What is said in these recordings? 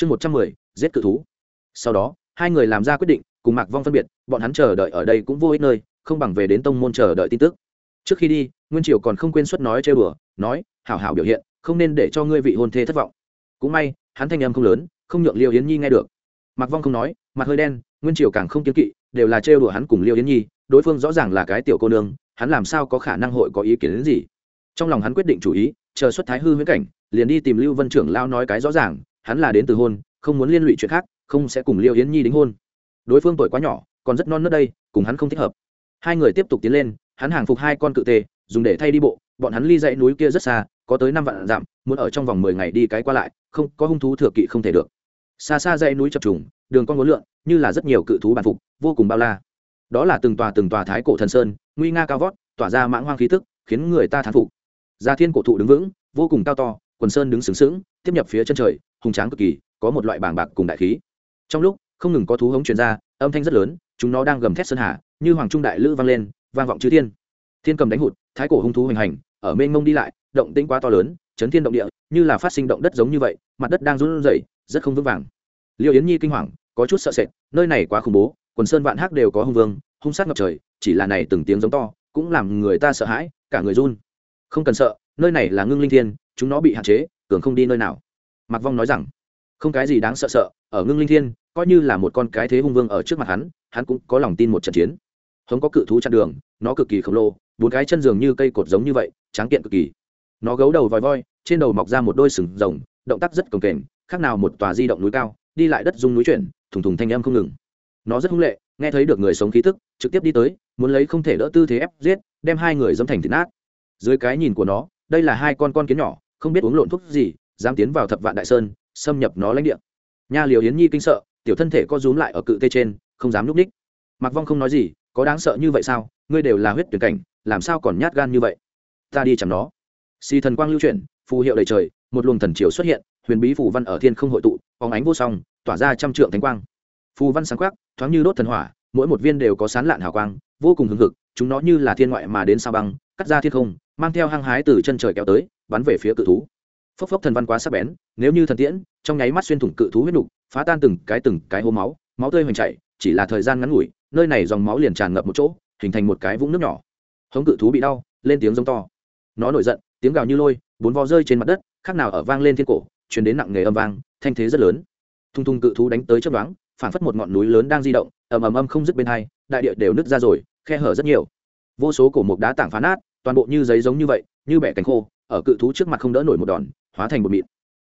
chương một trăm mười, giết cự thú. Sau đó, hai người làm ra quyết định, cùng mạc vong phân biệt, bọn hắn chờ đợi ở đây cũng vô ích nơi, không bằng về đến tông môn chờ đợi tin tức. Trước khi đi, nguyên triều còn không quên suất nói chơi bừa nói, hảo hảo biểu hiện, không nên để cho ngươi vị hôn thê thất vọng. Cũng may, hắn thanh âm không lớn, không nhượng liêu yến nhi nghe được. Mạc vong không nói, mặt hơi đen, nguyên triều càng không kiếm kỵ, đều là trêu đùa hắn cùng liêu yến nhi, đối phương rõ ràng là cái tiểu cô nương, hắn làm sao có khả năng hội có ý kiến đến gì? Trong lòng hắn quyết định chủ ý, chờ xuất thái hư huyễn cảnh, liền đi tìm lưu vân trưởng lao nói cái rõ ràng hắn là đến từ hôn, không muốn liên lụy chuyện khác, không sẽ cùng liêu hiến nhi đính hôn. Đối phương tuổi quá nhỏ, còn rất non nớt đây, cùng hắn không thích hợp. Hai người tiếp tục tiến lên, hắn hàng phục hai con cự tê dùng để thay đi bộ, bọn hắn ly dãy núi kia rất xa, có tới năm vạn dặm, muốn ở trong vòng mười ngày đi cái qua lại, không, có hung thú thừa kỵ không thể được. Xa xa dãy núi chập trùng, đường con ngốn lượn, như là rất nhiều cự thú bàn phục, vô cùng bao la. Đó là từng tòa từng tòa thái cổ thần sơn, nguy nga cao vót tỏa ra mãng hoang khí tức, khiến người ta thán phục. Gia thiên cổ thụ đứng vững, vô cùng cao to, quần sơn đứng sướng sướng tiếp nhập phía chân trời hùng tráng cực kỳ, có một loại bàng bạc cùng đại khí. Trong lúc, không ngừng có thú hống truyền ra, âm thanh rất lớn, chúng nó đang gầm thét sơn hà, như hoàng trung đại lữ vang lên, vang vọng chư thiên. Thiên cầm đánh hụt, thái cổ hung thú hoành hành, ở mênh mông đi lại, động tĩnh quá to lớn, chấn thiên động địa, như là phát sinh động đất giống như vậy, mặt đất đang run rẩy, rất không vững vàng. Liêu yến nhi kinh hoàng, có chút sợ sệt, nơi này quá khủng bố, quần sơn vạn hắc đều có hung vương, hung sát ngập trời, chỉ là này từng tiếng giống to, cũng làm người ta sợ hãi, cả người run. Không cần sợ, nơi này là ngưng linh thiên, chúng nó bị hạn chế, cường không đi nơi nào mạc vong nói rằng, không cái gì đáng sợ sợ, ở ngưng linh thiên, coi như là một con cái thế hung vương ở trước mặt hắn hắn cũng có lòng tin một trận chiến. Hống có cự thú chặn đường, nó cực kỳ khổng lồ, bốn cái chân giường như cây cột giống như vậy, tráng kiện cực kỳ. Nó gấu đầu vòi voi, trên đầu mọc ra một đôi sừng rồng, động tác rất cồng kềnh, khác nào một tòa di động núi cao, đi lại đất dung núi chuyển, thùng thùng thanh âm không ngừng. Nó rất hung lệ, nghe thấy được người sống khí tức, trực tiếp đi tới, muốn lấy không thể đỡ tư thế ép giết, đem hai người dâm thành thịt nát. Dưới cái nhìn của nó, đây là hai con con kiến nhỏ, không biết uống lộn thuốc gì dám tiến vào thập vạn đại sơn, xâm nhập nó lãnh địa. Nha liều yến nhi kinh sợ, tiểu thân thể co rúm lại ở cự tê trên, không dám núp ních. Mặc vong không nói gì, có đáng sợ như vậy sao? Ngươi đều là huyết tuyển cảnh, làm sao còn nhát gan như vậy? Ta đi chẳng nó. Xì thần quang lưu chuyển, phù hiệu đầy trời, một luồng thần chiều xuất hiện, huyền bí phù văn ở thiên không hội tụ phóng ánh vô song, tỏa ra trăm trượng thánh quang. Phù văn sáng quắc, thoáng như đốt thần hỏa, mỗi một viên đều có sán lạn hào quang, vô cùng hưng hực, chúng nó như là thiên ngoại mà đến sao băng, cắt ra thiên không, mang theo hăng hái từ chân trời kéo tới, bắn về phía cự thú phốc phốc thần văn quá sắc bén, nếu như thần tiễn, trong nháy mắt xuyên thủng cự thú huyết nục, phá tan từng cái từng cái hố máu máu tươi hoành chảy, chỉ là thời gian ngắn ngủi, nơi này dòng máu liền tràn ngập một chỗ, hình thành một cái vũng nước nhỏ. Hống cự thú bị đau, lên tiếng giống to. Nó nổi giận, tiếng gào như lôi, bốn vo rơi trên mặt đất, khác nào ở vang lên thiên cổ chuyển đến nặng nghề âm vang, thanh thế rất lớn. Thung thung cự thú đánh tới chấp đoán phản phất một ngọn núi lớn đang di động, ầm ầm âm không dứt bên hai, đại địa đều nứt ra rồi, khe hở rất nhiều. Vô số cổ mục đá tảng phá nát, toàn bộ như giấy giống như vậy, như bẻ cánh khô, ở cự thú trước mặt không đỡ nổi một đòn hóa thành một mịn.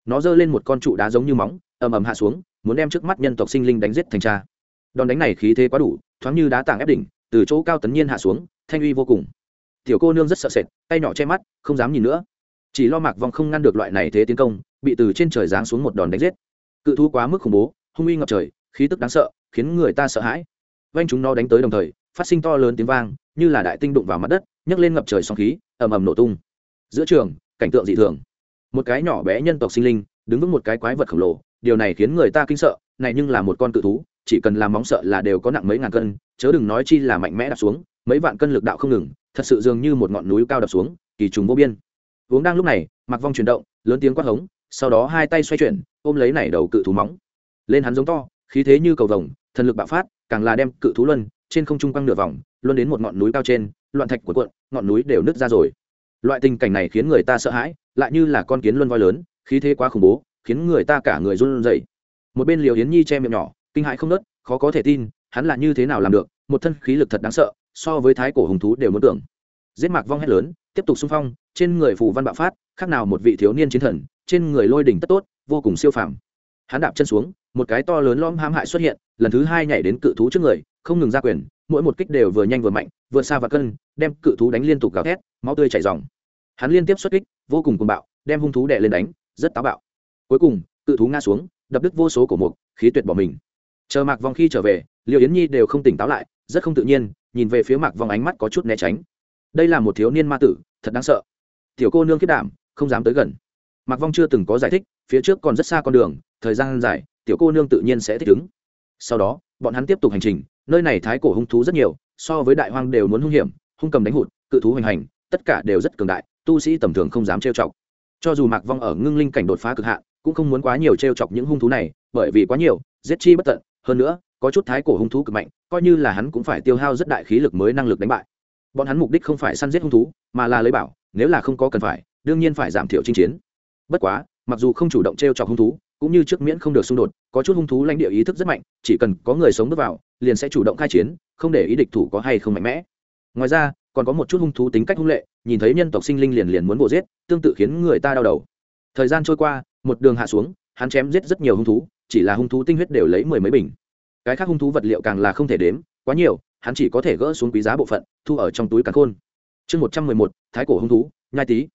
Nó giơ lên một con trụ đá giống như móng, ầm ầm hạ xuống, muốn đem trước mắt nhân tộc sinh linh đánh giết thành cha. Đòn đánh này khí thế quá đủ, thoáng như đá tảng ép đỉnh, từ chỗ cao tấn nhiên hạ xuống, thanh uy vô cùng. Tiểu cô nương rất sợ sệt, tay nhỏ che mắt, không dám nhìn nữa. Chỉ lo mạc vong không ngăn được loại này thế tiến công, bị từ trên trời giáng xuống một đòn đánh giết. Cự thú quá mức khủng bố, hung uy ngập trời, khí tức đáng sợ, khiến người ta sợ hãi. Vanh chúng nó đánh tới đồng thời, phát sinh to lớn tiếng vang, như là đại tinh đụng vào mặt đất, nhấc lên ngập trời sóng khí, ầm ầm nổ tung. Giữa trường, cảnh tượng dị thường một cái nhỏ bé nhân tộc sinh linh, đứng vững một cái quái vật khổng lồ, điều này khiến người ta kinh sợ, này nhưng là một con cự thú, chỉ cần làm móng sợ là đều có nặng mấy ngàn cân, chớ đừng nói chi là mạnh mẽ đạp xuống, mấy vạn cân lực đạo không ngừng, thật sự dường như một ngọn núi cao đập xuống, kỳ trùng vô biên. Uống đang lúc này mặc vong chuyển động, lớn tiếng quát hống, sau đó hai tay xoay chuyển, ôm lấy này đầu cự thú móng. Lên hắn giống to, khí thế như cầu vồng, thần lực bạo phát, càng là đem cự thú luân, trên không trung quăng nửa vòng, luân đến một ngọn núi cao trên, loạn thạch của cuộn, ngọn núi đều nứt ra rồi. Loại tình cảnh này khiến người ta sợ hãi lại như là con kiến luân voi lớn, khí thế quá khủng bố, khiến người ta cả người run rẩy. Một bên liều yến nhi che miệng nhỏ, kinh hãi không nớt, khó có thể tin, hắn là như thế nào làm được, một thân khí lực thật đáng sợ, so với thái cổ hùng thú đều muốn tưởng. Giết mạc vong hét lớn, tiếp tục xung phong, trên người phù văn bạo phát, khác nào một vị thiếu niên chiến thần, trên người lôi đỉnh tất tốt, vô cùng siêu phàm. Hắn đạp chân xuống, một cái to lớn lõm hãm hại xuất hiện, lần thứ hai nhảy đến cự thú trước người, không ngừng ra quyền, mỗi một kích đều vừa nhanh vừa mạnh, vừa xa và cân, đem cự thú đánh liên tục gào thét, máu tươi chảy dòng hắn liên tiếp xuất kích vô cùng cuồng bạo, đem hung thú đè lên đánh, rất táo bạo. Cuối cùng, cự thú ngã xuống, đập đứt vô số cổ mục, khí tuyệt bỏ mình. Chờ mạc vong khi trở về liệu yến nhi đều không tỉnh táo lại, rất không tự nhiên, nhìn về phía mạc vong ánh mắt có chút né tránh. Đây là một thiếu niên ma tử, thật đáng sợ. Tiểu cô nương kết đảm, không dám tới gần. Mạc vong chưa từng có giải thích, phía trước còn rất xa con đường, thời gian dài, tiểu cô nương tự nhiên sẽ thích ứng. Sau đó, bọn hắn tiếp tục hành trình, nơi này thái cổ hung thú rất nhiều, so với đại hoang đều muốn hung hiểm, hung cầm đánh hụt, cự thú hoành hành, tất cả đều rất cường đại tu sĩ tầm thường không dám trêu chọc. Cho dù mạc vong ở ngưng linh cảnh đột phá cực hạn, cũng không muốn quá nhiều trêu chọc những hung thú này, bởi vì quá nhiều, giết chi bất tận. Hơn nữa, có chút thái cổ hung thú cực mạnh, coi như là hắn cũng phải tiêu hao rất đại khí lực mới năng lực đánh bại. Bọn hắn mục đích không phải săn giết hung thú, mà là lấy bảo, nếu là không có cần phải, đương nhiên phải giảm thiểu chinh chiến. Bất quá, mặc dù không chủ động t r e o chọc hung thú, cũng như trước miễn không được xung đột, có chút hung thú lãnh địa ý thức rất mạnh, chỉ cần có người sống bước vào, liền sẽ chủ động khai chiến, không để ý địch thủ có hay không mạnh mẽ. Ngoài ra còn có một chút hung thú tính cách hung lệ, nhìn thấy nhân tộc sinh linh liền liền muốn bộ giết, tương tự khiến người ta đau đầu. Thời gian trôi qua, một đường hạ xuống, hắn chém giết rất nhiều hung thú, chỉ là hung thú tinh huyết đều lấy mười mấy bình. Cái khác hung thú vật liệu càng là không thể đếm, quá nhiều, hắn chỉ có thể gỡ xuống quý giá bộ phận, thu ở trong túi cắn khôn. Chương một trăm mười một, thái cổ hung thú, nhai tý.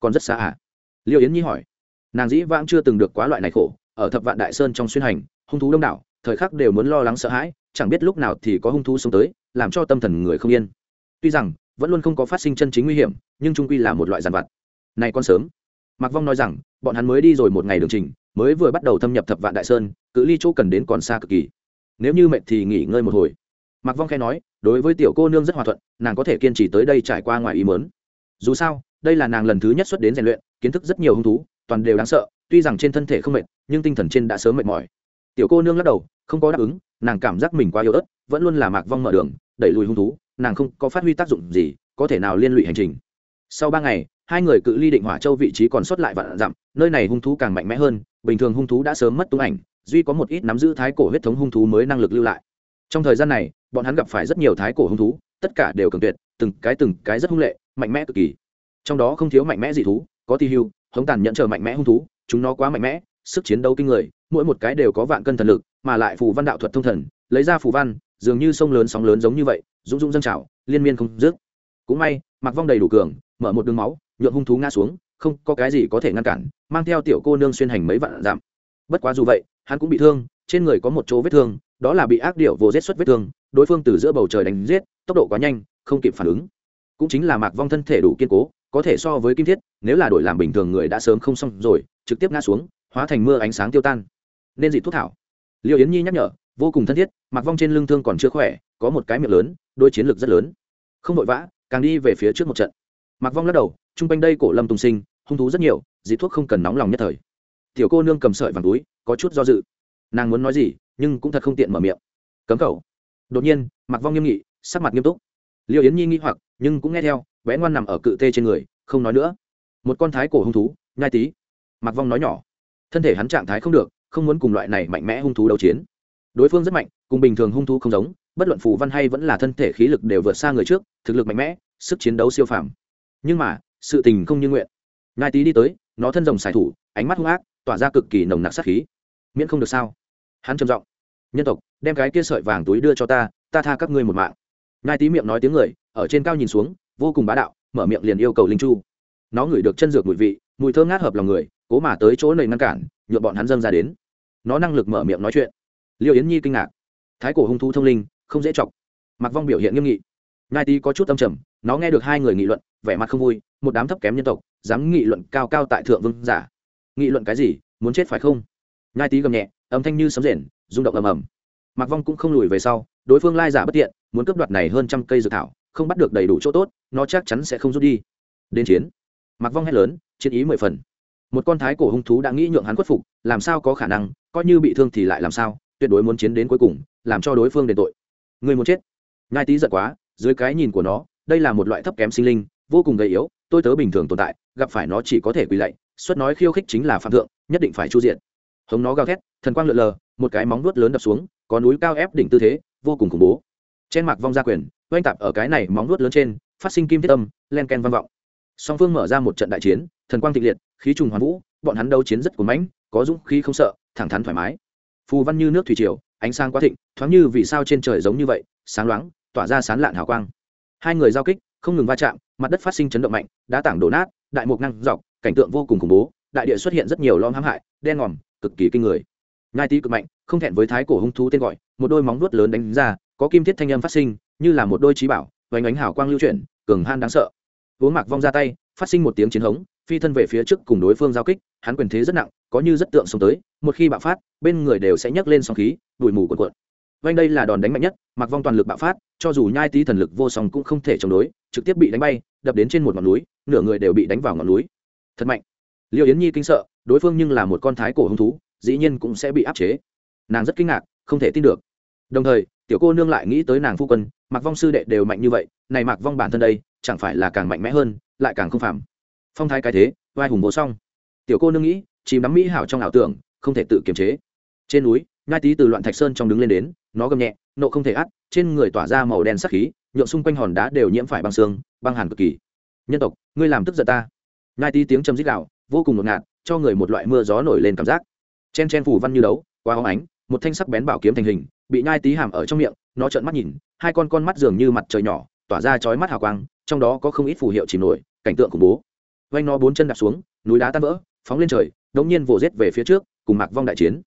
Còn rất xa à? Liêu yến nhi hỏi. Nàng dĩ vãng chưa từng được quá loại này khổ, ở thập vạn đại sơn trong xuyên hành, hung thú đông đảo, thời khắc đều muốn lo lắng sợ hãi, chẳng biết lúc nào thì có hung thú sống tới, làm cho tâm thần người không yên. Tuy rằng vẫn luôn không có phát sinh chân chính nguy hiểm, nhưng trung quy là một loại giàn vặt. Này còn sớm. Mạc vong nói rằng, bọn hắn mới đi rồi một ngày đường trình, mới vừa bắt đầu thâm nhập thập vạn đại sơn, cự ly chỗ cần đến còn xa cực kỳ. Nếu như mệt thì nghỉ ngơi một hồi. Mạc vong khai nói, đối với tiểu cô nương rất hòa thuận, nàng có thể kiên trì tới đây trải qua ngoài ý mớn dù sao, đây là nàng lần thứ nhất xuất đến rèn luyện, kiến thức rất nhiều hứng thú, toàn đều đáng sợ, tuy rằng trên thân thể không mệt, nhưng tinh thần trên đã sớm mệt mỏi. Tiểu cô nương lắc đầu, không có đáp ứng, nàng cảm giác mình quá yếu ớt, vẫn luôn là mạc vong mở đường, đẩy lùi hung thú nàng không có phát huy tác dụng gì, có thể nào liên lụy hành trình. Sau ba ngày, hai người cự ly định hỏa châu vị trí còn sót lại vạn dặm, nơi này hung thú càng mạnh mẽ hơn, bình thường hung thú đã sớm mất tung ảnh, duy có một ít nắm giữ thái cổ huyết thống hung thú mới năng lực lưu lại. Trong thời gian này, bọn hắn gặp phải rất nhiều thái cổ hung thú, tất cả đều cường tuyệt, từng cái từng cái rất hung lệ, mạnh mẽ cực kỳ. Trong đó không thiếu mạnh mẽ dị thú, có ti hưu, hống tàn nhận chờ mạnh mẽ hung thú, chúng nó quá mạnh mẽ, sức chiến đấu kinh người, mỗi một cái đều có vạn cân thần lực, mà lại phù văn đạo thuật thông thần, lấy ra phù văn dường như sông lớn sóng lớn giống như vậy dũng dũng dâng trào, liên miên không dứt. Cũng may mặc vong đầy đủ cường, mở một đường máu, nhượng hung thú ngã xuống, không có cái gì có thể ngăn cản, mang theo tiểu cô nương xuyên hành mấy vạn dặm. Bất quá dù vậy, hắn cũng bị thương, trên người có một chỗ vết thương, đó là bị ác điệu vô giết xuất vết thương, đối phương từ giữa bầu trời đánh giết, tốc độ quá nhanh, không kịp phản ứng. Cũng chính là mạc vong thân thể đủ kiên cố, có thể so với kim thiết, nếu là đổi làm bình thường người đã sớm không xong rồi, trực tiếp ngã xuống, hóa thành mưa ánh sáng tiêu tan. Nên dị thuốc thảo. Liêu yến nhi nhắc nhở, vô cùng thân thiết mạc vong trên lưng thương còn chưa khỏe, có một cái miệng lớn, đôi chiến lược rất lớn. Không vội vã, càng đi về phía trước một trận. Mạc vong lắc đầu, chung quanh đây cổ lâm tùng sinh, hung thú rất nhiều, dị thuốc không cần nóng lòng nhất thời. Tiểu cô nương cầm sợi vàng túi, có chút do dự. Nàng muốn nói gì, nhưng cũng thật không tiện mở miệng. Cấm khẩu đột nhiên, mạc vong nghiêm nghị, sắc mặt nghiêm túc. Liệu yến nhi nghĩ hoặc, nhưng cũng nghe theo vẽ ngoan nằm ở cự tê trên người, không nói nữa. Một con thái cổ hung thú, nhai tí. Mạc vong nói nhỏ. Thân thể hắn trạng thái không được, không muốn cùng loại này mạnh mẽ hung thú đấu chiến. Đối phương rất mạnh cùng bình thường hung thú không giống, bất luận phù văn hay vẫn là thân thể khí lực đều vượt xa người trước, thực lực mạnh mẽ, sức chiến đấu siêu phàm. Nhưng mà, sự tình không như nguyện. Ngai tý đi tới, nó thân rồng xài thủ, ánh mắt hung ác, tỏa ra cực kỳ nồng nặc sát khí. Miễn không được sao? Hắn trầm giọng. Nhân tộc, đem cái kia sợi vàng túi đưa cho ta ta tha các ngươi một mạng. Ngai tý miệng nói tiếng người, ở trên cao nhìn xuống, vô cùng bá đạo, mở miệng liền yêu cầu linh chu. Nó ngửi được chân dược mùi vị, mùi thơm ngát hợp lòng người, cố mà tới chỗ này ngăn cản, nhuộm bọn hắn dâng ra đến. Nó năng lực mở miệng nói chuyện. Liêu yến nhi kinh ngạc thái cổ hung thú thông linh, không dễ chọc. Mặc vong biểu hiện nghiêm nghị. Ngai tý có chút tâm trầm, nó nghe được hai người nghị luận, vẻ mặt không vui, một đám thấp kém nhân tộc, dám nghị luận cao cao tại thượng vương giả. Nghị luận cái gì, muốn chết phải không? Ngai tý gầm nhẹ, âm thanh như sấm rền, rung động ầm ầm. Mặc vong cũng không lùi về sau, đối phương lai giả bất tiện, muốn cướp đoạt này hơn trăm cây dược thảo, không bắt được đầy đủ chỗ tốt, nó chắc chắn sẽ không rút đi. Đến chiến. Mặc vong hét lớn, chiến ý mười phần. Một con thái cổ hung thú đã nghĩ nhượng hắn khuất phục, làm sao có khả năng, coi như bị thương thì lại làm sao, tuyệt đối muốn chiến đến cuối cùng làm cho đối phương đền tội. Người muốn chết? Ngai tí giận quá, dưới cái nhìn của nó, đây là một loại thấp kém sinh linh, vô cùng gầy yếu, tôi tớ bình thường tồn tại, gặp phải nó chỉ có thể quỳ lạy xuất nói khiêu khích chính là phạm thượng, nhất định phải chu diện. Hống nó gào thét, thần quang lượn lờ, một cái móng vuốt lớn đập xuống, có núi cao ép đỉnh tư thế, vô cùng khủng bố. Trên mạc vong gia quyền, oanh tạp ở cái này móng vuốt lớn trên, phát sinh kim thiết âm, len ken vang vọng. Song phương mở ra một trận đại chiến, thần quang thịnh liệt, khí trùng hoàn vũ, bọn hắn đấu chiến rất cuốn mãnh, có dũng khí không sợ, thẳng thắn thoải mái. Phù văn như nước thủy triều ánh sáng quá thịnh, thoáng như vì sao trên trời giống như vậy, sáng loáng, tỏa ra sán lạn hào quang. Hai người giao kích, không ngừng va chạm, mặt đất phát sinh chấn động mạnh, đá tảng đổ nát, đại mục năng dọc, cảnh tượng vô cùng khủng bố, đại địa xuất hiện rất nhiều lom hãm hại, đen ngòm, cực kỳ kinh người. Ngai tí cực mạnh, không thẹn với thái cổ hung thú tên gọi, một đôi móng vuốt lớn đánh ra, có kim thiết thanh âm phát sinh, như là một đôi trí bảo vánh ánh hào quang lưu chuyển, cường han đáng sợ. Uống mạc vong ra tay, phát sinh một tiếng chiến hống, phi thân về phía trước cùng đối phương giao kích, hắn quyền thế rất nặng, có như rất tượng sống tới một khi bạo phát, bên người đều sẽ nhấc lên sóng khí, đuổi mù cuộn cuộn. Vanh đây là đòn đánh mạnh nhất, mặc vong toàn lực bạo phát, cho dù nhai tí thần lực vô song cũng không thể chống đối, trực tiếp bị đánh bay, đập đến trên một ngọn núi, nửa người đều bị đánh vào ngọn núi. Thật mạnh. Liệu yến nhi kinh sợ, đối phương nhưng là một con thái cổ hung thú, dĩ nhiên cũng sẽ bị áp chế. Nàng rất kinh ngạc, không thể tin được. Đồng thời, tiểu cô nương lại nghĩ tới nàng phu quân, mặc vong sư đệ đều mạnh như vậy, này mặc vong bản thân đây, chẳng phải là càng mạnh mẽ hơn, lại càng không phạm phong thái cái thế, vai hùng bố xong tiểu cô nương nghĩ, chìm đắm mỹ hảo trong ảo tưởng không thể tự kiềm chế. Trên núi, nhai tý từ loạn thạch sơn trong đứng lên đến, nó gầm nhẹ, nộ không thể ắt trên người tỏa ra màu đen sắc khí nhuộm xung quanh hòn đá đều nhiễm phải băng xương, băng hàn cực kỳ. Nhân tộc, ngươi làm tức giận ta. Nhai tý tiếng châm rít đạo vô cùng ngột ngạt, cho người một loại mưa gió nổi lên cảm giác. Chen chen phủ văn như đấu qua hóng ánh, một thanh sắc bén bảo kiếm thành hình, bị nhai tí hàm ở trong miệng, nó trợn mắt nhìn, hai con con mắt dường như mặt trời nhỏ, tỏa ra chói mắt hào quang, trong đó có không ít phù hiệu chìm nổi, cảnh tượng khủng bố. Vanh nó bốn chân đạp xuống, núi đá tan vỡ, phóng lên trời, đống nhiên vồ rết về phía trước cùng mạc vong đại chiến.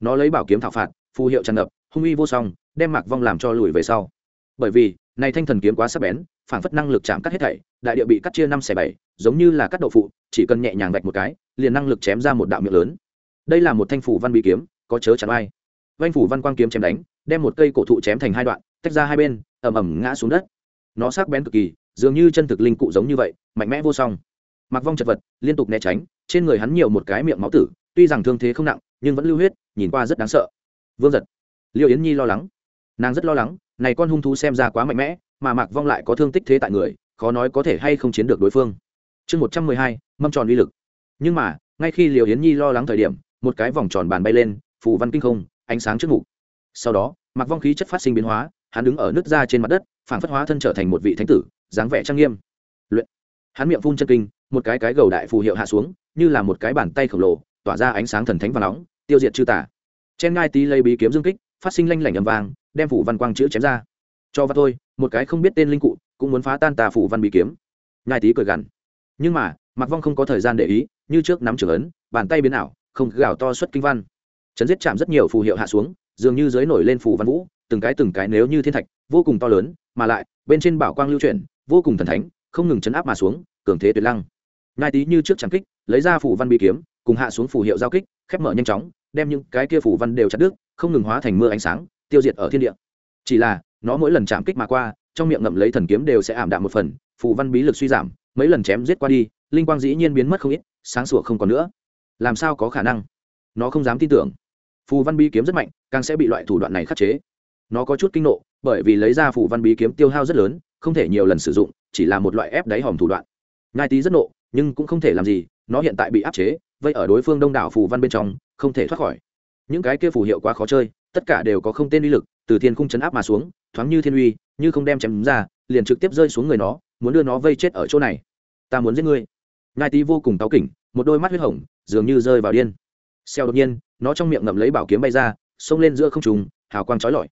Nó lấy bảo kiếm thảo phạt, phù hiệu tràn ngập, hung uy vô song, đem mạc vong làm cho lùi về sau. Bởi vì, này thanh thần kiếm quá sắc bén, phản phất năng lực chạm cắt hết thảy, đại địa bị cắt chia năm xẻ bảy, giống như là cắt đậu phụ, chỉ cần nhẹ nhàng vạch một cái, liền năng lực chém ra một đạo miệng lớn. Đây là một thanh phủ văn bị kiếm, có chớ chắn ai. Vanh phủ văn quang kiếm chém đánh, đem một cây cổ thụ chém thành hai đoạn, tách ra hai bên ẩm ẩm ngã xuống đất. Nó sắc bén cực kỳ, dường như chân thực linh cụ giống như vậy, mạnh mẽ vô song. Mặc vong chật vật, liên tục né tránh, trên người hắn nhiều một cái miệng máu tử tuy rằng thương thế không nặng, nhưng vẫn lưu huyết, nhìn qua rất đáng sợ. Vương giật. Liệu yến nhi lo lắng. Nàng rất lo lắng, này con hung thú xem ra quá mạnh mẽ, mà mạc vong lại có thương tích thế tại người, khó nói có thể hay không chiến được đối phương. Chương một trăm mười hai, mâm tròn uy lực. Nhưng mà, ngay khi liệu yến nhi lo lắng thời điểm, một cái vòng tròn bàn bay lên, phù văn kinh không, ánh sáng trước mục sau đó, mạc vong khí chất phát sinh biến hóa, hắn đứng ở nước ra trên mặt đất phản phất hóa thân trở thành một vị thánh tử, dáng vẻ trang nghiêm. Luyện. Hắn miệng phun chân kinh, một cái cái gầu đại phù hiệu hạ xuống, như là một cái bàn tay khổng lồ tỏa ra ánh sáng thần thánh và nóng, tiêu diệt chư tả chen ngai tí lấy bí kiếm dương kích, phát sinh lanh lảnh âm vang, đem phủ văn quang chữ chém ra. Cho vào thôi, một cái không biết tên linh cụ cũng muốn phá tan tà phủ văn bí kiếm. Ngai tí cười gằn. Nhưng mà mặc vong không có thời gian để ý, như trước nắm trưởng ấn, bàn tay biến ảo, không gào to xuất kinh văn. Chấn giết chạm rất nhiều phù hiệu hạ xuống, dường như dưới nổi lên phủ văn vũ, từng cái từng cái nếu như thiên thạch, vô cùng to lớn, mà lại, bên trên bảo quang lưu chuyển, vô cùng thần thánh, không ngừng chấn áp mà xuống, cường thế tuyệt lăng. Ngai tí như trước chẳng kích, lấy ra phủ văn bí kiếm cùng hạ xuống phù hiệu giao kích, khép mở nhanh chóng, đem những cái kia phủ văn đều chặt đứt, không ngừng hóa thành mưa ánh sáng, tiêu diệt ở thiên địa. Chỉ là, nó mỗi lần chạm kích mà qua, trong miệng ngậm lấy thần kiếm đều sẽ ảm đạm một phần phù văn bí lực suy giảm, mấy lần chém giết qua đi, linh quang dĩ nhiên biến mất không ít, sáng sủa không còn nữa. Làm sao có khả năng? Nó không dám tin tưởng. Phù văn bí kiếm rất mạnh, càng sẽ bị loại thủ đoạn này khắc chế. Nó có chút kinh nộ, bởi vì lấy ra phù văn bí kiếm tiêu hao rất lớn, không thể nhiều lần sử dụng, chỉ là một loại ép đáy hòm thủ đoạn. Ngai tý rất nộ, nhưng cũng không thể làm gì, nó hiện tại bị áp chế vậy ở đối phương đông đảo phù văn bên trong, không thể thoát khỏi. Những cái kia phù hiệu quá khó chơi, tất cả đều có không tên uy lực, từ thiên khung chấn áp mà xuống, thoáng như thiên uy, như không đem chém ra, liền trực tiếp rơi xuống người nó, muốn đưa nó vây chết ở chỗ này. Ta muốn giết ngươi. Ngai tý vô cùng táo kỉnh, một đôi mắt huyết hồng, dường như rơi vào điên. Xeo đột nhiên, nó trong miệng ngậm lấy bảo kiếm bay ra, xông lên giữa không trùng hào quang trói lọi.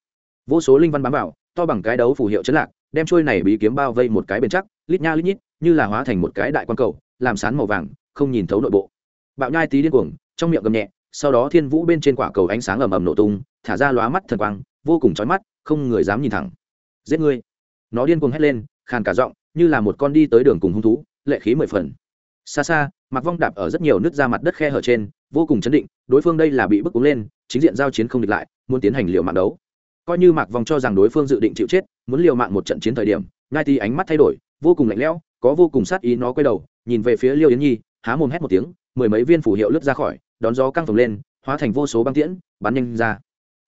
Vô số linh văn bám vào, to bằng cái đấu phù hiệu chấn lạc, đem trôi này bí kiếm bao vây một cái bền chắc, lít nha lít nhít, như là hóa thành một cái đại quan cầu, làm sán màu vàng, không nhìn thấu nội bộ bạo nhai tí điên cuồng, trong miệng gầm nhẹ, sau đó thiên vũ bên trên quả cầu ánh sáng ầm ầm nổ tung, thả ra lóa mắt thần quang, vô cùng chói mắt, không người dám nhìn thẳng. Giết ngươi! Nó điên cuồng hét lên, khàn cả giọng, như là một con đi tới đường cùng hung thú, lệ khí mười phần. Xa xa mặc vong đạp ở rất nhiều nước ra mặt đất khe hở trên, vô cùng chấn định, đối phương đây là bị bức cúng lên, chính diện giao chiến không địch lại, muốn tiến hành liệu mạng đấu. Coi như mạc vong cho rằng đối phương dự định chịu chết, muốn liều mạng một trận chiến thời điểm ngai ti ánh mắt thay đổi, vô cùng lạnh lẽo, có vô cùng sát ý nó quay đầu, nhìn về phía liêu yến nhi, há mồm hét một tiếng mười mấy viên phủ hiệu lướt ra khỏi, đón gió căng phồng lên, hóa thành vô số băng tiễn, bắn nhanh ra.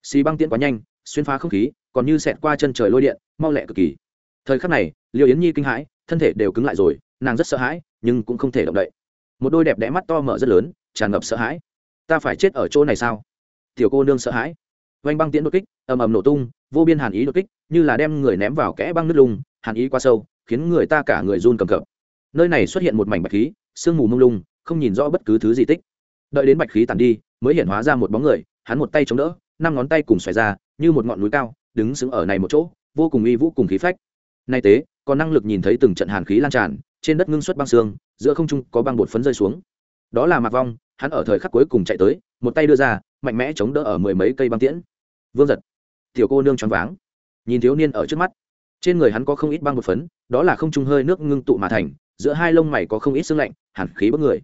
Xì băng tiễn quá nhanh, xuyên phá không khí, còn như xẹt qua chân trời lôi điện, mau lẹ cực kỳ. Thời khắc này, liêu yến nhi kinh hãi, thân thể đều cứng lại rồi, nàng rất sợ hãi, nhưng cũng không thể động đậy. Một đôi đẹp đẽ mắt to mở rất lớn, tràn ngập sợ hãi. Ta phải chết ở chỗ này sao? Tiểu cô nương sợ hãi. Vanh băng tiễn đột kích, ầm ầm nổ tung, vô biên hàn ý đột kích, như là đem người ném vào kẽ băng nước lung hàn ý quá sâu, khiến người ta cả người run cầm cập. Nơi này xuất hiện một mảnh bạch khí, sương mù mông lung không nhìn rõ bất cứ thứ gì tích. Đợi đến bạch khí tàn đi, mới hiện hóa ra một bóng người, hắn một tay chống đỡ, năm ngón tay cùng xoài ra, như một ngọn núi cao, đứng sững ở này một chỗ, vô cùng uy vũ cùng khí phách. Nay tế, còn năng lực nhìn thấy từng trận hàn khí lan tràn, trên đất ngưng xuất băng xương, giữa không trung có băng bột phấn rơi xuống. Đó là mạc vong, hắn ở thời khắc cuối cùng chạy tới, một tay đưa ra, mạnh mẽ chống đỡ ở mười mấy cây băng tiễn. Vương giật. Tiểu cô nương choáng váng. Nhìn thiếu niên ở trước mắt. Trên người hắn có không ít băng bột phấn, đó là không trung hơi nước ngưng tụ mà thành, giữa hai lông mày có không ít sương lạnh, hàn khí bức người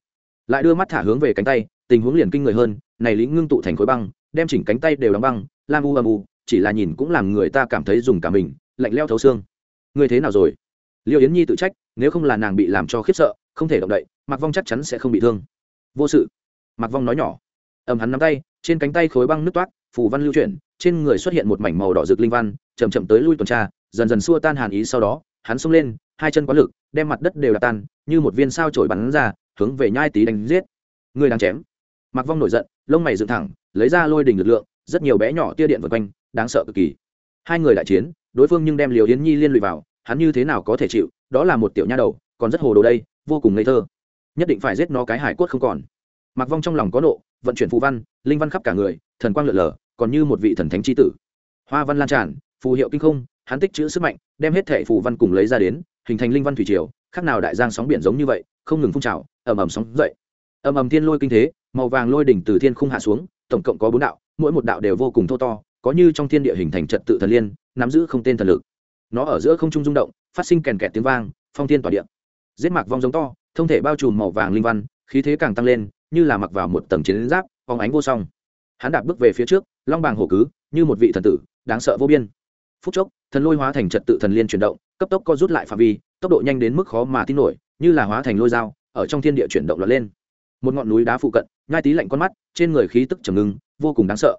lại đưa mắt thả hướng về cánh tay, tình huống liền kinh người hơn, này lý ngưng tụ thành khối băng, đem chỉnh cánh tay đều đóng băng, lam u âm u, chỉ là nhìn cũng làm người ta cảm thấy dùng cả mình, lạnh leo thấu xương. Người thế nào rồi? Liêu yến nhi tự trách, nếu không là nàng bị làm cho khiếp sợ, không thể động đậy mặc vong chắc chắn sẽ không bị thương. Vô sự. Mặc vong nói nhỏ. Ầm hắn nắm tay, trên cánh tay khối băng nước toát phù văn lưu chuyển, trên người xuất hiện một mảnh màu đỏ rực linh văn, chậm chậm tới lui tuần tra, dần dần xua tan hàn ý sau đó, hắn xông lên, hai chân quá lực, đem mặt đất đều đạp tan, như một viên sao trổi bắn ra hướng về nhai tí đánh giết. Người đang chém. Mặc vong nổi giận, lông mày dựng thẳng, lấy ra lôi đình lực lượng, rất nhiều bé nhỏ tia điện vượt quanh, đáng sợ cực kỳ. Hai người đại chiến, đối phương nhưng đem liều yến nhi liên lụy vào, hắn như thế nào có thể chịu, đó là một tiểu nha đầu, còn rất hồ đồ đây, vô cùng ngây thơ. Nhất định phải giết nó cái hải cốt không còn. Mặc vong trong lòng có nộ, vận chuyển phù văn, linh văn khắp cả người, thần quang lượn lờ, còn như một vị thần thánh chi tử. Hoa văn lan tràn, phù hiệu kinh không, hắn tích chữ sức mạnh, đem hết thệ phù văn cùng lấy ra đến, hình thành linh văn thủy triều, khác nào đại giang sóng biển giống như vậy, không ngừng phun trào ầm ầm sóng dậy. Ầm ầm thiên lôi kinh thế, màu vàng lôi đỉnh từ thiên khung hạ xuống, tổng cộng có bốn đạo, mỗi một đạo đều vô cùng thô to, có như trong thiên địa hình thành trật tự thần liên, nắm giữ không tên thần lực. Nó ở giữa không trung rung động, phát sinh kèn kẹt tiếng vang, phong thiên tỏa điện giết mạc vong giống to, thông thể bao trùm màu vàng linh văn, khí thế càng tăng lên, như là mặc vào một tầng chiến giáp, phóng ánh vô song. Hắn đạp bước về phía trước, long bàng hổ cứ, như một vị thần tử, đáng sợ vô biên. Phút chốc, thần lôi hóa thành trật tự thần liên chuyển động, cấp tốc co rút lại phạm vi, tốc độ nhanh đến mức khó mà tin nổi, như là hóa thành lôi dao ở trong thiên địa chuyển động lọt lên. Một ngọn núi đá phụ cận ngai tí lạnh con mắt, trên người khí tức trầm ngưng, vô cùng đáng sợ.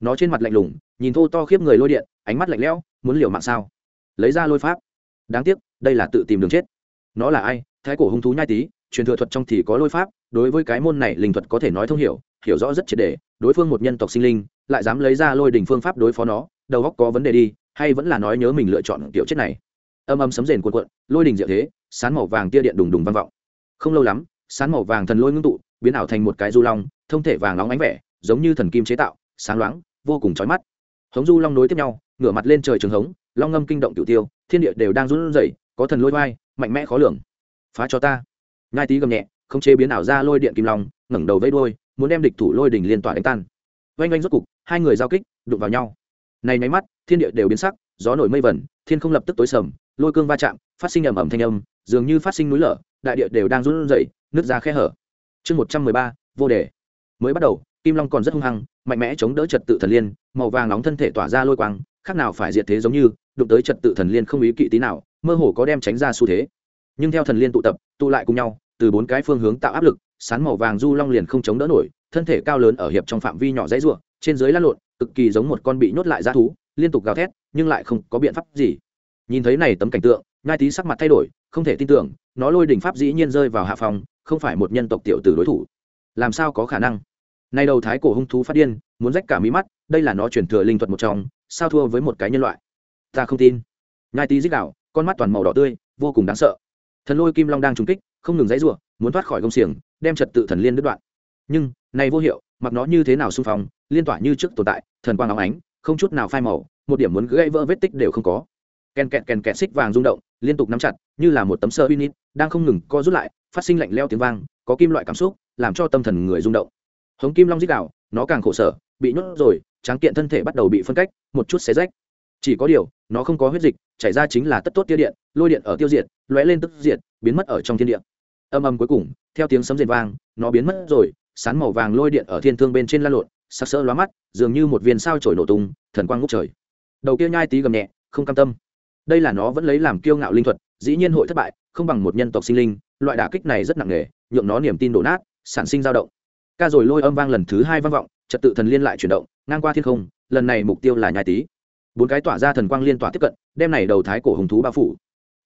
Nó trên mặt lạnh lùng, nhìn thô to khiếp người lôi điện, ánh mắt lạnh lẽo, muốn liều mạng sao? Lấy ra lôi pháp. Đáng tiếc, đây là tự tìm đường chết. Nó là ai? Thái cổ hung thú nhai tí, truyền thừa thuật trong thì có lôi pháp, đối với cái môn này linh thuật có thể nói thông hiểu hiểu rõ rất triệt đề. Đối phương một nhân tộc sinh linh, lại dám lấy ra lôi đỉnh phương pháp đối phó nó, đầu góc có vấn đề đi, hay vẫn là nói nhớ mình lựa chọn kiểu chết này? Âm âm sấm rền cuộn cuộn, lôi đỉnh diệu thế, sán màu vàng tia điện đùng đùng vang vọng không lâu lắm sán màu vàng thần lôi ngưng tụ, biến ảo thành một cái du long, thông thể vàng óng ánh vẻ, giống như thần kim chế tạo, sáng loáng, vô cùng chói mắt. Hống du long nối tiếp nhau, ngửa mặt lên trời trường hống, long ngâm kinh động tiểu tiêu, thiên địa đều đang run rẩy, có thần lôi vai, mạnh mẽ khó lường. Phá cho ta. Ngai tí gầm nhẹ không chế biến ảo ra lôi điện kim long, ngẩng đầu vây đuôi, muốn đem địch thủ lôi đỉnh liên tỏa đánh tan. Oanh oanh rốt cục, hai người giao kích, đụng vào nhau. Này nháy mắt, thiên địa đều biến sắc, gió nổi mây vẩn, thiên không lập tức tối sầm, lôi cương va chạm, phát sinh ầm ầm thanh âm, dường như phát sinh núi lở đại địa đều đang run rẩy, nước ra khe hở. Chương một trăm mười ba, vô đề. Mới bắt đầu, kim long còn rất hung hăng, mạnh mẽ chống đỡ trật tự thần liên, màu vàng nóng thân thể tỏa ra lôi quang, khác nào phải diệt thế giống như, đụng tới trật tự thần liên không ý kỵ tí nào, mơ hồ có đem tránh ra xu thế. Nhưng theo thần liên tụ tập, tụ lại cùng nhau, từ bốn cái phương hướng tạo áp lực, sán màu vàng du long liền không chống đỡ nổi, thân thể cao lớn ở hiệp trong phạm vi nhỏ dãy ruộng trên dưới lăn lộn, cực kỳ giống một con bị nhốt lại ra thú, liên tục gào thét, nhưng lại không có biện pháp gì. Nhìn thấy này tấm cảnh tượng ngai tí sắc mặt thay đổi, không thể tin tưởng, nó lôi đỉnh pháp dĩ nhiên rơi vào hạ phòng, không phải một nhân tộc tiểu tử đối thủ. Làm sao có khả năng? Nay đầu thái cổ hung thú phát điên, muốn rách cả mí mắt, đây là nó truyền thừa linh thuật một trong, sao thua với một cái nhân loại? Ta không tin. Ngai tí dích đạo, con mắt toàn màu đỏ tươi, vô cùng đáng sợ. Thần lôi kim long đang trúng kích, không ngừng dãy rủa, muốn thoát khỏi công xiềng, đem trật tự thần liên đứt đoạn. Nhưng, này vô hiệu, mặc nó như thế nào xung phong, liên tỏa như trước tồn tại, thần quang óng ánh, không chút nào phai màu, một điểm muốn gãy vỡ vết tích đều không có kèn kẹt kèn kẹt xích vàng rung động, liên tục nắm chặt, như là một tấm sơ unit đang không ngừng co rút lại, phát sinh lạnh leo tiếng vang, có kim loại cảm xúc, làm cho tâm thần người rung động. Hống kim long dích đạo, nó càng khổ sở, bị nhốt rồi, tráng kiện thân thể bắt đầu bị phân cách, một chút xé rách. Chỉ có điều, nó không có huyết dịch, chảy ra chính là tất tốt tiêu điện, lôi điện ở tiêu diệt, lóe lên tức diệt, biến mất ở trong thiên địa. Âm âm cuối cùng, theo tiếng sấm rền vang, nó biến mất rồi, sán màu vàng lôi điện ở thiên thương bên trên la lộn sắc sỡ lóa mắt, dường như một viên sao trổi nổ tung, thần quang ngút trời. Đầu kia nhai tí gầm nhẹ, không cam tâm đây là nó vẫn lấy làm kiêu ngạo linh thuật, dĩ nhiên hội thất bại, không bằng một nhân tộc sinh linh, loại đả kích này rất nặng nề, nhượng nó niềm tin đổ nát, sản sinh dao động. Ca rồi lôi âm vang lần thứ hai vang vọng, trật tự thần liên lại chuyển động, ngang qua thiên không, lần này mục tiêu là nhai tí bốn cái tỏa ra thần quang liên tỏa tiếp cận, đem này đầu thái cổ hùng thú bao phủ.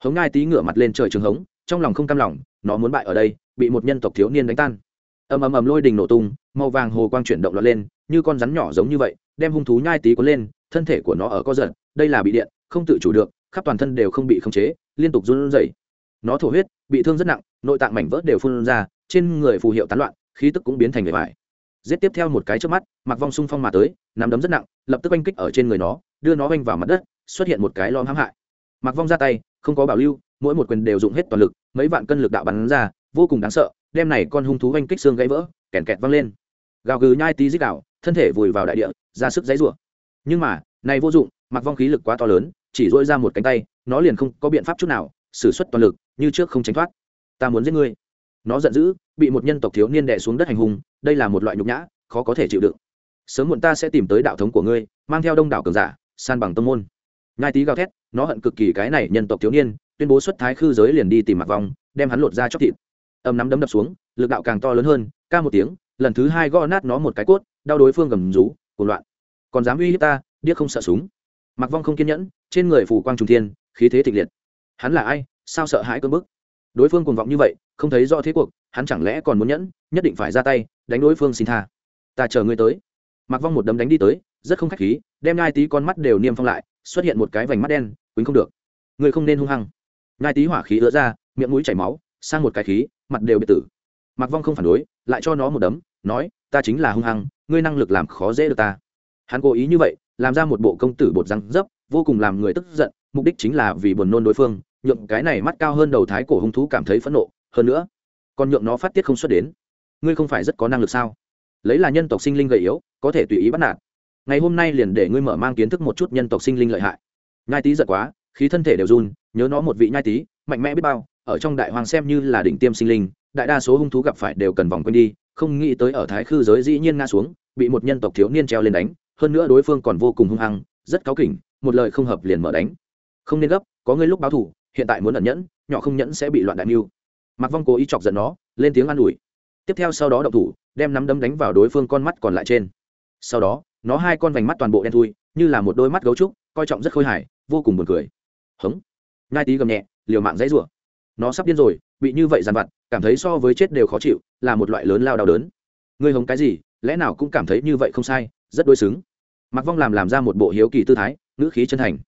Hống nhai tí ngửa mặt lên trời trường hống, trong lòng không cam lòng, nó muốn bại ở đây, bị một nhân tộc thiếu niên đánh tan. Ầm ầm ầm lôi đình nổ tung, màu vàng hồ quang chuyển động lọt lên, như con rắn nhỏ giống như vậy, đem hung thú nhai tí cuốn lên, thân thể của nó ở co giật, đây là bị điện, không tự chủ được khắp toàn thân đều không bị khống chế, liên tục run rẩy. Nó thổ huyết, bị thương rất nặng, nội tạng mảnh vỡ đều phun ra, trên người phù hiệu tán loạn, khí tức cũng biến thành người vải giết tiếp theo một cái trước mắt, mặc vong xung phong mà tới, nắm đấm rất nặng, lập tức oanh kích ở trên người nó, đưa nó oanh vào mặt đất, xuất hiện một cái lom hãm hại. Mặc vong ra tay, không có bảo lưu, mỗi một quyền đều dùng hết toàn lực, mấy vạn cân lực đạo bắn ra, vô cùng đáng sợ đem này con hung thú oanh kích xương gãy vỡ, kèn kẹt văng lên. Gào gừ nhai tí dích đạo, thân thể vùi vào đại địa, ra sức dãy rủa. Nhưng mà, này vô dụng, mặc vong khí lực quá to lớn chỉ dỗi ra một cánh tay, nó liền không có biện pháp chút nào xử suất toàn lực, như trước không tránh thoát. Ta muốn giết ngươi. Nó giận dữ, bị một nhân tộc thiếu niên đè xuống đất hành hung, đây là một loại nhục nhã, khó có thể chịu đựng. Sớm muộn ta sẽ tìm tới đạo thống của ngươi, mang theo đông đảo cường giả, san bằng tâm môn. Ngai tí gào thét, nó hận cực kỳ cái này nhân tộc thiếu niên, tuyên bố xuất thái khư giới liền đi tìm mặc vong, đem hắn lột ra chóc thịt. Âm nắm đấm đập xuống, lực đạo càng to lớn hơn, ca một tiếng, lần thứ hai gõ nát nó một cái cốt, đau đối phương gầm rú, cuồng loạn. Còn dám uy hiếp ta, điếc không sợ súng. Mặc vong không kiên nhẫn trên người phủ quang trùng thiên, khí thế thịnh liệt. Hắn là ai? Sao sợ hãi cơn bức? Đối phương cuồng vọng như vậy, không thấy rõ thế cuộc, hắn chẳng lẽ còn muốn nhẫn, nhất định phải ra tay, đánh đối phương xin tha. Ta chờ ngươi tới. Mặc vong một đấm đánh đi tới, rất không khách khí, đem ngai tí con mắt đều niêm phong lại, xuất hiện một cái vành mắt đen quýnh không được. Ngươi không nên hung hăng. Ngai tí hỏa khí ứa ra, miệng mũi chảy máu, sang một cái khí, mặt đều bị tử. Mặc vong không phản đối, lại cho nó một đấm, nói, ta chính là hung hăng, ngươi năng lực làm khó dễ được ta. Hắn cố ý như vậy, làm ra một bộ công tử bột răng dấp vô cùng làm người tức giận, mục đích chính là vì buồn nôn đối phương, nhượng cái này mắt cao hơn đầu thái cổ hung thú cảm thấy phẫn nộ. Hơn nữa còn nhượng nó phát tiết không xuất đến. Ngươi không phải rất có năng lực sao? Lấy là nhân tộc sinh linh gầy yếu, có thể tùy ý bắt nạt. Ngày hôm nay liền để ngươi mở mang kiến thức một chút nhân tộc sinh linh lợi hại. Nhai tý giật quá, khí thân thể đều run, nhớ nó một vị nhai tý, mạnh mẽ biết bao, ở trong đại hoàng xem như là đỉnh tiêm sinh linh, đại đa số hung thú gặp phải đều cần vòng quanh đi, không nghĩ tới ở thái khư giới dĩ nhiên ngã xuống, bị một nhân tộc thiếu niên treo lên đánh, hơn nữa đối phương còn vô cùng hung hăng, rất cáu kỉnh một lời không hợp liền mở đánh. Không nên gấp, có ngươi lúc báo thủ, hiện tại muốn ẩn nhẫn, nhỏ không nhẫn sẽ bị loạn đại mưu. Mặc vong cố ý chọc giận nó, lên tiếng an ủi. Tiếp theo sau đó động thủ, đem nắm đấm đánh vào đối phương con mắt còn lại trên. Sau đó, nó hai con vành mắt toàn bộ đen thui, như là một đôi mắt gấu trúc, coi trọng rất khôi hài, vô cùng buồn cười. Hống. Ngai tí gầm nhẹ, liều mạng dãy rủa. Nó sắp điên rồi, bị như vậy dằn vặt, cảm thấy so với chết đều khó chịu, là một loại lớn lao đau đớn. Ngươi hống cái gì, lẽ nào cũng cảm thấy như vậy không sai, rất đối xứng. Mặc vong làm làm ra một bộ hiếu kỳ tư thái ngữ khí chân thành.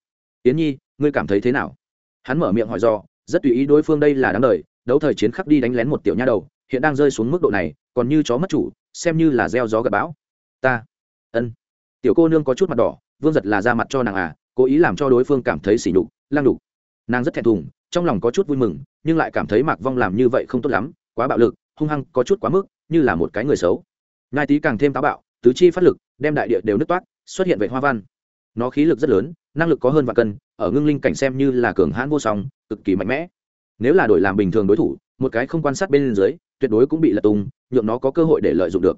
Yến nhi, ngươi cảm thấy thế nào? Hắn mở miệng hỏi do rất tùy ý đối phương đây là đáng đời, đấu thời chiến khắc đi đánh lén một tiểu nha đầu, hiện đang rơi xuống mức độ này, còn như chó mất chủ, xem như là gieo gió gặp bão. Ta, ân. Tiểu cô nương có chút mặt đỏ, vương giật là ra mặt cho nàng à cố ý làm cho đối phương cảm thấy sỉ nhục lang đục nàng rất thẹn thùng, trong lòng có chút vui mừng, nhưng lại cảm thấy mạc vong làm như vậy không tốt lắm, quá bạo lực, hung hăng, có chút quá mức, như là một cái người xấu. Ngai tý càng thêm táo bạo, tứ chi phát lực, đem đại địa đều nứt toát, xuất hiện vệ hoa văn nó khí lực rất lớn, năng lực có hơn vạn cân, ở ngưng linh cảnh xem như là cường hãn vô song, cực kỳ mạnh mẽ. Nếu là đổi làm bình thường đối thủ, một cái không quan sát bên dưới, tuyệt đối cũng bị lật tung, nhượng nó có cơ hội để lợi dụng được.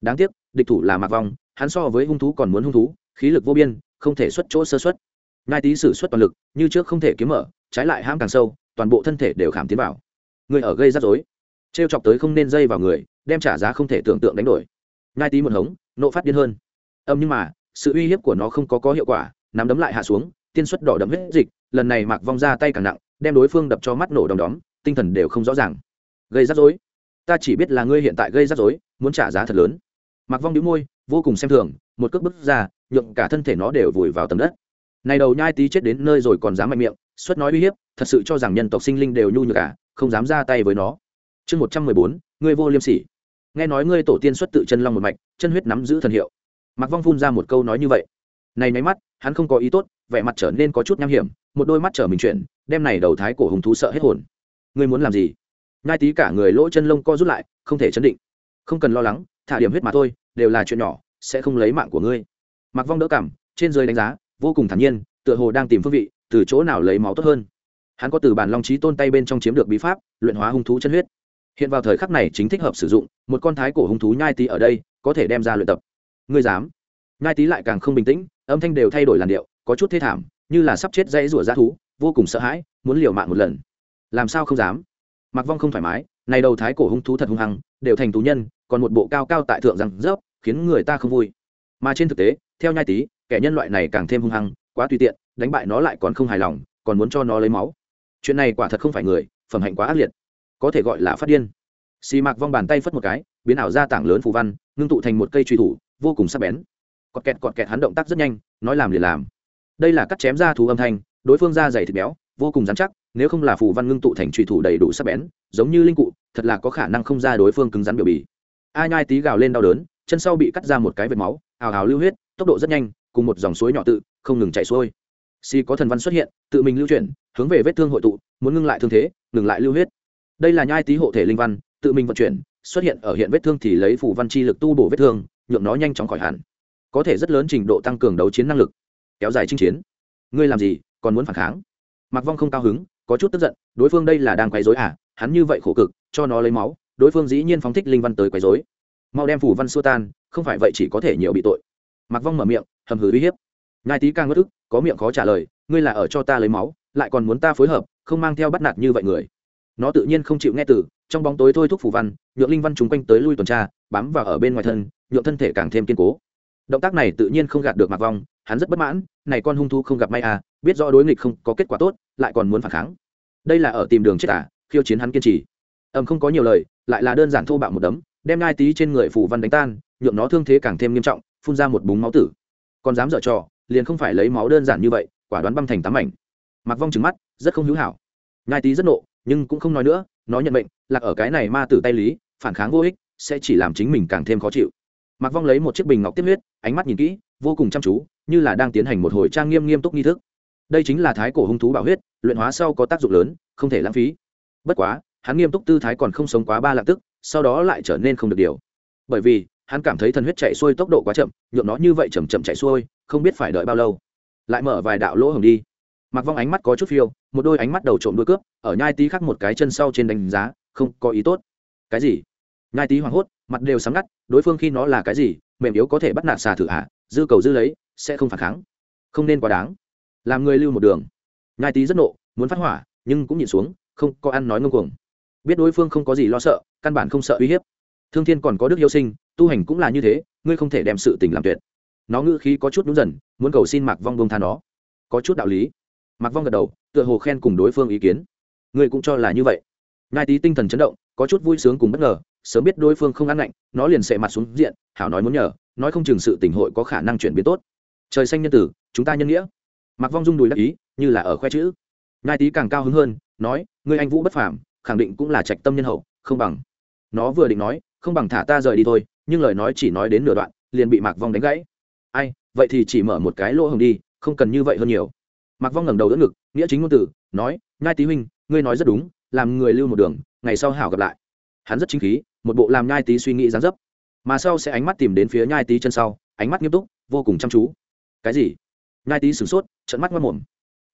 Đáng tiếc, địch thủ là mạc vong, hắn so với hung thú còn muốn hung thú, khí lực vô biên, không thể xuất chỗ sơ xuất ngai tý sử xuất toàn lực, như trước không thể kiếm mở, trái lại hãm càng sâu, toàn bộ thân thể đều khảm tiến vào. Người ở gây rắc rối. Trêu chọc tới không nên dây vào người, đem trả giá không thể tưởng tượng đánh đổi. Ngai tí một hống, nộ phát điên hơn. Âm nhưng mà sự uy hiếp của nó không có có hiệu quả, nắm đấm lại hạ xuống, tiên xuất đỏ đậm hết dịch, lần này mạc vong ra tay càng nặng, đem đối phương đập cho mắt nổ đom đóm, tinh thần đều không rõ ràng. Gây rắc rối. Ta chỉ biết là ngươi hiện tại gây rắc rối, muốn trả giá thật lớn. Mạc vong đĩu môi, vô cùng xem thường, một cước bước ra, nhượng cả thân thể nó đều vùi vào tầm đất. Này đầu nhai tí chết đến nơi rồi còn dám mạnh miệng xuất nói uy hiếp, thật sự cho rằng nhân tộc sinh linh đều nhu nhược cả không dám ra tay với nó. Chương một trăm mười bốn, ngươi vô liêm sỉ. Nghe nói ngươi tổ tiên xuất tự chân long một mạch, chân huyết nắm giữ thần hiệu mặc vong phun ra một câu nói như vậy. Này nháy mắt, hắn không có ý tốt, vẻ mặt trở nên có chút nham hiểm, một đôi mắt trở mình chuyển, đem này đầu thái cổ hùng thú sợ hết hồn. Ngươi muốn làm gì? Ngai tí cả người lỗ chân lông co rút lại, không thể chấn định. Không cần lo lắng, thả điểm huyết mà thôi, đều là chuyện nhỏ, sẽ không lấy mạng của ngươi. Mặc vong đỡ cảm trên dưới đánh giá, vô cùng thản nhiên, tựa hồ đang tìm phương vị, từ chỗ nào lấy máu tốt hơn. Hắn có từ bản long trí tôn tay bên trong chiếm được bí pháp, luyện hóa hung thú chân huyết. Hiện vào thời khắc này chính thích hợp sử dụng, một con thái cổ hung thú nhai tí ở đây, có thể đem ra luyện tập ngươi dám. Nhai Tý lại càng không bình tĩnh âm thanh đều thay đổi làn điệu có chút thê thảm như là sắp chết dãy rủa ra thú vô cùng sợ hãi muốn liều mạng một lần. Làm sao không dám? Mặc vong không thoải mái này đầu thái cổ hung thú thật hung hăng đều thành thú nhân còn một bộ cao cao tại thượng rằng rớp khiến người ta không vui. Mà trên thực tế theo nhai Tý, kẻ nhân loại này càng thêm hung hăng quá tùy tiện đánh bại nó lại còn không hài lòng còn muốn cho nó lấy máu. Chuyện này quả thật không phải người phẩm hạnh quá ác liệt. Có thể gọi là phát điên. Xì mạc vong bàn tay phất một cái biến ảo ra tảng lớn phù văn ngưng tụ thành một cây truy thủ vô cùng sắc bén. Cọt kẹt cọt kẹt hắn động tác rất nhanh, nói làm liền làm. Đây là cắt chém ra thú âm thanh, đối phương da dày thịt béo, vô cùng dán chắc, nếu không là phù văn ngưng tụ thành truy thủ đầy đủ sắc bén, giống như linh cụ, thật là có khả năng không ra đối phương cứng rắn biểu bì. Ai nhai tí gào lên đau đớn, chân sau bị cắt ra một cái vệt máu ào ào lưu huyết, tốc độ rất nhanh, cùng một dòng suối nhỏ tự, không ngừng chảy xuôi. Si có thần văn xuất hiện, tự mình lưu chuyển, hướng về vết thương hội tụ, muốn ngưng lại thương thế, ngừng lại lưu huyết. Đây là nhai tí hộ thể linh văn, tự mình vận chuyển, xuất hiện ở hiện vết thương thì lấy phủ văn chi lực tu bổ vết thương nhượng nó nhanh chóng khỏi hẳn. Có thể rất lớn trình độ tăng cường đấu chiến năng lực. Kéo dài chinh chiến. Ngươi làm gì, còn muốn phản kháng? Mặc vong không cao hứng, có chút tức giận, đối phương đây là đang quấy dối à? Hắn như vậy khổ cực, cho nó lấy máu, đối phương dĩ nhiên phóng thích linh văn tới quấy dối mau đem phủ văn xua tan, không phải vậy chỉ có thể nhiều bị tội. Mặc vong mở miệng, hầm hừ uy hiếp. Ngài tý càng ngất ức, có miệng khó trả lời, ngươi là ở cho ta lấy máu, lại còn muốn ta phối hợp, không mang theo bắt nạt như vậy người. Nó tự nhiên không chịu nghe từ, trong bóng tối thôi thúc phủ văn, nhượng linh văn chúng quanh tới lui tuần tra bám vào ở bên ngoài thân nhuộm thân thể càng thêm kiên cố. Động tác này tự nhiên không gạt được mặc vong, hắn rất bất mãn, này con hung thú không gặp may à biết rõ đối nghịch không có kết quả tốt, lại còn muốn phản kháng. Đây là ở tìm đường chết à khiêu chiến hắn kiên trì. Ầm không có nhiều lời, lại là đơn giản thô bạo một đấm, đem ngai tí trên người phủ văn đánh tan nhuộm nó thương thế càng thêm nghiêm trọng, phun ra một búng máu tử. Còn dám dở trò, liền không phải lấy máu đơn giản như vậy, quả đoán băm thành tám mảnh. Mặc vong trừng mắt, rất không hữu hảo. Ngai tí rất nộ, nhưng cũng không nói nữa, nó nhận bệnh lạc ở cái này ma tử tay lý, phản kháng vô ích sẽ chỉ làm chính mình càng thêm khó chịu. Mặc vong lấy một chiếc bình ngọc tiếp huyết, ánh mắt nhìn kỹ, vô cùng chăm chú, như là đang tiến hành một hồi trang nghiêm nghiêm túc nghi thức. Đây chính là thái cổ hung thú bảo huyết, luyện hóa sau có tác dụng lớn, không thể lãng phí. Bất quá, hắn nghiêm túc tư thái còn không sống quá ba lạc tức, sau đó lại trở nên không được điều. Bởi vì, hắn cảm thấy thần huyết chạy xuôi tốc độ quá chậm, nhượng nó như vậy chầm chậm chạy xuôi, không biết phải đợi bao lâu. Lại mở vài đạo lỗ hồng đi. Mặc vong ánh mắt có chút phiêu, một đôi ánh mắt đầu trộm đuôi cướp, ở nhai tí khắc một cái chân sau trên đánh giá, không có ý tốt. Cái gì? Ngai Tý hoảng hốt, mặt đều sáng ngắt, đối phương khi nó là cái gì, mềm yếu có thể bắt nạt xà thử hạ dư cầu dư lấy, sẽ không phản kháng. Không nên quá đáng. Làm người lưu một đường. Ngai Tý rất nộ, muốn phát hỏa, nhưng cũng nhìn xuống, không có ăn nói ngông cuồng. Biết đối phương không có gì lo sợ, căn bản không sợ uy hiếp. Thương thiên còn có đức yêu sinh, tu hành cũng là như thế, ngươi không thể đem sự tình làm tuyệt. Nó ngữ khí có chút đúng dần, muốn cầu xin mạc vong bông tha nó. Có chút đạo lý. Mạc vong gật đầu, tựa hồ khen cùng đối phương ý kiến. Ngươi cũng cho là như vậy. Ngai Tý tinh thần chấn động, có chút vui sướng cùng bất ngờ sớm biết đối phương không ăn lạnh, nó liền sệ mặt xuống diện, hảo nói muốn nhờ, nói không chừng sự tình hội có khả năng chuyển biến tốt. Trời xanh nhân tử, chúng ta nhân nghĩa. Mặc vong dung đùi đắc ý, như là ở khoe chữ. Ngai tý càng cao hứng hơn, nói, ngươi anh vũ bất phàm, khẳng định cũng là trạch tâm nhân hậu, không bằng. Nó vừa định nói, không bằng thả ta rời đi thôi, nhưng lời nói chỉ nói đến nửa đoạn, liền bị mạc vong đánh gãy. Ai, vậy thì chỉ mở một cái lỗ hồng đi, không cần như vậy hơn nhiều. Mạc vong ngẩng đầu đỡ ngực, nghĩa chính ngôn tử, nói nhai tý huynh, ngươi nói rất đúng, làm người lưu một đường, ngày sau hảo gặp lại hắn rất chính khí, một bộ làm nhai tý suy nghĩ dán dấp. Mà sau sẽ ánh mắt tìm đến phía nhai tý chân sau, ánh mắt nghiêm túc, vô cùng chăm chú. Cái gì? Nhai tý sửng sốt trận mắt mất mồm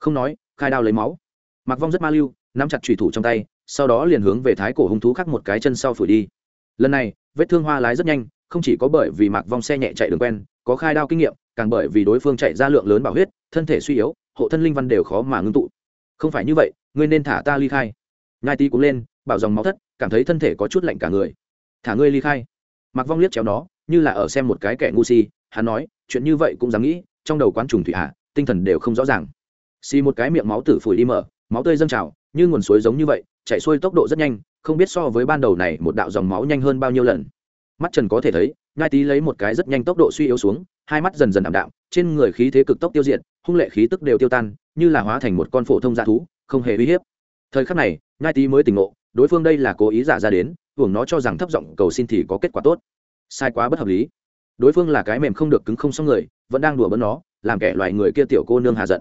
không nói, khai đao lấy máu. Mạc vong rất ma lưu, nắm chặt trùy thủ trong tay, sau đó liền hướng về thái cổ hung thú khắc một cái chân sau phủi đi. Lần này, vết thương hoa lái rất nhanh, không chỉ có bởi vì mạc vong xe nhẹ chạy đường quen, có khai đao kinh nghiệm, càng bởi vì đối phương chạy ra lượng lớn bảo huyết, thân thể suy yếu, hộ thân linh văn đều khó mà ngưng tụ. Không phải như vậy, ngươi nên thả ta ly khai. Nhai tý cũng lên, bảo dòng máu thất cảm thấy thân thể có chút lạnh cả người. Thả ngươi ly khai. Mặc vong liếc chéo nó, như là ở xem một cái kẻ ngu si, hắn nói, chuyện như vậy cũng dám nghĩ, trong đầu quán trùng thủy hạ, tinh thần đều không rõ ràng. Xì một cái miệng máu tử phủi đi mở, máu tươi dâng trào, như nguồn suối giống như vậy, chạy xuôi tốc độ rất nhanh, không biết so với ban đầu này một đạo dòng máu nhanh hơn bao nhiêu lần. Mắt trần có thể thấy ngai tí lấy một cái rất nhanh tốc độ suy yếu xuống, hai mắt dần dần ảm đạm, trên người khí thế cực tốc tiêu diệt, hung lệ khí tức đều tiêu tan, như là hóa thành một con phổ thông dạ thú, không hề uy hiếp. Thời khắc này ngai tí mới tỉnh ngộ đối phương đây là cố ý giả ra đến, hưởng nó cho rằng thấp giọng cầu xin thì có kết quả tốt. Sai quá bất hợp lý. Đối phương là cái mềm không được cứng không xong người, vẫn đang đùa bỡn nó, làm kẻ loài người kia tiểu cô nương hạ giận.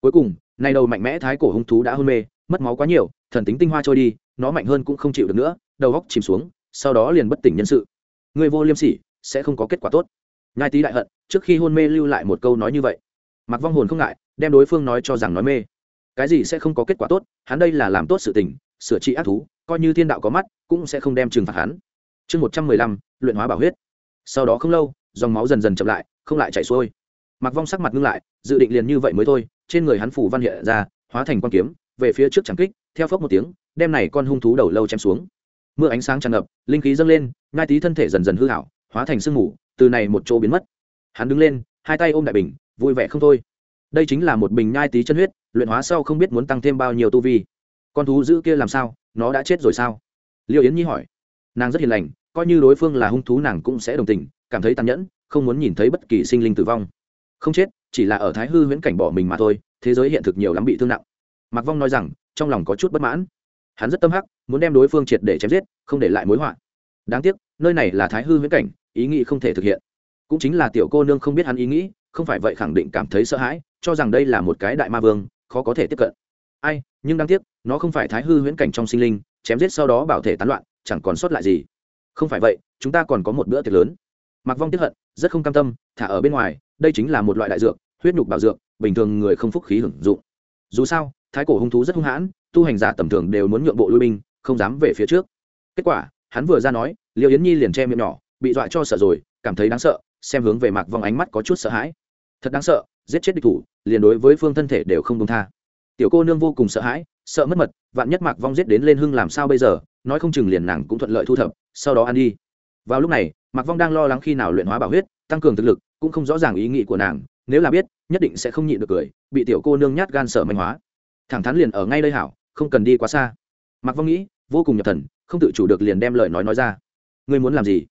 Cuối cùng, nay đầu mạnh mẽ thái cổ hung thú đã hôn mê, mất máu quá nhiều, thần tính tinh hoa trôi đi, nó mạnh hơn cũng không chịu được nữa, đầu góc chìm xuống, sau đó liền bất tỉnh nhân sự. Người vô liêm sỉ, sẽ không có kết quả tốt. Nhai tý đại hận, trước khi hôn mê lưu lại một câu nói như vậy. Mặc vong hồn không ngại, đem đối phương nói cho rằng nói mê. Cái gì sẽ không có kết quả tốt, hắn đây là làm tốt sự tình, sửa trị ác thú coi như thiên đạo có mắt, cũng sẽ không đem trừng phạt hắn. Chương một trăm mười lăm, luyện hóa bảo huyết. Sau đó không lâu, dòng máu dần dần chậm lại, không lại chảy xuôi. Mặc vong sắc mặt ngưng lại, dự định liền như vậy mới thôi, trên người hắn phủ văn hiện ra, hóa thành quan kiếm, về phía trước chẳng kích, theo phốc một tiếng, đem này con hung thú đầu lâu chém xuống. Mưa ánh sáng tràn ngập, linh khí dâng lên ngai tí thân thể dần dần hư hảo, hóa thành sương mù, từ này một chỗ biến mất. Hắn đứng lên, hai tay ôm đại bình, vui vẻ không thôi. Đây chính là một bình nhai tí chân huyết, luyện hóa sau không biết muốn tăng thêm bao nhiêu tu vi. Con thú giữ kia làm sao? Nó đã chết rồi sao? Liêu yến nhi hỏi. Nàng rất hiền lành, coi như đối phương là hung thú nàng cũng sẽ đồng tình, cảm thấy tàn nhẫn, không muốn nhìn thấy bất kỳ sinh linh tử vong. Không chết, chỉ là ở thái hư huyễn cảnh bỏ mình mà thôi, thế giới hiện thực nhiều lắm bị thương nặng. Mạc vong nói rằng, trong lòng có chút bất mãn. Hắn rất tâm hắc, muốn đem đối phương triệt để chém giết, không để lại mối họa. Đáng tiếc, nơi này là thái hư huyễn cảnh, ý nghĩ không thể thực hiện. Cũng chính là tiểu cô nương không biết hắn ý nghĩ, không phải vậy khẳng định cảm thấy sợ hãi, cho rằng đây là một cái đại ma vương, khó có thể tiếp cận ai, nhưng đáng tiếc, nó không phải thái hư huyễn cảnh trong sinh linh, chém giết sau đó bảo thể tán loạn, chẳng còn sót lại gì. Không phải vậy, chúng ta còn có một bữa tiệc lớn. Mặc vong tiếp hận, rất không cam tâm, thả ở bên ngoài, đây chính là một loại đại dược, huyết nhục bảo dược, bình thường người không phúc khí hưởng dụng. Dù sao, thái cổ hung thú rất hung hãn, tu hành giả tầm thường đều muốn nhượng bộ lui binh, không dám về phía trước. Kết quả, hắn vừa ra nói, liêu yến nhi liền che miệng nhỏ, bị dọa cho sợ rồi, cảm thấy đáng sợ, xem hướng về mạc vong ánh mắt có chút sợ hãi. Thật đáng sợ, giết chết địch thủ, liền đối với phương thân thể đều không công tha tiểu cô nương vô cùng sợ hãi, sợ mất mật, vạn nhất mạc vong giết đến lên hưng làm sao bây giờ, nói không chừng liền nàng cũng thuận lợi thu thập, sau đó ăn đi. Vào lúc này, mạc vong đang lo lắng khi nào luyện hóa bảo huyết, tăng cường thực lực, cũng không rõ ràng ý nghĩ của nàng, nếu là biết, nhất định sẽ không nhịn được cười, bị tiểu cô nương nhát gan sợ manh hóa. Thẳng thắn liền ở ngay đây hảo, không cần đi quá xa. Mạc vong nghĩ, vô cùng nhập thần, không tự chủ được liền đem lời nói nói ra. Ngươi muốn làm gì?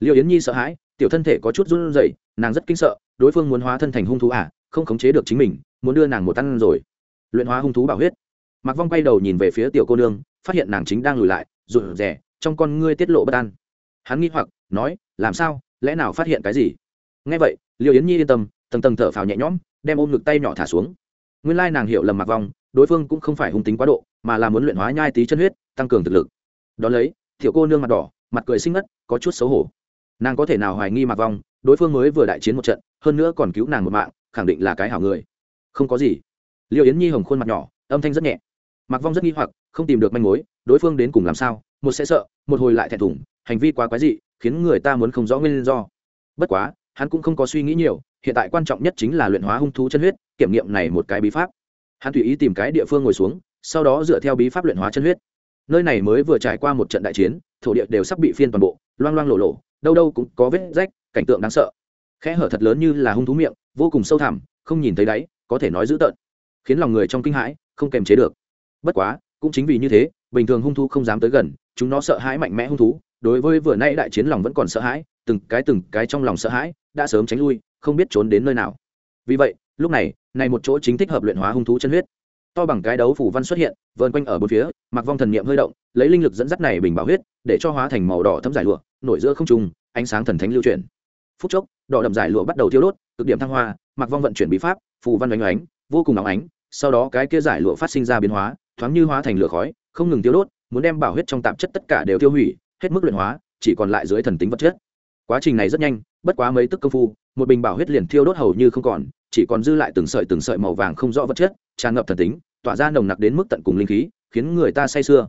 Liệu yến nhi sợ hãi, tiểu thân thể có chút run rẩy, nàng rất kinh sợ, đối phương muốn hóa thân thành hung thú à không khống chế được chính mình, muốn đưa nàng một tăng rồi luyện hóa hung thú bảo huyết. Mạc vong quay đầu nhìn về phía tiểu cô nương, phát hiện nàng chính đang lùi lại, rụt rè, trong con ngươi tiết lộ bất an. Hắn nghi hoặc, nói, làm sao? Lẽ nào phát hiện cái gì? Nghe vậy liệu yến nhi yên tâm, tầng tầng thở phào nhẹ nhõm, đem ôm ngực tay nhỏ thả xuống. Nguyên lai nàng hiểu lầm mạc vong, đối phương cũng không phải hung tính quá độ, mà là muốn luyện hóa nhai tí chân huyết, tăng cường thực lực. Đón lấy, tiểu cô nương mặt đỏ, mặt cười xinh ngất, có chút xấu hổ. Nàng có thể nào hoài nghi mạc vong, đối phương mới vừa đại chiến một trận, hơn nữa còn cứu nàng một mạng, khẳng định là cái hảo người. Không có gì liệu yến nhi hồng khuôn mặt nhỏ, âm thanh rất nhẹ. Mặc vong rất nghi hoặc, không tìm được manh mối, đối phương đến cùng làm sao? Một sẽ sợ, một hồi lại thẹn thùng, hành vi quá quái dị, khiến người ta muốn không rõ nguyên do. Bất quá, hắn cũng không có suy nghĩ nhiều, hiện tại quan trọng nhất chính là luyện hóa hung thú chân huyết, kiểm nghiệm này một cái bí pháp. Hắn tùy ý tìm cái địa phương ngồi xuống, sau đó dựa theo bí pháp luyện hóa chân huyết. Nơi này mới vừa trải qua một trận đại chiến, thổ địa đều sắp bị phiên toàn bộ, loang loang lộ lộ đâu đâu cũng có vết rách, cảnh tượng đáng sợ. Khe hở thật lớn như là hung thú miệng, vô cùng sâu thẳm, không nhìn thấy đáy, có thể nói dữ tợn khiến lòng người trong kinh hãi, không kềm chế được. Bất quá, cũng chính vì như thế, bình thường hung thú không dám tới gần, chúng nó sợ hãi mạnh mẽ hung thú, đối với vừa nay đại chiến lòng vẫn còn sợ hãi, từng cái từng cái trong lòng sợ hãi, đã sớm tránh lui, không biết trốn đến nơi nào. Vì vậy, lúc này này một chỗ chính thích hợp luyện hóa hung thú chân huyết. To bằng cái đấu phủ văn xuất hiện, vờn quanh ở bốn phía mặc vong thần niệm hơi động, lấy linh lực dẫn dắt này bình bảo huyết, để cho hóa thành màu đỏ thấm giải lụa, nổi giữa không trung, ánh sáng thần thánh lưu chuyển. Phút chốc, đỏ đậm giải lụa bắt đầu thiêu đốt, cực điểm thăng hoa mặc vong vận chuyển bí pháp, phù văn oanh oánh vô cùng nóng ánh, sau đó cái kia giải lụa phát sinh ra biến hóa, thoáng như hóa thành lửa khói, không ngừng tiêu đốt, muốn đem bảo huyết trong tạp chất tất cả đều tiêu hủy, hết mức luyện hóa, chỉ còn lại dưới thần tính vật chất. Quá trình này rất nhanh, bất quá mấy tức công phu, một bình bảo huyết liền thiêu đốt hầu như không còn, chỉ còn dư lại từng sợi từng sợi màu vàng không rõ vật chất, tràn ngập thần tính, tỏa ra nồng nặc đến mức tận cùng linh khí, khiến người ta say sưa.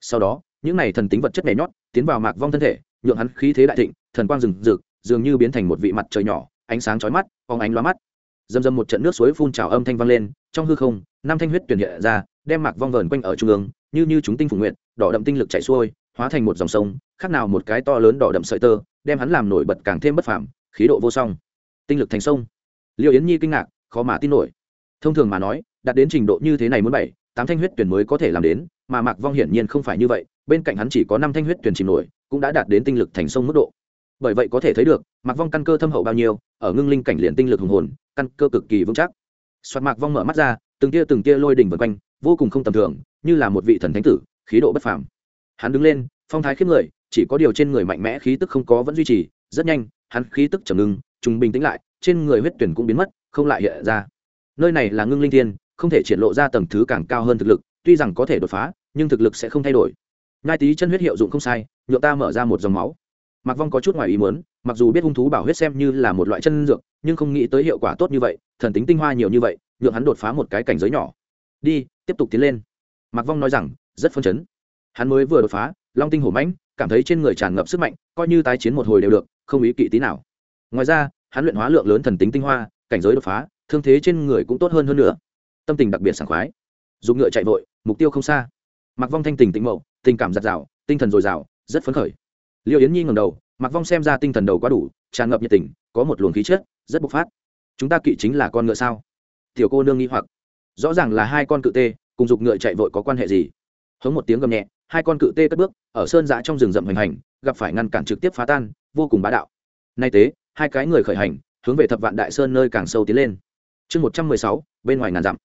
Sau đó, những này thần tính vật chất nhảy nhót, tiến vào mạc vong thân thể, nhượng hắn khí thế đại thịnh, thần quang rừng rực, dường như biến thành một vị mặt trời nhỏ, ánh sáng chói mắt phóng ánh loa mắt dầm dầm một trận nước suối phun trào âm thanh vang lên, trong hư không, năm thanh huyết tuyển hiện ra, đem mạc vong vờn quanh ở trung ương, như như chúng tinh phủ nguyện đỏ đậm tinh lực chảy xuôi, hóa thành một dòng sông, khác nào một cái to lớn đỏ đậm sợi tơ, đem hắn làm nổi bật càng thêm bất phàm, khí độ vô song. Tinh lực thành sông. Liệu yến nhi kinh ngạc, khó mà tin nổi. Thông thường mà nói, đạt đến trình độ như thế này muốn bảy, tám thanh huyết tuyển mới có thể làm đến, mà mạc vong hiển nhiên không phải như vậy, bên cạnh hắn chỉ có năm thanh huyết tuyển chìm nổi, cũng đã đạt đến tinh lực thành sông mức độ. Bởi vậy có thể thấy được, mạc vong căn cơ thâm hậu bao nhiêu ở ngưng linh cảnh liền tinh lực hùng hồn, căn cơ cực kỳ vững chắc. Soạt mạc vong mở mắt ra, từng tia từng tia lôi đỉnh vần quanh, vô cùng không tầm thường, như là một vị thần thánh tử, khí độ bất phàm. Hắn đứng lên, phong thái khiếp người, chỉ có điều trên người mạnh mẽ khí tức không có vẫn duy trì, rất nhanh, hắn khí tức trầm ngưng, trùng bình tĩnh lại, trên người huyết tuyển cũng biến mất, không lại hiện ra. Nơi này là ngưng linh thiên, không thể triển lộ ra tầng thứ càng cao hơn thực lực, tuy rằng có thể đột phá, nhưng thực lực sẽ không thay đổi. Ngai tí chân huyết hiệu dụng không sai nhựa ta mở ra một dòng máu. Mặc vong có chút ngoài ý muốn mặc dù biết hung thú bảo huyết xem như là một loại chân dược, nhưng không nghĩ tới hiệu quả tốt như vậy, thần tính tinh hoa nhiều như vậy, nhượng hắn đột phá một cái cảnh giới nhỏ. Đi, tiếp tục tiến lên. Mặc vong nói rằng, rất phân chấn. Hắn mới vừa đột phá, long tinh hổ mãnh, cảm thấy trên người tràn ngập sức mạnh, coi như tái chiến một hồi đều được, không ý kỵ tí nào. Ngoài ra, hắn luyện hóa lượng lớn thần tính tinh hoa, cảnh giới đột phá, thương thế trên người cũng tốt hơn hơn nữa. Tâm tình đặc biệt sảng khoái. Dùng ngựa chạy vội, mục tiêu không xa. Mặc vong thanh tình tĩnh mậu tình cảm giặt rào, tinh thần dồi dào, rất phấn khởi. Liệu yến nhi ngầm đầu mặc vong xem ra tinh thần đầu quá đủ, tràn ngập nhiệt tình, có một luồng khí chất, rất bộc phát. Chúng ta kỵ chính là con ngựa sao? Tiểu cô nương nghi hoặc. Rõ ràng là hai con cự tê, cùng dục ngựa chạy vội có quan hệ gì? Hống một tiếng gầm nhẹ, hai con cự tê cất bước, ở sơn giã trong rừng rậm hành hành, gặp phải ngăn cản trực tiếp phá tan, vô cùng bá đạo. Nay tế, hai cái người khởi hành, hướng về thập vạn đại sơn nơi càng sâu tiến lên. Chương một trăm mười sáu, bên ngoài ngàn dặm.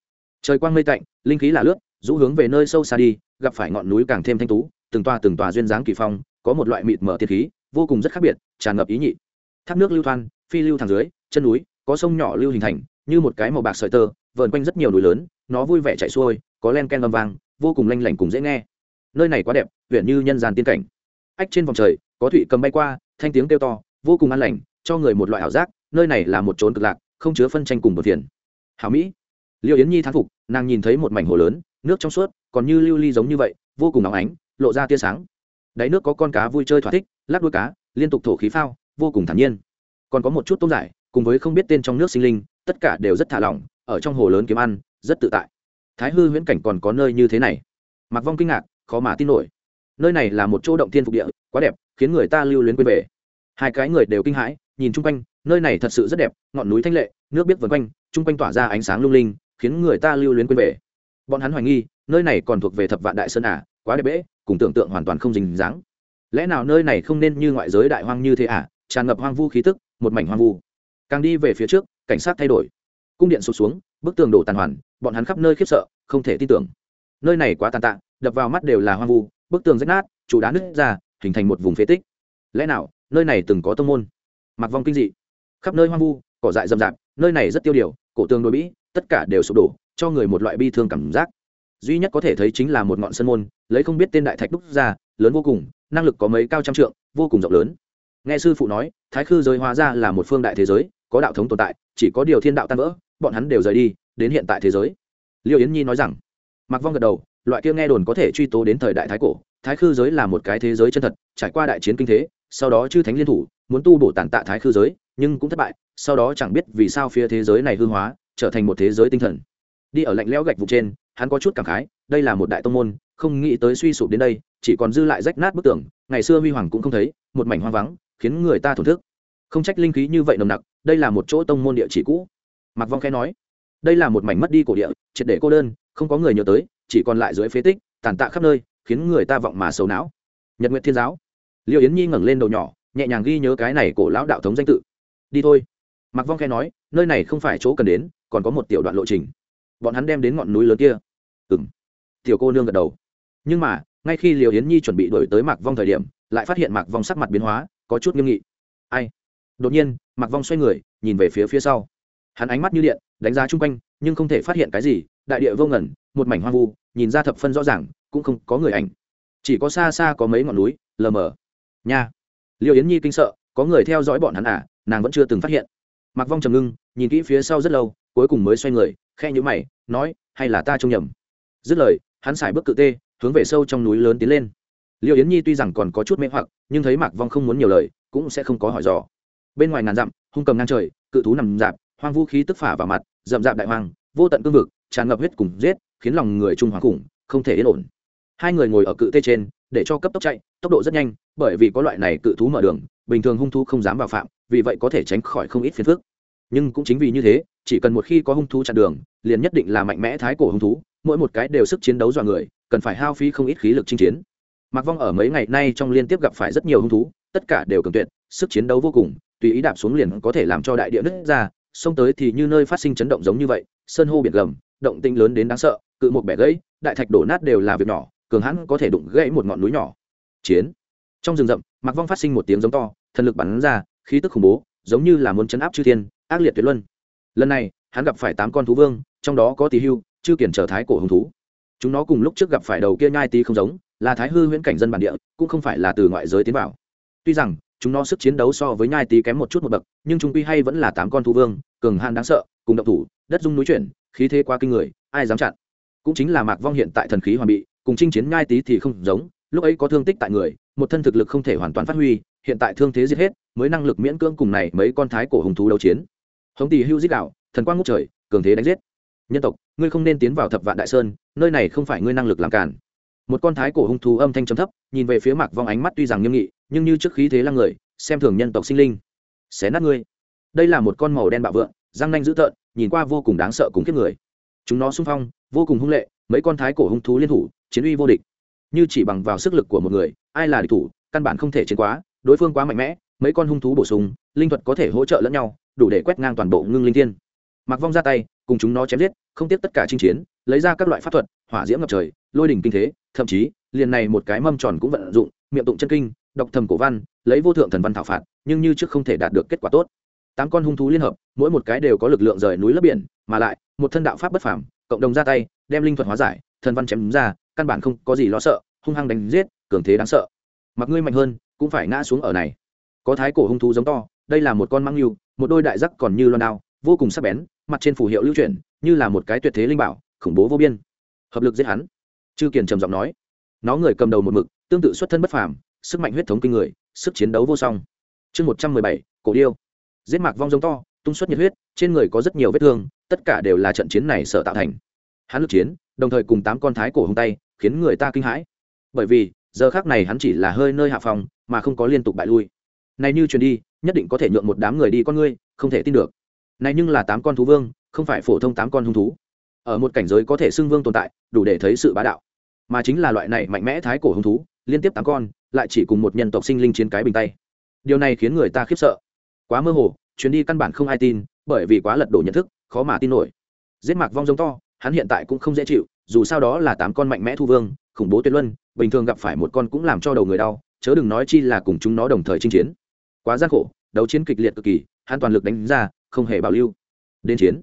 Trời quang mây tạnh, linh khí là lướt, rũ hướng về nơi sâu xa đi, gặp phải ngọn núi càng thêm thanh tú, từng tòa từng tòa duyên dáng kỳ phong, có một loại mịt mở tiệt khí vô cùng rất khác biệt, tràn ngập ý nhị. Thác nước lưu thoan, phi lưu thẳng dưới, chân núi, có sông nhỏ lưu hình thành, như một cái màu bạc sợi tơ, vờn quanh rất nhiều núi lớn, nó vui vẻ chạy xuôi, có len ken âm vang, vô cùng lanh lảnh cùng dễ nghe. Nơi này quá đẹp huyện như nhân gian tiên cảnh. Ách trên vòng trời, có thụy cầm bay qua, thanh tiếng kêu to, vô cùng an lành, cho người một loại ảo giác, nơi này là một trốn cực lạc, không chứa phân tranh cùng một phiền hảo mỹ. Liệu yến nhi thán phục, nàng nhìn thấy một mảnh hồ lớn, nước trong suốt, còn như lưu ly giống như vậy, vô cùng nóng ánh, lộ ra tia sáng đáy nước có con cá vui chơi thỏa thích, lắc đuôi cá, liên tục thổ khí phao, vô cùng thản nhiên. Còn có một chút tôm giải, cùng với không biết tên trong nước sinh linh, tất cả đều rất thả lỏng, ở trong hồ lớn kiếm ăn, rất tự tại. Thái hư huyễn cảnh còn có nơi như thế này. Mặc vong kinh ngạc, khó mà tin nổi. Nơi này là một chỗ động thiên phục địa, quá đẹp, khiến người ta lưu luyến quên về. Hai cái người đều kinh hãi, nhìn chung quanh, nơi này thật sự rất đẹp, ngọn núi thanh lệ, nước biết vần quanh, chung quanh tỏa ra ánh sáng lung linh, khiến người ta lưu luyến quên về. Bọn hắn hoài nghi, nơi này còn thuộc về thập vạn đại sơn à quá đẹp bễ cùng tưởng tượng hoàn toàn không dính dáng. Lẽ nào nơi này không nên như ngoại giới đại hoang như thế à? Tràn ngập hoang vu khí tức, một mảnh hoang vu. Càng đi về phía trước, cảnh sát thay đổi. Cung điện sụt xuống, bức tường đổ tàn hoàn, bọn hắn khắp nơi khiếp sợ, không thể tin tưởng. Nơi này quá tàn tạ, đập vào mắt đều là hoang vu, bức tường rách nát trụ đá nứt ra, hình thành một vùng phế tích. Lẽ nào, nơi này từng có tông môn? Mặc vong kinh dị. Khắp nơi hoang vu, cỏ dại rậm rạp, nơi này rất tiêu điều, cổ tường đôi bĩ, tất cả đều sụp đổ, cho người một loại bi thương cảm giác duy nhất có thể thấy chính là một ngọn sân môn, lấy không biết tên đại thạch đúc ra, lớn vô cùng, năng lực có mấy cao trăm trượng, vô cùng rộng lớn. Nghe sư phụ nói, thái khư giới hóa ra là một phương đại thế giới, có đạo thống tồn tại, chỉ có điều thiên đạo tan vỡ, bọn hắn đều rời đi, đến hiện tại thế giới. Liêu yến nhi nói rằng mặc vong gật đầu, loại kia nghe đồn có thể truy tố đến thời đại thái cổ, thái khư giới là một cái thế giới chân thật, trải qua đại chiến kinh thế, sau đó chư thánh liên thủ, muốn tu bổ tàn tạ thái khư giới, nhưng cũng thất bại, sau đó chẳng biết vì sao phía thế giới này hư hóa, trở thành một thế giới tinh thần. Đi ở lạnh lẽo gạch vụ trên hắn có chút cảm khái, đây là một đại tông môn, không nghĩ tới suy sụp đến đây, chỉ còn dư lại rách nát bức tường, ngày xưa huy hoàng cũng không thấy, một mảnh hoang vắng, khiến người ta thổn thức. Không trách linh khí như vậy nồng nặc, đây là một chỗ tông môn địa chỉ cũ. Mặc vong khẽ nói, đây là một mảnh mất đi cổ địa, triệt để cô đơn, không có người nhớ tới, chỉ còn lại dưới phế tích, tàn tạ khắp nơi, khiến người ta vọng mà sầu não. Nhật nguyện thiên giáo. Liệu yến nhi ngẩng lên đầu nhỏ, nhẹ nhàng ghi nhớ cái này cổ lão đạo thống danh tự. Đi thôi. Mặc vong khẽ nói, nơi này không phải chỗ cần đến, còn có một tiểu đoạn lộ trình bọn hắn đem đến ngọn núi lớn kia. Ừ m tiểu cô nương gật đầu. Nhưng mà, ngay khi liều yến nhi chuẩn bị đổi tới mạc vong thời điểm, lại phát hiện mạc vong sắc mặt biến hóa, có chút nghiêm nghị. Ai? Đột nhiên, mạc vong xoay người, nhìn về phía phía sau. Hắn ánh mắt như điện, đánh giá chung quanh, nhưng không thể phát hiện cái gì, đại địa vô ngẩn một mảnh hoang vu, nhìn ra thập phân rõ ràng, cũng không có người ảnh. Chỉ có xa xa có mấy ngọn núi, lờ mờ. Nha. Liêu yến nhi kinh sợ, có người theo dõi bọn hắn à nàng vẫn chưa từng phát hiện. Mặc vong trầm ngưng, nhìn kỹ phía sau rất lâu, cuối cùng mới xoay người khe nhữ mày, nói, hay là ta trông nhầm? Dứt lời, hắn xài bước cự tê, hướng về sâu trong núi lớn tiến lên. Liêu yến nhi tuy rằng còn có chút mê hoặc, nhưng thấy mạc vong không muốn nhiều lời, cũng sẽ không có hỏi dò. Bên ngoài ngàn dặm, hung cầm ngang trời, cự thú nằm dạp, hoang vũ khí tức phả vào mặt, rậm rạp đại hoang, vô tận cương vực, tràn ngập huyết cùng giết, khiến lòng người trung hoàng khủng, không thể yên ổn. Hai người ngồi ở cự tê trên, để cho cấp tốc chạy, tốc độ rất nhanh, bởi vì có loại này cự thú mở đường, bình thường hung thú không dám vào phạm, vì vậy có thể tránh khỏi không ít phiền phức. Nhưng cũng chính vì như thế chỉ cần một khi có hung thú chặn đường, liền nhất định là mạnh mẽ thái cổ hung thú, mỗi một cái đều sức chiến đấu dọa người, cần phải hao phí không ít khí lực chinh chiến. Mặc vong ở mấy ngày nay trong liên tiếp gặp phải rất nhiều hung thú, tất cả đều cường tuyệt, sức chiến đấu vô cùng, tùy ý đạp xuống liền có thể làm cho đại địa nứt ra, xông tới thì như nơi phát sinh chấn động giống như vậy, sơn hô biển gầm, động tinh lớn đến đáng sợ, cự một bẻ gãy, đại thạch đổ nát đều là việc nhỏ, cường hãn có thể đụng gãy một ngọn núi nhỏ. Chiến. Trong rừng rậm mặc vong phát sinh một tiếng giống to, thần lực bắn ra, khí tức khủng bố, giống như là muốn chấn áp chư thiên, ác liệt tuyệt luân lần này, hắn gặp phải tám con thú vương, trong đó có tỳ hưu, chư kiển trở thái cổ hùng thú. Chúng nó cùng lúc trước gặp phải đầu kia nhai tí không giống, là thái hư huyễn cảnh dân bản địa, cũng không phải là từ ngoại giới tiến vào. Tuy rằng, chúng nó sức chiến đấu so với nhai tí kém một chút một bậc, nhưng chúng quy hay vẫn là tám con thú vương, cường hạn đáng sợ, cùng độc thủ, đất dung núi chuyển, khí thế quá kinh người, ai dám chặn? Cũng chính là mạc vong hiện tại thần khí hoàn bị, cùng chinh chiến nhai tí thì không giống, lúc ấy có thương tích tại người, một thân thực lực không thể hoàn toàn phát huy, hiện tại thương thế giết hết, mới năng lực miễn cưỡng cùng này mấy con thái cổ hùng thú đấu chiến hống tỷ hưu giết đạo thần quang ngút trời, cường thế đánh giết. Nhân tộc, ngươi không nên tiến vào thập vạn đại sơn, nơi này không phải ngươi năng lực làm cản một con thái cổ hung thú âm thanh trầm thấp, nhìn về phía mạc vong ánh mắt tuy rằng nghiêm nghị, nhưng như trước khí thế lăng người, xem thường nhân tộc sinh linh. Xé nát ngươi. Đây là một con màu đen bạo vượng, răng nanh dữ tợn, nhìn qua vô cùng đáng sợ cùng kiếp người. Chúng nó xung phong, vô cùng hung lệ, mấy con thái cổ hung thú liên thủ, chiến uy vô địch. Như chỉ bằng vào sức lực của một người, ai là địch thủ, căn bản không thể chiến quá, đối phương quá mạnh mẽ, mấy con hung thú bổ sung, linh thuật có thể hỗ trợ lẫn nhau đủ để quét ngang toàn bộ ngưng linh thiên. Mặc vong ra tay, cùng chúng nó chém giết, không tiếp tất cả chinh chiến, lấy ra các loại pháp thuật, hỏa diễm ngập trời, lôi đỉnh kinh thế, thậm chí, liền này một cái mâm tròn cũng vận dụng, miệng tụng chân kinh, đọc thầm cổ văn, lấy vô thượng thần văn thảo phạt, nhưng như trước không thể đạt được kết quả tốt. Tám con hung thú liên hợp, mỗi một cái đều có lực lượng rời núi lấp biển, mà lại, một thân đạo pháp bất phàm, cộng đồng ra tay, đem linh thuật hóa giải, thần văn chém ra, căn bản không có gì lo sợ, hung hăng đánh giết, cường thế đáng sợ. Mặc ngươi mạnh hơn, cũng phải ngã xuống ở này. Có thái cổ hung thú giống to đây là một con mang yêu, một đôi đại giác còn như loan đao, vô cùng sắc bén, mặt trên phù hiệu lưu chuyển, như là một cái tuyệt thế linh bảo, khủng bố vô biên. Hợp lực giết hắn. Chư kiền trầm giọng nói. Nó người cầm đầu một mực, tương tự xuất thân bất phàm, sức mạnh huyết thống kinh người, sức chiến đấu vô song. Chương một trăm mười bảy, cổ điêu. Giết mạc vong giống to, tung xuất nhiệt huyết, trên người có rất nhiều vết thương, tất cả đều là trận chiến này sợ tạo thành. Hắn lực chiến, đồng thời cùng tám con thái cổ hung tay, khiến người ta kinh hãi. Bởi vì, giờ khác này hắn chỉ là hơi nơi hạ phòng, mà không có liên tục bại lui này như truyền đi, nhất định có thể nhượng một đám người đi con ngươi, không thể tin được. Này nhưng là tám con thú vương, không phải phổ thông tám con hung thú. Ở một cảnh giới có thể xưng vương tồn tại, đủ để thấy sự bá đạo. Mà chính là loại này mạnh mẽ thái cổ hung thú, liên tiếp tám con, lại chỉ cùng một nhân tộc sinh linh chiến cái bình tay. Điều này khiến người ta khiếp sợ. Quá mơ hồ chuyến đi căn bản không ai tin, bởi vì quá lật đổ nhận thức, khó mà tin nổi. Giết mạc vong giống to, hắn hiện tại cũng không dễ chịu, dù sao đó là tám con mạnh mẽ thu vương, khủng bố tuyệt luân, bình thường gặp phải một con cũng làm cho đầu người đau, chớ đừng nói chi là cùng chúng nó đồng thời chinh chiến quá gian khổ, đấu chiến kịch liệt cực kỳ, hắn toàn lực đánh ra, không hề bảo lưu. Đến chiến,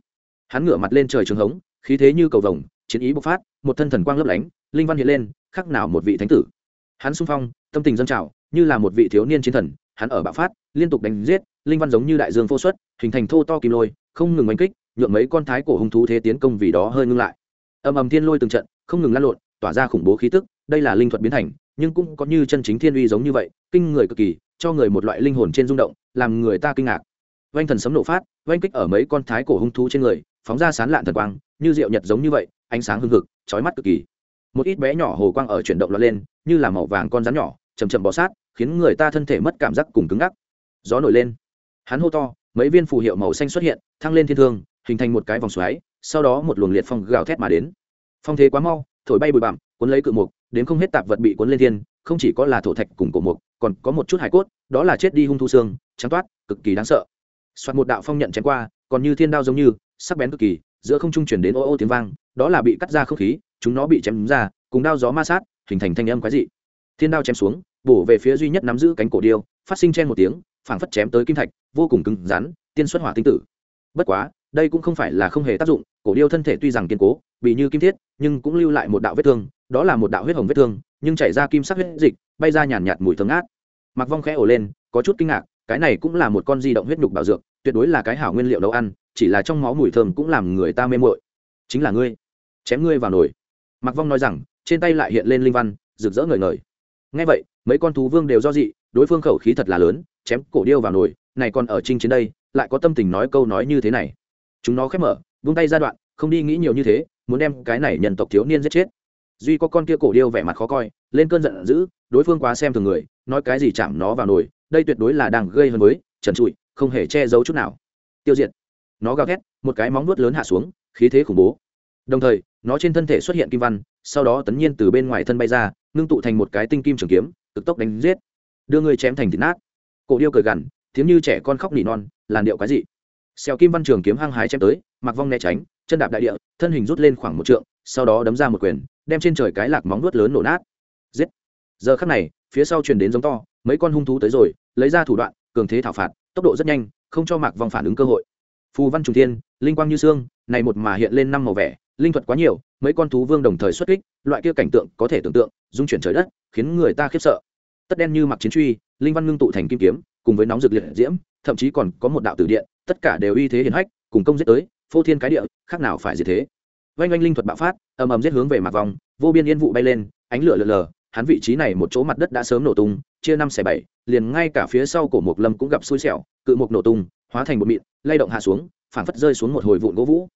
hắn ngửa mặt lên trời trường hống, khí thế như cầu vồng, chiến ý bộc phát, một thân thần quang lấp lánh, linh văn hiện lên khác nào một vị thánh tử. Hắn sung phong, tâm tình dân trào, như là một vị thiếu niên chiến thần, hắn ở bạo phát, liên tục đánh giết, linh văn giống như đại dương phô xuất, hình thành thô to kim lôi, không ngừng oanh kích, nhượng mấy con thái cổ hung thú thế tiến công vì đó hơi ngưng lại. Ầm ầm thiên lôi từng trận, không ngừng lan lộn, tỏa ra khủng bố khí tức, đây là linh thuật biến thành nhưng cũng có như chân chính thiên uy giống như vậy, kinh người cực kỳ, cho người một loại linh hồn trên rung động, làm người ta kinh ngạc. Vanh thần sấm nổ phát vanh kích ở mấy con thái cổ hung thú trên người, phóng ra sán lạn thần quang, như rượu nhật giống như vậy, ánh sáng hưng hực, chói mắt cực kỳ. Một ít bé nhỏ hồ quang ở chuyển động lọt lên, như là màu vàng con rắn nhỏ chầm chậm bò sát, khiến người ta thân thể mất cảm giác cùng cứng ngắc. Gió nổi lên. Hắn hô to, mấy viên phù hiệu màu xanh xuất hiện, thăng lên thiên thương, hình thành một cái vòng xoáy, sau đó một luồng liệt phong gào thét mà đến. Phong thế quá mau, thổi bay bụi bặm cuốn lấy cự mục, đến không hết tạp vật bị cuốn lên thiên, không chỉ có là thổ thạch cùng cổ mục, còn có một chút hải cốt, đó là chết đi hung thu xương, trắng toát, cực kỳ đáng sợ. Soạt một đạo phong nhận chém qua, còn như thiên đao giống như, sắc bén cực kỳ, giữa không trung chuyển đến ô ô tiếng vang, đó là bị cắt ra không khí, chúng nó bị chém ra, cùng đao gió ma sát, hình thành thanh âm quái dị. Thiên đao chém xuống, bổ về phía duy nhất nắm giữ cánh cổ điêu, phát sinh chen một tiếng, phảng phất chém tới kim thạch, vô cùng cứng rắn, tiên xuất hỏa tinh tử. Bất quá đây cũng không phải là không hề tác dụng, cổ điêu thân thể tuy rằng kiên cố bị như kim thiết, nhưng cũng lưu lại một đạo vết thương, đó là một đạo huyết hồng vết thương, nhưng chảy ra kim sắc huyết dịch, bay ra nhàn nhạt mùi thơm ngát. Mặc vong khẽ ổ lên, có chút kinh ngạc, cái này cũng là một con di động huyết nhục bảo dược, tuyệt đối là cái hảo nguyên liệu nấu ăn, chỉ là trong máu mùi thơm cũng làm người ta mê mội chính là ngươi, chém ngươi vào nồi. Mặc vong nói rằng, trên tay lại hiện lên linh văn, rực rỡ ngời ngời. Ngay vậy, mấy con thú vương đều do dị, đối phương khẩu khí thật là lớn, chém cổ điêu vào nồi, này còn ở trinh chiến đây, lại có tâm tình nói câu nói như thế này chúng nó khép mở, vung tay ra đoạn, không đi nghĩ nhiều như thế, muốn đem cái này nhân tộc thiếu niên giết chết. Duy có con kia cổ điêu vẻ mặt khó coi, lên cơn giận dữ, đối phương quá xem thường người, nói cái gì chạm nó vào nồi, đây tuyệt đối là đang gây hơn với, trần trụi, không hề che giấu chút nào. Tiêu diệt. Nó gào thét, một cái móng nuốt lớn hạ xuống, khí thế khủng bố. Đồng thời, nó trên thân thể xuất hiện kim văn, sau đó tấn nhiên từ bên ngoài thân bay ra, ngưng tụ thành một cái tinh kim trường kiếm, cực tốc đánh giết. Đưa người chém thành thịt nát. Cổ điêu cười gằn, tiếng như trẻ con khóc nỉ non, làn điệu cái gì xèo kim văn trường kiếm hăng hái chém tới, mặc vong né tránh, chân đạp đại địa, thân hình rút lên khoảng một trượng, sau đó đấm ra một quyền, đem trên trời cái lạc móng nuốt lớn nổ nát. Giết! Giờ khắc này, phía sau truyền đến giống to, mấy con hung thú tới rồi, lấy ra thủ đoạn, cường thế thảo phạt, tốc độ rất nhanh, không cho mạc vong phản ứng cơ hội. Phù văn trùng thiên, linh quang như xương, này một mà hiện lên năm màu vẻ, linh thuật quá nhiều, mấy con thú vương đồng thời xuất kích, loại kia cảnh tượng có thể tưởng tượng dung chuyển trời đất, khiến người ta khiếp sợ. Tất đen như mặc chiến truy, linh văn ngưng tụ thành kim kiếm, cùng với nóng rực liệt diễm thậm chí còn có một đạo tử điện, tất cả đều uy thế hiển hách, cùng công giết tới, phô thiên cái địa, khác nào phải gì thế. Vanh oanh linh thuật bạo phát, ầm ầm giết hướng về mặt vòng, vô biên yên vụ bay lên, ánh lửa lờ lờ, hắn vị trí này một chỗ mặt đất đã sớm nổ tung, chia năm xẻ bảy, liền ngay cả phía sau cổ mộc lâm cũng gặp xui xẻo, cự mộc nổ tung, hóa thành một mịn, lay động hạ xuống, phảng phất rơi xuống một hồi vụn gỗ vũ.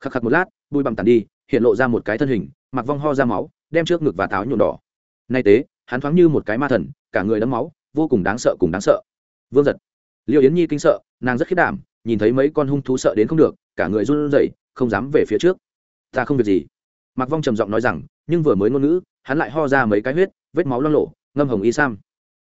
Khắc khắc một lát, bụi bằng tàn đi, hiện lộ ra một cái thân hình mặc vong ho ra máu, đem trước ngực và táo nhuộm đỏ. Nay tế, hắn thoáng như một cái ma thần, cả người đấm máu, vô cùng đáng sợ cùng đáng sợ. Vương giật liêu yến nhi kinh sợ, nàng rất khiết đảm, nhìn thấy mấy con hung thú sợ đến không được, cả người run rẩy, không dám về phía trước. Ta không việc gì. Mặc vong trầm giọng nói rằng, nhưng vừa mới ngôn ngữ, hắn lại ho ra mấy cái huyết, vết máu lo lộ, ngâm hồng y sam.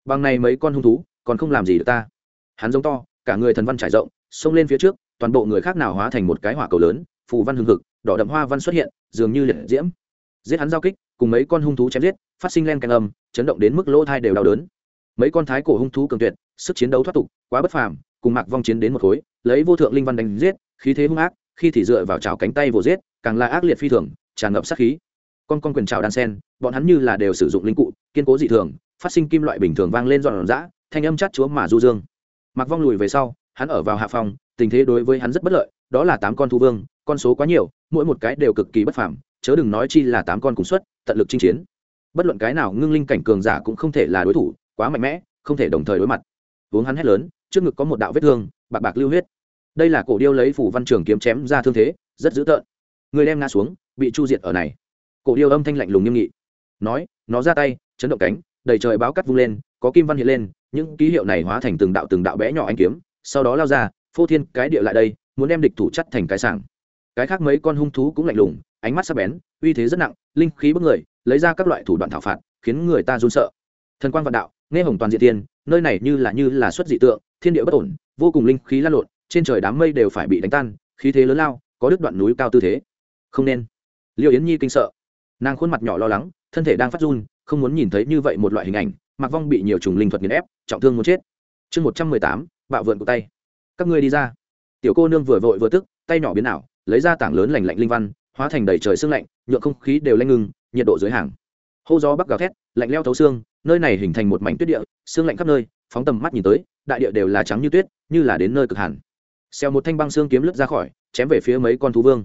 Bằng này mấy con hung thú, còn không làm gì được ta. Hắn giống to, cả người thần văn trải rộng, xông lên phía trước, toàn bộ người khác nào hóa thành một cái hỏa cầu lớn, phù văn hưng hực, đỏ đậm hoa văn xuất hiện, dường như liệt diễm. Giết hắn giao kích, cùng mấy con hung thú chém giết, phát sinh len canh âm, chấn động đến mức lỗ thai đều đau đớn. Mấy con thái cổ hung thú cường tuyệt, sức chiến đấu thoát tục quá bất phàm, cùng mạc vong chiến đến một khối, lấy vô thượng linh văn đánh giết, khí thế hung ác, khi thì dựa vào chảo cánh tay vồ giết, càng là ác liệt phi thường, tràn ngập sát khí. Con con quyền trào đan sen, bọn hắn như là đều sử dụng linh cụ, kiên cố dị thường, phát sinh kim loại bình thường vang lên giòn giã, thanh âm chát chúa mà du dương. Mặc vong lùi về sau, hắn ở vào hạ phòng, tình thế đối với hắn rất bất lợi, đó là tám con thu vương, con số quá nhiều, mỗi một cái đều cực kỳ bất phàm, chớ đừng nói chi là tám con cùng xuất, tận lực chinh chiến. Bất luận cái nào, ngưng linh cảnh cường giả cũng không thể là đối thủ, quá mạnh mẽ, không thể đồng thời đối mặt. Uống hắn hét lớn trước ngực có một đạo vết thương, bạc bạc lưu huyết. Đây là cổ điêu lấy phủ văn trường kiếm chém ra thương thế, rất dữ tợn. Người đem ngã xuống, bị chu diệt ở này. Cổ điêu âm thanh lạnh lùng nghiêm nghị. Nói, nó ra tay, chấn động cánh, đầy trời báo cắt vung lên, có kim văn hiện lên, những ký hiệu này hóa thành từng đạo từng đạo bé nhỏ anh kiếm, sau đó lao ra, phô thiên cái địa lại đây, muốn đem địch thủ chắt thành cái sảng. Cái khác mấy con hung thú cũng lạnh lùng, ánh mắt sắc bén, uy thế rất nặng, linh khí bức người, lấy ra các loại thủ đoạn thảo phạt, khiến người ta run sợ. Thần quang vạn đạo, nghe hồng toàn diện tiên, nơi này như là như là xuất dị tượng thiên địa bất ổn, vô cùng linh khí lan lộn, trên trời đám mây đều phải bị đánh tan, khí thế lớn lao, có đứt đoạn núi cao tư thế. Không nên. Liệu yến nhi kinh sợ. Nàng khuôn mặt nhỏ lo lắng, thân thể đang phát run, không muốn nhìn thấy như vậy một loại hình ảnh, mặc vong bị nhiều trùng linh thuật nghiền ép, trọng thương muốn chết. Chương một trăm mười tám, bạo vượn của tay. Các ngươi đi ra. Tiểu cô nương vừa vội vừa tức, tay nhỏ biến ảo, lấy ra tảng lớn lành lạnh linh văn, hóa thành đầy trời sương lạnh, nhượng không khí đều lanh ngừng nhiệt độ dưới hàng. Hô gió bắc gào thét, lạnh leo thấu xương, nơi này hình thành một mảnh tuyết địa xương lạnh khắp nơi, phóng tầm mắt nhìn tới đại địa đều là trắng như tuyết, như là đến nơi cực hẳn. Xeo một thanh băng xương kiếm lướt ra khỏi, chém về phía mấy con thú vương.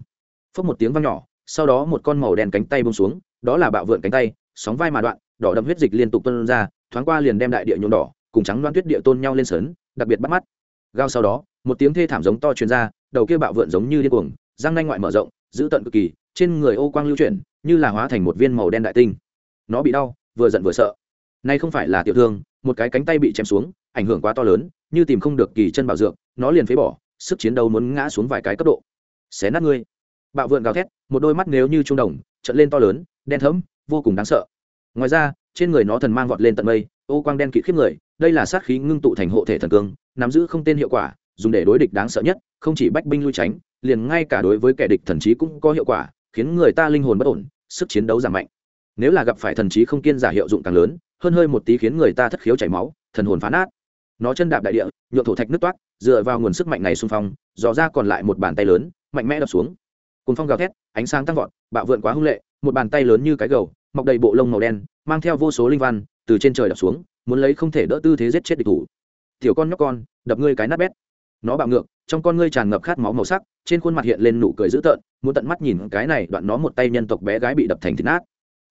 Phốc một tiếng vang nhỏ, sau đó một con màu đen cánh tay bông xuống, đó là bạo vượn cánh tay, sóng vai mà đoạn, đỏ đậm huyết dịch liên tục tuôn ra, thoáng qua liền đem đại địa nhuộm đỏ, cùng trắng loan tuyết địa tôn nhau lên sớn, đặc biệt bắt mắt. Gao sau đó, một tiếng thê thảm giống to truyền ra, đầu kia bạo vượn giống như điên cuồng răng nanh ngoại mở rộng giữ tận cực kỳ, trên người ô quang lưu chuyển, như là hóa thành một viên màu đen đại tinh. Nó bị đau, vừa giận vừa sợ. Nay không phải là tiểu thương một cái cánh tay bị chém xuống, ảnh hưởng quá to lớn, như tìm không được kỳ chân bảo dược, nó liền phế bỏ, sức chiến đấu muốn ngã xuống vài cái cấp độ. Xé nát ngươi. Bạo vượn gào thét, một đôi mắt nếu như trung đồng trận lên to lớn, đen thẫm, vô cùng đáng sợ. Ngoài ra, trên người nó thần mang vọt lên tận mây, ô quang đen kịt khiếp người, đây là sát khí ngưng tụ thành hộ thể thần cương, nắm giữ không tên hiệu quả, dùng để đối địch đáng sợ nhất, không chỉ bách binh lui tránh, liền ngay cả đối với kẻ địch thần trí cũng có hiệu quả, khiến người ta linh hồn bất ổn, sức chiến đấu giảm mạnh. Nếu là gặp phải thần trí không kiên giả hiệu dụng càng lớn hơn hơi một tí khiến người ta thất khiếu chảy máu, thần hồn phá nát. Nó chân đạp đại địa, nhuộm thổ thạch nước toát dựa vào nguồn sức mạnh này xung phong, dò ra còn lại một bàn tay lớn, mạnh mẽ đập xuống. Cùng phong gào thét, ánh sáng tăng vọt, bạo vượn quá hung lệ, một bàn tay lớn như cái gầu, mọc đầy bộ lông màu đen, mang theo vô số linh văn, từ trên trời đập xuống, muốn lấy không thể đỡ tư thế giết chết địch thủ. Tiểu con nhóc con, đập ngươi cái nát bét. Nó bạo ngược, trong con ngươi tràn ngập khát máu màu sắc, trên khuôn mặt hiện lên nụ cười dữ tợn, muốn tận mắt nhìn cái này đoạn nó một tay nhân tộc bé gái bị đập thành thịt nát.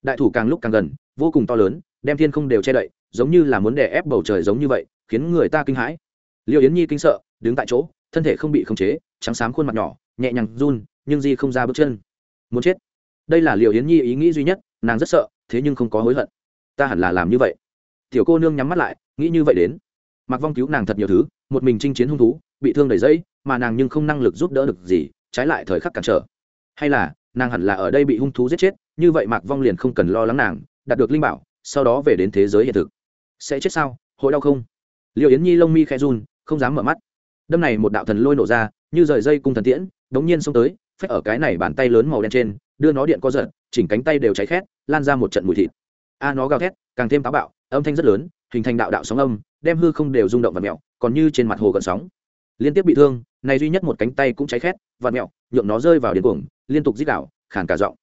Đại thủ càng lúc càng gần vô cùng to lớn, đem thiên không đều che đậy, giống như là muốn đè ép bầu trời giống như vậy, khiến người ta kinh hãi. Liệu yến nhi kinh sợ, đứng tại chỗ, thân thể không bị khống chế, trắng xám khuôn mặt nhỏ, nhẹ nhàng run, nhưng di không ra bước chân. Muốn chết. Đây là liệu yến nhi ý nghĩ duy nhất, nàng rất sợ, thế nhưng không có hối hận. Ta hẳn là làm như vậy. Tiểu cô nương nhắm mắt lại, nghĩ như vậy đến. Mặc vong cứu nàng thật nhiều thứ, một mình chinh chiến hung thú, bị thương đầy dây, mà nàng nhưng không năng lực giúp đỡ được gì, trái lại thời khắc cản trở. Hay là, nàng hẳn là ở đây bị hung thú giết chết, như vậy mạc vong liền không cần lo lắng nàng đạt được linh bảo, sau đó về đến thế giới hiện thực. Sẽ chết sao? Hội đau không? Liệu yến nhi lông mi khe run, không dám mở mắt. Đâm này một đạo thần lôi nổ ra, như rời dây cung thần tiễn, đống nhiên xông tới phép ở cái này bàn tay lớn màu đen trên, đưa nó điện co giật, chỉnh cánh tay đều cháy khét, lan ra một trận mùi thịt. A, nó gào thét, càng thêm táo bạo, âm thanh rất lớn, hình thành đạo đạo sóng âm, đem hư không đều rung động và mẹo, còn như trên mặt hồ gần sóng. Liên tiếp bị thương, này duy nhất một cánh tay cũng cháy khét, và mẹo, nhượng nó rơi vào điên cuồng, liên tục giết đảo khàn cả giọng.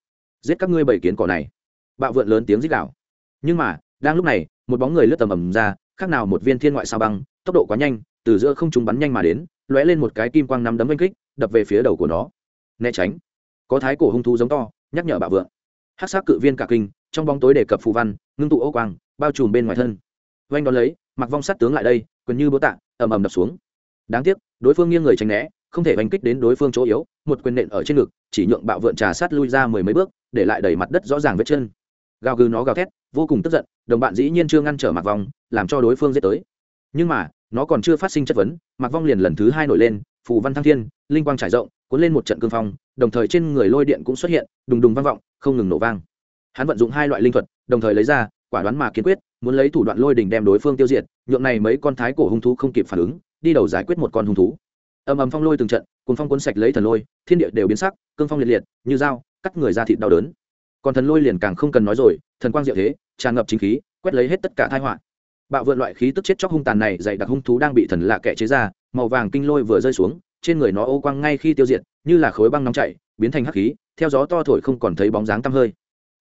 Giết các ngươi bảy kiến cỏ này bạo vượn lớn tiếng rít gào. Nhưng mà, đang lúc này, một bóng người lướt tầm ầm ra, khác nào một viên thiên ngoại sao băng, tốc độ quá nhanh, từ giữa không trung bắn nhanh mà đến, lóe lên một cái kim quang nắm đấm oanh kích, đập về phía đầu của nó. Né tránh. Có thái cổ hung thú giống to, nhắc nhở bạo vượng hát sát cự viên cả kinh, trong bóng tối đề cập phù văn, ngưng tụ ô quang, bao trùm bên ngoài thân. Oanh đón lấy, mặc vong sát tướng lại đây gần như bố tạ, ầm ầm đập xuống. Đáng tiếc, đối phương nghiêng người tránh né, không thể oanh kích đến đối phương chỗ yếu, một quyền nện ở trên ngực, chỉ nhượng bạo vượn trà sát lui ra mười mấy bước, để lại đầy mặt đất rõ ràng vết chân gào gừ nó gào thét, vô cùng tức giận, đồng bạn dĩ nhiên chưa ngăn trở mặc vong, làm cho đối phương giết tới. Nhưng mà, nó còn chưa phát sinh chất vấn mặc vong liền lần thứ hai nổi lên, phù văn thăng thiên, linh quang trải rộng, cuốn lên một trận cương phong, đồng thời trên người lôi điện cũng xuất hiện, đùng đùng vang vọng, không ngừng nổ vang. Hắn vận dụng hai loại linh thuật, đồng thời lấy ra, quả đoán mà kiên quyết, muốn lấy thủ đoạn lôi đình đem đối phương tiêu diệt, nhượng này mấy con thái cổ hung thú không kịp phản ứng, đi đầu giải quyết một con hung thú. Ầm ầm phong lôi từng trận cùng phong cuốn sạch lấy thần lôi, thiên địa đều biến sắc, cương phong liệt liệt, như dao, cắt người ra thịt đau đớn còn thần lôi liền càng không cần nói rồi, thần quang diệu thế, tràn ngập chính khí, quét lấy hết tất cả thai họa. Bạo vượn loại khí tức chết chóc hung tàn này dày đặc hung thú đang bị thần lạ kẻ chế ra, màu vàng kinh lôi vừa rơi xuống, trên người nó ô quang ngay khi tiêu diệt, như là khối băng nóng chảy, biến thành hắc khí, theo gió to thổi không còn thấy bóng dáng tăm hơi.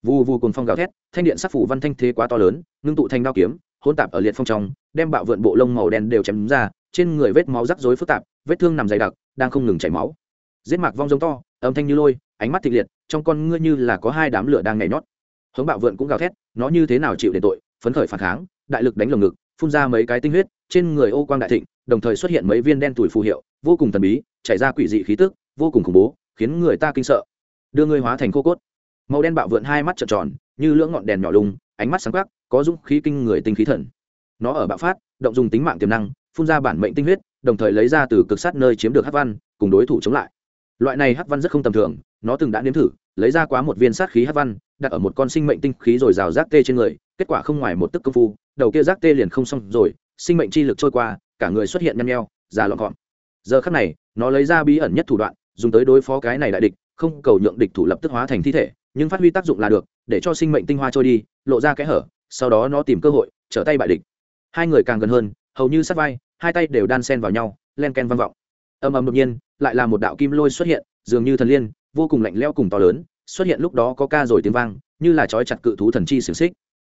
Vù vù cùng phong gào thét, thanh điện sắc phủ văn thanh thế quá to lớn, ngưng tụ thành đao kiếm hôn tạp ở liệt phong trong, đem bạo vượn bộ lông màu đen đều chém ra, trên người vết máu rắc rối phức tạp, vết thương nằm dày đặc, đang không ngừng chảy máu. Giết mạc vong giống to, âm thanh như lôi, ánh mắt thịt liệt trong con ngươi như là có hai đám lửa đang nhảy nhót. Hống bạo vượn cũng gào thét, nó như thế nào chịu đền tội, phấn khởi phản kháng, đại lực đánh lồng ngực, phun ra mấy cái tinh huyết, trên người ô quang đại thịnh, đồng thời xuất hiện mấy viên đen tuổi phù hiệu, vô cùng thần bí, chảy ra quỷ dị khí tức, vô cùng khủng bố, khiến người ta kinh sợ. Đưa ngươi hóa thành khô cốt. Màu đen bạo vượn hai mắt trợn tròn, như lưỡng ngọn đèn nhỏ lùng ánh mắt sáng quắc, có dũng khí kinh người tinh khí thần. Nó ở bạo phát, động dùng tính mạng tiềm năng, phun ra bản mệnh tinh huyết, đồng thời lấy ra từ cực sát nơi chiếm được hắc văn, cùng đối thủ chống lại loại này hắc văn rất không tầm thường, nó từng đã nếm thử, lấy ra quá một viên sát khí hắc văn, đặt ở một con sinh mệnh tinh khí rồi rào rác tê trên người, kết quả không ngoài một tức công phu, đầu kia rác tê liền không xong rồi, sinh mệnh chi lực trôi qua, cả người xuất hiện nhăn nheo, già lọn gọn. Giờ khắc này, nó lấy ra bí ẩn nhất thủ đoạn, dùng tới đối phó cái này đại địch, không cầu nhượng địch thủ lập tức hóa thành thi thể, nhưng phát huy tác dụng là được, để cho sinh mệnh tinh hoa trôi đi, lộ ra kẽ hở, sau đó nó tìm cơ hội, trở tay bại địch. Hai người càng gần hơn, hầu như sát vai, hai tay đều đan sen vào nhau, len ken vang vọng. Ầm ầm đột nhiên lại là một đạo kim lôi xuất hiện, dường như thần liên, vô cùng lạnh lẽo cùng to lớn, xuất hiện lúc đó có ca rồi tiếng vang, như là trói chặt cự thú thần chi xiềng xích.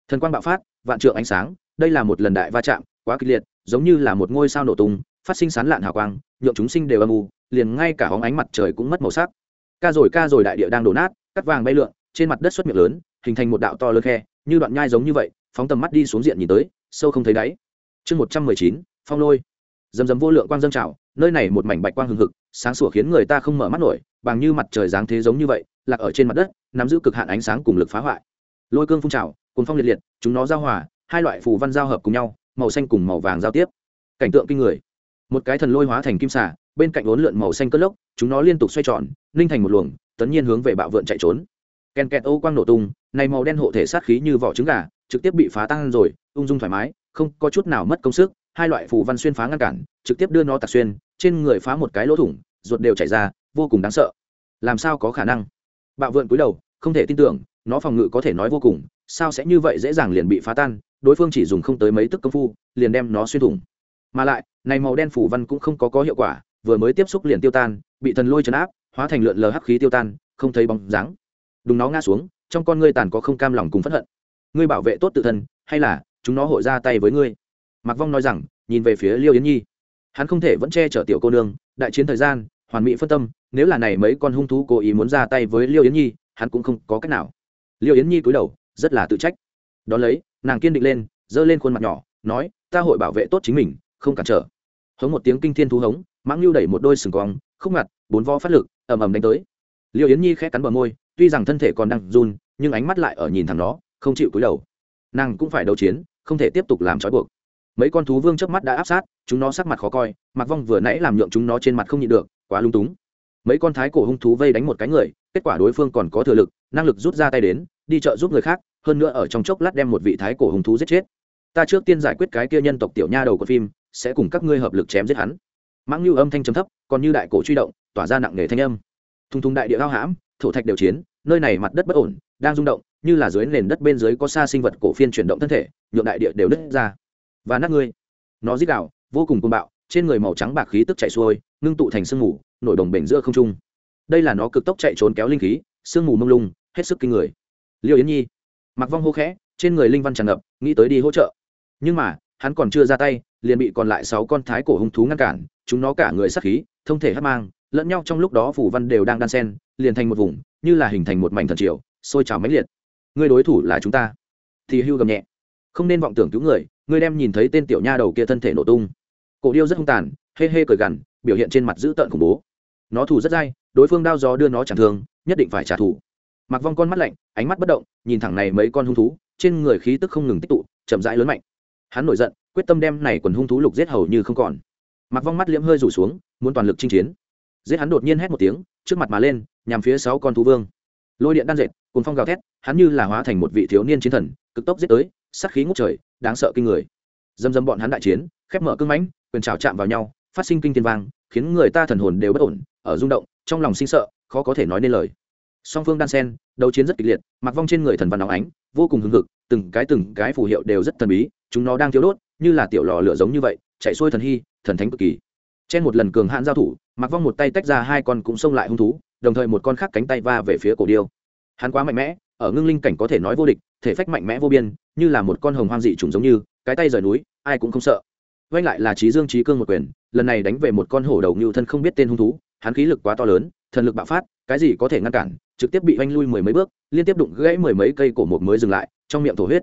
Thần quang bạo phát, vạn trượng ánh sáng, đây là một lần đại va chạm, quá kịch liệt, giống như là một ngôi sao nổ tung, phát sinh sán lạn hào quang, nhượng chúng sinh đều âm u, liền ngay cả hóng ánh mặt trời cũng mất màu sắc. Ca rồi ca rồi đại địa đang đổ nát, cắt vàng bay lượn, trên mặt đất xuất miệng lớn, hình thành một đạo to lớn khe, như đoạn nhai giống như vậy, phóng tầm mắt đi xuống diện nhìn tới, sâu không thấy đáy. Chương một trăm mười chín, phong lôi. Dầm dầm vô lượng quang dâng trào nơi này một mảnh bạch quang hừng hực, sáng sủa khiến người ta không mở mắt nổi, bằng như mặt trời dáng thế giống như vậy, lạc ở trên mặt đất, nắm giữ cực hạn ánh sáng cùng lực phá hoại. Lôi cương phun trào cuốn phong liệt liệt, chúng nó giao hòa, hai loại phù văn giao hợp cùng nhau, màu xanh cùng màu vàng giao tiếp. Cảnh tượng kinh người. Một cái thần lôi hóa thành kim xà, bên cạnh uốn lượn màu xanh cất lốc, chúng nó liên tục xoay tròn ninh thành một luồng, tấn nhiên hướng về bạo vượn chạy trốn. Ken kẹt ô quang nổ tung, này màu đen hộ thể sát khí như vỏ trứng gà, trực tiếp bị phá tan rồi, ung dung thoải mái, không có chút nào mất công sức, hai loại phù văn xuyên phá ngăn cản, trực tiếp đưa nó tạc xuyên trên người phá một cái lỗ thủng, ruột đều chảy ra, vô cùng đáng sợ. Làm sao có khả năng? Bạo vượn cúi đầu, không thể tin tưởng, nó phòng ngự có thể nói vô cùng, sao sẽ như vậy dễ dàng liền bị phá tan, đối phương chỉ dùng không tới mấy tức công phu, liền đem nó xuyên thủng. Mà lại, này màu đen phủ văn cũng không có có hiệu quả, vừa mới tiếp xúc liền tiêu tan, bị thần lôi chấn áp, hóa thành lượn lờ hắc khí tiêu tan, không thấy bóng dáng. Đúng nó ngã xuống, trong con ngươi tàn có không cam lòng cùng phẫn hận. Ngươi bảo vệ tốt tự thân, hay là chúng nó hội ra tay với ngươi? Mạc vong nói rằng, nhìn về phía liêu yến nhi hắn không thể vẫn che chở tiểu cô nương, đại chiến thời gian, hoàn mỹ phân tâm, nếu là này mấy con hung thú cố ý muốn ra tay với liêu yến nhi, hắn cũng không có cách nào. Liêu yến nhi cúi đầu, rất là tự trách. Đón lấy, nàng kiên định lên, giơ lên khuôn mặt nhỏ, nói, ta hội bảo vệ tốt chính mình, không cản trở. Hống một tiếng kinh thiên thú hống, mãng lưu đẩy một đôi sừng cong, khúc ngặt bốn vo phát lực, ầm ầm đánh tới. Liêu yến nhi khẽ cắn bờ môi, tuy rằng thân thể còn đang run, nhưng ánh mắt lại ở nhìn thẳng nó không chịu cúi đầu. Nàng cũng phải đấu chiến, không thể tiếp tục làm trói buộc mấy con thú vương trước mắt đã áp sát, chúng nó sắc mặt khó coi, mặc vong vừa nãy làm nhượng chúng nó trên mặt không nhịn được, quá lung túng. Mấy con thái cổ hung thú vây đánh một cái người, kết quả đối phương còn có thừa lực, năng lực rút ra tay đến, đi chợ giúp người khác, hơn nữa ở trong chốc lát đem một vị thái cổ hung thú giết chết. Ta trước tiên giải quyết cái kia nhân tộc tiểu nha đầu của phim, sẽ cùng các ngươi hợp lực chém giết hắn. Mãng như âm thanh trầm thấp, còn như đại cổ truy động, tỏa ra nặng nề thanh âm. Thung thung đại địa ao hãm, thổ thạch đều chiến, nơi này mặt đất bất ổn, đang rung động, như là dưới nền đất bên dưới có xa sinh vật cổ phiên chuyển động thân thể, nhượng đại địa đều nứt ra và nát ngươi. Nó dít đạo vô cùng côn bạo, trên người màu trắng bạc khí tức chạy xuôi, ngưng tụ thành sương mù, nổi đồng bể giữa không trung. Đây là nó cực tốc chạy trốn kéo linh khí, sương mù mông lung, hết sức kinh người. Liêu yến nhi. Mặc vong hô khẽ, trên người linh văn tràn ngập, nghĩ tới đi hỗ trợ. Nhưng mà, hắn còn chưa ra tay, liền bị còn lại sáu con thái cổ hung thú ngăn cản, chúng nó cả người sắc khí, thông thể hát mang, lẫn nhau trong lúc đó phủ văn đều đang đan sen liền thành một vùng, như là hình thành một mảnh thần triều, sôi trào mãnh liệt. Người đối thủ là chúng ta. Thì hưu gầm nhẹ. Không nên vọng tưởng cứu người ngươi đem nhìn thấy tên tiểu nha đầu kia thân thể nổ tung. Cổ điêu rất hung tàn, hê hê cười gằn, biểu hiện trên mặt dữ tợn khủng bố. Nó thủ rất dai, đối phương đao gió đưa nó chẳng thương, nhất định phải trả thù. Mặc vong con mắt lạnh, ánh mắt bất động, nhìn thẳng này mấy con hung thú, trên người khí tức không ngừng tích tụ, chậm rãi lớn mạnh. Hắn nổi giận, quyết tâm đem này quần hung thú lục giết hầu như không còn. Mặc vong mắt liễm hơi rủ xuống, muốn toàn lực chinh chiến. Giết hắn đột nhiên hét một tiếng, trước mặt mà lên, nhằm phía sáu con thú vương. Lôi điện đan dệt cùng phong gào thét, hắn như là hóa thành một vị thiếu niên chiến thần, cực tốc giết tới sát khí ngút trời, đáng sợ kinh người. Dâm dâm bọn hắn đại chiến, khép mở cưng mãnh, quyền trào chạm vào nhau, phát sinh kinh thiên vang, khiến người ta thần hồn đều bất ổn, ở rung động, trong lòng sinh sợ, khó có thể nói nên lời. Song phương đan sen, đấu chiến rất kịch liệt, mặc vong trên người thần văn óng ánh, vô cùng hưng hực, từng cái từng cái phù hiệu đều rất thần bí, chúng nó đang thiếu đốt, như là tiểu lò lửa giống như vậy, chạy xuôi thần hy, thần thánh cực kỳ. Trên một lần cường hãn giao thủ, mặc vong một tay tách ra hai con cũng xông lại hung thú, đồng thời một con khác cánh tay va về phía cổ điêu. Hắn quá mạnh mẽ ở ngưng linh cảnh có thể nói vô địch, thể phách mạnh mẽ vô biên, như là một con hồng hoang dị trùng giống như, cái tay rời núi, ai cũng không sợ. Vanh lại là trí dương trí cương một quyền, lần này đánh về một con hổ đầu như thân không biết tên hung thú, hắn khí lực quá to lớn, thần lực bạo phát, cái gì có thể ngăn cản, trực tiếp bị vanh lui mười mấy bước, liên tiếp đụng gãy mười mấy cây cổ một mới dừng lại, trong miệng thổ huyết.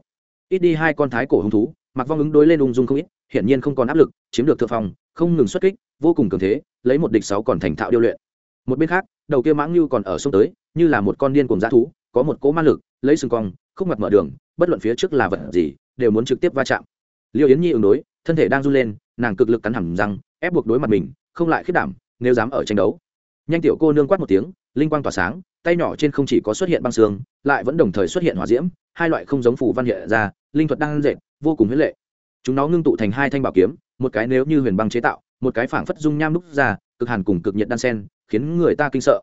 Ít đi hai con thái cổ hung thú mặc vong ứng đối lên ung dung không ít, hiển nhiên không còn áp lực, chiếm được thượng phòng không ngừng xuất kích, vô cùng cường thế, lấy một địch sáu còn thành thạo điêu luyện. Một bên khác, đầu kia mãng như còn ở sông tới, như là một con điên cùng dã thú có một cỗ ma lực, lấy sừng cong, khúc mặt mở đường, bất luận phía trước là vật gì, đều muốn trực tiếp va chạm. Liêu yến nhi ứng đối, thân thể đang run lên, nàng cực lực cắn hẳn răng, ép buộc đối mặt mình, không lại khiết đảm, nếu dám ở tranh đấu. Nhanh tiểu cô nương quát một tiếng, linh quang tỏa sáng, tay nhỏ trên không chỉ có xuất hiện băng xương, lại vẫn đồng thời xuất hiện hỏa diễm, hai loại không giống phù văn hiện ra, linh thuật đang dệt, vô cùng huyết lệ. Chúng nó ngưng tụ thành hai thanh bảo kiếm, một cái nếu như huyền băng chế tạo, một cái phảng phất dung nham núc ra, cực hàn cùng cực nhiệt đan sen, khiến người ta kinh sợ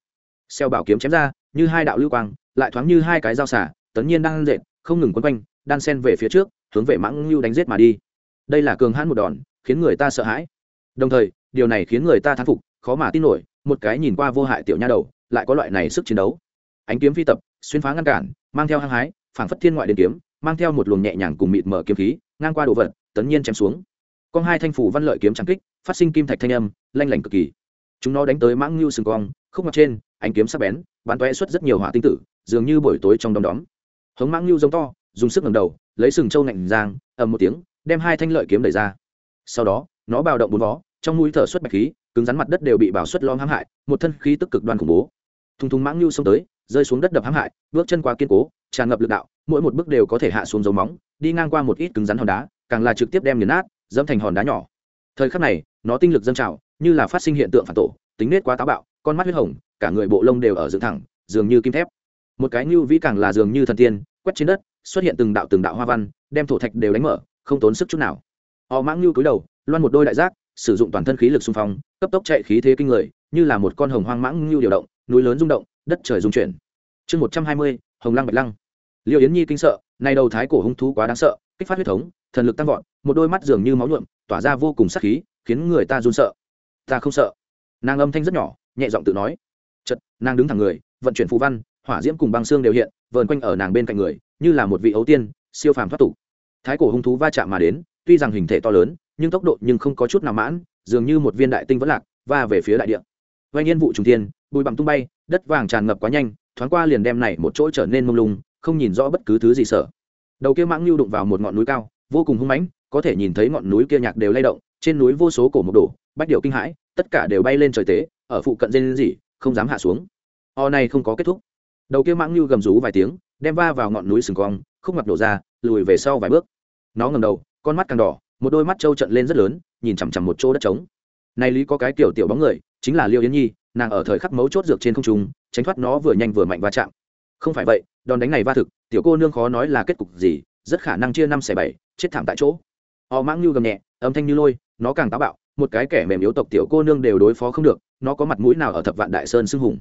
xeo bảo kiếm chém ra, như hai đạo lưu quang, lại thoáng như hai cái dao xả, tấn nhiên đang dệt, không ngừng quấn quanh, đan sen về phía trước, hướng về mãng lưu đánh giết mà đi. Đây là cường hãn một đòn, khiến người ta sợ hãi. Đồng thời, điều này khiến người ta thán phục, khó mà tin nổi, một cái nhìn qua vô hại tiểu nha đầu, lại có loại này sức chiến đấu. Ánh kiếm phi tập, xuyên phá ngăn cản, mang theo hăng hái, phảng phất thiên ngoại đến kiếm, mang theo một luồng nhẹ nhàng cùng mịt mở kiếm khí, ngang qua đồ vật, tấn nhiên chém xuống. Con hai thanh phủ văn lợi kiếm trắng kích, phát sinh kim thạch thanh âm, lanh lảnh cực kỳ chúng nó đánh tới mãng lưu sừng cong, khúc mặt trên, ánh kiếm sắc bén, bắn toe xuất rất nhiều hỏa tinh tử, dường như buổi tối trong đom đóm. Hống mãng lưu giống to, dùng sức ngẩng đầu, lấy sừng trâu nạnh giang, ầm một tiếng, đem hai thanh lợi kiếm đẩy ra. Sau đó, nó bào động bốn vó, trong mũi thở xuất bạch khí, cứng rắn mặt đất đều bị bảo xuất lom hãm hại, một thân khí tức cực đoan khủng bố. Thùng thùng mãng lưu xông tới, rơi xuống đất đập hãm hại, bước chân qua kiên cố, tràn ngập lực đạo, mỗi một bước đều có thể hạ xuống dấu móng, đi ngang qua một ít cứng rắn hòn đá, càng là trực tiếp đem nghiền nát, dẫm thành hòn đá nhỏ. Thời khắc này, nó tinh lực dâng trào như là phát sinh hiện tượng phản tổ, tính nết quá táo bạo, con mắt huyết hồng, cả người bộ lông đều ở dựng thẳng, dường như kim thép. Một cái như vĩ càng là dường như thần tiên, quét trên đất, xuất hiện từng đạo từng đạo hoa văn, đem thổ thạch đều đánh mở, không tốn sức chút nào. Họ mãng như cúi đầu, loan một đôi đại giác, sử dụng toàn thân khí lực xung phong, cấp tốc chạy khí thế kinh người, như là một con hồng hoang mãng như điều động, núi lớn rung động, đất trời rung chuyển. Chương một trăm hai mươi, hồng lăng bạch lăng. Liệu yến nhi kinh sợ, nay đầu thái cổ hung thú quá đáng sợ, kích phát huyết thống, thần lực tăng vọt, một đôi mắt dường như máu nhuộm, tỏa ra vô cùng sắc khí, khiến người ta run sợ ta không sợ. Nàng âm thanh rất nhỏ, nhẹ giọng tự nói. Chật nàng đứng thẳng người, vận chuyển phù văn, hỏa diễm cùng băng xương đều hiện, vờn quanh ở nàng bên cạnh người, như là một vị ấu tiên, siêu phàm thoát tục. Thái cổ hung thú va chạm mà đến, tuy rằng hình thể to lớn, nhưng tốc độ nhưng không có chút nào mãn, dường như một viên đại tinh vẫn lạc, va về phía đại địa. Vay nhiên vụ trùng tiên bụi bặm tung bay, đất vàng tràn ngập quá nhanh, thoáng qua liền đem này một chỗ trở nên mông lung, không nhìn rõ bất cứ thứ gì sợ. Đầu kia mãng lưu đụng vào một ngọn núi cao, vô cùng hung mãnh, có thể nhìn thấy ngọn núi kia nhạc đều lay động trên núi vô số cổ mộc đổ, bách điệu kinh hãi, tất cả đều bay lên trời tế, ở phụ cận dên gì không dám hạ xuống. O này không có kết thúc. Đầu kia mãng như gầm rú vài tiếng, đem va vào ngọn núi sừng cong, khúc mặt đổ ra, lùi về sau vài bước. Nó ngầm đầu, con mắt càng đỏ, một đôi mắt trâu trận lên rất lớn, nhìn chằm chằm một chỗ đất trống. Này lý có cái tiểu tiểu bóng người, chính là liêu yến nhi, nàng ở thời khắc mấu chốt dược trên không trung, tránh thoát nó vừa nhanh vừa mạnh va chạm. Không phải vậy, đòn đánh này va thực, tiểu cô nương khó nói là kết cục gì, rất khả năng chia năm xẻ bảy, chết thảm tại chỗ. O mãng như gầm nhẹ, âm thanh như lôi nó càng táo bạo, một cái kẻ mềm yếu tộc tiểu cô nương đều đối phó không được, nó có mặt mũi nào ở thập vạn đại sơn xưng hùng?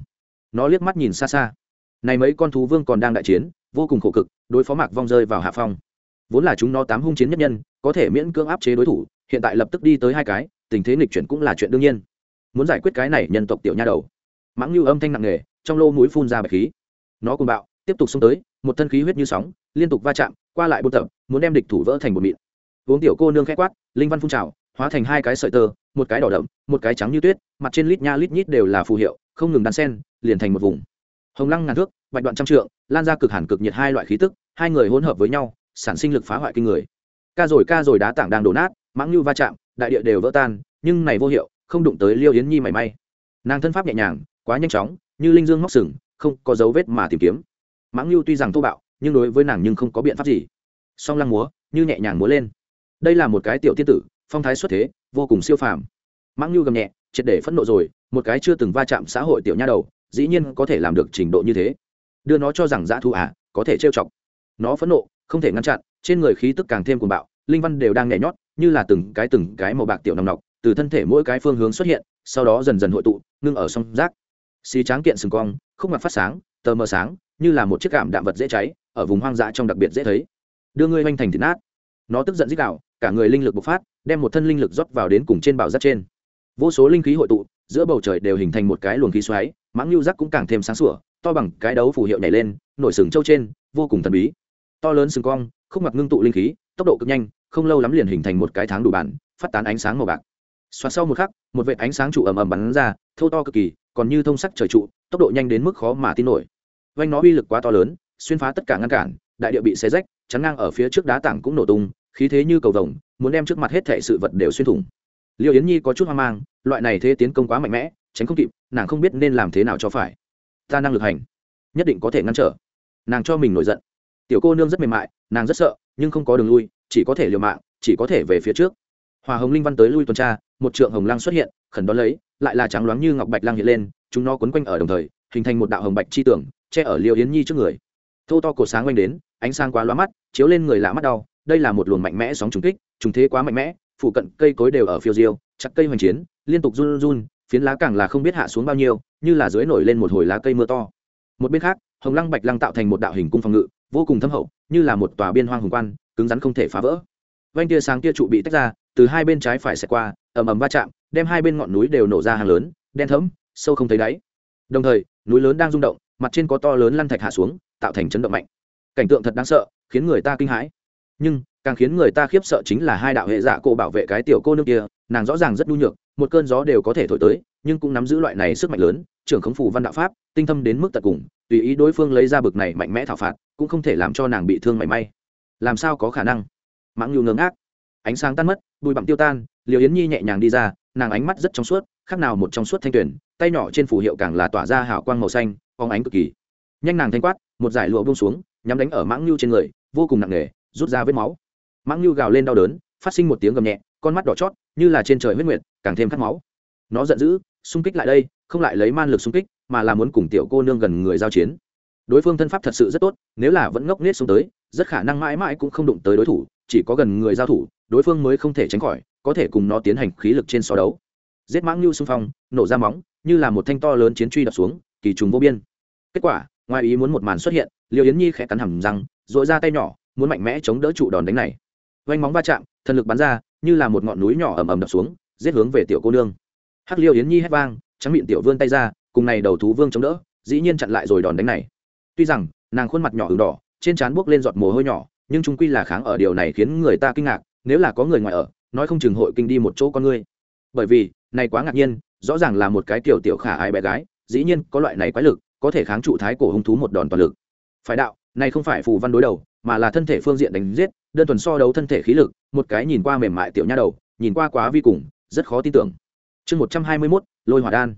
Nó liếc mắt nhìn xa xa. Này mấy con thú vương còn đang đại chiến, vô cùng khổ cực, đối phó mạc vong rơi vào hạ phong. Vốn là chúng nó tám hung chiến nhất nhân, có thể miễn cưỡng áp chế đối thủ, hiện tại lập tức đi tới hai cái, tình thế nghịch chuyển cũng là chuyện đương nhiên. Muốn giải quyết cái này nhân tộc tiểu nha đầu. Mãng như âm thanh nặng nề, trong lô mũi phun ra bạch khí. Nó cùng bạo, tiếp tục xông tới, một thân khí huyết như sóng, liên tục va chạm, qua lại buôn tập, muốn đem địch thủ vỡ thành một mịn. Uống tiểu cô nương khẽ quát, linh văn phun trào hóa thành hai cái sợi tơ, một cái đỏ đậm, một cái trắng như tuyết, mặt trên lít nha lít nhít đều là phù hiệu, không ngừng đan sen, liền thành một vùng. Hồng lăng ngàn thước, bạch đoạn trăm trượng, lan ra cực hẳn cực nhiệt hai loại khí tức, hai người hỗn hợp với nhau, sản sinh lực phá hoại kinh người. Ca rồi ca rồi đá tảng đang đổ nát, mãng như va chạm, đại địa đều vỡ tan, nhưng này vô hiệu, không đụng tới liêu yến nhi mảy may. Nàng thân pháp nhẹ nhàng, quá nhanh chóng, như linh dương móc sừng, không có dấu vết mà tìm kiếm. Mãng lưu tuy rằng thô bạo, nhưng đối với nàng nhưng không có biện pháp gì. Song lăng múa, như nhẹ nhàng múa lên. Đây là một cái tiểu tiên tử phong thái xuất thế, vô cùng siêu phàm. Mãng lưu gầm nhẹ, triệt để phẫn nộ rồi, một cái chưa từng va chạm xã hội tiểu nha đầu, dĩ nhiên có thể làm được trình độ như thế. Đưa nó cho rằng dã thu à có thể trêu chọc. Nó phẫn nộ, không thể ngăn chặn, trên người khí tức càng thêm cuồng bạo, linh văn đều đang nhảy nhót, như là từng cái từng cái màu bạc tiểu nòng nọc, từ thân thể mỗi cái phương hướng xuất hiện, sau đó dần dần hội tụ, ngưng ở song rác xì tráng kiện sừng cong, khúc mặt phát sáng, tờ mờ sáng, như là một chiếc cảm đạm vật dễ cháy, ở vùng hoang dã trong đặc biệt dễ thấy. Đưa ngươi hoành thành thịt nát. Nó tức giận dích đạo cả người linh lực bộc phát, đem một thân linh lực rót vào đến cùng trên bảo giác trên. Vô số linh khí hội tụ, giữa bầu trời đều hình thành một cái luồng khí xoáy, mãng lưu giác cũng càng thêm sáng sủa, to bằng cái đấu phù hiệu nhảy lên, nổi sừng trâu trên, vô cùng thần bí. To lớn sừng cong không mặt ngưng tụ linh khí, tốc độ cực nhanh, không lâu lắm liền hình thành một cái tháng đủ bản, phát tán ánh sáng màu bạc. Xoát sau một khắc, một vệt ánh sáng trụ ầm ầm bắn ra thâu to cực kỳ, còn như thông sắc trời trụ, tốc độ nhanh đến mức khó mà tin nổi. Vanh nó uy lực quá to lớn, xuyên phá tất cả ngăn cản, đại địa bị xé rách, chắn ngang ở phía trước đá tảng cũng nổ tung khí thế như cầu vồng, muốn đem trước mặt hết thệ sự vật đều xuyên thủng. Liệu yến nhi có chút hoang mang, loại này thế tiến công quá mạnh mẽ, tránh không kịp, nàng không biết nên làm thế nào cho phải. Ta năng lực hành, nhất định có thể ngăn trở. Nàng cho mình nổi giận. Tiểu cô nương rất mềm mại, nàng rất sợ, nhưng không có đường lui, chỉ có thể liều mạng, chỉ có thể về phía trước. Hòa hồng linh văn tới lui tuần tra, một trượng hồng lăng xuất hiện, khẩn đón lấy, lại là trắng loáng như ngọc bạch lăng hiện lên, chúng nó quấn quanh ở đồng thời, hình thành một đạo hồng bạch chi tưởng che ở liêu yến nhi trước người. Thô to cổ sáng quanh đến, ánh sáng quá lóa mắt, chiếu lên người lạ mắt đau đây là một luồng mạnh mẽ sóng trùng kích trùng thế quá mạnh mẽ phụ cận cây cối đều ở phiêu diêu chặt cây hoành chiến liên tục run run phiến lá càng là không biết hạ xuống bao nhiêu như là dưới nổi lên một hồi lá cây mưa to. Một bên khác hồng lăng bạch lăng tạo thành một đạo hình cung phòng ngự vô cùng thâm hậu như là một tòa biên hoang hùng quan cứng rắn không thể phá vỡ. Vanh tia sáng tia trụ bị tách ra từ hai bên trái phải xẹt qua ầm ầm va chạm đem hai bên ngọn núi đều nổ ra hàng lớn đen thẫm, sâu không thấy đáy. Đồng thời núi lớn đang rung động mặt trên có to lớn lăn thạch hạ xuống tạo thành chấn động mạnh. Cảnh tượng thật đáng sợ khiến người ta kinh hãi nhưng, càng khiến người ta khiếp sợ chính là hai đạo hệ dạ cổ bảo vệ cái tiểu cô nương kia, nàng rõ ràng rất nhu nhược, một cơn gió đều có thể thổi tới, nhưng cũng nắm giữ loại này sức mạnh lớn, trưởng khống phủ văn đạo pháp, tinh thâm đến mức tận cùng, tùy ý đối phương lấy ra bực này mạnh mẽ thảo phạt, cũng không thể làm cho nàng bị thương mảy may. Làm sao có khả năng? Mãng nhu ngớ ngác. Ánh sáng tan mất, bụi bặm tiêu tan liều yến nhi nhẹ nhàng đi ra, nàng ánh mắt rất trong suốt khác nào một trong suốt thanh tuyển, tay nhỏ trên phủ hiệu càng là tỏa ra hào quang màu xanh phóng ánh cực kỳ. Nhanh nàng thanh quát, một giải lụa buông xuống, nhắm đánh ở mãng nhu trên người, vô cùng nặng nề rút ra vết máu. Mãng nhu gào lên đau đớn, phát sinh một tiếng gầm nhẹ, con mắt đỏ chót, như là trên trời huyết nguyệt, càng thêm khát máu. Nó giận dữ, xung kích lại đây, không lại lấy man lực xung kích, mà là muốn cùng tiểu cô nương gần người giao chiến. Đối phương thân pháp thật sự rất tốt, nếu là vẫn ngốc nết xuống tới, rất khả năng mãi mãi cũng không đụng tới đối thủ, chỉ có gần người giao thủ, đối phương mới không thể tránh khỏi, có thể cùng nó tiến hành khí lực trên so đấu. Giết mãng nhu xung phong, nổ ra móng, như là một thanh to lớn chiến truy đập xuống, kỳ trùng vô biên. Kết quả, ngoài ý muốn một màn xuất hiện liều yến nhi khẽ cắn hầm răng dội ra tay nhỏ muốn mạnh mẽ chống đỡ trụ đòn đánh này. Vanh móng va chạm, thần lực bắn ra, như là một ngọn núi nhỏ ầm ầm đập xuống, giết hướng về tiểu cô nương. Hắc liêu yến nhi hét vang, trắng miệng tiểu vươn tay ra, cùng này đầu thú vương chống đỡ, dĩ nhiên chặn lại rồi đòn đánh này. Tuy rằng, nàng khuôn mặt nhỏ ửng đỏ, trên trán buốc lên giọt mồ hôi nhỏ, nhưng trung quy là kháng ở điều này khiến người ta kinh ngạc, nếu là có người ngoài ở, nói không chừng hội kinh đi một chỗ con ngươi. Bởi vì, này quá ngạc nhiên, rõ ràng là một cái tiểu tiểu khả ái bé gái, dĩ nhiên có loại này quái lực, có thể kháng trụ thái cổ hung thú một đòn toàn lực. Phải đạo, này không phải phù văn đối đầu mà là thân thể phương diện đánh giết, đơn thuần so đấu thân thể khí lực, một cái nhìn qua mềm mại tiểu nha đầu, nhìn qua quá vi cùng, rất khó tin tưởng. Chương một trăm hai mươi mốt, lôi hỏa đan.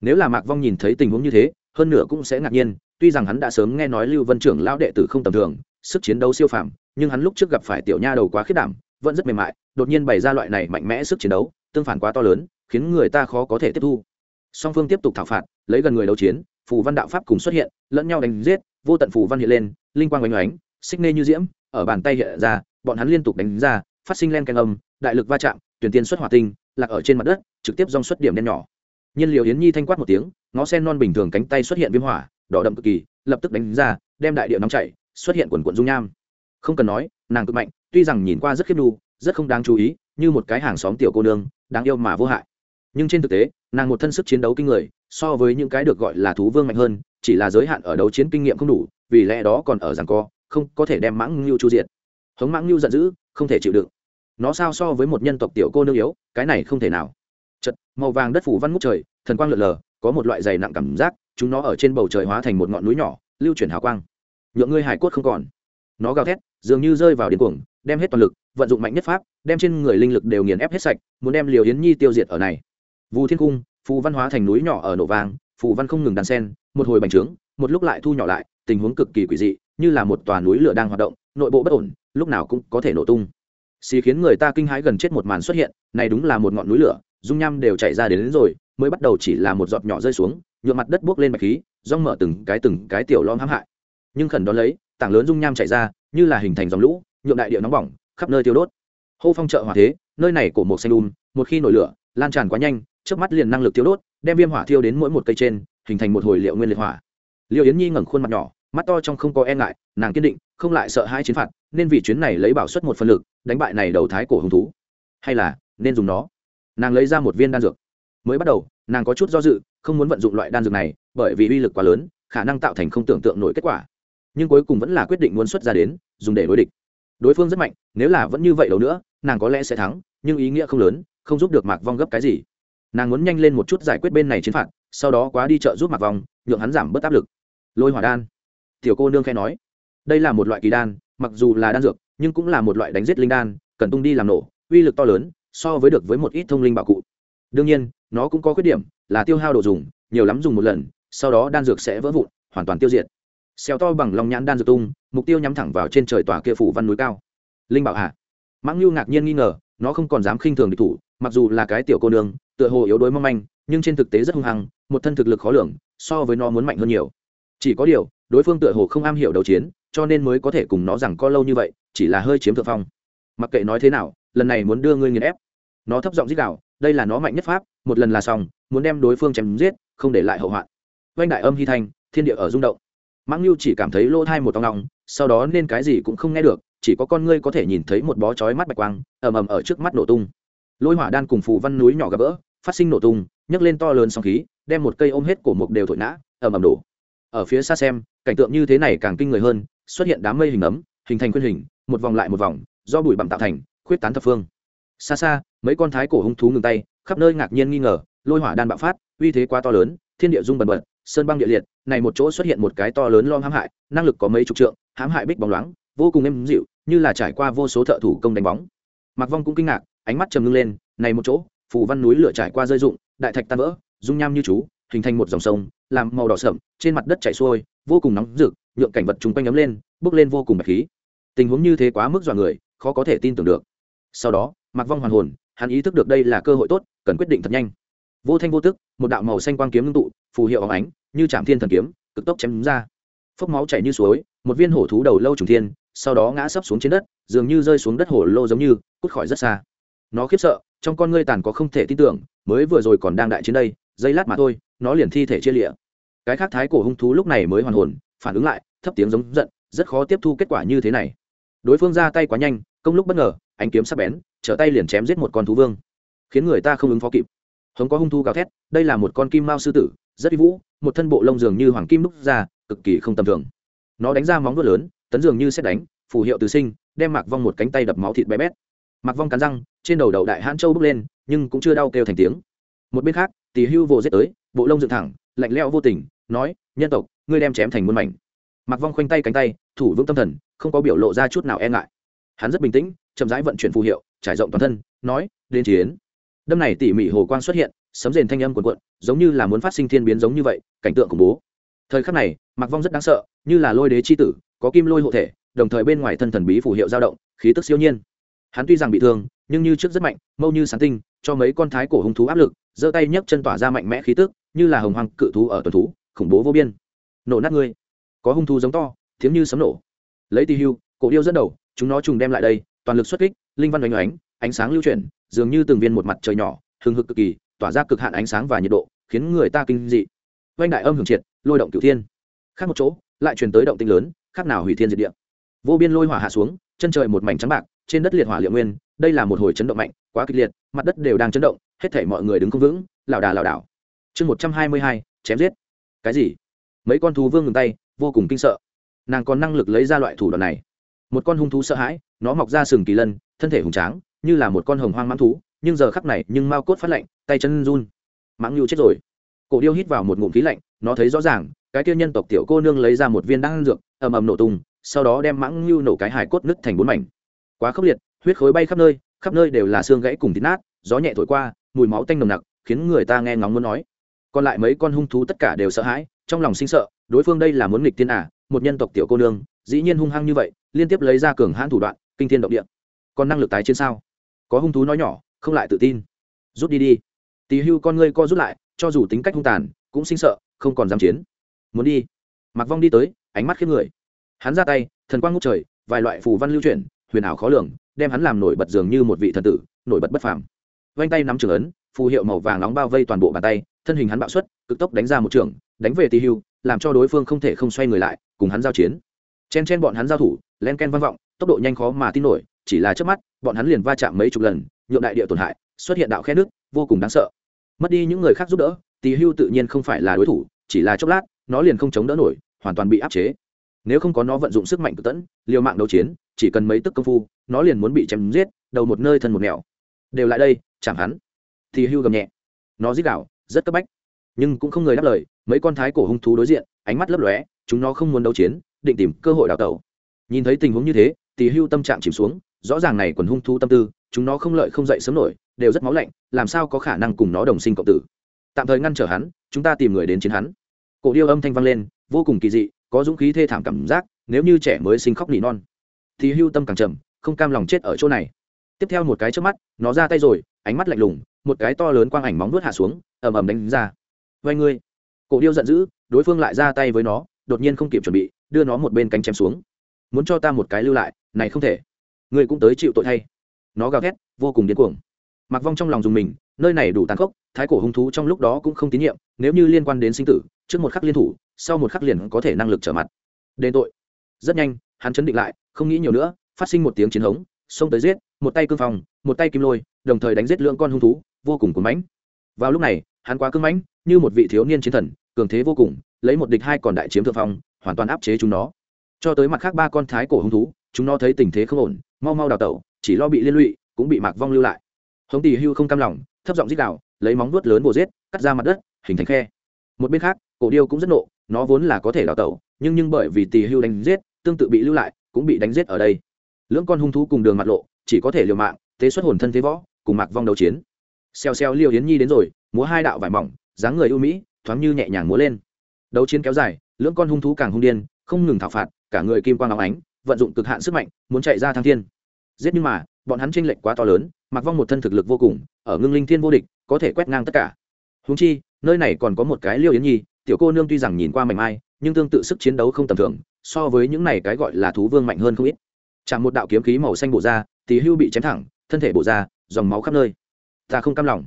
Nếu là mạc vong nhìn thấy tình huống như thế, hơn nữa cũng sẽ ngạc nhiên, tuy rằng hắn đã sớm nghe nói lưu vân trưởng lão đệ tử không tầm thường, sức chiến đấu siêu phàm, nhưng hắn lúc trước gặp phải tiểu nha đầu quá khiết đảm, vẫn rất mềm mại, đột nhiên bày ra loại này mạnh mẽ sức chiến đấu, tương phản quá to lớn, khiến người ta khó có thể tiếp thu. Song phương tiếp tục thảo phạt, lấy gần người đấu chiến, phù văn đạo pháp cùng xuất hiện, lẫn nhau đánh giết, vô tận phù văn hiện lên, linh quang oanh oánh xích nê như diễm, ở bàn tay hiện ra, bọn hắn liên tục đánh ra, phát sinh len canh âm, đại lực va chạm, tuyển tiên xuất hỏa tinh, lạc ở trên mặt đất, trực tiếp dòng xuất điểm đen nhỏ. Nhiên liệu yến nhi thanh quát một tiếng, ngó sen non bình thường cánh tay xuất hiện viêm hỏa, đỏ đậm cực kỳ, lập tức đánh ra, đem đại địa nóng chảy, xuất hiện quần quận dung nham. Không cần nói, nàng cực mạnh, tuy rằng nhìn qua rất khiếp đu rất không đáng chú ý, như một cái hàng xóm tiểu cô nương, đáng yêu mà vô hại. Nhưng trên thực tế, nàng một thân sức chiến đấu kinh người, so với những cái được gọi là thú vương mạnh hơn, chỉ là giới hạn ở đấu chiến kinh nghiệm không đủ, vì lẽ đó còn ở rằng co không có thể đem mãng ngưu chu diệt. Hống mãng ngưu giận dữ, không thể chịu đựng. Nó sao so với một nhân tộc tiểu cô nương yếu, cái này không thể nào. Chật màu vàng đất phủ văn ngút trời, thần quang lượn lờ, có một loại dày nặng cảm giác, chúng nó ở trên bầu trời hóa thành một ngọn núi nhỏ, lưu chuyển hào quang. Nhượng ngươi hải cốt không còn. Nó gào thét, dường như rơi vào điên cuồng, đem hết toàn lực, vận dụng mạnh nhất pháp, đem trên người linh lực đều nghiền ép hết sạch, muốn đem liều yến nhi tiêu diệt ở này. Vù thiên cung, phù văn hóa thành núi nhỏ ở nổ vàng, phù văn không ngừng đàn sen, một hồi bành trướng, một lúc lại thu nhỏ lại, tình huống cực kỳ quỷ dị như là một tòa núi lửa đang hoạt động nội bộ bất ổn lúc nào cũng có thể nổ tung. Xì khiến người ta kinh hãi gần chết một màn xuất hiện này đúng là một ngọn núi lửa dung nham đều chạy ra đến, đến rồi mới bắt đầu chỉ là một giọt nhỏ rơi xuống nhuộm mặt đất buốc lên bạch khí rong mở từng cái từng cái tiểu lom hãm hại. Nhưng khẩn đón lấy tảng lớn dung nham chạy ra như là hình thành dòng lũ nhuộm đại địa nóng bỏng khắp nơi tiêu đốt. Hô phong trợ hỏa thế nơi này của một xanh đun một khi nổi lửa lan tràn quá nhanh trước mắt liền năng lực tiêu đốt đem viêm hỏa thiêu đến mỗi một cây trên hình thành một hồi liệu nguyên liệt hỏa. Liệu yến nhi ngẩng khuôn mặt nhỏ mắt to trong không có e ngại, nàng kiên định, không lại sợ hai chiến phạt, nên vì chuyến này lấy bảo suất một phần lực, đánh bại này đầu thái cổ hứng thú. Hay là, nên dùng nó. Nàng lấy ra một viên đan dược. Mới bắt đầu, nàng có chút do dự, không muốn vận dụng loại đan dược này, bởi vì uy lực quá lớn, khả năng tạo thành không tưởng tượng nổi kết quả. Nhưng cuối cùng vẫn là quyết định muốn xuất ra đến, dùng để đối địch. Đối phương rất mạnh, nếu là vẫn như vậy đâu nữa, nàng có lẽ sẽ thắng, nhưng ý nghĩa không lớn, không giúp được mạc vong gấp cái gì. Nàng muốn nhanh lên một chút giải quyết bên này chiến phạt, sau đó quá đi chợ giúp mạc vong, nhượng hắn giảm bớt áp lực. Lôi hỏa đan tiểu cô nương khẽ nói, đây là một loại kỳ đan, mặc dù là đan dược, nhưng cũng là một loại đánh giết linh đan, cần tung đi làm nổ, uy lực to lớn, so với được với một ít thông linh bảo cụ. Đương nhiên, nó cũng có khuyết điểm, là tiêu hao đồ dùng, nhiều lắm dùng một lần, sau đó đan dược sẽ vỡ vụn, hoàn toàn tiêu diệt. Xèo to bằng lòng nhãn đan dược tung, mục tiêu nhắm thẳng vào trên trời tòa kia phủ văn núi cao. Linh bảo hạ mãng lưu ngạc nhiên nghi ngờ, nó không còn dám khinh thường địch thủ, mặc dù là cái tiểu cô nương, tựa hồ yếu đuối mong manh, nhưng trên thực tế rất hung hăng, một thân thực lực khó lường, so với nó muốn mạnh hơn nhiều chỉ có điều, đối phương tựa hồ không am hiểu đấu chiến, cho nên mới có thể cùng nó rằng có lâu như vậy, chỉ là hơi chiếm thượng phong. Mặc kệ nói thế nào, lần này muốn đưa ngươi nghiền ép. Nó thấp giọng dích đạo đây là nó mạnh nhất pháp, một lần là xong, muốn đem đối phương chém giết, không để lại hậu hoạn. Oanh đại âm hy thanh thiên địa ở rung động. Mãng lưu chỉ cảm thấy lỗ thai một tòng lòng sau đó nên cái gì cũng không nghe được, chỉ có con ngươi có thể nhìn thấy một bó chói mắt bạch quang, ầm ầm ở trước mắt nổ tung. Lôi hỏa đan cùng phù văn núi nhỏ gặp vỡ phát sinh nổ tung, nhấc lên to lớn sóng khí, đem một cây ôm hết cổ mục đều thổi nã, ầm ầm đổ ở phía xa xem, cảnh tượng như thế này càng kinh người hơn, xuất hiện đám mây hình ấm, hình thành khuyên hình, một vòng lại một vòng, do bụi bặm tạo thành, khuyết tán thập phương. Xa xa, mấy con thái cổ hung thú ngừng tay, khắp nơi ngạc nhiên nghi ngờ, lôi hỏa đan bạo phát, uy thế quá to lớn, thiên địa dung bần bật, sơn băng địa liệt, này một chỗ xuất hiện một cái to lớn lom hãm hại, năng lực có mấy chục trượng, hãm hại bích bóng loáng, vô cùng êm dịu, như là trải qua vô số thợ thủ công đánh bóng. Mặc vong cũng kinh ngạc, ánh mắt trầm ngưng lên, này một chỗ, phù văn núi lửa trải qua rơi rụng, đại thạch tan vỡ, dung nham như chú hình thành một dòng sông, làm màu đỏ sậm, trên mặt đất chảy xuôi, vô cùng nóng rực, nhượng cảnh vật chúng quanh ấm lên, bước lên vô cùng bạch khí. Tình huống như thế quá mức dọa người, khó có thể tin tưởng được. Sau đó mặc vong hoàn hồn, hắn ý thức được đây là cơ hội tốt, cần quyết định thật nhanh. Vô thanh vô tức, một đạo màu xanh quang kiếm ngưng tụ, phù hiệu óng ánh, như chạm thiên thần kiếm, cực tốc chém ra. Phốc máu chảy như suối, một viên hổ thú đầu lâu trùng thiên, sau đó ngã sấp xuống trên đất, dường như rơi xuống đất hổ lô giống như, cút khỏi rất xa. Nó khiếp sợ, trong con ngươi tàn có không thể tin tưởng, mới vừa rồi còn đang đại chiến đây giây lát mà thôi, nó liền thi thể chia lịa. Cái khác thái cổ hung thú lúc này mới hoàn hồn, phản ứng lại, thấp tiếng giống giận, rất khó tiếp thu kết quả như thế này. Đối phương ra tay quá nhanh, công lúc bất ngờ, ánh kiếm sắp bén, trở tay liền chém giết một con thú vương. Khiến người ta không ứng phó kịp. Hống có hung thú gào thét, đây là một con kim mao sư tử, rất uy vũ, một thân bộ lông dường như hoàng kim đúc ra, cực kỳ không tầm thường. Nó đánh ra móng vuốt lớn, tấn dường như xét đánh, phù hiệu từ sinh, đem mạc vong một cánh tay đập máu thịt bé bét. Mạc vong cắn răng, trên đầu đầu đại hãn châu bước lên, nhưng cũng chưa đau kêu thành tiếng. Một bên khác tỷ hưu vồ giết tới, bộ lông dựng thẳng, lạnh lẽo vô tình, nói, nhân tộc, ngươi đem chém thành muôn mảnh. Mặc vong khoanh tay cánh tay, thủ vững tâm thần, không có biểu lộ ra chút nào e ngại. Hắn rất bình tĩnh, chậm rãi vận chuyển phù hiệu, trải rộng toàn thân, nói, đến chiến. Đâm này tỉ mỉ hồ quang xuất hiện, sấm rền thanh âm cuộn cuộn, giống như là muốn phát sinh thiên biến giống như vậy, cảnh tượng khủng bố. Thời khắc này mặc vong rất đáng sợ, như là lôi đế c h i tử, có kim lôi hộ thể, đồng thời bên ngoài thân thần bí phù hiệu dao động, khí tức siêu nhiên. Hắn tuy rằng bị thương, nhưng như trước rất mạnh, mâu như sáng tinh cho mấy con thái cổ hung thú áp lực, giơ tay nhấc chân tỏa ra mạnh mẽ khí tức, như là hồng hoàng cự thú ở tuần thú, khủng bố vô biên. Nổ nát ngươi. Có hung thú giống to, tiếng như sấm nổ. Lấy ti hưu, cổ điêu dẫn đầu, chúng nó trùng đem lại đây, toàn lực xuất kích, linh văn oanh oánh, ánh sáng lưu chuyển, dường như từng viên một mặt trời nhỏ, hừng hực cực kỳ, tỏa ra cực hạn ánh sáng và nhiệt độ, khiến người ta kinh dị. Oanh đại âm hưởng triệt, lôi động cửu thiên. Khác một chỗ, lại truyền tới động tinh lớn, khác nào hủy thiên diệt địa. Vô biên lôi hỏa hạ xuống chân trời một mảnh trắng bạc, trên đất liệt hỏa liệu nguyên, đây là một hồi chấn động mạnh, quá kịch liệt, mặt đất đều đang chấn động, hết thảy mọi người đứng không vững, lảo đà lảo đảo. Chương một trăm hai mươi hai, chém giết. Cái gì? Mấy con thú vương ngừng tay, vô cùng kinh sợ. Nàng còn năng lực lấy ra loại thủ đoạn này. Một con hung thú sợ hãi, nó mọc ra sừng kỳ lân, thân thể hùng tráng, như là một con hồng hoang mãng thú, nhưng giờ khắc này, nhưng mao cốt phát lạnh, tay chân run. Mãng nhu chết rồi. Cổ điêu hít vào một ngụm khí lạnh, nó thấy rõ ràng, cái kia nhân tộc tiểu cô nương lấy ra một viên đan dược, ầm ầm nổ tung sau đó đem mãng lưu nổ cái hài cốt nứt thành bốn mảnh. Quá khốc liệt, huyết khối bay khắp nơi khắp nơi đều là xương gãy cùng thịt nát, gió nhẹ thổi qua, mùi máu tanh nồng nặc, khiến người ta nghe ngóng muốn nói. Còn lại mấy con hung thú tất cả đều sợ hãi, trong lòng sinh sợ, đối phương đây là muốn nghịch tiên à một nhân tộc tiểu cô nương, dĩ nhiên hung hăng như vậy, liên tiếp lấy ra cường hãn thủ đoạn, kinh thiên động địa. Còn năng lực tái chiến sao? Có hung thú nói nhỏ, không lại tự tin. Rút đi đi. Tì hưu con ngươi co rút lại, cho dù tính cách hung tàn, cũng sinh sợ, không còn dám chiến. Muốn đi. Mặc vong đi tới, ánh mắt khiếp người hắn ra tay, thần quang ngút trời, vài loại phù văn lưu chuyển, huyền ảo khó lường, đem hắn làm nổi bật dường như một vị thần tử, nổi bật bất phàm. Vanh tay nắm trường ấn, phù hiệu màu vàng nóng bao vây toàn bộ bàn tay, thân hình hắn bạo xuất, cực tốc đánh ra một trường, đánh về tì hưu, làm cho đối phương không thể không xoay người lại, cùng hắn giao chiến. Chen chen bọn hắn giao thủ, len ken vang vọng, tốc độ nhanh khó mà tin nổi, chỉ là trước mắt, bọn hắn liền va chạm mấy chục lần, nhượng đại địa tổn hại, xuất hiện đạo khe nước, vô cùng đáng sợ. Mất đi những người khác giúp đỡ, tỳ hưu tự nhiên không phải là đối thủ, chỉ là chốc lát, nó liền không chống đỡ nổi, hoàn toàn bị áp chế nếu không có nó vận dụng sức mạnh cực tẫn, liều mạng đấu chiến, chỉ cần mấy tức công phu, nó liền muốn bị chém giết, đầu một nơi thân một nẻo. Đều lại đây chẳng hắn. Thì hưu gầm nhẹ. Nó giết đảo rất cấp bách. Nhưng cũng không người đáp lời, mấy con thái cổ hung thú đối diện, ánh mắt lấp lóe, chúng nó không muốn đấu chiến, định tìm cơ hội đào tẩu. Nhìn thấy tình huống như thế, thì hưu tâm trạng chìm xuống, rõ ràng này quần hung thú tâm tư, chúng nó không lợi không dậy sớm nổi, đều rất máu lạnh, làm sao có khả năng cùng nó đồng sinh cộng tử. Tạm thời ngăn trở hắn, chúng ta tìm người đến chiến hắn. Cổ điêu âm thanh vang lên, vô cùng kỳ dị có dũng khí thê thảm cảm giác, nếu như trẻ mới sinh khóc nỉ non, thì hưu tâm càng trầm, không cam lòng chết ở chỗ này. Tiếp theo một cái trước mắt, nó ra tay rồi, ánh mắt lạnh lùng, một cái to lớn quang ảnh móng vuốt hạ xuống, ầm ầm đánh ra. Vay ngươi. Cổ điêu giận dữ, đối phương lại ra tay với nó, đột nhiên không kịp chuẩn bị, đưa nó một bên cánh chém xuống. Muốn cho ta một cái lưu lại, này không thể. Ngươi cũng tới chịu tội thay. Nó gào thét, vô cùng điên cuồng. Mặc vong trong lòng dùng mình, nơi này đủ tàn khốc, thái cổ hung thú trong lúc đó cũng không tín nhiệm nếu như liên quan đến sinh tử, trước một khắc liên thủ, sau một khắc liền có thể năng lực trở mặt. Đền tội. Rất nhanh, hắn chấn định lại, không nghĩ nhiều nữa, phát sinh một tiếng chiến hống, xông tới giết, một tay cương phòng, một tay kim lôi, đồng thời đánh giết lưỡng con hung thú, vô cùng cuốn mãnh. Vào lúc này, hắn quá cưng mãnh, như một vị thiếu niên chiến thần, cường thế vô cùng, lấy một địch hai còn đại chiếm thượng phong, hoàn toàn áp chế chúng nó. Cho tới mặt khác ba con thái cổ hung thú, chúng nó thấy tình thế không ổn, mau mau đào tẩu, chỉ lo bị liên lụy, cũng bị mạc vong lưu lại. Hống tỷ hưu không cam lòng, thấp giọng rít đạo lấy móng vuốt lớn bổ giết, cắt ra mặt đất hình thành khe. Một bên khác, cổ điêu cũng rất nộ, nó vốn là có thể đào tẩu, nhưng nhưng bởi vì tì hưu đánh giết, tương tự bị lưu lại, cũng bị đánh giết ở đây. Lưỡng con hung thú cùng đường mặt lộ, chỉ có thể liều mạng, tế xuất hồn thân thế võ, cùng mạc vong đấu chiến. Xeo xeo liêu yến nhi đến rồi, múa hai đạo vải mỏng, dáng người ưu mỹ, thoáng như nhẹ nhàng múa lên. Đấu chiến kéo dài, lưỡng con hung thú càng hung điên, không ngừng thảo phạt, cả người kim quang óng ánh, vận dụng cực hạn sức mạnh, muốn chạy ra thăng thiên. Giết nhưng mà, bọn hắn tranh lệch quá to lớn mặc vong một thân thực lực vô cùng, ở ngưng linh thiên vô địch, có thể quét ngang tất cả. Húng chi nơi này còn có một cái liêu yến nhi tiểu cô nương tuy rằng nhìn qua mảnh mai, nhưng tương tự sức chiến đấu không tầm thường so với những này cái gọi là thú vương mạnh hơn không ít. Chạm một đạo kiếm khí màu xanh bổ ra thì hưu bị chém thẳng thân thể bổ ra dòng máu khắp nơi. Ta không cam lòng.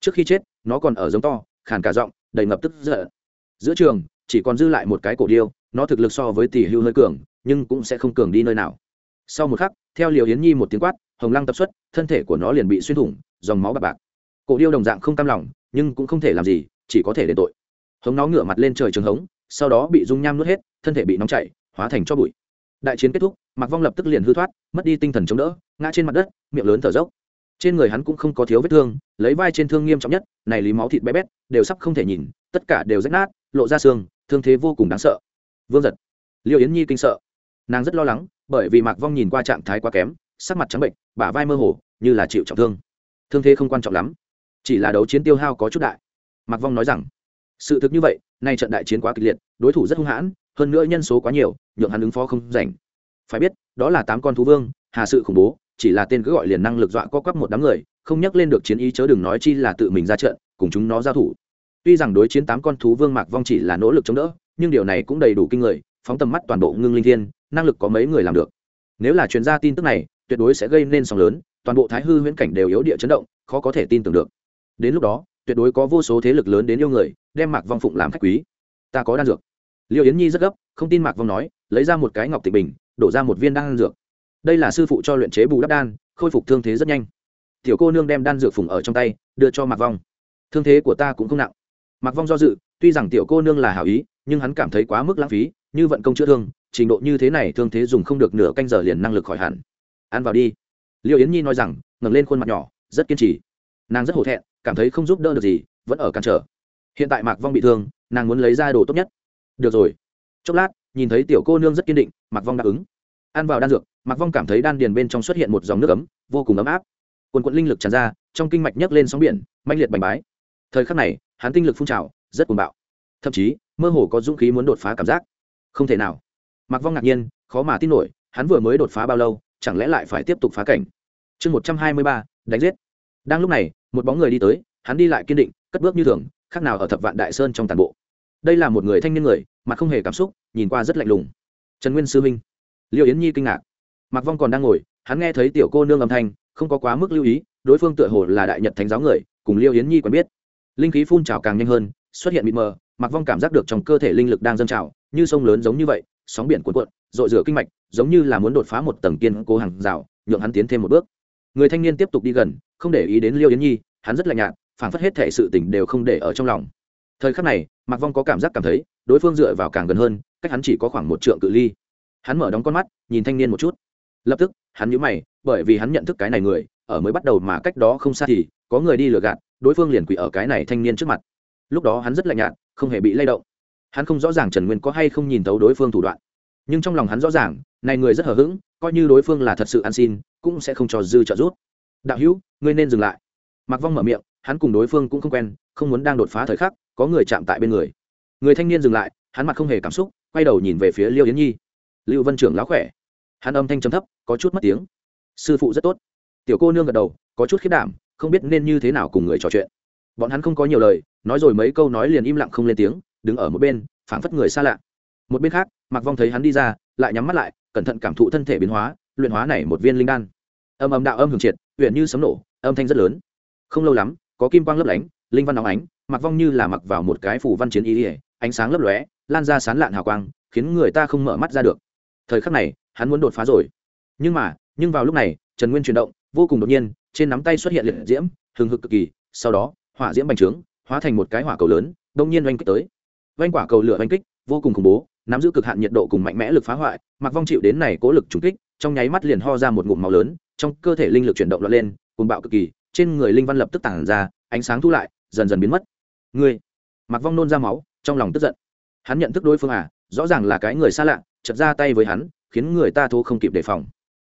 Trước khi chết nó còn ở giống to khàn cả giọng đầy ngập tức giận. Giữa trường chỉ còn dư lại một cái cổ điêu nó thực lực so với tỷ hưu hơi cường nhưng cũng sẽ không cường đi nơi nào. Sau một khắc theo liều yến nhi một tiếng quát hồng lăng tập xuất thân thể của nó liền bị xuyên thủng dòng máu bạc bạc. Cổ điêu đồng dạng không cam lòng nhưng cũng không thể làm gì chỉ có thể đền tội. Hống nó ngửa mặt lên trời trường hống, sau đó bị dung nham nuốt hết, thân thể bị nóng chảy, hóa thành cho bụi. Đại chiến kết thúc, mạc vong lập tức liền hư thoát, mất đi tinh thần chống đỡ, ngã trên mặt đất, miệng lớn thở dốc. Trên người hắn cũng không có thiếu vết thương, lấy vai trên thương nghiêm trọng nhất, này lý máu thịt bé bét, đều sắp không thể nhìn, tất cả đều rách nát, lộ ra xương, thương thế vô cùng đáng sợ. Vương giật. Liêu yến nhi kinh sợ. Nàng rất lo lắng, bởi vì mạc vong nhìn qua trạng thái quá kém, sắc mặt trắng bệnh, bả vai mơ hồ, như là chịu trọng thương. Thương thế không quan trọng lắm, chỉ là đấu chiến tiêu hao có chút đại mạc vong nói rằng, sự thực như vậy, nay trận đại chiến quá kịch liệt, đối thủ rất hung hãn, hơn nữa nhân số quá nhiều, nhượng hắn ứng phó không rảnh. Phải biết, đó là tám con thú vương, hà sự khủng bố, chỉ là tên cứ gọi liền năng lực dọa co quắp một đám người, không nhắc lên được chiến ý chớ đừng nói chi là tự mình ra trận, cùng chúng nó giao thủ. Tuy rằng đối chiến tám con thú vương mạc vong chỉ là nỗ lực chống đỡ, nhưng điều này cũng đầy đủ kinh người, phóng tầm mắt toàn bộ ngưng linh thiên, năng lực có mấy người làm được. Nếu là chuyên gia tin tức này, tuyệt đối sẽ gây nên sóng lớn, toàn bộ thái hư huyễn cảnh đều yếu địa chấn động, khó có thể tin tưởng được. Đến lúc đó tuyệt đối có vô số thế lực lớn đến yêu người, đem mạc vong phụng làm khách quý. Ta có đan dược. Liệu yến nhi rất gấp, không tin mạc vong nói, lấy ra một cái ngọc tịch bình, đổ ra một viên đan dược. Đây là sư phụ cho luyện chế bù đắp đan, khôi phục thương thế rất nhanh. Tiểu cô nương đem đan dược phùng ở trong tay, đưa cho mạc vong. Thương thế của ta cũng không nặng. Mạc vong do dự, tuy rằng tiểu cô nương là hảo ý, nhưng hắn cảm thấy quá mức lãng phí, như vận công chữa thương, trình độ như thế này thương thế dùng không được nửa canh giờ liền năng lực khỏi hẳn. Ăn vào đi. Liệu yến nhi nói rằng, ngẩng lên khuôn mặt nhỏ, rất kiên trì nàng rất hổ thẹn, cảm thấy không giúp đỡ được gì, vẫn ở cản trở. Hiện tại mạc vong bị thương, nàng muốn lấy ra đồ tốt nhất. Được rồi. Chốc lát, nhìn thấy tiểu cô nương rất kiên định, mạc vong đáp ứng. Ăn vào đan dược, mạc vong cảm thấy đan điền bên trong xuất hiện một dòng nước ấm, vô cùng ấm áp. Quần quận linh lực tràn ra, trong kinh mạch nhấc lên sóng biển manh liệt bành bái. Thời khắc này, hắn tinh lực phun trào, rất cuồng bạo. Thậm chí, mơ hồ có dũng khí muốn đột phá cảm giác. Không thể nào. Mạc vong ngạc nhiên, khó mà tin nổi, hắn vừa mới đột phá bao lâu, chẳng lẽ lại phải tiếp tục phá cảnh? Chương một trăm hai mươi ba, đánh giết đang lúc này, một bóng người đi tới, hắn đi lại kiên định, cất bước như thường, khác nào ở thập vạn đại sơn trong tàn bộ. Đây là một người thanh niên người mà không hề cảm xúc, nhìn qua rất lạnh lùng. Trần nguyên sư minh. Liệu yến nhi kinh ngạc. Mạc vong còn đang ngồi, hắn nghe thấy tiểu cô nương âm thanh, không có quá mức lưu ý, đối phương tựa hồ là đại nhật thánh giáo người, cùng liêu yến nhi quen biết. Linh khí phun trào càng nhanh hơn, xuất hiện mịt mờ, mạc vong cảm giác được trong cơ thể linh lực đang dâng trào, như sông lớn giống như vậy, sóng biển cuộn cuộn rội rửa kinh mạch, giống như là muốn đột phá một tầng kiên cố hàng rào, nhượng hắn tiến thêm một bước. Người thanh niên tiếp tục đi gần không để ý đến liêu yến nhi, hắn rất lạnh nhạt, phảng phất hết thể sự tình đều không để ở trong lòng. Thời khắc này, mạc vong có cảm giác cảm thấy, đối phương dựa vào càng gần hơn, cách hắn chỉ có khoảng một trượng cự ly. Hắn mở đóng con mắt, nhìn thanh niên một chút. Lập tức, hắn nhíu mày, bởi vì hắn nhận thức cái này người, ở mới bắt đầu mà cách đó không xa thì, có người đi lừa gạt, đối phương liền quỳ ở cái này thanh niên trước mặt. Lúc đó hắn rất lạnh nhạt, không hề bị lay động. Hắn không rõ ràng trần nguyên có hay không nhìn thấu đối phương thủ đoạn. Nhưng trong lòng hắn rõ ràng, này người rất hờ hững, coi như đối phương là thật sự ăn xin, cũng sẽ không cho dư trợ giúp đạo hữu, ngươi nên dừng lại. Mặc vong mở miệng, hắn cùng đối phương cũng không quen, không muốn đang đột phá thời khắc, có người chạm tại bên người. Người thanh niên dừng lại, hắn mặt không hề cảm xúc, quay đầu nhìn về phía liêu yến nhi. Lưu vân trưởng lão khỏe. Hắn âm thanh trầm thấp, có chút mất tiếng. Sư phụ rất tốt. Tiểu cô nương gật đầu, có chút khiết đảm, không biết nên như thế nào cùng người trò chuyện. Bọn hắn không có nhiều lời, nói rồi mấy câu nói liền im lặng không lên tiếng, đứng ở một bên, phảng phất người xa lạ. Một bên khác mặc vong thấy hắn đi ra, lại nhắm mắt lại, cẩn thận cảm thụ thân thể biến hóa, luyện hóa này một viên linh đan. Âm âm đạo âm hưởng triệt huyện như sấm nổ, âm thanh rất lớn. Không lâu lắm, có kim quang lấp lánh, linh văn nóng ánh, mặc vong như là mặc vào một cái phủ văn chiến ý ỉa ánh sáng lấp lóe, lan ra sán lạn hào quang, khiến người ta không mở mắt ra được. Thời khắc này, hắn muốn đột phá rồi. Nhưng mà, nhưng vào lúc này, trần nguyên chuyển động, vô cùng đột nhiên, trên nắm tay xuất hiện liệt diễm, hừng hực cực kỳ, sau đó, hỏa diễm bành trướng, hóa thành một cái hỏa cầu lớn, đông nhiên oanh kích tới. Oanh quả cầu lửa oanh kích, vô cùng khủng bố, nắm giữ cực hạn nhiệt độ cùng mạnh mẽ lực phá hoại, mặc vong chịu đến này cố lực trúng kích, trong nháy mắt liền ho ra một ngụm màu lớn trong cơ thể linh lực chuyển động lọt lên cùng bạo cực kỳ, trên người linh văn lập tức tản ra, ánh sáng thu lại, dần dần biến mất. Ngươi mặc vong nôn ra máu, trong lòng tức giận. Hắn nhận thức đối phương à rõ ràng là cái người xa lạ chật ra tay với hắn, khiến người ta thô không kịp đề phòng.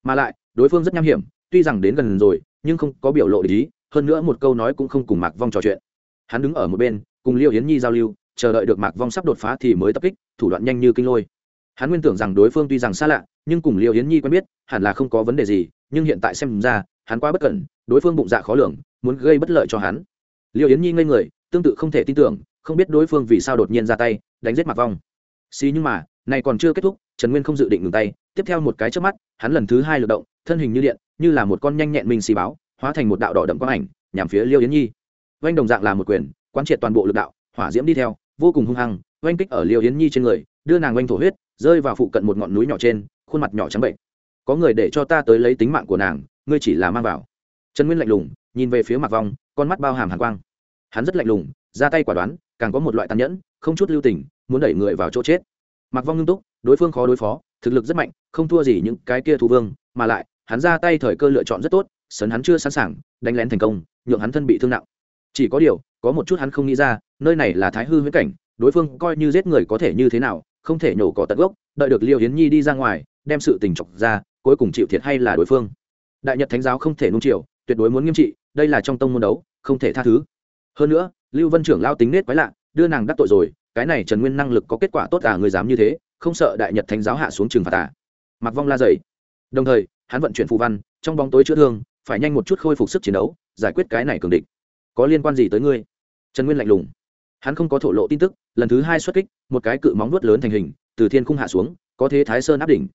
Mà lại, đối phương rất nham hiểm, tuy rằng đến gần rồi, nhưng không có biểu lộ ý, hơn nữa một câu nói cũng không cùng mạc vong trò chuyện. Hắn đứng ở một bên, cùng liêu hiến nhi giao lưu, chờ đợi được mạc vong sắp đột phá thì mới tập kích, thủ đoạn nhanh như kinh lôi. Hắn nguyên tưởng rằng đối phương tuy rằng xa lạ, nhưng cùng liêu hiến nhi quen biết, hẳn là không có vấn đề gì nhưng hiện tại xem ra, hắn quá bất cẩn, đối phương bụng dạ khó lường, muốn gây bất lợi cho hắn. Liêu yến nhi ngây người, tương tự không thể tin tưởng, không biết đối phương vì sao đột nhiên ra tay, đánh giết mạc vong. Xì nhưng mà, này còn chưa kết thúc, trần nguyên không dự định ngừng tay. Tiếp theo một cái trước mắt, hắn lần thứ hai lượt động, thân hình như điện, như là một con nhanh nhẹn minh xì báo, hóa thành một đạo đỏ đậm quang ảnh, nhằm phía liêu yến nhi. Oanh đồng dạng là một quyền, quán triệt toàn bộ lực đạo, hỏa diễm đi theo, vô cùng hung hăng, oanh kích ở liêu yến nhi trên người, đưa nàng oanh thổ huyết, rơi vào phụ cận một ngọn núi nhỏ trên, khuôn mặt nhỏ trắng bệnh có người để cho ta tới lấy tính mạng của nàng, ngươi chỉ là mang vào. Trần nguyên lạnh lùng, nhìn về phía mặt vong, con mắt bao hàm hàn quang. Hắn rất lạnh lùng, ra tay quả đoán, càng có một loại tàn nhẫn, không chút lưu tình, muốn đẩy người vào chỗ chết. Mặc vong ngưng túc, đối phương khó đối phó, thực lực rất mạnh, không thua gì những cái kia thu vương, mà lại, hắn ra tay thời cơ lựa chọn rất tốt, sấn hắn chưa sẵn sàng, đánh lén thành công, nhượng hắn thân bị thương nặng. Chỉ có điều, có một chút hắn không nghĩ ra, nơi này là thái hư huyễn cảnh, đối phương coi như giết người có thể như thế nào, không thể nhổ cỏ tận gốc, đợi được liêu hiến nhi đi ra ngoài, đem sự tình chọc ra cuối cùng chịu thiệt hay là đối phương. Đại nhật thánh giáo không thể nung chiều, tuyệt đối muốn nghiêm trị, đây là trong tông môn đấu, không thể tha thứ. Hơn nữa, lưu vân trưởng lao tính nết quái lạ, đưa nàng đắc tội rồi, cái này trần nguyên năng lực có kết quả tốt à người dám như thế, không sợ đại nhật thánh giáo hạ xuống trường phạt à. Mặc vong la dày đồng thời, hắn vận chuyển phù văn, trong bóng tối chữa thương, phải nhanh một chút khôi phục sức chiến đấu, giải quyết cái này cường địch. Có liên quan gì tới ngươi? Trần nguyên lạnh lùng. Hắn không có thổ lộ tin tức, lần thứ hai xuất kích, một cái cự móng vuốt lớn thành hình, từ thiên khung hạ xuống, có thế thái sơn áp đỉnh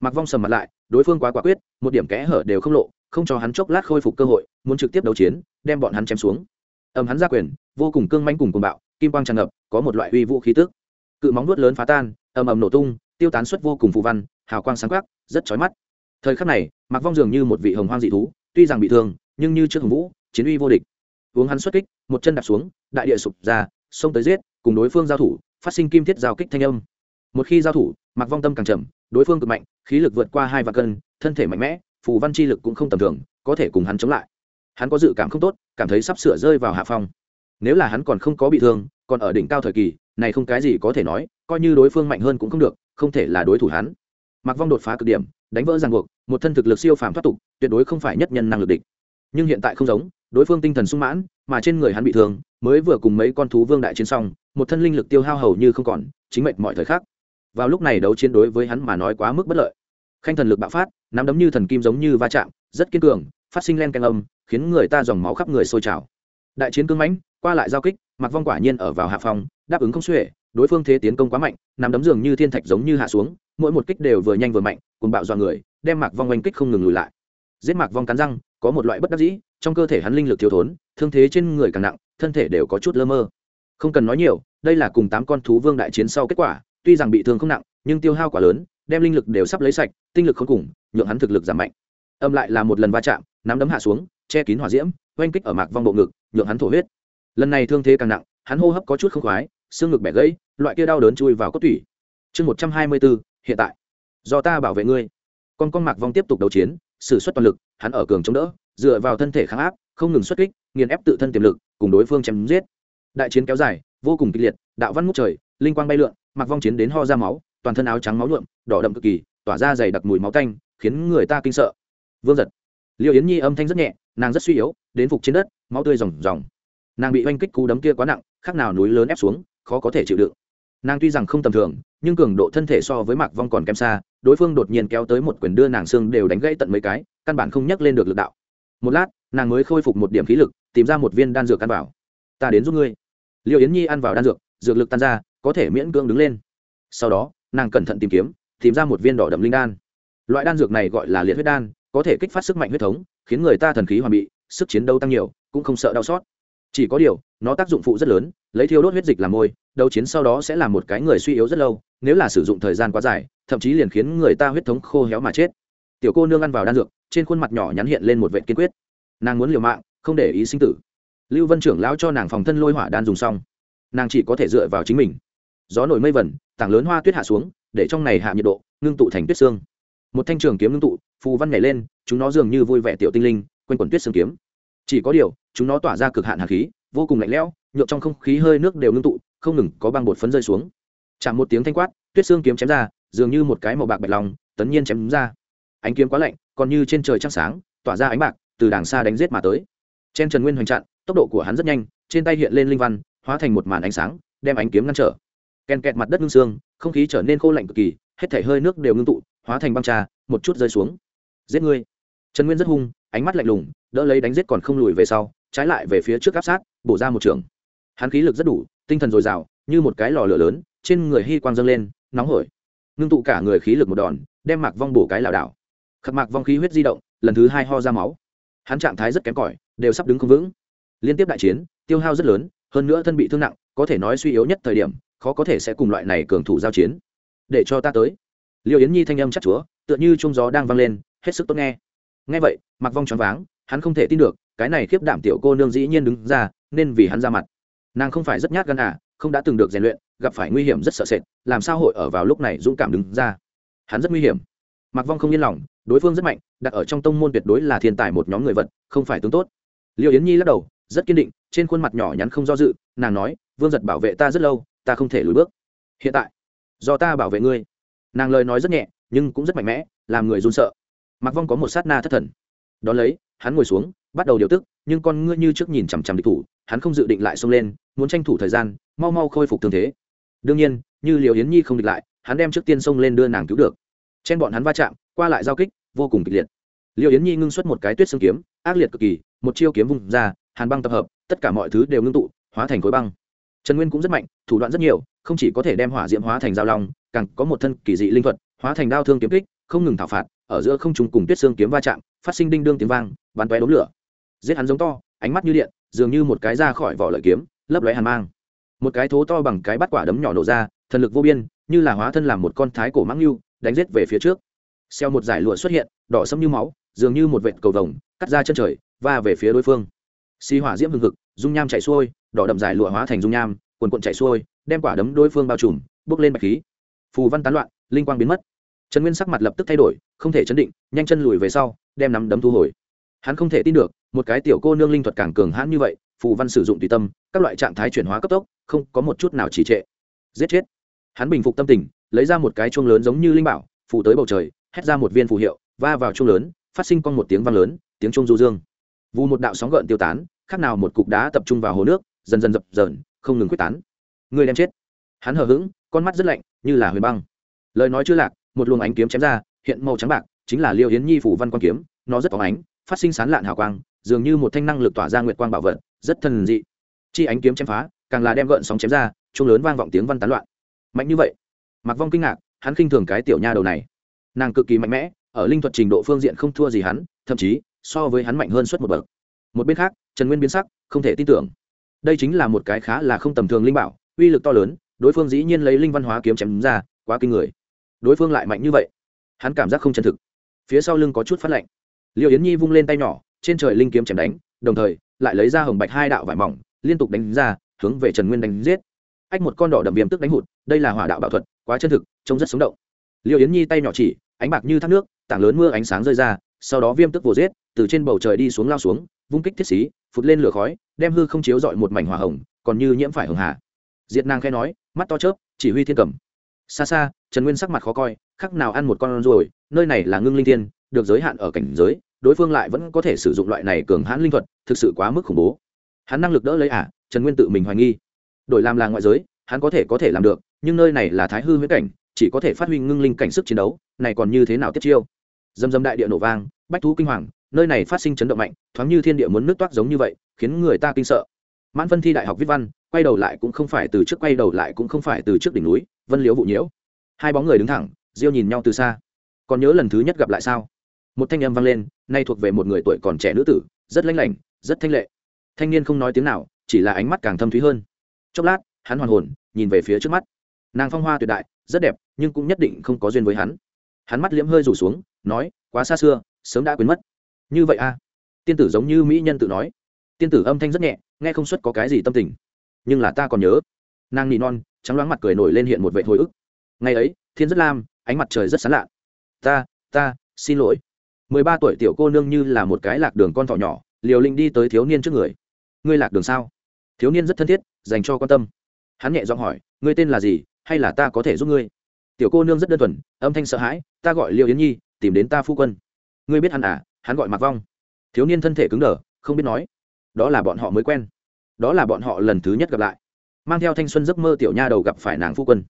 mặc vong sầm mặt lại, đối phương quá quả quyết, một điểm kẽ hở đều không lộ, không cho hắn chốc lát khôi phục cơ hội, muốn trực tiếp đấu chiến, đem bọn hắn chém xuống. Ầm hắn ra quyền, vô cùng cương manh cùng cùng bạo, kim quang tràn ngập, có một loại uy vũ khí tức. Cự móng nuốt lớn phá tan, ầm ầm nổ tung, tiêu tán xuất vô cùng phù văn, hào quang sáng quắc, rất chói mắt. Thời khắc này mặc vong dường như một vị hồng hoang dị thú, tuy rằng bị thương, nhưng như trước hồng vũ, chiến uy vô địch. Uống hắn xuất kích, một chân đạp xuống, đại địa sụp ra, xông tới giết, cùng đối phương giao thủ, phát sinh kim thiết giao kích thanh âm. Một khi giao thủ mặc vong tâm càng chậm đối phương cực mạnh, khí lực vượt qua hai vạn cân, thân thể mạnh mẽ, phù văn chi lực cũng không tầm thường, có thể cùng hắn chống lại. Hắn có dự cảm không tốt, cảm thấy sắp sửa rơi vào hạ phong. Nếu là hắn còn không có bị thương, còn ở đỉnh cao thời kỳ, này không cái gì có thể nói, coi như đối phương mạnh hơn cũng không được, không thể là đối thủ hắn. Mặc vong đột phá cực điểm, đánh vỡ ràng buộc, một thân thực lực siêu phàm thoát tục, tuyệt đối không phải nhất nhân năng lực địch. Nhưng hiện tại không giống, đối phương tinh thần sung mãn, mà trên người hắn bị thương, mới vừa cùng mấy con thú vương đại chiến xong, một thân linh lực tiêu hao hầu như không còn, chính mệnh mọi thời khắc vào lúc này đấu chiến đối với hắn mà nói quá mức bất lợi. Khanh thần lực bạo phát, nắm đấm như thần kim giống như va chạm, rất kiên cường, phát sinh len canh âm, khiến người ta dòng máu khắp người sôi trào. Đại chiến cưng mãnh, qua lại giao kích mặc vong quả nhiên ở vào hạ phòng đáp ứng không xuể, đối phương thế tiến công quá mạnh, nắm đấm dường như thiên thạch giống như hạ xuống, mỗi một kích đều vừa nhanh vừa mạnh cùng bạo dọa người, đem mạc vong oanh kích không ngừng lùi lại. Giết mạc vong cắn răng, có một loại bất đắc dĩ, trong cơ thể hắn linh lực thiếu thốn, thương thế trên người càng nặng, thân thể đều có chút lơ mơ. Không cần nói nhiều, đây là cùng tám con thú vương đại chiến sau kết quả tuy rằng bị thương không nặng, nhưng tiêu hao quá lớn, đem linh lực đều sắp lấy sạch, tinh lực không cùng, nhượng hắn thực lực giảm mạnh. Âm lại là một lần va chạm, nắm đấm hạ xuống, che kín hỏa diễm, oanh kích ở mạc vong bộ ngực, nhượng hắn thổ huyết. Lần này thương thế càng nặng, hắn hô hấp có chút không khoái, xương ngực bẻ gãy, loại kia đau đớn chui vào cốt tủy. Chương một trăm hai mươi bốn, hiện tại. Do ta bảo vệ ngươi. Con con mạc vong tiếp tục đấu chiến s ử suất toàn lực, hắn ở cường chống đỡ, dựa vào thân thể kháng áp, không ngừng xuất kích, nghiền ép tự thân tiềm lực, cùng đối phương chém giết. Đại chiến kéo dài, vô cùng kịch liệt, đạo văn ngút trời, linh quang bay lượn mặc vong chiến đến ho ra máu, toàn thân áo trắng máu nhuộm, đỏ đậm cực kỳ, tỏa ra dày đặc mùi máu tanh, khiến người ta kinh sợ. Vương giật. Liệu yến nhi âm thanh rất nhẹ, nàng rất suy yếu, đến phục trên đất, máu tươi ròng ròng. Nàng bị oanh kích cú đấm kia quá nặng, khác nào núi lớn ép xuống, khó có thể chịu đựng. Nàng tuy rằng không tầm thường, nhưng cường độ thân thể so với mạc vong còn kém xa, đối phương đột nhiên kéo tới một quyền đưa nàng xương đều đánh gãy tận mấy cái, căn bản không nhắc lên được lực đạo. Một lát, nàng mới khôi phục một điểm khí lực, tìm ra một viên đan dược ăn vào. Ta đến giúp ngươi. Liệu yến nhi ăn vào đan dược dược lực tan ra có thể miễn cưỡng đứng lên. Sau đó, nàng cẩn thận tìm kiếm, tìm ra một viên đỏ đậm linh đan. Loại đan dược này gọi là liệt huyết đan, có thể kích phát sức mạnh huyết thống, khiến người ta thần khí hoàn bị, sức chiến đấu tăng nhiều, cũng không sợ đau xót. Chỉ có điều, nó tác dụng phụ rất lớn, lấy thiêu đốt huyết dịch làm môi, đấu chiến sau đó sẽ là một cái người suy yếu rất lâu, nếu là sử dụng thời gian quá dài, thậm chí liền khiến người ta huyết thống khô héo mà chết. Tiểu cô nương ăn vào đan dược, trên khuôn mặt nhỏ nhắn hiện lên một vệ kiên quyết. Nàng muốn liều mạng, không để ý sinh tử. Lưu vân trưởng lão cho nàng phòng thân lôi hỏa đan dùng xong. Nàng chỉ có thể dựa vào chính mình gió nổi mây vẩn tảng lớn hoa tuyết hạ xuống, để trong này hạ nhiệt độ, ngưng tụ thành tuyết xương. Một thanh trường kiếm ngưng tụ, phù văn nhảy lên, chúng nó dường như vui vẻ tiểu tinh linh, quanh quần tuyết xương kiếm. Chỉ có điều, chúng nó tỏa ra cực hạn hạt khí, vô cùng lạnh lẽo nhuộm trong không khí hơi nước đều ngưng tụ, không ngừng có băng bột phấn rơi xuống. Chạm một tiếng thanh quát, tuyết xương kiếm chém ra, dường như một cái màu bạc bạch lòng tấn nhiên chém ra. Ánh kiếm quá lạnh, còn như trên trời trăng sáng, tỏa ra ánh bạc, từ đàng xa đánh giết mà tới. Chen trần nguyên hoành chặn tốc độ của hắn rất nhanh, trên tay hiện lên linh văn, hóa thành một màn ánh sáng, đem ánh kiếm ngăn trở kèn kẹt mặt đất ngưng xương, không khí trở nên khô lạnh cực kỳ, hết thể hơi nước đều ngưng tụ, hóa thành băng trà, một chút rơi xuống. Giết ngươi. Trần nguyên rất hung, ánh mắt lạnh lùng, đỡ lấy đánh giết còn không lùi về sau, trái lại về phía trước áp sát, bổ ra một trường. Hắn khí lực rất đủ, tinh thần dồi dào, như một cái lò lửa lớn, trên người hy quang dâng lên, nóng hổi. Ngưng tụ cả người khí lực một đòn, đem mạc vong bổ cái lảo đảo. Khập mạc vong khí huyết di động, lần thứ hai ho ra máu. Hắn trạng thái rất kém cỏi, đều sắp đứng không vững. Liên tiếp đại chiến, tiêu hao rất lớn, hơn nữa thân bị thương nặng, có thể nói suy yếu nhất thời điểm khó có thể sẽ cùng loại này cường thủ giao chiến. Để cho ta tới. Liệu yến nhi thanh âm chắc chúa, tựa như trung gió đang vang lên, hết sức tốt nghe. Nghe vậy mặc vong choáng váng, hắn không thể tin được, cái này khiếp đảm tiểu cô nương dĩ nhiên đứng ra, nên vì hắn ra mặt. Nàng không phải rất nhát gan à không đã từng được rèn luyện, gặp phải nguy hiểm rất sợ sệt, làm sao hội ở vào lúc này dũng cảm đứng ra? Hắn rất nguy hiểm. Mặc vong không yên lòng, đối phương rất mạnh, đặt ở trong tông môn tuyệt đối là thiên tài một nhóm người vật, không phải tướng tốt. Liệu yến nhi lắc đầu, rất kiên định, trên khuôn mặt nhỏ nhắn không do dự, nàng nói, vương giật bảo vệ ta rất lâu ta không thể lùi bước. Hiện tại, do ta bảo vệ ngươi. Nàng lời nói rất nhẹ, nhưng cũng rất mạnh mẽ, làm người run sợ. Mặc vong có một sát na thất thần. Đón lấy, hắn ngồi xuống, bắt đầu điều tức, nhưng con ngươi như trước nhìn chằm chằm địch thủ, hắn không dự định lại xông lên, muốn tranh thủ thời gian, mau mau khôi phục thương thế. Đương nhiên, như liều yến nhi không địch lại, hắn đem trước tiên xông lên đưa nàng cứu được. Trên bọn hắn va chạm, qua lại giao kích, vô cùng kịch liệt. Liều yến nhi ngưng xuất một cái tuyết xương kiếm, ác liệt cực kỳ, một chiêu kiếm vùng ra, hàn băng tập hợp, tất cả mọi thứ đều ngưng tụ, hóa thành khối băng trần nguyên cũng rất mạnh, thủ đoạn rất nhiều, không chỉ có thể đem hỏa diễm hóa thành dao long, càng có một thân kỳ dị linh thuật, hóa thành đao thương kiếm kích, không ngừng thảo phạt, ở giữa không trùng cùng tuyết xương kiếm va chạm, phát sinh đinh đương tiếng vang, bắn tóe đốm lửa. Giết hắn giống to, ánh mắt như điện, dường như một cái ra khỏi vỏ lợi kiếm, lấp lóe hàn mang. Một cái thố to bằng cái bắt quả đấm nhỏ nổ ra, thần lực vô biên, như là hóa thân làm một con thái cổ mãng lưu, đánh giết về phía trước. Xeo một giải lụa xuất hiện, đỏ sẫm như máu, dường như một vệt cầu vồng, cắt ra chân trời và về phía đối phương. Xi hỏa diễm hừng hực, dung nham chảy xuôi đỏ đậm giải lụa hóa thành dung nham quần quận chảy xuôi, đem quả đấm đối phương bao trùm, bước lên bạch khí. Phù văn tán loạn, linh quang biến mất. Trần nguyên sắc mặt lập tức thay đổi, không thể chấn định, nhanh chân lùi về sau, đem nắm đấm thu hồi. Hắn không thể tin được, một cái tiểu cô nương linh thuật càng cường hãn như vậy, phù văn sử dụng tùy tâm, các loại trạng thái chuyển hóa cấp tốc, không có một chút nào trì trệ. Giết chết. Hắn bình phục tâm tình, lấy ra một cái chuông lớn giống như linh bảo, phù tới bầu trời, hét ra một viên phù hiệu, va vào chuông lớn, phát sinh con một tiếng vang lớn, tiếng chuông du dương. Vù một đạo sóng gợn tiêu tán, khác nào một cục đá tập trung vào hồ nước dần dần dập dờn, không ngừng quyết tán. Người đem chết. Hắn hờ hững, con mắt rất lạnh, như là huyền băng. Lời nói chưa lạc, một luồng ánh kiếm chém ra, hiện màu trắng bạc, chính là liêu hiến nhi phủ văn quan kiếm, nó rất phóng ánh, phát sinh sán lạn hào quang, dường như một thanh năng lực tỏa ra nguyệt quang bảo vật, rất thần dị. Chi ánh kiếm chém phá, càng là đem gợn sóng chém ra, chung lớn vang vọng tiếng văn tán loạn. Mạnh như vậy mặc vong kinh ngạc, hắn khinh thường cái tiểu nha đầu này. Nàng cực kỳ mạnh mẽ, ở linh thuật trình độ phương diện không thua gì hắn, thậm chí so với hắn mạnh hơn suốt một bậc. Một bên khác, trần nguyên biến sắc, không thể tin tưởng đây chính là một cái khá là không tầm thường linh bảo, uy lực to lớn, đối phương dĩ nhiên lấy linh văn hóa kiếm chém ra, quá kinh người. Đối phương lại mạnh như vậy, hắn cảm giác không chân thực. Phía sau lưng có chút phát lạnh. Liệu yến nhi vung lên tay nhỏ, trên trời linh kiếm chém đánh, đồng thời lại lấy ra hồng bạch hai đạo vải mỏng, liên tục đánh ra, hướng về trần nguyên đánh giết. Ách một con đỏ đậm viêm tức đánh hụt, đây là hỏa đạo bảo thuật, quá chân thực, trông rất sống động. Liệu yến nhi tay nhỏ chỉ, ánh bạc như thác nước, tảng lớn mưa ánh sáng rơi ra, sau đó viêm tức vồ giết, từ trên bầu trời đi xuống lao xuống, vung kích thiết xí phụt lên lửa khói đem hư không chiếu dọi một mảnh hỏa hồng còn như nhiễm phải hường hà. Diệt nàng khẽ nói mắt to chớp chỉ huy thiên cầm. Xa xa trần nguyên sắc mặt khó coi khắc nào ăn một con ruồi nơi này là ngưng linh thiên được giới hạn ở cảnh giới đối phương lại vẫn có thể sử dụng loại này cường hãn linh thuật thực sự quá mức khủng bố. Hắn năng lực đỡ lấy ả à, trần nguyên tự mình hoài nghi. Đổi làm là ngoại giới hắn có thể có thể làm được nhưng nơi này là thái hư huyễn cảnh chỉ có thể phát huy ngưng linh cảnh sức chiến đấu này còn như thế nào tiếp chiêu? Dầm dầm đại địa nổ vang bách thú kinh hoàng nơi này phát sinh chấn động mạnh, thoáng như thiên địa muốn nước toát giống như vậy, khiến người ta kinh sợ. Mãn phân thi đại học viết văn, quay đầu lại cũng không phải từ trước, quay đầu lại cũng không phải từ trước đỉnh núi, vân Liễu vụ nhiễu. Hai bóng người đứng thẳng, diêu nhìn nhau từ xa. Còn nhớ lần thứ nhất gặp lại sao? Một thanh âm vang lên, nay thuộc về một người tuổi còn trẻ nữ tử, rất lãnh lảnh, rất thanh lệ. Thanh niên không nói tiếng nào, chỉ là ánh mắt càng thâm thúy hơn. Chốc lát, hắn hoàn hồn, nhìn về phía trước mắt. Nàng phong hoa tuyệt đại, rất đẹp, nhưng cũng nhất định không có duyên với hắn. Hắn mắt liễm hơi rủ xuống, nói, quá xa xưa, sớm đã quên mất như vậy a? À? tiên tử giống như mỹ nhân tự nói. Tiên tử âm thanh rất nhẹ, nghe không xuất có cái gì tâm tình. Nhưng là ta còn nhớ. Nàng nỉ non, trắng loáng mặt cười nổi lên hiện một vệ hồi ức. Ngày ấy, thiên rất lam, ánh mặt trời rất sán lạ. Ta ta, xin lỗi. Mười ba tuổi tiểu cô nương như là một cái lạc đường con thỏ nhỏ, liều linh đi tới thiếu niên trước người. Ngươi lạc đường sao? Thiếu niên rất thân thiết, dành cho quan tâm. Hắn nhẹ giọng hỏi, ngươi tên là gì, hay là ta có thể giúp ngươi? Tiểu cô nương rất đơn thuần, âm thanh sợ hãi, ta gọi liêu yến nhi, tìm đến ta phu quân. Ngươi biết hắn à? Hắn gọi mặc vong thiếu niên thân thể cứng đờ không biết nói đó là bọn họ mới quen đó là bọn họ lần thứ nhất gặp lại mang theo thanh xuân giấc mơ tiểu nha đầu gặp phải nàng phu quân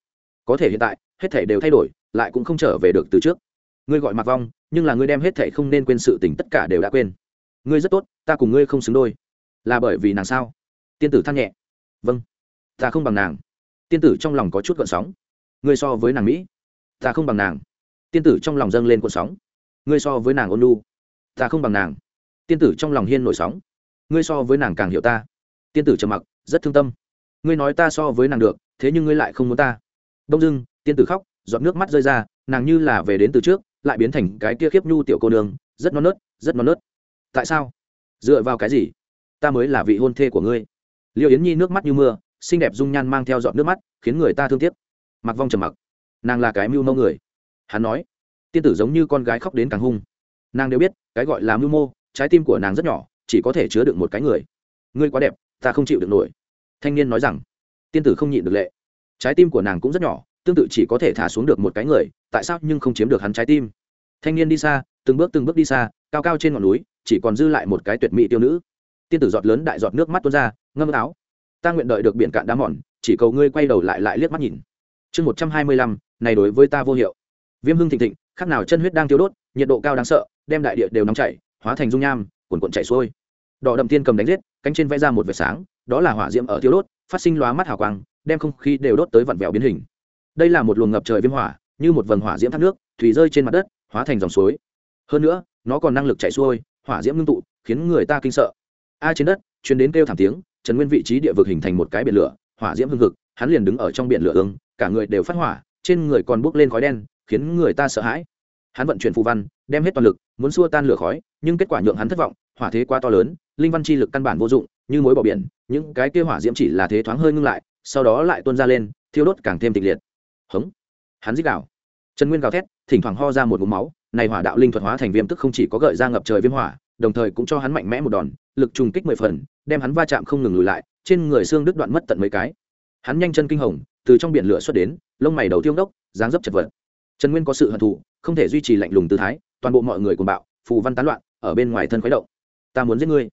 có thể hiện tại hết thể đều thay đổi lại cũng không trở về được từ trước ngươi gọi mặc vong nhưng là ngươi đem hết thể không nên quên sự tình tất cả đều đã quên ngươi rất tốt ta cùng ngươi không xứng đôi là bởi vì nàng sao tiên tử than nhẹ vâng ta không bằng nàng tiên tử trong lòng có chút gợn sóng ngươi so với nàng mỹ ta không bằng nàng tiên tử trong lòng dâng lên cuộn sóng ngươi so với nàng ôn lu ta không bằng nàng. Tiên tử trong lòng hiên nổi sóng. Ngươi so với nàng càng hiểu ta. Tiên tử trầm mặc, rất thương tâm. Ngươi nói ta so với nàng được, thế nhưng ngươi lại không muốn ta. Đông dưng tiên tử khóc, giọt nước mắt rơi ra, nàng như là về đến từ trước, lại biến thành cái kia khiếp nhu tiểu cô nương, rất non nớt, rất non nớt. Tại sao? Dựa vào cái gì? Ta mới là vị hôn thê của ngươi. Liệu yến nhi nước mắt như mưa, xinh đẹp dung nhan mang theo giọt nước mắt, khiến người ta thương tiếc. Mặc vong trầm mặc. Nàng là cái mưu mâu người. Hắn nói, tiên tử giống như con gái khóc đến càng hung nàng đều biết, cái gọi là mưu mô, trái tim của nàng rất nhỏ, chỉ có thể chứa được một cái người. Ngươi quá đẹp, ta không chịu được nổi. Thanh niên nói rằng, tiên tử không nhịn được lệ. Trái tim của nàng cũng rất nhỏ, tương tự chỉ có thể thả xuống được một cái người, tại sao nhưng không chiếm được hắn trái tim? Thanh niên đi xa, từng bước từng bước đi xa, cao cao trên ngọn núi, chỉ còn dư lại một cái tuyệt mỹ tiêu nữ. Tiên tử giọt lớn đại giọt nước mắt tuôn ra, ngâm áo. Ta nguyện đợi được biển cạn đá mòn, chỉ cầu ngươi quay đầu lại lại liếc mắt nhìn. Chương một trăm hai mươi lăm, này đối với ta vô hiệu. Viêm hưng thịnh thịnh, khác nào chân huyết đang tiêu đốt, nhiệt độ cao đáng sợ đem đại địa đều nóng chảy, hóa thành dung nham, cuồn cuộn chảy xuôi. Đỏ đậm tiên cầm đánh giết, cánh trên vẽ ra một vệt sáng, đó là hỏa diễm ở tiêu đốt, phát sinh lóa mắt hào quang, đem không khí đều đốt tới vặn vẹo biến hình. Đây là một luồng ngập trời viêm hỏa, như một vầng hỏa diễm thác nước, thủy rơi trên mặt đất, hóa thành dòng suối. Hơn nữa, nó còn năng lực chảy xuôi, hỏa diễm ngưng tụ, khiến người ta kinh sợ. A trên đất chuyến đến kêu thảm tiếng, trần nguyên vị trí địa vực hình thành một cái biển lửa, hỏa diễm hưng hực, hắn liền đứng ở trong biển lửa ương, cả người đều phát hỏa, trên người còn bốc lên khói đen, khiến người ta sợ hãi hắn vận chuyển phù văn, đem hết toàn lực, muốn xua tan lửa khói, nhưng kết quả nhượng hắn thất vọng, hỏa thế quá to lớn, linh văn chi lực căn bản vô dụng, như mối bỏ biển, những cái kia hỏa diễm chỉ là thế thoáng hơi ngưng lại, sau đó lại tuôn ra lên, thiêu đốt càng thêm tịch liệt. Hống! Hắn dích đạo trần nguyên gào thét, thỉnh thoảng ho ra một ngụm máu, này hỏa đạo linh thuật hóa thành viêm tức không chỉ có gợi ra ngập trời viêm hỏa, đồng thời cũng cho hắn mạnh mẽ một đòn, lực trùng kích mười phần, đem hắn va chạm không ngừng lùi lại, trên người xương đứt đoạn mất tận mấy cái. Hắn nhanh chân kinh hồng, từ trong biển lửa xuất đến, lông mày đầu tiêu đốc dáng dấp chật vật. Trần nguyên có sự hận thù không thể duy trì lạnh lùng tư thái, toàn bộ mọi người cùng bạo, phù văn tán loạn, ở bên ngoài thân khuấy động. Ta muốn giết ngươi.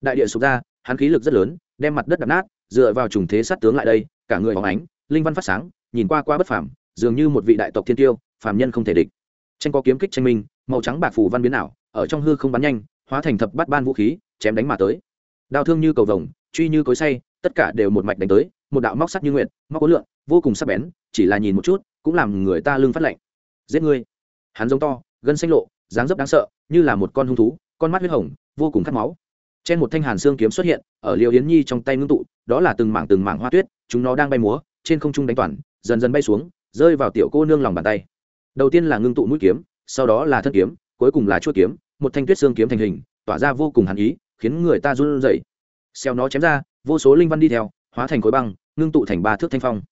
Đại địa sụp ra, hắn khí lực rất lớn, đem mặt đất đập nát, dựa vào trùng thế sát tướng lại đây, cả người hóng ánh, linh văn phát sáng, nhìn qua qua bất phàm, dường như một vị đại tộc thiên tiêu, phàm nhân không thể địch. Tranh có kiếm kích tranh minh, màu trắng bạc phù văn biến ảo, ở trong hư không bắn nhanh, hóa thành thập bát ban vũ khí, chém đánh mà tới. Đao thương như cầu vồng, truy như cối say tất cả đều một mạch đánh tới, một đạo móc sắt như nguyện móc ối lượng vô cùng sắc bén, chỉ là nhìn một chút, cũng làm người ta lưng phát lạnh. Giết ngươi hắn giống to, gân xanh lộ, dáng dấp đáng sợ, như là một con hung thú, con mắt huyết hồng, vô cùng khát máu. Trên một thanh hàn xương kiếm xuất hiện, ở liều yến nhi trong tay ngưng tụ, đó là từng mảng từng mảng hoa tuyết, chúng nó đang bay múa, trên không trung đánh toàn, dần dần bay xuống, rơi vào tiểu cô nương lòng bàn tay. Đầu tiên là ngưng tụ mũi kiếm, sau đó là thân kiếm, cuối cùng là chuôi kiếm, một thanh tuyết xương kiếm thành hình, tỏa ra vô cùng hàn ý, khiến người ta run rẩy. Xeo nó chém ra, vô số linh văn đi theo, hóa thành khối băng, ngưng tụ thành ba thước thanh phong.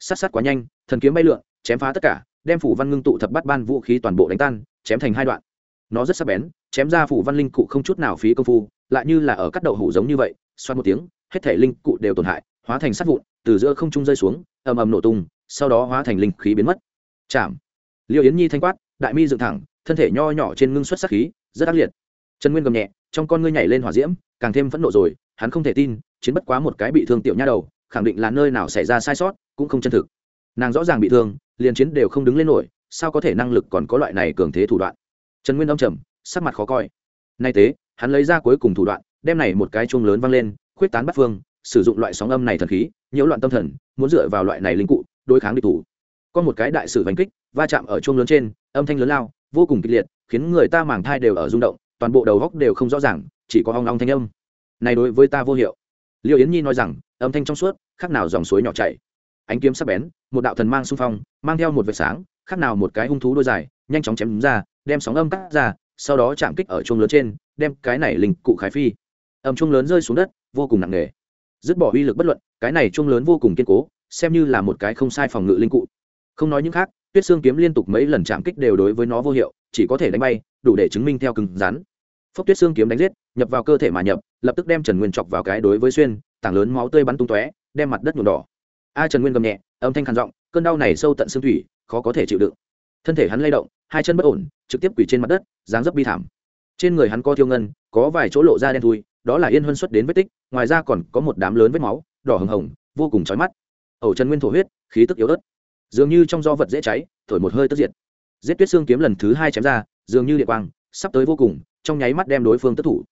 Sát sát quá nhanh, thần kiếm bay lượn, chém phá tất cả đem phủ văn ngưng tụ thập bắt ban vũ khí toàn bộ đánh tan, chém thành hai đoạn. Nó rất sắc bén, chém ra phủ văn linh cụ không chút nào phí công phu, lại như là ở cắt đậu hủ giống như vậy xoan một tiếng, hết thể linh cụ đều tổn hại, hóa thành sắt vụn, từ giữa không trung rơi xuống, ầm ầm nổ tung, sau đó hóa thành linh khí biến mất. Chạm. Liêu yến nhi thanh quát, đại mi dựng thẳng, thân thể nho nhỏ trên ngưng xuất sắc khí, rất ác liệt. Trần nguyên gầm nhẹ, trong con ngươi nhảy lên hỏa diễm, càng thêm phẫn nộ rồi, hắn không thể tin, chiến bất quá một cái bị thương tiểu nha đầu, khẳng định là nơi nào xảy ra sai sót, cũng không chân thực. Nàng rõ ràng bị thương liền chiến đều không đứng lên nổi, sao có thể năng lực còn có loại này cường thế thủ đoạn? Trần nguyên âm trầm, sắc mặt khó coi. Nay tế hắn lấy ra cuối cùng thủ đoạn, đem này một cái chuông lớn vang lên, khuyết tán bắt phương, sử dụng loại sóng âm này thần khí, nhiễu loạn tâm thần, muốn dựa vào loại này linh cụ, đối kháng địch thủ. Có một cái đại sử vành kích, va chạm ở chuông lớn trên, âm thanh lớn lao, vô cùng kịch liệt, khiến người ta màng thai đều ở rung động, toàn bộ đầu góc đều không rõ ràng, chỉ có hoang long thanh âm. Này đối với ta vô hiệu. Liệu yến nhi nói rằng, âm thanh trong suốt, khác nào dòng suối nhỏ chảy ánh kiếm sắc bén, một đạo thần mang xung phong, mang theo một vệt sáng, khác nào một cái hung thú đôi dài, nhanh chóng chém ra, đem sóng âm cắt ra, sau đó chạm kích ở chuông lớn trên, đem cái này linh cụ khái phi. Âm chuông lớn rơi xuống đất, vô cùng nặng nề. Dứt bỏ uy lực bất luận, cái này chuông lớn vô cùng kiên cố, xem như là một cái không sai phòng ngự linh cụ. Không nói những khác, tuyết xương kiếm liên tục mấy lần chạm kích đều đối với nó vô hiệu, chỉ có thể đánh bay, đủ để chứng minh theo cứng rắn. Phốc tuyết xương kiếm đánh giết, nhập vào cơ thể mà nhập, lập tức đem trần nguyên chọc vào cái đối với xuyên, tảng lớn máu tươi bắn tung tóe, đem mặt đất nhuộm đỏ a trần nguyên gầm nhẹ, âm thanh khàn giọng, cơn đau này sâu tận xương thủy, khó có thể chịu đựng. Thân thể hắn lay động, hai chân bất ổn, trực tiếp quỳ trên mặt đất, dáng dấp bi thảm. Trên người hắn có thiêu ngân, có vài chỗ lộ ra đen thui, đó là yên huân xuất đến vết tích, ngoài ra còn có một đám lớn vết máu, đỏ hồng hồng, vô cùng chói mắt. Ẩu trần nguyên thổ huyết, khí tức yếu ớt. Dường như trong do vật dễ cháy, thổi một hơi tức diệt. Giết tuyết xương kiếm lần thứ hai chém ra, dường như địa quang, sắp tới vô cùng, trong nháy mắt đem đối phương tất thủ.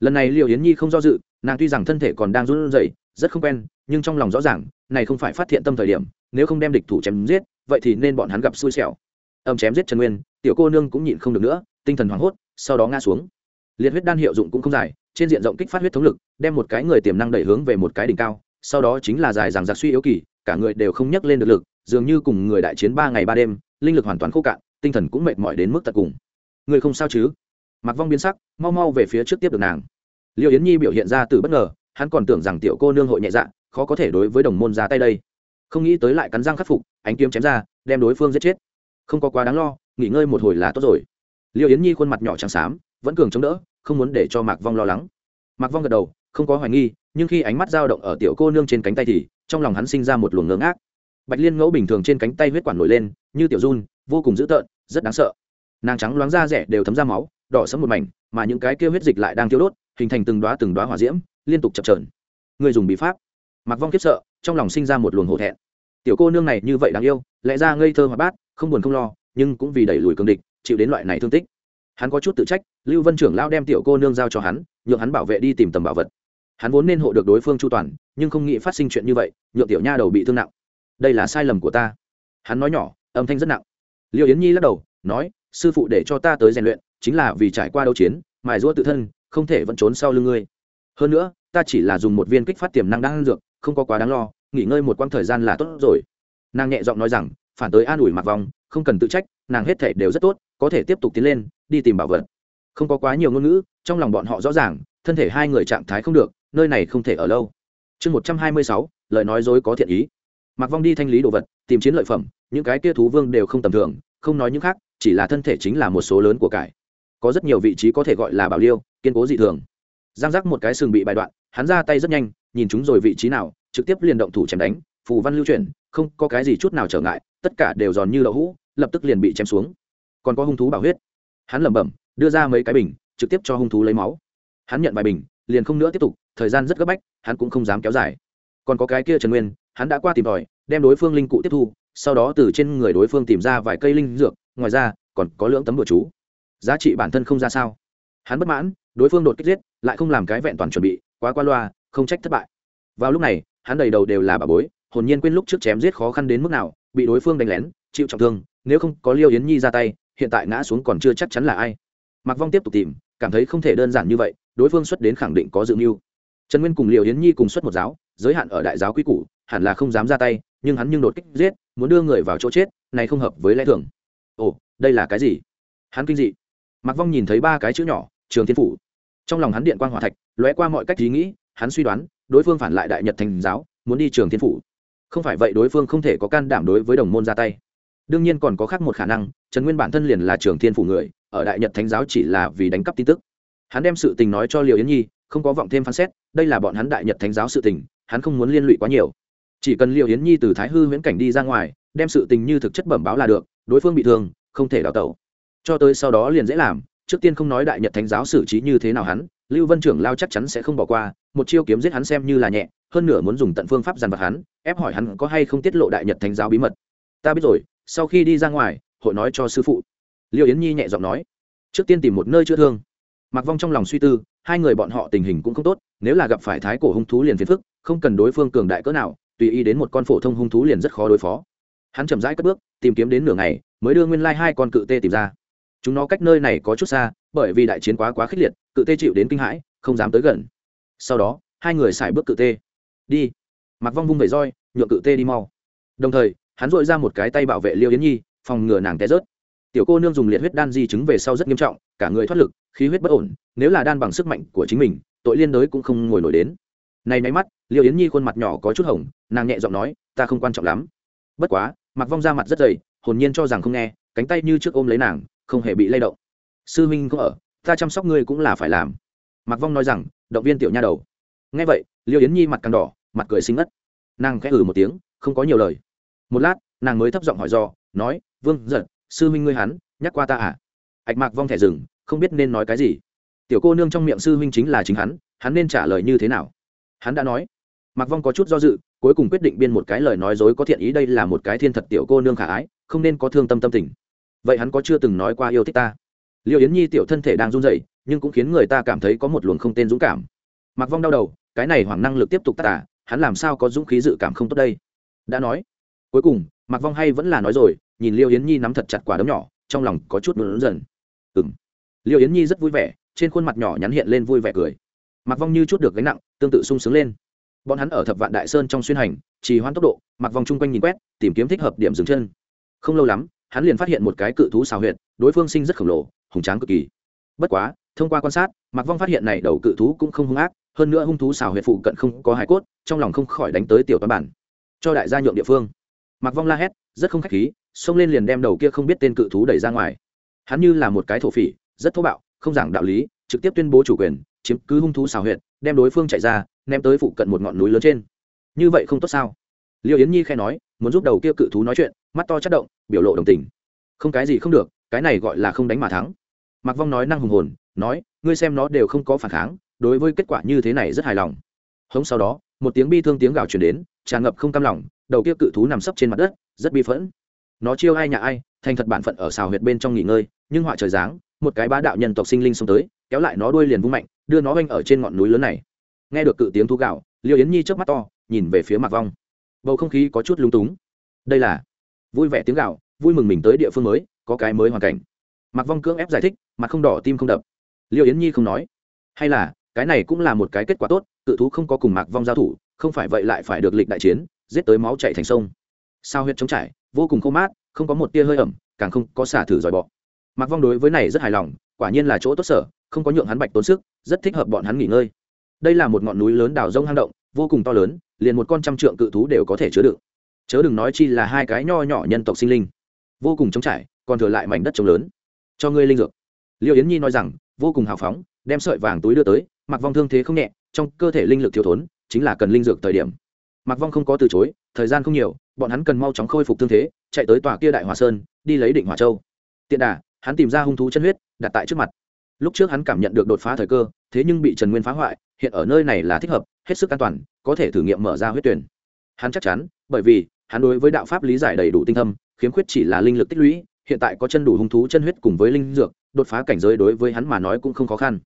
Lần này liệu yến nhi không do dự, nàng tuy rằng thân thể còn đang run rẩy rất không quen, nhưng trong lòng rõ ràng, này không phải phát hiện tâm thời điểm, nếu không đem địch thủ chém giết, vậy thì nên bọn hắn gặp xui xẻo. Âm chém giết trần nguyên, tiểu cô nương cũng nhịn không được nữa, tinh thần hoảng hốt, sau đó ngã xuống. Liệt huyết đan hiệu dụng cũng không dài, trên diện rộng kích phát huyết thống lực, đem một cái người tiềm năng đẩy hướng về một cái đỉnh cao, sau đó chính là dài dằng giặc suy yếu kỳ, cả người đều không nhấc lên được lực, dường như cùng người đại chiến ba ngày ba đêm, linh lực hoàn toàn khô cạn, tinh thần cũng mệt mỏi đến mức tận cùng. Người không sao chứ? Mặc vong biến sắc, mau mau về phía trước tiếp được nàng. Liệu yến nhi biểu hiện ra từ bất ngờ hắn còn tưởng rằng tiểu cô nương hội nhẹ dạ khó có thể đối với đồng môn ra tay đây. Không nghĩ tới lại cắn răng khắc phục, ánh kiếm chém ra, đem đối phương giết chết. Không có quá đáng lo, nghỉ ngơi một hồi là tốt rồi. Liệu yến nhi khuôn mặt nhỏ trắng xám, vẫn cường chống đỡ, không muốn để cho mạc vong lo lắng. Mạc vong gật đầu, không có hoài nghi, nhưng khi ánh mắt dao động ở tiểu cô nương trên cánh tay thì, trong lòng hắn sinh ra một luồng ngưỡng ác. Bạch liên ngẫu bình thường trên cánh tay huyết quản nổi lên, như tiểu run, vô cùng dữ tợn, rất đáng sợ. Nàng trắng loáng da rẻ đều thấm ra máu, đỏ sẫm một mảnh, mà những cái kia huyết dịch lại đang tiêu đốt, hình thành từng đoá từng đoá hỏa diễm liên tục chập trờn người dùng bí pháp. Mặc vong kiếp sợ, trong lòng sinh ra một luồng hổ thẹn. Tiểu cô nương này như vậy đáng yêu, lẽ ra ngây thơ hoạt bát, không buồn không lo, nhưng cũng vì đẩy lùi cường địch, chịu đến loại này thương tích. Hắn có chút tự trách, lưu vân trưởng lao đem tiểu cô nương giao cho hắn, nhượng hắn bảo vệ đi tìm tầm bảo vật. Hắn vốn nên hộ được đối phương chu toàn, nhưng không nghĩ phát sinh chuyện như vậy, nhượng tiểu nha đầu bị thương nặng. Đây là sai lầm của ta. Hắn nói nhỏ, âm thanh rất nặng. Liệu yến nhi lắc đầu, nói, sư phụ để cho ta tới rèn luyện, chính là vì trải qua đấu chiến, mài giũa tự thân, không thể vẫn trốn sau lưng ngươi hơn nữa, ta chỉ là dùng một viên kích phát tiềm năng đang dược, không có quá đáng lo, nghỉ ngơi một quãng thời gian là tốt rồi. Nàng nhẹ giọng nói rằng, phản tới an ủi mặc vòng không cần tự trách, nàng hết thể đều rất tốt, có thể tiếp tục tiến lên, đi tìm bảo vật. Không có quá nhiều ngôn ngữ, trong lòng bọn họ rõ ràng, thân thể hai người trạng thái không được, nơi này không thể ở lâu. Chương một trăm hai mươi sáu, lời nói dối có thiện ý. Mặc vong đi thanh lý đồ vật, tìm chiến lợi phẩm, những cái kia thú vương đều không tầm thường, không nói những khác, chỉ là thân thể chính là một số lớn của cải. Có rất nhiều vị trí có thể gọi là bảo liêu, kiên cố dị thường giang giác một cái sừng bị bài đoạn, hắn ra tay rất nhanh, nhìn chúng rồi vị trí nào, trực tiếp liền động thủ chém đánh, phù văn lưu chuyển, không có cái gì chút nào trở ngại, tất cả đều giòn như đậu hũ, lập tức liền bị chém xuống. Còn có hung thú bảo huyết. Hắn lẩm bẩm, đưa ra mấy cái bình, trực tiếp cho hung thú lấy máu. Hắn nhận vài bình, liền không nữa tiếp tục, thời gian rất gấp bách, hắn cũng không dám kéo dài. Còn có cái kia trần nguyên, hắn đã qua tìm tòi, đem đối phương linh cụ tiếp thu, sau đó từ trên người đối phương tìm ra vài cây linh dược, ngoài ra, còn có lưỡng tấm bừa chú. Giá trị bản thân không ra sao. Hắn bất mãn đối phương đột kích giết, lại không làm cái vẹn toàn chuẩn bị, quá qua loa, không trách thất bại. Vào lúc này, hắn đầy đầu đều là bà bối, hồn nhiên quên lúc trước chém giết khó khăn đến mức nào, bị đối phương đánh lén, chịu trọng thương, nếu không có liêu yến nhi ra tay, hiện tại ngã xuống còn chưa chắc chắn là ai. Mặc vong tiếp tục tìm, cảm thấy không thể đơn giản như vậy, đối phương xuất đến khẳng định có dự mưu. Trần nguyên cùng liều yến nhi cùng xuất một giáo, giới hạn ở đại giáo quy củ, hẳn là không dám ra tay, nhưng hắn nhưng đột kích giết, muốn đưa người vào chỗ chết, này không hợp với lẽ thường. Ồ, đây là cái gì? Hắn kinh dị. Mặc vong nhìn thấy ba cái chữ nhỏ trường thiên phủ. Trong lòng hắn điện quan hòa thạch, lóe qua mọi cách ý nghĩ, hắn suy đoán, đối phương phản lại đại nhật thành giáo, muốn đi trường thiên phủ. Không phải vậy đối phương không thể có can đảm đối với đồng môn ra tay. Đương nhiên còn có khác một khả năng, trần nguyên bản thân liền là trường thiên phủ người, ở đại nhật thánh giáo chỉ là vì đánh cắp tin tức. Hắn đem sự tình nói cho liều yến nhi, không có vọng thêm phán xét, đây là bọn hắn đại nhật thánh giáo sự tình, hắn không muốn liên lụy quá nhiều. Chỉ cần liều yến nhi từ thái hư huyễn cảnh đi ra ngoài, đem sự tình như thực chất bẩm báo là được, đối phương bị thương, không thể đào tẩu. Cho tới sau đó liền dễ làm trước tiên không nói đại nhật thánh giáo xử trí như thế nào hắn, lưu vân trưởng lao chắc chắn sẽ không bỏ qua, một chiêu kiếm giết hắn xem như là nhẹ, hơn nửa muốn dùng tận phương pháp dàn vật hắn, ép hỏi hắn có hay không tiết lộ đại nhật thánh giáo bí mật. Ta biết rồi, sau khi đi ra ngoài, hội nói cho sư phụ. Liêu yến nhi nhẹ giọng nói, trước tiên tìm một nơi chữa thương. Mặc vong trong lòng suy tư, hai người bọn họ tình hình cũng không tốt, nếu là gặp phải thái cổ hung thú liền phiền phức, không cần đối phương cường đại cỡ nào, tùy ý đến một con phổ thông hung thú liền rất khó đối phó. Hắn chậm rãi cất bước, tìm kiếm đến nửa ngày, mới đưa nguyên lai hai con cự tê tìm ra chúng nó cách nơi này có chút xa, bởi vì đại chiến quá quá khích liệt, cự tê chịu đến kinh hãi, không dám tới gần. Sau đó, hai người xài bước cự tê. Đi. Mặc vong vung vẩy roi nhựa cự tê đi mau. Đồng thời, hắn dội ra một cái tay bảo vệ liêu yến nhi, phòng ngừa nàng té rớt. Tiểu cô nương dùng liệt huyết đan di chứng về sau rất nghiêm trọng, cả người thoát lực, khí huyết bất ổn, nếu là đan bằng sức mạnh của chính mình, tội liên đới cũng không ngồi nổi đến. Này máy mắt, liêu yến nhi khuôn mặt nhỏ có chút hồng, nàng nhẹ giọng nói, ta không quan trọng lắm. Bất quá mặc vong ra mặt rất dày, hồn nhiên cho rằng không nghe, cánh tay như trước ôm lấy nàng không hề bị lay động. Sư minh không ở, ta chăm sóc ngươi cũng là phải làm. Mặc vong nói rằng, động viên tiểu nha đầu. Nghe vậy, liêu yến nhi mặt càng đỏ, mặt cười xinh ngất. Nàng khẽ ử ừ một tiếng, không có nhiều lời. Một lát, nàng mới thấp giọng hỏi do nói, vương giật sư huynh ngươi hắn, nhắc qua ta à? Ạch mạc vong thẻ rừng không biết nên nói cái gì. Tiểu cô nương trong miệng sư huynh chính là chính hắn hắn nên trả lời như thế nào? Hắn đã nói. Mạc vong có chút do dự, cuối cùng quyết định biên một cái lời nói dối có thiện ý đây là một cái thiên thật tiểu cô nương khả ái, không nên có thương tâm tâm tình vậy hắn có chưa từng nói qua yêu thích ta? Liệu yến nhi tiểu thân thể đang run rẩy, nhưng cũng khiến người ta cảm thấy có một luồng không tên dũng cảm. Mặc vong đau đầu, cái này hoàng năng lực tiếp tục tất tả à, hắn làm sao có dũng khí dự cảm không tốt đây? Đã nói. Cuối cùng Mặc vong hay vẫn là nói rồi, nhìn liêu yến nhi nắm thật chặt quả đấm nhỏ, trong lòng có chút lớn dần. Ừ m liêu yến nhi rất vui vẻ, trên khuôn mặt nhỏ nhắn hiện lên vui vẻ cười. Mặc vong như chút được gánh nặng, tương tự sung sướng lên. Bọn hắn ở thập vạn đại sơn trong xuyên hành, trì hoãn tốc độ Mặc vong chung quanh nhìn quét, tìm kiếm thích hợp điểm dừng chân. Không lâu lắm hắn liền phát hiện một cái cự thú xào huyệt, đối phương sinh rất khổng lồ, hùng tráng cực kỳ. Bất quá, thông qua quan sát, mạc vong phát hiện này đầu cự thú cũng không hung ác, hơn nữa hung thú xào huyệt phụ cận không có hải cốt, trong lòng không khỏi đánh tới tiểu toán bản. Cho đại gia nhượng địa phương. Mạc vong la hét, rất không khách khí, xông lên liền đem đầu kia không biết tên cự thú đẩy ra ngoài. Hắn như là một cái thổ phỉ, rất thô bạo, không giảng đạo lý, trực tiếp tuyên bố chủ quyền, chiếm cứ hung thú xào huyệt, đem đối phương chạy ra, ném tới phụ cận một ngọn núi lớn trên. Như vậy không tốt sao? Liêu yến nhi khai nói, muốn giúp đầu kia cự thú nói chuyện, mắt to chất động biểu lộ đồng tình. Không cái gì không được, cái này gọi là không đánh mà thắng. Mạc vong nói năng hùng hồn, nói, ngươi xem nó đều không có phản kháng, đối với kết quả như thế này rất hài lòng. Hống sau đó, một tiếng bi thương tiếng gào truyền đến, tràn ngập không cam lòng, đầu kia cự thú nằm sấp trên mặt đất, rất bi phẫn. Nó chiêu ai nhà ai, thành thật bản phận ở xào huyệt bên trong nghỉ ngơi, nhưng họa trời giáng, một cái bá đạo nhân tộc sinh linh xông tới, kéo lại nó đuôi liền vung mạnh, đưa nó oanh ở trên ngọn núi lớn này. Nghe được cự tiếng thú gạo liêu yến nhi trước mắt to, nhìn về phía mạc vong. Bầu không khí có chút lung túng. Đây là vui vẻ tiếng gạo vui mừng mình tới địa phương mới, có cái mới hoàn cảnh. Mặc vong cưỡng ép giải thích, mặt không đỏ, tim không đập. Liêu yến nhi không nói. Hay là, cái này cũng là một cái kết quả tốt cự thú không có cùng mạc vong giao thủ, không phải vậy lại phải được lịch đại chiến, giết tới máu chạy thành sông. Sao huyết chống trải, vô cùng khô mát, không có một tia hơi ẩm, càng không có xả thử dòi bọ. Mạc vong đối với này rất hài lòng, quả nhiên là chỗ tốt sở, không có nhượng hắn bạch tốn sức, rất thích hợp bọn hắn nghỉ ngơi. Đây là một ngọn núi lớn đào rông hang động, vô cùng to lớn, liền một con trăm trượng cự thú đều có thể chứa đựng chớ đừng nói chi là hai cái nho nhỏ nhân tộc sinh linh. Vô cùng chống trải, còn thừa lại mảnh đất trống lớn. Cho ngươi linh dược. Liêu yến nhi nói rằng, vô cùng hào phóng, đem sợi vàng túi đưa tới, mặc vong thương thế không nhẹ, trong cơ thể linh lực thiếu thốn, chính là cần linh dược thời điểm. Mặc vong không có từ chối, thời gian không nhiều, bọn hắn cần mau chóng khôi phục thương thế, chạy tới tòa kia đại hòa sơn, đi lấy định hòa châu. Tiện đà, hắn tìm ra hung thú chân huyết, đặt tại trước mặt. Lúc trước hắn cảm nhận được đột phá thời cơ, thế nhưng bị trần nguyên phá hoại, hiện ở nơi này là thích hợp, hết sức an toàn, có thể thử nghiệm mở ra huyết tuyển. Hắn chắc chắn, bởi vì hắn đối với đạo pháp lý giải đầy đủ tinh thâm, khiếm khuyết chỉ là linh lực tích lũy, hiện tại có chân đủ hung thú chân huyết cùng với linh dược, đột phá cảnh giới đối với hắn mà nói cũng không khó khăn.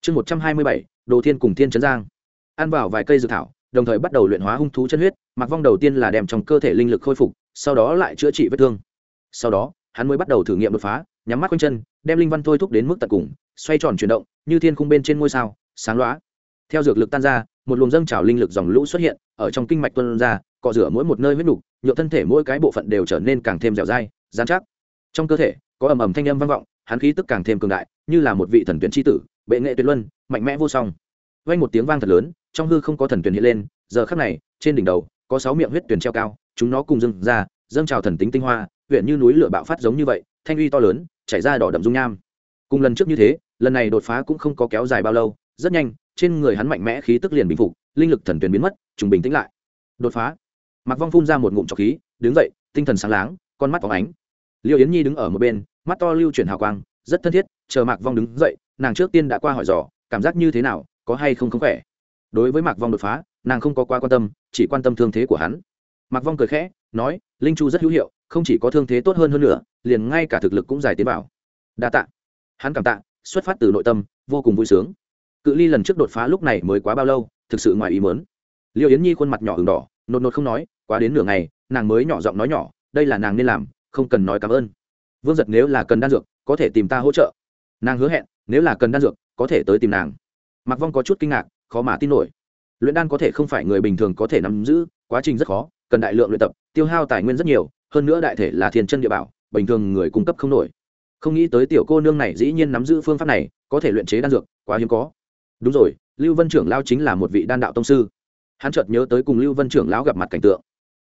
Chương một trăm hai mươi bảy, đồ thiên cùng thiên trấn giang. Ăn vào vài cây dược thảo, đồng thời bắt đầu luyện hóa hung thú chân huyết, mặc vong đầu tiên là đem trong cơ thể linh lực khôi phục, sau đó lại chữa trị vết thương. Sau đó, hắn mới bắt đầu thử nghiệm đột phá, nhắm mắt quanh chân, đem linh văn thôi thúc đến mức tận cùng, xoay tròn chuyển động, như thiên khung bên trên ngôi sao, sáng loá theo dược lực tan ra, một luồng dâng trào linh lực dòng lũ xuất hiện, ở trong kinh mạch tuân ra, cọ rửa mỗi một nơi huyết nục nhộn thân thể mỗi cái bộ phận đều trở nên càng thêm dẻo dai, dán chắc. Trong cơ thể, có ầm ầm thanh âm vang vọng, hắn khí tức càng thêm cường đại, như là một vị thần tuyển tri tử, bệ nghệ tuyệt luân, mạnh mẽ vô song. Vang một tiếng vang thật lớn, trong hư không có thần tuyển hiện lên, giờ khắc này, trên đỉnh đầu, có sáu miệng huyết tuyển treo cao, chúng nó cùng dâng ra, dâng trào thần tính tinh hoa, huyện như núi lửa bạo phát giống như vậy, thanh uy to lớn, chảy ra đỏ đậm dung nham. Cùng lần trước như thế, lần này đột phá cũng không có kéo dài bao lâu, rất nhanh, trên người hắn mạnh mẽ khí tức liền bình phục, linh lực thần tuyển biến mất, trùng bình tĩnh lại. Đột phá mặc vong phun ra một ngụm trọc khí, đứng dậy, tinh thần sáng láng, con mắt phóng ánh. Liêu yến nhi đứng ở một bên, mắt to lưu chuyển hào quang, rất thân thiết, chờ mạc vong đứng dậy, nàng trước tiên đã qua hỏi dò, cảm giác như thế nào, có hay không không khỏe? Đối với mạc vong đột phá, nàng không có quá quan tâm, chỉ quan tâm thương thế của hắn. Mạc vong cười khẽ, nói, linh chu rất hữu hiệu, không chỉ có thương thế tốt hơn hơn nữa, liền ngay cả thực lực cũng dài tế bào đa tạ. Hắn cảm tạ, xuất phát từ nội tâm, vô cùng vui sướng. Cự ly lần trước đột phá lúc này mới quá bao lâu, thực sự ngoài ý mớn liệu yến nhi khuôn mặt nhỏ h đỏ nột nột không nói, quá đến nửa ngày, nàng mới nhỏ giọng nói nhỏ, đây là nàng nên làm, không cần nói cảm ơn. Vương giật nếu là cần đan dược, có thể tìm ta hỗ trợ. Nàng hứa hẹn, nếu là cần đan dược, có thể tới tìm nàng. Mặc vong có chút kinh ngạc, khó mà tin nổi. Luyện đan có thể không phải người bình thường có thể nắm giữ, quá trình rất khó, cần đại lượng luyện tập, tiêu hao tài nguyên rất nhiều, hơn nữa đại thể là thiên chân địa bảo, bình thường người cung cấp không nổi. Không nghĩ tới tiểu cô nương này dĩ nhiên nắm giữ phương pháp này, có thể luyện chế đan dược, quá hiếm có. Đúng rồi, lưu vân trưởng lao chính là một vị đan đạo tông sư hắn chợt nhớ tới cùng lưu vân trưởng lão gặp mặt cảnh tượng.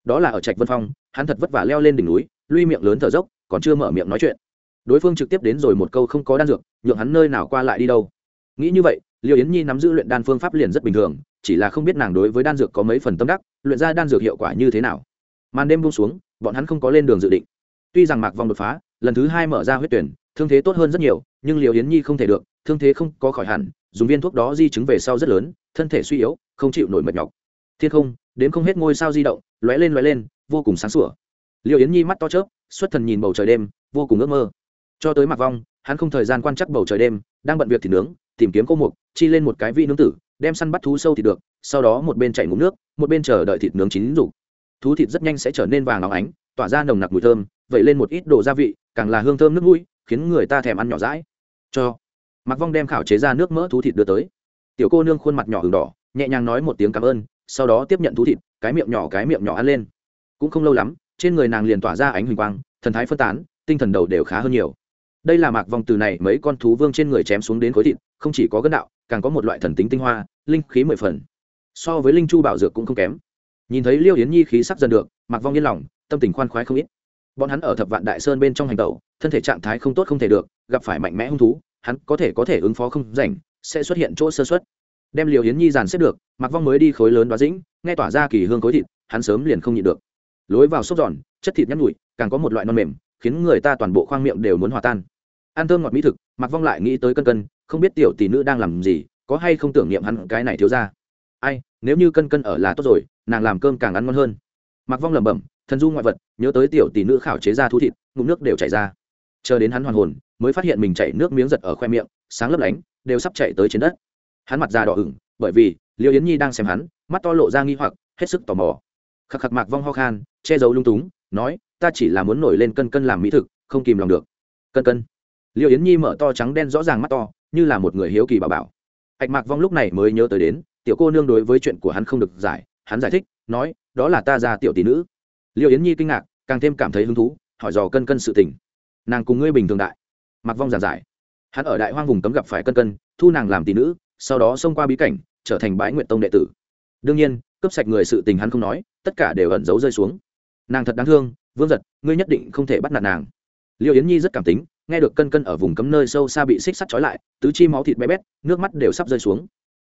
Đó là ở trạch vân phong, hắn thật vất vả leo lên đỉnh núi luy miệng lớn thở dốc, còn chưa mở miệng nói chuyện. Đối phương trực tiếp đến rồi một câu không có đan dược, nhượng hắn nơi nào qua lại đi đâu. Nghĩ như vậy liệu yến nhi nắm giữ luyện đan phương pháp liền rất bình thường, chỉ là không biết nàng đối với đan dược có mấy phần tâm đắc, luyện ra đan dược hiệu quả như thế nào. Màn đêm buông xuống, bọn hắn không có lên đường dự định. Tuy rằng mạc vong đột phá, lần thứ hai mở ra huyết tuyển, thương thế tốt hơn rất nhiều, nhưng liệu yến nhi không thể được, thương thế không có khỏi hẳn, dùng viên thuốc đó di chứng về sau rất lớn, thân thể suy yếu, không chịu nổi mệt nhọc thiên không, đến không hết ngôi sao di động, lóe lên lóe lên, vô cùng sáng sủa. Liệu yến nhi mắt to chớp, xuất thần nhìn bầu trời đêm, vô cùng ước mơ. Cho tới mặc vong, hắn không thời gian quan chắc bầu trời đêm, đang bận việc thì nướng, tìm kiếm cô mục, chi lên một cái vị nướng tử, đem săn bắt thú sâu thì được, sau đó một bên chạy ngủ nước, một bên chờ đợi thịt nướng chín rục thú thịt rất nhanh sẽ trở nên vàng óng ánh, tỏa ra nồng nặc mùi thơm vậy lên một ít đồ gia vị, càng là hương thơm nước mũi, khiến người ta thèm ăn nhỏ rãi cho. Mặc vong đem khảo chế ra nước mỡ thú thịt đưa tới. Tiểu cô nương khuôn mặt nhỏ hừng đỏ, nhẹ nhàng nói một tiếng cảm ơn sau đó tiếp nhận thú thịt, cái miệng nhỏ cái miệng nhỏ ăn lên. Cũng không lâu lắm, trên người nàng liền tỏa ra ánh huỳnh quang, thần thái phân tán, tinh thần đầu đều khá hơn nhiều. Đây là mạc vòng từ này mấy con thú vương trên người chém xuống đến khối thịt, không chỉ có gân đạo, càng có một loại thần tính tinh hoa, linh khí mười phần. So với linh chu bảo dược cũng không kém. Nhìn thấy liêu yến nhi khí sắp dần được, mạc vong yên lòng, tâm tình khoan khoái không ít. Bọn hắn ở thập vạn đại sơn bên trong hành tẩu, thân thể trạng thái không tốt không thể được, gặp phải mạnh mẽ hung thú, hắn có thể có thể ứng phó không rảnh, sẽ xuất hiện chỗ sơ xuất đem liều hiến nhi dàn xếp được mặc vong mới đi khối lớn đoá dĩnh, nghe tỏa ra kỳ hương khối thịt, hắn sớm liền không nhịn được. Lối vào xốp giòn, chất thịt nhắn nhụi càng có một loại non mềm, khiến người ta toàn bộ khoang miệng đều muốn hòa tan. Ăn thơm ngọt mỹ thực mặc vong lại nghĩ tới cân cân, không biết tiểu tỷ nữ đang làm gì, có hay không tưởng niệm hắn cái này thiếu ra ai, nếu như cân cân ở là tốt rồi, nàng làm cơm càng ăn ngon hơn. Mặc vong lẩm bẩm, thần du ngoại vật, nhớ tới tiểu tỷ nữ khảo chế ra thú thịt, ngụm nước đều chảy ra. Chờ đến hắn hoàn hồn, mới phát hiện mình chảy nước miếng giật ở khoe miệng, sáng lấp lánh, đều sắp chạy tới trên đất hắn mặt già đỏ ửng, bởi vì liêu yến nhi đang xem hắn, mắt to lộ ra nghi hoặc, hết sức tò mò. Khắc khắc mạc vong ho khan, che giấu lung túng, nói, ta chỉ là muốn nổi lên cân cân làm mỹ thực, không kìm lòng được. Cân cân? Liêu yến nhi mở to trắng đen rõ ràng mắt to, như là một người hiếu kỳ bảo bảo. Ạch mạc vong lúc này mới nhớ tới đến, tiểu cô nương đối với chuyện của hắn không được giải, hắn giải thích, nói, đó là ta già tiểu tỷ nữ. Liêu yến nhi kinh ngạc, càng thêm cảm thấy hứng thú, hỏi dò cân cân sự tình. Nàng cùng ngươi bình thường đại. Mặc vong giản giải. Hắn ở đại hoang vùng cấm gặp phải cân cân, thu nàng làm tỷ nữ sau đó xông qua bí cảnh, trở thành bái nguyện tông đệ tử. Đương nhiên, cướp sạch người sự tình hắn không nói, tất cả đều ẩn giấu rơi xuống. Nàng thật đáng thương, vương giật, ngươi nhất định không thể bắt nạt nàng. Liệu yến nhi rất cảm tính, nghe được cân cân ở vùng cấm nơi sâu xa bị xích sắt trói lại, tứ chi máu thịt bé bét, nước mắt đều sắp rơi xuống.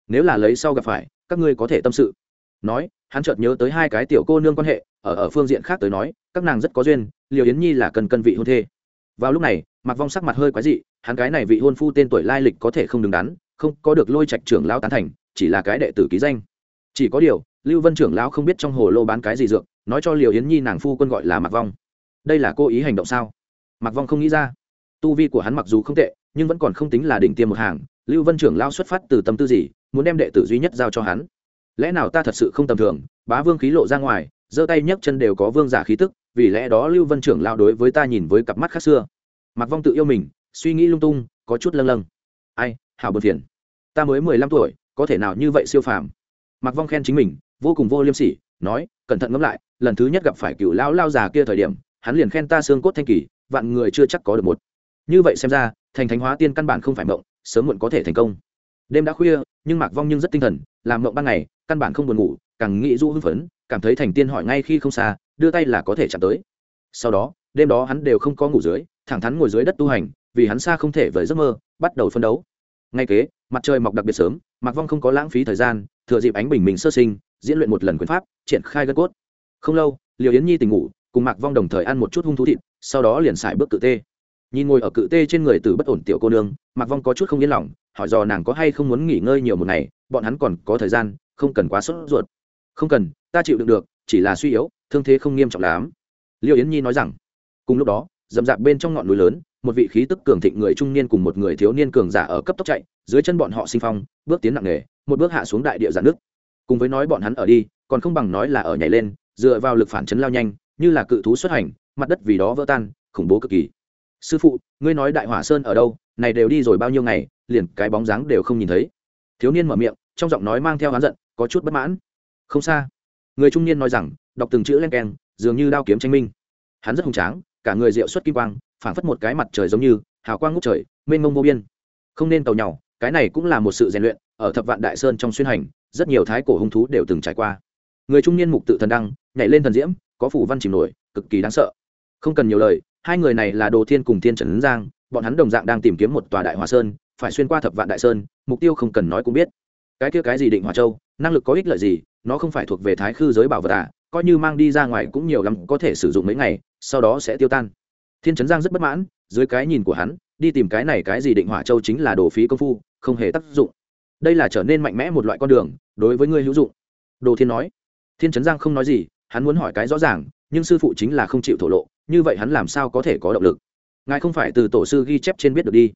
Nếu là lấy sau gặp phải, các ngươi có thể tâm sự. Nói, hắn chợt nhớ tới hai cái tiểu cô nương quan hệ, ở ở phương diện khác tới nói, các nàng rất có duyên liệu yến nhi là cần cân vị hôn thê. Vào lúc này mặc vong sắc mặt hơi quái dị, hắn cái này vị hôn phu tên tuổi lai lịch có thể không đứng đắn không có được lôi trạch trưởng lão tán thành, chỉ là cái đệ tử ký danh. Chỉ có điều, lưu vân trưởng lão không biết trong hồ lô bán cái gì dược, nói cho liều yến nhi nàng phu quân gọi là mặc vong. Đây là cô ý hành động sao? Mặc vong không nghĩ ra. Tu vi của hắn mặc dù không tệ, nhưng vẫn còn không tính là đỉnh tiêm một hàng, lưu vân trưởng lão xuất phát từ tâm tư gì, muốn đem đệ tử duy nhất giao cho hắn? Lẽ nào ta thật sự không tầm thường, bá vương khí lộ ra ngoài, giơ tay nhấc chân đều có vương giả khí tức, vì lẽ đó lưu vân trưởng lao đối với ta nhìn với cặp mắt khác xưa. Mặc vong tự yêu mình, suy nghĩ lung tung, có chút lâng lâng. Ai hảo bờ phiền. Ta mới mười lăm tuổi, có thể nào như vậy siêu phàm? Mặc vong khen chính mình, vô cùng vô liêm sỉ, nói, cẩn thận ngẫm lại, lần thứ nhất gặp phải cựu lão lao già kia thời điểm, hắn liền khen ta xương cốt thanh kỳ, vạn người chưa chắc có được một. Như vậy xem ra, thành thánh hóa tiên căn bản không phải mộng, sớm muộn có thể thành công. Đêm đã khuya, nhưng mạc vong nhưng rất tinh thần, làm mộng ban ngày, căn bản không buồn ngủ, càng nghĩ du hưng phấn, cảm thấy thành tiên hỏi ngay khi không xa, đưa tay là có thể chạm tới. Sau đó, đêm đó hắn đều không có ngủ dưới, thẳng thắn ngồi dưới đất tu hành, vì hắn xa không thể với giấc mơ, bắt đầu phân đấu ngay kế, mặt trời mọc đặc biệt sớm, mạc vong không có lãng phí thời gian, thừa dịp ánh bình mình sơ sinh, diễn luyện một lần quyền pháp, triển khai gân cốt. Không lâu liều yến nhi tỉnh ngủ, cùng mạc vong đồng thời ăn một chút hung thú thịt, sau đó liền xài bước cự tê. Nhìn ngồi ở cự tê trên người từ bất ổn tiểu cô nương, mạc vong có chút không yên lòng, hỏi dò nàng có hay không muốn nghỉ ngơi nhiều một ngày, bọn hắn còn có thời gian, không cần quá sốt ruột. Không cần, ta chịu đựng được, chỉ là suy yếu, thương thế không nghiêm trọng lắm. Liêu yến nhi nói rằng, cùng lúc đó dầm dạp bên trong ngọn núi lớn một vị khí tức cường thịnh người trung niên cùng một người thiếu niên cường giả ở cấp tốc chạy, dưới chân bọn họ sinh phong, bước tiến nặng nề, một bước hạ xuống đại địa giàn nước. Cùng với nói bọn hắn ở đi, còn không bằng nói là ở nhảy lên, dựa vào lực phản chấn lao nhanh, như là cự thú xuất hành, mặt đất vì đó vỡ tan, khủng bố cực kỳ. Sư phụ, ngươi nói đại hỏa sơn ở đâu, này đều đi rồi bao nhiêu ngày, liền cái bóng dáng đều không nhìn thấy. Thiếu niên mở miệng, trong giọng nói mang theo oán giận, có chút bất mãn. Không xa. Người trung niên nói rằng, đọc từng chữ len keng, dường như đao kiếm tranh minh. Hắn rất hùng tráng cả người rượu xuất kim quang, phảng phất một cái mặt trời giống như, hào quang ngút trời, mênh mông vô biên. Không nên tàu nhau cái này cũng là một sự rèn luyện ở thập vạn đại sơn trong xuyên hành, rất nhiều thái cổ hung thú đều từng trải qua. Người trung niên mục tự thần đăng, nhảy lên thần diễm, có phủ văn chìm nổi, cực kỳ đáng sợ. Không cần nhiều lời, hai người này là đồ thiên cùng thiên trần giang, bọn hắn đồng dạng đang tìm kiếm một tòa đại hòa sơn, phải xuyên qua thập vạn đại sơn, mục tiêu không cần nói cũng biết. Cái kia cái gì định hòa châu, năng lực có ích lợi gì, nó không phải thuộc về thái khư giới bảo vật à coi như mang đi ra ngoài cũng nhiều lắm, có thể sử dụng mấy ngày sau đó sẽ tiêu tan. Thiên trấn giang rất bất mãn, dưới cái nhìn của hắn, đi tìm cái này cái gì định hỏa châu chính là đồ phí công phu, không hề tác dụng. Đây là trở nên mạnh mẽ một loại con đường, đối với ngươi hữu dụng. Đồ thiên nói. Thiên trấn giang không nói gì, hắn muốn hỏi cái rõ ràng, nhưng sư phụ chính là không chịu thổ lộ, như vậy hắn làm sao có thể có động lực? Ngài không phải từ tổ sư ghi chép trên biết được đi.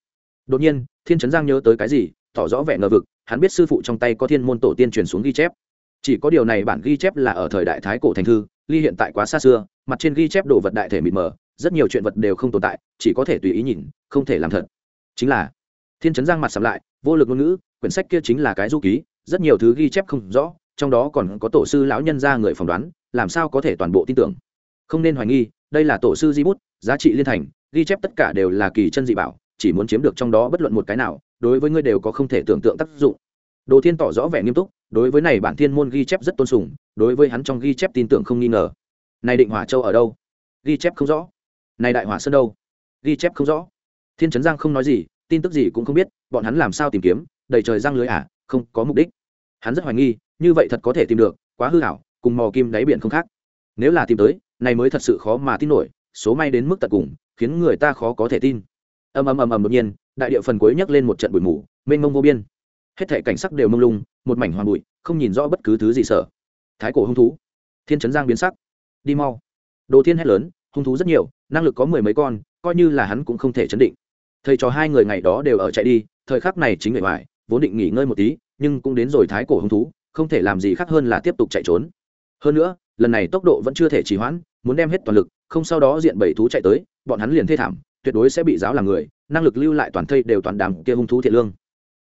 Đột nhiên, thiên trấn giang nhớ tới cái gì, tỏ rõ vẻ ngờ vực, hắn biết sư phụ trong tay có thiên môn tổ tiên truyền xuống ghi chép. Chỉ có điều này bản ghi chép là ở thời đại thái cổ thành thư ly hiện tại quá xa xưa, mặt trên ghi chép đồ vật đại thể mịt mờ, rất nhiều chuyện vật đều không tồn tại, chỉ có thể tùy ý nhìn, không thể làm thật. Chính là, thiên chấn giang mặt sầm lại, vô lực ngôn ngữ, quyển sách kia chính là cái du ký, rất nhiều thứ ghi chép không rõ, trong đó còn có tổ sư lão nhân ra người phỏng đoán, làm sao có thể toàn bộ tin tưởng. Không nên hoài nghi, đây là tổ sư di bút, giá trị liên thành, ghi chép tất cả đều là kỳ chân dị bảo, chỉ muốn chiếm được trong đó bất luận một cái nào, đối với ngươi đều có không thể tưởng tượng tác dụng. Đồ thiên tỏ rõ vẻ nghiêm túc đối với này bản thiên môn ghi chép rất tôn sùng đối với hắn trong ghi chép tin tưởng không nghi ngờ. Này định hỏa châu ở đâu? Ghi chép không rõ. Này đại hỏa sơn đâu? Ghi chép không rõ. Thiên trấn giang không nói gì tin tức gì cũng không biết bọn hắn làm sao tìm kiếm đầy trời giang lưới ả à, không có mục đích. Hắn rất hoài nghi như vậy thật có thể tìm được quá hư hảo cùng mò kim đáy biển không khác. Nếu là tìm tới này mới thật sự khó mà tin nổi số may đến mức tận cùng khiến người ta khó có thể tin. Ầm ầm ầm ầm đột nhiên đại địa phần cuối nhấc lên một trận bụi mù mênh mông vô biên. Hết thể cảnh sắc đều mông lung một mảnh hoàng bụi, không nhìn rõ bất cứ thứ gì sợ. Thái cổ hung thú. Thiên trấn giang biến sắc. Đi mau. Đồ thiên hét lớn, hung thú rất nhiều, năng lực có mười mấy con, coi như là hắn cũng không thể chấn định. Thầy trò hai người ngày đó đều ở chạy đi, thời khắc này chính người ngoài, vốn định nghỉ ngơi một tí, nhưng cũng đến rồi thái cổ hung thú, không thể làm gì khác hơn là tiếp tục chạy trốn. Hơn nữa, lần này tốc độ vẫn chưa thể trì hoãn, muốn đem hết toàn lực, không sau đó diện bảy thú chạy tới, bọn hắn liền thê thảm, tuyệt đối sẽ bị giáo làm người, năng lực lưu lại toàn thây đều toàn đàm kia hung thú thiện lương.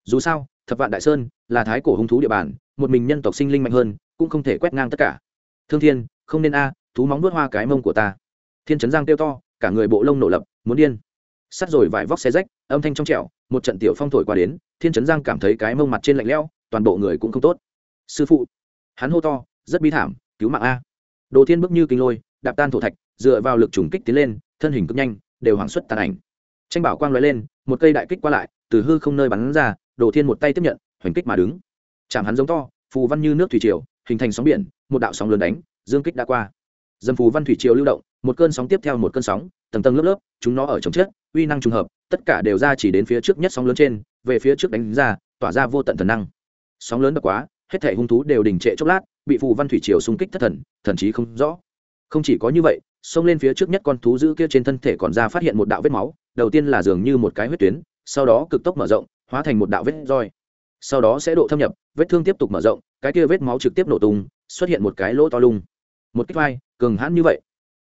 Dù sao thập vạn đại sơn là thái cổ hung thú địa bàn, một mình nhân tộc sinh linh mạnh hơn, cũng không thể quét ngang tất cả. Thương thiên, không nên a, thú móng nuốt hoa cái mông của ta. Thiên trấn giang kêu to, cả người bộ lông nổ lập, muốn điên. Sắt rồi vải vóc xe rách, âm thanh trong trẻo, một trận tiểu phong thổi qua đến, thiên trấn giang cảm thấy cái mông mặt trên lạnh lẽo, toàn bộ người cũng không tốt. Sư phụ, hắn hô to, rất bi thảm, cứu mạng a. Đồ thiên bước như kinh lôi, đạp tan thổ thạch, dựa vào lực trùng kích tiến lên, thân hình cực nhanh, đều hoảng xuất tàn ảnh. Tranh bảo quang lóe lên, một cây đại kích qua lại, từ hư không nơi bắn ra đồ thiên một tay tiếp nhận, hoành kích mà đứng. Chạm hắn giống to, phù văn như nước thủy triều, hình thành sóng biển, một đạo sóng lớn đánh, dương kích đã qua. Dầm phù văn thủy triều lưu động, một cơn sóng tiếp theo một cơn sóng, tầng tầng lớp lớp, chúng nó ở trong chết uy năng trùng hợp, tất cả đều ra chỉ đến phía trước nhất sóng lớn trên, về phía trước đánh ra, tỏa ra vô tận thần năng. Sóng lớn đập quá, hết thể hung thú đều đình trệ chốc lát, bị phù văn thủy triều xung kích thất thần thần chí không rõ. Không chỉ có như vậy, xông lên phía trước nhất con thú dữ kia trên thân thể còn ra phát hiện một đạo vết máu, đầu tiên là dường như một cái huyết tuyến, sau đó cực tốc mở rộng hóa thành một đạo vết roi. Sau đó sẽ độ thâm nhập, vết thương tiếp tục mở rộng, cái kia vết máu trực tiếp nổ tung, xuất hiện một cái lỗ to lung. Một kích vai, cường hãn như vậy.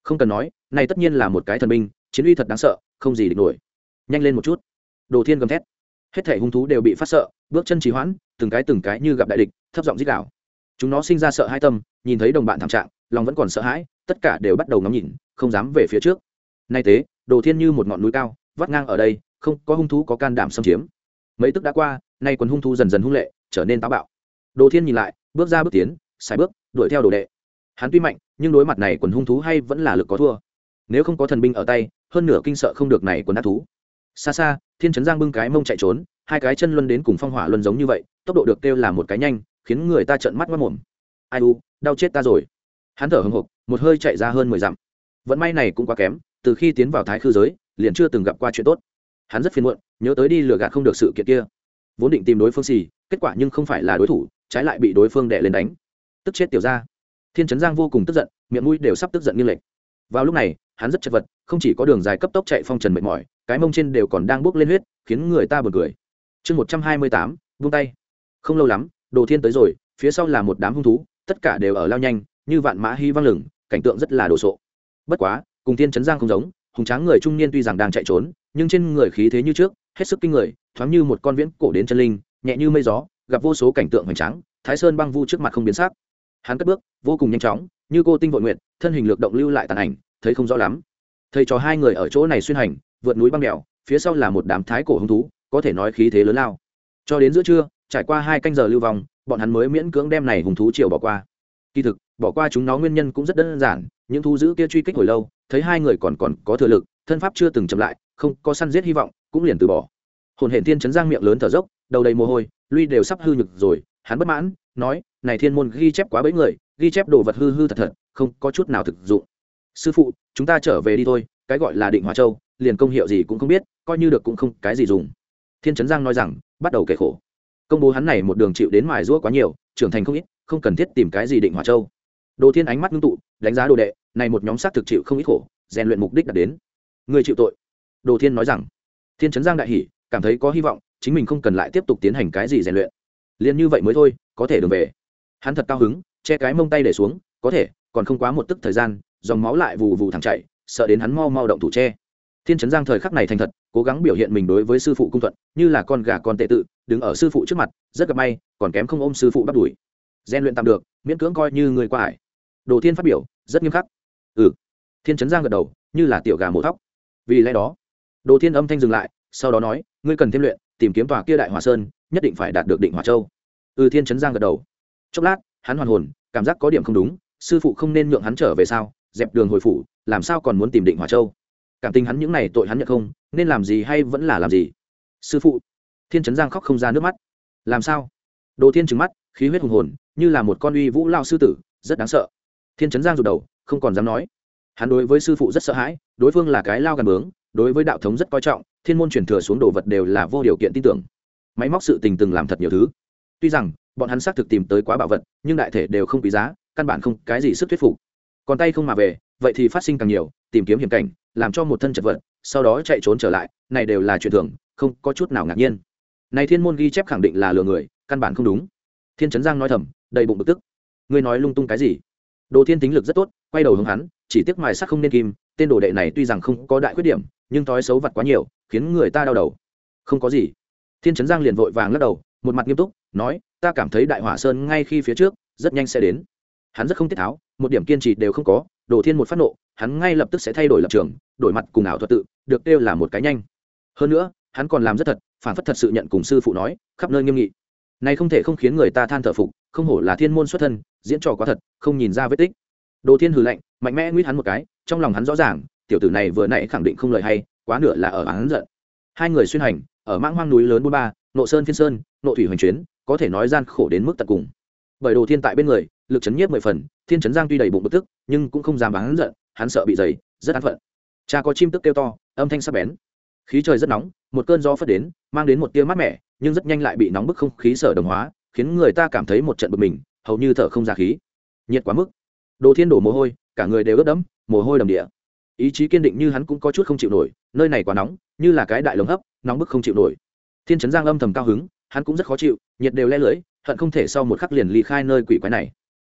Không cần nói, này tất nhiên là một cái thần binh, chiến uy thật đáng sợ, không gì địch nổi. Nhanh lên một chút. Đồ thiên gầm thét. Hết thể hung thú đều bị phát sợ, bước chân trì hoãn, từng cái từng cái như gặp đại địch, thấp giọng dích đạo chúng nó sinh ra sợ hai tâm, nhìn thấy đồng bạn thảm trạng, lòng vẫn còn sợ hãi, tất cả đều bắt đầu ngắm nhìn, không dám về phía trước. Nay thế đồ thiên như một ngọn núi cao, vắt ngang ở đây, không có hung thú có can đảm xâm chiếm mấy tức đã qua, nay quần hung thú dần dần hung lệ, trở nên táo bạo. Đồ thiên nhìn lại, bước ra bước tiến xài bước, đuổi theo đồ đệ. Hắn tuy mạnh, nhưng đối mặt này quần hung thú hay vẫn là lực có thua. Nếu không có thần binh ở tay, hơn nửa kinh sợ không được này quần đắc thú. Xa xa, thiên trấn giang bưng cái mông chạy trốn, hai cái chân luân đến cùng phong hỏa luân giống như vậy, tốc độ được kêu là một cái nhanh, khiến người ta trợn mắt mất mồm. Ai u, đau chết ta rồi. Hắn thở hưng hục một hơi chạy ra hơn mười dặm. Vận may này cũng quá kém, từ khi tiến vào thái khư giới, liền chưa từng gặp qua chuyện tốt hắn rất phiền muộn, nhớ tới đi lừa gạt không được sự kiện kia. Vốn định tìm đối phương xì, kết quả nhưng không phải là đối thủ, trái lại bị đối phương đè lên đánh. Tức chết tiểu ra thiên trấn giang vô cùng tức giận, miệng mũi đều sắp tức giận như lệch. Vào lúc này, hắn rất chật vật, không chỉ có đường dài cấp tốc chạy phong trần mệt mỏi, cái mông trên đều còn đang bước lên huyết, khiến người ta buồn cười. Chương một trăm hai mươi tám, vung tay. Không lâu lắm, đồ thiên tới rồi, phía sau là một đám hung thú, tất cả đều ở lao nhanh, như vạn mã hy văng lửng, cảnh tượng rất là đồ sộ. Bất quá, cùng thiên trấn giang không giống, hùng tráng người trung niên tuy rằng đang chạy trốn nhưng trên người khí thế như trước, hết sức kinh người, thoáng như một con viễn cổ đến chân linh, nhẹ như mây gió, gặp vô số cảnh tượng hoành tráng, thái sơn băng vu trước mặt không biến sắc. Hắn cất bước, vô cùng nhanh chóng, như cô tinh vội nguyện thân hình lược động lưu lại tàn ảnh, thấy không rõ lắm. Thầy trò hai người ở chỗ này xuyên hành, vượt núi băng đèo phía sau là một đám thái cổ hung thú, có thể nói khí thế lớn lao. Cho đến giữa trưa, trải qua hai canh giờ lưu vong, bọn hắn mới miễn cưỡng đem này hùng thú chiều bỏ qua. Kỳ thực, bỏ qua chúng nó nguyên nhân cũng rất đơn giản, những thú dữ kia truy kích hồi lâu, thấy hai người còn còn có thừa lực, thân pháp chưa từng chậm lại không có săn giết hy vọng, cũng liền từ bỏ. Hồn hển thiên chấn giang miệng lớn thở dốc, đầu đầy mồ hôi lui đều sắp hư nhực rồi, hắn bất mãn, nói, này thiên môn ghi chép quá bấy người, ghi chép đồ vật hư hư thật thật, không có chút nào thực dụng. Sư phụ, chúng ta trở về đi thôi, cái gọi là định hòa châu, liền công hiệu gì cũng không biết, coi như được cũng không cái gì dùng. Thiên trấn giang nói rằng, bắt đầu kể khổ. Công bố hắn này một đường chịu đến mài rũa quá nhiều, trưởng thành không ít, không cần thiết tìm cái gì định hòa châu. Đồ thiên ánh mắt ngưng tụ, đánh giá đồ đệ, này một nhóm xác thực chịu không ít khổ, rèn luyện mục đích đạt đến. Người chịu tội đồ thiên nói rằng, thiên trấn giang đại hỉ cảm thấy có hy vọng, chính mình không cần lại tiếp tục tiến hành cái gì rèn luyện. Liền như vậy mới thôi, có thể đường về. Hắn thật cao hứng, che cái mông tay để xuống, có thể, còn không quá một tức thời gian, dòng máu lại vù vù thẳng chạy sợ đến hắn mau mau động thủ che. Thiên trấn giang thời khắc này thành thật, cố gắng biểu hiện mình đối với sư phụ cung thuận, như là con gà con tệ tự, đứng ở sư phụ trước mặt, rất gặp may, còn kém không ôm sư phụ bắt đuổi. Gian luyện tạm được, miễn cưỡng coi như người qua ải. Đồ thiên phát biểu, rất nghiêm khắc. Ừ. Thiên trấn giang gật đầu, như là tiểu gà mổ thóc. Vì lẽ đó đồ thiên âm thanh dừng lại, sau đó nói, ngươi cần thêm luyện, tìm kiếm tòa kia đại hòa sơn, nhất định phải đạt được định hòa châu. Ừ thiên trấn giang gật đầu. Chốc lát, hắn hoàn hồn, cảm giác có điểm không đúng, sư phụ không nên nhượng hắn trở về sao, dẹp đường hồi phủ, làm sao còn muốn tìm định hòa châu? Cảm tình hắn những này tội hắn nhận không, nên làm gì hay vẫn là làm gì? Sư phụ, thiên trấn giang khóc không ra nước mắt. Làm sao? Đồ thiên trừng mắt, khí huyết hùng hồn, như là một con uy vũ lao sư tử, rất đáng sợ. Thiên trấn giang rụt đầu, không còn dám nói. Hắn đối với sư phụ rất sợ hãi, đối phương là cái lao gần bướng đối với đạo thống rất coi trọng, thiên môn truyền thừa xuống đồ vật đều là vô điều kiện tin tưởng. Máy móc sự tình từng làm thật nhiều thứ. Tuy rằng, bọn hắn xác thực tìm tới quá bảo vật, nhưng đại thể đều không quý giá, căn bản không cái gì sức thuyết phục. Còn tay không mà về, vậy thì phát sinh càng nhiều, tìm kiếm hiểm cảnh, làm cho một thân chật vật, sau đó chạy trốn trở lại, này đều là chuyện thường, không có chút nào ngạc nhiên. Này thiên môn ghi chép khẳng định là lừa người, căn bản không đúng. Thiên trấn giang nói thầm, đầy bụng bực tức. Ngươi nói lung tung cái gì? Đồ thiên tính lực rất tốt, quay đầu hướng hắn, chỉ tiếc mài sắc không nên kim tên đồ đệ này tuy rằng không có đại khuyết điểm, nhưng thói xấu vật quá nhiều, khiến người ta đau đầu. Không có gì. Thiên trấn giang liền vội vàng lắc đầu, một mặt nghiêm túc, nói, ta cảm thấy đại hỏa sơn ngay khi phía trước, rất nhanh sẽ đến. Hắn rất không tiết tháo, một điểm kiên trì đều không có đồ thiên một phát nộ, hắn ngay lập tức sẽ thay đổi lập trường, đổi mặt cùng ảo thuật tự, được kêu là một cái nhanh. Hơn nữa, hắn còn làm rất thật, phản phất thật sự nhận cùng sư phụ nói, khắp nơi nghiêm nghị. Này không thể không khiến người ta than thở phục, không hổ là thiên môn xuất thân, diễn trò quá thật, không nhìn ra vết tích. Đồ thiên hừ lạnh, mạnh mẽ nguyết hắn một cái trong lòng hắn rõ ràng, tiểu tử này vừa nãy khẳng định không lời hay, quá nửa là ở hắn giận. Hai người xuyên hành, ở mãng hoang núi lớn bốn ba, nộ sơn phiên sơn, nộ thủy hoành chuyến, có thể nói gian khổ đến mức tận cùng. Bởi đồ thiên tại bên người, lực chấn nhiếp mười phần, thiên chấn giang tuy đầy bụng bực tức, nhưng cũng không dám bán giận, hắn sợ bị dày, rất an phận. Cha có chim tức kêu to, âm thanh sắc bén. Khí trời rất nóng, một cơn gió phất đến, mang đến một tia mát mẻ, nhưng rất nhanh lại bị nóng bức không khí sở đồng hóa, khiến người ta cảm thấy một trận bực mình, hầu như thở không ra khí. Nhiệt quá mức. Đồ thiên đổ mồ hôi, cả người đều ướt đẫm mồ hôi đầm địa. Ý chí kiên định như hắn cũng có chút không chịu nổi, nơi này quá nóng, như là cái đại lồng hấp, nóng bức không chịu nổi. Thiên trấn giang âm thầm cao hứng, hắn cũng rất khó chịu, nhiệt đều le lưỡi hận không thể sau một khắc liền ly khai nơi quỷ quái này.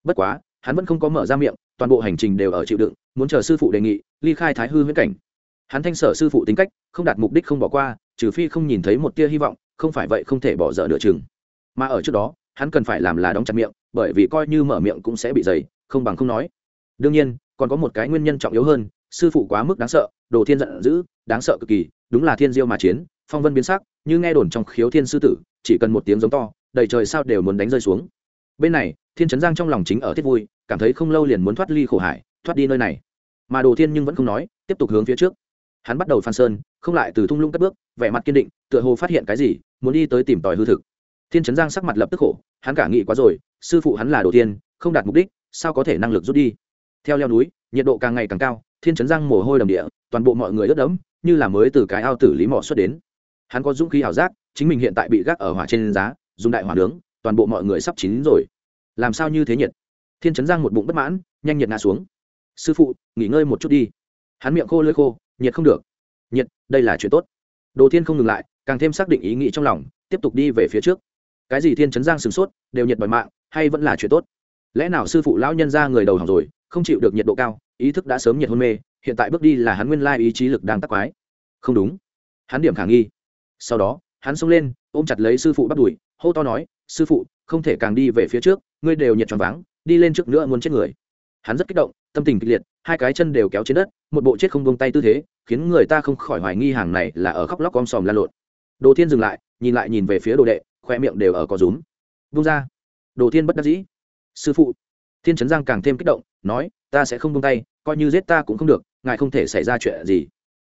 Bất quá, hắn vẫn không có mở ra miệng, toàn bộ hành trình đều ở chịu đựng, muốn chờ sư phụ đề nghị, ly khai thái hư huyễn cảnh. Hắn thanh sở sư phụ tính cách, không đạt mục đích không bỏ qua, trừ phi không nhìn thấy một tia hy vọng, không phải vậy không thể bỏ dở nửa chừng. Mà ở trước đó, hắn cần phải làm là đóng chặt miệng, bởi vì coi như mở miệng cũng sẽ bị dày, không bằng không nói. Đương nhiên còn có một cái nguyên nhân trọng yếu hơn, sư phụ quá mức đáng sợ, đồ thiên giận dữ, đáng sợ cực kỳ, đúng là thiên diêu mà chiến, phong vân biến sắc, như nghe đồn trong khiếu thiên sư tử, chỉ cần một tiếng giống to, đầy trời sao đều muốn đánh rơi xuống. Bên này, thiên trấn giang trong lòng chính ở thiết vui, cảm thấy không lâu liền muốn thoát ly khổ hải, thoát đi nơi này. Mà đồ thiên nhưng vẫn không nói, tiếp tục hướng phía trước. Hắn bắt đầu phan sơn, không lại từ thung lũng cất bước, vẻ mặt kiên định, tựa hồ phát hiện cái gì, muốn đi tới tìm tòi hư thực. Thiên trấn giang sắc mặt lập tức khổ, hắn cả nghị quá rồi, sư phụ hắn là đồ tiên không đạt mục đích, sao có thể năng lực rút đi? Theo leo núi, nhiệt độ càng ngày càng cao, thiên chấn giang mồ hôi đầm địa, toàn bộ mọi người ướt đẫm, như là mới từ cái ao tử lý mỏ xuất đến. Hắn có dũng khí ảo giác, chính mình hiện tại bị gác ở hỏa trên giá, dùng đại hỏa nướng, toàn bộ mọi người sắp chín rồi. Làm sao như thế nhiệt? Thiên chấn giang một bụng bất mãn, nhanh nhiệt ngã xuống. Sư phụ, nghỉ ngơi một chút đi. Hắn miệng khô lưỡi khô, nhiệt không được. Nhiệt, đây là chuyện tốt. Đồ thiên không ngừng lại, càng thêm xác định ý nghĩ trong lòng, tiếp tục đi về phía trước. Cái gì thiên chấn giang sửng sốt, đều nhiệt đòi mạng, hay vẫn là chuyện tốt? Lẽ nào sư phụ lão nhân ra người đầu hỏng rồi không chịu được nhiệt độ cao, ý thức đã sớm nhiệt hôn mê, hiện tại bước đi là hắn nguyên lai ý chí lực đang tắc quái. Không đúng. Hắn điểm khả nghi. Sau đó, hắn xông lên, ôm chặt lấy sư phụ bắt đùi, hô to nói, sư phụ, không thể càng đi về phía trước, ngươi đều nhiệt tròn váng, đi lên trước nữa muốn chết người. Hắn rất kích động, tâm tình kịch liệt, hai cái chân đều kéo trên đất, một bộ chết không buông tay tư thế, khiến người ta không khỏi hoài nghi hàng này là ở khóc lóc om sòm lan lộn. Đồ thiên dừng lại, nhìn lại nhìn về phía đồ đệ, khoe miệng đều ở có rúm. Buông ra. Đồ thiên bất đắc dĩ. Sư phụ thiên trấn giang càng thêm kích động, nói, ta sẽ không buông tay, coi như giết ta cũng không được, ngài không thể xảy ra chuyện gì.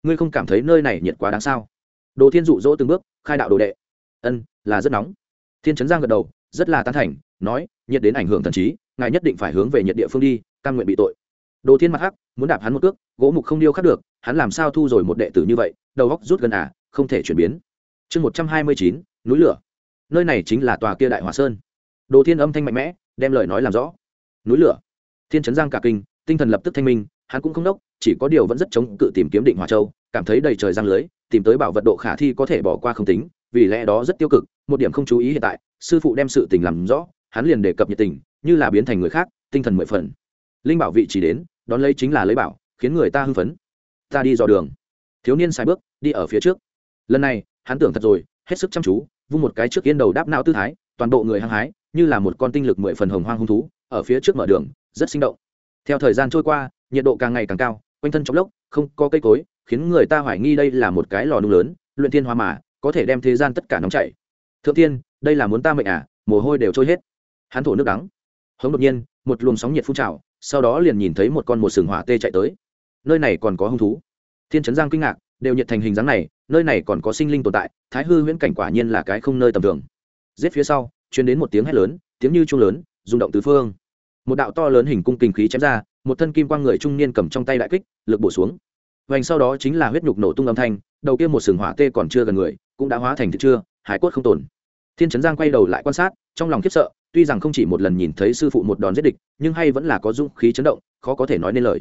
Ngươi không cảm thấy nơi này nhiệt quá đáng sao? Đồ thiên dụ dỗ từng bước, khai đạo đồ đệ. Ân, là rất nóng. Thiên trấn giang gật đầu, rất là tán thành, nói, nhiệt đến ảnh hưởng thần trí, ngài nhất định phải hướng về nhiệt địa phương đi căn nguyện bị tội. Đồ thiên mặt hắc, muốn đạp hắn một cước, gỗ mục không điêu khắc được, hắn làm sao thu rồi một đệ tử như vậy, đầu góc rút gần à không thể chuyển biến. Chương một trăm hai mươi chín, núi lửa. Nơi này chính là tòa kia đại hòa sơn. Đồ thiên âm thanh mạnh mẽ, đem lời nói làm rõ núi lửa. Thiên trấn giang cả kinh, tinh thần lập tức thanh minh, hắn cũng không đốc, chỉ có điều vẫn rất chống cự tìm kiếm định hòa châu, cảm thấy đầy trời giang lưới, tìm tới bảo vật độ khả thi có thể bỏ qua không tính, vì lẽ đó rất tiêu cực, một điểm không chú ý hiện tại, sư phụ đem sự tình làm rõ, hắn liền đề cập nhiệt tình, như là biến thành người khác, tinh thần mười phần. Linh bảo vị chỉ đến, đón lấy chính là lấy bảo, khiến người ta hưng phấn. Ta đi dò đường. Thiếu niên sai bước, đi ở phía trước. Lần này, hắn tưởng thật rồi, hết sức chăm chú, vung một cái trước yên đầu đáp não tư thái, toàn bộ người hăng hái, như là một con tinh lực mười phần hồng hoang hung thú ở phía trước mở đường, rất sinh động. Theo thời gian trôi qua, nhiệt độ càng ngày càng cao, quanh thân trong lốc, không có cây cối, khiến người ta hoài nghi đây là một cái lò nung lớn, luyện thiên hoa mà, có thể đem thế gian tất cả nóng chảy. Thượng tiên đây là muốn ta mệnh à? Mồ hôi đều trôi hết. Hắn thổ nước đắng. Hống đột nhiên, một luồng sóng nhiệt phun trào, sau đó liền nhìn thấy một con một sừng hỏa tê chạy tới. Nơi này còn có hung thú. Thiên trấn giang kinh ngạc, đều nhiệt thành hình dáng này, nơi này còn có sinh linh tồn tại, thái hư huyễn cảnh quả nhiên là cái không nơi tầm thường. Giết phía sau chuyến đến một tiếng hét lớn, tiếng như chuông lớn rung động tứ phương. Một đạo to lớn hình cung kinh khí chém ra, một thân kim quang người trung niên cầm trong tay đại kích, lực bổ xuống. Vành sau đó chính là huyết nhục nổ tung âm thanh, đầu kia một sừng hỏa tê còn chưa gần người, cũng đã hóa thành thịt chưa, hải cốt không tồn. Thiên trấn giang quay đầu lại quan sát, trong lòng khiếp sợ, tuy rằng không chỉ một lần nhìn thấy sư phụ một đòn giết địch, nhưng hay vẫn là có dũng khí chấn động, khó có thể nói nên lời.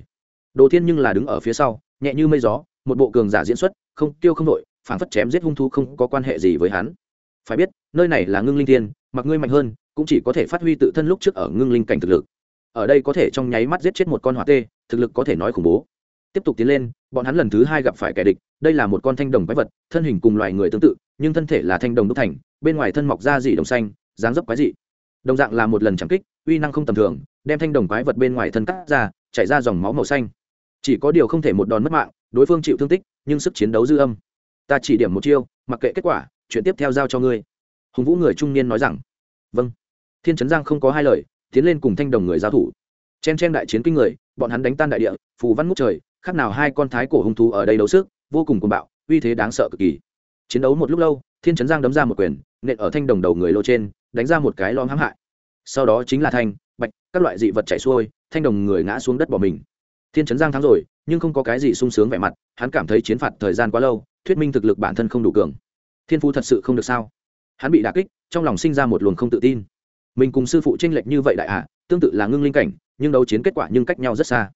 Đồ thiên nhưng là đứng ở phía sau, nhẹ như mây gió, một bộ cường giả diễn xuất, không tiêu không đội phản phất chém giết hung thú không có quan hệ gì với hắn. Phải biết, nơi này là ngưng linh thiên, mặc ngươi mạnh hơn cũng chỉ có thể phát huy tự thân lúc trước ở ngưng linh cảnh thực lực. Ở đây có thể trong nháy mắt giết chết một con hỏa tê, thực lực có thể nói khủng bố. Tiếp tục tiến lên, bọn hắn lần thứ hai gặp phải kẻ địch, đây là một con thanh đồng quái vật, thân hình cùng loài người tương tự, nhưng thân thể là thanh đồng đúc thành, bên ngoài thân mọc ra dị đồng xanh, dáng dấp quái dị. Đồng dạng là một lần chẳng kích, uy năng không tầm thường, đem thanh đồng quái vật bên ngoài thân cắt ra, chảy ra dòng máu màu xanh. Chỉ có điều không thể một đòn mất mạng, đối phương chịu thương tích, nhưng sức chiến đấu dư âm. Ta chỉ điểm một chiêu, mặc kệ kết quả, chuyện tiếp theo giao cho ngươi. Hùng vũ người trung niên nói rằng. Vâng thiên trấn giang không có hai lời, tiến lên cùng thanh đồng người giao thủ. Chen chen đại chiến kinh người, bọn hắn đánh tan đại địa, phù văn ngút trời, khác nào hai con thái cổ hung thú ở đây đấu sức, vô cùng cuồng bạo, uy thế đáng sợ cực kỳ. Chiến đấu một lúc lâu, thiên trấn giang đấm ra một quyền, nện ở thanh đồng đầu người lô trên, đánh ra một cái lom hãm hại. Sau đó chính là thanh, bạch, các loại dị vật chảy xuôi, thanh đồng người ngã xuống đất bỏ mình. Thiên trấn giang thắng rồi, nhưng không có cái gì sung sướng vẻ mặt, hắn cảm thấy chiến phạt thời gian quá lâu, thuyết minh thực lực bản thân không đủ cường. Thiên phú thật sự không được sao? Hắn bị đà kích, trong lòng sinh ra một luồng không tự tin mình cùng sư phụ tranh lệch như vậy đại à, tương tự là ngưng linh cảnh nhưng đấu chiến kết quả nhưng cách nhau rất xa.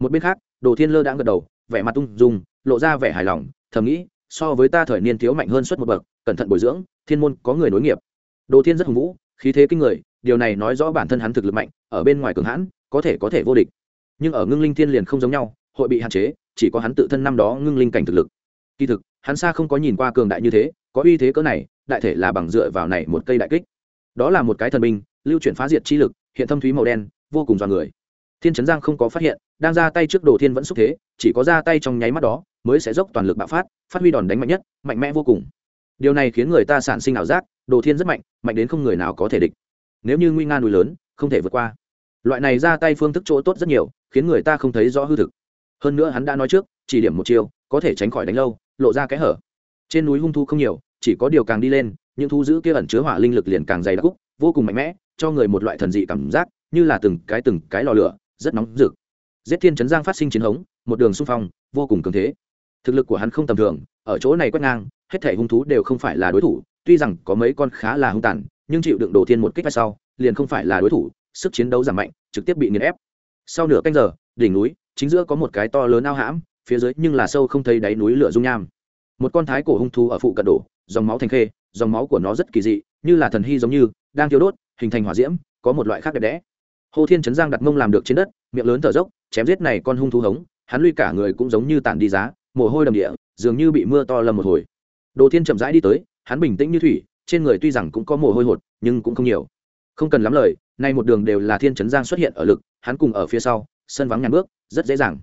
Một bên khác đồ thiên lơ đã gật đầu vẻ mặt tung dùng lộ ra vẻ hài lòng thầm nghĩ so với ta thời niên thiếu mạnh hơn suốt một bậc cẩn thận bồi dưỡng thiên môn có người nối nghiệp. Đồ thiên rất hùng vũ khí thế kinh người điều này nói rõ bản thân hắn thực lực mạnh ở bên ngoài cường hãn có thể có thể vô địch. Nhưng ở ngưng linh thiên liền không giống nhau hội bị hạn chế chỉ có hắn tự thân năm đó ngưng linh cảnh thực lực. Kỳ thực hắn xa không có nhìn qua cường đại như thế có uy thế cỡ này đại thể là bằng dựa vào này một cây đại kích đó là một cái thần binh, lưu chuyển phá diệt chi lực, hiện thâm thúy màu đen, vô cùng dọa người. Thiên trấn giang không có phát hiện, đang ra tay trước đồ thiên vẫn xúc thế, chỉ có ra tay trong nháy mắt đó, mới sẽ dốc toàn lực bạo phát phát huy đòn đánh mạnh nhất, mạnh mẽ vô cùng. Điều này khiến người ta sản sinh ảo giác, đồ thiên rất mạnh mạnh đến không người nào có thể địch. Nếu như nguy nga núi lớn, không thể vượt qua. Loại này ra tay phương thức chỗ tốt rất nhiều, khiến người ta không thấy rõ hư thực. Hơn nữa hắn đã nói trước, chỉ điểm một chiều có thể tránh khỏi đánh lâu, lộ ra cái hở. Trên núi hung thu không nhiều, chỉ có điều càng đi lên những thu giữ kia ẩn chứa hỏa linh lực liền càng dày đặc cúc vô cùng mạnh mẽ, cho người một loại thần dị cảm giác, như là từng cái từng cái lò lửa, rất nóng rực. Giết thiên Chấn giang phát sinh chiến hống, một đường xung phong, vô cùng cường thế. Thực lực của hắn không tầm thường, ở chỗ này quét ngang, hết thể hung thú đều không phải là đối thủ, tuy rằng có mấy con khá là hung tàn, nhưng chịu đựng đồ thiên một kích vai sau, liền không phải là đối thủ, sức chiến đấu giảm mạnh, trực tiếp bị nghiền ép. Sau nửa canh giờ, đỉnh núi, chính giữa có một cái to lớn ao hãm, phía dưới nhưng là sâu không thấy đáy núi lửa dung nham. Một con thái cổ hung thú ở phụ cận đổ, dòng máu thành khê dòng máu của nó rất kỳ dị, như là thần hy giống như, đang thiêu đốt, hình thành hỏa diễm, có một loại khác đẹp đẽ. Hồ thiên trấn giang đặt mông làm được trên đất, miệng lớn thở dốc, chém giết này con hung thú hống, hắn lui cả người cũng giống như tản đi giá, mồ hôi đầm địa, dường như bị mưa to lầm một hồi. Đồ thiên chậm rãi đi tới, hắn bình tĩnh như thủy, trên người tuy rằng cũng có mồ hôi hột, nhưng cũng không nhiều. Không cần lắm lời, nay một đường đều là thiên trấn giang xuất hiện ở lực, hắn cùng ở phía sau, sân vắng nhàn bước, rất dễ dàng.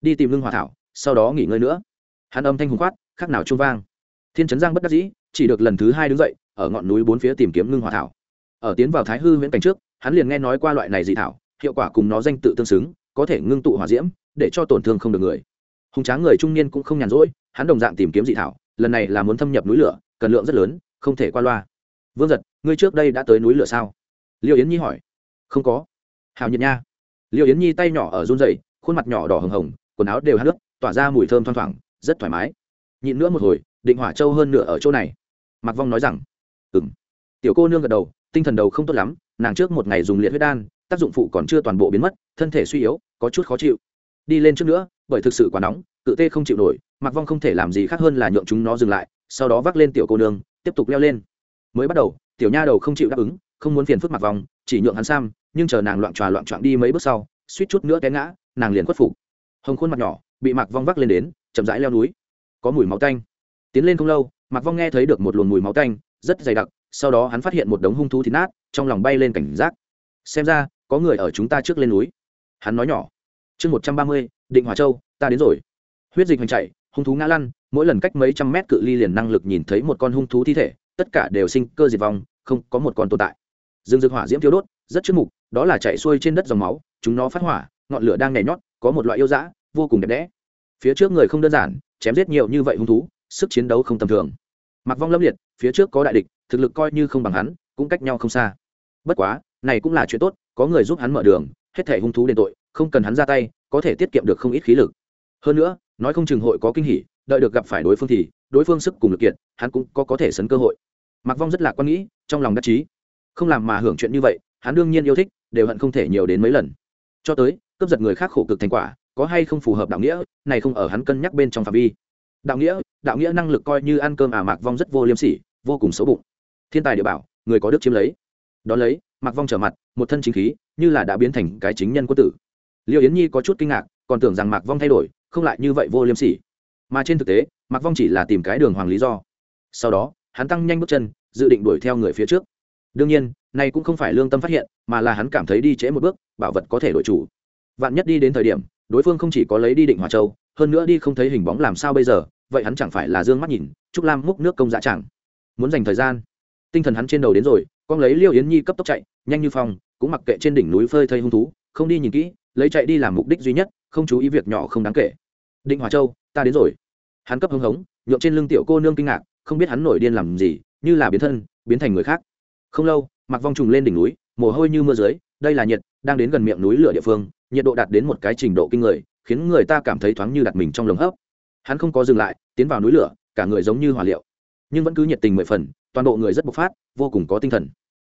Đi tìm Lương hòa thảo, sau đó nghỉ ngơi nữa. Hắn âm thanh hùng khoát khác nào trung vang thiên trấn giang bất đắc dĩ, chỉ được lần thứ hai đứng dậy, ở ngọn núi bốn phía tìm kiếm ngưng hòa thảo. Ở tiến vào thái hư viễn cảnh trước, hắn liền nghe nói qua loại này dị thảo, hiệu quả cùng nó danh tự tương xứng, có thể ngưng tụ hỏa diễm, để cho tổn thương không được người. Hùng tráng người trung niên cũng không nhàn rỗi, hắn đồng dạng tìm kiếm dị thảo, lần này là muốn thâm nhập núi lửa, cần lượng rất lớn, không thể qua loa. Vương giật, ngươi trước đây đã tới núi lửa sao? Liêu yến nhi hỏi. Không có. Hào nhiệt nha. Liêu yến nhi tay nhỏ ở run dày khuôn mặt nhỏ đỏ hồng hồng, quần áo đều hát nước, tỏa ra mùi thơm thoang thoảng, rất thoải mái. Nhịn nữa một hồi định hỏa châu hơn nửa ở chỗ này. Mạc vong nói rằng ừ m tiểu cô nương gật đầu, tinh thần đầu không tốt lắm, nàng trước một ngày dùng liệt huyết đan, tác dụng phụ còn chưa toàn bộ biến mất, thân thể suy yếu, có chút khó chịu. Đi lên trước nữa, bởi thực sự quá nóng, cự tê không chịu nổi mặc vong không thể làm gì khác hơn là nhượng chúng nó dừng lại, sau đó vác lên tiểu cô nương, tiếp tục leo lên. Mới bắt đầu, tiểu nha đầu không chịu đáp ứng, không muốn phiền phức mặc vòng chỉ nhượng hắn sam, nhưng chờ nàng loạn tròa loạn trọn đi mấy bước sau, suýt chút nữa té ngã, nàng liền khuất phục. Hồng khuôn mặt nhỏ, bị mặc vong vác lên đến, chậm rãi leo núi. Có mùi máu tanh tiến lên không lâu mặc vong nghe thấy được một luồng mùi máu tanh, rất dày đặc, sau đó hắn phát hiện một đống hung thú thịt nát, trong lòng bay lên cảnh giác. Xem ra, có người ở chúng ta trước lên núi. Hắn nói nhỏ. Chương một trăm ba mươi, định hòa châu, ta đến rồi. Huyết dịch hoành chạy, hung thú ngã lăn, mỗi lần cách mấy trăm mét cự ly liền năng lực nhìn thấy một con hung thú thi thể, tất cả đều sinh cơ diệt vong, không có một con tồn tại. Dương dược hỏa diễm thiếu đốt, rất trước mục, đó là chạy xuôi trên đất dòng máu, chúng nó phát hỏa, ngọn lửa đang nhảy nhót, có một loại yêu dã, vô cùng đẹp đẽ. Phía trước người không đơn giản, chém giết nhiều như vậy hung thú sức chiến đấu không tầm thường. Mặc vong lâm liệt, phía trước có đại địch, thực lực coi như không bằng hắn, cũng cách nhau không xa. Bất quá, này cũng là chuyện tốt, có người giúp hắn mở đường, hết thể hung thú đền tội, không cần hắn ra tay, có thể tiết kiệm được không ít khí lực. Hơn nữa, nói không chừng hội có kinh hỉ, đợi được gặp phải đối phương thì, đối phương sức cùng lực kiện hắn cũng có có thể sấn cơ hội. Mặc vong rất là quan nghĩ, trong lòng đắc chí. Không làm mà hưởng chuyện như vậy, hắn đương nhiên yêu thích, đều hận không thể nhiều đến mấy lần. Cho tới, cướp giật người khác khổ cực thành quả, có hay không phù hợp đạo nghĩa, này không ở hắn cân nhắc bên trong phạm vi đạo nghĩa đạo nghĩa năng lực coi như ăn cơm à mạc vong rất vô liêm sỉ, vô cùng xấu bụng. Thiên tài địa bảo, người có đức chiếm lấy. Đón lấy, mạc vong trở mặt, một thân chính khí, như là đã biến thành cái chính nhân quân tử. Liệu yến nhi có chút kinh ngạc, còn tưởng rằng mạc vong thay đổi, không lại như vậy vô liêm sỉ. Mà trên thực tế, mạc vong chỉ là tìm cái đường hoàng lý do. Sau đó, hắn tăng nhanh bước chân, dự định đuổi theo người phía trước. Đương nhiên, này cũng không phải lương tâm phát hiện, mà là hắn cảm thấy đi trễ một bước, bảo vật có thể đổi chủ. Vạn nhất đi đến thời điểm, đối phương không chỉ có lấy đi định hòa châu hơn nữa đi không thấy hình bóng làm sao bây giờ, vậy hắn chẳng phải là d ư ơ n g mắt nhìn, trúc lam múc nước công dạ chẳng. Muốn dành thời gian. Tinh thần hắn trên đầu đến rồi, con lấy liêu yến nhi cấp tốc chạy, nhanh như phong, cũng mặc kệ trên đỉnh núi phơi thây hung thú, không đi nhìn kỹ, lấy chạy đi làm mục đích duy nhất, không chú ý việc nhỏ không đáng kể. Định hòa châu, ta đến rồi. Hắn cấp hưng hống, nhượng trên lưng tiểu cô nương kinh ngạc, không biết hắn nổi điên làm gì, như là biến thân, biến thành người khác. Không lâu, mặc vong trùng lên đỉnh núi, mồ hôi như mưa dưới, đây là nhiệt, đang đến gần miệng núi lửa địa phương, nhiệt độ đạt đến một cái trình độ kinh người khiến người ta cảm thấy thoáng như đặt mình trong lồng hấp. Hắn không có dừng lại, tiến vào núi lửa, cả người giống như hỏa liệu. Nhưng vẫn cứ nhiệt tình mười phần, toàn bộ người rất bộc phát, vô cùng có tinh thần.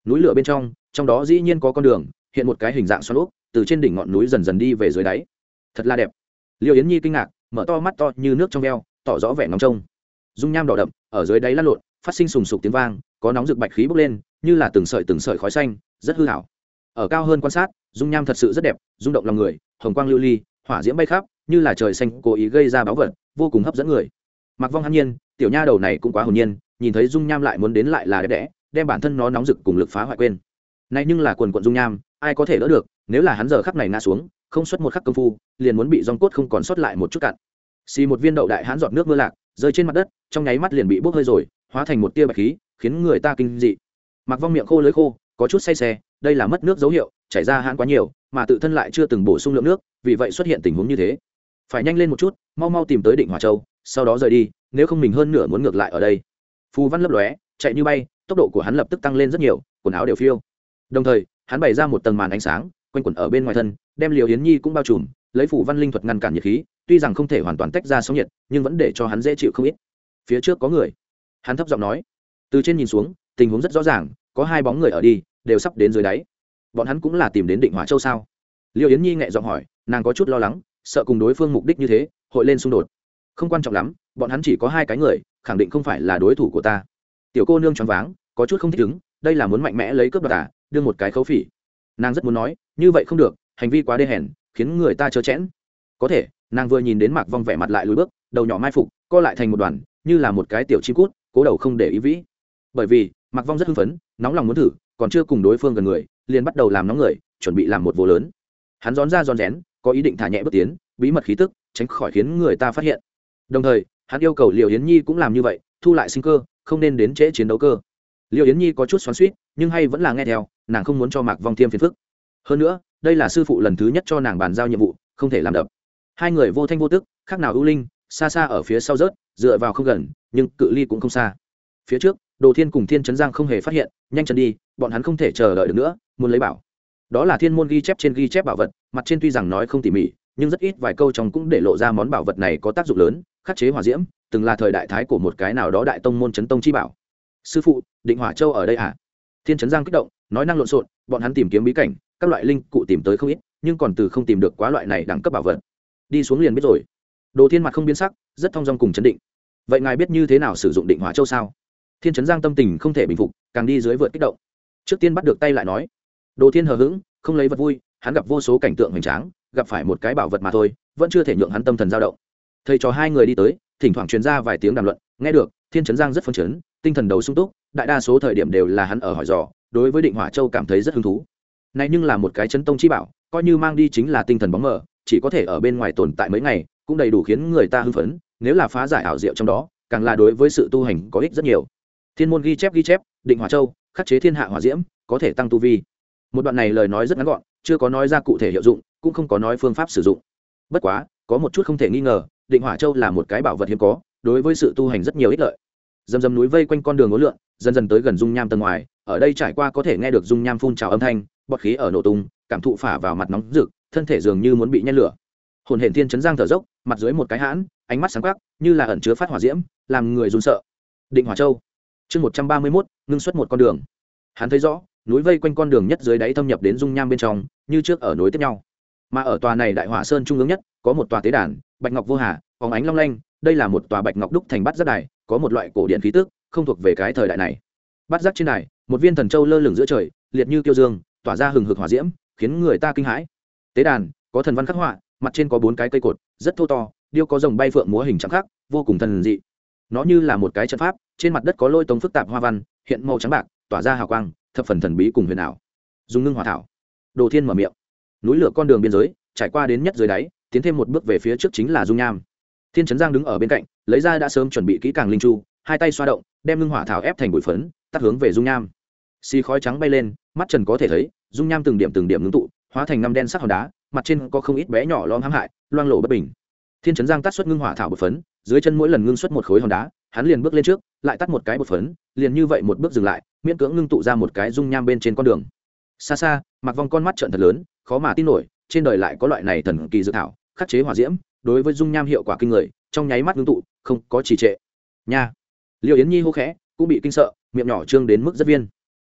Núi lửa bên trong trong đó dĩ nhiên có con đường, hiện một cái hình dạng xoắn úp từ trên đỉnh ngọn núi dần dần đi về dưới đáy. Thật là đẹp. Liêu yến nhi kinh ngạc, mở to mắt to như nước trong veo, tỏ rõ vẻ ngóng trông. Dung nham đỏ đậm, ở dưới đáy lăn lộn, phát sinh sùng sục tiếng vang, có nóng rực bạch khí bốc lên, như là từng sợi từng sợi khói xanh, rất hư hảo. Ở cao hơn quan sát, dung nham thật sự rất đẹp, rung động lòng người, hồng quang lưu ly hỏa diễm bay khắp, như là trời xanh cố ý gây ra báo vật, vô cùng hấp dẫn người. Mặc vong hãn nhiên, tiểu nha đầu này cũng quá hồn nhiên, nhìn thấy dung nham lại muốn đến lại là đẹp đẽ, đem bản thân nó nóng rực cùng lực phá hoại quên. Nay nhưng là quần quận dung nham, ai có thể đỡ được, nếu là hắn giờ khắc này ngã xuống, không xuất một khắc công phu, liền muốn bị dòng cốt không còn sót lại một chút cạn. Xì một viên đậu đại hãn giọt nước mưa lạc, rơi trên mặt đất, trong nháy mắt liền bị bốc hơi rồi, hóa thành một tia bạch khí, khiến người ta kinh dị. Mặc vong miệng khô lưới khô, có chút say xe đây là mất nước dấu hiệu, chảy ra hãn quá nhiều, mà tự thân lại chưa từng bổ sung lượng nước vì vậy xuất hiện tình huống như thế. Phải nhanh lên một chút, mau mau tìm tới định hòa châu, sau đó rời đi, nếu không mình hơn nửa muốn ngược lại ở đây. Phù văn lấp lóe, chạy như bay, tốc độ của hắn lập tức tăng lên rất nhiều, quần áo đều phiêu. Đồng thời, hắn bày ra một tầng màn ánh sáng, quanh quẩn ở bên ngoài thân, đem liều hiến nhi cũng bao trùm, lấy phù văn linh thuật ngăn cản nhiệt khí, tuy rằng không thể hoàn toàn tách ra sóng nhiệt, nhưng vẫn để cho hắn dễ chịu không ít. Phía trước có người. Hắn thấp giọng nói. Từ trên nhìn xuống, tình huống rất rõ ràng, có hai bóng người ở đi, đều sắp đến dưới đáy. Bọn hắn cũng là tìm đến định hỏa châu sao? Liêu yến nhi nhẹ giọng hỏi nàng có chút lo lắng, sợ cùng đối phương mục đích như thế, hội lên xung đột. Không quan trọng lắm, bọn hắn chỉ có hai cái người, khẳng định không phải là đối thủ của ta. Tiểu cô nương choáng váng, có chút không thích ứng, đây là muốn mạnh mẽ lấy cướp đoạt à đưa một cái khấu phỉ. Nàng rất muốn nói, như vậy không được, hành vi quá đê hèn, khiến người ta chớ chẽn. Có thể, nàng vừa nhìn đến mạc vong vẻ mặt lại lùi bước, đầu nhỏ mai phục, co lại thành một đoàn, như là một cái tiểu chim cút, cố đầu không để ý vĩ. Bởi vì, mạc vong rất hưng phấn, nóng lòng muốn thử, còn chưa cùng đối phương gần người, liền bắt đầu làm nóng người, chuẩn bị làm một vô lớn. Hắn rón ra rón rén có ý định thả nhẹ bước tiến, bí mật khí tức, tránh khỏi khiến người ta phát hiện. Đồng thời, hắn yêu cầu liệu yến nhi cũng làm như vậy, thu lại sinh cơ, không nên đến trễ chiến đấu cơ. Liệu yến nhi có chút xoắn suýt nhưng hay vẫn là nghe theo, nàng không muốn cho mạc vong thiêm phiền phức. Hơn nữa, đây là sư phụ lần thứ nhất cho nàng bàn giao nhiệm vụ, không thể làm đập. Hai người vô thanh vô tức, khác nào ưu linh, xa xa ở phía sau rớt, dựa vào không gần, nhưng cự ly cũng không xa. Phía trước, đồ thiên cùng thiên trấn giang không hề phát hiện, nhanh chân đi, bọn hắn không thể chờ đợi được nữa, muốn lấy bảo đó là thiên môn ghi chép trên ghi chép bảo vật, mặt trên tuy rằng nói không tỉ mỉ, nhưng rất ít vài câu trong cũng để lộ ra món bảo vật này có tác dụng lớn, khắc chế hỏa diễm, từng là thời đại thái của một cái nào đó đại tông môn chấn tông chi bảo. Sư phụ, định hỏa châu ở đây à thiên trấn giang kích động, nói năng lộn xộn, bọn hắn tìm kiếm bí cảnh, các loại linh cụ tìm tới không ít, nhưng còn từ không tìm được quá loại này đẳng cấp bảo vật. Đi xuống liền biết rồi. Đồ thiên mặt không biến sắc, rất thong dong cùng chấn định. Vậy ngài biết như thế nào sử dụng định hỏa châu sao? Thiên trấn giang tâm tình không thể bình phục, càng đi dưới vượt kích động. Trước tiên bắt được tay lại nói đồ thiên hờ hững, không lấy vật vui, hắn gặp vô số cảnh tượng hoành tráng, gặp phải một cái bảo vật mà thôi, vẫn chưa thể nhượng hắn tâm thần dao động. Thầy trò hai người đi tới, thỉnh thoảng truyền ra vài tiếng đàm luận, nghe được, thiên trấn giang rất phấn chấn, tinh thần đầu sung túc, đại đa số thời điểm đều là hắn ở hỏi dò, đối với định hỏa châu cảm thấy rất hứng thú. Này nhưng là một cái chấn tông chi bảo, coi như mang đi chính là tinh thần bóng mờ, chỉ có thể ở bên ngoài tồn tại mấy ngày, cũng đầy đủ khiến người ta hưng phấn, nếu là phá giải ảo diệu trong đó, càng là đối với sự tu hành có ích rất nhiều. Thiên môn ghi chép ghi chép, định hỏa châu, khắc chế thiên hạ hỏa diễm, có thể tăng tu vi một đoạn này lời nói rất ngắn gọn, chưa có nói ra cụ thể hiệu dụng, cũng không có nói phương pháp sử dụng. Bất quá, có một chút không thể nghi ngờ, định hỏa châu là một cái bảo vật hiếm có, đối với sự tu hành rất nhiều ích lợi. Dầm dầm núi vây quanh con đường ngố lượn, dần dần tới gần dung nham tầng ngoài, ở đây trải qua có thể nghe được dung nham phun trào âm thanh, bọt khí ở nổ tung, cảm thụ phả vào mặt nóng rực, thân thể dường như muốn bị nhen lửa. Hồn hển thiên chấn giang thở dốc, mặt dưới một cái hãn, ánh mắt sáng quắc, như là ẩn chứa phát hỏa diễm, làm người run sợ. Định hỏa châu, chương một trăm ba mươi mốt, ngưng xuất một con đường. Hắn thấy rõ núi vây quanh con đường nhất dưới đáy thâm nhập đến dung nham bên trong, như trước ở nối tiếp nhau. Mà ở tòa này đại hỏa sơn trung ương nhất, có một tòa tế đàn, bạch ngọc vô hà, phóng ánh long lanh, đây là một tòa bạch ngọc đúc thành bát giác đài, có một loại cổ điện khí tức, không thuộc về cái thời đại này. Bát giác trên đài, một viên thần châu lơ lửng giữa trời, liệt như kiêu dương, tỏa ra hừng hực hỏa diễm, khiến người ta kinh hãi. Tế đàn, có thần văn khắc họa, mặt trên có bốn cái cây cột, rất thô to, điêu có dòng bay phượng múa hình trắng khắc, vô cùng thần dị. Nó như là một cái trận pháp, trên mặt đất có lôi tống phức tạp hoa văn, hiện màu trắng bạc, tỏa ra hào quang thập phần thần bí cùng huyền ảo. Dùng ngưng hòa thảo. Đồ thiên mở miệng. Núi lửa con đường biên giới, trải qua đến nhất dưới đáy, tiến thêm một bước về phía trước chính là dung nham. Thiên trấn giang đứng ở bên cạnh, lấy ra đã sớm chuẩn bị kỹ càng linh chu, hai tay xoa động, đem ngưng hỏa thảo ép thành bụi phấn, tắt hướng về dung nham. Xì khói trắng bay lên, mắt trần có thể thấy, dung nham từng điểm từng điểm ngưng tụ, hóa thành năm đen sắc hòn đá, mặt trên có không ít bé nhỏ lom hãm hại, loang lổ bất bình. Thiên trấn giang tắt xuất ngưng hỏa thảo bụi phấn, dưới chân mỗi lần ngưng xuất một khối hòn đá hắn liền bước lên trước, lại tắt một cái bột phấn, liền như vậy một bước dừng lại, miễn cưỡng ngưng tụ ra một cái dung nham bên trên con đường. Xa xa mặc vòng con mắt trợn thật lớn, khó mà tin nổi, trên đời lại có loại này thần kỳ dự thảo, khắc chế hỏa diễm, đối với dung nham hiệu quả kinh người, trong nháy mắt ngưng tụ, không có trì trệ. Nha. Liệu yến nhi hô khẽ, cũng bị kinh sợ, miệng nhỏ trương đến mức rất viên.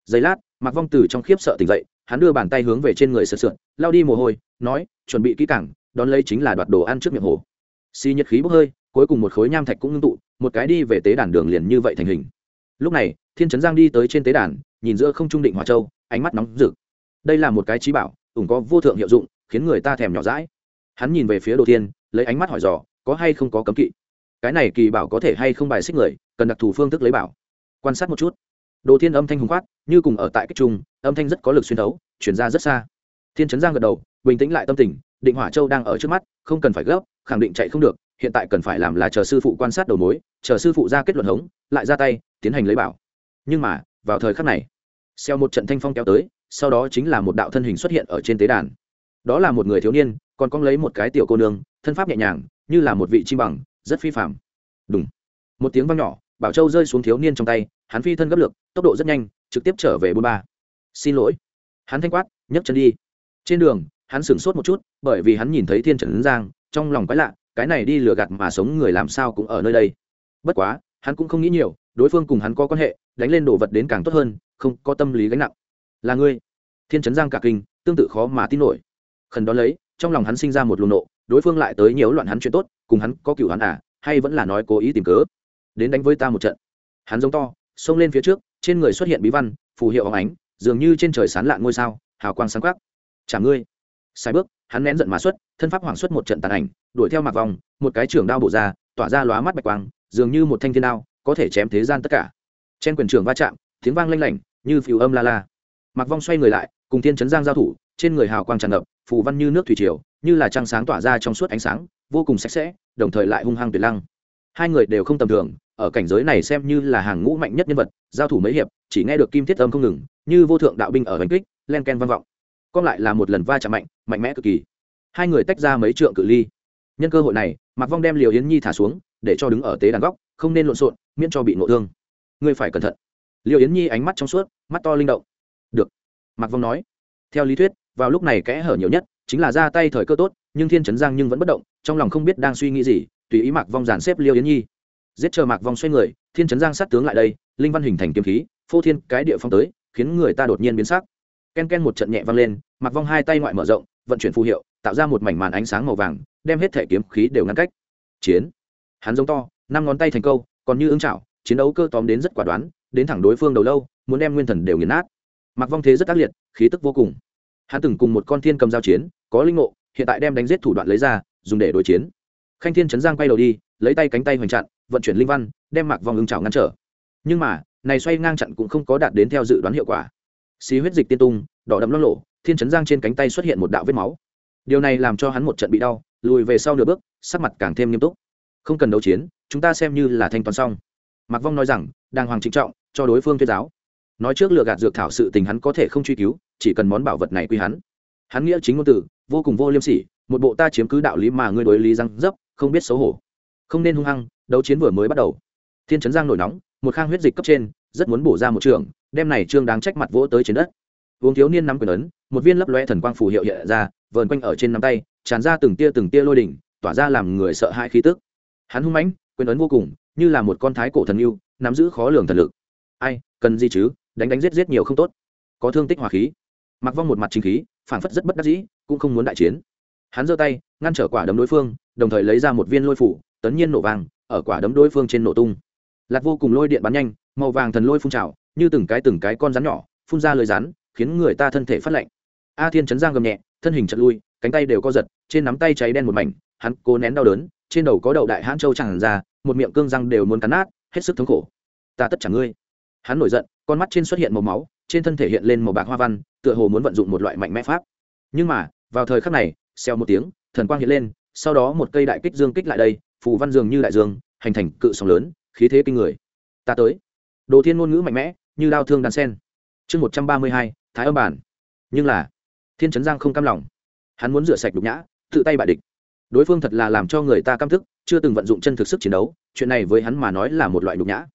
Giây lát mặc vong từ trong khiếp sợ tỉnh dậy, hắn đưa bàn tay hướng về trên người sượt sượt lao đi mồ hôi, nói, chuẩn bị kỹ cảng đón lấy chính là đoạt đồ ăn trước miệng hồ. Xi nhiệt khí bốc hơi, cuối cùng một khối nham thạch cũng ngưng tụ một cái đi về tế đàn đường liền như vậy thành hình. Lúc này, thiên trấn giang đi tới trên tế đàn, nhìn giữa không trung định hòa châu, ánh mắt nóng rực. Đây là một cái trí bảo, ủng có vô thượng hiệu dụng, khiến người ta thèm nhỏ rãi hắn nhìn về phía đồ tiên lấy ánh mắt hỏi dò, có hay không có cấm kỵ? Cái này kỳ bảo có thể hay không bài xích người, cần đặc thù phương thức lấy bảo. Quan sát một chút. Đồ thiên âm thanh hùng khoát, như cùng ở tại cách trung, âm thanh rất có lực xuyên thấu, chuyển ra rất xa. Thiên trấn giang gật đầu, bình tĩnh lại tâm tình, định hỏa châu đang ở trước mắt, không cần phải gấp, khẳng định chạy không được hiện tại cần phải làm là chờ sư phụ quan sát đầu mối, chờ sư phụ ra kết luận hống, lại ra tay, tiến hành lấy bảo. Nhưng mà, vào thời khắc này, xeo một trận thanh phong kéo tới, sau đó chính là một đạo thân hình xuất hiện ở trên tế đàn. Đó là một người thiếu niên, còn cong lấy một cái tiểu cô nương, thân pháp nhẹ nhàng, như là một vị chim bằng, rất phi phạm đúng một tiếng vang nhỏ, bảo châu rơi xuống thiếu niên trong tay, hắn phi thân gấp lược, tốc độ rất nhanh, trực tiếp trở về bôn ba. Xin lỗi. Hắn thanh quát, nhấc chân đi. Trên đường, hắn sửng sốt một chút, bởi vì hắn nhìn thấy thiên trần giang, trong lòng quái lạ cái này đi lừa gạt mà sống người làm sao cũng ở nơi đây. Bất quá, hắn cũng không nghĩ nhiều, đối phương cùng hắn có quan hệ, đánh lên đồ vật đến càng tốt hơn, không có tâm lý gánh nặng. Là ngươi. Thiên trấn giang cả kinh, tương tự khó mà tin nổi. Khẩn đó lấy, trong lòng hắn sinh ra một luồng nộ, đối phương lại tới nhiều loạn hắn chuyện tốt, cùng hắn có cựu hắn à hay vẫn là nói cố ý tìm cớ. Đến đánh với ta một trận. Hắn giống to, xông lên phía trước, trên người xuất hiện bí văn, phù hiệu óng ánh, dường như trên trời sán lạn ngôi sao, hào quang sáng quắc. Chả ngươi. Sai bước hắn nén giận mà xuất, thân pháp hoàng xuất một trận tàn ảnh, đuổi theo Mặc vòng, một cái trường đao bổ ra, tỏa ra lóa mắt bạch quang, dường như một thanh thiên đao, có thể chém thế gian tất cả. Trên quyền trường va chạm, tiếng vang lanh lảnh, như phiêu âm la la. Mặc vong xoay người lại, cùng thiên chấn giang giao thủ, trên người hào quang tràn ngập, phù văn như nước thủy triều, như là trăng sáng tỏa ra trong suốt ánh sáng, vô cùng sạch sẽ, đồng thời lại hung hăng tuyệt lăng. Hai người đều không tầm thường, ở cảnh giới này xem như là hàng ngũ mạnh nhất nhân vật, giao thủ mấy hiệp, chỉ nghe được kim thiết âm không ngừng, như vô thượng đạo binh ở bánh kích, len ken vang vọng còn lại là một lần va chạm mạnh mạnh mẽ cực kỳ. Hai người tách ra mấy trượng cự ly. Nhân cơ hội này, mạc vong đem liều yến nhi thả xuống, để cho đứng ở tế đàn góc, không nên lộn xộn, miễn cho bị ngộ thương. Ngươi phải cẩn thận. Liều yến nhi ánh mắt trong suốt, mắt to linh động. Được. Mạc vong nói. Theo lý thuyết, vào lúc này kẽ hở nhiều nhất, chính là ra tay thời cơ tốt, nhưng thiên trấn giang nhưng vẫn bất động, trong lòng không biết đang suy nghĩ gì, tùy ý mạc vong dàn xếp liêu yến nhi. Giết chờ mạc vong xoay người, thiên trấn giang sát tướng lại đây, linh văn hình thành kiếm khí, phô thiên cái địa phong tới, khiến người ta đột nhiên biến sắc ken ken một trận nhẹ vang lên mạc vong hai tay ngoại mở rộng, vận chuyển phù hiệu, tạo ra một mảnh màn ánh sáng màu vàng, đem hết thể kiếm khí đều ngăn cách. Chiến. Hắn giống to, năm ngón tay thành câu, còn như ứng chảo, chiến đấu cơ tóm đến rất quả đoán, đến thẳng đối phương đầu lâu, muốn đem nguyên thần đều nghiền nát. Mặc vong thế rất ác liệt, khí tức vô cùng. Hắn từng cùng một con thiên cầm giao chiến, có linh ngộ, hiện tại đem đánh giết thủ đoạn lấy ra, dùng để đối chiến. Khanh thiên chấn giang quay đầu đi, lấy tay cánh tay hoành chặn, vận chuyển linh văn, đem mặc vong ứng chảo ngăn trở. Nhưng mà, này xoay ngang chặn cũng không có đạt đến theo dự đoán hiệu quả xí huyết dịch tiên tung, đỏ đậm lo lộ thiên chấn giang trên cánh tay xuất hiện một đạo vết máu. Điều này làm cho hắn một trận bị đau, lùi về sau nửa bước, sắc mặt càng thêm nghiêm túc. Không cần đấu chiến, chúng ta xem như là thanh toán xong. Mạc vong nói rằng, đàng hoàng trịnh trọng, cho đối phương thuyết giáo. Nói trước lừa gạt dược thảo sự tình hắn có thể không truy cứu, chỉ cần món bảo vật này quy hắn. Hắn nghĩa chính ngôn từ, vô cùng vô liêm sỉ, một bộ ta chiếm cứ đạo lý mà ngươi đối lý răng dấp, không biết xấu hổ. Không nên hung hăng, đấu chiến vừa mới bắt đầu. Thiên trấn giang nổi nóng, một khang huyết dịch cấp trên rất muốn bổ ra một trường, đem này trương đáng trách mặt vỗ tới trên đất. Uống thiếu niên nắm quyền ấn, một viên lấp loe thần quang phù hiệu hiện ra, vờn quanh ở trên nắm tay, tràn ra từng tia từng tia lôi đỉnh, tỏa ra làm người sợ hãi khí tức. Hắn hung mãnh, quyền ấn vô cùng, như là một con thái cổ thần yêu, nắm giữ khó lường thần lực. Ai, cần gì chứ, đánh đánh giết giết nhiều không tốt. Có thương tích hỏa khí. Mặc vong một mặt chính khí, phảng phất rất bất đắc dĩ, cũng không muốn đại chiến. Hắn giơ tay, ngăn trở quả đấm đối phương, đồng thời lấy ra một viên lôi phủ, tấn nhiên nổ vàng, ở quả đấm đối phương trên nổ tung. Lạc vô cùng lôi điện bắn nhanh màu vàng thần lôi phun trào, như từng cái từng cái con rắn nhỏ, phun ra lời rắn, khiến người ta thân thể phát lạnh. A thiên chấn giang gầm nhẹ, thân hình chật lui, cánh tay đều co giật, trên nắm tay cháy đen một mảnh, hắn cố nén đau đớn, trên đầu có đậu đại hãn châu chẳng ra, một miệng cương răng đều muốn cắn nát, hết sức thống khổ. Ta tất chẳng ngươi. Hắn nổi giận, con mắt trên xuất hiện màu máu, trên thân thể hiện lên màu bạc hoa văn, tựa hồ muốn vận dụng một loại mạnh mẽ pháp. Nhưng mà, vào thời khắc này, xèo một tiếng, thần quang hiện lên, sau đó một cây đại kích dương kích lại đây, phù văn dường như đại dương, hành thành cự sóng lớn, khí thế kinh người. Ta tới đồ thiên ngôn ngữ mạnh mẽ, như đao thương đan sen. Chương một trăm ba mươi hai, thái âm bản. Nhưng là, thiên trấn giang không cam lòng. Hắn muốn rửa sạch đục nhã, tự tay bại địch. Đối phương thật là làm cho người ta căm thức, chưa từng vận dụng chân thực sức chiến đấu, chuyện này với hắn mà nói là một loại đục nhã.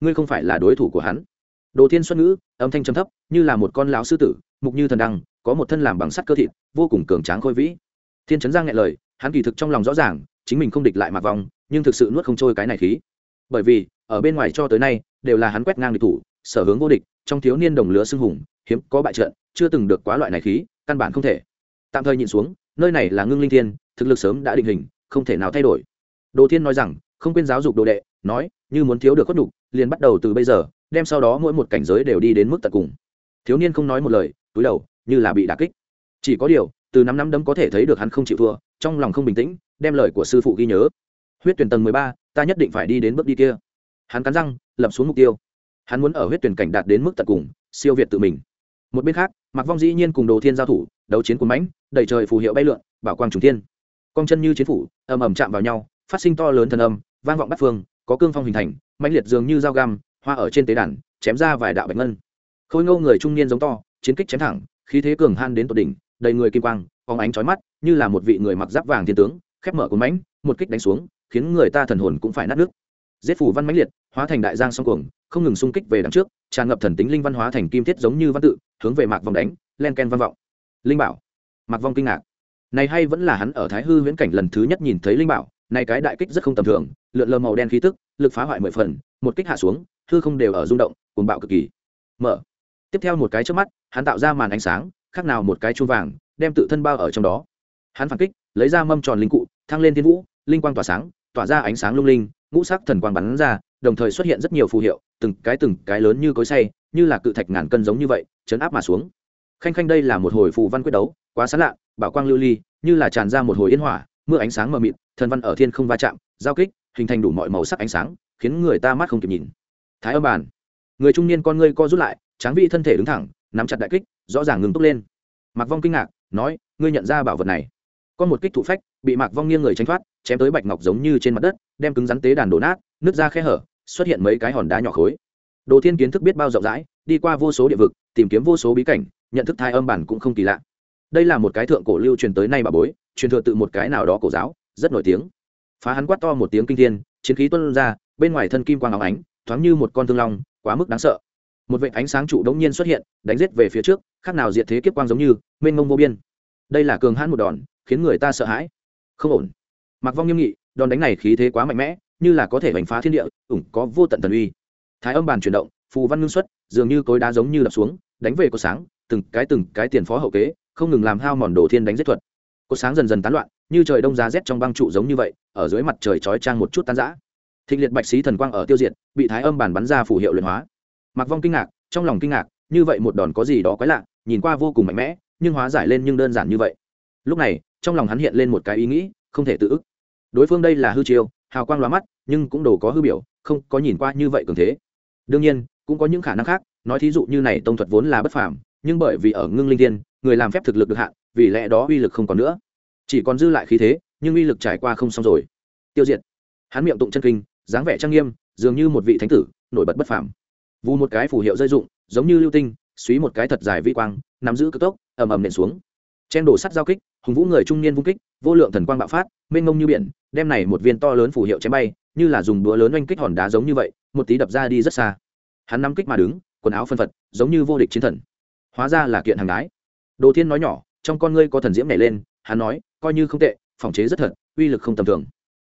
Ngươi không phải là đối thủ của hắn. Đồ thiên xuân ngữ, âm thanh trầm thấp, như là một con lão sư tử, mục như thần đăng, có một thân làm bằng sắt cơ thịt, vô cùng cường tráng khôi vĩ. Thiên trấn giang nghe lời, hắn kỳ thực trong lòng rõ ràng, chính mình không địch lại mạc vòng, nhưng thực sự nuốt không trôi cái này khí. Bởi vì ở bên ngoài cho tới nay, đều là hắn quét ngang địch thủ, sở hướng vô địch, trong thiếu niên đồng lứa xưng hùng, hiếm có bại trận, chưa từng được quá loại này khí, căn bản không thể. Tạm thời nhìn xuống, nơi này là ngưng linh thiên, thực lực sớm đã định hình, không thể nào thay đổi. Đồ thiên nói rằng, không quên giáo dục đồ đệ, nói, như muốn thiếu được khuất đục liền bắt đầu từ bây giờ, đem sau đó mỗi một cảnh giới đều đi đến mức tận cùng. Thiếu niên không nói một lời, túi đầu, như là bị đà kích. Chỉ có điều, từ năm năm đấm có thể thấy được hắn không chịu thua, trong lòng không bình tĩnh, đem lời của sư phụ ghi nhớ. Huyết tuyển tầng mười ba, ta nhất định phải đi đến bước đi kia hắn cắn răng, lập xuống mục tiêu. Hắn muốn ở huyết tuyển cảnh đạt đến mức tận cùng, siêu việt tự mình. Một bên khác mặc vong dĩ nhiên cùng đồ thiên giao thủ, đấu chiến cuốn mãnh, đẩy trời phù hiệu bay lượn, bảo quang trùng thiên. Cong chân như chiến phủ, ầm ầm chạm vào nhau, phát sinh to lớn thần âm, vang vọng bắt phương, có cương phong hình thành, mãnh liệt dường như dao găm, hoa ở trên tế đàn, chém ra vài đạo bạch ngân. Khôi ngô người trung niên giống to, chiến kích chém thẳng, khí thế cường han đến tột đỉnh, đầy người kim quang, phóng ánh chói mắt, như là một vị người mặc giáp vàng thiên tướng, khép mở cuốn mãnh, một kích đánh xuống, khiến người ta thần hồn cũng phải nát nước giết phủ văn mãnh liệt, hóa thành đại giang song cuồng, không ngừng xung kích về đằng trước, tràn ngập thần tính linh văn hóa thành kim thiết giống như văn tự, hướng về mạc vòng đánh, len ken văn vọng. Linh bảo. Mạc vong kinh ngạc. Này hay vẫn là hắn ở thái hư huyễn cảnh lần thứ nhất nhìn thấy linh bảo, này cái đại kích rất không tầm thường, lượn lờ màu đen khí tức, lực phá hoại mười phần, một kích hạ xuống, hư không đều ở rung động, cuồng bạo cực kỳ. Mở. Tiếp theo một cái trước mắt, hắn tạo ra màn ánh sáng, khác nào một cái chuông vàng, đem tự thân bao ở trong đó. Hắn phản kích, lấy ra mâm tròn linh cụ, thăng lên thiên vũ, linh quang tỏa sáng, tỏa ra ánh sáng lung linh ngũ sắc thần quang bắn ra, đồng thời xuất hiện rất nhiều phù hiệu, từng cái từng cái lớn như cối say như là cự thạch ngàn cân giống như vậy, chấn áp mà xuống. Khanh khanh đây là một hồi phù văn quyết đấu, quá sán lạ, bảo quang lưu ly, như là tràn ra một hồi yên hỏa, mưa ánh sáng mờ mịt, thần văn ở thiên không va chạm, giao kích, hình thành đủ mọi màu sắc ánh sáng, khiến người ta mắt không kịp nhìn. Thái âm bàn. Người trung niên con ngươi co rút lại, tráng vị thân thể đứng thẳng, nắm chặt đại kích, rõ ràng ngừng túc lên. Mạc vong kinh ngạc, nói, ngươi nhận ra bảo vật này. Có một kích thủ phách, bị mạc vong nghiêng người tránh thoát chém tới bạch ngọc giống như trên mặt đất, đem cứng rắn tế đàn đổ nát, nứt ra khe hở, xuất hiện mấy cái hòn đá nhỏ khối. Đồ thiên kiến thức biết bao rộng rãi, đi qua vô số địa vực, tìm kiếm vô số bí cảnh, nhận thức thai âm bản cũng không kỳ lạ. Đây là một cái thượng cổ lưu truyền tới nay bà bối, truyền thừa tự một cái nào đó cổ giáo, rất nổi tiếng. Phá hắn quát to một tiếng kinh thiên, chiến khí tuân ra, bên ngoài thân kim quang áo ánh, thoáng như một con thương long, quá mức đáng sợ. Một vệ ánh sáng trụ đống nhiên xuất hiện, đánh giết về phía trước, khác nào diệt thế kiếp quang giống như, mênh mông vô biên. Đây là cường hãn một đòn, khiến người ta sợ hãi. Không ổn mặc vong nghiêm nghị, đòn đánh này khí thế quá mạnh mẽ, như là có thể đánh phá thiên địa, ủng có vô tận tần uy. Thái âm bàn chuyển động, phù văn ngưng xuất, dường như cối đá giống như đập xuống, đánh về có sáng, từng cái từng cái tiền phó hậu kế, không ngừng làm hao mòn đồ thiên đánh giết thuật. Có sáng dần dần tán loạn, như trời đông giá rét trong băng trụ giống như vậy, ở dưới mặt trời chói trang một chút tan rã. Thịnh liệt bạch sĩ thần quang ở tiêu diệt, bị thái âm bàn bắn ra phù hiệu luyện hóa. Mặc vong kinh ngạc, trong lòng kinh ngạc, như vậy một đòn có gì đó quái lạ, nhìn qua vô cùng mạnh mẽ, nhưng hóa giải lên nhưng đơn giản như vậy. Lúc này, trong lòng hắn hiện lên một cái ý nghĩ, không thể tự ức đối phương đây là hư chiêu, hào quang lóa mắt, nhưng cũng đồ có hư biểu, không có nhìn qua như vậy cường thế. Đương nhiên, cũng có những khả năng khác, nói thí dụ như này tông thuật vốn là bất phàm, nhưng bởi vì ở ngưng linh tiên người làm phép thực lực được hạn, vì lẽ đó uy lực không còn nữa. Chỉ còn dư lại khí thế, nhưng uy lực trải qua không xong rồi. Tiêu diệt. Hắn miệng tụng chân kinh, dáng vẻ trang nghiêm, dường như một vị thánh tử, nổi bật bất phàm. Vù một cái phù hiệu dây dụng giống như lưu tinh suý một cái thật dài vi quang, nắm giữ cực tốc, ầm ầm nện xuống. Chen đổ sắt giao kích, hùng vũ người trung niên vung kích, vô lượng thần quang bạo phát, mênh mông như biển đem này một viên to lớn phù hiệu chém bay, như là dùng đũa lớn oanh kích hòn đá giống như vậy, một tí đập ra đi rất xa. Hắn nắm kích mà đứng, quần áo phân phật, giống như vô địch chiến thần. Hóa ra là kiện hàng đái. Đồ thiên nói nhỏ, trong con ngươi có thần diễm nảy lên, hắn nói, coi như không tệ, phòng chế rất thật, uy lực không tầm thường.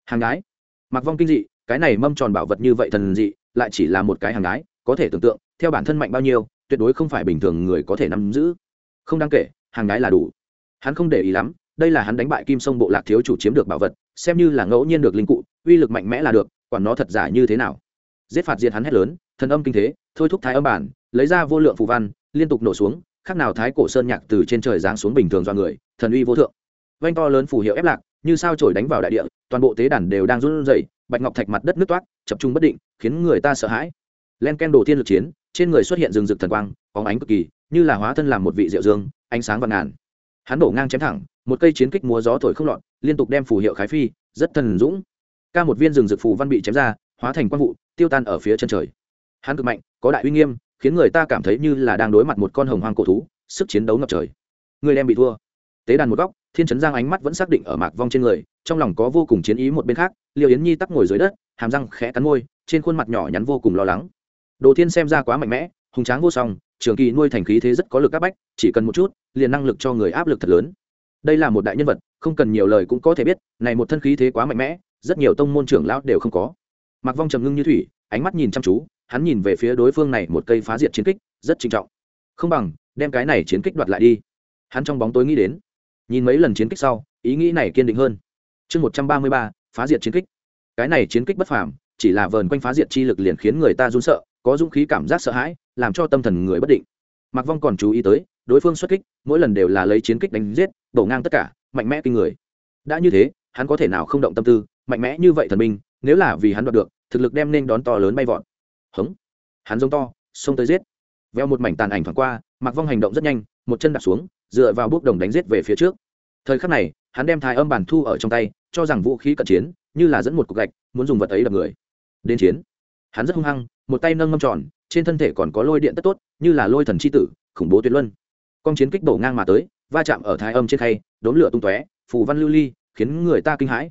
Hàng đái. Mặc vong kinh dị, cái này mâm tròn bảo vật như vậy thần dị, lại chỉ là một cái hàng đái, có thể tưởng tượng, theo bản thân mạnh bao nhiêu, tuyệt đối không phải bình thường người có thể nắm giữ. Không đáng kể, hàng đái là đủ. Hắn không để ý lắm, đây là hắn đánh bại kim sông bộ lạc thiếu chủ chiếm được bảo vật xem như là ngẫu nhiên được linh cụ, uy lực mạnh mẽ là được, quản nó thật giả như thế nào. Giết phạt diệt hắn hét lớn, thần âm kinh thế, thôi thúc thái âm bản, lấy ra vô lượng phù văn, liên tục nổ xuống, khác nào thái cổ sơn nhạc từ trên trời giáng xuống bình thường do người, thần uy vô thượng. Vanh to lớn phù hiệu ép lạc, như sao trổi đánh vào đại địa, toàn bộ tế đàn đều đang run rẩy, bạch ngọc thạch mặt đất nước toát chập trung bất định, khiến người ta sợ hãi. Len ken đồ thiên lực chiến, trên người xuất hiện rừng rực thần quang, bóng ánh cực kỳ, như là hóa thân làm một vị diệu dương, ánh sáng vạn ngàn. Hắn đổ ngang chém thẳng một cây chiến kích múa gió thổi không lọt, liên tục đem phù hiệu khái phi, rất thần dũng. Ca một viên rừng rực phù văn bị chém ra, hóa thành quang vụ, tiêu tan ở phía chân trời. Hắn cực mạnh, có đại uy nghiêm, khiến người ta cảm thấy như là đang đối mặt một con hồng hoang cổ thú, sức chiến đấu ngập trời. Người đem bị thua. Tế đàn một góc, thiên trấn giang ánh mắt vẫn xác định ở mạc vong trên người, trong lòng có vô cùng chiến ý một bên khác, liêu yến nhi tắc ngồi dưới đất, hàm răng khẽ cắn môi, trên khuôn mặt nhỏ nhắn vô cùng lo lắng. Đồ thiên xem ra quá mạnh mẽ, hùng tráng vô song, trường kỳ nuôi thành khí thế rất có lực áp bách, chỉ cần một chút, liền năng lực cho người áp lực thật lớn đây là một đại nhân vật, không cần nhiều lời cũng có thể biết, này một thân khí thế quá mạnh mẽ, rất nhiều tông môn trưởng lão đều không có. Mặc vong trầm ngưng như thủy, ánh mắt nhìn chăm chú, hắn nhìn về phía đối phương này một cây phá diệt chiến kích, rất trinh trọng. Không bằng, đem cái này chiến kích đoạt lại đi. Hắn trong bóng tối nghĩ đến, nhìn mấy lần chiến kích sau, ý nghĩ này kiên định hơn. Chương một trăm ba mươi ba, phá diệt chiến kích. Cái này chiến kích bất phàm, chỉ là vờn quanh phá diệt chi lực liền khiến người ta run sợ, có dũng khí cảm giác sợ hãi, làm cho tâm thần người bất định. Mặc vong còn chú ý tới đối phương xuất kích, mỗi lần đều là lấy chiến kích đánh giết, đổ ngang tất cả, mạnh mẽ kinh người. Đã như thế, hắn có thể nào không động tâm tư, mạnh mẽ như vậy thần minh nếu là vì hắn đoạt được, thực lực đem nên đón to lớn bay vọt. Hống. Hắn giống to, xông tới giết. Veo một mảnh tàn ảnh thoáng qua mặc vong hành động rất nhanh, một chân đạp xuống, dựa vào bước đồng đánh giết về phía trước. Thời khắc này, hắn đem thái âm bản thu ở trong tay, cho rằng vũ khí cận chiến, như là dẫn một cục gạch, muốn dùng vật ấy đập người. Đến chiến. Hắn rất hung hăng, một tay nâng mâm tròn, trên thân thể còn có lôi điện tất tốt, như là lôi thần c h i tử, khủng bố tuyệt luân con chiến kích đổ ngang mà tới, va chạm ở thái âm trên khay đốn lửa tung tóe, phù văn lưu ly, khiến người ta kinh hãi.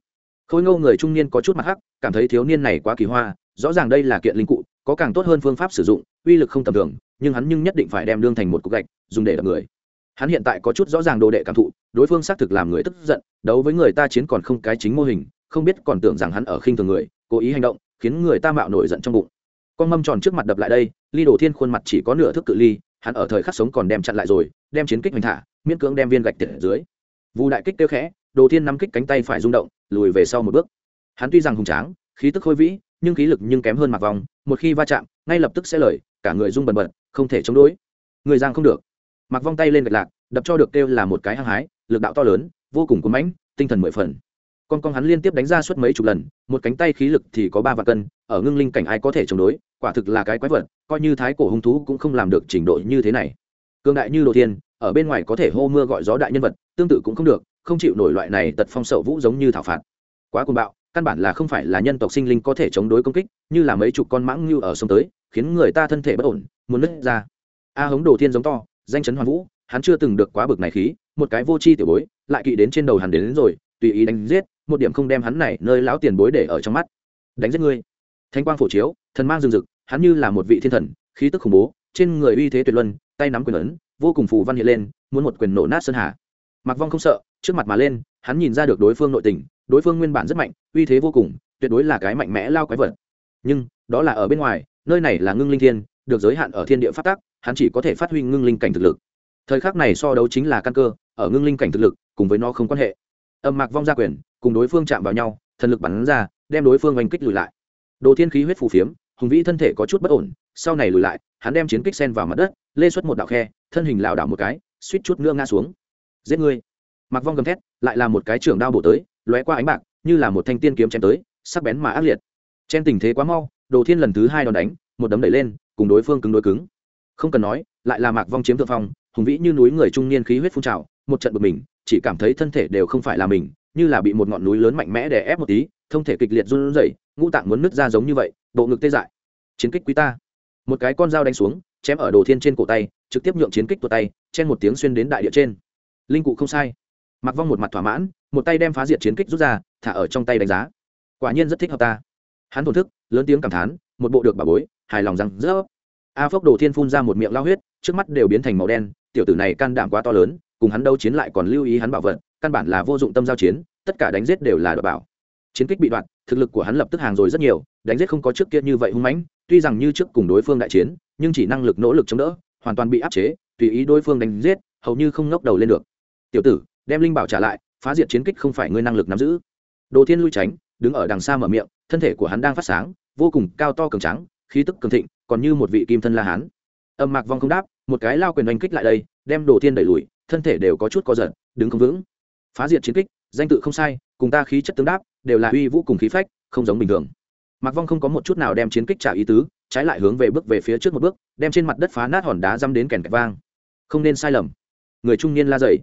Khôi ngô người trung niên có chút mặt hắc, cảm thấy thiếu niên này quá kỳ hoa, rõ ràng đây là kiện linh cụ, có càng tốt hơn phương pháp sử dụng, uy lực không tầm thường, nhưng hắn nhưng nhất định phải đem đương thành một cục gạch, dùng để đập người. Hắn hiện tại có chút rõ ràng đồ đệ cảm thụ, đối phương xác thực làm người tức giận, đấu với người ta chiến còn không cái chính mô hình, không biết còn tưởng rằng hắn ở khinh thường người, cố ý hành động, khiến người ta mạo nổi giận trong bụng. Con mâm tròn trước mặt đập lại đây, ly đồ thiên khuôn mặt chỉ có nửa thước cự ly hắn ở thời khắc sống còn đem chặn lại rồi, đem chiến kích hoành thả, miễn cưỡng đem viên gạch tiệt dưới. Vu đại kích kêu khẽ, đồ thiên nắm kích cánh tay phải rung động, lùi về sau một bước. Hắn tuy rằng hùng tráng, khí tức khôi vĩ, nhưng khí lực nhưng kém hơn mặc vòng, một khi va chạm, ngay lập tức sẽ lời, cả người rung bần bật, không thể chống đối. Người giang không được. Mặc vong tay lên gạch lạc, đập cho được kêu là một cái hăng hái, lực đạo to lớn, vô cùng cuốn mãnh, tinh thần mười phần con con hắn liên tiếp đánh ra suốt mấy chục lần một cánh tay khí lực thì có ba vạn cân ở ngưng linh cảnh ai có thể chống đối quả thực là cái quái vật coi như thái cổ hung thú cũng không làm được trình độ như thế này. Cương đại như đồ thiên ở bên ngoài có thể hô mưa gọi gió đại nhân vật tương tự cũng không được không chịu nổi loại này tật phong sậu vũ giống như thảo phạt. Quá cuồng bạo căn bản là không phải là nhân tộc sinh linh có thể chống đối công kích như là mấy chục con mãng như ở sông tới khiến người ta thân thể bất ổn muốn nứt ra. A hống đồ thiên giống to danh chấn hoàn vũ hắn chưa từng được quá bực này khí một cái vô chi tiểu bối lại kỵ đến trên đầu hắn đến, đến rồi tùy ý đánh giết, một điểm không đem hắn này nơi lão tiền bối để ở trong mắt. Đánh giết ngươi. Thanh quang phổ chiếu, thần mang rừng rực, hắn như là một vị thiên thần, khí tức khủng bố, trên người uy thế tuyệt luân, tay nắm quyền ấn, vô cùng phù văn hiện lên, muốn một quyền nổ nát sơn hà. Mặc vong không sợ, trước mặt mà lên, hắn nhìn ra được đối phương nội tình, đối phương nguyên bản rất mạnh, uy thế vô cùng, tuyệt đối là cái mạnh mẽ lao quái vật. Nhưng, đó là ở bên ngoài, nơi này là ngưng linh thiên, được giới hạn ở thiên địa phát tác hắn chỉ có thể phát huy ngưng linh cảnh thực lực. Thời khắc này so đấu chính là căn cơ, ở ngưng linh cảnh thực lực, cùng với nó không quan hệ âm mạc vong ra quyền, cùng đối phương chạm vào nhau, thần lực bắn ra, đem đối phương oanh kích lùi lại. Đồ thiên khí huyết phù phiếm, hùng vĩ thân thể có chút bất ổn, sau này lùi lại, hắn đem chiến kích sen vào mặt đất, lê xuất một đạo khe, thân hình lảo đảo một cái, suýt chút nữa ngã xuống. Giết ngươi. Mặc vong gầm thét, lại là một cái trưởng đao bổ tới, lóe qua ánh bạc, như là một thanh tiên kiếm chém tới, sắc bén mà ác liệt. Chen tình thế quá mau, đồ thiên lần thứ hai đòn đánh, một đấm đẩy lên, cùng đối phương cứng đối cứng. Không cần nói, lại là mạc vong chiếm thượng phong, hùng vĩ như núi người trung niên khí huyết phun trào, một trận bực mình chỉ cảm thấy thân thể đều không phải là mình, như là bị một ngọn núi lớn mạnh mẽ đè ép một tí, thông thể kịch liệt run rẩy, ngũ tạng muốn nứt ra giống như vậy, bộ ngực tê dại. Chiến kích quý ta. Một cái con dao đánh xuống, chém ở đồ thiên trên cổ tay, trực tiếp nhượng chiến kích tuột tay, chen một tiếng xuyên đến đại địa trên. Linh cụ không sai. Mặc vong một mặt thỏa mãn, một tay đem phá diệt chiến kích rút ra, thả ở trong tay đánh giá. Quả nhiên rất thích hợp ta. Hắn thổn thức, lớn tiếng cảm thán, một bộ được bà bối, hài lòng rằng rỡ a phốc đồ thiên phun ra một miệng lao huyết, trước mắt đều biến thành màu đen, tiểu tử này can đảm quá to lớn cùng hắn đấu chiến lại còn lưu ý hắn bảo vật, căn bản là vô dụng tâm giao chiến, tất cả đánh giết đều là đ bảo. Chiến kích bị đoạn thực lực của hắn lập tức hàng rồi rất nhiều, đánh giết không có trước kia như vậy hung mãnh, tuy rằng như trước cùng đối phương đại chiến, nhưng chỉ năng lực nỗ lực chống đỡ, hoàn toàn bị áp chế, tùy ý đối phương đánh giết, hầu như không ngóc đầu lên được. Tiểu tử, đem linh bảo trả lại, phá diệt chiến kích không phải ngươi năng lực nắm giữ. Đồ thiên lui tránh, đứng ở đằng xa mở miệng, thân thể của hắn đang phát sáng, vô cùng cao to cường trắng khí tức cường thịnh, còn như một vị kim thân la hán. Âm mạc vong không đáp, một cái lao quyền oanh kích lại đây, đem đồ thiên đẩy lùi thân thể đều có chút co giật, đứng không vững. Phá diệt chiến kích, danh tự không sai, cùng ta khí chất tương đáp, đều là uy vũ cùng khí phách, không giống bình thường. Mạc vong không có một chút nào đem chiến kích trả ý tứ, trái lại hướng về bước về phía trước một bước, đem trên mặt đất phá nát hòn đá dăm đến kèn kẹt vang. Không nên sai lầm. Người trung niên la dậy.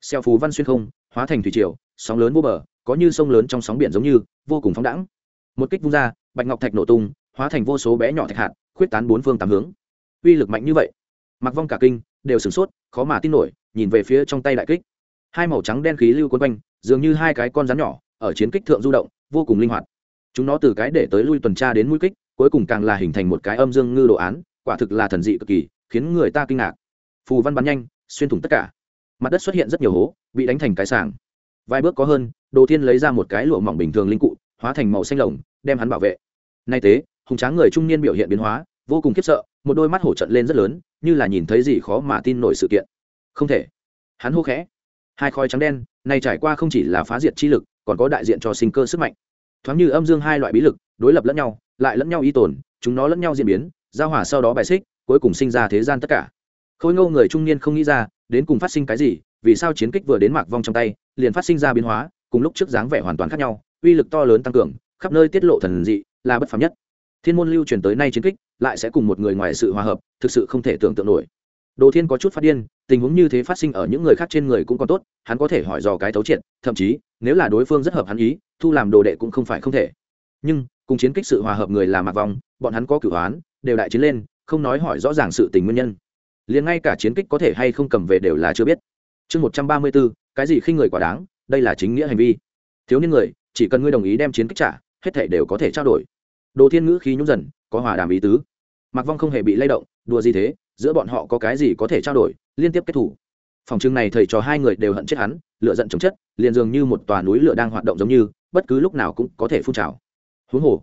Xeo phú văn xuyên không, hóa thành thủy triều, sóng lớn vô bờ, có như sông lớn trong sóng biển giống như, vô cùng phóng đẳng một kích vung ra, bạch ngọc thạch nổ tung, hóa thành vô số bé nhỏ thạch hạt, khuyết tán bốn phương tám hướng. Uy lực mạnh như vậy. Mặc vong cả kinh, đều sửng sốt, khó mà tin nổi nhìn về phía trong tay đại kích. Hai màu trắng đen khí lưu quấn quanh, dường như hai cái con rắn nhỏ, ở chiến kích thượng du động, vô cùng linh hoạt. Chúng nó từ cái để tới lui tuần tra đến mũi kích, cuối cùng càng là hình thành một cái âm dương ngư đồ án, quả thực là thần dị cực kỳ, khiến người ta kinh ngạc. Phù văn bắn nhanh, xuyên thủng tất cả. Mặt đất xuất hiện rất nhiều hố, bị đánh thành cái sàng vài bước có hơn, đồ thiên lấy ra một cái lụa mỏng bình thường linh cụ, hóa thành màu xanh lồng, đem hắn bảo vệ. Nay tế hùng tráng người trung niên biểu hiện biến hóa, vô cùng khiếp sợ, một đôi mắt hổ trận lên rất lớn, như là nhìn thấy gì khó mà tin nổi sự kiện không thể. Hắn hô khẽ. Hai khói trắng đen, này trải qua không chỉ là phá diệt chi lực, còn có đại diện cho sinh cơ sức mạnh. Thoáng như âm dương hai loại bí lực, đối lập lẫn nhau, lại lẫn nhau y tồn, chúng nó lẫn nhau diễn biến, giao hỏa sau đó bài xích, cuối cùng sinh ra thế gian tất cả. Khôi ngô người trung niên không nghĩ ra, đến cùng phát sinh cái gì, vì sao chiến kích vừa đến mạc vong trong tay, liền phát sinh ra biến hóa, cùng lúc trước dáng vẻ hoàn toàn khác nhau, uy lực to lớn tăng cường, khắp nơi tiết lộ thần dị, là bất phàm nhất. Thiên môn lưu truyền tới nay chiến kích, lại sẽ cùng một người ngoài sự hòa hợp, thực sự không thể tưởng tượng nổi đồ thiên có chút phát điên, tình huống như thế phát sinh ở những người khác trên người cũng còn tốt, hắn có thể hỏi dò cái thấu triệt, thậm chí, nếu là đối phương rất hợp hắn ý, thu làm đồ đệ cũng không phải không thể. Nhưng, cùng chiến kích sự hòa hợp người là mạc vong, bọn hắn có cửu hoán, đều đại chiến lên, không nói hỏi rõ ràng sự tình nguyên nhân. Liền ngay cả chiến kích có thể hay không cầm về đều là chưa biết. Chương một trăm ba mươi bốn, cái gì khi người quá đáng, đây là chính nghĩa hành vi. Thiếu niên người, chỉ cần ngươi đồng ý đem chiến kích trả, hết thể đều có thể trao đổi. Đồ thiên ngữ khí nhúng dần, có hòa đàm ý tứ. Mạc vong không hề bị lay động, đùa gì thế giữa bọn họ có cái gì có thể trao đổi, liên tiếp kết thủ. Phòng trưng này thầy trò hai người đều hận chết hắn lựa giận chống chất, liền dường như một tòa núi lửa đang hoạt động giống như, bất cứ lúc nào cũng có thể phun trào. Huống hồ,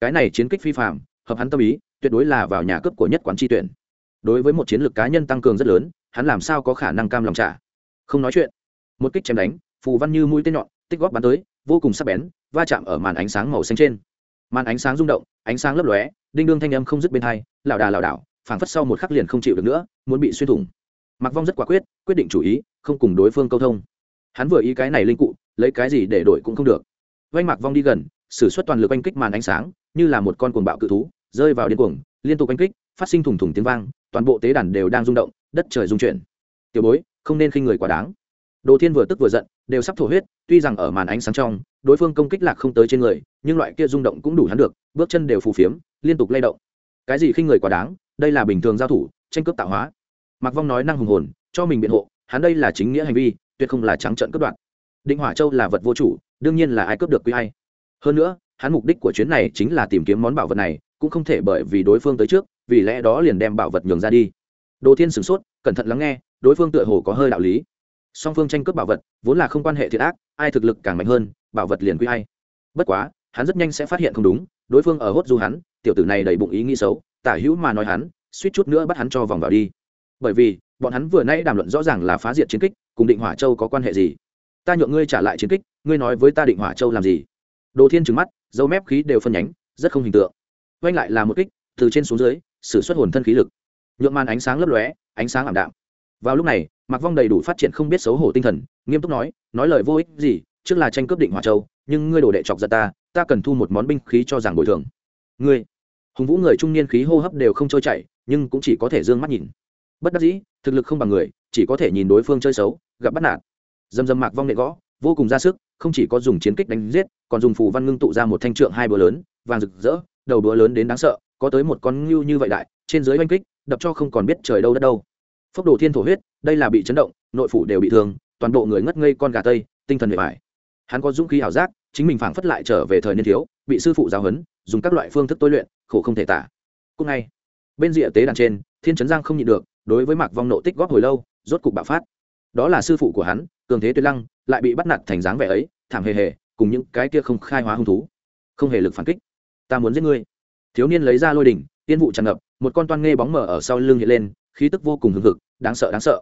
cái này chiến kích phi phạm hợp hắn tâm ý, tuyệt đối là vào nhà cấp của nhất quán tri tuyển. Đối với một chiến lược cá nhân tăng cường rất lớn, hắn làm sao có khả năng cam lòng trả? Không nói chuyện. Một kích chém đánh, phù văn như mũi tên nhọn, tích góp bắn tới, vô cùng sắc bén, va chạm ở màn ánh sáng màu xanh trên. Màn ánh sáng rung động, ánh sáng lấp lóe, đinh đương thanh âm không dứt bên hai lảo đà lảo đảo phảng phất sau một khắc liền không chịu được nữa, muốn bị xuyên thủng. Mặc vong rất quả quyết quyết định chủ ý, không cùng đối phương câu thông. Hắn vừa ý cái này linh cụ, lấy cái gì để đổi cũng không được. Vanh mặc vong đi gần s ử suất toàn lực oanh kích màn ánh sáng, như là một con cuồng bạo cự thú, rơi vào điên cuồng, liên tục oanh kích, phát sinh thủng thủng tiếng vang, toàn bộ tế đàn đều đang rung động, đất trời rung chuyển. Tiểu bối, không nên khinh người quá đáng. Đồ thiên vừa tức vừa giận, đều sắp thổ huyết, tuy rằng ở màn ánh sáng trong, đối phương công kích lạc không tới trên người, nhưng loại kia rung động cũng đủ hắn được, bước chân đều phù phiếm, liên tục lay động. Cái gì khinh người quá đáng đây là bình thường giao thủ, tranh cướp tạo hóa. Mặc vong nói năng hùng hồn, cho mình biện hộ, hắn đây là chính nghĩa hành vi, tuyệt không là trắng trận cướp đoạt. Định hỏa châu là vật vô chủ, đương nhiên là ai cướp được quý hay hơn nữa, hắn mục đích của chuyến này chính là tìm kiếm món bảo vật này, cũng không thể bởi vì đối phương tới trước, vì lẽ đó liền đem bảo vật nhường ra đi. Đồ thiên sửng sốt, cẩn thận lắng nghe, đối phương tựa hồ có hơi đạo lý. Song phương tranh cướp bảo vật, vốn là không quan hệ thiệt ác, ai thực lực càng mạnh hơn, bảo vật liền quy hay bất quá, hắn rất nhanh sẽ phát hiện không đúng, đối phương ở hốt du hắn, tiểu tử này đầy bụng ý nghĩ xấu tả hữu mà nói hắn, suýt chút nữa bắt hắn cho vòng vào đi. Bởi vì, bọn hắn vừa nãy đàm luận rõ ràng là phá diệt chiến kích, cùng định hỏa châu có quan hệ gì? Ta nhượng ngươi trả lại chiến kích, ngươi nói với ta định hỏa châu làm gì? Đồ thiên trừng mắt, dấu mép khí đều phân nhánh, rất không hình tượng. Oanh lại là một kích, từ trên xuống dưới s ử suất hồn thân khí lực. Nhuộm màn ánh sáng lấp lóe, ánh sáng ảm đạm. Vào lúc này mặc vong đầy đủ phát triển không biết xấu hổ tinh thần, nghiêm túc nói nói lời vô ích gì, trước là tranh cướp định hỏa châu, nhưng ngươi đồ đệ chọc ra ta ta cần thu một món binh khí cho giảng bồi thường. Ngươi hùng vũ người trung niên khí hô hấp đều không trôi chảy, nhưng cũng chỉ có thể d ư ơ n g mắt nhìn. Bất đắc dĩ, thực lực không bằng người, chỉ có thể nhìn đối phương chơi xấu, gặp bắt nạt. Dầm dầm mạc vong nệ gõ, vô cùng ra sức, không chỉ có dùng chiến kích đánh giết, còn dùng phù văn ngưng tụ ra một thanh trượng hai búa lớn, vàng rực rỡ, đầu búa lớn đến đáng sợ, có tới một con ngưu như vậy đại, trên dưới oanh kích, đập cho không còn biết trời đâu đất đâu. Phốc độ thiên thổ huyết, đây là bị chấn động, nội phủ đều bị thương, toàn bộ người ngất ngây con gà tây, tinh thần bề mại hắn có dũng khí ảo giác, chính mình phảng phất lại trở về thời niên thiếu, bị sư phụ giáo huấn, dùng các loại phương thức tôi luyện khổ không thể tả. Cúc ngay, bên rìa tế đàn trên, thiên trấn giang không nhịn được, đối với mạc vong nộ tích góp hồi lâu, rốt cục bạo phát. Đó là sư phụ của hắn, cường thế tuyệt lăng, lại bị bắt nạt thành dáng vẻ ấy, thảm hề hề, cùng những cái kia không khai hóa hung thú. Không hề lực phản kích. Ta muốn giết ngươi. Thiếu niên lấy ra lôi đỉnh, tiên vụ tràn ngập, một con toan nghe bóng mở ở sau lưng hiện lên, khí tức vô cùng hừng hực, đáng sợ đáng sợ.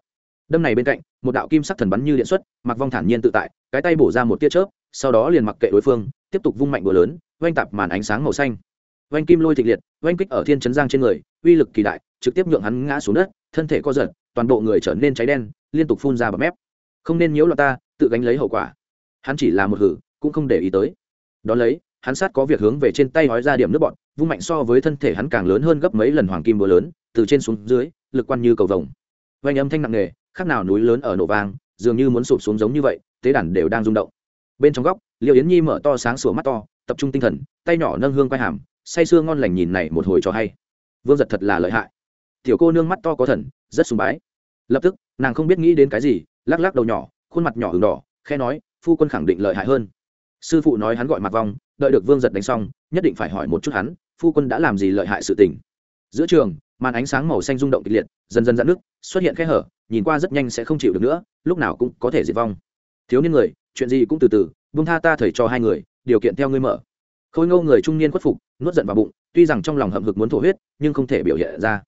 Đâm này bên cạnh, một đạo kim sắc thần bắn như điện xuất mặc vong thản nhiên tự tại, cái tay bổ ra một tia chớp, sau đó liền mặc kệ đối phương, tiếp tục vung mạnh búa lớn oanh tạp màn ánh sáng màu xanh oanh kim lôi thịnh liệt, oanh kích ở thiên chấn giang trên người, uy lực kỳ đại, trực tiếp nhượng hắn ngã xuống đất, thân thể co giật, toàn bộ người trở nên cháy đen, liên tục phun ra bờ mép. Không nên nhiễu loạn ta, tự gánh lấy hậu quả. Hắn chỉ là một hử, cũng không để ý tới. Đón lấy, hắn sát có việc hướng về trên tay hói ra điểm nước bọn vung mạnh so với thân thể hắn càng lớn hơn gấp mấy lần hoàng kim búa lớn, từ trên xuống dưới, lực quan như cầu vồng. Vanh âm thanh nặng nề, khác nào núi lớn ở nổ vang, dường như muốn sụp xuống giống như vậy, tế đàn đều đang rung động. Bên trong góc liệu yến nhi mở to sáng sủa mắt to, tập trung tinh thần, tay nhỏ nâng hương quay hàm say sưa ngon lành nhìn này một hồi cho hay. Vương giật thật là lợi hại. Tiểu cô nương mắt to có thần, rất sùng bái. Lập tức, nàng không biết nghĩ đến cái gì, lắc lắc đầu nhỏ, khuôn mặt nhỏ hừng đỏ khe nói, phu quân khẳng định lợi hại hơn. Sư phụ nói hắn gọi mặt vong, đợi được vương giật đánh xong, nhất định phải hỏi một chút hắn, phu quân đã làm gì lợi hại sự tình. Giữa trường, màn ánh sáng màu xanh rung động kịch liệt, dần dần dạn nước xuất hiện khe hở, nhìn qua rất nhanh sẽ không chịu được nữa, lúc nào cũng có thể diệt vong. Thiếu niên người, chuyện gì cũng từ từ vung tha ta thầy cho hai người, điều kiện theo ngươi mở khôi ngô người trung niên khuất phục, nuốt giận vào bụng, tuy rằng trong lòng hậm hực muốn thổ huyết, nhưng không thể biểu hiện ra.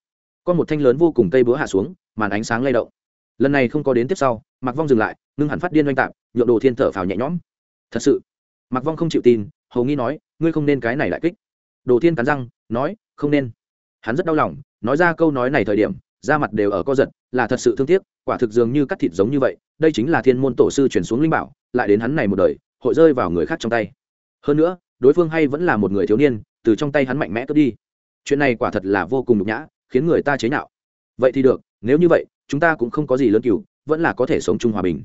Con một thanh lớn vô cùng cây búa hạ xuống, màn ánh sáng lay động. Lần này không có đến tiếp sau mặc vong dừng lại, ngưng hẳn phát điên oanh tạp nhuộm đồ thiên thở phào nhẹ nhõm. Thật sự mặc vong không chịu tin, hầu nghi nói, ngươi không nên cái này lại kích. Đồ thiên cắn răng, nói, không nên. Hắn rất đau lòng, nói ra câu nói này thời điểm, da mặt đều ở co giật, là thật sự thương tiếc, quả thực dường như cắt thịt giống như vậy, đây chính là thiên môn tổ sư chuyển xuống linh bảo, lại đến hắn này một đời, hội rơi vào người khác trong tay. Hơn nữa đối phương hay vẫn là một người thiếu niên, từ trong tay hắn mạnh mẽ cướp đi. Chuyện này quả thật là vô cùng nhục nhã, khiến người ta chế nhạo. Vậy thì được, nếu như vậy, chúng ta cũng không có gì lớn cừu, vẫn là có thể sống chung hòa bình.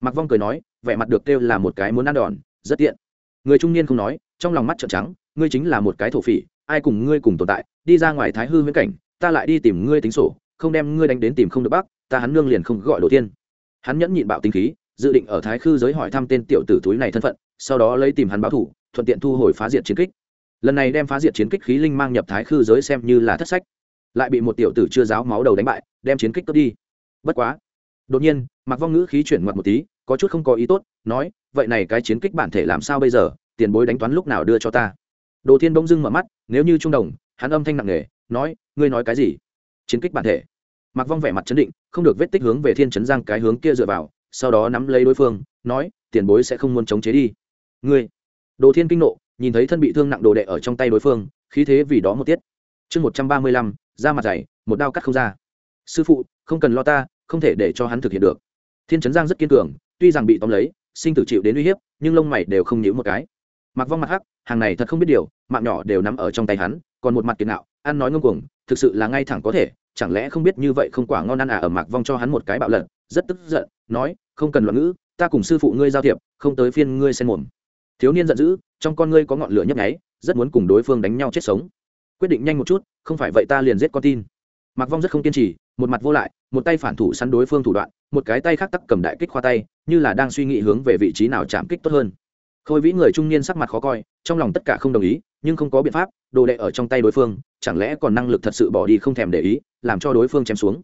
Mặc vong cười nói, vẻ mặt được kêu là một cái muốn ăn đòn, rất tiện. Người trung niên không nói, trong lòng mắt trợn trắng, ngươi chính là một cái thổ phỉ, ai cùng ngươi cùng tồn tại, đi ra ngoài thái hư huyễn cảnh, ta lại đi tìm ngươi tính sổ, không đem ngươi đánh đến tìm không được bắc ta hắn nương liền không gọi đồ tiên. Hắn nhẫn nhịn bạo tính khí dự định ở thái khư giới hỏi thăm tên tiểu tử túi này thân phận, sau đó lấy tìm hắn báo thủ, thuận tiện thu hồi phá diệt chiến kích. Lần này đem phá diệt chiến kích khí linh mang nhập thái khư giới xem như là thất sách. Lại bị một tiểu tử chưa giáo máu đầu đánh bại, đem chiến kích cướp đi. Bất quá, đột nhiên mặc vong ngữ khí chuyển ngoặt một tí, có chút không có ý tốt, nói, vậy này cái chiến kích bản thể làm sao bây giờ? Tiền bối đánh toán lúc nào đưa cho ta? Đồ thiên bỗng dưng mở mắt, nếu như trung đồng, hắn âm thanh nặng nề, nói, ngươi nói cái gì? Chiến kích bản thể. Mặc vong vẻ mặt chấn định, không được vết tích hướng về thiên trấn giang cái hướng kia dựa vào sau đó nắm lấy đối phương, nói, tiền bối sẽ không muốn chống chế đi. Ngươi? Đồ thiên kinh nộ, nhìn thấy thân bị thương nặng đồ đệ ở trong tay đối phương, khí thế vì đó một tiết. Chương một trăm ba mươi lăm ra mặt dày, một đao cắt không ra. Sư phụ, không cần lo ta, không thể để cho hắn thực hiện được. Thiên trấn giang rất kiên cường, tuy rằng bị tóm lấy, sinh tử chịu đến uy hiếp, nhưng lông mày đều không nhíu một cái. Mặc vong mặt hắc, hàng này thật không biết điều, mạng nhỏ đều nằm ở trong tay hắn, còn một mặt kiệt nạo, ăn nói ngông cuồng, thực sự là ngay thẳng có thể, chẳng lẽ không biết như vậy không quả ngon ăn à ở mạc vong cho hắn một cái bạo lận rất tức giận nói, không cần luận ngữ, ta cùng sư phụ ngươi giao thiệp, không tới phiên ngươi xen mồm. Thiếu niên giận dữ, trong con ngươi có ngọn lửa nhấp nháy, rất muốn cùng đối phương đánh nhau chết sống. Quyết định nhanh một chút, không phải vậy ta liền giết con tin. Mạc vong rất không kiên trì, một mặt vô lại, một tay phản thủ săn đối phương thủ đoạn, một cái tay khác tắc cầm đại kích khoa tay, như là đang suy nghĩ hướng về vị trí nào chạm kích tốt hơn. Khôi vĩ người trung niên sắc mặt khó coi, trong lòng tất cả không đồng ý, nhưng không có biện pháp, đồ đệ ở trong tay đối phương, chẳng lẽ còn năng lực thật sự bỏ đi không thèm để ý, làm cho đối phương chém xuống.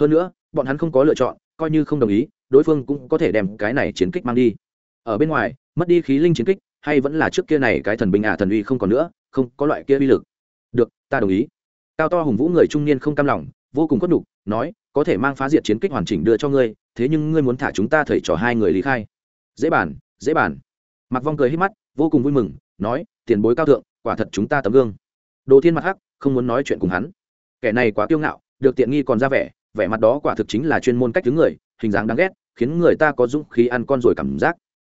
Hơn nữa, bọn hắn không có lựa chọn, coi như không đồng ý đối phương cũng có thể đem cái này chiến kích mang đi. Ở bên ngoài, mất đi khí linh chiến kích, hay vẫn là trước kia này cái thần binh ả thần uy không còn nữa, không có loại kia uy lực. Được, ta đồng ý. Cao to hùng vũ người trung niên không cam lòng, vô cùng khuất đục nói, có thể mang phá diệt chiến kích hoàn chỉnh đưa cho ngươi, thế nhưng ngươi muốn thả chúng ta thầy trò hai người lý khai. Dễ bàn dễ bàn. Mặc vong cười hết mắt, vô cùng vui mừng, nói, tiền bối cao thượng, quả thật chúng ta tấm gương. Đồ thiên mặt hắc, không muốn nói chuyện cùng hắn. Kẻ này quá kiêu ngạo, được tiện nghi còn ra vẻ vẻ mặt đó quả thực chính là chuyên môn cách thứ người, hình dáng đáng ghét khiến người ta có dũng khí ăn con rồi cảm giác.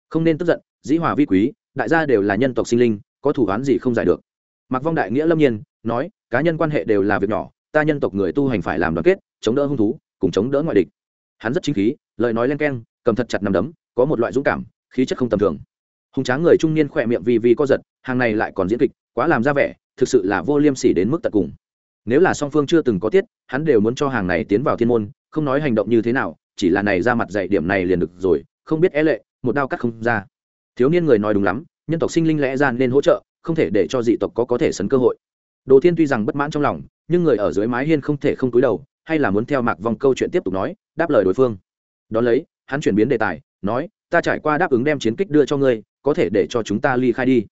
Không nên tức giận, dĩ hòa vi quý, đại gia đều là nhân tộc sinh linh, có thủ án gì không giải được. Mặc vong đại nghĩa lâm nhiên, nói, cá nhân quan hệ đều là việc nhỏ, ta nhân tộc người tu hành phải làm đoàn kết, chống đỡ hung thú, cùng chống đỡ ngoại địch. Hắn rất chính khí, lời nói len keng, cầm thật chặt nằm đấm, có một loại dũng cảm, khí chất không tầm thường. Hùng tráng người trung niên khỏe miệng vì vì co giật, hàng này lại còn diễn kịch, quá làm ra vẻ, thực sự là vô liêm sỉ đến mức tận cùng. Nếu là song phương chưa từng có tiết, hắn đều muốn cho hàng này tiến vào thiên môn, không nói hành động như thế nào chỉ là này ra mặt dạy điểm này liền được rồi, không biết é lệ, một đao cắt không ra. Thiếu niên người nói đúng lắm, nhân tộc sinh linh lẽ ra nên hỗ trợ, không thể để cho dị tộc có có thể sấn cơ hội. Đồ thiên tuy rằng bất mãn trong lòng, nhưng người ở dưới mái hiên không thể không túi đầu, hay là muốn theo mạc vong câu chuyện tiếp tục nói, đáp lời đối phương. Đón lấy, hắn chuyển biến đề tài, nói, ta trải qua đáp ứng đem chiến kích đưa cho ngươi, có thể để cho chúng ta ly khai đi.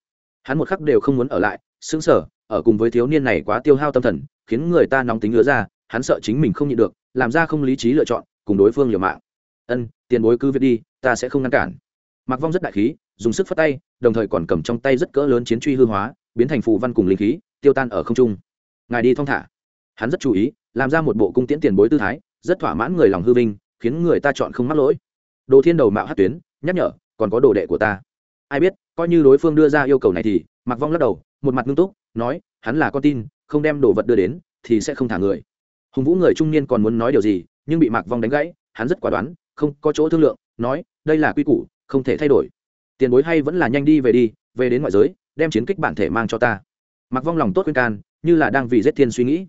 Hắn một khắc đều không muốn ở lại xứng sở ở cùng với thiếu niên này quá tiêu hao tâm thần, khiến người ta nóng tính ngứa ra, hắn sợ chính mình không nhịn được, làm ra không lý trí lựa chọn cùng đối phương liều mạng. Ân, tiền bối cứ việc đi, ta sẽ không ngăn cản. Mặc vong rất đại khí, dùng sức phất tay, đồng thời còn cầm trong tay rất cỡ lớn chiến truy hư hóa, biến thành phù văn cùng linh khí, tiêu tan ở không trung. Ngài đi thong thả. Hắn rất chú ý, làm ra một bộ cung tiễn tiền bối tư thái, rất thỏa mãn người lòng hư vinh, khiến người ta chọn không mắc lỗi. Đồ thiên đầu mạo hát tuyến, nhắc nhở, còn có đồ đệ của ta. Ai biết, coi như đối phương đưa ra yêu cầu này thì mặc vong lắc đầu, một mặt ngưng túc, nói, hắn là con tin, không đem đồ vật đưa đến, thì sẽ không thả người. Hùng vũ người trung niên còn muốn nói điều gì nhưng bị mạc vong đánh gãy, hắn rất quả đoán, không có chỗ thương lượng, nói, đây là quy củ, không thể thay đổi. Tiền bối hay vẫn là nhanh đi về đi, về đến ngoại giới, đem chiến kích bản thể mang cho ta. Mặc vong lòng tốt khuyên can, như là đang vì giết thiên suy nghĩ.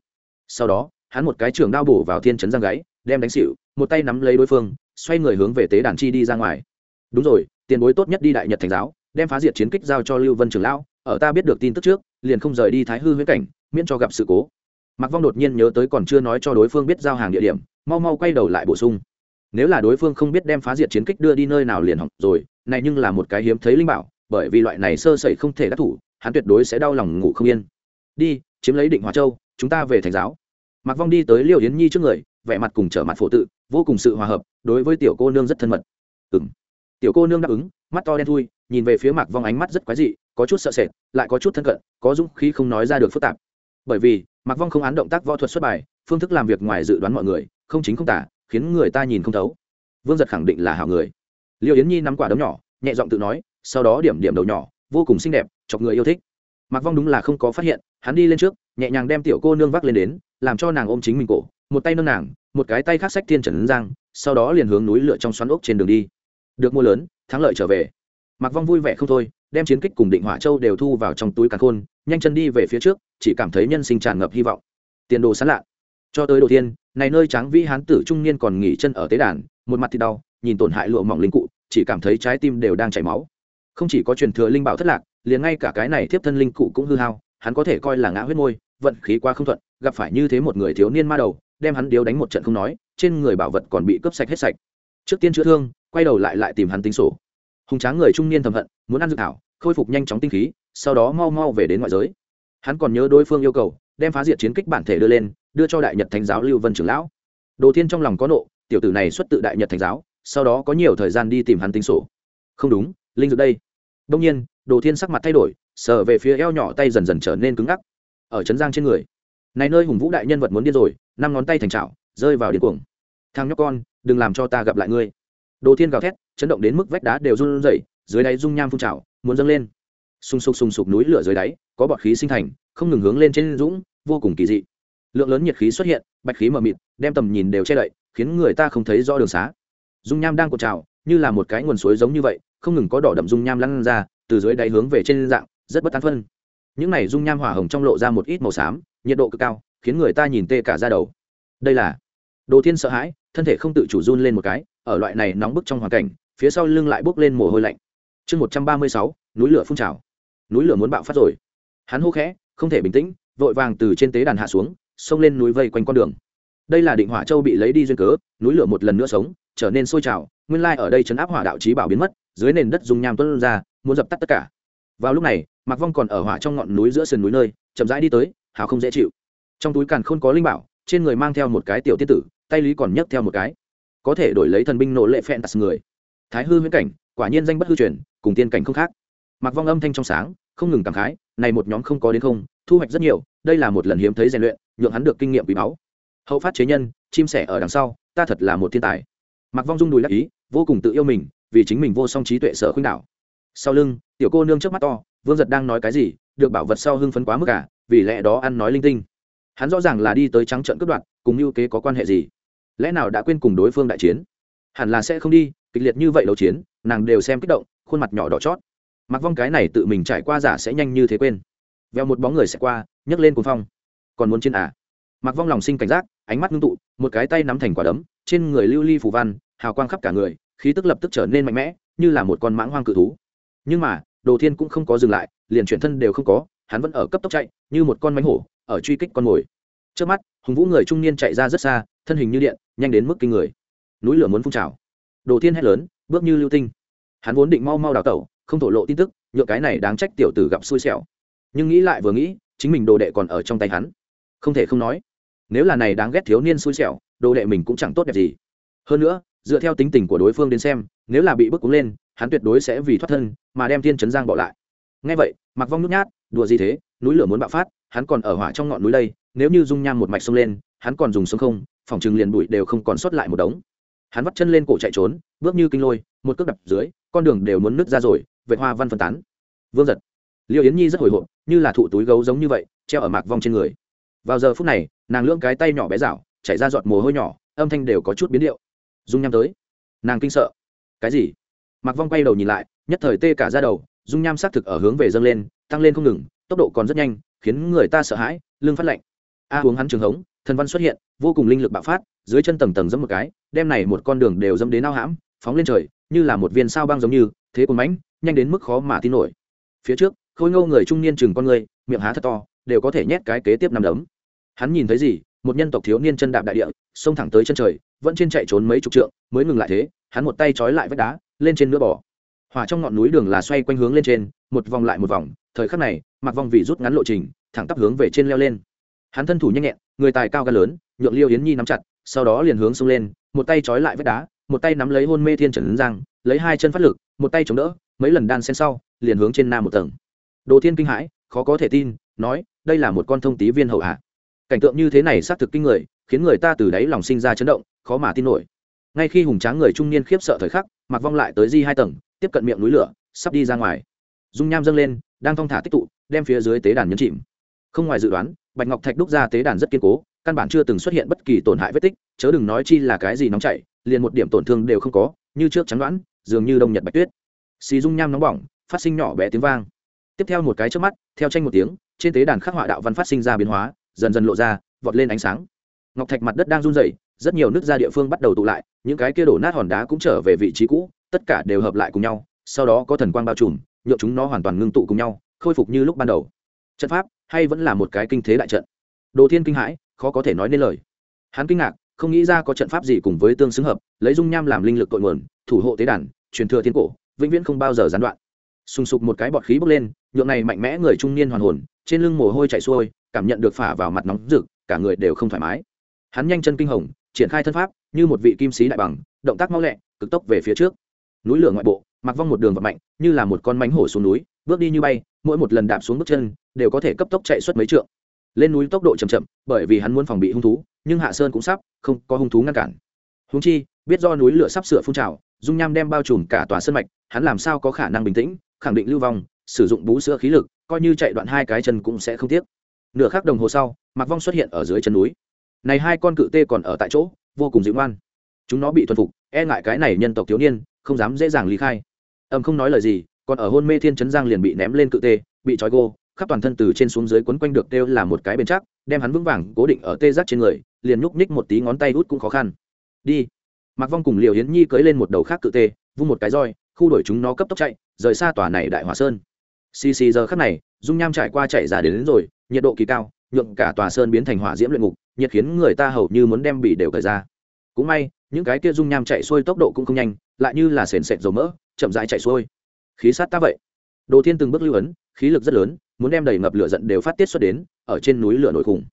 Sau đó, hắn một cái trường đao bổ vào thiên Trấn giang gáy, đem đánh xịu một tay nắm lấy đối phương, xoay người hướng về tế đàn chi đi ra ngoài. Đúng rồi, tiền bối tốt nhất đi đại nhật thành giáo, đem phá diệt chiến kích giao cho lưu vân trường lão, ở ta biết được tin tức trước, liền không rời đi thái hư huyễn cảnh, miễn cho gặp sự cố mặc vong đột nhiên nhớ tới còn chưa nói cho đối phương biết giao hàng địa điểm, mau mau quay đầu lại bổ sung. Nếu là đối phương không biết đem phá diệt chiến kích đưa đi nơi nào liền hỏng rồi, này nhưng là một cái hiếm thấy linh bảo, bởi vì loại này sơ sẩy không thể đắc thủ, hắn tuyệt đối sẽ đau lòng ngủ không yên. Đi, chiếm lấy định hòa châu, chúng ta về thành giáo. Mặc vong đi tới liêu yến nhi trước người, vẻ mặt cùng trở mặt phổ tự, vô cùng sự hòa hợp, đối với tiểu cô nương rất thân mật. Ừng tiểu cô nương đáp ứng, mắt to đen thui, nhìn về phía mạc vong ánh mắt rất quái dị, có chút sợ sệt, lại có chút thân cận, có dũng khí không nói ra được phức tạp bởi vì, mạc vong không án động tác võ thuật xuất bài, phương thức làm việc ngoài dự đoán mọi người, không chính không tả, khiến người ta nhìn không thấu. Vương giật khẳng định là hảo người. Liêu yến nhi nắm quả đấm nhỏ, nhẹ giọng tự nói, sau đó điểm điểm đầu nhỏ, vô cùng xinh đẹp, chọc người yêu thích. Mạc vong đúng là không có phát hiện, hắn đi lên trước, nhẹ nhàng đem tiểu cô nương vác lên đến, làm cho nàng ôm chính mình cổ, một tay nâng nàng, một cái tay khác sách thiên trần giang, sau đó liền hướng núi lửa trong xoắn ốc trên đường đi. Được mua lớn, thắng lợi trở về. Mạc vong vui vẻ không thôi đem chiến kích cùng định hỏa châu đều thu vào trong túi càn khôn, nhanh chân đi về phía trước, chỉ cảm thấy nhân sinh tràn ngập hy vọng. Tiền đồ sán lạ. Cho tới đầu tiên, này nơi tráng vĩ hán tử trung niên còn nghỉ chân ở tế đàn, một mặt thì đau, nhìn tổn hại lụa mỏng linh cụ, chỉ cảm thấy trái tim đều đang chảy máu. Không chỉ có truyền thừa linh bảo thất lạc, liền ngay cả cái này tiếp thân linh cụ cũng hư hao, hắn có thể coi là ngã huyết môi, vận khí quá không thuận, gặp phải như thế một người thiếu niên ma đầu, đem hắn điếu đánh một trận không nói, trên người bảo vật còn bị cướp sạch hết sạch. Trước tiên chữa thương, quay đầu lại lại tìm hắn tính sổ hùng tráng người trung niên thầm hận, muốn ăn dự thảo, khôi phục nhanh chóng tinh khí, sau đó mau mau về đến ngoại giới. Hắn còn nhớ đối phương yêu cầu, đem phá diệt chiến kích bản thể đưa lên, đưa cho đại nhật thánh giáo lưu vân trưởng lão. Đồ thiên trong lòng có nộ, tiểu tử này xuất tự đại nhật thánh giáo, sau đó có nhiều thời gian đi tìm hắn tính sổ. Không đúng, linh dược đây. Đông nhiên, đồ thiên sắc mặt thay đổi, sờ về phía eo nhỏ tay dần dần trở nên cứng ngắc, ở trấn giang trên người. Này nơi hùng vũ đại nhân vật muốn điên rồi, năm ngón tay thành trào rơi vào điên cuồng. Thằng nhóc con, đừng làm cho ta gặp lại ngươi đồ thiên gào thét, chấn động đến mức vách đá đều run rẩy, dưới đáy dung nham phun trào, muốn dâng lên. Sung sục sung sục núi lửa dưới đáy, có bọt khí sinh thành, không ngừng hướng lên trên dũng, vô cùng kỳ dị. Lượng lớn nhiệt khí xuất hiện, bạch khí mờ mịt, đem tầm nhìn đều che đậy, khiến người ta không thấy rõ đường xá. Dung nham đang cột trào, như là một cái nguồn suối giống như vậy, không ngừng có đỏ đậm dung nham lăn ra, từ dưới đáy hướng về trên dạng, rất bất tán phân. Những này dung nham hỏa hồng trong lộ ra một ít màu xám, nhiệt độ cực cao, khiến người ta nhìn tê cả ra đầu. Đây là đồ thiên sợ hãi thân thể không tự chủ run lên một cái, ở loại này nóng bức trong hoàn cảnh, phía sau lưng lại bốc lên mồ hôi lạnh. Chương một trăm ba mươi sáu, núi lửa phun trào. Núi lửa muốn bạo phát rồi. Hắn hô khẽ, không thể bình tĩnh, vội vàng từ trên tế đàn hạ xuống, xông lên núi vây quanh con đường. Đây là định hỏa châu bị lấy đi duyên cớ, núi lửa một lần nữa sống, trở nên sôi trào, nguyên lai ở đây chấn áp hỏa đạo trí bảo biến mất, dưới nền đất dùng nham tuân ra, muốn dập tắt tất cả. Vào lúc này, mạc vong còn ở hỏa trong ngọn núi giữa sườn núi nơi, chậm rãi đi tới, hào không dễ chịu. Trong túi càn khôn có linh bảo, trên người mang theo một cái tiểu tiết tử tay lý còn nhấc theo một cái. Có thể đổi lấy thần binh nộ lệ phẹn tạt người. Thái hư huyễn cảnh, quả nhiên danh bất hư truyền, cùng tiên cảnh không khác. Mặc vong âm thanh trong sáng, không ngừng cảm khái, này một nhóm không có đến không, thu hoạch rất nhiều, đây là một lần hiếm thấy rèn luyện, nhượng hắn được kinh nghiệm quý báu. Hậu phát chế nhân, chim sẻ ở đằng sau, ta thật là một thiên tài. Mặc vong dung đùi đắc ý, vô cùng tự yêu mình, vì chính mình vô song trí tuệ sở khuynh đảo. Sau lưng, tiểu cô nương trước mắt to, vương giật đang nói cái gì, được bảo vật sau hưng phấn quá mức cả vì lẽ đó ăn nói linh tinh. Hắn rõ ràng là đi tới trắng trận cướp đoạt cùng mưu kế có quan hệ gì? Lẽ nào đã quên cùng đối phương đại chiến? Hẳn là sẽ không đi, kịch liệt như vậy đấu chiến, nàng đều xem kích động, khuôn mặt nhỏ đỏ chót. Mặc vong cái này tự mình trải qua giả sẽ nhanh như thế quên. Veo một bóng người sẽ qua, nhấc lên cuồng phong. Còn muốn chiến à? Mặc vong lòng sinh cảnh giác, ánh mắt ngưng tụ, một cái tay nắm thành quả đấm, trên người lưu ly phù văn, hào quang khắp cả người, khí tức lập tức trở nên mạnh mẽ, như là một con mãng hoang cự thú. Nhưng mà, đồ thiên cũng không có dừng lại, liền chuyển thân đều không có, hắn vẫn ở cấp tốc chạy, như một con mánh hổ, ở truy kích con mồi trước mắt, hùng vũ người trung niên chạy ra rất xa, thân hình như điện, nhanh đến mức kinh người. Núi lửa muốn phun trào. Đồ thiên hét lớn, bước như lưu tinh. Hắn vốn định mau mau đào tẩu, không thổ lộ tin tức nhựa cái này đáng trách tiểu tử gặp xui xẻo. Nhưng nghĩ lại vừa nghĩ, chính mình đồ đệ còn ở trong tay hắn. Không thể không nói, nếu là này đáng ghét thiếu niên xui xẻo, đồ đệ mình cũng chẳng tốt đẹp gì. Hơn nữa, dựa theo tính tình của đối phương đến xem, nếu là bị bức cúng lên, hắn tuyệt đối sẽ vì thoát thân, mà đem thiên trấn giang bỏ lại. Ngay vậy mặc vong nhút nhát, đùa gì thế, núi lửa muốn bạo phát hắn còn ở hỏa trong ngọn núi đây, nếu như dung nham một mạch xông lên, hắn còn dùng sông không, phòng chừng liền bụi đều không còn sót lại một đống. Hắn vắt chân lên cổ chạy trốn, bước như kinh lôi, một cước đập dưới, con đường đều muốn nứt ra rồi vệ hoa văn phân tán. Vương giật. Liêu yến nhi rất hồi hộp, như là thụ túi gấu giống như vậy, treo ở mạc vong trên người. Vào giờ phút này, nàng lưỡng cái tay nhỏ bé rảo, chảy ra giọt mồ hôi nhỏ, âm thanh đều có chút biến điệu. Dung nham tới. Nàng kinh sợ. Cái gì? Mạc vong quay đầu nhìn lại, nhất thời tê cả ra đầu, dung nham xác thực ở hướng về dâng lên, tăng lên không ngừng, tốc độ còn rất nhanh khiến người ta sợ hãi, lưng phát lạnh. A uống hắn trường hống, thần văn xuất hiện, vô cùng linh lực bạo phát, dưới chân tầng tầng dẫm một cái, đem này một con đường đều dẫm đến ao hãm, phóng lên trời, như là một viên sao băng giống như, thế cùng mãnh, nhanh đến mức khó mà tin nổi. Phía trước, khôi ngâu người trung niên chừng con người, miệng há thật to, đều có thể nhét cái kế tiếp nằm đấm. Hắn nhìn thấy gì? Một nhân tộc thiếu niên chân đạp đại địa, xông thẳng tới chân trời, vẫn trên chạy trốn mấy chục trượng, mới ngừng lại thế, hắn một tay trói lại vách đá, lên trên nữa bỏ hỏa trong ngọn núi đường là xoay quanh hướng lên trên, một vòng lại một vòng, thời khắc này mặc vong vì rút ngắn lộ trình, thẳng tắp hướng về trên leo lên. Hắn thân thủ nhanh nhẹn, người tài cao ca lớn, nhượng liêu yến nhi nắm chặt, sau đó liền hướng xông lên, một tay trói lại vách đá, một tay nắm lấy hôn mê thiên trần giang, lấy hai chân phát lực, một tay chống đỡ, mấy lần đan sen sau, liền hướng trên nam một tầng. Đồ thiên kinh hãi, khó có thể tin, nói, đây là một con thông tí viên hậu hạ cảnh tượng như thế này xác thực kinh người, khiến người ta từ đáy lòng sinh ra chấn động, khó mà tin nổi. Ngay khi hùng tráng người trung niên khiếp sợ thời khắc mặc vong lại tới di hai tầng, tiếp cận miệng núi lửa, sắp đi ra ngoài. Dung nham dâng lên đang thong thả tích tụ, đem phía dưới tế đàn nhấn chìm. Không ngoài dự đoán, bạch ngọc thạch đúc ra tế đàn rất kiên cố, căn bản chưa từng xuất hiện bất kỳ tổn hại vết tích, chớ đừng nói chi là cái gì nóng chảy, liền một điểm tổn thương đều không có, như trước chắn đoán, dường như đông nhật bạch tuyết. Xì dung nham nóng bỏng, phát sinh nhỏ bé tiếng vang. Tiếp theo một cái trước mắt, theo tranh một tiếng, trên tế đàn khắc họa đạo văn phát sinh ra biến hóa, dần dần lộ ra, vọt lên ánh sáng. Ngọc thạch mặt đất đang run rẩy, rất nhiều nước ra địa phương bắt đầu tụ lại, những cái kia đổ nát hòn đá cũng trở về vị trí cũ, tất cả đều hợp lại cùng nhau sau đó có thần quang bao trùm nhộn chúng nó hoàn toàn ngưng tụ cùng nhau, khôi phục như lúc ban đầu. Trận pháp hay vẫn là một cái kinh thế đại trận. Đồ thiên kinh hãi, khó có thể nói nên lời. Hắn kinh ngạc, không nghĩ ra có trận pháp gì cùng với tương xứng hợp, lấy dung nham làm linh lực cội nguồn, thủ hộ tế đàn, truyền thừa thiên cổ, vĩnh viễn không bao giờ gián đoạn. Sùng sục một cái bọt khí bốc lên, nhượng này mạnh mẽ người trung niên hoàn hồn, trên lưng mồ hôi chảy xuôi, cảm nhận được phả vào mặt nóng rực, cả người đều không thoải mái. Hắn nhanh chân kinh hồng, triển khai thân pháp, như một vị kim sĩ đại bằng, động tác mau lẹ, cực tốc về phía trước. Núi lửa ngoại bộ mặc vong một đường vật mạnh, như là một con mánh hổ xuống núi, bước đi như bay, mỗi một lần đạp xuống bước chân, đều có thể cấp tốc chạy suốt mấy trượng. Lên núi tốc độ chậm chậm, bởi vì hắn muốn phòng bị hung thú, nhưng hạ sơn cũng sắp, không có hung thú ngăn cản. Húng chi, biết do núi lửa sắp sửa phun trào, dung nham đem bao trùm cả tòa sân mạch, hắn làm sao có khả năng bình tĩnh, khẳng định lưu vong, sử dụng bú sữa khí lực, coi như chạy đoạn hai cái chân cũng sẽ không tiếc. Nửa khắc đồng hồ sau, mạc vong xuất hiện ở dưới chân núi. Này hai con cự tê còn ở tại chỗ, vô cùng dịu ngoan. Chúng nó bị thuần phục e ngại cái này nhân tộc thiếu niên, không dám dễ dàng ly khai âm không nói lời gì còn ở hôn mê thiên chấn giang liền bị ném lên cự tê bị trói gô khắp toàn thân từ trên xuống dưới quấn quanh được kêu là một cái bền chắc đem hắn vững vàng cố định ở tê giác trên người liền nhúc nhích một tí ngón tay út cũng khó khăn. Đi. Mặc vong cùng liều hiến nhi cưới lên một đầu khác cự tê vung một cái roi khu đổi chúng nó cấp tốc chạy rời xa tòa này đại hòa sơn. Xì xì giờ khắc này dung nham trải qua chạy ra đến, đến rồi nhiệt độ kỳ cao nhượng cả tòa sơn biến thành hỏa diễm luyện ngục nhiệt khiến người ta hầu như muốn đem bị đều cởi ra. Cũng may những cái kia dung nham chạy xuôi tốc độ cũng không nhanh lại như là sền sệt dầu mỡ chậm rãi chạy xuôi. Khí sát ta vậy. Đồ thiên từng bước lưu ấn, khí lực rất lớn, muốn đem đầy ngập lửa giận đều phát tiết xuất đến, ở trên núi lửa nổi khủng.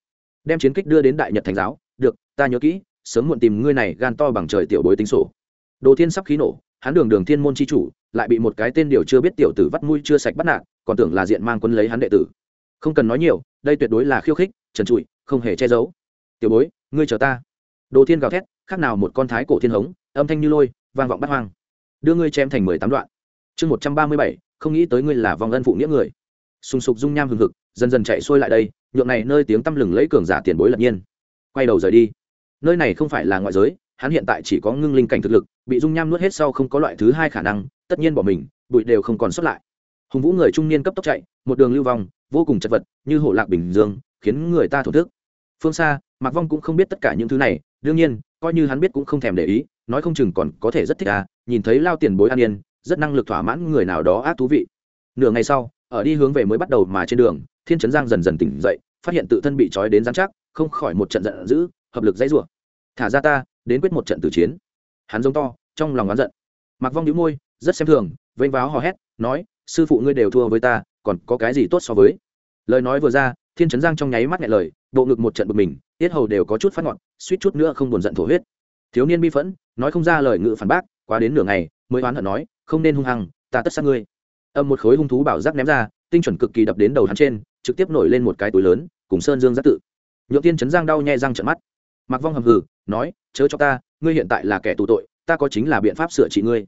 Đem chiến kích đưa đến đại nhật thành giáo, được, ta nhớ kỹ, sớm muộn tìm ngươi này gan to bằng trời tiểu bối tính sổ. Đồ thiên sắp khí nổ, hắn đường đường thiên môn chi chủ, lại bị một cái tên điều chưa biết tiểu tử vắt mũi chưa sạch bắt nạt, còn tưởng là diện mang quân lấy hắn đệ tử. Không cần nói nhiều, đây tuyệt đối là khiêu khích, trần trụi, không hề che giấu. Tiểu bối, ngươi chờ ta. Đồ thiên gào thét, khác nào một con thái cổ thiên hống, âm thanh như lôi, vang vọng bắt hoang đưa ngươi chém thành mười tám đoạn. Chương một trăm ba mươi bảy, không nghĩ tới ngươi là vòng ân phụ nghĩa người. Sùng sục dung nham hừng hực, dần dần chạy xuôi lại đây, nhượng này nơi tiếng tăm lừng lấy cường giả tiền bối lật nhiên. Quay đầu rời đi. Nơi này không phải là ngoại giới, hắn hiện tại chỉ có ngưng linh cảnh thực lực, bị dung nham nuốt hết sau không có loại thứ hai khả năng, tất nhiên bỏ mình, bụi đều không còn xuất lại. Hùng vũ người trung niên cấp tốc chạy, một đường lưu vong, vô cùng chật vật, như hổ lạc bình dương, khiến người ta thổ thức. Phương xa, mạc vong cũng không biết tất cả những thứ này, đương nhiên coi như hắn biết cũng không thèm để ý, nói không chừng còn có thể rất thích à nhìn thấy lao tiền bối an yên, rất năng lực thỏa mãn người nào đó ác thú vị. Nửa ngày sau, ở đi hướng về mới bắt đầu mà trên đường, thiên trấn giang dần dần tỉnh dậy, phát hiện tự thân bị trói đến giám chắc, không khỏi một trận giận dữ, hợp lực dãy rủa. Thả ra ta, đến quyết một trận tử chiến. Hắn giống to, trong lòng oán giận. Mặc vong đĩu môi, rất xem thường, vênh váo hò hét, nói, sư phụ ngươi đều thua với ta, còn có cái gì tốt so với? Lời nói vừa ra, thiên trấn giang trong nháy mắt nghe lời, bộ ngực một trận bực mình tiết hầu đều có chút phát ngọn suýt chút nữa không buồn giận thổ huyết. Thiếu niên bi phẫn, nói không ra lời ngự phản bác, quá đến nửa ngày, mới oán hận nói, không nên hung hăng, ta tất sát ngươi. Âm một khối hung thú bảo giác ném ra, tinh chuẩn cực kỳ đập đến đầu hắn trên, trực tiếp nổi lên một cái túi lớn, cùng sơn dương giác tự. Nhượng tiên chấn giang đau nhẹ răng trận mắt. Mặc vong hầm hừ, nói, chớ cho ta, ngươi hiện tại là kẻ tù tội, ta có chính là biện pháp sửa trị ngươi.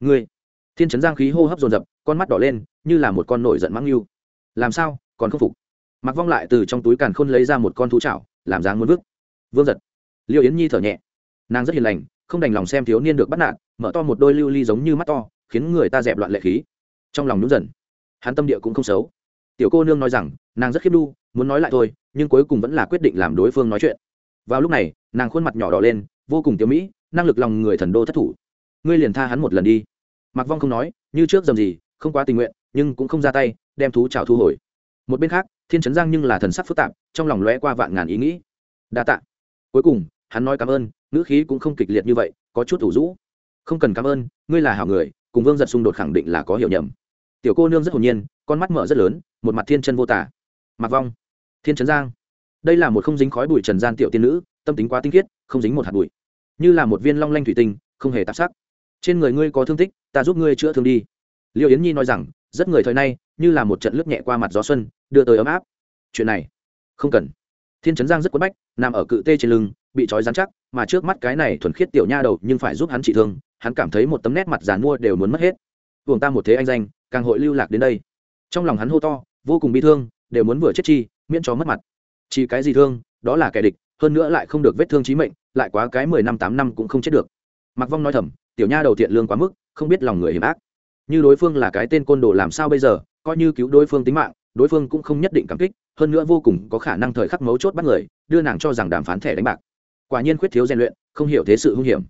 Ngươi? Thiên chấn giang khí hô hấp dồn dập, con mắt đỏ lên, như là một con nổi giận mắng yêu. Làm sao, còn không phục? Mặc vong lại từ trong túi càn khôn lấy ra một con thú chảo làm dáng muốn vứt vương giật. Liêu yến nhi thở nhẹ. Nàng rất hiền lành, không đành lòng xem thiếu niên được bắt nạt, mở to một đôi lưu ly giống như mắt to, khiến người ta dẹp loạn lệ khí. Trong lòng nhún dần. Hắn tâm địa cũng không xấu. Tiểu cô nương nói rằng, nàng rất khiếp đu, muốn nói lại thôi, nhưng cuối cùng vẫn là quyết định làm đối phương nói chuyện. Vào lúc này, nàng khuôn mặt nhỏ đỏ lên, vô cùng tiểu mỹ, năng lực lòng người thần đô thất thủ. Ngươi liền tha hắn một lần đi. Mặc vong không nói, như trước dầm gì, không quá tình nguyện, nhưng cũng không ra tay, đem thú trào thu hồi. Một bên khác thiên trấn giang nhưng là thần sắc phức tạp, trong lòng lóe qua vạn ngàn ý nghĩ. Đa tạ. Cuối cùng, hắn nói cảm ơn, ngữ khí cũng không kịch liệt như vậy, có chút thủ rũ. Không cần cảm ơn, ngươi là hảo người, cùng vương giật xung đột khẳng định là có hiểu nhầm. Tiểu cô nương rất hồn nhiên, con mắt mở rất lớn, một mặt thiên chân vô tả. Mặc vong, thiên trấn giang. Đây là một không dính khói bụi trần gian tiểu tiên nữ, tâm tính quá tinh khiết, không dính một hạt bụi. Như là một viên long lanh thủy tinh, không hề tạp sắc. Trên người ngươi có thương tích, ta giúp ngươi chữa thương đi. Liệu yến nhi nói rằng rất người thời nay, như là một trận lướt nhẹ qua mặt gió xuân, đưa tới ấm áp. Chuyện này, không cần. Thiên trấn giang rất quất bách, nằm ở cự tê trên lưng, bị trói rắn chắc, mà trước mắt cái này thuần khiết tiểu nha đầu nhưng phải giúp hắn trị thương, hắn cảm thấy một tấm nét mặt giàn mua đều muốn mất hết. Buồng ta một thế anh danh, càng hội lưu lạc đến đây. Trong lòng hắn hô to, vô cùng bi thương, đều muốn vừa chết chi, miễn cho mất mặt. Chỉ cái gì thương, đó là kẻ địch, hơn nữa lại không được vết thương chí mệnh, lại quá cái mười năm tám năm cũng không chết được. Mặc vong nói thầm, tiểu nha đầu thiện lương quá mức, không biết lòng người hiểm ác như đối phương là cái tên côn đồ làm sao bây giờ, coi như cứu đối phương tính mạng, đối phương cũng không nhất định cảm kích, hơn nữa vô cùng có khả năng thời khắc mấu chốt bắt người, đưa nàng cho rằng đàm phán thẻ đánh bạc. Quả nhiên khuyết thiếu rèn luyện, không hiểu thế sự hung hiểm.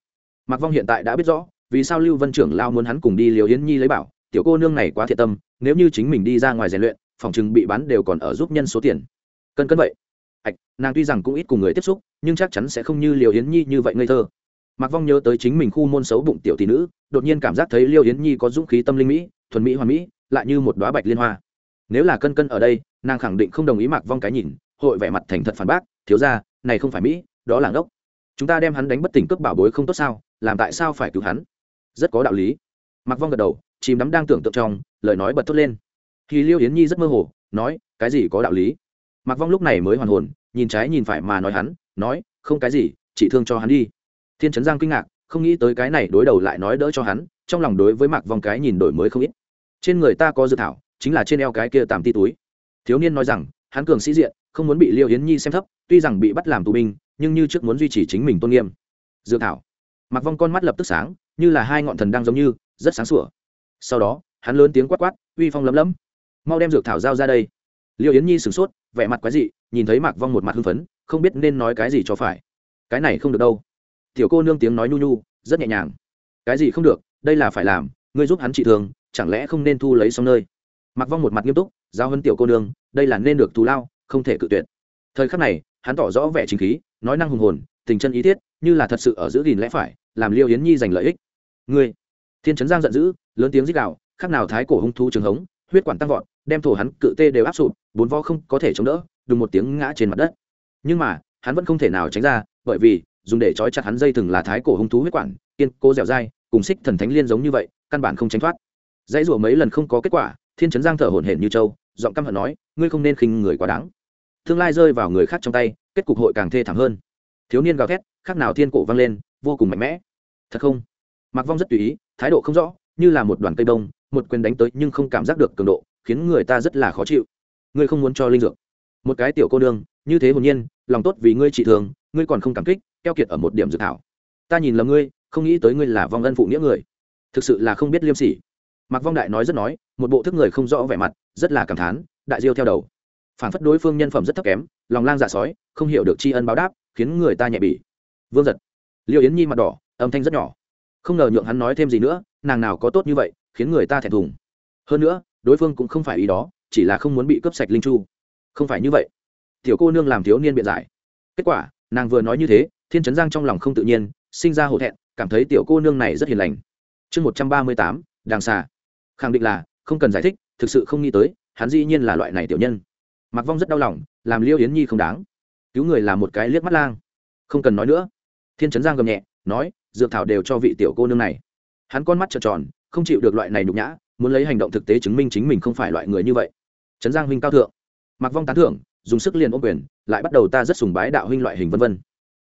Mặc vong hiện tại đã biết rõ, vì sao lưu vân trưởng lao muốn hắn cùng đi liều yến nhi lấy bảo, tiểu cô nương này quá thiệt tâm, nếu như chính mình đi ra ngoài rèn luyện, phòng chừng bị bán đều còn ở giúp nhân số tiền. Cân cân vậy. Ạch nàng tuy rằng cũng ít cùng người tiếp xúc, nhưng chắc chắn sẽ không như liều yến nhi như vậy ngây thơ. Mạc vong nhớ tới chính mình khu môn xấu bụng tiểu tỷ nữ, đột nhiên cảm giác thấy liêu yến nhi có dũng khí tâm linh mỹ, thuần mỹ hoàn mỹ, lại như một đoá bạch liên hoa. Nếu là cân cân ở đây, nàng khẳng định không đồng ý Mạc vong cái nhìn, hội vẻ mặt thành thật phản bác, thiếu ra này không phải mỹ, đó là ngốc. Chúng ta đem hắn đánh bất tỉnh cướp bảo bối không tốt sao, làm tại sao phải cứu hắn? Rất có đạo lý. Mạc vong gật đầu, chìm đắm đang tưởng tượng trong, lời nói bật thốt lên. Thì liêu yến nhi rất mơ hồ, nói, cái gì có đạo lý? Mạc vong lúc này mới hoàn hồn, nhìn trái nhìn phải mà nói hắn, nói, không cái gì, chỉ thương cho hắn đi thiên trấn giang kinh ngạc, không nghĩ tới cái này đối đầu lại nói đỡ cho hắn, trong lòng đối với mạc vong cái nhìn đổi mới không ít. Trên người ta có dự thảo, chính là trên eo cái kia tạm ti túi. Thiếu niên nói rằng, hắn cường sĩ diện, không muốn bị liêu yến nhi xem thấp, tuy rằng bị bắt làm tù binh, nhưng như trước muốn duy trì chính mình tôn nghiêm. Dự thảo. Mạc vong con mắt lập tức sáng, như là hai ngọn thần đang giống như, rất sáng sủa. Sau đó, hắn lớn tiếng quát quát, uy phong lấm lấm. Mau đem dược thảo giao ra đây. Liêu yến nhi sửng sốt, vẻ mặt quái dị, nhìn thấy mạc vong một mặt hưng phấn, không biết nên nói cái gì cho phải. Cái này không được đâu tiểu cô nương tiếng nói nhu nhu, rất nhẹ nhàng. Cái gì không được, đây là phải làm, ngươi giúp hắn trị thương, chẳng lẽ không nên thu lấy xong nơi? Mặc vong một mặt nghiêm túc, giao hơn tiểu cô nương, đây là nên được thù lao, không thể cự tuyệt. Thời khắc này, hắn tỏ rõ vẻ chính khí, nói năng hùng hồn, tình chân ý thiết, như là thật sự ở giữ gìn lẽ phải, làm liêu yến nhi giành lợi ích. Ngươi, thiên trấn giang giận dữ, lớn tiếng rít gào khác nào thái cổ hung thú trường hống, huyết quản tăng vọt, đem thổ hắn cự tê đều áp sụp, bốn vo không có thể chống đỡ, đùng một tiếng ngã trên mặt đất. Nhưng mà, hắn vẫn không thể nào tránh ra, bởi vì dùng để trói chặt hắn dây thừng là thái cổ hung thú huyết quản, kiên cố dẻo dai, cùng xích thần thánh liên giống như vậy, căn bản không tránh thoát. Dãy rủa mấy lần không có kết quả, thiên trấn giang thở hổn hển như châu giọng căm hận nói, ngươi không nên khinh người quá đáng. Tương lai rơi vào người khác trong tay, kết cục hội càng thê thảm hơn. Thiếu niên gào thét khác nào thiên cổ vang lên, vô cùng mạnh mẽ. Thật không? Mặc vong rất tùy ý, thái độ không rõ, như là một đoàn cây bông, một quyền đánh tới nhưng không cảm giác được cường độ, khiến người ta rất là khó chịu. Ngươi không muốn cho linh dược? Một cái tiểu cô nương, như thế hồn nhiên, lòng tốt vì ngươi trị thường, ngươi còn không cảm kích keo kiệt ở một điểm dự thảo. Ta nhìn lầm ngươi, không nghĩ tới ngươi là vong ân phụ nghĩa người. Thực sự là không biết liêm sỉ. Mặc vong đại nói rất nói, một bộ thức người không rõ vẻ mặt, rất là cảm thán, đại diêu theo đầu. Phản phất đối phương nhân phẩm rất thấp kém, lòng lang dạ sói, không hiểu được tri ân báo đáp, khiến người ta nhẹ bỉ. Vương giật. Liêu yến nhi mặt đỏ, âm thanh rất nhỏ. Không ngờ nhượng hắn nói thêm gì nữa, nàng nào có tốt như vậy, khiến người ta thẹn thùng. Hơn nữa, đối phương cũng không phải ý đó, chỉ là không muốn bị cướp sạch linh chu. Không phải như vậy. Tiểu cô nương làm thiếu niên biện giải. Kết quả, nàng vừa nói như thế thiên trấn giang trong lòng không tự nhiên, sinh ra hổ thẹn, cảm thấy tiểu cô nương này rất hiền lành. Chương một trăm ba mươi tám, đàng xà. Khẳng định là, không cần giải thích, thực sự không nghĩ tới, hắn dĩ nhiên là loại này tiểu nhân. Mặc vong rất đau lòng, làm liêu yến nhi không đáng. Cứu người là một cái liếc mắt lang. Không cần nói nữa. Thiên trấn giang gầm nhẹ, nói, dược thảo đều cho vị tiểu cô nương này. Hắn con mắt trợn tròn, không chịu được loại này nhục nhã, muốn lấy hành động thực tế chứng minh chính mình không phải loại người như vậy. Trấn giang huynh cao thượng. Mặc vong tán thưởng, dùng sức liền ôm quyền, lại bắt đầu ta rất sùng bái đạo huynh loại hình vân vân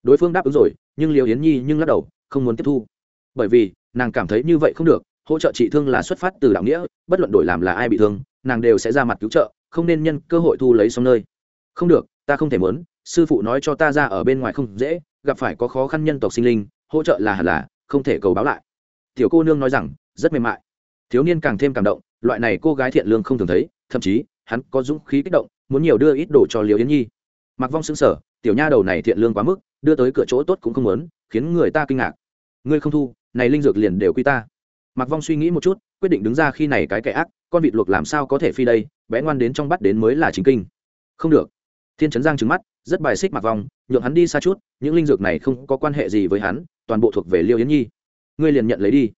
đối phương đáp ứng rồi, nhưng liều yến nhi nhưng lắc đầu, không muốn tiếp thu. Bởi vì, nàng cảm thấy như vậy không được, hỗ trợ trị thương là xuất phát từ đạo nghĩa, bất luận đổi làm là ai bị thương, nàng đều sẽ ra mặt cứu trợ, không nên nhân cơ hội thu lấy xong nơi. Không được, ta không thể muốn, sư phụ nói cho ta ra ở bên ngoài không dễ, gặp phải có khó khăn nhân tộc sinh linh, hỗ trợ là hẳn là, không thể cầu báo lại. Tiểu cô nương nói rằng, rất mềm mại. Thiếu niên càng thêm cảm động, loại này cô gái thiện lương không thường thấy, thậm chí, hắn có dũng khí kích động, muốn nhiều đưa ít đồ cho liều yến nhi. Mặc vong xứng sở tiểu nha đầu này thiện lương quá mức đưa tới cửa chỗ tốt cũng không muốn, khiến người ta kinh ngạc. Ngươi không thu, này linh dược liền đều quy ta. Mặc vong suy nghĩ một chút, quyết định đứng ra khi này cái kẻ ác, con vịt luộc làm sao có thể phi đây, bé ngoan đến trong bắt đến mới là chính kinh. Không được. Thiên trấn giang trứng mắt, rất bài xích mặc vong, nhượng hắn đi xa chút, những linh dược này không có quan hệ gì với hắn, toàn bộ thuộc về liêu yến nhi. Ngươi liền nhận lấy đi.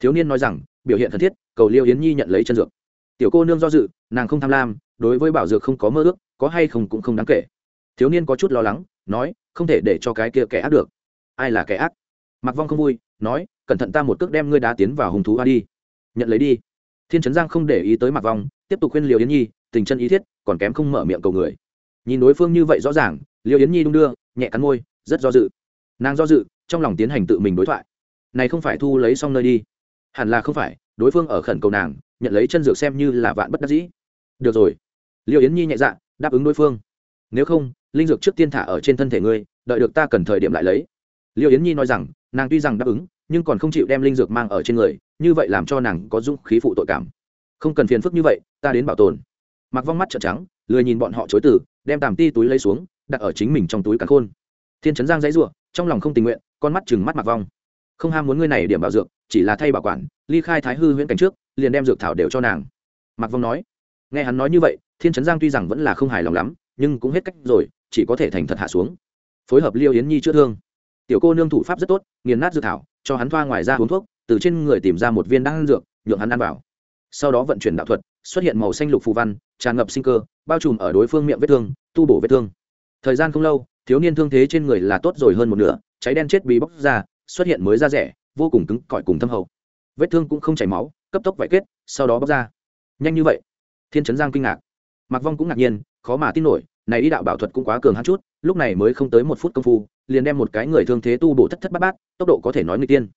Thiếu niên nói rằng, biểu hiện thân thiết, cầu liêu yến nhi nhận lấy chân dược. Tiểu cô nương do dự, nàng không tham lam, đối với bảo dược không có mơ ước, có hay không cũng không đáng kể. Thiếu niên có chút lo lắng nói, không thể để cho cái kia kẻ ác được. Ai là kẻ ác? Mặc vong không vui, nói, cẩn thận ta một cước đem ngươi đá tiến vào hùng thú hoa đi. Nhận lấy đi. Thiên trấn giang không để ý tới mặc vong, tiếp tục khuyên liều yến nhi, tình chân ý thiết, còn kém không mở miệng cầu người. Nhìn đối phương như vậy rõ ràng liều yến nhi đung đưa, nhẹ cắn môi, rất do dự. Nàng do dự, trong lòng tiến hành tự mình đối thoại. Này không phải thu lấy xong nơi đi. Hẳn là không phải, đối phương ở khẩn cầu nàng, nhận lấy chân dược xem như là vạn bất đắc dĩ. Được rồi. Liêu yến nhi nhẹ dạ đáp ứng đối phương nếu không, linh dược trước tiên thả ở trên thân thể ngươi, đợi được ta cần thời điểm lại lấy. Liêu yến nhi nói rằng, nàng tuy rằng đáp ứng, nhưng còn không chịu đem linh dược mang ở trên người, như vậy làm cho nàng có dũng khí phụ tội cảm. Không cần phiền phức như vậy, ta đến bảo tồn. Mặc vong mắt trợn trắng, lười nhìn bọn họ chối từ, đem tàm ti túi lấy xuống, đặt ở chính mình trong túi cắn khôn. Thiên trấn giang dãy ruộng trong lòng không tình nguyện, con mắt chừng mắt mặc vong. Không ham muốn ngươi này điểm bảo dược, chỉ là thay bảo quản, ly khai thái hư huyễn cảnh trước, liền đem dược thảo đều cho nàng. Mặc vong nói. Nghe hắn nói như vậy, thiên trấn giang tuy rằng vẫn là không hài lòng lắm nhưng cũng hết cách rồi, chỉ có thể thành thật hạ xuống. Phối hợp liêu yến nhi chữa thương. Tiểu cô nương thủ pháp rất tốt, nghiền nát dự thảo, cho hắn thoa ngoài ra uống thuốc, từ trên người tìm ra một viên đan dược, nhượng hắn ăn vào. Sau đó vận chuyển đạo thuật, xuất hiện màu xanh lục phù văn, tràn ngập sinh cơ, bao trùm ở đối phương miệng vết thương, tu bổ vết thương. Thời gian không lâu, thiếu niên thương thế trên người là tốt rồi hơn một nửa, cháy đen chết bị bóc ra, xuất hiện mới ra rẻ, vô cùng cứng, cỏi cùng thâm hậu. Vết thương cũng không chảy máu, cấp tốc vải kết, sau đó bóc ra. Nhanh như vậy. Thiên trấn giang kinh ngạc. Mặc vong cũng ngạc nhiên khó mà tin nổi, này y đạo bảo thuật cũng quá cường hắn chút, lúc này mới không tới một phút công phu, liền đem một cái người thương thế tu bổ thất thất bát bát, tốc độ có thể nói người tiên.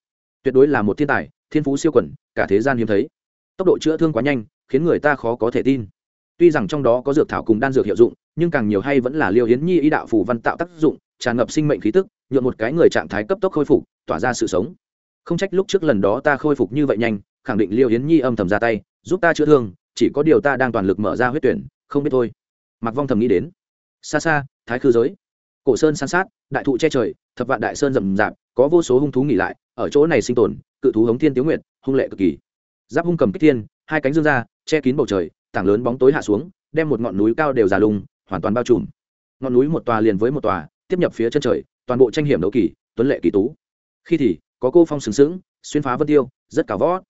Tuyệt đối là một thiên tài, thiên phú siêu quẩn, cả thế gian hiếm thấy. Tốc độ chữa thương quá nhanh, khiến người ta khó có thể tin. Tuy rằng trong đó có dược thảo cùng đan dược hiệu dụng, nhưng càng nhiều hay vẫn là liêu hiến nhi y đạo phù văn tạo tác dụng, tràn ngập sinh mệnh khí tức, nhuộm một cái người trạng thái cấp tốc khôi phục, tỏa ra sự sống. Không trách lúc trước lần đó ta khôi phục như vậy nhanh, khẳng định liêu hiến nhi âm thầm ra tay, giúp ta chữa thương, chỉ có điều ta đang toàn lực mở ra huyết tuyển, không biết thôi mặc vong thầm nghĩ đến. Xa xa, thái khư giới. Cổ sơn san sát, đại thụ che trời, thập vạn đại sơn rầm rạp, có vô số hung thú nghỉ lại, ở chỗ này sinh tồn, cự thú hống thiên tiếu nguyện hung lệ cực kỳ. Giáp hung cầm kích thiên, hai cánh dương ra, che kín bầu trời, tảng lớn bóng tối hạ xuống, đem một ngọn núi cao đều già lùng hoàn toàn bao trùm. Ngọn núi một tòa liền với một tòa, tiếp nhập phía chân trời, toàn bộ tranh hiểm đấu kỳ, tuấn lệ kỳ tú. Khi thì, có cô phong sừng sững, xuyên phá vân tiêu, rất cả võ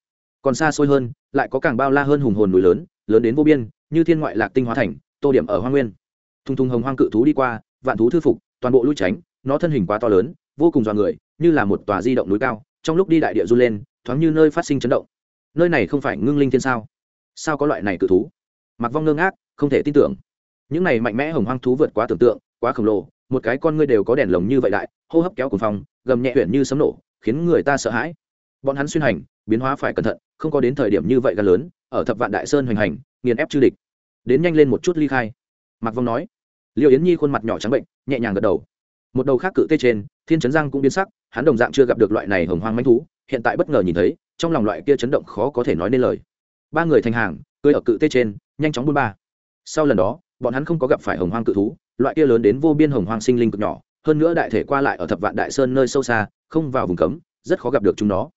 còn xa xôi hơn, lại có càng bao la hơn hùng hồn núi lớn lớn đến vô biên, như thiên ngoại lạc tinh hóa thành tô điểm ở hoa nguyên. Thùng thùng hồng hoang cự thú đi qua, vạn thú thư phục, toàn bộ lui tránh, nó thân hình quá to lớn, vô cùng dọa người, như là một tòa di động núi cao, trong lúc đi đại địa run lên, thoáng như nơi phát sinh chấn động. Nơi này không phải ngưng linh thiên sao? Sao có loại này cự thú? Mặc vong ngơ ngác, không thể tin tưởng. Những này mạnh mẽ hồng hoang thú vượt quá tưởng tượng, quá khổng lồ, một cái con ngươi đều có đèn lồng như vậy đại, hô hấp kéo cùng phòng, gầm nhẹ huyện như sấm nổ, khiến người ta sợ hãi. Bọn hắn xuyên hành, biến hóa phải cẩn thận, không có đến thời điểm như vậy gần lớn, ở thập vạn đại sơn hoành hành, nghiền ép chư địch đến nhanh lên một chút ly khai. Mạc vong nói. Liệu yến nhi khuôn mặt nhỏ trắng bệnh, nhẹ nhàng gật đầu. Một đầu khác cự tê trên, thiên trấn giang cũng biến sắc, hắn đồng dạng chưa gặp được loại này hồng hoang manh thú, hiện tại bất ngờ nhìn thấy, trong lòng loại kia chấn động khó có thể nói nên lời. Ba người thành hàng, cưới ở cự tê trên, nhanh chóng buôn ba. Sau lần đó, bọn hắn không có gặp phải hồng hoang cự thú, loại kia lớn đến vô biên hồng hoang sinh linh cực nhỏ, hơn nữa đại thể qua lại ở thập vạn đại sơn nơi sâu xa, không vào vùng cấm, rất khó gặp được chúng nó.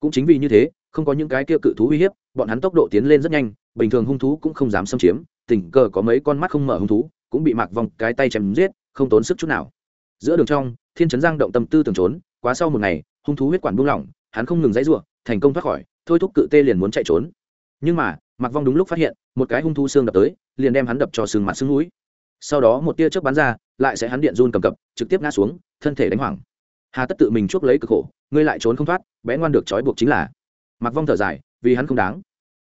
Cũng chính vì như thế, không có những cái kia cự thú uy hiếp, bọn hắn tốc độ tiến lên rất nhanh, bình thường hung thú cũng không dám xâm chiếm tình cờ có mấy con mắt không mở hung thú, cũng bị mạc vòng cái tay chém giết, không tốn sức chút nào. Giữa đường trong, thiên trấn giang động tâm tư tưởng trốn, quá sau một ngày, hung thú huyết quản buông lỏng, hắn không ngừng dãy ruộng thành công thoát khỏi, thôi thúc cự tê liền muốn chạy trốn. Nhưng mà, mạc vong đúng lúc phát hiện, một cái hung thú xương đập tới, liền đem hắn đập cho sừng mặt xương núi. Sau đó một tia chớp bắn ra, lại sẽ hắn điện run cầm cập, trực tiếp ngã xuống, thân thể đánh hoảng. Hà tất tự mình chuốc lấy cực khổ, ngươi lại trốn không thoát, bé ngoan được trói buộc chính là. Mặc vong thở dài, vì hắn không đáng.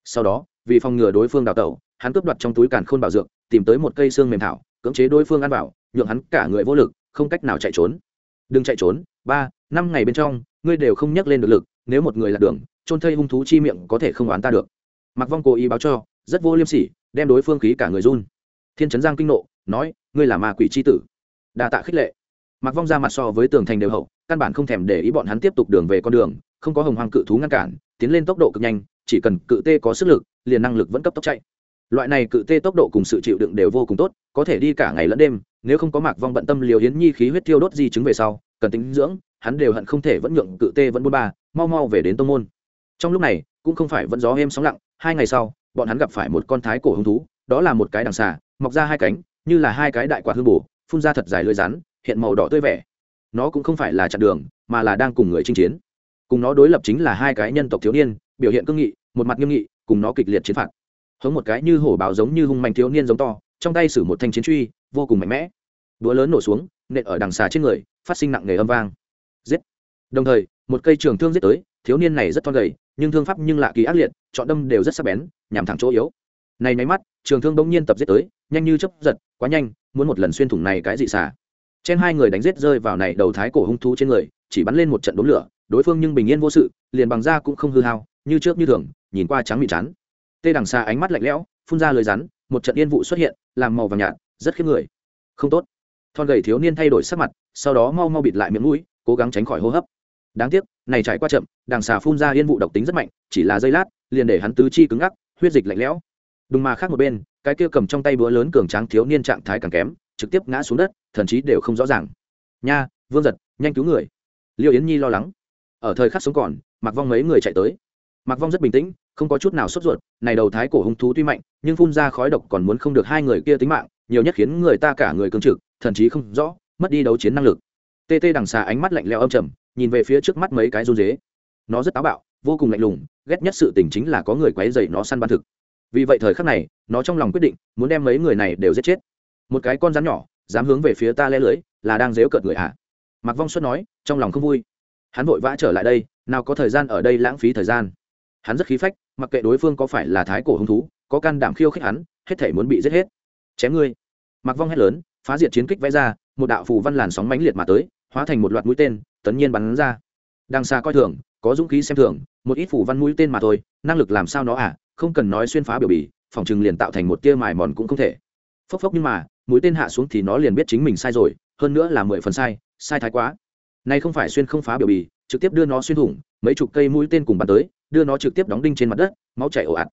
Sau đó, vì phòng ngừa đối phương đào tẩu hắn cướp đoạt trong túi càn khôn bảo dược, tìm tới một cây xương mềm thảo, cưỡng chế đối phương ăn bảo nhượng hắn cả người vô lực, không cách nào chạy trốn. Đừng chạy trốn, ba, năm ngày bên trong, ngươi đều không nhắc lên được lực, nếu một người lạc đường trôn thây hung thú chi miệng có thể không oán ta được. Mặc vong cố ý báo cho, rất vô liêm sỉ, đem đối phương khí cả người run. Thiên trấn giang kinh nộ, nói, ngươi là ma quỷ c h i tử. Đa tạ khích lệ. Mặc vong ra mặt so với tường thành đều hậu, căn bản không thèm để ý bọn hắn tiếp tục đường về con đường, không có hồng hoàng cự thú ngăn cản, tiến lên tốc độ cực nhanh, chỉ cần cự tê có sức lực, liền năng lực vẫn cấp tốc chạy loại này cự tê tốc độ cùng sự chịu đựng đều vô cùng tốt, có thể đi cả ngày lẫn đêm, nếu không có mạc vong bận tâm liều hiến nhi khí huyết tiêu đốt di chứng về sau, cần tính dưỡng, hắn đều hận không thể vẫn nhượng cự tê vẫn buôn ba, mau mau về đến tô môn. Trong lúc này, cũng không phải vẫn gió êm sóng lặng, hai ngày sau, bọn hắn gặp phải một con thái cổ hung thú, đó là một cái đằng xà, mọc ra hai cánh, như là hai cái đại quả hương bổ, phun ra thật dài lưỡi rắn, hiện màu đỏ tươi vẻ. Nó cũng không phải là chặn đường, mà là đang cùng người chinh chiến. Cùng nó đối lập chính là hai cái nhân tộc thiếu niên, biểu hiện cương nghị, một mặt nghiêm nghị, cùng nó kịch liệt chiến phạt hống một cái như hổ báo giống như hung mạnh thiếu niên giống to, trong tay sử một thanh chiến truy, vô cùng mạnh mẽ. Đũa lớn nổ xuống, nện ở đằng xà trên người, phát sinh nặng nề âm vang. Giết! Đồng thời, một cây trường thương giết tới, thiếu niên này rất thon gầy, nhưng thương pháp nhưng lạ kỳ ác liệt chọn đâm đều rất sắc bén, nhằm thẳng chỗ yếu. Này nháy mắt, trường thương bỗng nhiên tập giết tới, nhanh như chấp giật, quá nhanh, muốn một lần xuyên thủng này cái gì xả trên hai người đánh giết rơi vào này đầu thái cổ hung thú trên người, chỉ bắn lên một trận đốn lửa, đối phương nhưng bình yên vô sự, liền bằng da cũng không hư hao, như trước như thường, nhìn qua trắng mịn chán tê đằng xa ánh mắt lạnh lẽo, phun ra lời rắn, một trận yên vụ xuất hiện, làm màu vàng nhạt, rất khiếp người. Không tốt. Thon gầy thiếu niên thay đổi sắc mặt, sau đó mau mau bịt lại miệng mũi, cố gắng tránh khỏi hô hấp. Đáng tiếc, này trải qua chậm, đằng xà phun ra yên vụ độc tính rất mạnh, chỉ là giây lát, liền để hắn tứ chi cứng ngắc, huyết dịch lạnh lẽo. Đùng mà khác một bên, cái kia cầm trong tay búa lớn cường tráng thiếu niên trạng thái càng kém, trực tiếp ngã xuống đất, thần chí đều không rõ ràng. Nha, vương giật, nhanh cứu người. Liệu yến nhi lo lắng. Ở thời khắc sống còn, mặc vong mấy người chạy tới mặc vong rất bình tĩnh, không có chút nào sốt ruột, này đầu thái cổ hung thú tuy mạnh, nhưng phun ra khói độc còn muốn không được hai người kia tính mạng, nhiều nhất khiến người ta cả người cương trực thậm chí không rõ, mất đi đấu chiến năng lực. Tê tê đằng xà ánh mắt lạnh lẽo âm trầm, nhìn về phía trước mắt mấy cái run dế nó rất táo bạo, vô cùng lạnh lùng, ghét nhất sự tình chính là có người quấy dày nó săn ban thực. Vì vậy thời khắc này, nó trong lòng quyết định, muốn đem mấy người này đều giết chết. Một cái con rắn nhỏ, dám hướng về phía ta le lưới, là đang dếu cợt người ạ à. Mạc vong xuất nói, trong lòng không vui. Hắn vội vã trở lại đây, nào có thời gian ở đây lãng phí thời gian hắn rất khí phách, mặc kệ đối phương có phải là thái cổ hung thú, có can đảm khiêu khích hắn, hết thể muốn bị giết hết. Chém ngươi. Mặc vong hét lớn, phá diệt chiến kích vẽ ra, một đạo phù văn làn sóng mãnh liệt mà tới, hóa thành một loạt mũi tên, tấn nhiên bắn ra. Đằng xa coi thường, có dũng khí xem thường, một ít phù văn mũi tên mà thôi, năng lực làm sao nó à không cần nói xuyên phá biểu bì, phòng chừng liền tạo thành một tia mài mòn cũng không thể. Phốc phốc nhưng mà, mũi tên hạ xuống thì nó liền biết chính mình sai rồi, hơn nữa là mười phần sai sai thái quá. Nay không phải xuyên không phá biểu bì, trực tiếp đưa nó xuyên thủng, mấy chục cây mũi tên cùng bắn tới đưa nó trực tiếp đóng đinh trên mặt đất, máu chảy ồ ạt.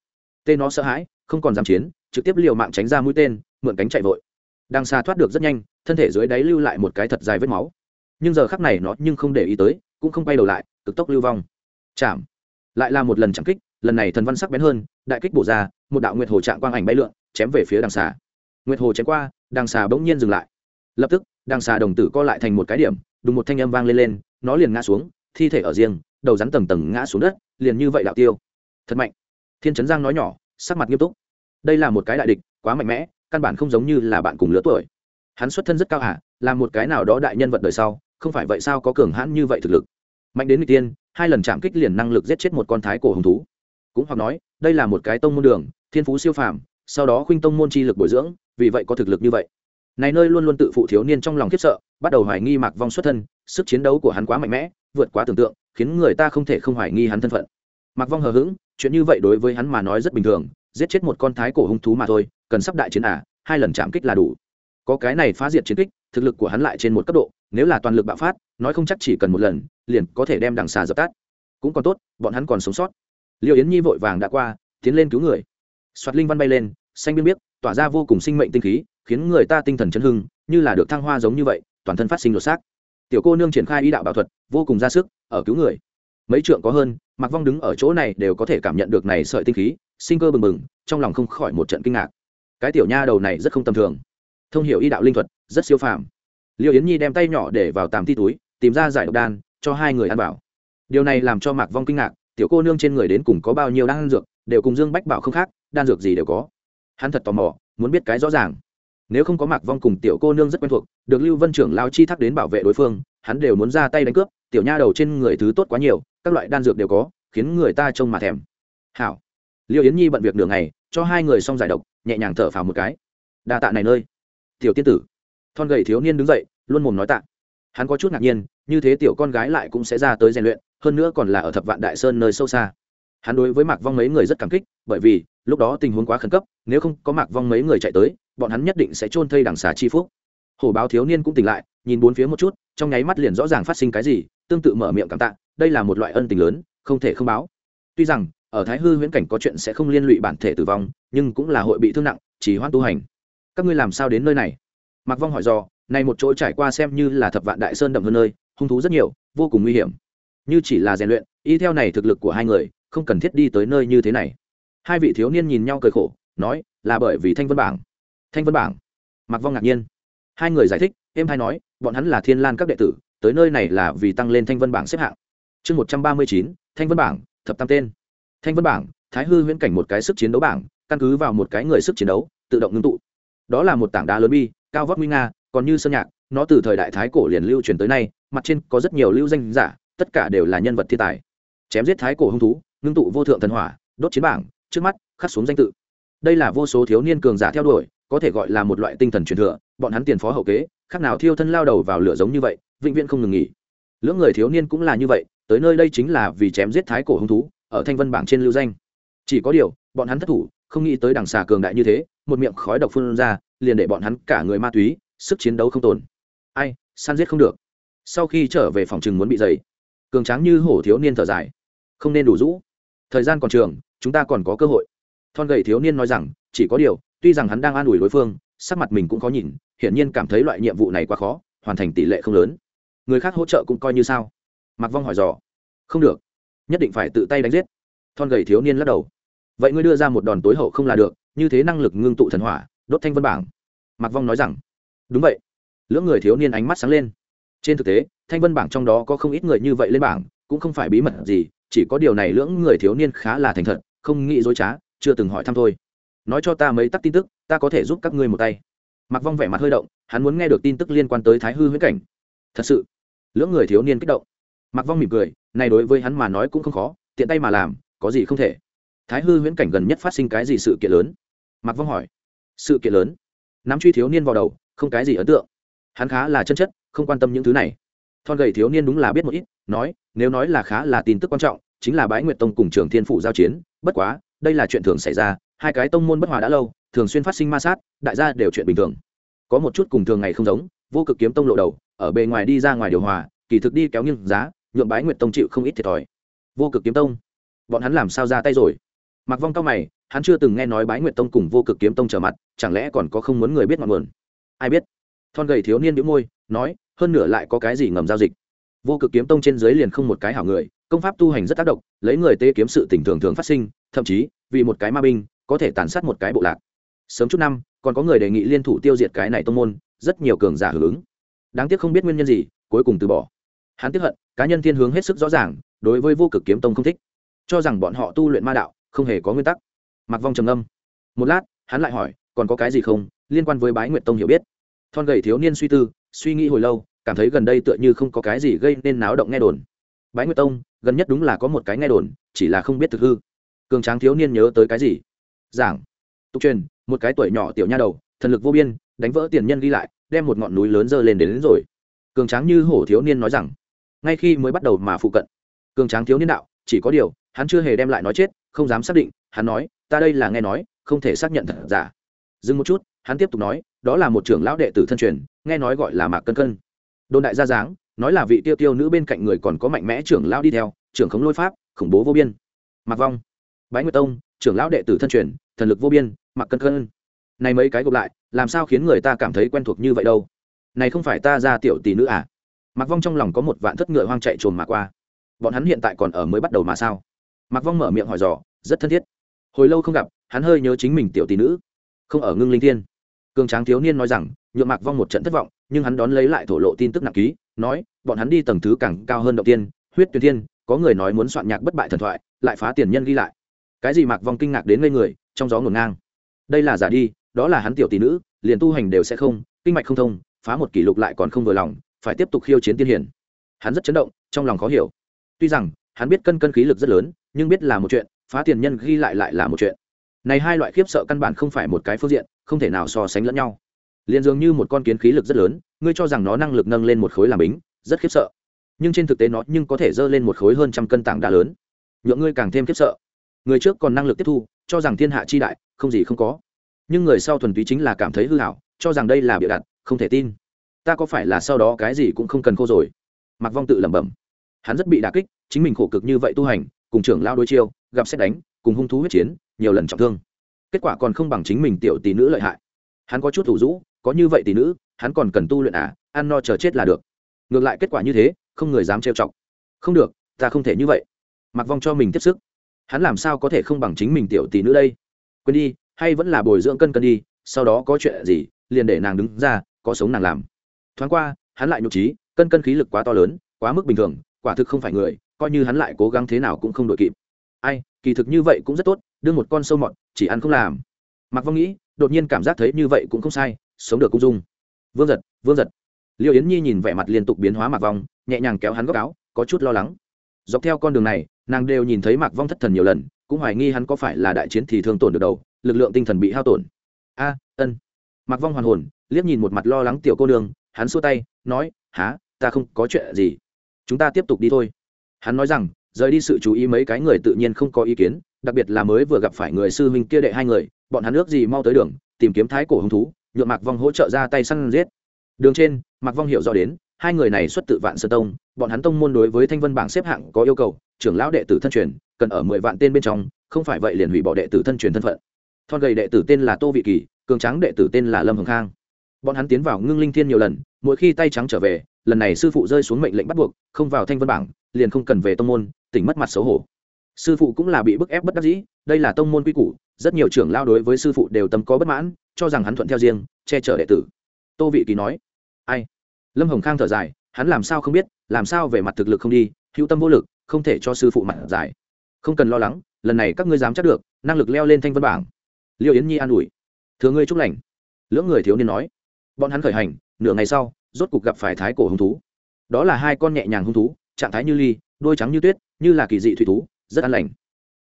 Tên nó sợ hãi, không còn dám chiến, trực tiếp liều mạng tránh ra mũi tên, mượn cánh chạy vội. Đang xa thoát được rất nhanh, thân thể dưới đáy lưu lại một cái thật dài vết máu. Nhưng giờ khắc này nó nhưng không để ý tới, cũng không bay đầu lại, cực tốc lưu vong. Chạm. Lại là một lần chạm kích, lần này thần văn sắc bén hơn, đại kích bổ ra, một đạo nguyệt hồ trạng quang ảnh bay lượn, chém về phía đằng xà nguyệt hồ chém qua, đằng xà bỗng nhiên dừng lại. Lập tức, đằng xà đồng tử co lại thành một cái điểm, đùng một thanh âm vang lên lên, nó liền ngã xuống, thi thể ở riêng đầu rắn tầng tầng ngã xuống đất, liền như vậy đạo tiêu. Thật mạnh. Thiên trấn giang nói nhỏ, sắc mặt nghiêm túc. Đây là một cái đại địch, quá mạnh mẽ, căn bản không giống như là bạn cùng lứa tuổi. Hắn xuất thân rất cao hả là một cái nào đó đại nhân vật đời sau, không phải vậy sao có cường hãn như vậy thực lực. Mạnh đến người tiên, hai lần chạm kích liền năng lực giết chết một con thái cổ hồng thú. Cũng hoặc nói, đây là một cái tông môn đường, thiên phú siêu phàm, sau đó khuynh tông môn chi lực bồi dưỡng, vì vậy có thực lực như vậy. Này nơi luôn luôn tự phụ thiếu niên trong lòng khiếp sợ, bắt đầu hoài nghi mạc vong xuất thân, sức chiến đấu của hắn quá mạnh mẽ, vượt quá tưởng tượng khiến người ta không thể không hoài nghi hắn thân phận. Mạc vong hờ hững, chuyện như vậy đối với hắn mà nói rất bình thường, giết chết một con thái cổ hung thú mà thôi, cần sắp đại chiến à hai lần chạm kích là đủ. Có cái này phá diệt chiến kích, thực lực của hắn lại trên một cấp độ, nếu là toàn lực bạo phát, nói không chắc chỉ cần một lần, liền có thể đem đằng xà dập tắt. Cũng còn tốt, bọn hắn còn sống sót. Liệu yến nhi vội vàng đã qua, tiến lên cứu người. Soạt linh văn bay lên, xanh biên biết tỏa ra vô cùng sinh mệnh tinh khí, khiến người ta tinh thần chấn hưng, như là được thăng hoa giống như vậy, toàn thân phát sinh đột xác tiểu cô nương triển khai ý đạo bảo thuật, vô cùng ra sức, ở cứu người. Mấy trượng có hơn mặc vong đứng ở chỗ này đều có thể cảm nhận được này sợi tinh khí, sinh cơ bừng bừng, trong lòng không khỏi một trận kinh ngạc. Cái tiểu nha đầu này rất không tầm thường. Thông hiểu y đạo linh thuật, rất siêu phàm. Liệu yến nhi đem tay nhỏ để vào tàm ti túi, tìm ra giải độc đan, cho hai người ăn bảo. Điều này làm cho mạc vong kinh ngạc, tiểu cô nương trên người đến cùng có bao nhiêu đan dược, đều cùng dương bách bảo không khác, đan dược gì đều có. Hắn thật tò mò, muốn biết cái rõ ràng nếu không có mạc vong cùng tiểu cô nương rất quen thuộc, được lưu vân trưởng lao chi thắc đến bảo vệ đối phương, hắn đều muốn ra tay đánh cướp, tiểu nha đầu trên người thứ tốt quá nhiều, các loại đan dược đều có, khiến người ta trông mà thèm. Hảo. Liêu yến nhi bận việc đường này cho hai người xong giải độc, nhẹ nhàng thở phào một cái. Đa tạ này nơi. Tiểu tiên tử. Thon gầy thiếu niên đứng dậy, luôn mồm nói tạ. Hắn có chút ngạc nhiên, như thế tiểu con gái lại cũng sẽ ra tới rèn luyện, hơn nữa còn là ở thập vạn đại sơn nơi sâu xa hắn đối với mạc vong mấy người rất cảm kích, bởi vì, lúc đó tình huống quá khẩn cấp, nếu không có mạc vong mấy người chạy tới, bọn hắn nhất định sẽ chôn thây đằng xà chi phúc. Hổ báo thiếu niên cũng tỉnh lại, nhìn bốn phía một chút, trong nháy mắt liền rõ ràng phát sinh cái gì, tương tự mở miệng cảm tạ, đây là một loại ân tình lớn, không thể không báo. Tuy rằng, ở thái hư huyễn cảnh có chuyện sẽ không liên lụy bản thể tử vong, nhưng cũng là hội bị thương nặng chỉ hoãn tu hành. Các ngươi làm sao đến nơi này? Mạc vong hỏi do này một chỗ trải qua xem như là thập vạn đại sơn đậm hơn nơi, hung thú rất nhiều, vô cùng nguy hiểm. Như chỉ là rèn luyện, y theo này thực lực của hai người không cần thiết đi tới nơi như thế này. Hai vị thiếu niên nhìn nhau cười khổ, nói, là bởi vì thanh vân bảng. Thanh vân bảng? Mặc vong ngạc nhiên. Hai người giải thích em hay nói, bọn hắn là thiên lan các đệ tử, tới nơi này là vì tăng lên thanh vân bảng xếp hạng. Chương một trăm ba mươi chín, thanh vân bảng, thập tam tên. Thanh vân bảng, thái hư huyễn cảnh một cái sức chiến đấu bảng, căn cứ vào một cái người sức chiến đấu, tự động ngưng tụ. Đó là một tảng đá lớn bi, cao vóc nguy nga, còn như sơn nhạc, nó từ thời đại thái cổ liền lưu truyền tới nay, mặt trên có rất nhiều lưu danh giả, tất cả đều là nhân vật thiên tài. Chém giết thái cổ hung thú ngưng tụ vô thượng thần hỏa, đốt chiến bảng, trước mắt, khắc xuống danh tự. Đây là vô số thiếu niên cường giả theo đuổi, có thể gọi là một loại tinh thần truyền thừa, bọn hắn tiền phó hậu kế, khác nào thiêu thân lao đầu vào lửa giống như vậy, vĩnh viễn không ngừng nghỉ. Lưỡng người thiếu niên cũng là như vậy, tới nơi đây chính là vì chém giết thái cổ hung thú, ở thanh vân bảng trên lưu danh. Chỉ có điều, bọn hắn thất thủ, không nghĩ tới đằng xà cường đại như thế, một miệng khói độc phun ra, liền để bọn hắn cả người ma túy, sức chiến đấu không tồn. Ai, săn giết không được. Sau khi trở về phòng chừng muốn bị dày cường tráng như hổ thiếu niên thở dài. Không nên đủ rũ thời gian còn trường, chúng ta còn có cơ hội. Thon gầy thiếu niên nói rằng, chỉ có điều, tuy rằng hắn đang an ủi đối phương, sắc mặt mình cũng khó nhìn, hiển nhiên cảm thấy loại nhiệm vụ này quá khó, hoàn thành tỷ lệ không lớn. Người khác hỗ trợ cũng coi như sao? Mặc vong hỏi dò. Không được. Nhất định phải tự tay đánh giết. Thon gầy thiếu niên lắc đầu. Vậy ngươi đưa ra một đòn tối hậu không là được, như thế năng lực ngưng tụ thần hỏa, đốt thanh vân bảng. Mặc vong nói rằng. Đúng vậy. Lưỡng người thiếu niên ánh mắt sáng lên. Trên thực tế, thanh vân bảng trong đó có không ít người như vậy lên bảng, cũng không phải bí mật gì chỉ có điều này lưỡng người thiếu niên khá là thành thật, không nghĩ dối trá, chưa từng hỏi thăm thôi. Nói cho ta mấy tắc tin tức, ta có thể giúp các ngươi một tay. Mặc vong vẻ mặt hơi động, hắn muốn nghe được tin tức liên quan tới thái hư huyễn cảnh. Thật sự, lưỡng người thiếu niên kích động. Mặc vong mỉm cười, này đối với hắn mà nói cũng không khó, tiện tay mà làm, có gì không thể. Thái hư huyễn cảnh gần nhất phát sinh cái gì sự kiện lớn? Mặc vong hỏi. Sự kiện lớn? Nắm truy thiếu niên vào đầu, không cái gì ấn tượng. Hắn khá là chân chất, không quan tâm những thứ này thon gầy thiếu niên đúng là biết một ít, nói, nếu nói là khá là tin tức quan trọng, chính là bái nguyệt tông cùng trường thiên phủ giao chiến, bất quá, đây là chuyện thường xảy ra, hai cái tông môn bất hòa đã lâu, thường xuyên phát sinh ma sát, đại gia đều chuyện bình thường. Có một chút cùng thường ngày không giống, vô cực kiếm tông lộ đầu, ở bề ngoài đi ra ngoài điều hòa, kỳ thực đi kéo nghiêng giá nhuộm bái nguyệt tông chịu không ít thiệt thòi. Vô cực kiếm tông? Bọn hắn làm sao ra tay rồi? Mặc vong cao mày, hắn chưa từng nghe nói bái nguyệt tông cùng vô cực kiếm tông trở mặt, chẳng lẽ còn có không muốn người biết ngọn nguồn? Ai biết? Thon gầy thiếu niên đĩu môi, nói hơn nửa lại có cái gì ngầm giao dịch. Vô cực kiếm tông trên dưới liền không một cái hảo người, công pháp tu hành rất tác động, lấy người tê kiếm sự tình thường thường phát sinh, thậm chí, vì một cái ma binh, có thể tàn sát một cái bộ lạc. Sớm chút năm, còn có người đề nghị liên thủ tiêu diệt cái này tông môn, rất nhiều cường giả hưởng ứng. Đáng tiếc không biết nguyên nhân gì, cuối cùng từ bỏ. Hắn tiếp hận, cá nhân thiên hướng hết sức rõ ràng, đối với vô cực kiếm tông không thích. Cho rằng bọn họ tu luyện ma đạo, không hề có nguyên tắc. Mặc vong trầm âm một lát, hắn lại hỏi, còn có cái gì không? Liên quan với bái nguyệt tông hiểu biết. Thon gầy thiếu niên suy tư suy nghĩ hồi lâu cảm thấy gần đây tựa như không có cái gì gây nên náo động nghe đồn. Bái nguyệt tông gần nhất đúng là có một cái nghe đồn chỉ là không biết thực hư. Cường tráng thiếu niên nhớ tới cái gì? Giảng. Tục truyền một cái tuổi nhỏ tiểu nha đầu thần lực vô biên đánh vỡ tiền nhân ghi lại đem một ngọn núi lớn dơ lên đến, đến rồi. Cường tráng như hổ thiếu niên nói rằng ngay khi mới bắt đầu mà phụ cận cường tráng thiếu niên đạo chỉ có điều hắn chưa hề đem lại nói chết không dám xác định hắn nói ta đây là nghe nói không thể xác nhận thật giả. Dừng một chút hắn tiếp tục nói đó là một trưởng lão đệ tử thân truyền, nghe nói gọi là mạc cân cân. Đồn đại gia dáng, nói là vị tiêu tiêu nữ bên cạnh người còn có mạnh mẽ trưởng lão đi theo, trưởng khống lôi pháp, khủng bố vô biên. Mạc vong, bái nguyệt tông, trưởng lão đệ tử thân truyền, thần lực vô biên, mạc cân cân. Này mấy cái gộp lại, làm sao khiến người ta cảm thấy quen thuộc như vậy đâu? Này không phải ta ra tiểu tỷ nữ à? Mạc vong trong lòng có một vạn thất ngựa hoang chạy trồm mà qua. Bọn hắn hiện tại còn ở mới bắt đầu mà sao? Mạc vong mở miệng hỏi dò, rất thân thiết. Hồi lâu không gặp, hắn hơi nhớ chính mình tiểu tỷ nữ. Không ở ngưng linh thiên cường tráng thiếu niên nói rằng, nhượng mạc vong một trận thất vọng, nhưng hắn đón lấy lại thổ lộ tin tức nặng ký, nói, bọn hắn đi tầng thứ càng cao hơn đầu tiên, huyết tuyển thiên, có người nói muốn soạn nhạc bất bại thần thoại, lại phá tiền nhân ghi lại. Cái gì mạc vong kinh ngạc đến ngây người, trong gió ngổn ngang. Đây là giả đi, đó là hắn tiểu tỷ nữ, liền tu hành đều sẽ không, kinh mạch không thông, phá một kỷ lục lại còn không vừa lòng, phải tiếp tục khiêu chiến tiên hiển. Hắn rất chấn động, trong lòng khó hiểu. Tuy rằng, hắn biết cân cân khí lực rất lớn, nhưng biết là một chuyện, phá tiền nhân ghi lại lại là một chuyện này hai loại khiếp sợ căn bản không phải một cái phương diện, không thể nào so sánh lẫn nhau. Liền dường như một con kiến khí lực rất lớn, ngươi cho rằng nó năng lực nâng lên một khối làm bính, rất khiếp sợ. Nhưng trên thực tế nó nhưng có thể dơ lên một khối hơn trăm cân tảng đá lớn. Nhượng ngươi càng thêm khiếp sợ. Người trước còn năng lực tiếp thu, cho rằng thiên hạ chi đại, không gì không có. Nhưng người sau thuần túy chính là cảm thấy hư hảo, cho rằng đây là bịa đặt, không thể tin. Ta có phải là sau đó cái gì cũng không cần khô rồi? Mặc vong tự lẩm bẩm. Hắn rất bị đà kích, chính mình khổ cực như vậy tu hành, cùng trưởng lao đối chiêu, gặp xét đánh, cùng hung thú huyết chiến nhiều lần trọng thương. Kết quả còn không bằng chính mình tiểu tỷ nữ lợi hại. Hắn có chút thủ rũ, có như vậy tỷ nữ, hắn còn cần tu luyện à ăn no chờ chết là được. Ngược lại kết quả như thế, không người dám trêu chọc. Không được, ta không thể như vậy. Mặc vong cho mình tiếp sức. Hắn làm sao có thể không bằng chính mình tiểu tỷ nữ đây? Quên đi, hay vẫn là bồi dưỡng cân cân đi, sau đó có chuyện gì, liền để nàng đứng ra, có sống nàng làm. Thoáng qua, hắn lại nhục trí, cân cân khí lực quá to lớn, quá mức bình thường, quả thực không phải người, coi như hắn lại cố gắng thế nào cũng không đội kịp. Ai, kỳ thực như vậy cũng rất tốt đưa một con sâu mọt, chỉ ăn không làm. Mặc vong nghĩ, đột nhiên cảm giác thấy như vậy cũng không sai, sống được cung dung. Vương giật vương giật. Liệu yến nhi nhìn vẻ mặt liên tục biến hóa mặc vong, nhẹ nhàng kéo hắn góc áo, có chút lo lắng. Dọc theo con đường này, nàng đều nhìn thấy mặc vong thất thần nhiều lần, cũng hoài nghi hắn có phải là đại chiến thì thương tổn được đầu, lực lượng tinh thần bị hao tổn. A, ân. Mặc vong hoàn hồn, liếc nhìn một mặt lo lắng tiểu cô nương, hắn xua tay, nói há ta không có chuyện gì. Chúng ta tiếp tục đi thôi. Hắn nói rằng, rời đi sự chú ý mấy cái người tự nhiên không có ý kiến đặc biệt là mới vừa gặp phải người sư huynh kia đệ hai người, bọn hắn ước gì mau tới đường, tìm kiếm thái cổ hứng thú nhuộm mạc vong hỗ trợ ra tay săn giết. Đường trên, mạc vong hiểu rõ đến, hai người này xuất tự vạn sơ tông, bọn hắn tông môn đối với thanh vân bảng xếp hạng có yêu cầu, trưởng lão đệ tử thân truyền, cần ở mười vạn tên bên trong, không phải vậy liền hủy bỏ đệ tử thân truyền thân phận. Thon gầy đệ tử tên là tô vị kỳ, cường tráng đệ tử tên là lâm hồng khang. Bọn hắn tiến vào ngưng linh thiên nhiều lần, mỗi khi tay trắng trở về, lần này sư phụ rơi xuống mệnh lệnh bắt buộc, không vào thanh vân bảng, liền không cần về tông môn, tỉnh mất mặt xấu hổ sư phụ cũng là bị bức ép bất đắc dĩ, đây là tông môn quy củ, rất nhiều trưởng lao đối với sư phụ đều tâm có bất mãn, cho rằng hắn thuận theo riêng, che chở đệ tử. Tô vị kỳ nói, ai? Lâm hồng khang thở dài, hắn làm sao không biết, làm sao về mặt thực lực không đi, hữu tâm vô lực, không thể cho sư phụ mặt giải. Không cần lo lắng, lần này các ngươi dám chắc được, năng lực leo lên thanh vân bảng. Liêu yến nhi an ủi, thừa ngươi chúc lành. Lưỡng người thiếu niên nói, bọn hắn khởi hành, nửa ngày sau, rốt cục gặp phải thái cổ hung thú. Đó là hai con nhẹ nhàng hung thú, trạng thái như ly, đôi trắng như tuyết, như là kỳ dị thủy thú rất an lành.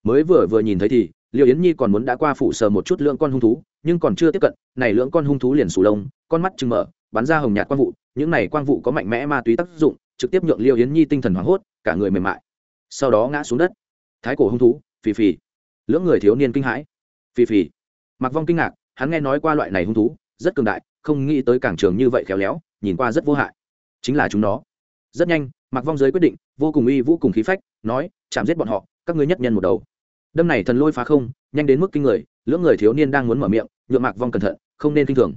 Mới vừa vừa nhìn thấy thì liệu yến nhi còn muốn đã qua phủ sờ một chút lượng con hung thú, nhưng còn chưa tiếp cận, này lượng con hung thú liền sù lông, con mắt chừng mở, bắn ra hồng nhạt quang vụ, những này quang vụ có mạnh mẽ ma túy tác dụng, trực tiếp nhượng liêu yến nhi tinh thần hoảng hốt, cả người mềm mại. Sau đó ngã xuống đất. Thái cổ hung thú, phì phì. Lưỡng người thiếu niên kinh hãi. Phì phì. Mặc vong kinh ngạc, hắn nghe nói qua loại này hung thú, rất cường đại, không nghĩ tới cảng trường như vậy khéo léo, nhìn qua rất vô hại. Chính là chúng nó. Rất nhanh mặc vong giới quyết định, vô cùng uy vũ cùng khí phách, nói, chạm giết bọn họ các ngươi nhất nhân một đầu. Đâm này thần lôi phá không, nhanh đến mức kinh người, lưỡng người thiếu niên đang muốn mở miệng nhuộm mạc vong cẩn thận, không nên kinh thường.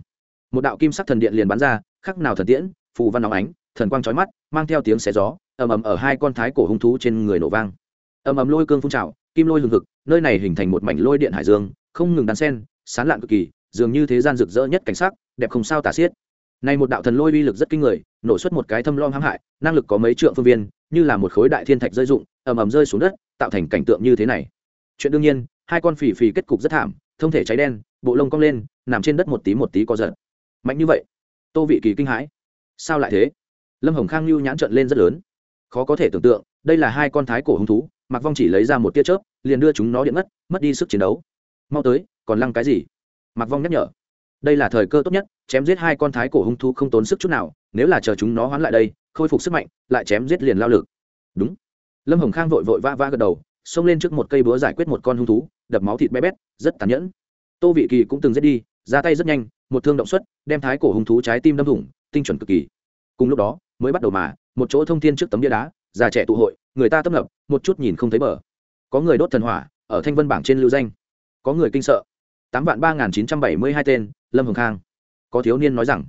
Một đạo kim sắc thần điện liền bắn ra, khắc nào thần tiễn, phù văn nóng ánh, thần quang trói mắt, mang theo tiếng xé gió, ầm ầm ở hai con thái cổ hung thú trên người nổ vang. Ầm ầm lôi cương phun trào, kim lôi hừng hực, nơi này hình thành một mảnh lôi điện hải dương, không ngừng đan sen sán lạn cực kỳ, dường như thế gian rực rỡ nhất cảnh sắc, đẹp không sao tả xiết. Này một đạo thần lôi uy lực rất kinh người, nổ xuất một cái thâm lom hãm hại, năng lực có mấy trượng phương viên, như là một khối đại thiên thạch rơi dụng ầm ầm rơi xuống đất, tạo thành cảnh tượng như thế này. Chuyện đương nhiên, hai con phì phì kết cục rất thảm, thông thể cháy đen, bộ lông cong lên, nằm trên đất một tí một tí có giật. Mạnh như vậy, tô vị kỳ kinh hãi. Sao lại thế? Lâm hồng khang lưu nhãn trận lên rất lớn. Khó có thể tưởng tượng, đây là hai con thái cổ hung thú mặc vong chỉ lấy ra một tia chớp, liền đưa chúng nó điện mất mất đi sức chiến đấu. Mau tới, còn lăng cái gì? Mặc vong nhắc nhở. Đây là thời cơ tốt nhất, chém giết hai con thái cổ hung thú không tốn sức chút nào, nếu là chờ chúng nó hoán lại đây, khôi phục sức mạnh, lại chém giết liền lao lực. Đúng lâm hồng khang vội vội vã vã gật đầu, xông lên trước một cây búa giải quyết một con hung thú, đập máu thịt bé bét, rất tàn nhẫn. Tô vị kỳ cũng từng giết đi, ra tay rất nhanh, một thương động xuất, đem thái cổ hung thú trái tim đâm thủng, tinh chuẩn cực kỳ. Cùng lúc đó, mới bắt đầu mà, một chỗ thông thiên trước tấm bia đá, già trẻ tụ hội, người ta tấp nập, một chút nhìn không thấy bờ. Có người đốt thần hỏa, ở thanh vân bảng trên lưu danh. Có người kinh sợ. Tám vạn ba nghìn chín trăm bảy mươi hai tên, lâm hồng khang. Có thiếu niên nói rằng,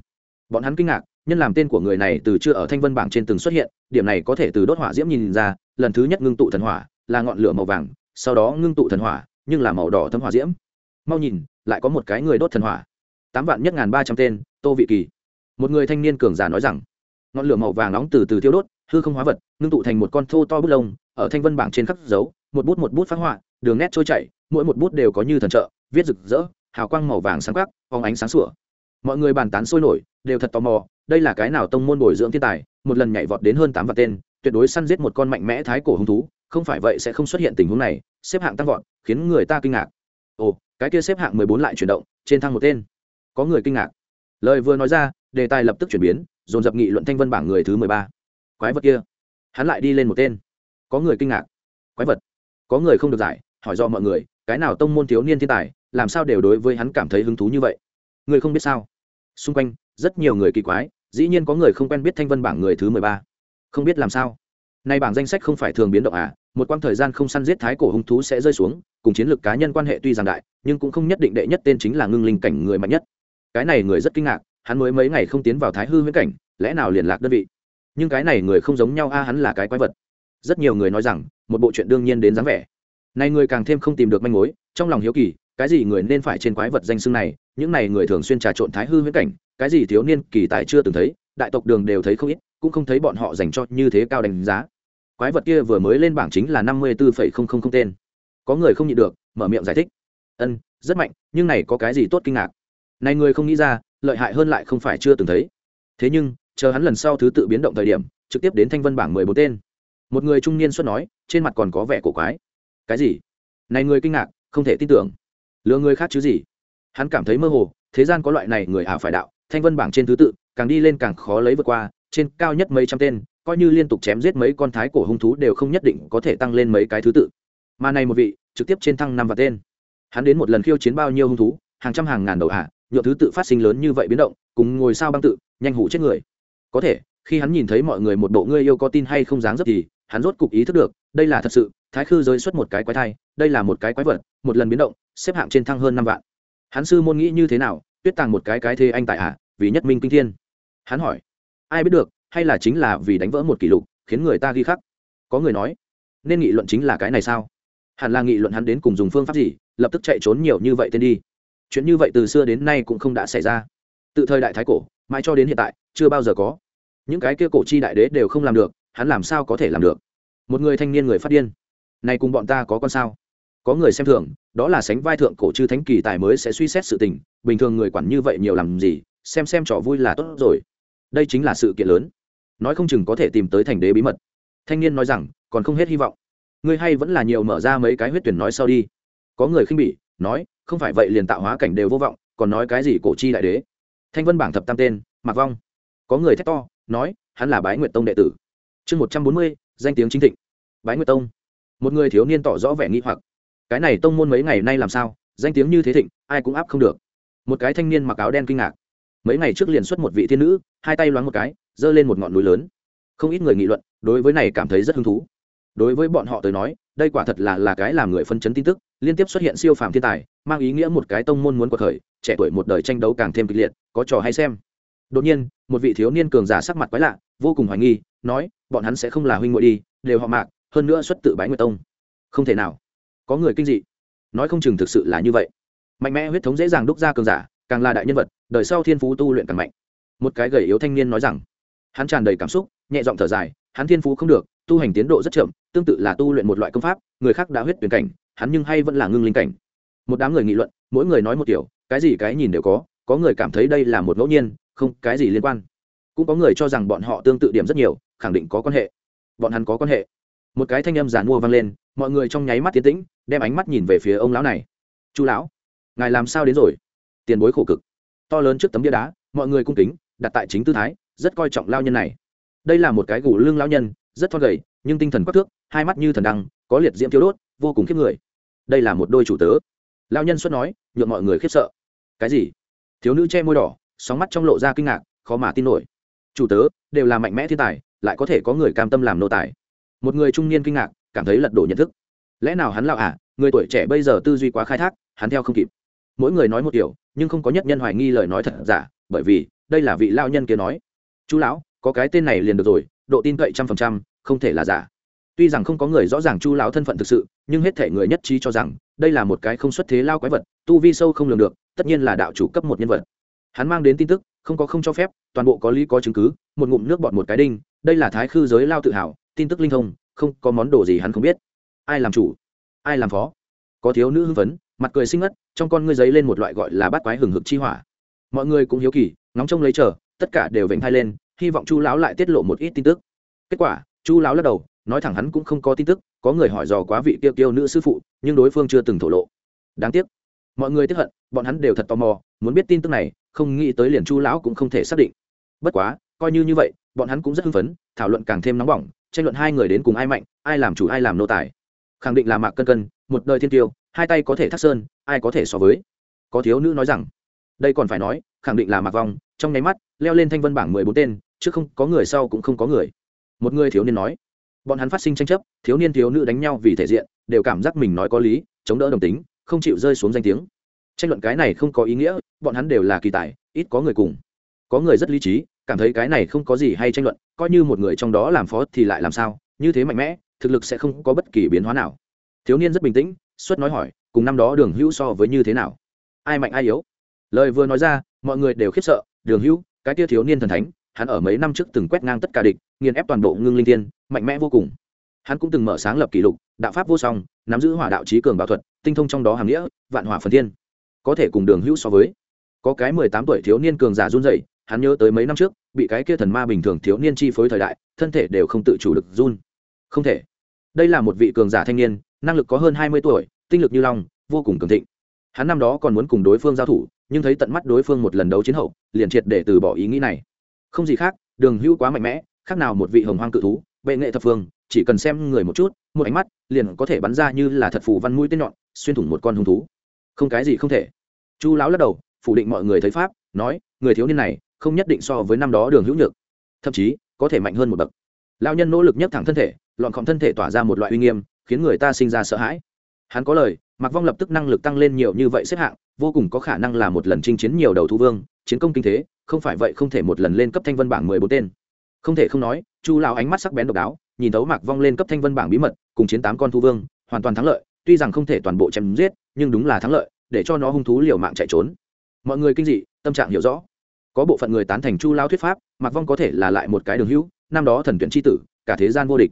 bọn hắn kinh ngạc nhân làm tên của người này từ chưa ở thanh vân bảng trên từng xuất hiện, điểm này có thể từ đốt hỏa diễm nhìn ra, lần thứ nhất ngưng tụ thần hỏa là ngọn lửa màu vàng, sau đó ngưng tụ thần hỏa, nhưng là màu đỏ thấm hỏa diễm. Mau nhìn, lại có một cái người đốt thần hỏa. Tám vạn nhất ngàn ba trăm tên, tô vị kỳ. Một người thanh niên cường giả nói rằng, ngọn lửa màu vàng nóng từ từ thiêu đốt, hư không hóa vật, ngưng tụ thành một con thô to bút lông, ở thanh vân bảng trên khắc dấu, một bút một bút phát họa đường nét trôi chảy, mỗi một bút đều có như thần trợ, viết rực rỡ, hào quang màu vàng sáng quắc, phóng ánh sáng sủa. Mọi người bàn tán sôi nổi, đều thật tò mò đây là cái nào tông môn bồi dưỡng thiên tài, một lần nhảy vọt đến hơn tám vạn tên, tuyệt đối săn giết một con mạnh mẽ thái cổ hung thú, không phải vậy sẽ không xuất hiện tình huống này, xếp hạng tăng vọt, khiến người ta kinh ngạc. Ồ, cái kia xếp hạng mười bốn lại chuyển động, trên thang một tên. Có người kinh ngạc. Lời vừa nói ra, đề tài lập tức chuyển biến, dồn dập nghị luận thanh vân bảng người thứ mười ba. Quái vật kia. Hắn lại đi lên một tên. Có người kinh ngạc. Quái vật. Có người không được giải, hỏi do mọi người, cái nào tông môn thiếu niên thiên tài, làm sao đều đối với hắn cảm thấy hứng thú như vậy? Người không biết sao. Xung quanh rất nhiều người kỳ quái, dĩ nhiên có người không quen biết thanh vân bảng người thứ mười ba. Không biết làm sao. Nay bảng danh sách không phải thường biến động à một quãng thời gian không săn giết thái cổ hung thú sẽ rơi xuống, cùng chiến lược cá nhân quan hệ tuy rằng đại, nhưng cũng không nhất định đệ nhất tên chính là ngưng linh cảnh người mạnh nhất. Cái này người rất kinh ngạc, hắn mới mấy ngày không tiến vào thái hư huyễn cảnh, lẽ nào liền lạc đơn vị? Nhưng cái này người không giống nhau a, hắn là cái quái vật. Rất nhiều người nói rằng, một bộ chuyện đương nhiên đến dáng vẻ. Này người càng thêm không tìm được manh mối, trong lòng hiếu kỳ, cái gì người nên phải trên quái vật danh xưng này, những này người thường xuyên trà trộn thái hư huyễn cảnh cái gì thiếu niên kỳ tài chưa từng thấy, đại tộc đường đều thấy không ít, cũng không thấy bọn họ dành cho như thế cao đánh giá. Quái vật kia vừa mới lên bảng chính là năm mươi bốn tên. Có người không nhịn được, mở miệng giải thích. Ân, rất mạnh, nhưng này có cái gì tốt kinh ngạc? Này người không nghĩ ra, lợi hại hơn lại không phải chưa từng thấy. Thế nhưng, chờ hắn lần sau thứ tự biến động thời điểm, trực tiếp đến thanh vân bảng mười bốn tên. Một người trung niên xuất nói, trên mặt còn có vẻ cổ quái. Cái gì? Này người kinh ngạc, không thể tin tưởng. Lừa người khác chứ gì? Hắn cảm thấy mơ hồ, thế gian có loại này người ả phải đạo thanh vân bảng trên thứ tự, càng đi lên càng khó lấy vượt qua, trên cao nhất mấy trăm tên, coi như liên tục chém giết mấy con thái cổ hung thú đều không nhất định có thể tăng lên mấy cái thứ tự. Mà này một vị, trực tiếp trên thăng năm và tên. Hắn đến một lần khiêu chiến bao nhiêu hung thú, hàng trăm hàng ngàn đầu hạ, nhựa thứ tự phát sinh lớn như vậy biến động, cùng ngồi sao băng tự, nhanh hủ chết người. Có thể, khi hắn nhìn thấy mọi người một bộ ngươi yêu có tin hay không dáng dấp thì, hắn rốt cục ý thức được, đây là thật sự, thái khư giới xuất một cái quái thai, đây là một cái quái vật, một lần biến động, xếp hạng trên thăng hơn năm vạn. Hắn sư môn nghĩ như thế nào, tuyết tàng một cái cái thế anh tại hạ vì nhất minh kinh thiên. Hắn hỏi, ai biết được, hay là chính là vì đánh vỡ một kỷ lục, khiến người ta ghi khắc? Có người nói, nên nghị luận chính là cái này sao? Hẳn là nghị luận hắn đến cùng dùng phương pháp gì, lập tức chạy trốn nhiều như vậy tên đi. Chuyện như vậy từ xưa đến nay cũng không đã xảy ra. Từ thời đại thái cổ, mãi cho đến hiện tại, chưa bao giờ có. Những cái kia cổ chi đại đế đều không làm được, hắn làm sao có thể làm được? Một người thanh niên người phát điên, này cùng bọn ta có con sao? Có người xem thường, đó là sánh vai thượng cổ chư thánh kỳ tài mới sẽ suy xét sự tình, bình thường người quản như vậy nhiều làm gì xem xem trò vui là tốt rồi. Đây chính là sự kiện lớn. Nói không chừng có thể tìm tới thành đế bí mật. Thanh niên nói rằng, còn không hết hy vọng. Ngươi hay vẫn là nhiều mở ra mấy cái huyết tuyển nói sau đi. Có người khinh bỉ, nói, không phải vậy liền tạo hóa cảnh đều vô vọng, còn nói cái gì cổ chi đại đế. Thanh vân bảng thập tam tên mặc vong. Có người thét to, nói, hắn là bái nguyệt tông đệ tử. Chương một trăm bốn mươi, danh tiếng chính thịnh. Bái nguyệt tông. Một người thiếu niên tỏ rõ vẻ nghi hoặc. Cái này tông môn mấy ngày nay làm sao? Danh tiếng như thế thịnh, ai cũng áp không được. Một cái thanh niên mặc áo đen kinh ngạc mấy ngày trước liền xuất một vị thiên nữ, hai tay loáng một cái, giơ lên một ngọn núi lớn. Không ít người nghị luận, đối với này cảm thấy rất hứng thú. Đối với bọn họ tới nói, đây quả thật là là cái làm người phân chấn tin tức, liên tiếp xuất hiện siêu phàm thiên tài, mang ý nghĩa một cái tông môn muốn cuộc khởi, trẻ tuổi một đời tranh đấu càng thêm kịch liệt, có trò hay xem. Đột nhiên, một vị thiếu niên cường giả sắc mặt quái lạ, vô cùng hoài nghi, nói, bọn hắn sẽ không là huynh ngụy đi, đều họ mạc, hơn nữa xuất tự bái nguyệt tông. Không thể nào. Có người kinh dị. Nói không chừng thực sự là như vậy. Mạnh mẽ huyết thống dễ dàng đúc ra cường giả càng là đại nhân vật, đời sau thiên phú tu luyện càng mạnh. Một cái gầy yếu thanh niên nói rằng, hắn tràn đầy cảm xúc, nhẹ giọng thở dài, hắn thiên phú không được, tu hành tiến độ rất chậm, tương tự là tu luyện một loại công pháp, người khác đã huyết tuyển cảnh, hắn nhưng hay vẫn là ngưng linh cảnh. Một đám người nghị luận, mỗi người nói một kiểu, cái gì cái nhìn đều có có người cảm thấy đây là một ngẫu nhiên, không, cái gì liên quan. Cũng có người cho rằng bọn họ tương tự điểm rất nhiều, khẳng định có quan hệ. Bọn hắn có quan hệ. Một cái thanh âm giàn mua vang lên, mọi người trong nháy mắt tiến tĩnh, đem ánh mắt nhìn về phía ông lão này. Chu lão, ngài làm sao đến rồi? Tiền bối khổ cực. To lớn trước tấm bia đá, mọi người cung kính, đặt tại chính tư thái, rất coi trọng lao nhân này. Đây là một cái gù lưng lao nhân, rất thon gầy, nhưng tinh thần quắc thước, hai mắt như thần đăng, có liệt diễm thiếu đốt, vô cùng khiếp người. Đây là một đôi chủ tớ. Lao nhân xuất nói, nhượng mọi người khiếp sợ. Cái gì? Thiếu nữ che môi đỏ, sóng mắt trong lộ ra kinh ngạc, khó mà tin nổi. Chủ tớ, đều là mạnh mẽ thiên tài, lại có thể có người cam tâm làm nô tài. Một người trung niên kinh ngạc, cảm thấy lật đổ nhận thức. Lẽ nào hắn lao à người tuổi trẻ bây giờ tư duy quá khai thác, hắn theo không kịp. Mỗi người nói một điều nhưng không có nhất nhân hoài nghi lời nói thật giả, bởi vì, đây là vị lao nhân kia nói. Chú lão, có cái tên này liền được rồi, độ tin cậy trăm phần trăm, không thể là giả. Tuy rằng không có người rõ ràng chu lão thân phận thực sự, nhưng hết thể người nhất trí cho rằng, đây là một cái không xuất thế lao quái vật, tu vi sâu không lường được, tất nhiên là đạo chủ cấp một nhân vật. Hắn mang đến tin tức, không có không cho phép, toàn bộ có lý có chứng cứ, một ngụm nước bọt một cái đinh, đây là thái khư giới lao tự hào, tin tức linh thông, không có món đồ gì hắn không biết. Ai làm chủ? Ai làm phó? Có thiếu nữ hưng phấn mặt cười xinh ngất, trong con ngươi giấy lên một loại gọi là bát quái hừng hực chi hỏa. Mọi người cũng hiếu kỳ, ngóng trông lấy chờ, tất cả đều vểnh thai lên, hy vọng chu lão lại tiết lộ một ít tin tức. Kết quả, chu lão lắc đầu, nói thẳng hắn cũng không có tin tức, có người hỏi dò quá vị tiêu tiêu nữ sư phụ, nhưng đối phương chưa từng thổ lộ. Đáng tiếc. Mọi người tiếp hận, bọn hắn đều thật tò mò, muốn biết tin tức này, không nghĩ tới liền chu lão cũng không thể xác định. Bất quá, coi như như vậy, bọn hắn cũng rất hưng phấn, thảo luận càng thêm nóng bỏng, tranh luận hai người đến cùng ai mạnh, ai làm chủ, ai làm nô tài. Khẳng định là mạc cân cân, một đời thiên tiêu hai tay có thể thắt sơn, ai có thể so với? Có thiếu nữ nói rằng, đây còn phải nói, khẳng định là mạc vong, trong nháy mắt, leo lên thanh vân bảng mười bốn tên, chứ không có người sau cũng không có người. Một người thiếu niên nói, bọn hắn phát sinh tranh chấp, thiếu niên thiếu nữ đánh nhau vì thể diện, đều cảm giác mình nói có lý, chống đỡ đồng tính, không chịu rơi xuống danh tiếng. Tranh luận cái này không có ý nghĩa, bọn hắn đều là kỳ tài, ít có người cùng. Có người rất lý trí, cảm thấy cái này không có gì hay tranh luận, coi như một người trong đó làm phó thì lại làm sao, như thế mạnh mẽ, thực lực sẽ không có bất kỳ biến hóa nào. Thiếu niên rất bình tĩnh xuất nói hỏi, cùng năm đó đường hữu so với như thế nào? Ai mạnh ai yếu? Lời vừa nói ra, mọi người đều khiếp sợ, đường hữu, cái tia thiếu niên thần thánh, hắn ở mấy năm trước từng quét ngang tất cả địch, nghiền ép toàn bộ ngưng linh thiên, mạnh mẽ vô cùng. Hắn cũng từng mở sáng lập kỷ lục, đạo pháp vô song, nắm giữ hỏa đạo trí cường bảo thuật, tinh thông trong đó hàm nghĩa, vạn hỏa phần thiên. Có thể cùng đường hữu so với. Có cái mười tám tuổi thiếu niên cường giả run dậy hắn nhớ tới mấy năm trước, bị cái kia thần ma bình thường thiếu niên chi phối thời đại, thân thể đều không tự chủ được run. Không thể. Đây là một vị cường giả thanh niên năng lực có hơn hai mươi tuổi, tinh lực như long, vô cùng cường thịnh. Hắn năm đó còn muốn cùng đối phương giao thủ, nhưng thấy tận mắt đối phương một lần đấu chiến hậu, liền triệt để từ bỏ ý nghĩ này. Không gì khác, đường hữu quá mạnh mẽ, khác nào một vị hồng hoang cự thú, bệ nghệ thập phương, chỉ cần xem người một chút, một ánh mắt, liền có thể bắn ra như là thật phù văn mũi tên nhọn, xuyên thủng một con hung thú. Không cái gì không thể. Chu lão lắc đầu, phủ định mọi người thấy pháp, nói, người thiếu niên này, không nhất định so với năm đó đường hữu nhược. Thậm chí, có thể mạnh hơn một bậc. Lao nhân nỗ lực nhấc thẳng thân thể, lọn khom thân thể tỏa ra một loại uy nghiêm khiến người ta sinh ra sợ hãi. Hắn có lời mặc vong lập tức năng lực tăng lên nhiều như vậy xếp hạng, vô cùng có khả năng là một lần chinh chiến nhiều đầu thu vương, chiến công kinh thế, không phải vậy không thể một lần lên cấp thanh vân bảng mười bốn tên. Không thể không nói, chu lão ánh mắt sắc bén độc đáo, nhìn thấu mạc vong lên cấp thanh vân bảng bí mật, cùng chiến tám con thu vương, hoàn toàn thắng lợi, tuy rằng không thể toàn bộ chém giết, nhưng đúng là thắng lợi, để cho nó hung thú liều mạng chạy trốn. Mọi người kinh dị, tâm trạng hiểu rõ. Có bộ phận người tán thành chu lao thuyết pháp, mạc vong có thể là lại một cái đường hữu, năm đó thần tuyển tri tử, cả thế gian vô địch.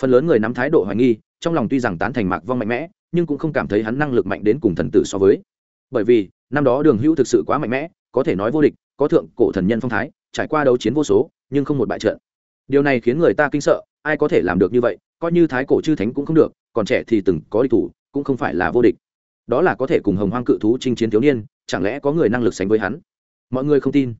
Phần lớn người nắm thái độ hoài nghi trong lòng tuy rằng tán thành mạc vong mạnh mẽ, nhưng cũng không cảm thấy hắn năng lực mạnh đến cùng thần tử so với. Bởi vì, năm đó đường hữu thực sự quá mạnh mẽ, có thể nói vô địch, có thượng cổ thần nhân phong thái, trải qua đấu chiến vô số, nhưng không một bại trận. Điều này khiến người ta kinh sợ, ai có thể làm được như vậy, coi như thái cổ chư thánh cũng không được, còn trẻ thì từng có địch thủ, cũng không phải là vô địch. Đó là có thể cùng hồng hoang cự thú chinh chiến thiếu niên, chẳng lẽ có người năng lực sánh với hắn? Mọi người không tin.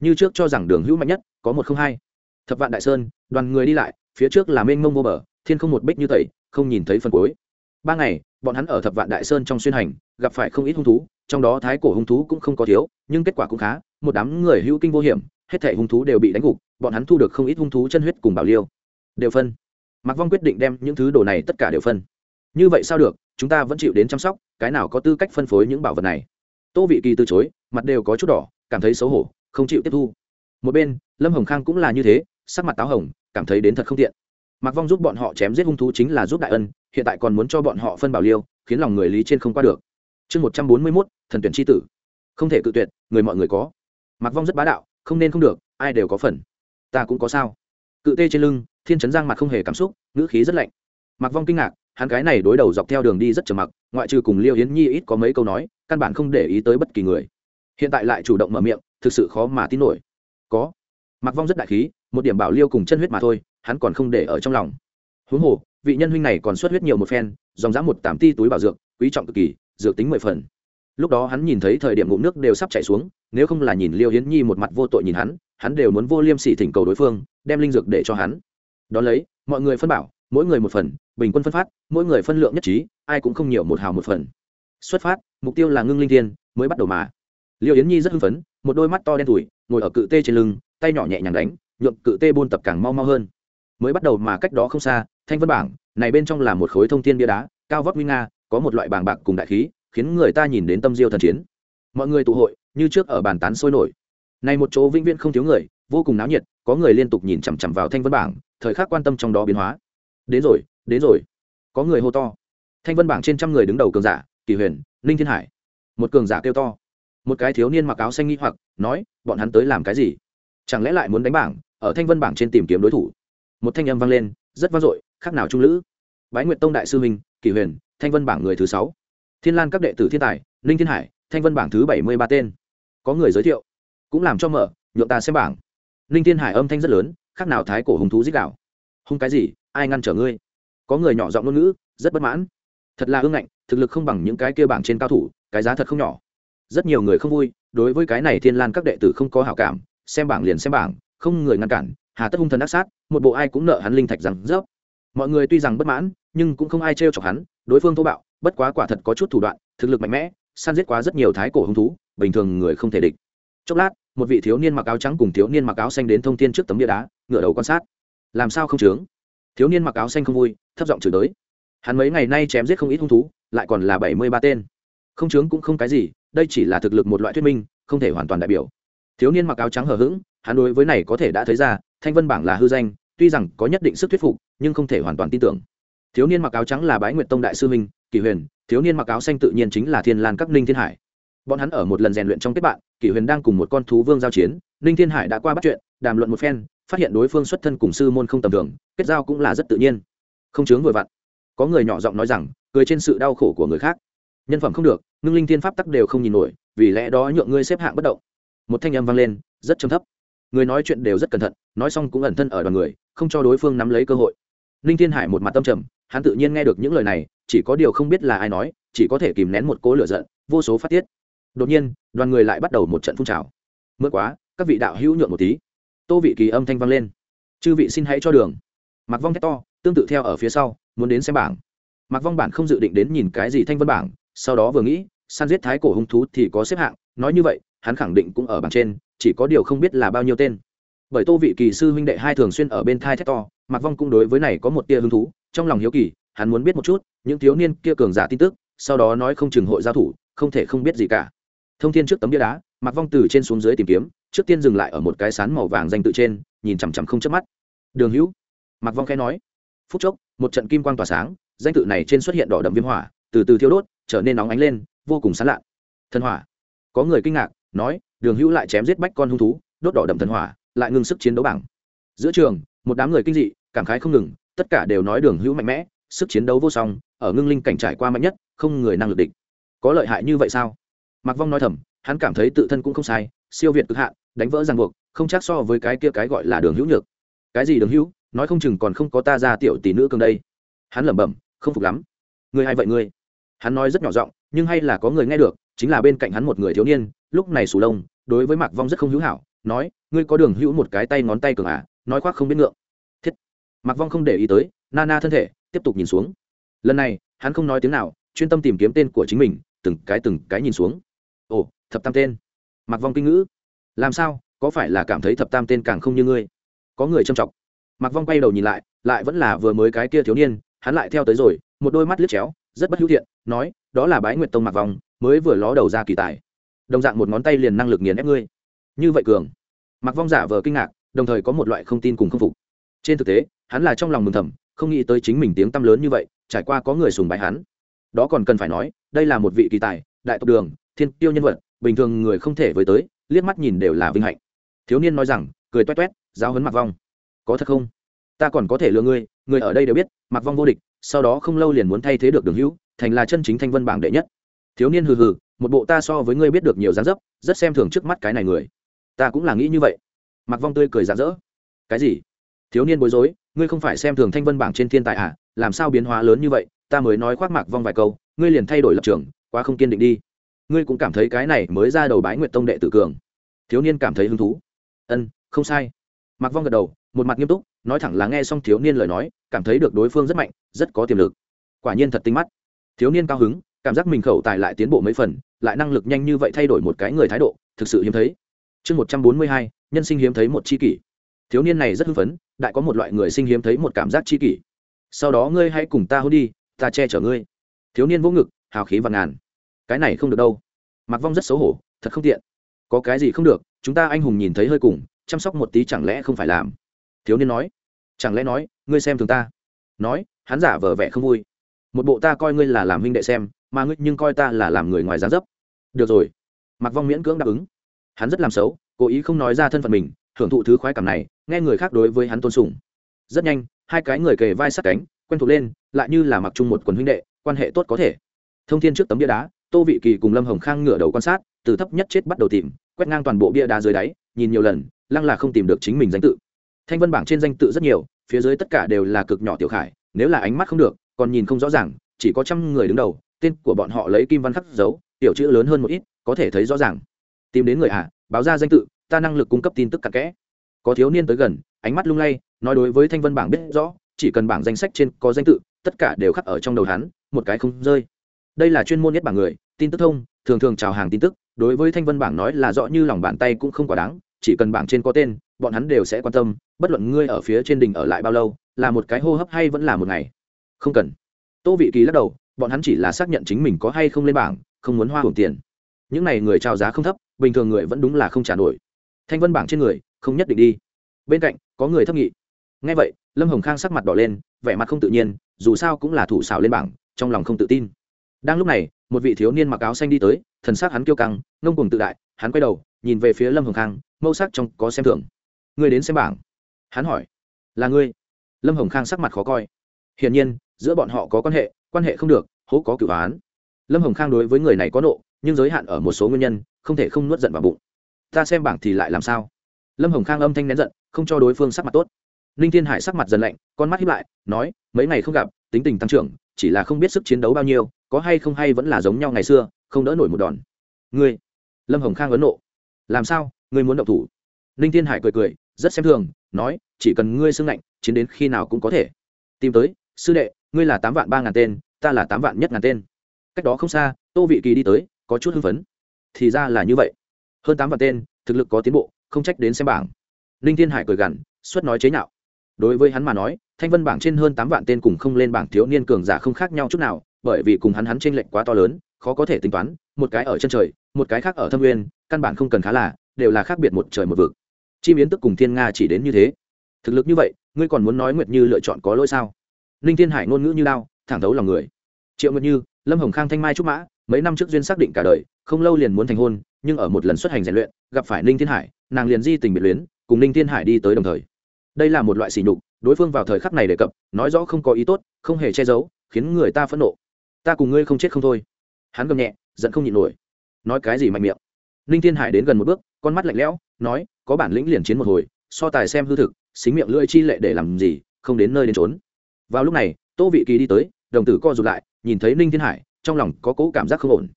Như trước cho rằng đường hữu mạnh nhất, có một không hai. Thập vạn đại sơn, đoàn người đi lại, phía trước là mênh mông vô bờ, thiên không một bích như tẩy không nhìn thấy phần cuối. Ba ngày, bọn hắn ở thập vạn đại sơn trong xuyên hành, gặp phải không ít hung thú, trong đó thái cổ hung thú cũng không có thiếu, nhưng kết quả cũng khá, một đám người hữu kinh vô hiểm, hết thể hung thú đều bị đánh gục, bọn hắn thu được không ít hung thú chân huyết cùng bảo liêu. Đều phân. Mạc vong quyết định đem những thứ đồ này tất cả đều phân. Như vậy sao được, chúng ta vẫn chịu đến chăm sóc, cái nào có tư cách phân phối những bảo vật này? Tô vị kỳ từ chối, mặt đều có chút đỏ, cảm thấy xấu hổ, không chịu tiếp thu. Một bên, lâm hồng khang cũng là như thế, sắc mặt táo hồng, cảm thấy đến thật không tiện mạc vong giúp bọn họ chém giết hung thú chính là giúp đại ân, hiện tại còn muốn cho bọn họ phân bảo liêu, khiến lòng người lý trên không qua được. Chương một trăm bốn mươi mốt, thần tuyển tri tử. Không thể cự tuyệt, người mọi người có. Mạc vong rất bá đạo, không nên không được, ai đều có phần. Ta cũng có sao. Cự tê trên lưng, thiên trấn giang mặt không hề cảm xúc, ngữ khí rất lạnh. Mạc vong kinh ngạc, hắn cái này đối đầu dọc theo đường đi rất trầm mặc, ngoại trừ cùng liêu yến nhi ít có mấy câu nói, căn bản không để ý tới bất kỳ người. Hiện tại lại chủ động mở miệng, thực sự khó mà tin nổi. Có. Mạc vong rất đại khí, một điểm bảo liêu cùng chân huyết mà thôi hắn còn không để ở trong lòng. Huống hồ, vị nhân huynh này còn xuất huyết nhiều một phen, dòng dã một tám ti túi bảo dược, quý trọng cực kỳ, dược tính mười phần. Lúc đó hắn nhìn thấy thời điểm ngụm nước đều sắp chảy xuống, nếu không là nhìn liêu hiến nhi một mặt vô tội nhìn hắn hắn đều muốn vô liêm sỉ thỉnh cầu đối phương, đem linh dược để cho hắn. Đón lấy, mọi người phân bảo, mỗi người một phần, bình quân phân phát, mỗi người phân lượng nhất trí, ai cũng không nhiều một hào một phần. Xuất phát, mục tiêu là ngưng linh thiên, mới bắt đầu mà. Liêu yến nhi rất hưng phấn, một đôi mắt to đen tủi, ngồi ở cự tê trên lưng, tay nhỏ nhẹ nhàng đánh, nhượng cự tê buôn tập càng mau mau hơn mới bắt đầu mà cách đó không xa, thanh vân bảng, này bên trong là một khối thông thiên bia đá, cao vóc nguy nga, có một loại bảng bạc cùng đại khí, khiến người ta nhìn đến tâm diêu thần chiến. Mọi người tụ hội, như trước ở bàn tán sôi nổi. Này một chỗ vĩnh viễn không thiếu người, vô cùng náo nhiệt, có người liên tục nhìn chằm chằm vào thanh vân bảng, thời khắc quan tâm trong đó biến hóa. Đến rồi đến rồi. Có người hô to. Thanh vân bảng trên trăm người đứng đầu cường giả, kỳ huyền, ninh thiên hải. Một cường giả kêu to. Một cái thiếu niên mặc áo xanh nghi hoặc, nói, bọn hắn tới làm cái gì? Chẳng lẽ lại muốn đánh bảng, ở thanh vân bảng trên tìm kiếm đối thủ? Một thanh âm vang lên, rất vang dội, khác nào trung lữ. Bái nguyệt tông đại sư minh kỳ huyền, thanh vân bảng người thứ sáu. Thiên lan các đệ tử thiên tài, ninh thiên hải, thanh vân bảng thứ bảy mươi ba tên. Có người giới thiệu, cũng làm cho mở, nhượng ta xem bảng. Ninh thiên hải âm thanh rất lớn, khác nào thái cổ hùng thú dích đạo. Hung cái gì, ai ngăn trở ngươi? Có người nhỏ giọng ngôn ngữ, rất bất mãn. Thật là ương ngạnh, thực lực không bằng những cái kia bảng trên cao thủ, cái giá thật không nhỏ. Rất nhiều người không vui, đối với cái này thiên lan các đệ tử không có hảo cảm, xem bảng liền xem bảng, không người ngăn cản, hà tất hung thần ác sát một bộ ai cũng nợ hắn linh thạch rằng rớp. Mọi người tuy rằng bất mãn, nhưng cũng không ai trêu chọc hắn, đối phương thô bạo, bất quá quả thật có chút thủ đoạn, thực lực mạnh mẽ, săn giết quá rất nhiều thái cổ hung thú, bình thường người không thể địch. Chốc lát, một vị thiếu niên mặc áo trắng cùng thiếu niên mặc áo xanh đến thông tin trước tấm bia đá ngựa đầu quan sát. Làm sao không chướng? Thiếu niên mặc áo xanh không vui, thấp giọng chửi tới. Hắn mấy ngày nay chém giết không ít hung thú, lại còn là bảy mươi ba tên. Không chướng cũng không cái gì, đây chỉ là thực lực một loại thuyết minh, không thể hoàn toàn đại biểu. Thiếu niên mặc áo trắng hờ hững, hắn đối với này có thể đã thấy ra, thanh vân bảng là hư danh tuy rằng có nhất định sức thuyết phục, nhưng không thể hoàn toàn tin tưởng. Thiếu niên mặc áo trắng là bái nguyệt tông đại sư minh kỷ huyền, thiếu niên mặc áo xanh tự nhiên chính là thiên lan các ninh thiên hải. Bọn hắn ở một lần rèn luyện trong kết bạn, kỷ huyền đang cùng một con thú vương giao chiến, ninh thiên hải đã qua bắt chuyện, đàm luận một phen, phát hiện đối phương xuất thân cùng sư môn không tầm thường, kết giao cũng là rất tự nhiên. Không chướng vội vặn. Có người nhỏ giọng nói rằng, cười trên sự đau khổ của người khác. Nhân phẩm không được, ngưng linh thiên pháp tắc đều không nhìn nổi, vì lẽ đó nhượng ngươi xếp hạng bất động. Một thanh âm vang lên, rất trầm thấp. Người nói chuyện đều rất cẩn thận, nói xong cũng ẩn thân ở đoàn người không cho đối phương nắm lấy cơ hội. Ninh thiên hải một mặt tâm trầm, hắn tự nhiên nghe được những lời này, chỉ có điều không biết là ai nói, chỉ có thể kìm nén một cố lửa giận, vô số phát tiết. Đột nhiên, đoàn người lại bắt đầu một trận phun trào. Mượn quá, các vị đạo hữu nhượng một tí. Tô vị kỳ âm thanh vang lên. Chư vị xin hãy cho đường. Mặc vong thét to, tương tự theo ở phía sau, muốn đến xem bảng. Mặc vong bản không dự định đến nhìn cái gì thanh vân bảng, sau đó vừa nghĩ, săn giết thái cổ hung thú thì có xếp hạng, nói như vậy, hắn khẳng định cũng ở bảng trên, chỉ có điều không biết là bao nhiêu tên bởi tô vị kỳ sư huynh đệ hai thường xuyên ở bên thai thét to mặc vong cũng đối với này có một tia hứng thú, trong lòng hiếu kỳ, hắn muốn biết một chút, những thiếu niên kia cường giả tin tức, sau đó nói không chừng hội giao thủ, không thể không biết gì cả. Thông thiên trước tấm bia đá mặc vong từ trên xuống dưới tìm kiếm, trước tiên dừng lại ở một cái sán màu vàng danh tự trên, nhìn chằm chằm không chớp mắt. Đường hữu mặc vong khẽ nói. Phút chốc, một trận kim quang tỏa sáng, danh tự này trên xuất hiện đỏ đậm viêm hỏa, từ từ thiêu đốt, trở nên nóng ánh lên, vô cùng sán lạ. Thần hỏa. Có người kinh ngạc, nói, đường hữu lại chém giết bách con hung thú, đốt đỏ đậm thần hỏa lại ngưng sức chiến đấu bảng. Giữa trường, một đám người kinh dị, cảm khái không ngừng, tất cả đều nói đường hữu mạnh mẽ, sức chiến đấu vô song, ở ngưng linh cảnh trải qua mạnh nhất, không người năng lực địch. Có lợi hại như vậy sao? Mạc vong nói thầm, hắn cảm thấy tự thân cũng không sai, siêu việt cực hạn, đánh vỡ ràng buộc, không chắc so với cái kia cái gọi là đường hữu nhược. Cái gì đường hữu? Nói không chừng còn không có ta ra tiểu tỷ nữ cường đây. Hắn lẩm bẩm, không phục lắm. Ngươi hay vậy ngươi? Hắn nói rất nhỏ giọng, nhưng hay là có người nghe được, chính là bên cạnh hắn một người thiếu niên, lúc này sù lông, đối với mạc vong rất không hữu hảo nói, ngươi có đường hữu một cái tay ngón tay cường à nói khoác không biết ngượng. Thiết. Mặc vong không để ý tới, na na thân thể, tiếp tục nhìn xuống. Lần này, hắn không nói tiếng nào, chuyên tâm tìm kiếm tên của chính mình, từng cái từng cái nhìn xuống. Ồ, thập tam tên. Mặc vong kinh ngữ. Làm sao, có phải là cảm thấy thập tam tên càng không như ngươi? Có người châm trọng Mặc vong quay đầu nhìn lại lại vẫn là vừa mới cái kia thiếu niên, hắn lại theo tới rồi, một đôi mắt liếc chéo, rất bất hữu thiện, nói, đó là bái nguyệt tông Mặc vong, mới vừa ló đầu ra kỳ tài. Đồng dạng một ngón tay liền năng lực nghiền ép ngươi như vậy cường. Mặc vong giả vờ kinh ngạc, đồng thời có một loại không tin cùng không phục. Trên thực tế, hắn là trong lòng mừng thầm, không nghĩ tới chính mình tiếng tăm lớn như vậy, trải qua có người sùng bái hắn. Đó còn cần phải nói, đây là một vị kỳ tài, đại tộc đường, thiên tiêu nhân vật, bình thường người không thể với tới, liếc mắt nhìn đều là vinh hạnh. Thiếu niên nói rằng, cười toét toét, giáo hấn mặc vong. Có thật không? Ta còn có thể lừa ngươi, người ở đây đều biết mặc vong vô địch, sau đó không lâu liền muốn thay thế được đường hữu, thành là chân chính thanh vân bảng đệ nhất. Thiếu niên hừ hừ, một bộ ta so với ngươi biết được nhiều dáng dấp, rất xem thường trước mắt cái này người ta cũng là nghĩ như vậy. Mặc vong tươi cười rạng rỡ. Cái gì? Thiếu niên bối rối, ngươi không phải xem thường thanh vân bảng trên thiên tài à? Làm sao biến hóa lớn như vậy? Ta mới nói khoác mạc vong vài câu, ngươi liền thay đổi lập trường, quá không kiên định đi. Ngươi cũng cảm thấy cái này mới ra đầu bái nguyệt tông đệ tử cường. Thiếu niên cảm thấy hứng thú. Ân, không sai. Mạc vong gật đầu, một mặt nghiêm túc, nói thẳng là nghe xong thiếu niên lời nói, cảm thấy được đối phương rất mạnh, rất có tiềm lực. Quả nhiên thật tinh mắt. Thiếu niên cao hứng, cảm giác mình khẩu tài lại tiến bộ mấy phần, lại năng lực nhanh như vậy thay đổi một cái người thái độ, thực sự hiếm thấy chương một trăm bốn mươi hai, nhân sinh hiếm thấy một c h i kỷ. Thiếu niên này rất hưng phấn, đại có một loại người sinh hiếm thấy một cảm giác c h i kỷ. Sau đó ngươi hãy cùng ta hôn đi, ta che chở ngươi. Thiếu niên vỗ ngực, hào khí và ngàn. Cái này không được đâu. Mặc vong rất xấu hổ, thật không tiện. Có cái gì không được, chúng ta anh hùng nhìn thấy hơi cùng, chăm sóc một tí chẳng lẽ không phải làm? Thiếu niên nói. Chẳng lẽ nói, ngươi xem thường ta? Nói, hắn giả vờ vẻ không vui. Một bộ ta coi ngươi là làm huynh đệ xem, mà ngươi nhưng coi ta là làm người ngoài giá dấp. Được rồi. Mặc vong miễn cưỡng đáp ứng hắn rất làm xấu, cố ý không nói ra thân phận mình, hưởng thụ thứ khoái cảm này, nghe người khác đối với hắn tôn sùng. Rất nhanh, hai cái người kề vai sát cánh, quen thuộc lên, lại như là mặc chung một quần huynh đệ, quan hệ tốt có thể. Thông thiên trước tấm bia đá, tô vị kỳ cùng lâm hồng khang ngửa đầu quan sát, từ thấp nhất chết bắt đầu tìm, quét ngang toàn bộ bia đá dưới đáy, nhìn nhiều lần, lăng là không tìm được chính mình danh tự. Thanh vân bảng trên danh tự rất nhiều, phía dưới tất cả đều là cực nhỏ tiểu khải, nếu là ánh mắt không được, còn nhìn không rõ ràng, chỉ có trăm người đứng đầu, tên của bọn họ lấy kim văn khắc dấu, tiểu chữ lớn hơn một ít, có thể thấy rõ ràng tìm đến người ạ báo ra danh tự, ta năng lực cung cấp tin tức cặn kẽ. Có thiếu niên tới gần, ánh mắt lung lay, nói đối với thanh vân bảng biết rõ, chỉ cần bảng danh sách trên có danh tự, tất cả đều khắc ở trong đầu hắn, một cái không rơi. Đây là chuyên môn nhất bảng người, tin tức thông, thường thường chào hàng tin tức, đối với thanh vân bảng nói là rõ như lòng bàn tay cũng không quá đáng, chỉ cần bảng trên có tên, bọn hắn đều sẽ quan tâm, bất luận ngươi ở phía trên đỉnh ở lại bao lâu, là một cái hô hấp hay vẫn là một ngày. Không cần. Tô vị kỳ lắc đầu, bọn hắn chỉ là xác nhận chính mình có hay không lên bảng, không muốn hoa hưởng tiền. Những n à y người trao giá không thấp bình thường người vẫn đúng là không trả nổi. Thanh vân bảng trên người, không nhất định đi. Bên cạnh, có người thấp nghị. Ngay vậy, lâm hồng khang sắc mặt đỏ lên, vẻ mặt không tự nhiên, dù sao cũng là thủ xảo lên bảng, trong lòng không tự tin. Đang lúc này, một vị thiếu niên mặc áo xanh đi tới, thần s ắ c hắn kiêu căng, ngông cùng tự đại, hắn quay đầu, nhìn về phía lâm hồng khang, mâu sắc trong có xem thưởng người đến xem bảng. Hắn hỏi. Là ngươi. Lâm hồng khang sắc mặt khó coi. Hiển nhiên, giữa bọn họ có quan hệ quan hệ không được, hố có cửu án lâm hồng khang đối với người này có nộ nhưng giới hạn ở một số nguyên nhân, không thể không nuốt giận vào bụng. Ta xem bảng thì lại làm sao? Lâm hồng khang âm thanh nén giận, không cho đối phương sắc mặt tốt. Ninh thiên hải sắc mặt dần lạnh, con mắt hiếp lại, nói, mấy ngày không gặp, tính tình tăng trưởng, chỉ là không biết sức chiến đấu bao nhiêu, có hay không hay vẫn là giống nhau ngày xưa, không đỡ nổi một đòn. Ngươi? Lâm hồng khang ấn nộ. Làm sao? Ngươi muốn động thủ? Ninh thiên hải cười cười, rất xem thường, nói, chỉ cần ngươi xưng lạnh, chiến đến khi nào cũng có thể. Tìm tới, sư đệ, ngươi là tám vạn ba ngàn tên, ta là tám vạn nhất ngàn tên. Cách đó không xa, tô vị kỳ đi tới có chút hưng phấn. Thì ra là như vậy. Hơn tám vạn tên, thực lực có tiến bộ, không trách đến xem bảng. Ninh thiên hải cười gằn suất nói chế nhạo. Đối với hắn mà nói, thanh vân bảng trên hơn tám vạn tên cùng không lên bảng thiếu niên cường giả không khác nhau chút nào, bởi vì cùng hắn hắn tranh lệch quá to lớn, khó có thể tính toán, một cái ở chân trời, một cái khác ở thâm nguyên, căn bản không cần khá là, đều là khác biệt một trời một vực. Chim yến tức cùng thiên nga chỉ đến như thế. Thực lực như vậy, ngươi còn muốn nói nguyệt như lựa chọn có lỗi sao? Ninh thiên hải ngôn ngữ như lao, thẳng thấu lòng người. Triệu nguyệt như, lâm hồng khang thanh mai trúc mã mấy năm trước duyên xác định cả đời, không lâu liền muốn thành hôn, nhưng ở một lần xuất hành rèn luyện, gặp phải ninh thiên hải, nàng liền di tình biệt luyến, cùng ninh thiên hải đi tới đồng thời. Đây là một loại sỉ nhục, đối phương vào thời khắc này đề cập, nói rõ không có ý tốt, không hề che giấu, khiến người ta phẫn nộ. Ta cùng ngươi không chết không thôi. Hắn gầm nhẹ, giận không nhịn nổi. Nói cái gì mạnh miệng? Ninh thiên hải đến gần một bước, con mắt lạnh lẽo, nói, có bản lĩnh liền chiến một hồi, so tài xem hư thực, xính miệng lưỡi chi lệ để làm gì, không đến nơi đến trốn vào lúc này, tô vị kỳ đi tới, đồng tử co rụt lại, nhìn thấy ninh thiên hải trong lòng có cỗ cảm giác không ổn.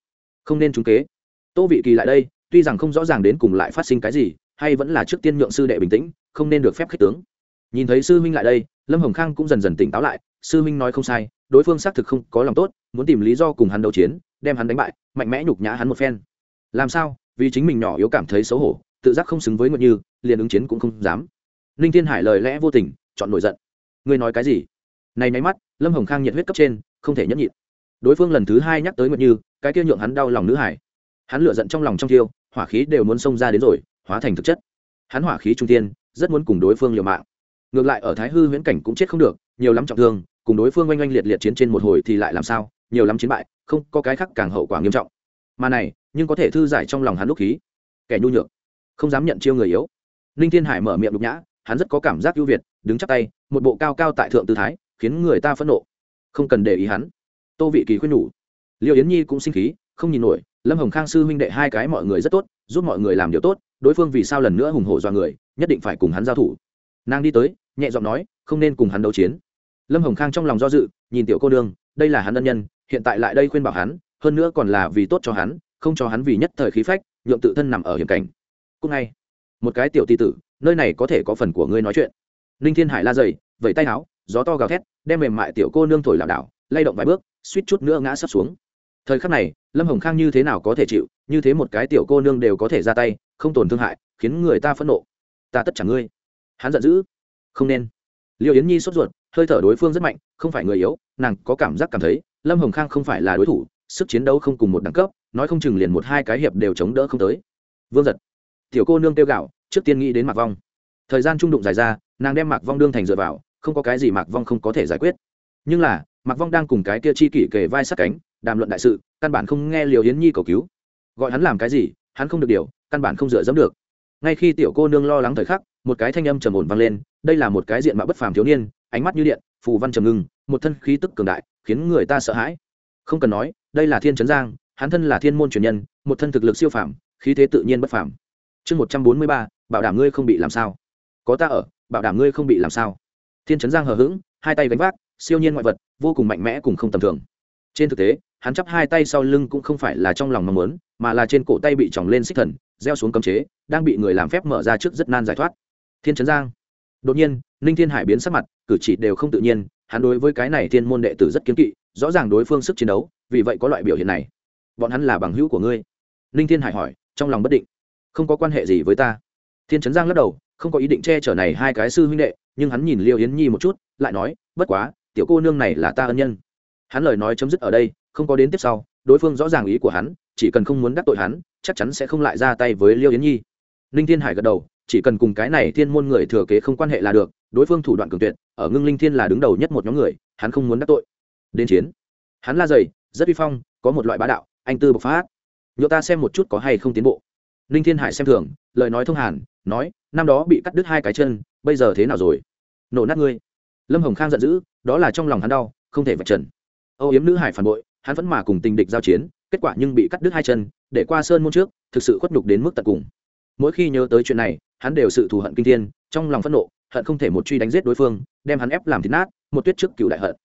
Không nên trúng kế. Tô vị kỳ lại đây, tuy rằng không rõ ràng đến cùng lại phát sinh cái gì, hay vẫn là trước tiên nhượng sư đệ bình tĩnh, không nên được phép khích tướng. Nhìn thấy sư huynh lại đây, lâm hồng khang cũng dần dần tỉnh táo lại, sư huynh nói không sai, đối phương xác thực không có lòng tốt, muốn tìm lý do cùng hắn đấu chiến, đem hắn đánh bại, mạnh mẽ nhục nhã hắn một phen. Làm sao? Vì chính mình nhỏ yếu cảm thấy xấu hổ, tự giác không xứng với nguyện như, liền ứng chiến cũng không dám. Ninh thiên hải lời lẽ vô tình, chọn nổi giận. Ngươi nói cái gì? Này nháy mắt, lâm hồng khang nhiệt huyết cấp trên, không thể nhẫn nhịn đối phương lần thứ hai nhắc tới nguyệt như, cái kia nhượng hắn đau lòng nữ hải. Hắn lựa giận trong lòng trong tiêu hỏa khí đều muốn xông ra đến rồi, hóa thành thực chất. Hắn hỏa khí trung tiên rất muốn cùng đối phương liều mạng. Ngược lại ở thái hư huyễn cảnh cũng chết không được, nhiều lắm trọng thương, cùng đối phương oanh oanh liệt liệt chiến trên một hồi thì lại làm sao, nhiều lắm chiến bại, không có cái khác càng hậu quả nghiêm trọng. Mà này, nhưng có thể thư giải trong lòng hắn lúc khí. Kẻ nhu nhược, không dám nhận chiêu người yếu. Ninh thiên hải mở miệng đục nhã, hắn rất có cảm giác ưu việt, đứng chắp tay, một bộ cao cao tại thượng tư thái, khiến người ta phẫn nộ. Không cần để ý hắn tô vị kỳ khuyên nhủ. Liệu yến nhi cũng sinh khí, không nhìn nổi, lâm hồng khang sư huynh đệ hai cái mọi người rất tốt, giúp mọi người làm điều tốt, đối phương vì sao lần nữa hùng hổ do người, nhất định phải cùng hắn giao thủ. Nàng đi tới, nhẹ giọng nói, không nên cùng hắn đấu chiến. Lâm hồng khang trong lòng do dự, nhìn tiểu cô nương, đây là hắn ân nhân, hiện tại lại đây khuyên bảo hắn, hơn nữa còn là vì tốt cho hắn, không cho hắn vì nhất thời khí phách, nhượng tự thân nằm ở hiểm cảnh. Cúc ngay, một cái tiểu ti tử, nơi này có thể có phần của ngươi nói chuyện. Ninh thiên hải la dày vẫy tay áo, gió to gào thét, đem mềm mại tiểu cô nương thổi lảo đảo lay động vài bước, suýt chút nữa ngã sắp xuống. Thời khắc này, lâm hồng khang như thế nào có thể chịu, như thế một cái tiểu cô nương đều có thể ra tay, không tổn thương hại, khiến người ta phẫn nộ. Ta tất chẳng ngươi. Hắn giận dữ. Không nên. Liệu yến nhi sốt ruột, hơi thở đối phương rất mạnh, không phải người yếu, nàng có cảm giác cảm thấy, lâm hồng khang không phải là đối thủ, sức chiến đấu không cùng một đẳng cấp, nói không chừng liền một hai cái hiệp đều chống đỡ không tới. Vương giật. Tiểu cô nương kêu gạo, trước tiên nghĩ đến mạc vong. Thời gian trung đụng dài ra, nàng đem mạc vong đương thành dựa vào, không có cái gì mạc vong không có thể giải quyết. Nhưng là mạc vong đang cùng cái kia chi kỷ kề vai sát cánh, đàm luận đại sự, căn bản không nghe liều yến nhi cầu cứu. Gọi hắn làm cái gì, hắn không được điều, căn bản không dựa dẫm được. Ngay khi tiểu cô nương lo lắng thời khắc, một cái thanh âm trầm ổn vang lên, đây là một cái diện mạo bất phàm thiếu niên, ánh mắt như điện, phù văn trầm ngưng, một thân khí tức cường đại, khiến người ta sợ hãi. Không cần nói, đây là thiên trấn giang, hắn thân là thiên môn truyền nhân, một thân thực lực siêu phàm, khí thế tự nhiên bất phàm. Chương một trăm bốn mươi ba, bảo đảm ngươi không bị làm sao. Có ta ở, bảo đảm ngươi không bị làm sao. Thiên trấn giang hờ hững, hai tay gánh vác siêu nhiên ngoại vật, vô cùng mạnh mẽ cùng không tầm thường. Trên thực tế, hắn chắp hai tay sau lưng cũng không phải là trong lòng mong muốn, mà là trên cổ tay bị tròng lên xích thần, gieo xuống cấm chế, đang bị người làm phép mở ra trước rất nan giải thoát. Thiên trấn giang. Đột nhiên, ninh thiên hải biến sắc mặt, cử chỉ đều không tự nhiên, hắn đối với cái này thiên môn đệ tử rất kiếm kỵ, rõ ràng đối phương sức chiến đấu, vì vậy có loại biểu hiện này. Bọn hắn là bằng hữu của ngươi? Ninh thiên hải hỏi, trong lòng bất định. Không có quan hệ gì với ta. Thiên trấn giang lắc đầu, không có ý định che chở này hai cái sư huynh đệ, nhưng hắn nhìn liêu yến nhi một chút, lại nói, bất quá tiểu cô nương này là ta ân nhân. Hắn lời nói chấm dứt ở đây, không có đến tiếp sau, đối phương rõ ràng ý của hắn, chỉ cần không muốn đắc tội hắn, chắc chắn sẽ không lại ra tay với liêu yến nhi. Ninh thiên hải gật đầu, chỉ cần cùng cái này thiên môn người thừa kế không quan hệ là được, đối phương thủ đoạn cường tuyệt, ở ngưng linh thiên là đứng đầu nhất một nhóm người, hắn không muốn đắc tội. Đến chiến. Hắn la dày, rất uy phong, có một loại bá đạo, anh tư bộc phát. Nhựa ta xem một chút có hay không tiến bộ. Ninh thiên hải xem thường, lời nói thông hàn, nói, năm đó bị cắt đứt hai cái chân, bây giờ thế nào rồi? Nổ nát ngươi lâm hồng khang giận dữ, đó là trong lòng hắn đau, không thể vạch trần. Âu yếm nữ hải phản bội, hắn vẫn mà cùng tình địch giao chiến, kết quả nhưng bị cắt đứt hai chân, để qua sơn môn trước, thực sự khuất nhục đến mức tận cùng. Mỗi khi nhớ tới chuyện này, hắn đều sự thù hận kinh thiên, trong lòng phẫn nộ, hận không thể một truy đánh giết đối phương, đem hắn ép làm thịt nát, một tuyết trước cựu đại hận.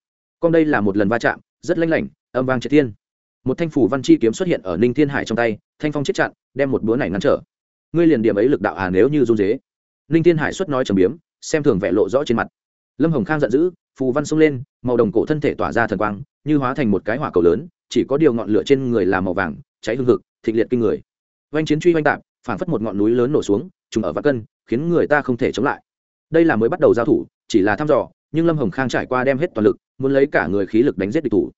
Con đây là một lần va chạm, rất lanh lảnh, âm vang triệt thiên. Một thanh phủ văn chi kiếm xuất hiện ở ninh thiên hải trong tay, thanh phong chết chặn, đem một búa này ngăn trở. Ngươi liền điểm ấy lực đạo à nếu như run dế. Ninh thiên hải xuất nói trầm biếm, xem thường vẻ lộ rõ trên mặt lâm hồng khang giận dữ, phù văn sông lên, màu đồng cổ thân thể tỏa ra thần quang, như hóa thành một cái hỏa cầu lớn, chỉ có điều ngọn lửa trên người là màu vàng, cháy hương hực, thịnh liệt kinh người. Oanh chiến truy oanh tạp, phảng phất một ngọn núi lớn nổ xuống, trùng ở vạn cân, khiến người ta không thể chống lại. Đây là mới bắt đầu giao thủ, chỉ là thăm dò, nhưng lâm hồng khang trải qua đem hết toàn lực, muốn lấy cả người khí lực đánh giết địch thủ.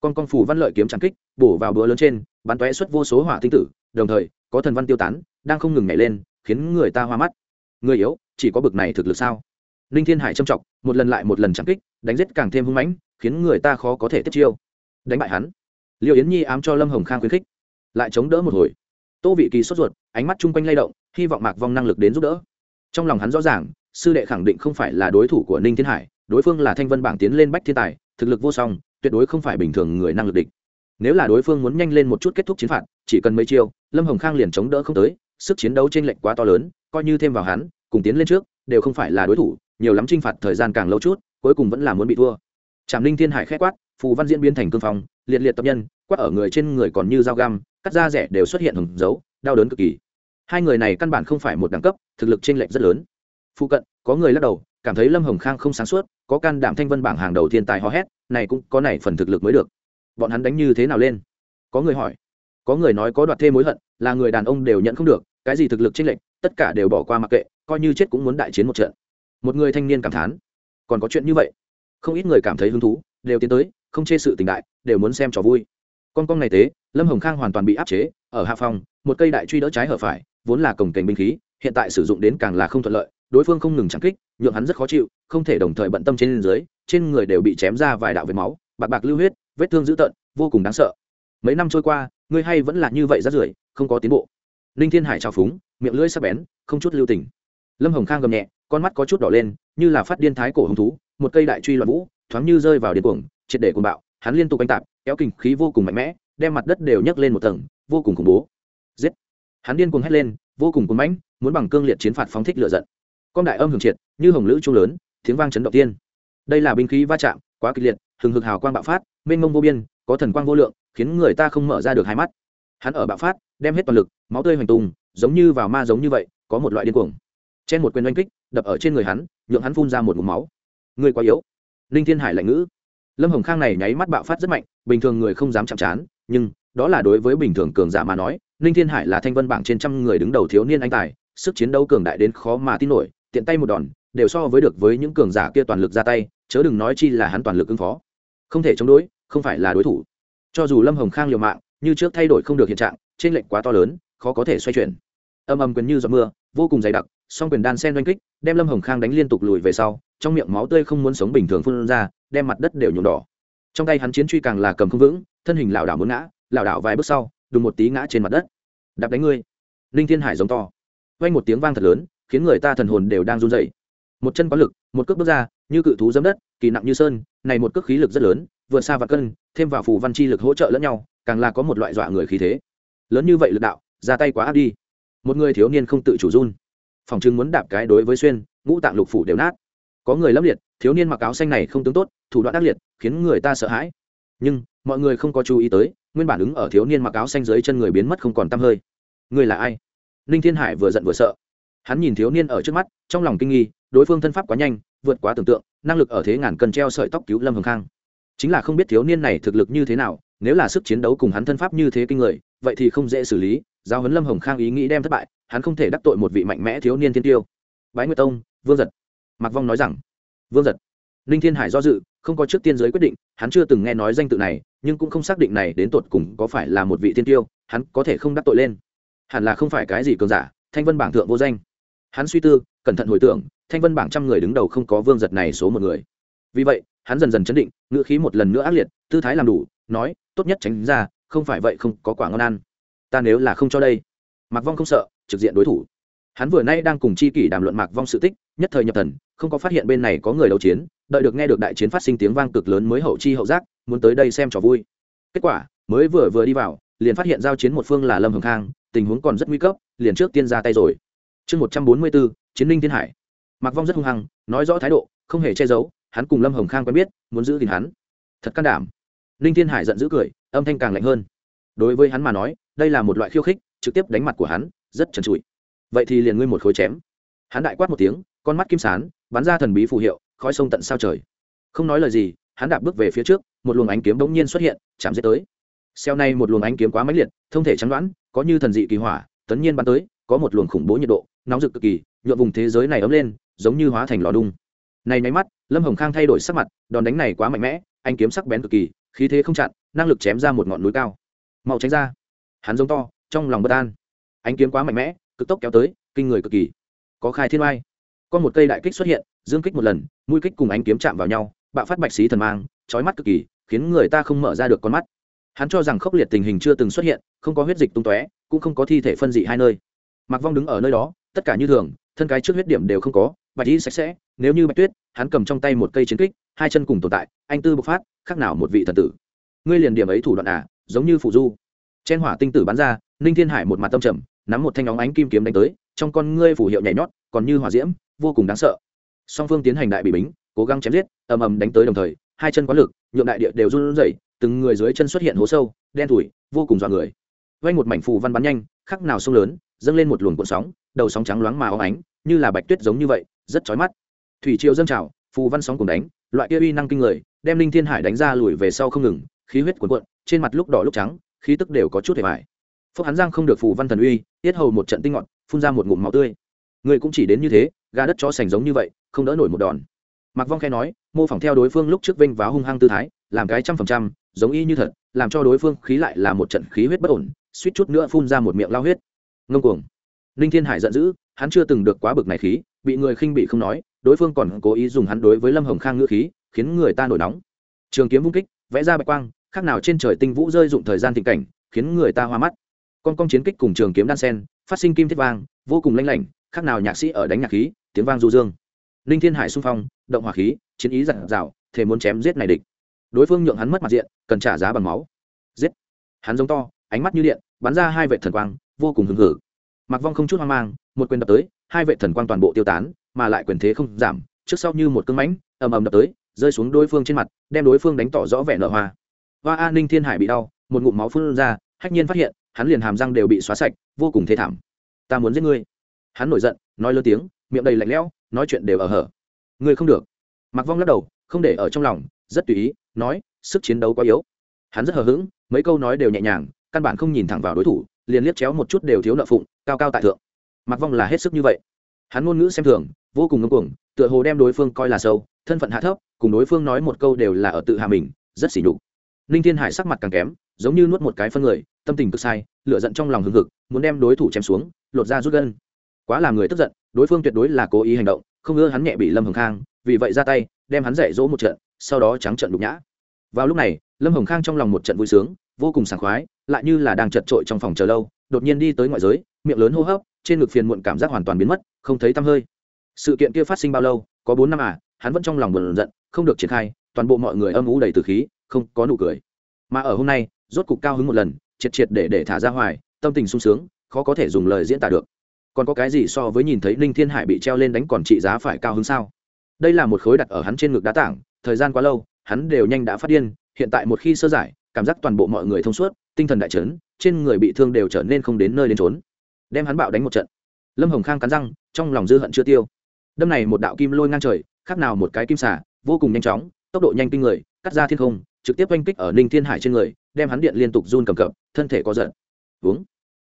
Con con Phù văn lợi kiếm trắng kích, bổ vào búa lớn trên, bắn tóe xuất vô số hỏa tinh tử, đồng thời, có thần văn tiêu tán, đang không ngừng nhảy lên, khiến người ta hoa mắt. Người yếu, chỉ có bực này thực lực sao? Ninh thiên hải trâm trọng, một lần lại một lần chẳng kích, đánh giết càng thêm hung mãnh, khiến người ta khó có thể tiếp chiêu. Đánh bại hắn. Liệu yến nhi ám cho lâm hồng khang khuyến khích, lại chống đỡ một hồi. Tô vị kỳ sốt ruột, ánh mắt chung quanh lay động, hy vọng mạc vong năng lực đến giúp đỡ. Trong lòng hắn rõ ràng, sư đệ khẳng định không phải là đối thủ của ninh thiên hải, đối phương là thanh vân bảng tiến lên bách thiên tài, thực lực vô song, tuyệt đối không phải bình thường người năng lực địch. Nếu là đối phương muốn nhanh lên một chút kết thúc chiến phạt, chỉ cần mấy chiêu, lâm hồng khang liền chống đỡ không tới, sức chiến đấu trên lệnh quá to lớn, coi như thêm vào hắn, cùng tiến lên trước, đều không phải là đối thủ nhiều lắm trinh phạt thời gian càng lâu chút, cuối cùng vẫn là muốn bị thua. Trạm ninh thiên hải k h ẽ quát, phù văn diễn biến thành cương phong, liệt liệt tập nhân, quát ở người trên người còn như dao găm, cắt da rẻ đều xuất hiện hừng dấu, đau đớn cực kỳ. Hai người này căn bản không phải một đẳng cấp, thực lực t r ê n lệch rất lớn. Phụ cận, có người lắc đầu, cảm thấy lâm hồng khang không sáng suốt, có can đảm thanh vân bảng hàng đầu thiên tài hò hét, này cũng có này phần thực lực mới được. Bọn hắn đánh như thế nào lên? Có người hỏi. Có người nói có đoạt thêm mối hận, là người đàn ông đều nhận không được, cái gì thực lực t r ê n lệch, tất cả đều bỏ qua mặc kệ, coi như chết cũng muốn đại chiến một trận một người thanh niên cảm thán, còn có chuyện như vậy? Không ít người cảm thấy hứng thú, đều tiến tới, không chê sự tình đại, đều muốn xem trò vui. Con con này tế, lâm hồng khang hoàn toàn bị áp chế, ở hạ phòng, một cây đại truy đỡ trái hở phải, vốn là cổng cảnh binh khí, hiện tại sử dụng đến càng là không thuận lợi, đối phương không ngừng chẳng kích, nhượng hắn rất khó chịu, không thể đồng thời bận tâm trên dưới, trên người đều bị chém ra vài đạo vết máu, bạc bạc lưu huyết, vết thương dữ tợn, vô cùng đáng sợ. Mấy năm trôi qua, ngươi hay vẫn là như vậy rất rưởi, không có tiến bộ. Ninh thiên hải trao phúng, miệng lưỡi sắc bén, không chút lưu tình lâm hồng khang gầm nhẹ, con mắt có chút đỏ lên, như là phát điên thái cổ hồng thú, một cây đại truy loạn vũ, thoáng như rơi vào điên cuồng, triệt để cuồng bạo, hắn liên tục đánh tạp kéo kình khí vô cùng mạnh mẽ, đem mặt đất đều nhấc lên một tầng, vô cùng khủng bố. Giết! Hắn điên cuồng hét lên, vô cùng cuồng mãnh, muốn bằng cương liệt chiến phạt phóng thích lửa giận. Con đại âm hưởng triệt, như hồng lữ trung lớn, tiếng vang chấn động tiên đây là binh khí va chạm, quá kịch liệt, hừng hực hào quang bạo phát, mênh mông vô biên, có thần quang vô lượng, khiến người ta không mở ra được hai mắt. Hắn ở bạo phát, đem hết toàn lực, máu tươi hoành tùng, giống như vào ma giống như vậy, có một loại điên cuồng chen một quyền oanh kích, đập ở trên người hắn, nhượng hắn phun ra một mụm máu. Người quá yếu. Linh thiên hải lạnh ngữ. Lâm hồng khang này nháy mắt bạo phát rất mạnh, bình thường người không dám chạm chán nhưng đó là đối với bình thường cường giả mà nói, ninh thiên hải là thanh vân bảng trên trăm người đứng đầu thiếu niên anh tài, sức chiến đấu cường đại đến khó mà tin nổi, tiện tay một đòn, đều so với được với những cường giả kia toàn lực ra tay, chớ đừng nói chi là hắn toàn lực ứng phó. Không thể chống đối, không phải là đối thủ. Cho dù lâm hồng khang liều mạng, như trước thay đổi không được hiện trạng trên lệnh quá to lớn, khó có thể xoay chuyển. Âm âm quyền như giọt mưa vô cùng dày đặc, song quyền đan sen oanh kích, đem lâm hồng khang đánh liên tục lùi về sau, trong miệng máu tươi không muốn sống bình thường phun ra, đem mặt đất đều nhuộm đỏ. Trong tay hắn chiến truy càng là cầm không vững, thân hình lảo đảo muốn ngã, lảo đảo vài bước sau, đùng một tí ngã trên mặt đất. Đạp đánh ngươi. Ninh thiên hải giống to. Vang một tiếng vang thật lớn, khiến người ta thần hồn đều đang run rẩy. Một chân có lực, một cước bước ra, như cự thú dấm đất, kỳ nặng như sơn, này một cước khí lực rất lớn, vượt xa và cân, thêm vào phù văn chi lực hỗ trợ lẫn nhau, càng là có một loại dọa người khí thế. Lớn như vậy lực đạo, ra tay quá áp đi một người thiếu niên không tự chủ run. Phòng chứng muốn đạp cái đối với xuyên, ngũ tạng lục phủ đều nát. Có người lâm liệt, thiếu niên mặc áo xanh này không tướng tốt, thủ đoạn ác liệt, khiến người ta sợ hãi. Nhưng, mọi người không có chú ý tới, nguyên bản ứng ở thiếu niên mặc áo xanh dưới chân người biến mất không còn t hơi. Người là ai? Ninh thiên hải vừa giận vừa sợ. Hắn nhìn thiếu niên ở trước mắt, trong lòng kinh nghi, đối phương thân pháp quá nhanh, vượt quá tưởng tượng, năng lực ở thế ngàn cân treo sợi tóc cứu lâm hồng khang. Chính là không biết thiếu niên này thực lực như thế nào, nếu là sức chiến đấu cùng hắn thân pháp như thế kinh người, vậy thì không dễ xử lý giao huấn lâm hồng khang ý nghĩ đem thất bại, hắn không thể đắc tội một vị mạnh mẽ thiếu niên thiên tiêu. Bái nguyệt tông, vương giật. Mạc vong nói rằng, vương giật. Ninh thiên hải do dự, không có trước tiên giới quyết định, hắn chưa từng nghe nói danh tự này, nhưng cũng không xác định này đến tột cùng có phải là một vị thiên tiêu, hắn có thể không đắc tội lên. Hẳn là không phải cái gì cường giả, thanh vân bảng thượng vô danh. Hắn suy tư, cẩn thận hồi tưởng, thanh vân bảng trăm người đứng đầu không có vương giật này số một người. Vì vậy, hắn dần dần chấn định, ngữ khí một lần nữa ác liệt, tư thái làm đủ, nói, tốt nhất tránh ra, không phải vậy không có quả ngon ăn ta nếu là không cho đây. Mạc vong không sợ, trực diện đối thủ. Hắn vừa nay đang cùng chi kỷ đàm luận mạc vong sự tích, nhất thời nhập thần, không có phát hiện bên này có người đấu chiến, đợi được nghe được đại chiến phát sinh tiếng vang cực lớn mới hậu chi hậu giác, muốn tới đây xem trò vui. Kết quả, mới vừa vừa đi vào, liền phát hiện giao chiến một phương là lâm hồng khang, tình huống còn rất nguy cấp, liền trước tiên ra tay rồi. Chương một trăm bốn mươi bốn chiến ninh thiên hải. Mạc vong rất hung hăng, nói rõ thái độ, không hề che giấu, hắn cùng lâm hồng khang quen biết, muốn giữ gìn hắn. Thật can đảm. Ninh thiên hải giận dữ cười, âm thanh càng lạnh hơn. Đối với hắn mà nói đây là một loại khiêu khích, trực tiếp đánh mặt của hắn, rất trần trụi. Vậy thì liền ngươi một khối chém. Hắn đại quát một tiếng, con mắt kim sán, bắn ra thần bí phù hiệu, khói sông tận sao trời. Không nói lời gì, hắn đạp bước về phía trước, một luồng ánh kiếm bỗng nhiên xuất hiện, chạm giết tới. Xeo này một luồng ánh kiếm quá mãnh liệt, thông thể trắng đoán, có như thần dị kỳ hỏa, tấn nhiên bắn tới, có một luồng khủng bố nhiệt độ, nóng rực cực kỳ, nhuộm vùng thế giới này ấm lên, giống như hóa thành lò đung. Này nháy mắt, lâm hồng khang thay đổi sắc mặt, đòn đánh này quá mạnh mẽ anh kiếm sắc bén cực kỳ, khí thế không chặn, năng lực chém ra một ngọn núi cao. Mau tránh ra hắn giống to, trong lòng bất an. Ánh kiếm quá mạnh mẽ, cực tốc kéo tới, kinh người cực kỳ. Có khai thiên oai. Có một cây đại kích xuất hiện, dương kích một lần, mũi kích cùng ánh kiếm chạm vào nhau, bạo phát bạch xí thần mang trói mắt cực kỳ, khiến người ta không mở ra được con mắt. Hắn cho rằng khốc liệt tình hình chưa từng xuất hiện, không có huyết dịch tung tóe, cũng không có thi thể phân dị hai nơi. Mặc vong đứng ở nơi đó, tất cả như thường, thân cái trước huyết điểm đều không có, bạch y sạch sẽ, nếu như bạch tuyết, hắn cầm trong tay một cây chiến kích, hai chân cùng tồn tại, anh tư bộc phát, khác nào một vị thần tử. Ngươi liền điểm ấy thủ đoạn à giống như phụ du chen hỏa tinh tử bắn ra, ninh thiên hải một mặt tâm trầm, nắm một thanh óng ánh kim kiếm đánh tới, trong con ngươi phủ hiệu nhảy nhót, còn như hỏa diễm, vô cùng đáng sợ. Song phương tiến hành đại bị bính, cố gắng chém giết, ầm ầm đánh tới đồng thời, hai chân quá lực, nhượng đại địa đều run rẩy, từng người dưới chân xuất hiện hố sâu, đen thủi, vô cùng dọa người. Vay một mảnh phù văn bắn nhanh, khắc nào sông lớn, dâng lên một luồng cuộn sóng, đầu sóng trắng loáng mà óng ánh, như là bạch tuyết giống như vậy, rất chói mắt. Thủy triều dâng trào, phù văn sóng cùng đánh, loại kia uy năng kinh người, đem linh thiên hải đánh ra lùi về sau không ngừng, khí huyết cuộn cuộn, trên mặt lúc đỏ lúc trắng khí tức đều có chút hề mại phúc hắn giang không được phù văn thần uy, tiết hầu một trận tinh ngọn, phun ra một ngụm máu tươi. Người cũng chỉ đến như thế, gà đất cho sành giống như vậy, không đỡ nổi một đòn. Mặc vong khe nói, mô phỏng theo đối phương lúc trước vinh váo hung hăng tư thái, làm cái trăm phần trăm, giống y như thật, làm cho đối phương khí lại là một trận khí huyết bất ổn, suýt chút nữa phun ra một miệng lao huyết. Ngông cuồng. Ninh thiên hải giận dữ, hắn chưa từng được quá bực này khí, bị người khinh bị không nói, đối phương còn cố ý dùng hắn đối với lâm hồng khang ngữ khí, khiến người ta nổi nóng. Trường kiếm vung kích, vẽ ra bạch quang khác nào trên trời tinh vũ rơi dụng thời gian tình cảnh, khiến người ta hoa mắt. Con công chiến kích cùng trường kiếm đan sen, phát sinh kim thiết vang, vô cùng lanh lảnh, khác nào nhạc sĩ ở đánh nhạc khí, tiếng vang du dương. Ninh thiên hải xung phong, động hỏa khí, chiến ý giặt rào thề muốn chém giết này địch. Đối phương nhượng hắn mất mặt diện, cần trả giá bằng máu. Giết. Hắn giống to, ánh mắt như điện, bắn ra hai vệ thần quang, vô cùng hứng hử mặc vong không chút hoang mang, một quyền đập tới, hai vệ thần quang toàn bộ tiêu tán, mà lại quyền thế không giảm, trước sau như một cơn mãnh, ầm ầm đập tới, rơi xuống đối phương trên mặt, đem đối phương đánh tỏ rõ vẻ nợ hoa hoa an ninh thiên hải bị đau, một ngụm máu phun ra, hách nhiên phát hiện, hắn liền hàm răng đều bị xóa sạch, vô cùng thê thảm. Ta muốn giết ngươi. Hắn nổi giận, nói lớn tiếng, miệng đầy lạnh lẽo, nói chuyện đều ở hở. Ngươi không được. Mặc vong lắc đầu, không để ở trong lòng, rất tùy ý, nói, sức chiến đấu quá yếu. Hắn rất hờ hững, mấy câu nói đều nhẹ nhàng, căn bản không nhìn thẳng vào đối thủ, liền liếc chéo một chút đều thiếu nợ phụng, cao cao tại thượng. Mặc vong là hết sức như vậy. Hắn ngôn ngữ xem thường, vô cùng ngưng cuồng, tựa hồ đem đối phương coi là sâu, thân phận hạ thấp, cùng đối phương nói một câu đều là ở tự hạ mình, rất xỉ nhục ninh thiên hải sắc mặt càng kém, giống như nuốt một cái phân người, tâm tình cực sai lựa giận trong lòng hừng hực, muốn đem đối thủ chém xuống, lột ra rút gân. Quá làm người tức giận, đối phương tuyệt đối là cố ý hành động, không ngơ hắn nhẹ bị lâm hồng khang, vì vậy ra tay, đem hắn dạy dỗ một trận, sau đó trắng trận đục nhã. Vào lúc này, lâm hồng khang trong lòng một trận vui sướng, vô cùng sảng khoái, lại như là đang chật trội trong phòng chờ lâu, đột nhiên đi tới ngoại giới, miệng lớn hô hấp, trên ngực phiền muộn cảm giác hoàn toàn biến mất, không thấy tăm hơi. Sự kiện kia phát sinh bao lâu, có bốn năm à hắn vẫn trong lòng buồn giận, không được triển khai, toàn bộ mọi người âm ủ đầy từ khí không có nụ cười. Mà ở hôm nay, rốt cục cao hứng một lần, triệt triệt để để thả ra hoài, tâm tình sung sướng, khó có thể dùng lời diễn tả được. Còn có cái gì so với nhìn thấy ninh thiên hải bị treo lên đánh còn trị giá phải cao hứng sao? Đây là một khối đặt ở hắn trên ngực đá tảng, thời gian quá lâu, hắn đều nhanh đã phát điên, hiện tại một khi sơ giải, cảm giác toàn bộ mọi người thông suốt, tinh thần đại trấn trên người bị thương đều trở nên không đến nơi đến trốn đem hắn bạo đánh một trận. Lâm hồng khang cắn răng, trong lòng dư hận chưa tiêu. Đâm này một đạo kim lôi ngang trời, khác nào một cái kim xả vô cùng nhanh chóng, tốc độ nhanh kinh người, cắt ra thiên không trực tiếp oanh kích ở ninh thiên hải trên người, đem hắn điện liên tục run cầm cập, thân thể có giận uống.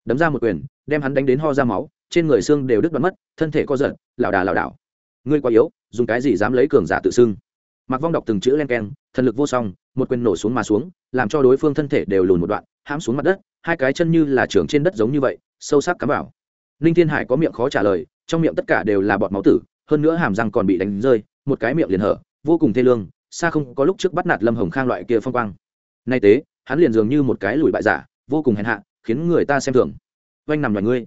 Đấm ra một quyền, đem hắn đánh đến ho ra máu, trên người xương đều đứt đoạn mất, thân thể co giận lảo đà lảo đảo. Ngươi quá yếu, dùng cái gì dám lấy cường giả tự xưng? Mặc vong đọc từng chữ len keng, thần lực vô song, một quyền nổ xuống mà xuống, làm cho đối phương thân thể đều lùn một đoạn, hãm xuống mặt đất, hai cái chân như là trưởng trên đất giống như vậy, sâu sắc cắm vào. Ninh thiên hải có miệng khó trả lời, trong miệng tất cả đều là bọt máu tử, hơn nữa hàm răng còn bị đánh rơi, một cái miệng liền hở, vô cùng thê lương xa không có lúc trước bắt nạt lâm hồng khang loại kia phong quang. Nay tế, hắn liền dường như một cái lùi bại giả, vô cùng hèn hạ, khiến người ta xem thường. Oanh nằm ngoài ngươi.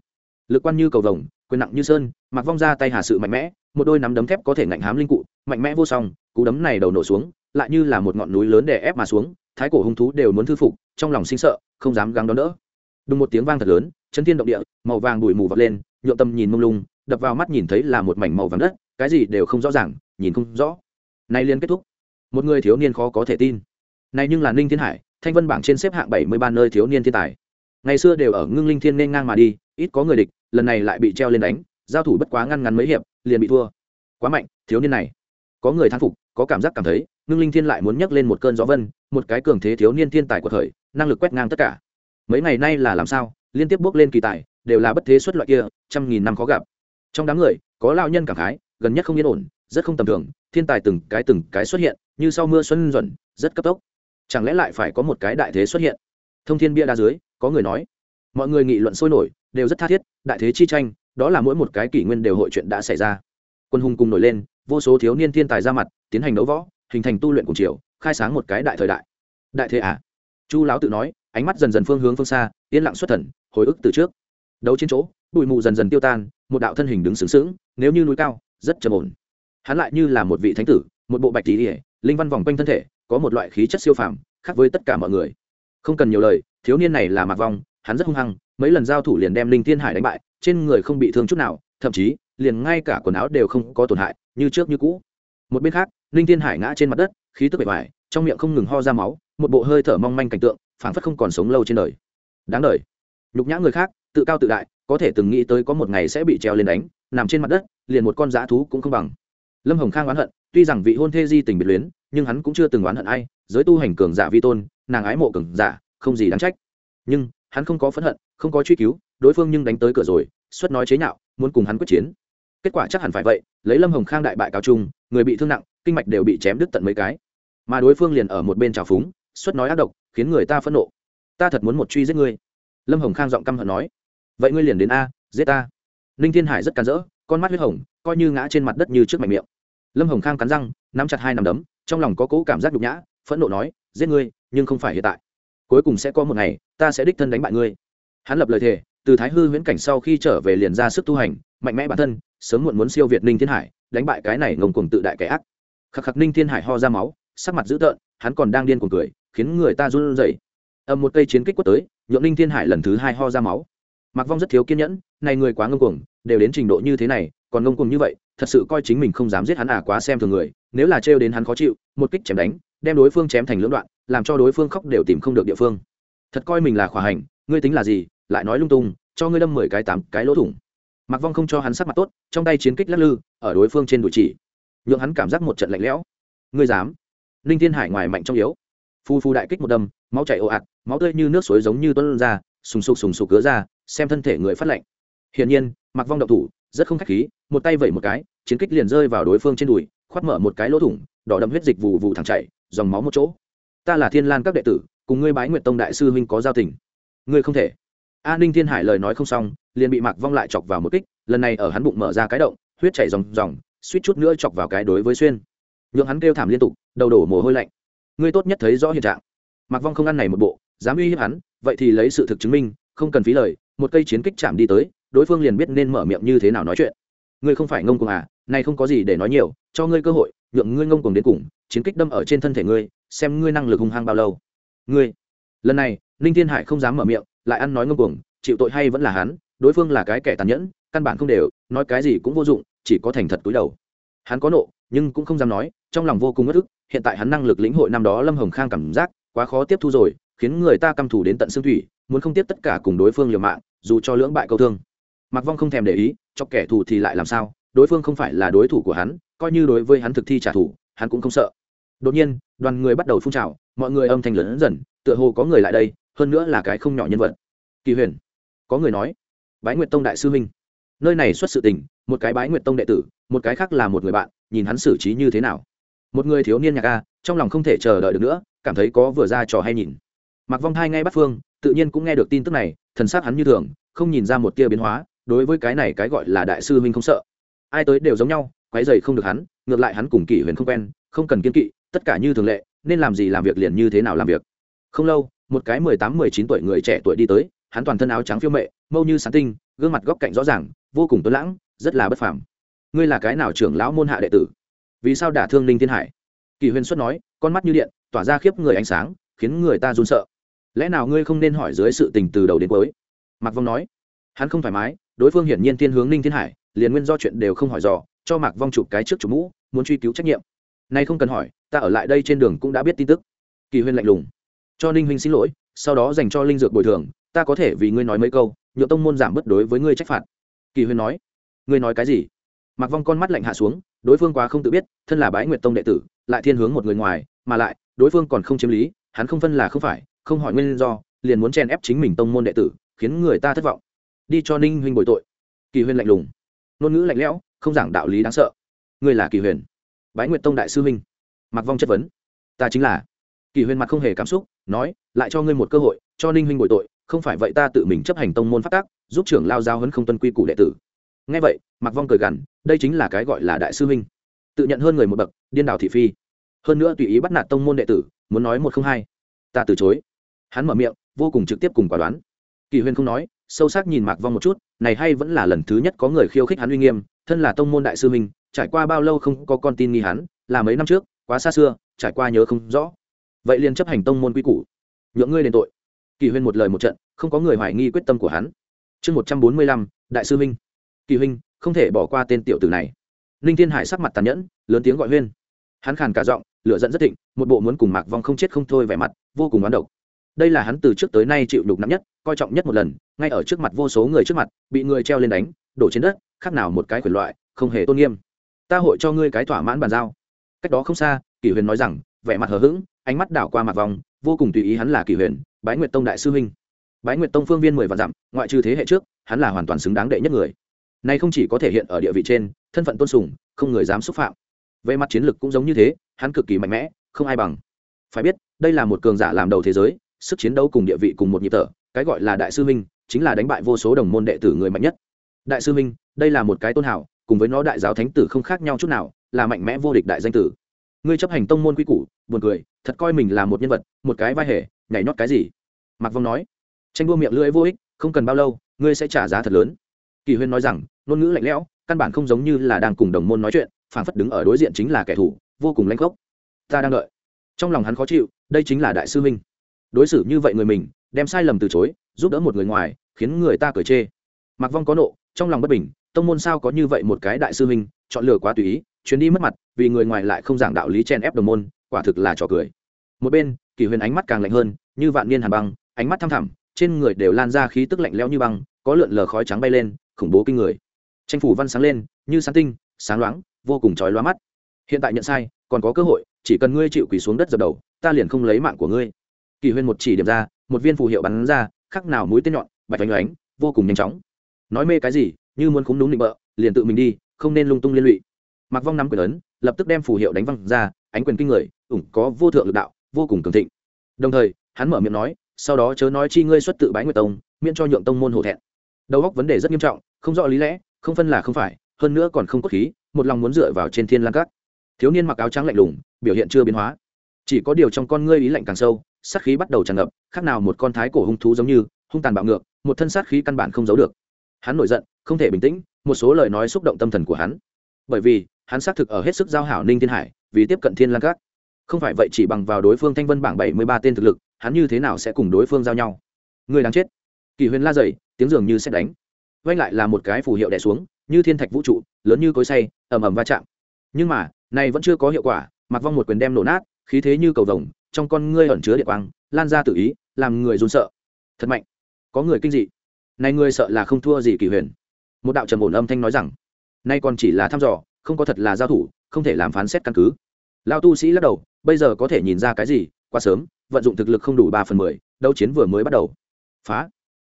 Lực quan như cầu vồng, quyền nặng như sơn mặc vong ra tay hà sự mạnh mẽ, một đôi nắm đấm thép có thể ngạnh hám linh cụ, mạnh mẽ vô song, cú đấm này đầu nổ xuống, lại như là một ngọn núi lớn đè ép mà xuống, thái cổ hung thú đều muốn thư phục, trong lòng sinh sợ, không dám gắng đón đỡ. Đúng một tiếng vang thật lớn chân thiên động địa, màu vàng bụi mù vọt lên nhuộm tâm nhìn mông lung, đập vào mắt nhìn thấy là một mảnh màu vàng đất, cái gì đều không rõ ràng, nhìn không rõ. Nay liên kết thúc một người thiếu niên khó có thể tin. Này nhưng là ninh thiên hải, thanh vân bảng trên xếp hạng bảy mươi ba nơi thiếu niên thiên tài. Ngày xưa đều ở ngưng linh thiên nên ngang mà đi, ít có người địch, lần này lại bị treo lên đánh, giao thủ bất quá ngăn ngắn mấy hiệp, liền bị thua. Quá mạnh, thiếu niên này. Có người thán phục, có cảm giác cảm thấy, ngưng linh thiên lại muốn nhấc lên một cơn gió vân, một cái cường thế thiếu niên thiên tài của thời, năng lực quét ngang tất cả. Mấy ngày nay là làm sao, liên tiếp bước lên kỳ tài, đều là bất thế xuất loại kia, trăm nghìn năm khó gặp. Trong đám người, có lao nhân cảm khái, gần nhất không yên ổn, rất không tầm thường, thiên tài từng cái từng cái xuất hiện như sau mưa xuân duẩn, rất cấp tốc. Chẳng lẽ lại phải có một cái đại thế xuất hiện? Thông thiên bia đa dưới, có người nói. Mọi người nghị luận sôi nổi, đều rất tha thiết, đại thế chi tranh, đó là mỗi một cái kỷ nguyên đều hội chuyện đã xảy ra. Quân hùng cùng nổi lên, vô số thiếu niên thiên tài ra mặt, tiến hành đấu võ, hình thành tu luyện cùng chiều khai sáng một cái đại thời đại. Đại thế à? Chu lão tự nói, ánh mắt dần dần phương hướng phương xa, yên lặng xuất thần, hồi ức từ trước. Đấu trên chỗ, bụi mù dần dần tiêu tan, một đạo thân hình đứng sướng sướng nếu như núi cao, rất trầm ổn. Hắn lại như là một vị thánh tử, một bộ bạch tỷ ỉa linh văn vòng quanh thân thể, có một loại khí chất siêu phàm, khác với tất cả mọi người. Không cần nhiều lời, thiếu niên này là mạc vong, hắn rất hung hăng, mấy lần giao thủ liền đem linh thiên hải đánh bại, trên người không bị thương chút nào, thậm chí, liền ngay cả quần áo đều không có tổn hại, như trước như cũ. Một bên khác, linh thiên hải ngã trên mặt đất, khí tức bể ngoài trong miệng không ngừng ho ra máu, một bộ hơi thở mong manh cảnh tượng, phảng phất không còn sống lâu trên đời. Đáng đời. Nhục nhã người khác, tự cao tự đại, có thể từng nghĩ tới có một ngày sẽ bị treo lên đánh, nằm trên mặt đất, liền một con dã thú cũng không bằng. Lâm hồng khang oán hận tuy rằng vị hôn thê di tình biệt luyến, nhưng hắn cũng chưa từng oán hận ai, giới tu hành cường giả vi tôn, nàng ái mộ cường giả, không gì đáng trách. Nhưng, hắn không có phẫn hận, không có truy cứu, đối phương nhưng đánh tới cửa rồi, xuất nói chế nhạo, muốn cùng hắn quyết chiến. Kết quả chắc hẳn phải vậy, lấy lâm hồng khang đại bại cao trung người bị thương nặng, kinh mạch đều bị chém đứt tận mấy cái. Mà đối phương liền ở một bên trào phúng, xuất nói ác độc, khiến người ta phẫn nộ. Ta thật muốn một truy giết ngươi. Lâm hồng khang giọng căm hận nói. Vậy ngươi liền đến a, giết ta. Ninh thiên hải rất cắn rỡ, con mắt huyết hồng, coi như ngã trên mặt đất như trước mạch miệng lâm hồng khang cắn răng, nắm chặt hai nằm đấm, trong lòng có cố cảm giác nhục nhã, phẫn nộ nói, giết ngươi, nhưng không phải hiện tại. Cuối cùng sẽ có một ngày, ta sẽ đích thân đánh bại ngươi. Hắn lập lời thề, từ thái hư huyễn cảnh sau khi trở về liền ra sức tu hành, mạnh mẽ bản thân, sớm muộn muốn siêu việt ninh thiên hải, đánh bại cái này ngông cuồng tự đại kẻ ác. Khắc khắc ninh thiên hải ho ra máu, sắc mặt dữ tợn, hắn còn đang điên cuồng cười, khiến người ta run rẩy. Ầm một cây chiến kích quất tới, nhượng ninh thiên hải lần thứ hai ho ra máu. Mặc vong rất thiếu kiên nhẫn, này người quá ngông cuồng, đều đến trình độ như thế này còn ngông cuồng như vậy, thật sự coi chính mình không dám giết hắn à quá xem thường người, nếu là trêu đến hắn khó chịu, một kích chém đánh, đem đối phương chém thành lưỡng đoạn, làm cho đối phương khóc đều tìm không được địa phương. Thật coi mình là khỏa hành, ngươi tính là gì, lại nói lung tung, cho ngươi đâm mười cái tám cái lỗ thủng. Mặc vong không cho hắn sắc mặt tốt, trong tay chiến kích lắc lư, ở đối phương trên đùi chỉ. Nhượng hắn cảm giác một trận lạnh lẽo. Ngươi dám? Ninh thiên hải ngoài mạnh trong yếu. Phu phu đại kích một đâm, máu chảy ồ ạt, máu tươi như nước suối giống như tuân ra, sùng sục sùng sục cứa ra, xem thân thể người phát lạnh hiển nhiên mặc vong động thủ rất không khách khí một tay vẩy một cái chiến kích liền rơi vào đối phương trên đùi khoát mở một cái lỗ thủng đỏ đậm huyết dịch vụ vụ thẳng chảy dòng máu một chỗ. Ta là thiên lan các đệ tử cùng ngươi bái nguyệt tông đại sư huynh có giao tình. Ngươi không thể. An ninh thiên hải lời nói không xong liền bị mạc vong lại chọc vào một kích lần này ở hắn bụng mở ra cái động huyết chảy dòng dòng, suýt chút nữa chọc vào cái đối với xuyên. Nhượng hắn kêu thảm liên tục đầu đổ mồ hôi lạnh. Ngươi tốt nhất thấy rõ hiện trạng. Mạc vong không ăn này một bộ dám uy hiếp hắn vậy thì lấy sự thực chứng minh không cần phí lời một cây chiến kích chạm đi tới đối phương liền biết nên mở miệng như thế nào nói chuyện. Ngươi không phải ngông cuồng à này không có gì để nói nhiều, cho ngươi cơ hội, nhượng ngươi ngông cuồng đến cùng, chiến kích đâm ở trên thân thể ngươi, xem ngươi năng lực hung hăng bao lâu. Ngươi, lần này, ninh thiên hải không dám mở miệng, lại ăn nói ngông cuồng, chịu tội hay vẫn là hắn, đối phương là cái kẻ tàn nhẫn, căn bản không đều, nói cái gì cũng vô dụng, chỉ có thành thật cúi đầu. Hắn có nộ, nhưng cũng không dám nói, trong lòng vô cùng bất ức, hiện tại hắn năng lực lĩnh hội năm đó lâm hồng khang cảm giác, quá khó tiếp thu rồi, khiến người ta căm thù đến tận xương thủy, muốn không tiếp tất cả cùng đối phương liều mạng, dù cho lưỡng bại câu thương mặc vong không thèm để ý, cho kẻ thù thì lại làm sao? Đối phương không phải là đối thủ của hắn, coi như đối với hắn thực thi trả thù, hắn cũng không sợ. Đột nhiên, đoàn người bắt đầu phun trào, mọi người âm thanh lớn dần, tựa hồ có người lại đây, hơn nữa là cái không nhỏ nhân vật. Kỳ huyền, có người nói, bái nguyệt tông đại sư huynh. Nơi này xuất sự tình, một cái bái nguyệt tông đệ tử, một cái khác là một người bạn, nhìn hắn xử trí như thế nào. Một người thiếu niên nhạc a, trong lòng không thể chờ đợi được nữa, cảm thấy có vừa ra trò hay nhìn. Mặc vong hai ngay bắt phương, tự nhiên cũng nghe được tin tức này, thần s á c hắn như thường, không nhìn ra một tia biến hóa đối với cái này cái gọi là đại sư huynh không sợ. Ai tới đều giống nhau quái dày không được hắn, ngược lại hắn cùng kỷ huyền không quen, không cần kiên kỵ, tất cả như thường lệ, nên làm gì làm việc liền như thế nào làm việc. Không lâu, một cái mười tám, mười chín tuổi người trẻ tuổi đi tới, hắn toàn thân áo trắng phiêu mệ, mâu như sán tinh, gương mặt góc cạnh rõ ràng, vô cùng tuấn lãng, rất là bất phàm. Ngươi là cái nào trưởng lão môn hạ đệ tử? Vì sao đả thương ninh thiên hải? Kỳ huyền xuất nói, con mắt như điện, tỏa ra khiếp người ánh sáng, khiến người ta run sợ. Lẽ nào ngươi không nên hỏi dưới sự tình từ đầu đến cuối? Mặc vong nói. Hắn không thoải mái đối phương hiển nhiên thiên hướng ninh thiên hải, liền nguyên do chuyện đều không hỏi dò, cho mạc vong chụp cái trước chủ mũ, muốn truy cứu trách nhiệm. Nay không cần hỏi, ta ở lại đây trên đường cũng đã biết tin tức. Kỳ huyên lạnh lùng. Cho ninh huynh xin lỗi, sau đó dành cho linh dược bồi thường, ta có thể vì ngươi nói mấy câu nhựa tông môn giảm bất đối với ngươi trách phạt. Kỳ huyên nói. Ngươi nói cái gì? Mặc vong con mắt lạnh hạ xuống, đối phương quá không tự biết, thân là bái nguyệt tông đệ tử, lại thiên hướng một người ngoài, mà lại, đối phương còn không chiếm lý, hắn không phân là không phải, không hỏi nguyên do, liền muốn chen ép chính mình tông môn đệ tử, khiến người ta thất vọng đi cho ninh huynh bồi tội. Kỳ Huyền lạnh lùng. Ngôn ngữ lạnh lẽo, không giảng đạo lý đáng sợ. Ngươi là kỳ huyền bái nguyệt tông đại sư huynh. Mặc vong chất vấn. Ta chính là. Kỳ huyền mặt không hề cảm xúc, nói, lại cho ngươi một cơ hội, cho ninh huynh bồi tội, không phải vậy ta tự mình chấp hành tông môn phát tác giúp trưởng lao giao hấn không tuân quy củ đệ tử. Ngay vậy mặc vong cười gằn, đây chính là cái gọi là đại sư huynh. Tự nhận hơn người một bậc, điên đảo thị phi. Hơn nữa tùy ý bắt nạt tông môn đệ tử, muốn nói một không hai. Ta từ chối. Hắn mở miệng, vô cùng trực tiếp cùng quả đoán. Kỳ huyền không nói sâu sắc nhìn mạc vong một chút này hay vẫn là lần thứ nhất có người khiêu khích hắn uy nghiêm thân là tông môn đại sư minh, trải qua bao lâu không có con tin nghi hắn là mấy năm trước quá xa xưa trải qua nhớ không rõ. Vậy liền chấp hành tông môn quy củ. Nhượng ngươi đền tội. Kỳ huyên một lời một trận không có người hoài nghi quyết tâm của hắn. Chương một trăm bốn mươi lăm đại sư huynh. Kỳ huynh không thể bỏ qua tên tiểu tử này. Ninh thiên hải sắc mặt tàn nhẫn lớn tiếng gọi huyên. Hắn khàn cả giọng lửa giận rất thịnh một bộ muốn cùng mạc vong không chết không thôi vẻ mặt vô cùng oán độc đây là hắn từ trước tới nay chịu đục nặng nhất, coi trọng nhất một lần, ngay ở trước mặt vô số người trước mặt, bị người treo lên đánh, đổ trên đất khác nào một cái quyền loại, không hề tôn nghiêm. Ta hội cho ngươi cái thỏa mãn bàn giao. Cách đó không xa, kỷ huyền nói rằng, vẻ mặt hờ hững, ánh mắt đảo qua mặt vòng, vô cùng tùy ý hắn là kỷ huyền, bái nguyệt tông đại sư huynh. Bái nguyệt tông phương viên mười vạn dặm, ngoại trừ thế hệ trước, hắn là hoàn toàn xứng đáng đệ nhất người. Nay không chỉ có thể hiện ở địa vị trên, thân phận tôn sùng, không người dám xúc phạm. Về mặt chiến lược cũng giống như thế, hắn cực kỳ mạnh mẽ, không ai bằng. Phải biết, đây là một cường giả làm đầu thế giới sức chiến đấu cùng địa vị cùng một nhịp thở, cái gọi là đại sư minh chính là đánh bại vô số đồng môn đệ tử người mạnh nhất. Đại sư minh đây là một cái tôn hảo, cùng với nó đại giáo thánh tử không khác nhau chút nào, là mạnh mẽ vô địch đại danh tử. Ngươi chấp hành tông môn quy củ, buồn cười, thật coi mình là một nhân vật, một cái vai hề, nhảy nhót cái gì? Mạc vong nói. Tranh đua miệng lưỡi vô ích, không cần bao lâu, ngươi sẽ trả giá thật lớn. Kỳ huyên nói rằng, ngôn ngữ lạnh lẽo, căn bản không giống như là đang cùng đồng môn nói chuyện phản phất đứng ở đối diện chính là kẻ thù, vô cùng lanh khốc. Ta đang đợi. Trong lòng hắn khó chịu, đây chính là đại sư minh đối xử như vậy người mình, đem sai lầm từ chối, giúp đỡ một người ngoài, khiến người ta cười chê. Mặc vong có nộ, trong lòng bất bình, tông môn sao có như vậy một cái đại sư huynh, chọn lựa quá tùy ý, chuyến đi mất mặt, vì người ngoài lại không giảng đạo lý chen ép đồng môn, quả thực là trò cười. Một bên kỳ huyền ánh mắt càng lạnh hơn, như vạn niên hàn băng, ánh mắt thăm thẳm, trên người đều lan ra khí tức lạnh lẽo như băng, có lượn lờ khói trắng bay lên, khủng bố kinh người. Tranh phủ văn sáng lên, như sáng tinh, sáng loáng, vô cùng chói lóa mắt. Hiện tại nhận sai, còn có cơ hội, chỉ cần ngươi chịu quỳ xuống đất dập đầu, ta liền không lấy mạng của ngươi kỳ huyên một chỉ điểm ra, một viên phù hiệu bắn ra, khắc nào mũi tên nhọn, bạch oanh oánh, vô cùng nhanh chóng. Nói mê cái gì, như muốn khúng đúng định bợ, liền tự mình đi, không nên lung tung liên lụy. Mặc vong nắm quyền ấn, lập tức đem phù hiệu đánh văng ra, ánh quyền kinh người, ủng có vô thượng lực đạo, vô cùng cường thịnh. Đồng thời, hắn mở miệng nói, sau đó chớ nói chi ngươi xuất tự bái nguyệt tông, miễn cho nhượng tông môn hổ thẹn. Đầu góc vấn đề rất nghiêm trọng, không rõ lý lẽ, không phân là không phải, hơn nữa còn không có khí, một lòng muốn dựa vào trên thiên lan cát thiếu niên mặc áo trắng lạnh lùng, biểu hiện chưa biến hóa. Chỉ có điều trong con ngươi ý lạnh càng sâu sát khí bắt đầu tràn ngập, khác nào một con thái cổ hung thú giống như, hung tàn bạo ngược, một thân sát khí căn bản không giấu được. Hắn nổi giận, không thể bình tĩnh, một số lời nói xúc động tâm thần của hắn. Bởi vì, hắn xác thực ở hết sức giao hảo ninh thiên hải, vì tiếp cận thiên lan cát không phải vậy chỉ bằng vào đối phương thanh vân bảng bảy mươi ba tên thực lực, hắn như thế nào sẽ cùng đối phương giao nhau? Người đáng chết. Kỳ huyền la dày tiếng dường như xét đánh. Vanh lại là một cái phù hiệu đẻ xuống, như thiên thạch vũ trụ, lớn như cối say, ầm ầm va chạm. Nhưng mà, này vẫn chưa có hiệu quả mặc vong một quyền đem nổ nát, khí thế như cầu vồng trong con ngươi ẩn chứa địa quang, lan ra tự ý, làm người run sợ. Thật mạnh. Có người kinh dị. Này ngươi sợ là không thua gì kỳ huyền. Một đạo trầm ổn âm thanh nói rằng, nay còn chỉ là thăm dò, không có thật là giao thủ, không thể làm phán xét căn cứ. Lao tu sĩ lắc đầu, bây giờ có thể nhìn ra cái gì? Quá sớm, vận dụng thực lực không đủ ba phần mười, đấu chiến vừa mới bắt đầu. Phá.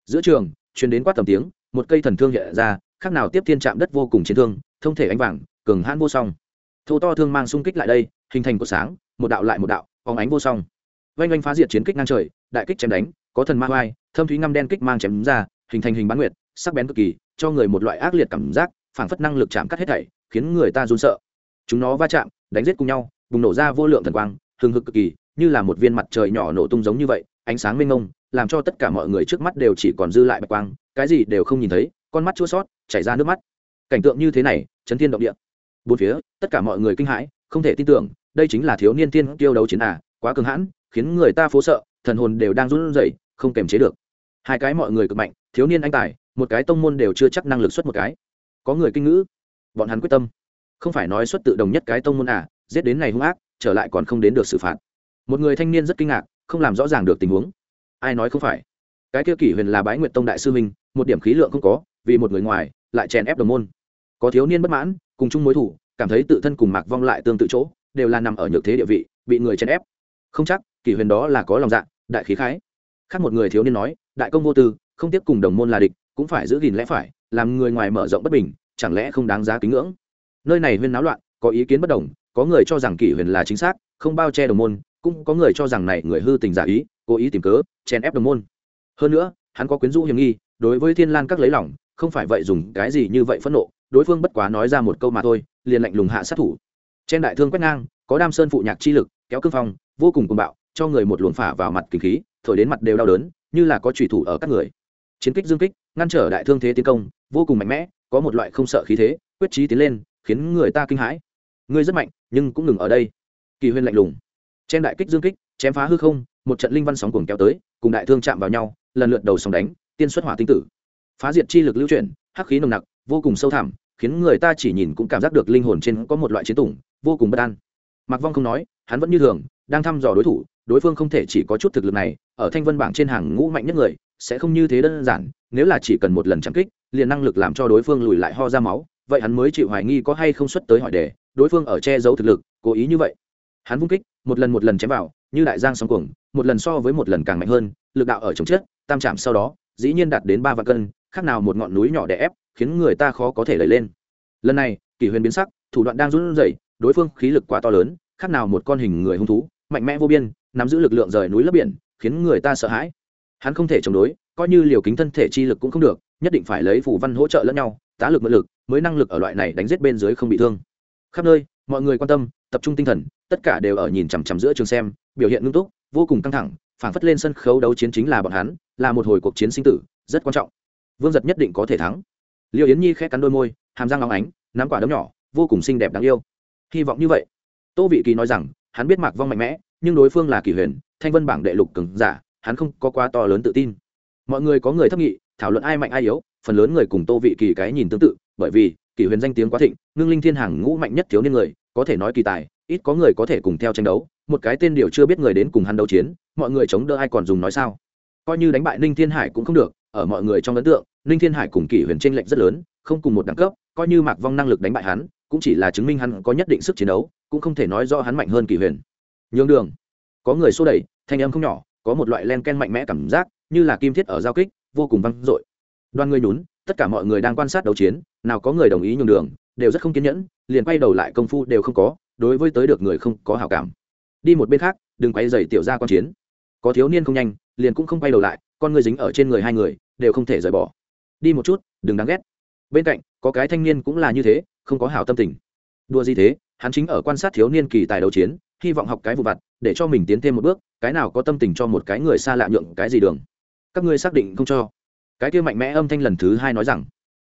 Giữa trường chuyến đến quát tầm tiếng, một cây thần thương hiện ra, khác nào tiếp thiên chạm đất vô cùng chiến thương, thông thể ánh vàng, cường hãn vô song. Thô to thương mang xung kích lại đây, hình thành của sáng, một đạo lại một đạo phóng ánh vô song. Vênh oanh phá diệt chiến kích ngang trời, đại kích chém đánh, có thần ma hoai thâm thúy ngăm đen kích mang chém ra, hình thành hình bán nguyệt, sắc bén cực kỳ, cho người một loại ác liệt cảm giác, phảng phất năng lực chạm cắt hết thảy, khiến người ta run sợ. Chúng nó va chạm, đánh giết cùng nhau, bùng nổ ra vô lượng thần quang, hừng hực cực kỳ, như là một viên mặt trời nhỏ nổ tung giống như vậy, ánh sáng mênh mông, làm cho tất cả mọi người trước mắt đều chỉ còn dư lại bạch quang, cái gì đều không nhìn thấy, con mắt chua sót chảy ra nước mắt. Cảnh tượng như thế này, chấn thiên động địa. Bốn phía, tất cả mọi người kinh hãi, không thể tin tưởng đây chính là thiếu niên tiên tiêu đấu chiến à quá cường hãn, khiến người ta phố sợ, thần hồn đều đang run rẩy, không kềm chế được. Hai cái mọi người cực mạnh, thiếu niên anh tài, một cái tông môn đều chưa chắc năng lực xuất một cái. Có người kinh ngữ. Bọn hắn quyết tâm. Không phải nói xuất tự đồng nhất cái tông môn à giết đến ngày hung ác, trở lại còn không đến được xử phạt. Một người thanh niên rất kinh ngạc, không làm rõ ràng được tình huống. Ai nói không phải? Cái kia kỷ huyền là bái nguyệt tông đại sư minh một điểm khí lượng không có, vì một người ngoài, lại chèn ép đồng môn. Có thiếu niên bất mãn, cùng chung mối thủ, cảm thấy tự thân cùng mạc vong lại tương tự chỗ đều là nằm ở nhược thế địa vị, bị người chèn ép. Không chắc, kỷ huyền đó là có lòng dạ đại khí khái. Khác một người thiếu niên nói, đại công vô tư, không tiếp cùng đồng môn là địch, cũng phải giữ gìn lẽ phải, làm người ngoài mở rộng bất bình, chẳng lẽ không đáng giá kính ngưỡng? Nơi này huyên náo loạn, có ý kiến bất đồng, có người cho rằng kỷ huyền là chính xác, không bao che đồng môn, cũng có người cho rằng này người hư tình giả ý, cố ý tìm cớ, chèn ép đồng môn. Hơn nữa, hắn có quyến rũ hiểm nghi, đối với thiên lan các lấy lòng, không phải vậy dùng cái gì như vậy phẫn nộ, đối phương bất quá nói ra một câu mà thôi, liền lạnh lùng hạ sát thủ trên đại thương quét ngang, có đam sơn phụ nhạc chi lực, kéo cương phong, vô cùng cuồng bạo, cho người một luồng phả vào mặt kinh khí, thổi đến mặt đều đau đớn, như là có trùy thủ ở các người. Chiến kích dương kích, ngăn trở đại thương thế tiến công, vô cùng mạnh mẽ, có một loại không sợ khí thế, quyết trí tiến lên, khiến người ta kinh hãi. Ngươi rất mạnh, nhưng cũng ngừng ở đây. Kỳ huyên lạnh lùng. Trên đại kích dương kích, chém phá hư không, một trận linh văn sóng cuồng kéo tới, cùng đại thương chạm vào nhau, lần lượt đầu sóng đánh, tiên xuất hỏa tinh tử. Phá diệt chi lực lưu chuyển, hắc khí nồng nặc, vô cùng sâu thẳm, khiến người ta chỉ nhìn cũng cảm giác được linh hồn trên có một loại chiến tủng vô cùng bất an. Mặc vong không nói, hắn vẫn như thường, đang thăm dò đối thủ, đối phương không thể chỉ có chút thực lực này, ở thanh vân bảng trên hàng ngũ mạnh nhất người, sẽ không như thế đơn giản, nếu là chỉ cần một lần chạm kích, liền năng lực làm cho đối phương lùi lại ho ra máu, vậy hắn mới chịu hoài nghi có hay không xuất tới hỏi đề, đối phương ở che giấu thực lực, cố ý như vậy. Hắn vung kích, một lần một lần chém vào, như đại giang sóng cuồng, một lần so với một lần càng mạnh hơn, lực đạo ở chống chết, tam chạm sau đó, dĩ nhiên đạt đến ba vạn cân, khác nào một ngọn núi nhỏ đè ép, khiến người ta khó có thể lấy lên. Lần này, kỷ huyền biến sắc, thủ đoạn đang run rẩy đối phương khí lực quá to lớn, khác nào một con hình người hung thú, mạnh mẽ vô biên, nắm giữ lực lượng rời núi lấp biển, khiến người ta sợ hãi. Hắn không thể chống đối, coi như liều kính thân thể chi lực cũng không được, nhất định phải lấy phủ văn hỗ trợ lẫn nhau, tá lực mượn lực, mới năng lực ở loại này đánh giết bên dưới không bị thương. Khắp nơi, mọi người quan tâm, tập trung tinh thần, tất cả đều ở nhìn chằm chằm giữa trường xem, biểu hiện nghiêm túc, vô cùng căng thẳng, phảng phất lên sân khấu đấu chiến chính là bọn hắn, là một hồi cuộc chiến sinh tử, rất quan trọng. Vương giật nhất định có thể thắng. Liêu yến nhi khẽ cắn đôi môi, hàm răng óng ánh, nắm quả đấm nhỏ, vô cùng xinh đẹp đáng yêu hy vọng như vậy. Tô vị kỳ nói rằng, hắn biết mạc vong mạnh mẽ, nhưng đối phương là kỷ huyền, thanh vân bảng đệ lục cường giả, hắn không có quá to lớn tự tin. Mọi người có người thấp nghị, thảo luận ai mạnh ai yếu, phần lớn người cùng tô vị kỳ cái nhìn tương tự, bởi vì, kỷ huyền danh tiếng quá thịnh, ngưng linh thiên hàng ngũ mạnh nhất thiếu niên người, có thể nói kỳ tài, ít có người có thể cùng theo tranh đấu, một cái tên điều chưa biết người đến cùng hắn đấu chiến, mọi người chống đỡ ai còn dùng nói sao. Coi như đánh bại ninh thiên hải cũng không được, ở mọi người trong ấn tượng, ninh thiên hải cùng kỷ huyền tranh lệch rất lớn, không cùng một đẳng cấp, coi như mạc vong năng lực đánh bại hắn cũng chỉ là chứng minh hắn có nhất định sức chiến đấu, cũng không thể nói do hắn mạnh hơn kỷ huyền. Nhường đường. Có người xô đẩy, thanh âm không nhỏ, có một loại len ken mạnh mẽ cảm giác, như là kim thiết ở giao kích, vô cùng văng dội. Đoàn người nhún, tất cả mọi người đang quan sát đấu chiến, nào có người đồng ý nhường đường, đều rất không kiên nhẫn, liền quay đầu lại công phu đều không có, đối với tới được người không có hảo cảm. Đi một bên khác, đừng quay dày tiểu ra quan chiến. Có thiếu niên không nhanh, liền cũng không quay đầu lại, con người dính ở trên người hai người, đều không thể rời bỏ. Đi một chút, đừng đáng ghét. Bên cạnh, có cái thanh niên cũng là như thế không có hảo tâm tình. Đua gì thế, hắn chính ở quan sát thiếu niên kỳ tài đấu chiến, hy vọng học cái vụ vặt, để cho mình tiến thêm một bước, cái nào có tâm tình cho một cái người xa lạ nhượng cái gì đường. Các ngươi xác định không cho. Cái kia mạnh mẽ âm thanh lần thứ hai nói rằng,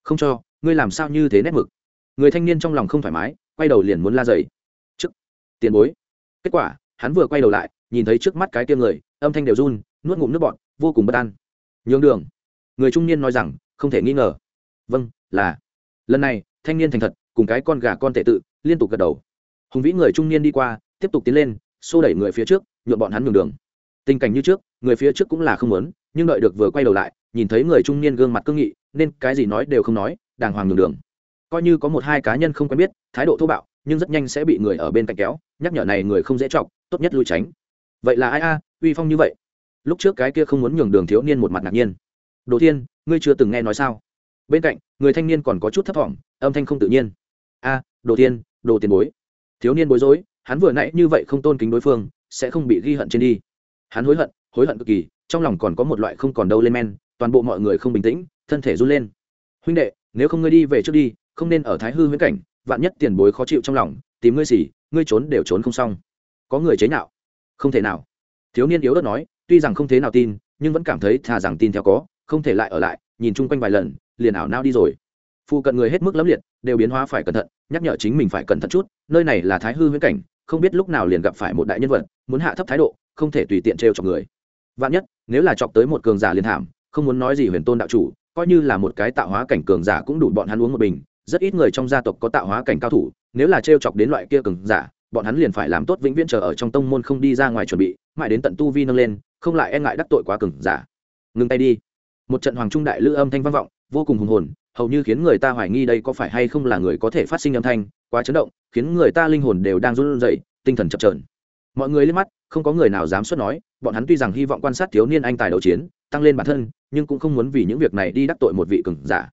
không cho, ngươi làm sao như thế nét mực. Người thanh niên trong lòng không thoải mái, quay đầu liền muốn la dày chức tiền bối. Kết quả, hắn vừa quay đầu lại, nhìn thấy trước mắt cái kia người, âm thanh đều run, nuốt ngụm nước bọt, vô cùng bất an. Nhường đường. Người trung niên nói rằng, không thể nghi ngờ. Vâng là. Lần này, thanh niên thành thật cùng cái con gà con tệ tự, liên tục gật đầu. Hùng vĩ người trung niên đi qua, tiếp tục tiến lên, xô đẩy người phía trước, nhuộm bọn hắn nhường đường. Tình cảnh như trước, người phía trước cũng là không muốn, nhưng đợi được vừa quay đầu lại, nhìn thấy người trung niên gương mặt cương nghị, nên cái gì nói đều không nói, đàng hoàng nhường đường. Coi như có một hai cá nhân không quen biết, thái độ thô bạo, nhưng rất nhanh sẽ bị người ở bên cạnh kéo, nhắc nhở này người không dễ chọc, tốt nhất lui tránh. Vậy là ai a, uy phong như vậy? Lúc trước cái kia không muốn nhường đường thiếu niên một mặt ngạc nhiên. Đồ thiên, ngươi chưa từng nghe nói sao? Bên cạnh, người thanh niên còn có chút thấp thỏm, âm thanh không tự nhiên a, đồ tiên, đồ tiền bối. Thiếu niên bối rối, hắn vừa nãy như vậy không tôn kính đối phương, sẽ không bị ghi hận trên đi. Hắn hối hận hối hận cực kỳ, trong lòng còn có một loại không còn đâu lên men, toàn bộ mọi người không bình tĩnh, thân thể run lên. Huynh đệ, nếu không ngươi đi về trước đi, không nên ở thái hư huyễn cảnh, vạn nhất tiền bối khó chịu trong lòng, tìm ngươi xỉ, ngươi trốn đều trốn không xong. Có người chế nhạo? Không thể nào. Thiếu niên yếu ớt nói, tuy rằng không thế nào tin, nhưng vẫn cảm thấy thà rằng tin theo có, không thể lại ở lại, nhìn chung quanh vài lần, liền ảo nao đi rồi phụ cận người hết mức lẫm liệt, đều biến hóa phải cẩn thận, nhắc nhở chính mình phải cẩn thận chút, nơi này là thái hư huyễn cảnh, không biết lúc nào liền gặp phải một đại nhân vật, muốn hạ thấp thái độ, không thể tùy tiện trêu chọc người. Vạn nhất, nếu là chọc tới một cường giả liền hàm không muốn nói gì huyền tôn đạo chủ, coi như là một cái tạo hóa cảnh cường giả cũng đủ bọn hắn uống một bình, rất ít người trong gia tộc có tạo hóa cảnh cao thủ, nếu là trêu chọc đến loại kia cường giả, bọn hắn liền phải làm tốt vĩnh viễn chờ ở trong tông môn không đi ra ngoài chuẩn bị, mãi đến tận tu vi nâng lên, không lại e ngại đắc tội quá cường giả. Ngừng tay đi. Một trận hoàng trung đại lữ âm thanh vang vọng, vô cùng hùng hồn hầu như khiến người ta hoài nghi đây có phải hay không là người có thể phát sinh âm thanh, quá chấn động, khiến người ta linh hồn đều đang run rẩy, tinh thần chập trờn mọi người lên mắt, không có người nào dám xuất nói, bọn hắn tuy rằng hy vọng quan sát thiếu niên anh tài đấu chiến, tăng lên bản thân, nhưng cũng không muốn vì những việc này đi đắc tội một vị cường giả.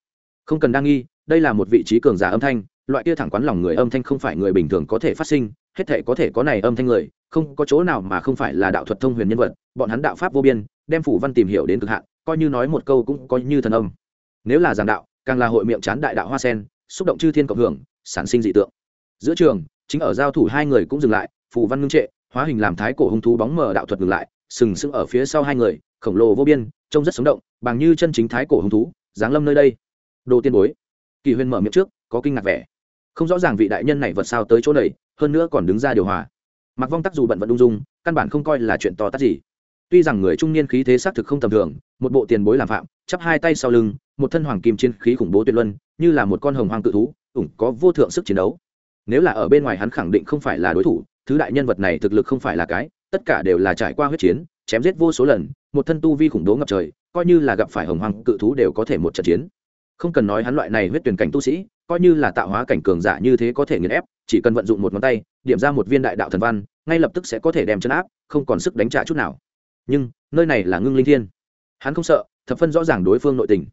Không cần đang nghi, đây là một vị trí cường giả âm thanh, loại kia thẳng quán lòng người âm thanh không phải người bình thường có thể phát sinh, hết thể có thể có này âm thanh người, không có chỗ nào mà không phải là đạo thuật thông huyền nhân vật, bọn hắn đạo pháp vô biên, đem phủ văn tìm hiểu đến cực hạn, coi như nói một câu cũng có như thần âm. Nếu là giảng đạo càng là hội miệng chán đại đạo hoa sen, xúc động chư thiên cộng hưởng, sản sinh dị tượng. Giữa trường, chính ở giao thủ hai người cũng dừng lại, phù văn ngưng trệ, hóa hình làm thái cổ hung thú bóng mờ đạo thuật ngừng lại, sừng sững ở phía sau hai người, khổng lồ vô biên, trông rất sống động, bằng như chân chính thái cổ hung thú, giáng lâm nơi đây. Đồ tiên bối. Kỳ huyền mở miệng trước, có kinh ngạc vẻ. Không rõ ràng vị đại nhân này vật sao tới chỗ này, hơn nữa còn đứng ra điều hòa. Mặc vong tắc dù bận vận ung dung, căn bản không coi là chuyện to tát gì. Tuy rằng người trung niên khí thế xác thực không tầm thường, một bộ tiền bối làm phạm, chắp hai tay sau lưng một thân hoàng kim chiến khí khủng bố tuyệt luân, như là một con hồng hoàng tự thú, ủng có vô thượng sức chiến đấu. Nếu là ở bên ngoài hắn khẳng định không phải là đối thủ, thứ đại nhân vật này thực lực không phải là cái, tất cả đều là trải qua huyết chiến, chém giết vô số lần, một thân tu vi khủng bố ngập trời, coi như là gặp phải hồng hoàng cự thú đều có thể một trận chiến. Không cần nói hắn loại này huyết tuyển cảnh tu sĩ, coi như là tạo hóa cảnh cường giả như thế có thể nghiền ép, chỉ cần vận dụng một ngón tay, điểm ra một viên đại đạo thần văn, ngay lập tức sẽ có thể đem chấn áp, không còn sức đánh trả chút nào. Nhưng, nơi này là ngưng linh thiên. Hắn không sợ, thập phân rõ ràng đối phương nội tình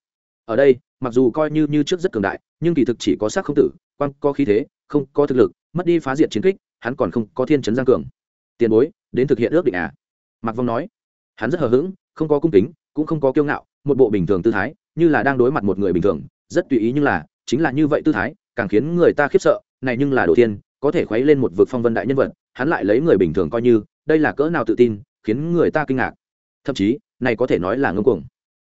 ở đây, mặc dù coi như như trước rất cường đại, nhưng kỳ thực chỉ có xác không tử quan có khí thế, không có thực lực, mất đi phá diệt chiến kích, hắn còn không có thiên chấn giang cường. Tiền bối, đến thực hiện ước định à? Mạc vong nói. Hắn rất hờ hững, không có cung kính, cũng không có kiêu ngạo, một bộ bình thường tư thái, như là đang đối mặt một người bình thường, rất tùy ý nhưng là, chính là như vậy tư thái, càng khiến người ta khiếp sợ, này nhưng là đầu thiên, có thể khuấy lên một vực phong vân đại nhân vật, hắn lại lấy người bình thường coi như, đây là cỡ nào tự tin, khiến người ta kinh ngạc. Thậm chí, này có thể nói là ngông cuồng.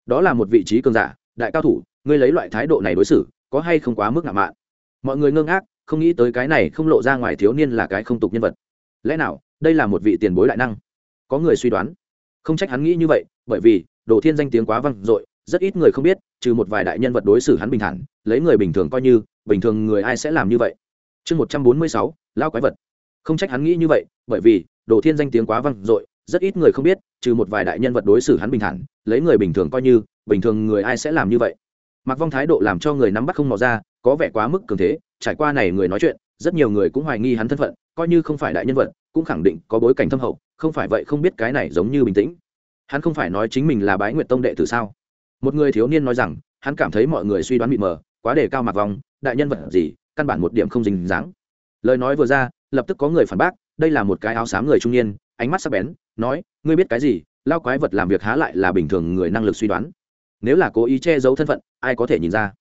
Đó là một vị trí cường giả đại cao thủ, ngươi lấy loại thái độ này đối xử, có hay không quá mức ngạo mạn? Mọi người ngơ ngác, không nghĩ tới cái này không lộ ra ngoài thiếu niên là cái không tục nhân vật. Lẽ nào, đây là một vị tiền bối đại năng? Có người suy đoán. Không trách hắn nghĩ như vậy, bởi vì, đồ thiên danh tiếng quá vang dội, rất ít người không biết, trừ một vài đại nhân vật đối xử hắn bình thản, lấy người bình thường coi như, bình thường người ai sẽ làm như vậy? Chương một trăm bốn mươi sáu lao quái vật. Không trách hắn nghĩ như vậy, bởi vì, đồ thiên danh tiếng quá vang dội rất ít người không biết, trừ một vài đại nhân vật đối xử hắn bình thản, lấy người bình thường coi như, bình thường người ai sẽ làm như vậy? Mặc vong thái độ làm cho người nắm bắt không mò ra, có vẻ quá mức cường thế, trải qua này người nói chuyện, rất nhiều người cũng hoài nghi hắn thân phận, coi như không phải đại nhân vật, cũng khẳng định có bối cảnh thâm hậu, không phải vậy không biết cái này giống như bình tĩnh. Hắn không phải nói chính mình là bái nguyệt tông đệ tử sao? Một người thiếu niên nói rằng, hắn cảm thấy mọi người suy đoán bị mờ, quá đề cao mặc vong, đại nhân vật gì, căn bản một điểm không dính dáng. Lời nói vừa ra, lập tức có người phản bác đây là một cái áo xám người trung niên, ánh mắt sắc bén, nói, ngươi biết cái gì? Lao quái vật làm việc há lại là bình thường người năng lực suy đoán. Nếu là cố ý che giấu thân phận, ai có thể nhìn ra?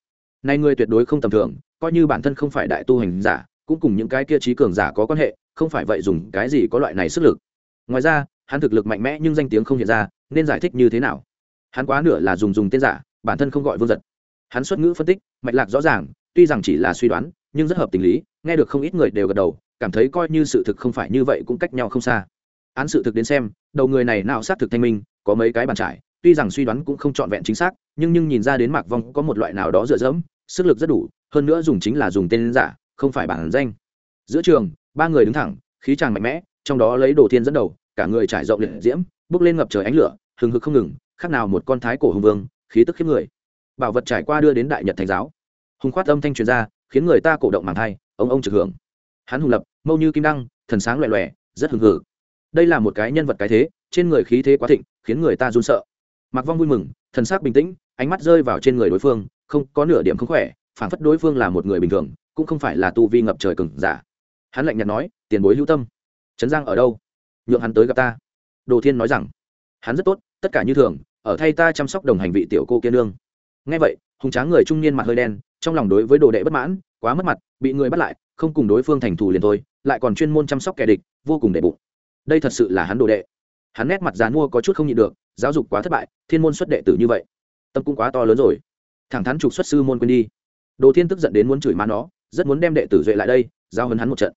Nay ngươi tuyệt đối không tầm thường, coi như bản thân không phải đại tu hành giả, cũng cùng những cái kia trí cường giả có quan hệ, không phải vậy dùng cái gì có loại này sức lực. Ngoài ra, hắn thực lực mạnh mẽ nhưng danh tiếng không hiện ra, nên giải thích như thế nào? Hắn quá nửa là dùng dùng tên giả, bản thân không gọi vương giật. Hắn xuất ngữ phân tích, mạch lạc rõ ràng, tuy rằng chỉ là suy đoán, nhưng rất hợp tình lý, nghe được không ít người đều gật đầu cảm thấy coi như sự thực không phải như vậy cũng cách nhau không xa. Án sự thực đến xem, đầu người này nào xác thực thanh minh, có mấy cái bàn trải, tuy rằng suy đoán cũng không trọn vẹn chính xác, nhưng nhưng nhìn ra đến mạc vong có một loại nào đó dựa dẫm, sức lực rất đủ, hơn nữa dùng chính là dùng tên giả, không phải bản danh. Giữa trường, ba người đứng thẳng, khí tràng mạnh mẽ, trong đó lấy đồ thiên dẫn đầu, cả người trải rộng liệt diễm, bước lên ngập trời ánh lửa, hừng hực không ngừng, khác nào một con thái cổ hùng vương, khí tức khiếp người. Bảo vật trải qua đưa đến đại nhật thành giáo. Hùng khoát âm thanh truyền ra, khiến người ta cổ động màng thai, ông ông trực hưởng hắn hùng lập, mâu như kim đăng, thần sáng loẹ loẹ rất hừng hử đây là một cái nhân vật cái thế, trên người khí thế quá thịnh, khiến người ta run sợ. Mặc vong vui mừng, thần sắc bình tĩnh, ánh mắt rơi vào trên người đối phương, không, có nửa điểm không khỏe, phản phất đối phương là một người bình thường, cũng không phải là tu vi ngập trời cừng giả. Hắn lạnh nhạt nói, tiền bối hữu tâm, trấn giang ở đâu? Nhượng hắn tới gặp ta. Đồ thiên nói rằng, hắn rất tốt, tất cả như thường, ở thay ta chăm sóc đồng hành vị tiểu cô kiên nương. Nghe vậy, hùng tráng người trung niên mặt hơi đen, trong lòng đối với đồ đệ bất mãn quá mất mặt, bị người bắt lại, không cùng đối phương thành thù liền thôi, lại còn chuyên môn chăm sóc kẻ địch, vô cùng đệ bụng. Đây thật sự là hắn đồ đệ. Hắn nét mặt dán mua có chút không nhịn được, giáo dục quá thất bại, thiên môn xuất đệ tử như vậy, tâm cũng quá to lớn rồi. Thẳng thắn trục xuất sư môn quên đi. Đồ thiên tức giận đến muốn chửi má nó, rất muốn đem đệ tử duệ lại đây, giao hấn hắn một trận.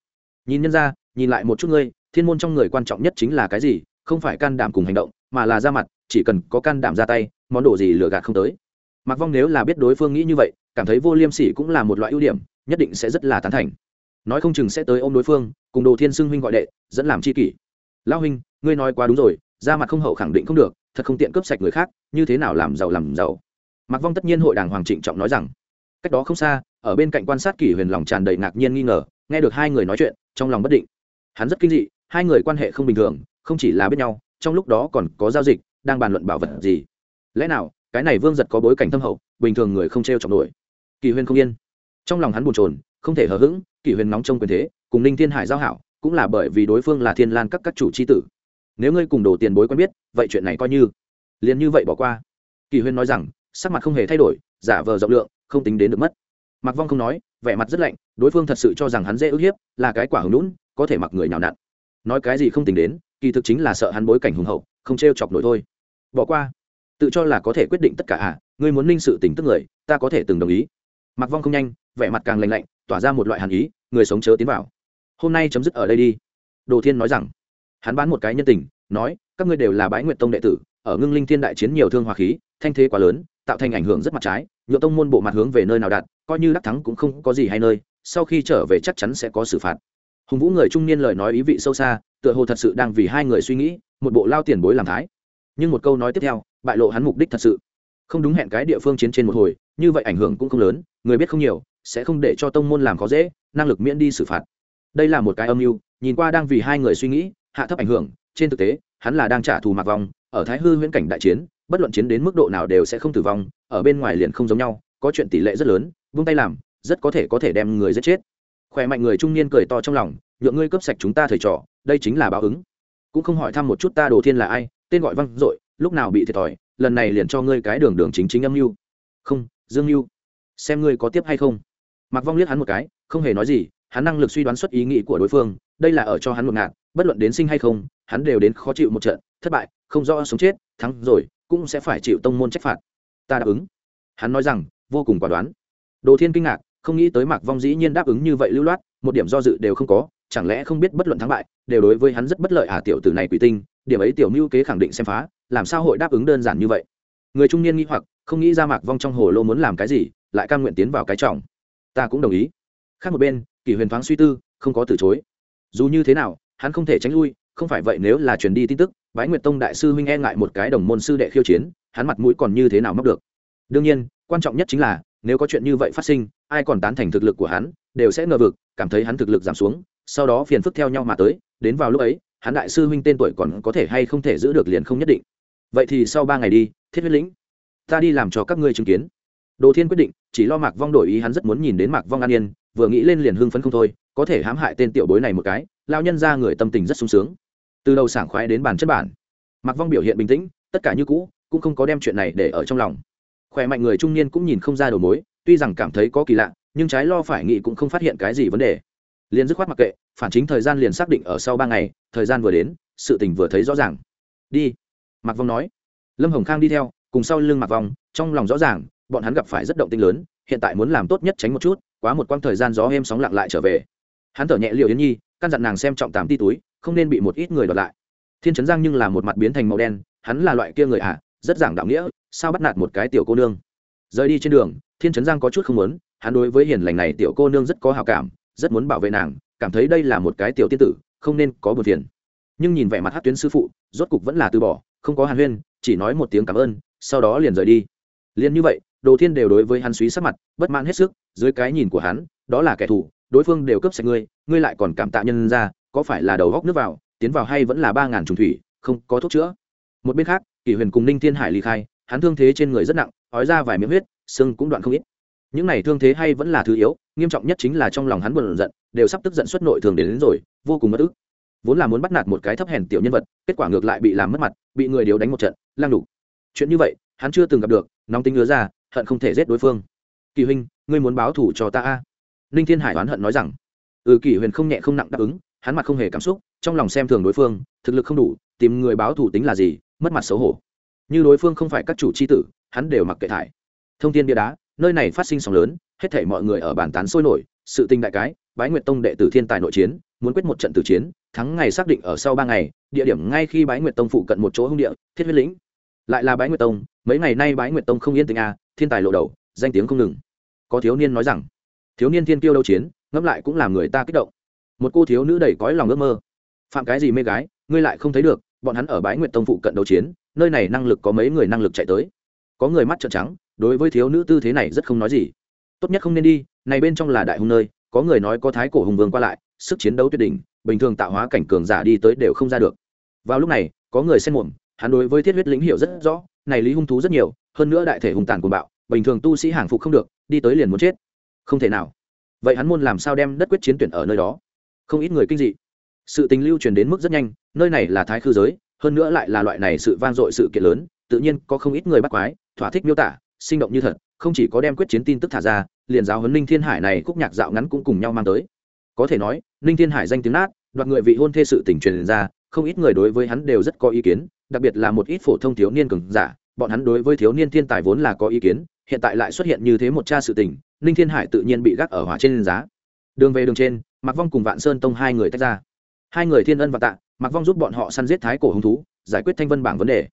Nhìn nhân ra, nhìn lại một chút ngươi, thiên môn trong người quan trọng nhất chính là cái gì? Không phải can đảm cùng hành động, mà là ra mặt, chỉ cần có can đảm ra tay, món đồ gì lừa gạt không tới. Mặc vong nếu là biết đối phương nghĩ như vậy cảm thấy vô liêm sỉ cũng là một loại ưu điểm, nhất định sẽ rất là tán thành. Nói không chừng sẽ tới ôm đối phương, cùng đồ thiên xưng huynh gọi đệ, dẫn làm chi kỷ. Lao huynh, ngươi nói quá đúng rồi, ra mặt không hậu khẳng định không được, thật không tiện cướp sạch người khác, như thế nào làm giàu làm giàu? Mặc vong tất nhiên hội đàng hoàng trịnh trọng nói rằng, cách đó không xa, ở bên cạnh quan sát kỷ huyền lòng tràn đầy ngạc nhiên nghi ngờ, nghe được hai người nói chuyện, trong lòng bất định. Hắn rất kinh dị, hai người quan hệ không bình thường, không chỉ là biết nhau, trong lúc đó còn có giao dịch, đang bàn luận bảo vật gì. Lẽ nào, cái này vương giật có bối cảnh thâm hậu, bình thường người không t r e o trọng nổi kỳ huyền không yên. Trong lòng hắn buồn chồn, không thể hờ hững, kỳ huyền nóng trong quyền thế, cùng ninh thiên hải giao hảo, cũng là bởi vì đối phương là thiên lan các các chủ c h i tử. Nếu ngươi cùng đồ tiền bối quen biết, vậy chuyện này coi như. Liền như vậy bỏ qua. Kỳ huyền nói rằng, sắc mặt không hề thay đổi, giả vờ rộng lượng, không tính đến được mất. Mặc vong không nói, vẻ mặt rất lạnh, đối phương thật sự cho rằng hắn dễ ức hiếp, là cái quả hứng lũn có thể mặc người nhào nặn. Nói cái gì không tính đến, kỳ thực chính là sợ hắn bối cảnh hùng hậu, không t r e o chọc nổi thôi. Bỏ qua. Tự cho là có thể quyết định tất cả à ngươi muốn ninh sự tỉnh tức người, ta có thể từng đồng ý mặc vong không nhanh, vẻ mặt càng lành lạnh, tỏa ra một loại hàn ý, người sống chớ tiến vào. Hôm nay chấm dứt ở đây đi. Đồ thiên nói rằng. Hắn bán một cái nhân tình, nói, các ngươi đều là bái nguyện tông đệ tử, ở ngưng linh thiên đại chiến nhiều thương hòa khí, thanh thế quá lớn, tạo thành ảnh hưởng rất mặt trái nhựa tông môn bộ mặt hướng về nơi nào đạt, coi như đắc thắng cũng không có gì hay nơi, sau khi trở về chắc chắn sẽ có xử phạt. Hùng vũ người trung niên lời nói ý vị sâu xa, tựa hồ thật sự đang vì hai người suy nghĩ, một bộ lao tiền bối làm thái. Nhưng một câu nói tiếp theo, bại lộ hắn mục đích thật sự không đúng hẹn cái địa phương chiến trên một hồi, như vậy ảnh hưởng cũng không lớn, người biết không nhiều, sẽ không để cho tông môn làm khó dễ, năng lực miễn đi xử phạt. Đây là một cái âm mưu, nhìn qua đang vì hai người suy nghĩ, hạ thấp ảnh hưởng, trên thực tế, hắn là đang trả thù mạc vòng ở thái hư huyễn cảnh đại chiến, bất luận chiến đến mức độ nào đều sẽ không tử vong, ở bên ngoài liền không giống nhau, có chuyện tỷ lệ rất lớn, vung tay làm, rất có thể có thể đem người giết chết. Khỏe mạnh người trung niên cười to trong lòng, nhượng ngươi cướp sạch chúng ta thời trò, đây chính là báo ứng. Cũng không hỏi thăm một chút ta đồ thiên là ai, tên gọi văng dội, lúc nào bị thiệt thòi lần này liền cho ngươi cái đường đường chính chính âm mưu. Không, dương mưu, xem ngươi có tiếp hay không. Mặc vong liếc hắn một cái, không hề nói gì, hắn năng lực suy đoán xuất ý nghĩ của đối phương, đây là ở cho hắn một ngạt, bất luận đến sinh hay không, hắn đều đến khó chịu một trận, thất bại, không rõ sống chết, thắng rồi, cũng sẽ phải chịu tông môn trách phạt. Ta đáp ứng. Hắn nói rằng, vô cùng quả đoán. Đồ thiên kinh ngạc, không nghĩ tới mạc vong dĩ nhiên đáp ứng như vậy lưu loát, một điểm do dự đều không có, chẳng lẽ không biết bất luận thắng bại, đều đối với hắn rất bất lợi à tiểu tử này quỷ tinh, điểm ấy tiểu mưu kế khẳng định xem phá làm sao hội đáp ứng đơn giản như vậy? Người trung niên nghĩ hoặc, không nghĩ ra mạc vong trong hồ lô muốn làm cái gì, lại cam nguyện tiến vào cái trọng. Ta cũng đồng ý. Khác một bên, kỷ huyền thoáng suy tư, không có từ chối. Dù như thế nào, hắn không thể tránh lui, không phải vậy nếu là truyền đi tin tức, bái nguyệt tông đại sư huynh e ngại một cái đồng môn sư đệ khiêu chiến, hắn mặt mũi còn như thế nào móc được? Đương nhiên, quan trọng nhất chính là, nếu có chuyện như vậy phát sinh, ai còn tán thành thực lực của hắn, đều sẽ ngờ vực, cảm thấy hắn thực lực giảm xuống, sau đó phiền phức theo nhau mà tới, đến vào lúc ấy, hắn đại sư huynh tên tuổi còn có thể hay không thể giữ được liền không nhất định vậy thì sau ba ngày đi, thiết huyết lĩnh, ta đi làm cho các ngươi chứng kiến. Đồ thiên quyết định, chỉ lo mạc vong đổi ý hắn rất muốn nhìn đến mạc vong an yên, vừa nghĩ lên liền hưng phấn không thôi, có thể hãm hại tên tiểu bối này một cái lao nhân ra người tâm tình rất sung sướng. Từ đầu sảng khoái đến bàn chất bản, mạc vong biểu hiện bình tĩnh, tất cả như cũ, cũng không có đem chuyện này để ở trong lòng. Khỏe mạnh người trung niên cũng nhìn không ra đầu mối, tuy rằng cảm thấy có kỳ lạ, nhưng trái lo phải nghĩ cũng không phát hiện cái gì vấn đề. Liền dứt khoát mặc kệ, phản chính thời gian liền xác định ở sau ba ngày, thời gian vừa đến, sự tình vừa thấy rõ ràng. Đi mạc vong nói. Lâm hồng khang đi theo cùng sau lưng mạc vong trong lòng rõ ràng bọn hắn gặp phải rất động tinh lớn hiện tại muốn làm tốt nhất tránh một chút quá một quãng thời gian gió êm sóng lặng lại trở về. Hắn thở nhẹ liệu yến nhi căn dặn nàng xem trọng tàm ti túi không nên bị một ít người đọt lại. Thiên trấn giang nhưng là một mặt biến thành màu đen hắn là loại kia người ạ à, rất giảng đạo nghĩa sao bắt nạt một cái tiểu cô nương? Rời đi trên đường thiên trấn giang có chút không muốn hắn đối với hiền lành này tiểu cô nương rất có hào cảm rất muốn bảo vệ nàng cảm thấy đây là một cái tiểu tiên tử không nên có buồn phiền. Nhưng nhìn vẻ mặt hát tuyến sư phụ rốt cục vẫn là từ bỏ không có hàn huyên chỉ nói một tiếng cảm ơn sau đó liền rời đi. Liền như vậy đồ thiên đều đối với hắn suý sắc mặt bất mãn hết sức dưới cái nhìn của hắn đó là kẻ thù đối phương đều cướp sạch ngươi ngươi lại còn cảm tạ nhân ra có phải là đầu góc nước vào tiến vào hay vẫn là ba ngàn trùng thủy không có thuốc chữa. Một bên khác kỷ huyền cùng ninh thiên hải ly khai hắn thương thế trên người rất nặng ói ra vài miếng huyết sưng cũng đoạn không ít. Những này thương thế hay vẫn là thứ yếu nghiêm trọng nhất chính là trong lòng hắn buồn giận đều sắp tức giận xuất nội thường đến, đến rồi vô cùng mất ức vốn là muốn bắt nạt một cái thấp hèn tiểu nhân vật, kết quả ngược lại bị làm mất mặt, bị người điều đánh một trận lang đủ chuyện như vậy, hắn chưa từng gặp được, nóng tính ngứa ra, hận không thể giết đối phương. Kỳ huynh, ngươi muốn báo thủ cho ta a? Ninh thiên hải oán hận nói rằng. Ừ kỳ huyền không nhẹ không nặng đáp ứng, hắn mặt không hề cảm xúc, trong lòng xem thường đối phương, thực lực không đủ, tìm người báo thủ tính là gì, mất mặt xấu hổ. Như đối phương không phải các chủ c h i tử, hắn đều mặc kệ thải. Thông tin bia đá, nơi này phát sinh sóng lớn, hết thể mọi người ở bàn tán sôi nổi, sự tình đại cái, bái nguyệt tông đệ tử thiên tài nội chiến muốn quyết một trận tử chiến thắng ngày xác định ở sau ba ngày địa điểm ngay khi bái nguyệt tông phụ cận một chỗ hung địa thiết huyết lĩnh. Lại là bái nguyệt tông mấy ngày nay bái nguyệt tông không yên tình a à, thiên tài lộ đầu danh tiếng không ngừng. Có thiếu niên nói rằng thiếu niên thiên kiêu đấu chiến ngẫm lại cũng làm người ta kích động. Một cô thiếu nữ đầy cõi lòng ước mơ phạm cái gì mê gái ngươi lại không thấy được bọn hắn ở bái nguyệt tông phụ cận đấu chiến nơi này năng lực có mấy người năng lực chạy tới. Có người mắt trợn trắng đối với thiếu nữ tư thế này rất không nói gì. Tốt nhất không nên đi này bên trong là đại hung nơi có người nói có thái cổ hùng vương qua lại sức chiến đấu tuyệt đỉnh, bình thường tạo hóa cảnh cường giả đi tới đều không ra được. Vào lúc này, có người xen muộm hắn đối với thiết huyết lĩnh hiểu rất rõ, này lý hung thú rất nhiều, hơn nữa đại thể hùng tàn cuồng bạo, bình thường tu sĩ hàng phục không được, đi tới liền muốn chết. Không thể nào. Vậy hắn môn làm sao đem đất quyết chiến tuyển ở nơi đó? Không ít người kinh dị. Sự tình lưu truyền đến mức rất nhanh, nơi này là thái khư giới, hơn nữa lại là loại này sự vang dội sự kiện lớn, tự nhiên có không ít người bắt quái, thỏa thích miêu tả, sinh động như thật, không chỉ có đem quyết chiến tin tức thả ra, liền giáo huấn ninh thiên hải này khúc nhạc dạo ngắn cũng cùng nhau mang tới. Có thể nói ninh thiên hải danh tiếng nát, đoạt người vị hôn thê sự tình truyền ra, không ít người đối với hắn đều rất có ý kiến, đặc biệt là một ít phổ thông thiếu niên cường giả, bọn hắn đối với thiếu niên thiên tài vốn là có ý kiến, hiện tại lại xuất hiện như thế một cha sự tình, ninh thiên hải tự nhiên bị gác ở hỏa trên giá. Đường về đường trên mặc vong cùng vạn sơn tông hai người tách ra. Hai người thiên ân và tạ mặc vong giúp bọn họ săn giết thái cổ hung thú, giải quyết thanh vân bảng vấn đề.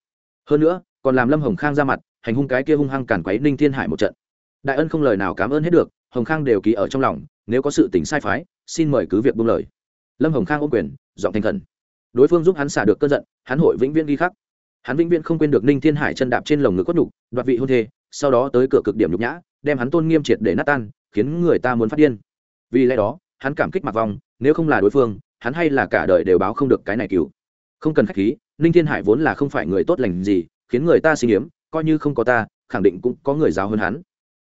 Hơn nữa, còn làm lâm hồng khang ra mặt, hành hung cái kia hung hăng cản quấy ninh thiên hải một trận. Đại ân không lời nào cảm ơn hết được, hồng khang đều ký ở trong lòng, nếu có sự tình sai phái xin mời cứ việc buông lời. Lâm hồng khang ôm quyền, giọng thành khẩn. Đối phương giúp hắn xả được cơn giận, hắn hội vĩnh viễn ghi khắc. Hắn vĩnh viễn không quên được ninh thiên hải chân đạp trên lồng ngực cốt nhục, đoạt vị hôn thê, sau đó tới cửa cực điểm nhục nhã, đem hắn tôn nghiêm triệt để nát tan, khiến người ta muốn phát điên. Vì lẽ đó, hắn cảm kích mặc vong, nếu không là đối phương, hắn hay là cả đời đều báo không được cái này cứu không cần khách khí, ninh thiên hải vốn là không phải người tốt lành gì, khiến người ta sinh hiếm coi như không có ta, khẳng định cũng có người giáo hơn hắn.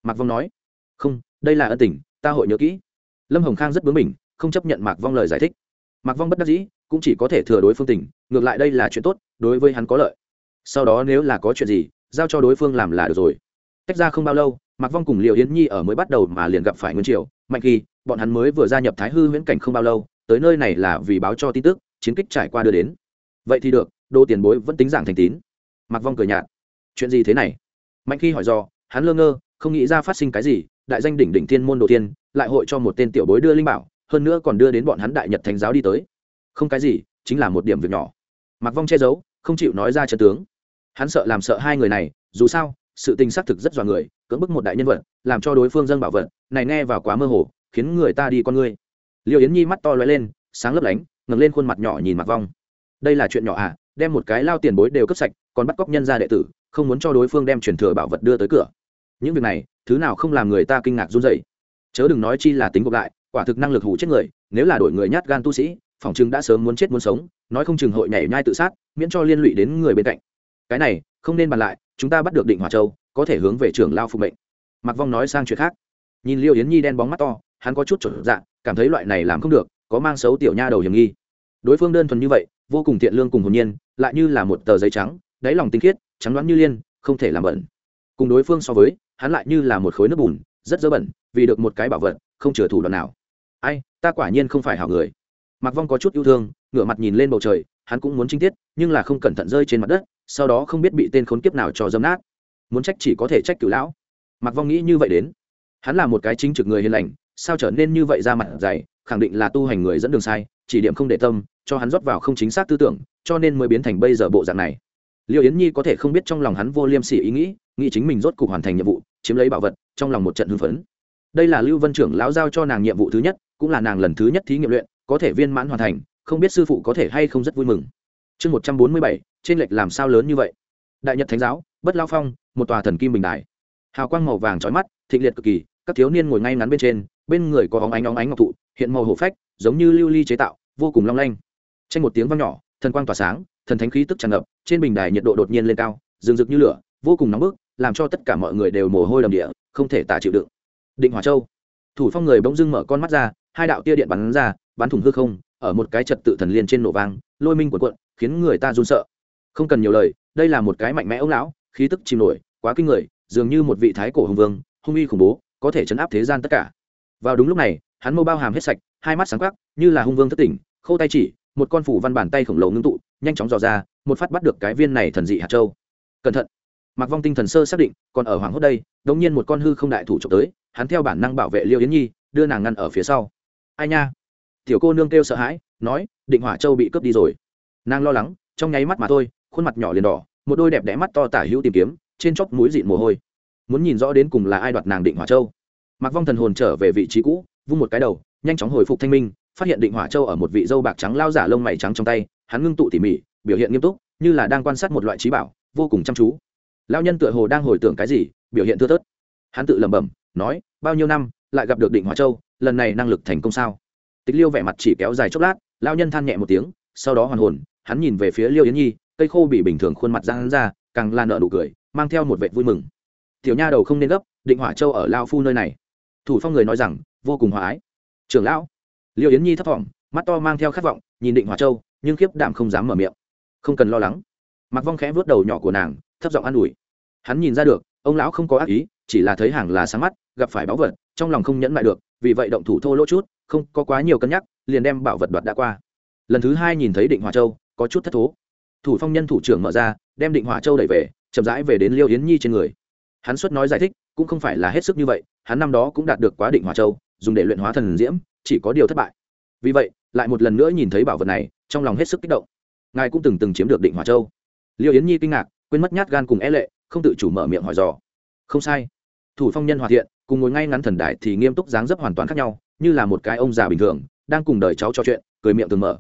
Mặc vong nói, không, đây là ân tình, ta hội nhớ kỹ lâm hồng khang rất bướng mình không chấp nhận mạc vong lời giải thích. Mạc vong bất đắc dĩ, cũng chỉ có thể thừa đối phương tình, ngược lại đây là chuyện tốt, đối với hắn có lợi. Sau đó nếu là có chuyện gì, giao cho đối phương làm là được rồi. Tách ra không bao lâu, mạc vong cùng liệu yến nhi ở mới bắt đầu mà liền gặp phải nguyên triều. Mạnh khi bọn hắn mới vừa gia nhập thái hư huyễn cảnh không bao lâu, tới nơi này là vì báo cho tin tức, chiến kích trải qua đưa đến. Vậy thì được, đô tiền bối vẫn tính giảng thành tín. Mạc vong cười nhạt. Chuyện gì thế này? Mạnh khi hỏi do hắn lơ ngơ, không nghĩ ra phát sinh cái gì, đại danh đỉnh đỉnh thiên môn đồ tiên lại hội cho một tên tiểu bối đưa linh bảo, hơn nữa còn đưa đến bọn hắn đại nhật thánh giáo đi tới. Không cái gì, chính là một điểm việc nhỏ. Mặc vong che giấu, không chịu nói ra trận tướng. Hắn sợ làm sợ hai người này, dù sao, sự tình xác thực rất dọa người, cưỡng bức một đại nhân vật, làm cho đối phương dân bảo vật, này nghe vào quá mơ hồ, khiến người ta đi con ngươi liêu yến nhi mắt to lóe lên, sáng lấp lánh, ngẩng lên khuôn mặt nhỏ nhìn mặc vong. Đây là chuyện nhỏ à đem một cái lao tiền bối đều cấp sạch, còn bắt cóc nhân ra đệ tử, không muốn cho đối phương đem truyền thừa bảo vật đưa tới cửa. Những việc này, thứ nào không làm người ta kinh ngạc run rẩy chớ đừng nói chi là tính gộp lại, quả thực năng lực hủ chết người, nếu là đổi người nhát gan tu sĩ, phòng chừng đã sớm muốn chết muốn sống, nói không chừng hội nhảy nhai tự sát, miễn cho liên lụy đến người bên cạnh. Cái này, không nên bàn lại, chúng ta bắt được định hòa châu, có thể hướng về trưởng lao phục mệnh. Mặc vong nói sang chuyện khác. Nhìn liêu yến nhi đen bóng mắt to, hắn có chút chuẩn dạ cảm thấy loại này làm không được, có mang xấu tiểu nha đầu hiểm nghi. Đối phương đơn thuần như vậy, vô cùng thiện lương cùng hồn nhiên, lại như là một tờ giấy trắng, đáy lòng tinh khiết, trắng đoán như liên, không thể làm bẩn. Cùng đối phương so với, hắn lại như là một khối nước bùn rất dơ bẩn, vì được một cái bảo vật, không chừa thủ đoạn nào. Ai, ta quả nhiên không phải hảo người. Mặc vong có chút yêu thương, ngửa mặt nhìn lên bầu trời, hắn cũng muốn trinh tiết, nhưng là không cẩn thận rơi trên mặt đất, sau đó không biết bị tên khốn kiếp nào cho dâm nát. Muốn trách chỉ có thể trách cửu lão. Mặc vong nghĩ như vậy đến. Hắn là một cái chính trực người hiền lành, sao trở nên như vậy ra mặt dày, khẳng định là tu hành người dẫn đường sai, chỉ điểm không để tâm, cho hắn rót vào không chính xác tư tưởng, cho nên mới biến thành bây giờ bộ dạng này. Liệu yến nhi có thể không biết trong lòng hắn vô liêm sỉ ý nghĩ nghĩ chính mình rốt cuộc hoàn thành nhiệm vụ, chiếm lấy bảo vật trong lòng một trận hưng phấn. Đây là lưu vân trưởng lão giao cho nàng nhiệm vụ thứ nhất, cũng là nàng lần thứ nhất thí nghiệm luyện, có thể viên mãn hoàn thành, không biết sư phụ có thể hay không rất vui mừng. Chương một trăm bốn mươi bảy, trên lệch làm sao lớn như vậy? Đại nhật thánh giáo, bất lao phong, một tòa thần kim bình đài. Hào quang màu vàng trói mắt, thịnh liệt cực kỳ, các thiếu niên ngồi ngay ngắn bên trên, bên người có óng ánh óng ánh ngọc thụ, hiện màu hổ phách, giống như lưu ly chế tạo, vô cùng long lanh. Tranh một tiếng vang nhỏ, thần quang tỏa sáng, thần thánh khí tức tràn ngập, trên bình đài nhiệt độ đột nhiên lên cao, rừng rực như lửa, vô cùng nóng bức, làm cho tất cả mọi người đều mồ hôi đầm địa không thể tả chịu đựng. Định hỏa châu. Thủ phong người bỗng dưng mở con mắt ra, hai đạo tia điện bắn ra, bắn thủng hư không, ở một cái trật tự thần liên trên nổ vang, lôi minh cuộn quận khiến người ta run sợ. Không cần nhiều lời, đây là một cái mạnh mẽ ông lão, khí tức chìm nổi, quá kinh người, dường như một vị thái cổ hùng vương, hung uy khủng bố, có thể chấn áp thế gian tất cả. Vào đúng lúc này, hắn mâu bao hàm hết sạch, hai mắt sáng quắc, như là hung vương thất tỉnh, khâu tay chỉ, một con phủ văn bàn tay khổng lồ ngưng tụ, nhanh chóng dò ra, một phát bắt được cái viên này thần dị hạt châu. Cẩn thận mặc vong tinh thần sơ xác định, còn ở hoàng hốt đây đống nhiên một con hư không đại thủ trộm tới, hắn theo bản năng bảo vệ liêu yến nhi, đưa nàng ngăn ở phía sau. Ai nha? Tiểu cô nương kêu sợ hãi, nói, định hỏa châu bị cướp đi rồi. Nàng lo lắng, trong nháy mắt mà thôi, khuôn mặt nhỏ liền đỏ, một đôi đẹp đẽ mắt to tả hữu tìm kiếm, trên chóc mũi dịn mồ hôi. Muốn nhìn rõ đến cùng là ai đoạt nàng định hỏa châu. Mặc vong thần hồn trở về vị trí cũ, vung một cái đầu, nhanh chóng hồi phục thanh minh, phát hiện định hỏa châu ở một vị dâu bạc trắng lao giả lông mày trắng trong tay, hắn ngưng tụ tỉ mỉ, biểu hiện nghiêm túc, như là đang quan sát một loại trí bảo, vô cùng chăm chú lao nhân tựa hồ đang hồi tưởng cái gì, biểu hiện thưa thớt. Hắn tự lẩm bẩm, nói, bao nhiêu năm, lại gặp được định hỏa châu, lần này năng lực thành công sao? Tịch liêu vẻ mặt chỉ kéo dài chốc lát lao nhân than nhẹ một tiếng, sau đó hoàn hồn, hắn nhìn về phía liêu yến nhi, cây khô bị bình thường khuôn mặt ra hắn ra, càng lan nợ nụ cười, mang theo một vệ vui mừng. Tiểu nha đầu không nên gấp, định hỏa châu ở lao phu nơi này. Thủ phong người nói rằng, vô cùng hòa ái. Trưởng lão. Liêu yến nhi thấp thỏm, mắt to mang theo khát vọng, nhìn định hỏa châu, nhưng khiếp đạm không dám mở miệng. Không cần lo lắng. Mặc vong khẽ vớt đầu nhỏ của nàng thấp giọng an ủi. Hắn nhìn ra được, ông lão không có ác ý, chỉ là thấy hàng là sáng mắt, gặp phải báu vật, trong lòng không nhẫn lại được, vì vậy động thủ thô lỗ chút, không có quá nhiều cân nhắc, liền đem bảo vật đoạt đã qua. Lần thứ hai nhìn thấy định hòa châu, có chút thất thố. Thủ phong nhân thủ trưởng mở ra, đem định hòa châu đẩy về, chậm rãi về đến liêu yến nhi trên người. Hắn xuất nói giải thích, cũng không phải là hết sức như vậy, hắn năm đó cũng đạt được quá định hòa châu, dùng để luyện hóa thần diễm, chỉ có điều thất bại. Vì vậy, lại một lần nữa nhìn thấy bảo vật này, trong lòng hết sức kích động. Ngài cũng từng từng chiếm được định hòa châu. Liêu yến nhi kinh ngạc quên mất nhát gan cùng e lệ, không tự chủ mở miệng hỏi dò. Không sai. Thủ phong nhân hòa thiện, cùng ngồi ngay ngắn thần đại thì nghiêm túc dáng dấp hoàn toàn khác nhau, như là một cái ông già bình thường, đang cùng đời cháu trò chuyện, cười miệng từng mở.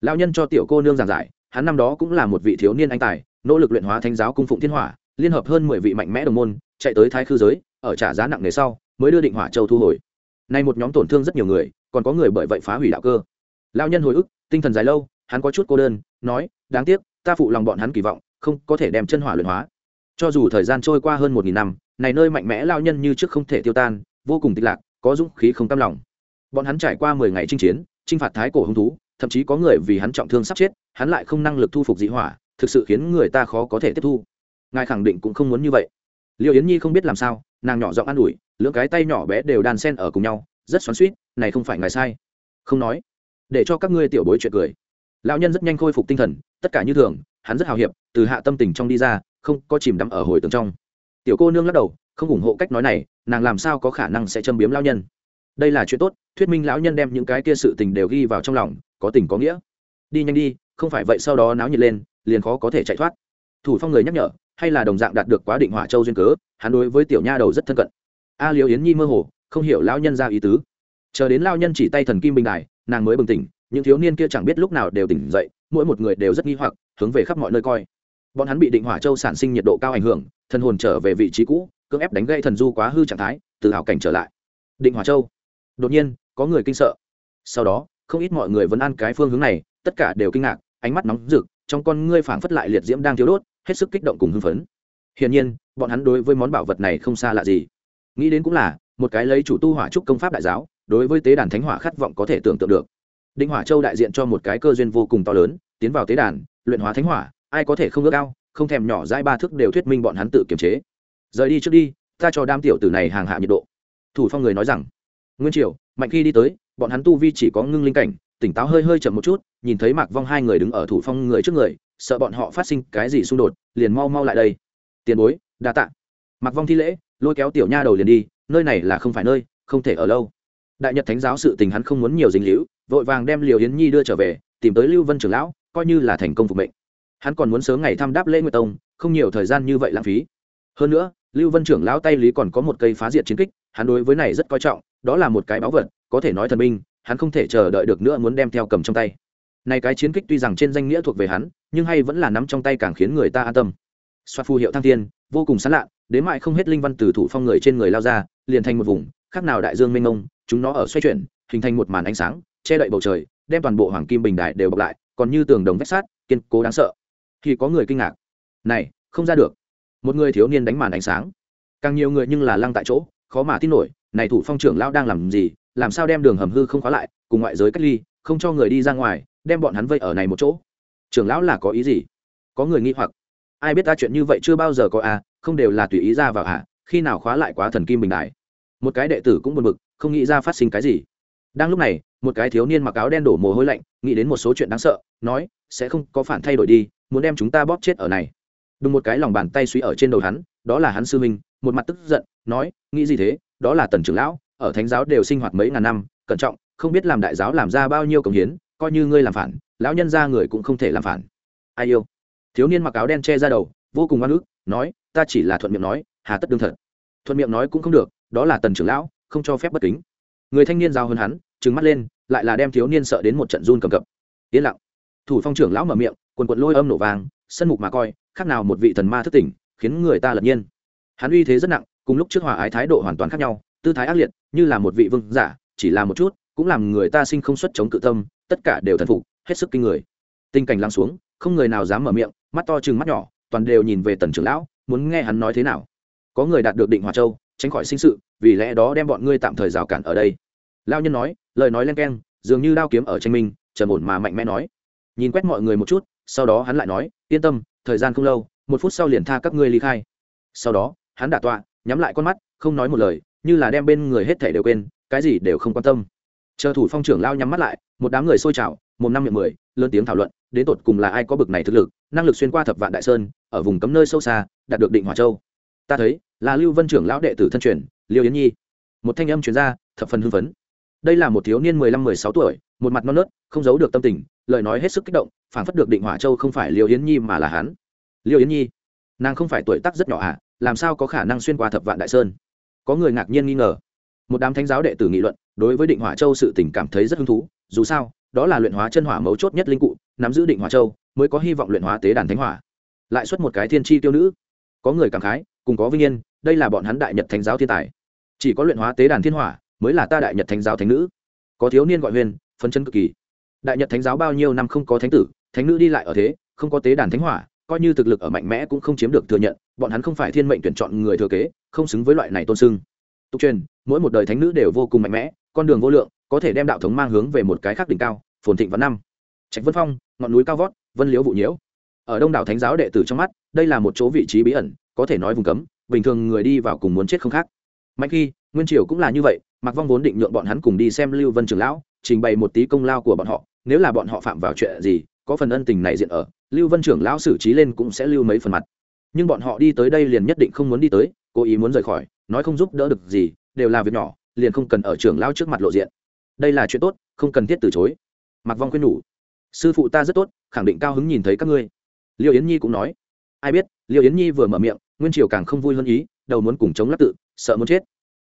Lão nhân cho tiểu cô nương giảng giải, hắn năm đó cũng là một vị thiếu niên anh tài, nỗ lực luyện hóa thánh giáo cung phụng thiên hỏa, liên hợp hơn mười vị mạnh mẽ đồng môn, chạy tới thái khư giới, ở trả giá nặng nề sau, mới đưa định hỏa châu thu hồi. Nay một nhóm tổn thương rất nhiều người, còn có người bởi vậy phá hủy đạo cơ. Lao nhân hồi ức, tinh thần dài lâu, hắn có chút cô đơn, nói, đáng tiếc, ta phụ lòng bọn hắn kỳ vọng không có thể đem chân hỏa luyện hóa. Cho dù thời gian trôi qua hơn một nghìn năm, này nơi mạnh mẽ lao nhân như trước không thể tiêu tan, vô cùng tịch lạc, có dũng khí không tam lòng. Bọn hắn trải qua mười ngày chinh chiến, chinh phạt thái cổ hung thú, thậm chí có người vì hắn trọng thương sắp chết, hắn lại không năng lực thu phục dị hỏa, thực sự khiến người ta khó có thể tiếp thu. Ngài khẳng định cũng không muốn như vậy. Liệu yến nhi không biết làm sao, nàng nhỏ giọng an ủi, lưỡng cái tay nhỏ bé đều đàn sen ở cùng nhau, rất xoắn suýt này không phải ngài sai. Không nói. Để cho các ngươi tiểu bối chuyện cười lão nhân rất nhanh khôi phục tinh thần, tất cả như thường, hắn rất hào hiệp, từ hạ tâm tình trong đi ra, không có chìm đắm ở hồi tường trong. Tiểu cô nương lắc đầu, không ủng hộ cách nói này, nàng làm sao có khả năng sẽ châm biếm lão nhân? Đây là chuyện tốt, thuyết minh lão nhân đem những cái kia sự tình đều ghi vào trong lòng, có tình có nghĩa. Đi nhanh đi, không phải vậy sau đó náo nhiệt lên, liền khó có thể chạy thoát. Thủ phong người nhắc nhở, hay là đồng dạng đạt được quá định hỏa châu duyên cớ, hắn đối với tiểu nha đầu rất thân cận. A Liễu yến nhi mơ hồ, không hiểu lão nhân ra ý tứ. Chờ đến lao nhân chỉ tay thần kim bình đài, nàng mới bừng tỉnh những thiếu niên kia chẳng biết lúc nào đều tỉnh dậy, mỗi một người đều rất nghi hoặc, hướng về khắp mọi nơi coi. Bọn hắn bị định hỏa châu sản sinh nhiệt độ cao ảnh hưởng, thần hồn trở về vị trí cũ, cưỡng ép đánh gây thần du quá hư trạng thái, từ hảo cảnh trở lại. Định hỏa châu. Đột nhiên, có người kinh sợ. Sau đó, không ít mọi người vẫn ăn cái phương hướng này, tất cả đều kinh ngạc, ánh mắt nóng rực, trong con ngươi phảng phất lại liệt diễm đang thiếu đốt, hết sức kích động cùng hưng phấn. Hiển nhiên, bọn hắn đối với món bảo vật này không xa lạ gì. Nghĩ đến cũng là, một cái lấy chủ tu hỏa trúc công pháp đại giáo, đối với tế đàn thánh hỏa khát vọng có thể tưởng tượng được định hỏa châu đại diện cho một cái cơ duyên vô cùng to lớn tiến vào tế đàn luyện hóa thánh hỏa ai có thể không ước ao, không thèm nhỏ dãi ba thước đều thuyết minh bọn hắn tự kiềm chế. Rời đi trước đi ta cho đam tiểu tử này hàng hạ nhiệt độ. Thủ phong người nói rằng nguyên triều mạnh khi đi tới bọn hắn tu vi chỉ có ngưng linh cảnh tỉnh táo hơi hơi chậm một chút nhìn thấy mạc vong hai người đứng ở thủ phong người trước người sợ bọn họ phát sinh cái gì xung đột liền mau mau lại đây. Tiền bối đa tạ. Mạc vong thi lễ lôi kéo tiểu nha đầu liền đi nơi này là không phải nơi không thể ở lâu. Đại nhật thánh giáo sự tình hắn không muốn nhiều dính líu vội vàng đem liều yến nhi đưa trở về, tìm tới lưu vân trưởng lão, coi như là thành công phục mệnh. Hắn còn muốn sớm ngày thăm đáp lễ nguyệt tông, không nhiều thời gian như vậy lãng phí. Hơn nữa, lưu vân trưởng lão tay lý còn có một cây phá diệt chiến kích, hắn đối với này rất coi trọng, đó là một cái báu vật, có thể nói thần minh, hắn không thể chờ đợi được nữa muốn đem theo cầm trong tay. Này cái chiến kích tuy rằng trên danh nghĩa thuộc về hắn, nhưng hay vẫn là nắm trong tay càng khiến người ta an tâm. Xoa phù hiệu thăng thiên, vô cùng sán lạ, đến mại không hết linh văn từ thủ phong người trên người lao ra, liền thành một vùng, khác nào đại dương mênh mông, chúng nó ở xoay chuyển, hình thành một màn ánh sáng che đậy bầu trời, đem toàn bộ hoàng kim bình đại đều bọc lại, còn như tường đồng vách sát kiên cố đáng sợ. Khi có người kinh ngạc. Này, không ra được. Một người thiếu niên đánh màn ánh sáng. Càng nhiều người nhưng là lăng tại chỗ, khó mà tin nổi, này thủ phong trưởng lao đang làm gì, làm sao đem đường hầm hư không khóa lại, cùng ngoại giới cách ly, không cho người đi ra ngoài, đem bọn hắn vây ở này một chỗ. Trưởng lão là có ý gì? Có người nghi hoặc. Ai biết ta chuyện như vậy chưa bao giờ có à không đều là tùy ý ra vào à khi nào khóa lại quá thần kim bình đại một cái đệ tử cũng buồn bực, không nghĩ ra phát sinh cái gì đang lúc này, một cái thiếu niên mặc áo đen đổ mồ hôi lạnh, nghĩ đến một số chuyện đáng sợ, nói, sẽ không có phản thay đổi đi, muốn đem chúng ta bóp chết ở này. Đùng một cái lòng bàn tay suy ở trên đầu hắn, đó là hắn sư minh một mặt tức giận, nói, nghĩ gì thế? Đó là tần trưởng lão, ở thánh giáo đều sinh hoạt mấy ngàn năm, cẩn trọng, không biết làm đại giáo làm ra bao nhiêu công hiến, coi như ngươi làm phản, lão nhân ra người cũng không thể làm phản. Ai yêu? Thiếu niên mặc áo đen che ra đầu, vô cùng oan ức, nói, ta chỉ là thuận miệng nói, hà tất đương thật. Thuận miệng nói cũng không được, đó là tần trưởng lão, không cho phép bất kính người thanh niên giao hơn hắn, trừng mắt lên, lại là đem thiếu niên sợ đến một trận run cầm cập. Yên lặng. Thủ phong trưởng lão mở miệng, quần quận lôi âm nổ vàng, sân mục mà coi, khác nào một vị thần ma thất tỉnh, khiến người ta lật nhiên. Hắn uy thế rất nặng, cùng lúc trước hòa ái thái độ hoàn toàn khác nhau, tư thái ác liệt, như là một vị vương giả, chỉ là một chút, cũng làm người ta sinh không xuất chống cự tâm, tất cả đều thần phục, hết sức kinh người. Tình cảnh lắng xuống, không người nào dám mở miệng, mắt to chừng mắt nhỏ, toàn đều nhìn về tần trưởng lão, muốn nghe hắn nói thế nào. Có người đạt được định hòa châu, tránh khỏi sinh sự, vì lẽ đó đem bọn ngươi tạm thời rào cản ở đây lao nhân nói, lời nói len keng, dường như đao kiếm ở tranh minh trầm ổn mà mạnh mẽ nói. Nhìn quét mọi người một chút, sau đó hắn lại nói, yên tâm, thời gian không lâu, một phút sau liền tha các ngươi ly khai. Sau đó, hắn đả tọa, nhắm lại con mắt, không nói một lời, như là đem bên người hết thể đều quên, cái gì đều không quan tâm. Chờ thủ phong trưởng lao nhắm mắt lại, một đám người xôi trào, một năm miệng mười, lớn tiếng thảo luận, đến tột cùng là ai có bực này thực lực, năng lực xuyên qua thập vạn đại sơn, ở vùng cấm nơi sâu xa, đạt được định hỏa châu. Ta thấy, là lưu vân trưởng lão đệ tử thân truyền, liêu yến nhi. Một thanh âm truyền ra, thập phần hưng phấn đây là một thiếu niên mười lăm mười sáu tuổi một mặt non nớt không giấu được tâm tình lời nói hết sức kích động phản phất được định hỏa châu không phải liêu yến nhi mà là hắn. Liêu yến nhi nàng không phải tuổi tác rất nhỏ ạ à, làm sao có khả năng xuyên qua thập vạn đại sơn? Có người ngạc nhiên nghi ngờ. Một đám thánh giáo đệ tử nghị luận đối với định hỏa châu sự tình cảm thấy rất hứng thú dù sao đó là luyện hóa chân hỏa mấu chốt nhất linh cụ nắm giữ định hỏa châu mới có hy vọng luyện hóa tế đàn thánh hỏa. Lại xuất một cái thiên tri tiêu nữ. Có người cảm khái cùng có vinh yên đây là bọn hắn đại nhật thánh giáo thiên tài. Chỉ có luyện hóa tế đàn thiên hỏa mới là ta đại nhật thánh giáo thánh nữ. Có thiếu niên gọi huyền phấn chân cực kỳ. Đại nhật thánh giáo bao nhiêu năm không có thánh tử, thánh nữ đi lại ở thế, không có tế đàn thánh hỏa, coi như thực lực ở mạnh mẽ cũng không chiếm được thừa nhận, bọn hắn không phải thiên mệnh tuyển chọn người thừa kế, không xứng với loại này tôn sưng. Tục truyền, mỗi một đời thánh nữ đều vô cùng mạnh mẽ, con đường vô lượng, có thể đem đạo thống mang hướng về một cái khác đỉnh cao, phồn thịnh vạn năm. Trạch vân phong, ngọn núi cao vót, vân liễu vụ nhiễu. Ở đông đảo thánh giáo đệ tử trong mắt, đây là một chỗ vị trí bí ẩn, có thể nói vùng cấm, bình thường người đi vào cùng muốn chết không khác. Mạnh khi, nguyên triều cũng là như vậy mặc vong vốn định nhượng bọn hắn cùng đi xem lưu vân trưởng lão, trình bày một tí công lao của bọn họ, nếu là bọn họ phạm vào chuyện gì, có phần ân tình này diện ở, lưu vân trưởng lão xử trí lên cũng sẽ lưu mấy phần mặt. Nhưng bọn họ đi tới đây liền nhất định không muốn đi tới, cố ý muốn rời khỏi, nói không giúp đỡ được gì, đều là việc nhỏ, liền không cần ở trưởng lão trước mặt lộ diện. Đây là chuyện tốt, không cần thiết từ chối. Mặc vong khuyên nhủ, sư phụ ta rất tốt, khẳng định cao hứng nhìn thấy các ngươi. Liêu yến nhi cũng nói, ai biết? Liêu yến nhi vừa mở miệng, nguyên triều càng không vui hơn ý, đầu muốn cùng chống lắc tự, sợ muốn chết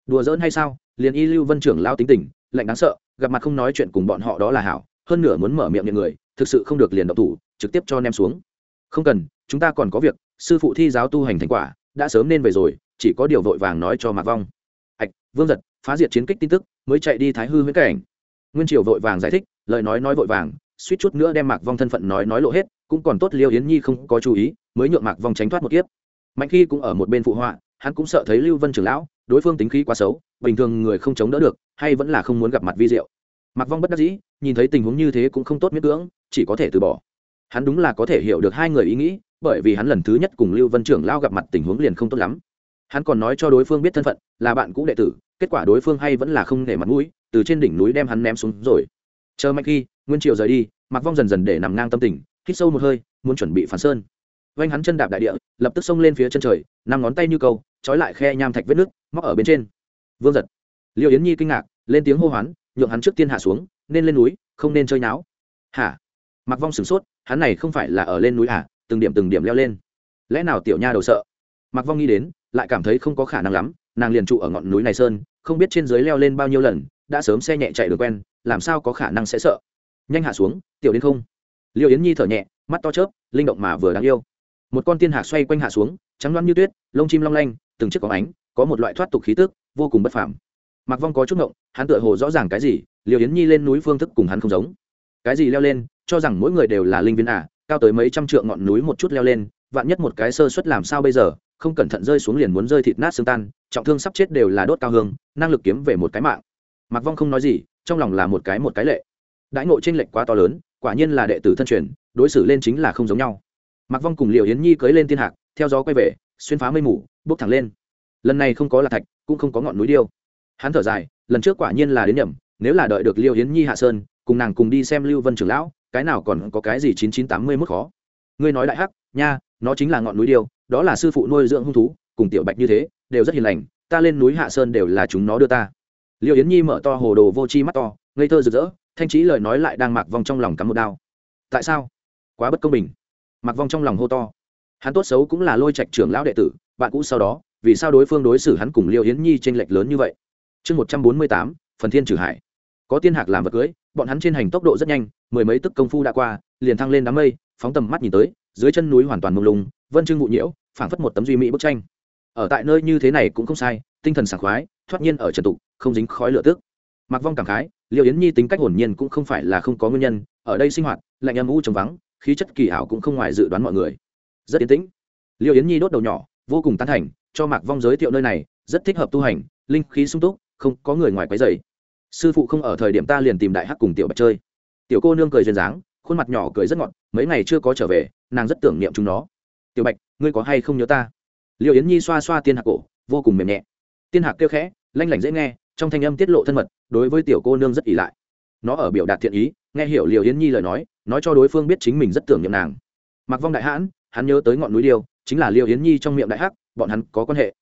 đùa giỡn hay sao? Liền y lưu vân trưởng lao tính tình, lạnh đáng sợ, gặp mặt không nói chuyện cùng bọn họ đó là hảo, hơn nửa muốn mở miệng những người, thực sự không được liền độc thủ, trực tiếp cho nem xuống. Không cần, chúng ta còn có việc, sư phụ thi giáo tu hành thành quả, đã sớm nên về rồi, chỉ có điều vội vàng nói cho mạc vong. Ạch vương giật, phá diệt chiến kích tin tức, mới chạy đi thái hư với cảnh. Nguyên triều vội vàng giải thích, lời nói nói vội vàng, suýt chút nữa đem mạc vong thân phận nói nói lộ hết, cũng còn tốt liêu yến nhi không có chú ý, mới nhượng mạc vong tránh thoát một kiếp. Mạnh khi cũng ở một bên phụ họa, hắn cũng sợ thấy lưu vân trưởng lão đối phương tính khí quá xấu, bình thường người không chống đỡ được, hay vẫn là không muốn gặp mặt vi diệu. Mặc vong bất đắc dĩ, nhìn thấy tình huống như thế cũng không tốt miễn cưỡng, chỉ có thể từ bỏ. Hắn đúng là có thể hiểu được hai người ý nghĩ, bởi vì hắn lần thứ nhất cùng lưu vân trưởng lao gặp mặt tình huống liền không tốt lắm. Hắn còn nói cho đối phương biết thân phận, là bạn cũ đệ tử, kết quả đối phương hay vẫn là không để mặt mũi, từ trên đỉnh núi đem hắn ném xuống rồi. Chờ mạnh khi nguyên triều rời đi mặc vong dần dần để nằm ngang tâm tình, hít sâu một hơi, muốn chuẩn bị phản sơn. Vanh hắn chân đạp đại địa, lập tức xông lên phía chân trời, năm ngón tay như câu trói lại khe nham thạch vết nước móc ở bên trên. Vương giật. Liệu yến nhi kinh ngạc, lên tiếng hô hoán, nhượng hắn trước tiên hạ xuống, nên lên núi, không nên chơi náo hả? Mặc vong sửng sốt, hắn này không phải là ở lên núi à? Từng điểm từng điểm leo lên. Lẽ nào tiểu nha đầu sợ? Mặc vong nghĩ đến, lại cảm thấy không có khả năng lắm, nàng liền trụ ở ngọn núi này sơn, không biết trên dưới leo lên bao nhiêu lần, đã sớm xe nhẹ chạy được quen, làm sao có khả năng sẽ sợ? Nhanh hạ xuống, tiểu đến không? Liệu yến nhi thở nhẹ, mắt to chớp, linh động mà vừa đáng yêu một con tiên hạc xoay quanh hạ xuống, trắng loăn như tuyết, lông chim long lanh, từng chiếc có ánh, có một loại thoát tục khí tức, vô cùng bất phàm. Mặc vong có chút ngộng, hắn tựa hồ rõ ràng cái gì liều yến nhi lên núi phương thức cùng hắn không giống. Cái gì leo lên, cho rằng mỗi người đều là linh viên à cao tới mấy trăm trượng ngọn núi một chút leo lên, vạn nhất một cái sơ suất làm sao bây giờ, không cẩn thận rơi xuống liền muốn rơi thịt nát xương tan, trọng thương sắp chết đều là đốt cao hương, năng lực kiếm về một cái mạng. Mặc vong không nói gì, trong lòng là một cái một cái lệ. Đãi ngộ tranh lệch quá to lớn, quả nhiên là đệ tử thân truyền, đối xử lên chính là không giống nhau mặc vong cùng liệu yến nhi cưới lên thiên hạc, theo gió quay về, xuyên phá mây mù bốc thẳng lên. Lần này không có lạc thạch, cũng không có ngọn núi điêu. Hắn thở dài, lần trước quả nhiên là đến nhầm, nếu là đợi được liệu yến nhi hạ sơn, cùng nàng cùng đi xem lưu vân trưởng lão, cái nào còn có cái gì chín chín tám mươi mức khó. Ngươi nói đại hắc, nha, nó chính là ngọn núi điêu, đó là sư phụ nuôi dưỡng hung thú, cùng tiểu bạch như thế, đều rất hiền lành, ta lên núi hạ sơn đều là chúng nó đưa ta. Liệu yến nhi mở to hồ đồ vô chi mắt to, ngây thơ rực rỡ, thanh trí lời nói lại đang mặc vong trong lòng cắm một đao. Tại sao? Quá bất công bình mặc vong trong lòng hô to. Hắn tốt xấu cũng là lôi trạch trưởng lão đệ tử, bạn cũ sau đó, vì sao đối phương đối xử hắn cùng liêu yến nhi tranh lệch lớn như vậy? Chương một trăm bốn mươi tám, phần thiên trừ hải. Có tiên hạc làm vật cưới, bọn hắn trên hành tốc độ rất nhanh, mười mấy tức công phu đã qua, liền thăng lên đám mây, phóng tầm mắt nhìn tới, dưới chân núi hoàn toàn mông lung, vân trưng vụ nhiễu, phảng phất một tấm duy mỹ bức tranh. Ở tại nơi như thế này cũng không sai, tinh thần sảng khoái, thoát nhiên ở trần tục, không dính khói lửa tước mặc vong cảm khái liệu yến nhi tính cách hồn nhiên cũng không phải là không có nguyên nhân, ở đây sinh hoạt, lạnh âm u trống vắng khí chất kỳ ảo cũng không ngoài dự đoán mọi người. Rất yên tĩnh. Liệu yến nhi đốt đầu nhỏ, vô cùng tán thành, cho mạc vong giới thiệu nơi này, rất thích hợp tu hành, linh khí sung túc, không có người ngoài quấy dày sư phụ không ở thời điểm ta liền tìm đại hắc cùng tiểu bạch chơi. Tiểu cô nương cười duyên dáng, khuôn mặt nhỏ cười rất ngọt, mấy ngày chưa có trở về, nàng rất tưởng niệm chúng nó. Tiểu bạch, ngươi có hay không nhớ ta? Liệu yến nhi xoa xoa tiên hạc cổ, vô cùng mềm nhẹ. Tiên hạc kêu khẽ, lanh lảnh dễ nghe, trong thanh âm tiết lộ thân mật, đối với tiểu cô nương rất ỷ lại. Nó ở biểu đạt thiện ý nghe hiểu liều yến nhi lời nói nói cho đối phương biết chính mình rất tưởng niệm nàng. Mặc vong đại hãn, hắn nhớ tới ngọn núi điêu, chính là liều yến nhi trong miệng đại hắc, bọn hắn có quan hệ.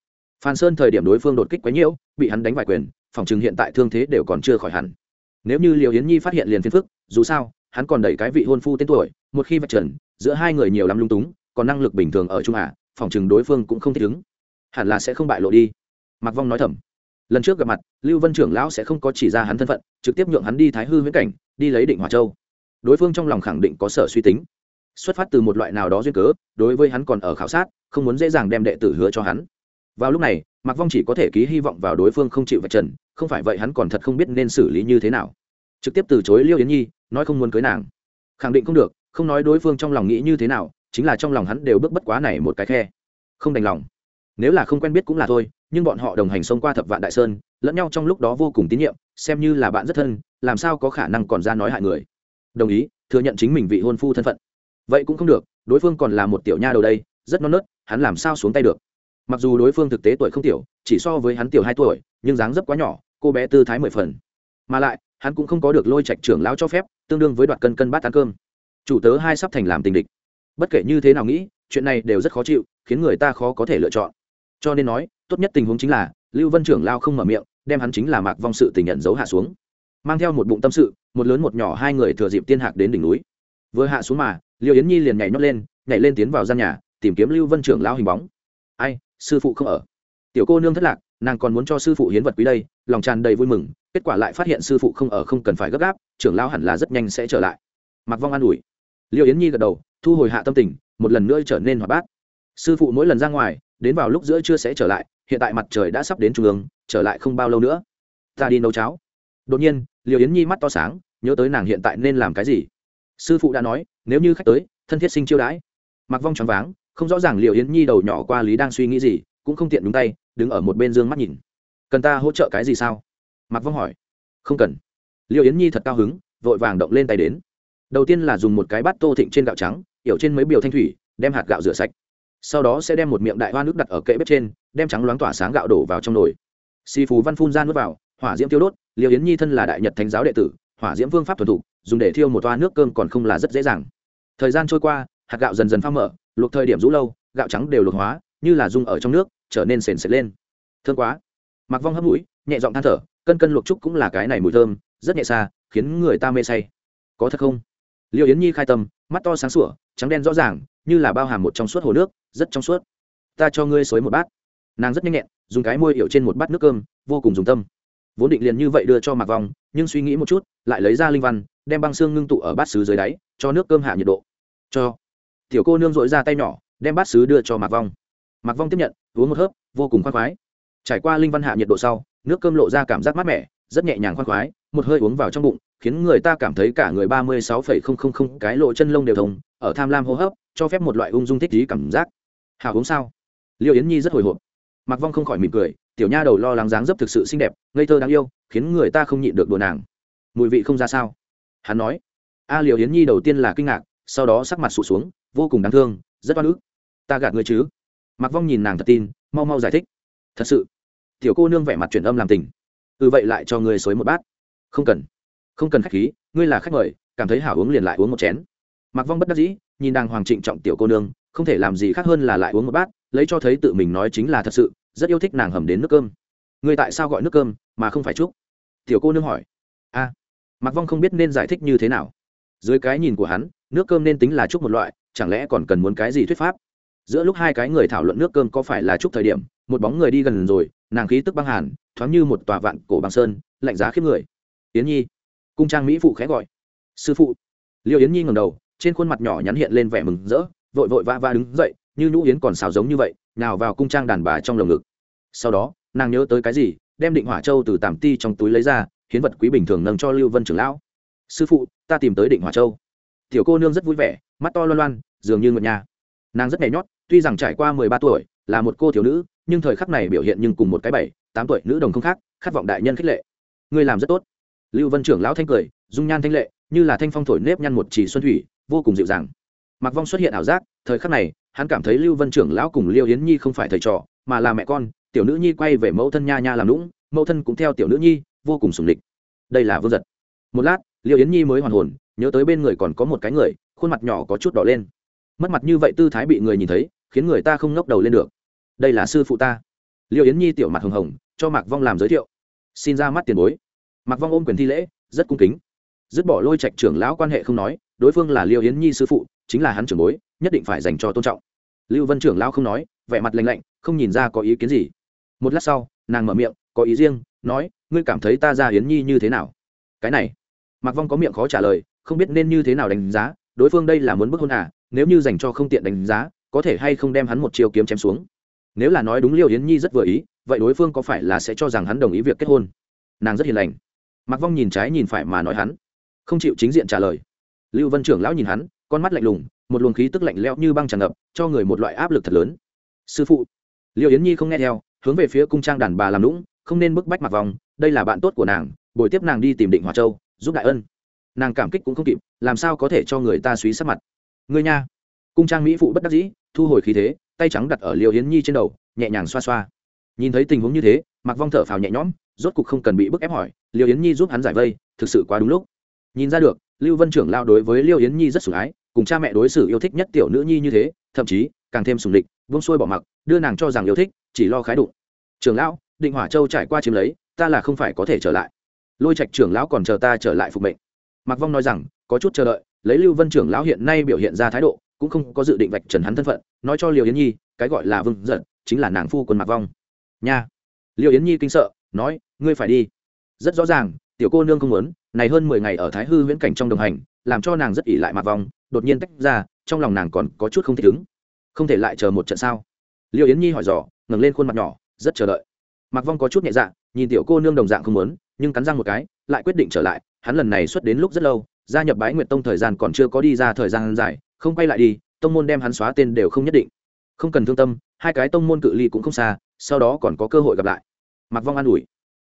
Phan sơn thời điểm đối phương đột kích quấy nhiễu, bị hắn đánh vài quyền, phòng chừng hiện tại thương thế đều còn chưa khỏi hẳn. Nếu như liều yến nhi phát hiện liền phiền phức, dù sao, hắn còn đẩy cái vị hôn phu tên tuổi, một khi vạch trần, giữa hai người nhiều lắm lung túng, còn năng lực bình thường ở trung hạ à, phòng chừng đối phương cũng không thích ứng. Hẳn là sẽ không bại lộ đi. Mặc vong nói thầm lần trước gặp mặt, lưu vân trưởng lão sẽ không có chỉ ra hắn thân phận, trực tiếp nhượng hắn đi thái hư viễn cảnh, đi lấy định hòa châu. Đối phương trong lòng khẳng định có sở suy tính. Xuất phát từ một loại nào đó duyên cớ, đối với hắn còn ở khảo sát, không muốn dễ dàng đem đệ tử hứa cho hắn. Vào lúc này, mạc vong chỉ có thể ký hy vọng vào đối phương không chịu vạch trần, không phải vậy hắn còn thật không biết nên xử lý như thế nào. Trực tiếp từ chối liêu yến nhi, nói không muốn cưới nàng. Khẳng định không được, không nói đối phương trong lòng nghĩ như thế nào, chính là trong lòng hắn đều bước bất quá này một cái khe. Không đành lòng nếu là không quen biết cũng là thôi, nhưng bọn họ đồng hành xông qua thập vạn đại sơn, lẫn nhau trong lúc đó vô cùng tín nhiệm, xem như là bạn rất thân, làm sao có khả năng còn ra nói hại người. Đồng ý, thừa nhận chính mình vị hôn phu thân phận. Vậy cũng không được, đối phương còn là một tiểu nha đầu đây, rất non nớt, hắn làm sao xuống tay được? Mặc dù đối phương thực tế tuổi không tiểu, chỉ so với hắn tiểu hai tuổi, nhưng dáng dấp quá nhỏ, cô bé tư thái mười phần. Mà lại, hắn cũng không có được lôi trạch trưởng lão cho phép, tương đương với đoạt cân cân bát ăn cơm. Chủ tớ hai sắp thành làm tình địch. Bất kể như thế nào nghĩ, chuyện này đều rất khó chịu, khiến người ta khó có thể lựa chọn cho nên nói, tốt nhất tình huống chính là, lưu vân trưởng lao không mở miệng, đem hắn chính là mạc vong sự tình nhận dấu hạ xuống. Mang theo một bụng tâm sự, một lớn một nhỏ hai người thừa dịp tiên hạc đến đỉnh núi. Vừa hạ xuống mà, liêu yến nhi liền nhảy nhót lên, nhảy lên tiến vào gian nhà, tìm kiếm lưu vân trưởng lao hình bóng. Ai, sư phụ không ở. Tiểu cô nương thất lạc, nàng còn muốn cho sư phụ hiến vật quý đây, lòng tràn đầy vui mừng, kết quả lại phát hiện sư phụ không ở không cần phải gấp gáp, trưởng lao hẳn là rất nhanh sẽ trở lại. Mặc vong an ủi. Liêu yến nhi gật đầu, thu hồi hạ tâm tình, một lần nữa trở nên hoạt bát. Sư phụ mỗi lần ra ngoài đến vào lúc giữa trưa sẽ trở lại, hiện tại mặt trời đã sắp đến trung ương, trở lại không bao lâu nữa. Ta đi nấu cháo. Đột nhiên liều yến nhi mắt to sáng, nhớ tới nàng hiện tại nên làm cái gì. Sư phụ đã nói, nếu như khách tới, thân thiết sinh chiêu đãi. Mặc vong choáng váng, không rõ ràng liều yến nhi đầu nhỏ qua lý đang suy nghĩ gì, cũng không tiện đúng tay, đứng ở một bên dương mắt nhìn. Cần ta hỗ trợ cái gì sao? Mặc vong hỏi. Không cần. Liều yến nhi thật cao hứng, vội vàng động lên tay đến. Đầu tiên là dùng một cái bát tô thịnh trên gạo trắng, yểu trên mấy biểu thanh thủy, đem hạt gạo rửa sạch sau đó sẽ đem một miệng đại hoa nước đặt ở kệ bếp trên, đem trắng loáng tỏa sáng gạo đổ vào trong nồi. Xì phù văn phun ra nước vào, hỏa diễm tiêu đốt liều yến nhi thân là đại nhật thánh giáo đệ tử, hỏa diễm phương pháp thuần thục, dùng để thiêu một toa nước cơm còn không là rất dễ dàng. Thời gian trôi qua, hạt gạo dần dần pha mở, luộc thời điểm rũ lâu, gạo trắng đều luộc hóa, như là dung ở trong nước, trở nên sền sệt lên. Thương quá. Mặc vong hấp mũi, nhẹ giọng than thở, cân cân luộc trúc cũng là cái này mùi thơm, rất nhẹ xa, khiến người ta mê say. Có thật không? Liệu yến nhi khai tâm, mắt to sáng sủa, trắng đen rõ ràng như là bao hàm một trong suốt hồ nước, rất trong suốt. Ta cho ngươi xối một bát. Nàng rất nhanh nhẹn, dùng cái môi hiểu trên một bát nước cơm, vô cùng dùng tâm. Vốn định liền như vậy đưa cho mạc vong, nhưng suy nghĩ một chút, lại lấy ra linh văn, đem băng xương ngưng tụ ở bát xứ dưới đáy, cho nước cơm hạ nhiệt độ. Cho. Tiểu cô nương dội ra tay nhỏ, đem bát xứ đưa cho mạc vong. Mạc vong tiếp nhận, uống một hớp, vô cùng khoan khoái. Trải qua linh văn hạ nhiệt độ sau, nước cơm lộ ra cảm giác mát mẻ, rất nhẹ nhàng khoan khoái, một hơi uống vào trong bụng, khiến người ta cảm thấy cả người ba mươi sáu phẩy không không không cái lộ chân lông đều thông, ở tham lam hô hấp cho phép một loại ung dung thích trí cảm giác. Hào uống sao? Liêu yến nhi rất hồi hộp. Mặc vong không khỏi mỉm cười, tiểu nha đầu lo lắng dáng dấp thực sự xinh đẹp, ngây thơ đáng yêu, khiến người ta không nhịn được đùa nàng. Mùi vị không ra sao? Hắn nói. A liều yến nhi đầu tiên là kinh ngạc, sau đó sắc mặt sụt xuống, vô cùng đáng thương, rất oan ức. Ta gạt người chứ? Mặc vong nhìn nàng thật tin, mau mau giải thích. Thật sự. Tiểu cô nương vẻ mặt chuyển âm làm tình. Ừ vậy lại cho ngươi xối một bát. Không cần. Không cần khách khí, ngươi là khách mời, cảm thấy hảo uống liền lại uống một chén mặc vong bất đắc dĩ nhìn đàng hoàng trịnh trọng tiểu cô nương không thể làm gì khác hơn là lại uống một bát lấy cho thấy tự mình nói chính là thật sự rất yêu thích nàng hầm đến nước cơm. Ngươi tại sao gọi nước cơm mà không phải chúc tiểu cô nương hỏi. A à, mặc vong không biết nên giải thích như thế nào. Dưới cái nhìn của hắn nước cơm nên tính là chúc một loại chẳng lẽ còn cần muốn cái gì thuyết pháp? Giữa lúc hai cái người thảo luận nước cơm có phải là chúc thời điểm một bóng người đi gần rồi nàng khí tức băng hàn thoáng như một tòa vạn cổ băng sơn lạnh giá khiếp người. Yến nhi cung trang mỹ phụ khẽ gọi. Sư phụ. Liêu yến nhi ngầm đầu trên khuôn mặt nhỏ nhắn hiện lên vẻ mừng rỡ, vội vội vã vã đứng dậy, như nhũ yến còn xào giống như vậy, nào vào cung trang đàn bà trong lồng ngực. Sau đó, nàng nhớ tới cái gì, đem định hỏa châu từ tàm ti trong túi lấy ra, hiến vật quý bình thường nâng cho lưu vân trưởng lão. Sư phụ, ta tìm tới định hỏa châu. Tiểu cô nương rất vui vẻ, mắt to loan loan, dường như ngợt nhà. Nàng rất nhảy nhót, tuy rằng trải qua mười ba tuổi, là một cô thiếu nữ, nhưng thời khắc này biểu hiện nhưng cùng một cái bảy, tám tuổi nữ đồng không khác, khát vọng đại nhân khích lệ. Ngươi làm rất tốt. Lưu vân trưởng lão thanh cười, dung nhan thanh lệ, như là thanh phong thổi nếp nhăn một chỉ xuân thủy vô cùng dịu dàng. Mặc vong xuất hiện ảo giác, thời khắc này, hắn cảm thấy lưu vân trưởng lão cùng liêu yến nhi không phải thầy trò, mà là mẹ con, tiểu nữ nhi quay về mẫu thân nha nha làm lũng mẫu thân cũng theo tiểu nữ nhi, vô cùng sùng địch đây là vương giật. Một lát, liêu yến nhi mới hoàn hồn, nhớ tới bên người còn có một cái người, khuôn mặt nhỏ có chút đỏ lên. Mất mặt như vậy tư thái bị người nhìn thấy, khiến người ta không ngóc đầu lên được. Đây là sư phụ ta. Liêu yến nhi tiểu mặt hồng hồng, cho mạc vong làm giới thiệu. Xin ra mắt tiền bối. Mạc vong ôm quyền thi lễ, rất cung kính. Dứt bỏ lôi trạch trưởng lão quan hệ không nói đối phương là liêu yến nhi sư phụ, chính là hắn trưởng bối, nhất định phải dành cho tôn trọng. Lưu vân trưởng lão không nói, vẻ mặt lành lạnh, không nhìn ra có ý kiến gì. Một lát sau, nàng mở miệng, có ý riêng, nói, ngươi cảm thấy ta ra yến nhi như thế nào? Cái này Mặc vong có miệng khó trả lời, không biết nên như thế nào đánh giá, đối phương đây là muốn bức hôn à nếu như dành cho không tiện đánh giá, có thể hay không đem hắn một chiều kiếm chém xuống. Nếu là nói đúng liêu yến nhi rất vừa ý, vậy đối phương có phải là sẽ cho rằng hắn đồng ý việc kết hôn? Nàng rất hiền lành. Mặc vong nhìn trái nhìn phải mà nói hắn, không chịu chính diện trả lời lưu vân trưởng lão nhìn hắn, con mắt lạnh lùng, một luồng khí tức lạnh lẽo như băng tràn ngập, cho người một loại áp lực thật lớn. Sư phụ. Liêu yến nhi không nghe theo, hướng về phía cung trang đàn bà làm lũng, không nên bức bách mặc vòng, đây là bạn tốt của nàng, buổi tiếp nàng đi tìm định hòa châu, giúp đại ân. Nàng cảm kích cũng không kịp, làm sao có thể cho người ta suý sắc mặt? Người nha. Cung trang mỹ phụ bất đắc dĩ, thu hồi khí thế, tay trắng đặt ở liêu yến nhi trên đầu, nhẹ nhàng xoa xoa. Nhìn thấy tình huống như thế mặc vong thở phào nhẹ nhõm, rốt cục không cần bị bức ép hỏi, liêu yến nhi giúp hắn giải vây, thực sự quá đúng lúc nhìn ra được, lưu vân trưởng lao đối với liêu yến nhi rất sủng ái, cùng cha mẹ đối xử yêu thích nhất tiểu nữ nhi như thế, thậm chí, càng thêm sùng địch vung xuôi bỏ mặc, đưa nàng cho rằng yêu thích, chỉ lo khái đụng. Trưởng lão, định hỏa châu trải qua chiếm lấy, ta là không phải có thể trở lại. Lôi trạch trưởng lão còn chờ ta trở lại phục mệnh. Mạc vong nói rằng, có chút chờ đợi, lấy lưu vân trưởng lão hiện nay biểu hiện ra thái độ, cũng không có dự định vạch trần hắn thân phận, nói cho liều yến nhi, cái gọi là vương giận, chính là nàng phu quân mạc vong. Nha. Liều yến nhi kinh sợ, nói, ngươi phải đi. Rất rõ ràng tiểu cô nương không muốn, này hơn mười ngày ở thái hư viễn cảnh trong đồng hành, làm cho nàng rất ỉ lại mặt vong, đột nhiên tách ra, trong lòng nàng còn có chút không thích ứng. Không thể lại chờ một trận sao? Liêu yến nhi hỏi dò, ngẩng lên khuôn mặt nhỏ, rất chờ đợi. Mặc vong có chút nhẹ dạ nhìn tiểu cô nương đồng dạng không muốn, nhưng cắn răng một cái, lại quyết định trở lại. Hắn lần này xuất đến lúc rất lâu, gia nhập bái nguyệt tông thời gian còn chưa có đi ra thời gian dài, không quay lại đi, tông môn đem hắn xóa tên đều không nhất định. Không cần thương tâm, hai cái tông môn cự ly cũng không xa, sau đó còn có cơ hội gặp lại. Mặc vong an ủi.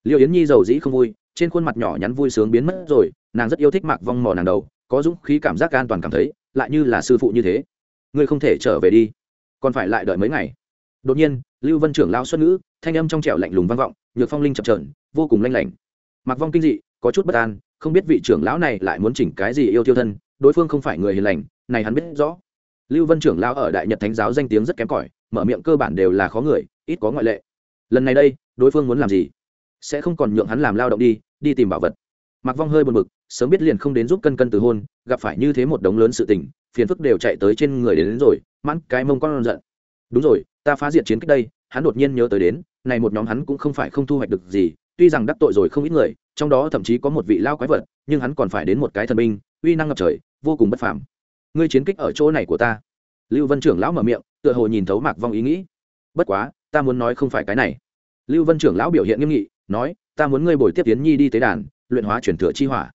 Liệu yến nhi giàu dĩ không vui trên khuôn mặt nhỏ nhắn vui sướng biến mất rồi, nàng rất yêu thích mạc vong mò nàng đầu, có dũng khí cảm giác an toàn cảm thấy, lại như là sư phụ như thế. Ngươi không thể trở về đi, còn phải lại đợi mấy ngày. Đột nhiên, lưu vân trưởng lao xuất ngữ, thanh âm trong trẻo lạnh lùng vang vọng, nhược phong linh chập trờn vô cùng lanh lảnh. Mặc vong kinh dị, có chút bất an, không biết vị trưởng lão này lại muốn chỉnh cái gì yêu tiêu thân, đối phương không phải người hiền lành, này hắn biết rõ. Lưu vân trưởng lão ở đại nhật thánh giáo danh tiếng rất kém cỏi, mở miệng cơ bản đều là khó người, ít có ngoại lệ. Lần này đây, đối phương muốn làm gì? Sẽ không còn nhượng hắn làm lao động đi đi tìm bảo vật. Mặc vong hơi buồn bực sớm biết liền không đến giúp cân cân từ hôn gặp phải như thế một đống lớn sự tình phiền phức đều chạy tới trên người đến, đến rồi mãn cái mông con giận. Đúng rồi ta phá diệt chiến cách đây hắn đột nhiên nhớ tới đến này một nhóm hắn cũng không phải không thu hoạch được gì tuy rằng đắc tội rồi không ít người trong đó thậm chí có một vị lao quái vật nhưng hắn còn phải đến một cái thần binh uy năng ngập trời vô cùng bất phàm. Ngươi chiến kích ở chỗ này của ta. Lưu vân trưởng lão mở miệng tựa hồ nhìn thấu mạc vong ý nghĩ. Bất quá ta muốn nói không phải cái này. Lưu vân trưởng lão biểu hiện nghiêm nghị nói, ta muốn ngươi bồi tiếp tiến nhi đi tế đàn, luyện hóa truyền thừa chi hỏa.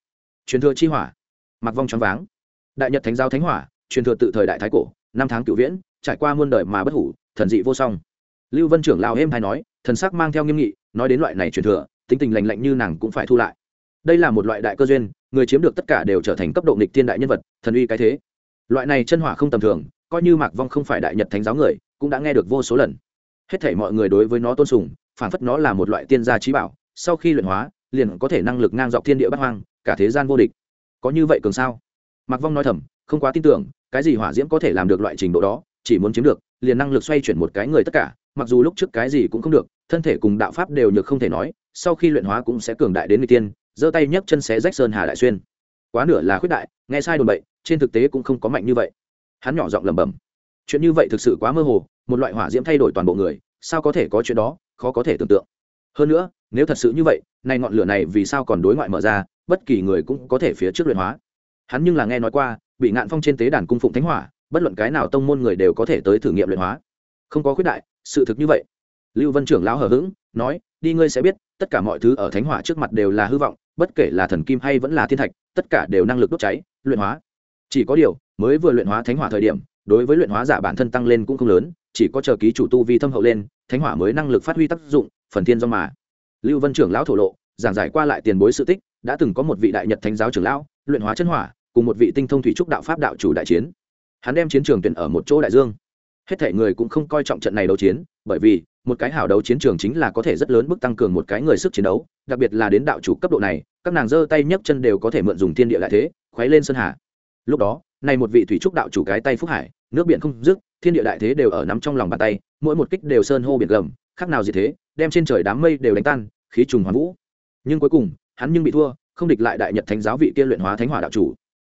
Truyền thừa chi hỏa? Mặc vong choáng váng. Đại nhật thánh giáo thánh hỏa, truyền thừa tự thời đại thái cổ, năm tháng cựu viễn, trải qua muôn đời mà bất hủ, thần dị vô song. Lưu vân trưởng lão êm hay nói, thần sắc mang theo nghiêm nghị, nói đến loại này truyền thừa, tính tình lành lạnh như nàng cũng phải thu lại. Đây là một loại đại cơ duyên, người chiếm được tất cả đều trở thành cấp độ nghịch thiên đại nhân vật, thần uy cái thế. Loại này chân hỏa không tầm thường, coi như mạc vong không phải đại nhật thánh giáo người, cũng đã nghe được vô số lần. Hết thảy mọi người đối với nó tôn sùng phản phất nó là một loại tiên gia trí bảo, sau khi luyện hóa, liền có thể năng lực ngang dọc thiên địa bát hoang, cả thế gian vô địch. Có như vậy cường sao? Mặc vong nói thầm, không quá tin tưởng, cái gì hỏa diễm có thể làm được loại trình độ đó, chỉ muốn chiếm được, liền năng lực xoay chuyển một cái người tất cả, mặc dù lúc trước cái gì cũng không được, thân thể cùng đạo pháp đều nhược không thể nói, sau khi luyện hóa cũng sẽ cường đại đến người tiên, giơ tay nhấc chân xé rách sơn hà đại xuyên. Quá nửa là khuyết đại, nghe sai đồn bậy, trên thực tế cũng không có mạnh như vậy. Hắn nhỏ giọng lẩm bẩm, chuyện như vậy thực sự quá mơ hồ, một loại hỏa diễm thay đổi toàn bộ người sao có thể có chuyện đó, khó có thể tưởng tượng. Hơn nữa, nếu thật sự như vậy, nay ngọn lửa này vì sao còn đối ngoại mở ra, bất kỳ người cũng có thể phía trước luyện hóa. Hắn nhưng là nghe nói qua, bị ngạn phong trên tế đàn cung phụng thánh hỏa, bất luận cái nào tông môn người đều có thể tới thử nghiệm luyện hóa. Không có khuyết đại, sự thực như vậy. Lưu vân trưởng lão hờ hững, nói, đi ngươi sẽ biết, tất cả mọi thứ ở thánh hỏa trước mặt đều là hư vọng, bất kể là thần kim hay vẫn là thiên thạch, tất cả đều năng lực đốt cháy, luyện hóa. Chỉ có điều, mới vừa luyện hóa thánh hỏa thời điểm, đối với luyện hóa giả bản thân tăng lên cũng không lớn chỉ có chờ ký chủ tu vi thâm hậu lên, thánh hỏa mới năng lực phát huy tác dụng, phần thiên do mà. Lưu vân trưởng lão thổ lộ, giảng giải qua lại tiền bối sự tích, đã từng có một vị đại nhật thánh giáo trưởng lão, luyện hóa chân hỏa, cùng một vị tinh thông thủy trúc đạo pháp đạo chủ đại chiến. Hắn đem chiến trường tuyển ở một chỗ đại dương. Hết thể người cũng không coi trọng trận này đấu chiến, bởi vì, một cái hảo đấu chiến trường chính là có thể rất lớn bước tăng cường một cái người sức chiến đấu, đặc biệt là đến đạo chủ cấp độ này, các nàng giơ tay nhấc chân đều có thể mượn dùng thiên địa lại thế khoáy lên sơn hà. Lúc đó này một vị thủy trúc đạo chủ cái tay phúc hải, nước biển không dứt, thiên địa đại thế đều ở nắm trong lòng bàn tay, mỗi một kích đều sơn hô biển gầm, khác nào gì thế, đem trên trời đám mây đều đánh tan, khí trùng hoàn vũ. Nhưng cuối cùng, hắn nhưng bị thua, không địch lại đại nhật thánh giáo vị kia luyện hóa thánh hỏa đạo chủ.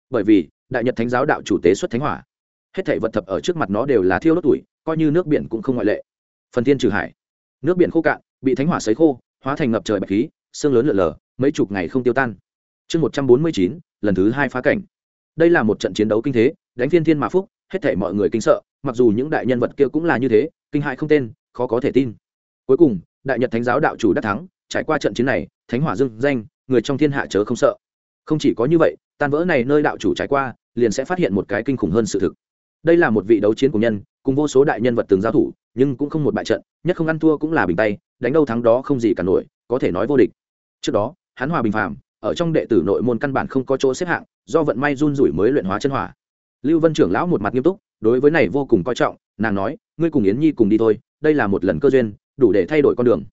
Bởi vì, đại nhật thánh giáo đạo chủ tế xuất thánh hỏa. Hết thảy vật thập ở trước mặt nó đều là thiêu đốt tuổi, coi như nước biển cũng không ngoại lệ. Phần thiên trừ hải. Nước biển khô cạn, bị thánh hỏa sấy khô, hóa thành ngập trời bạch khí, xương lớn lở lở, mấy chục ngày không tiêu tan. Chương một trăm bốn mươi chín, lần thứ hai phá cảnh đây là một trận chiến đấu kinh thế, đánh thiên thiên mã phúc, hết thể mọi người kinh sợ, mặc dù những đại nhân vật kia cũng là như thế, kinh hại không tên, khó có thể tin. Cuối cùng, đại nhật thánh giáo đạo chủ đắc thắng, trải qua trận chiến này, thánh hỏa dưng danh, người trong thiên hạ chớ không sợ. Không chỉ có như vậy, tan vỡ này nơi đạo chủ trải qua, liền sẽ phát hiện một cái kinh khủng hơn sự thực. Đây là một vị đấu chiến của nhân, cùng vô số đại nhân vật từng giao thủ, nhưng cũng không một bại trận, nhất không ăn thua cũng là bình tay, đánh đâu thắng đó không gì cả nổi, có thể nói vô địch. Trước đó, hắn hòa bình phàm ở trong đệ tử nội môn căn bản không có chỗ xếp hạng, do vận may run rủi mới luyện hóa chân hỏa. Lưu vân trưởng lão một mặt nghiêm túc, đối với này vô cùng coi trọng, nàng nói, ngươi cùng yến nhi cùng đi thôi, đây là một lần cơ duyên, đủ để thay đổi con đường.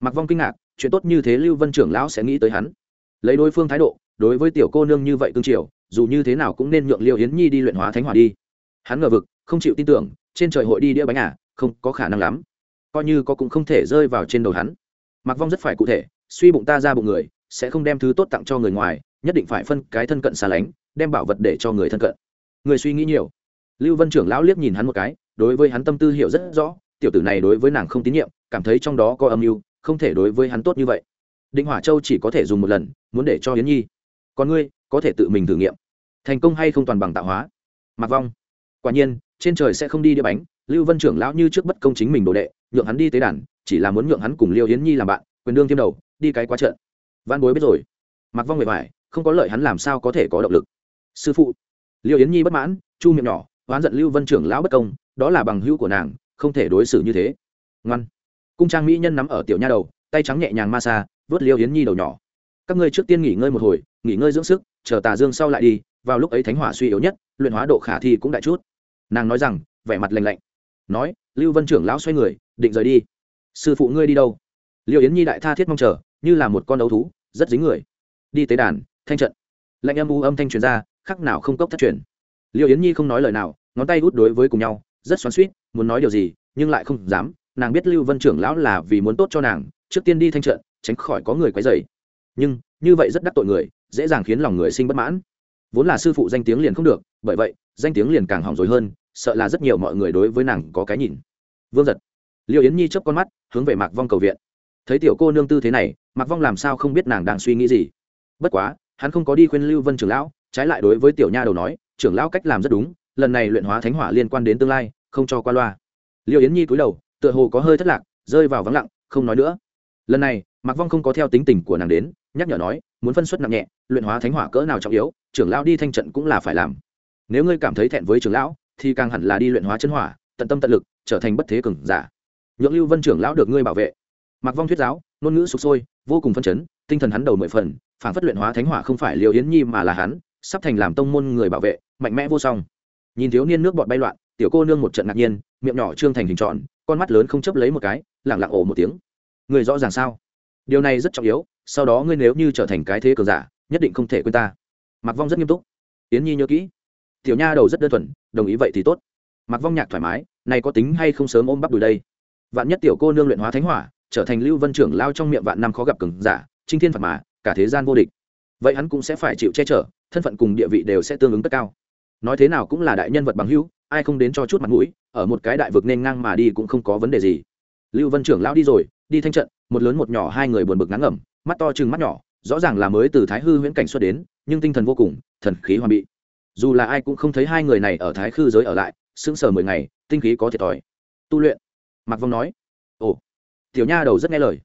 Mặc vong kinh ngạc, chuyện tốt như thế lưu vân trưởng lão sẽ nghĩ tới hắn. Lấy đối phương thái độ, đối với tiểu cô nương như vậy tương triều, dù như thế nào cũng nên nhượng liêu yến nhi đi luyện hóa thánh hỏa đi. Hắn ngờ vực, không chịu tin tưởng, trên trời hội đi đĩa bánh à không có khả năng lắm. Coi như có cũng không thể rơi vào trên đầu hắn. Mặc vong rất phải cụ thể, suy bụng ta ra bụng người sẽ không đem thứ tốt tặng cho người ngoài, nhất định phải phân cái thân cận xa lánh, đem bảo vật để cho người thân cận. Người suy nghĩ nhiều. Lưu vân trưởng lão liếc nhìn hắn một cái, đối với hắn tâm tư hiểu rất rõ, tiểu tử này đối với nàng không tín nhiệm, cảm thấy trong đó có âm mưu, không thể đối với hắn tốt như vậy. Định hỏa châu chỉ có thể dùng một lần, muốn để cho hiến nhi. Còn ngươi, có thể tự mình thử nghiệm. Thành công hay không toàn bằng tạo hóa? Mặc vong. Quả nhiên, trên trời sẽ không đi đĩa bánh, lưu vân trưởng lão như trước bất công chính mình đồ đệ, nhượng hắn đi tế đàn, chỉ là muốn nhượng hắn cùng liêu hiến nhi làm bạn, quyền đương thêm đầu, đi cái quá trận văn bối biết rồi. Mặc vong người phải không có lợi hắn làm sao có thể có động lực. Sư phụ. Liêu yến nhi bất mãn, chu miệng nhỏ, oán giận lưu vân trưởng lão bất công, đó là bằng hữu của nàng, không thể đối xử như thế. Ngoan. Cung trang mỹ nhân nắm ở tiểu nha đầu, tay trắng nhẹ nhàng ma xa vớt liêu yến nhi đầu nhỏ. Các ngươi trước tiên nghỉ ngơi một hồi, nghỉ ngơi dưỡng sức, chờ tà dương sau lại đi, vào lúc ấy thánh hỏa suy yếu nhất, luyện hóa độ khả thi cũng đại chút. Nàng nói rằng, vẻ mặt lành lạnh. Nói, lưu vân trưởng lão xoay người, định rời đi. Sư phụ ngươi đi đâu? Liệu yến nhi đại tha thiết mong chờ, như là một con đấu thú rất dính người. Đi tế đàn, thanh trận. Lạnh âm u âm thanh truyền ra, khắc nào không cốc thất truyền. Liệu yến nhi không nói lời nào, ngón tay hút đối với cùng nhau, rất xoắn suýt muốn nói điều gì, nhưng lại không dám. Nàng biết lưu vân trưởng lão là vì muốn tốt cho nàng, trước tiên đi thanh trận, tránh khỏi có người quấy dày nhưng, như vậy rất đắc tội người, dễ dàng khiến lòng người sinh bất mãn. Vốn là sư phụ danh tiếng liền không được, bởi vậy, danh tiếng liền càng hỏng rồi hơn, sợ là rất nhiều mọi người đối với nàng có cái nhìn. Vương giật. Liệu yến nhi chớp con mắt, hướng về mạc vong cầu viện thấy tiểu cô nương tư thế này Mặc vong làm sao không biết nàng đang suy nghĩ gì? Bất quá, hắn không có đi khuyên lưu vân trưởng lão, trái lại đối với tiểu nha đầu nói, trưởng lão cách làm rất đúng, lần này luyện hóa thánh hỏa liên quan đến tương lai, không cho qua loa. Liệu yến nhi cúi đầu, tựa hồ có hơi thất lạc, rơi vào vắng lặng, không nói nữa. Lần này Mặc vong không có theo tính tình của nàng đến, nhắc nhở nói, muốn phân suất nặng nhẹ, luyện hóa thánh hỏa cỡ nào trọng yếu, trưởng lão đi thanh trận cũng là phải làm. Nếu ngươi cảm thấy thẹn với trưởng lão, thì càng hẳn là đi luyện hóa chân hỏa, tận tâm tận lực, trở thành bất thế cường giả. Nhượng lưu vân trưởng lão được ngươi bảo vệ mặc vong thuyết giáo, ngôn ngữ sụp sôi, vô cùng phân chấn, tinh thần hắn đầu mười phần phản phất luyện hóa thánh hỏa không phải liều yến nhi mà là hắn, sắp thành làm tông môn người bảo vệ, mạnh mẽ vô song. Nhìn thiếu niên nước bọt bay loạn, tiểu cô nương một trận ngạc nhiên, miệng nhỏ trương thành hình tròn, con mắt lớn không chấp lấy một cái lẳng lặng ổ một tiếng. Người rõ ràng sao? Điều này rất trọng yếu, sau đó ngươi nếu như trở thành cái thế cường giả, nhất định không thể quên ta. Mặc vong rất nghiêm túc. Yến nhi nhớ kỹ. Tiểu nha đầu rất đơn thuần, đồng ý vậy thì tốt. Mặc vong nhạc thoải mái, này có tính hay không sớm ôm bắp đùi đây? Vạn nhất tiểu cô nương luyện hóa thánh hỏa trở thành lưu vân trưởng lao trong miệng vạn năm khó gặp cường giả trinh thiên phạt mà, cả thế gian vô địch. Vậy hắn cũng sẽ phải chịu che chở, thân phận cùng địa vị đều sẽ tương ứng tất cao. Nói thế nào cũng là đại nhân vật bằng hữu, ai không đến cho chút mặt mũi, ở một cái đại vực nên ngang mà đi cũng không có vấn đề gì. Lưu vân trưởng lao đi rồi, đi thanh trận, một lớn một nhỏ hai người buồn bực ngắn ngẩm, mắt to chừng mắt nhỏ, rõ ràng là mới từ thái hư huyễn cảnh xuất đến, nhưng tinh thần vô cùng, thần khí hoàn bị. Dù là ai cũng không thấy hai người này ở thái khư giới ở lại, sững sờ mười ngày, tinh khí có thiệt thòi. Tu luyện. Mạc vong nói tiểu nha đầu rất nghe lời.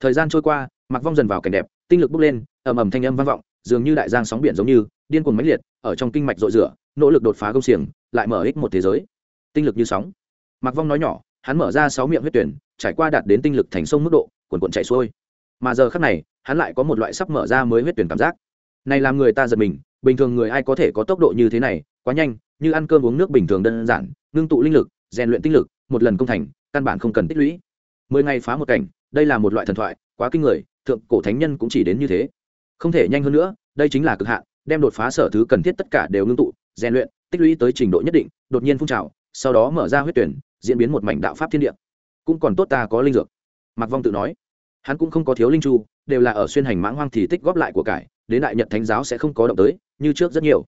Thời gian trôi qua Mặc vong dần vào cảnh đẹp, tinh lực bốc lên, ầm ầm thanh âm vang vọng, dường như đại giang sóng biển giống như, điên cuồng mãnh liệt, ở trong kinh mạch rội rửa, nỗ lực đột phá công xiềng, lại mở ích một thế giới. Tinh lực như sóng. Mặc vong nói nhỏ, hắn mở ra sáu miệng huyết tuyển, trải qua đạt đến tinh lực thành sông mức độ, cuồn cuộn chảy xuôi. Mà giờ khắc này, hắn lại có một loại sắp mở ra mới huyết tuyển cảm giác. Này làm người ta giật mình, bình thường người ai có thể có tốc độ như thế này, quá nhanh, như ăn cơm uống nước bình thường đơn giản, ngưng tụ linh lực, rèn luyện tinh lực, một lần công thành, căn bản không cần tích lũy mười ngày phá một cảnh, đây là một loại thần thoại, quá kinh người, thượng cổ thánh nhân cũng chỉ đến như thế. Không thể nhanh hơn nữa, đây chính là cực hạn, đem đột phá sở thứ cần thiết tất cả đều ngưng tụ, rèn luyện, tích lũy tới trình độ nhất định, đột nhiên phun trào, sau đó mở ra huyết tuyển, diễn biến một mảnh đạo pháp thiên địa. Cũng còn tốt ta có linh dược. Mạc vong tự nói. Hắn cũng không có thiếu linh chu, đều là ở xuyên hành mãng hoang thì tích góp lại của cải, đến đại nhật thánh giáo sẽ không có động tới, như trước rất nhiều.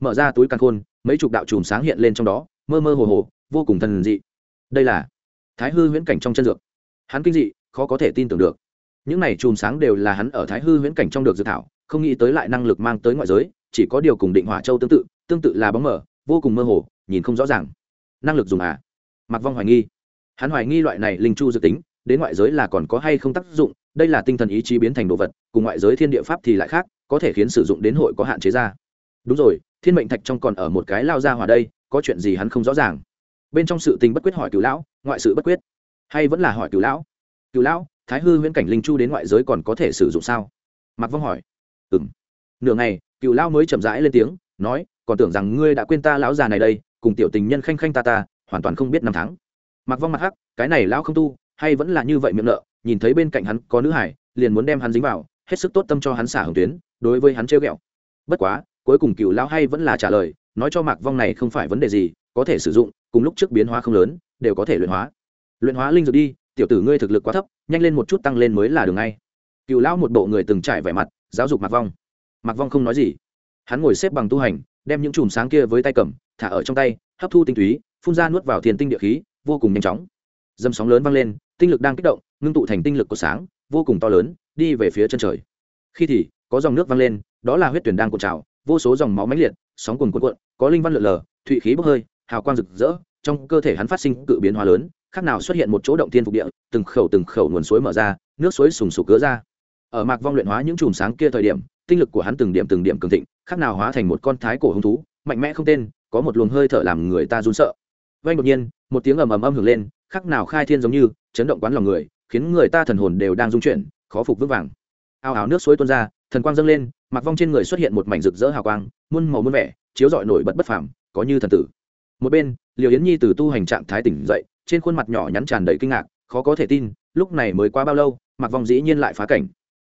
Mở ra túi căn khôn, mấy chục đạo chùm sáng hiện lên trong đó, mơ mơ hồ hồ, vô cùng thần dị. Đây là thái hư huyễn cảnh trong chân dược hắn kinh dị, khó có thể tin tưởng được. Những này chùm sáng đều là hắn ở thái hư huyễn cảnh trong được dự thảo, không nghĩ tới lại năng lực mang tới ngoại giới, chỉ có điều cùng định hỏa châu tương tự tương tự là bóng mở vô cùng mơ hồ, nhìn không rõ ràng. Năng lực dùng à? Mặc vong hoài nghi. Hắn hoài nghi loại này linh chu dự tính, đến ngoại giới là còn có hay không tác dụng, đây là tinh thần ý chí biến thành đồ vật, cùng ngoại giới thiên địa pháp thì lại khác, có thể khiến sử dụng đến hội có hạn chế ra. Đúng rồi, thiên mệnh thạch trong còn ở một cái lao ra hòa đây, có chuyện gì hắn không rõ ràng. Bên trong sự tình bất quyết hỏi cửu lão, ngoại sự bất quyết hay vẫn là hỏi cửu lão? Cửu lão, thái hư huyễn cảnh linh chu đến ngoại giới còn có thể sử dụng sao? Mặc vong hỏi. Ừng nửa ngày, cửu lão mới chậm rãi lên tiếng, nói, còn tưởng rằng ngươi đã quên ta lão già này đây, cùng tiểu tình nhân khanh khanh ta ta, hoàn toàn không biết năm tháng. Mặc vong mặt hắc, cái này lão không tu, hay vẫn là như vậy miệng nợ, nhìn thấy bên cạnh hắn có nữ hải, liền muốn đem hắn dính vào, hết sức tốt tâm cho hắn xả hồng tuyến, đối với hắn trêu ghẹo. Bất quá, cuối cùng cựu lão hay vẫn là trả lời, nói cho mạc vong này không phải vấn đề gì, có thể sử dụng, cùng lúc trước biến hóa không lớn, đều có thể luyện hóa luyện hóa linh dược đi, tiểu tử ngươi thực lực quá thấp, nhanh lên một chút tăng lên mới là đường ngay. Cựu lão một bộ người từng trải vẻ mặt, giáo dục Mặc vong. Mặc vong không nói gì. Hắn ngồi xếp bằng tu hành, đem những chùm sáng kia với tay cầm, thả ở trong tay, hấp thu tinh túy, phun ra nuốt vào thiền tinh địa khí, vô cùng nhanh chóng. Dâm sóng lớn vang lên, tinh lực đang kích động, ngưng tụ thành tinh lực của sáng, vô cùng to lớn, đi về phía chân trời. Khi thì, có dòng nước vang lên, đó là huyết tuyển đang cuộn trào, vô số dòng máu mãnh liệt, sóng cuồn cuộn cuộn, có linh văn lượn lờ, thụy khí bốc hơi, hào quang rực rỡ, trong cơ thể hắn phát sinh cự biến hóa lớn khác nào xuất hiện một chỗ động thiên phục địa, từng khẩu từng khẩu nguồn suối mở ra, nước suối sùng sục cứa ra. Ở mạc vong luyện hóa những chùm sáng kia thời điểm, tinh lực của hắn từng điểm từng điểm cường thịnh, khác nào hóa thành một con thái cổ hứng thú, mạnh mẽ không tên, có một luồng hơi thở làm người ta run sợ. Vay đột nhiên, một tiếng ầm ầm âm hưởng lên, khác nào khai thiên giống như, chấn động quán lòng người, khiến người ta thần hồn đều đang rung chuyển, khó phục vững vàng. Ao áo nước suối tuôn ra, thần quang dâng lên mặc vong trên người xuất hiện một mảnh rực rỡ hào quang, muôn màu muôn vẻ, chiếu rọi nổi bật bất phàm, có như thần tử. Một bên liều yến nhi từ tu hành trạng thái tỉnh dậy trên khuôn mặt nhỏ nhắn tràn đầy kinh ngạc, khó có thể tin, lúc này mới qua bao lâu mặc vong dĩ nhiên lại phá cảnh.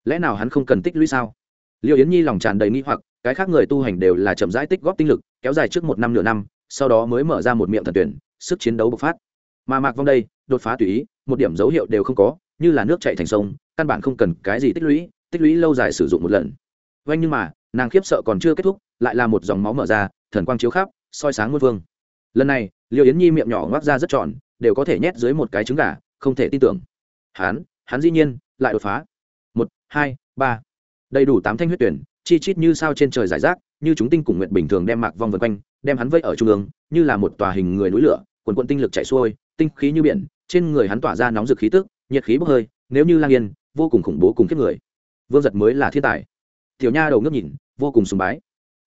Lẽ nào hắn không cần tích lũy sao? Liệu yến nhi lòng tràn đầy nghi hoặc, cái khác người tu hành đều là chậm rãi tích góp tinh lực, kéo dài trước một năm nửa năm, sau đó mới mở ra một miệng thần tuyển, sức chiến đấu bộc phát. Mà mạc vong đây, đột phá tùy ý, một điểm dấu hiệu đều không có, như là nước chạy thành sông, căn bản không cần cái gì tích lũy tích lũy lâu dài sử dụng một lần. Vanh nhưng mà, nàng khiếp sợ còn chưa kết thúc, lại là một dòng máu mở ra, thần quang chiếu khắp, soi sáng muôn vương lần này liệu yến nhi miệng nhỏ ngoác ra rất tròn đều có thể nhét dưới một cái trứng gà, không thể tin tưởng. Hắn hắn dĩ nhiên, lại đột phá. Một, hai, ba. Đầy đủ tám thanh huyết tuyển, chi chít như sao trên trời giải rác, như chúng tinh cùng nguyện bình thường đem mạc vòng vân quanh, đem hắn vây ở trung ương, như là một tòa hình người núi lửa, quần quận tinh lực chạy xuôi, tinh khí như biển, trên người hắn tỏa ra nóng rực khí tức, nhiệt khí bốc hơi, nếu như lang yên, vô cùng khủng bố cùng kiếp người. Vương giật mới là thiên tài. Tiểu nha đầu ngước nhìn, vô cùng sùng bái.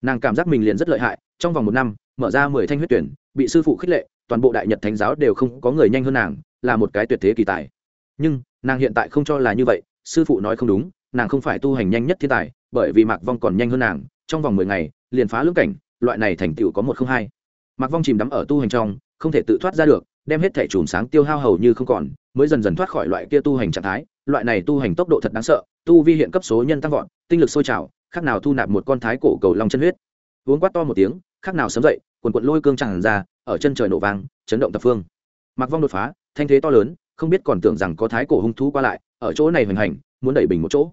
Nàng cảm giác mình liền rất lợi hại, trong vòng một năm, mở ra mười thanh huyết tuyển, bị sư phụ khích lệ toàn bộ đại nhật thánh giáo đều không có người nhanh hơn nàng, là một cái tuyệt thế kỳ tài. Nhưng, nàng hiện tại không cho là như vậy, sư phụ nói không đúng, nàng không phải tu hành nhanh nhất thiên tài, bởi vì mạc vong còn nhanh hơn nàng, trong vòng mười ngày, liền phá lưỡng cảnh, loại này thành tựu có một không hai. Mạc vong chìm đắm ở tu hành trong, không thể tự thoát ra được, đem hết thẻ chùm sáng tiêu hao hầu như không còn, mới dần dần thoát khỏi loại kia tu hành trạng thái. Loại này tu hành tốc độ thật đáng sợ, tu vi hiện cấp số nhân tăng vọt, tinh lực sôi trào, khác nào thu nạp một con thái cổ cầu long chân huyết. Uống quát to một tiếng, khác nào sấm dậy quần quận lôi cương tràn ra, ở chân trời nổ vang, chấn động tập phương. Mặc vong đột phá, thanh thế to lớn, không biết còn tưởng rằng có thái cổ hung thú qua lại, ở chỗ này hoành hành, muốn đẩy bình một chỗ.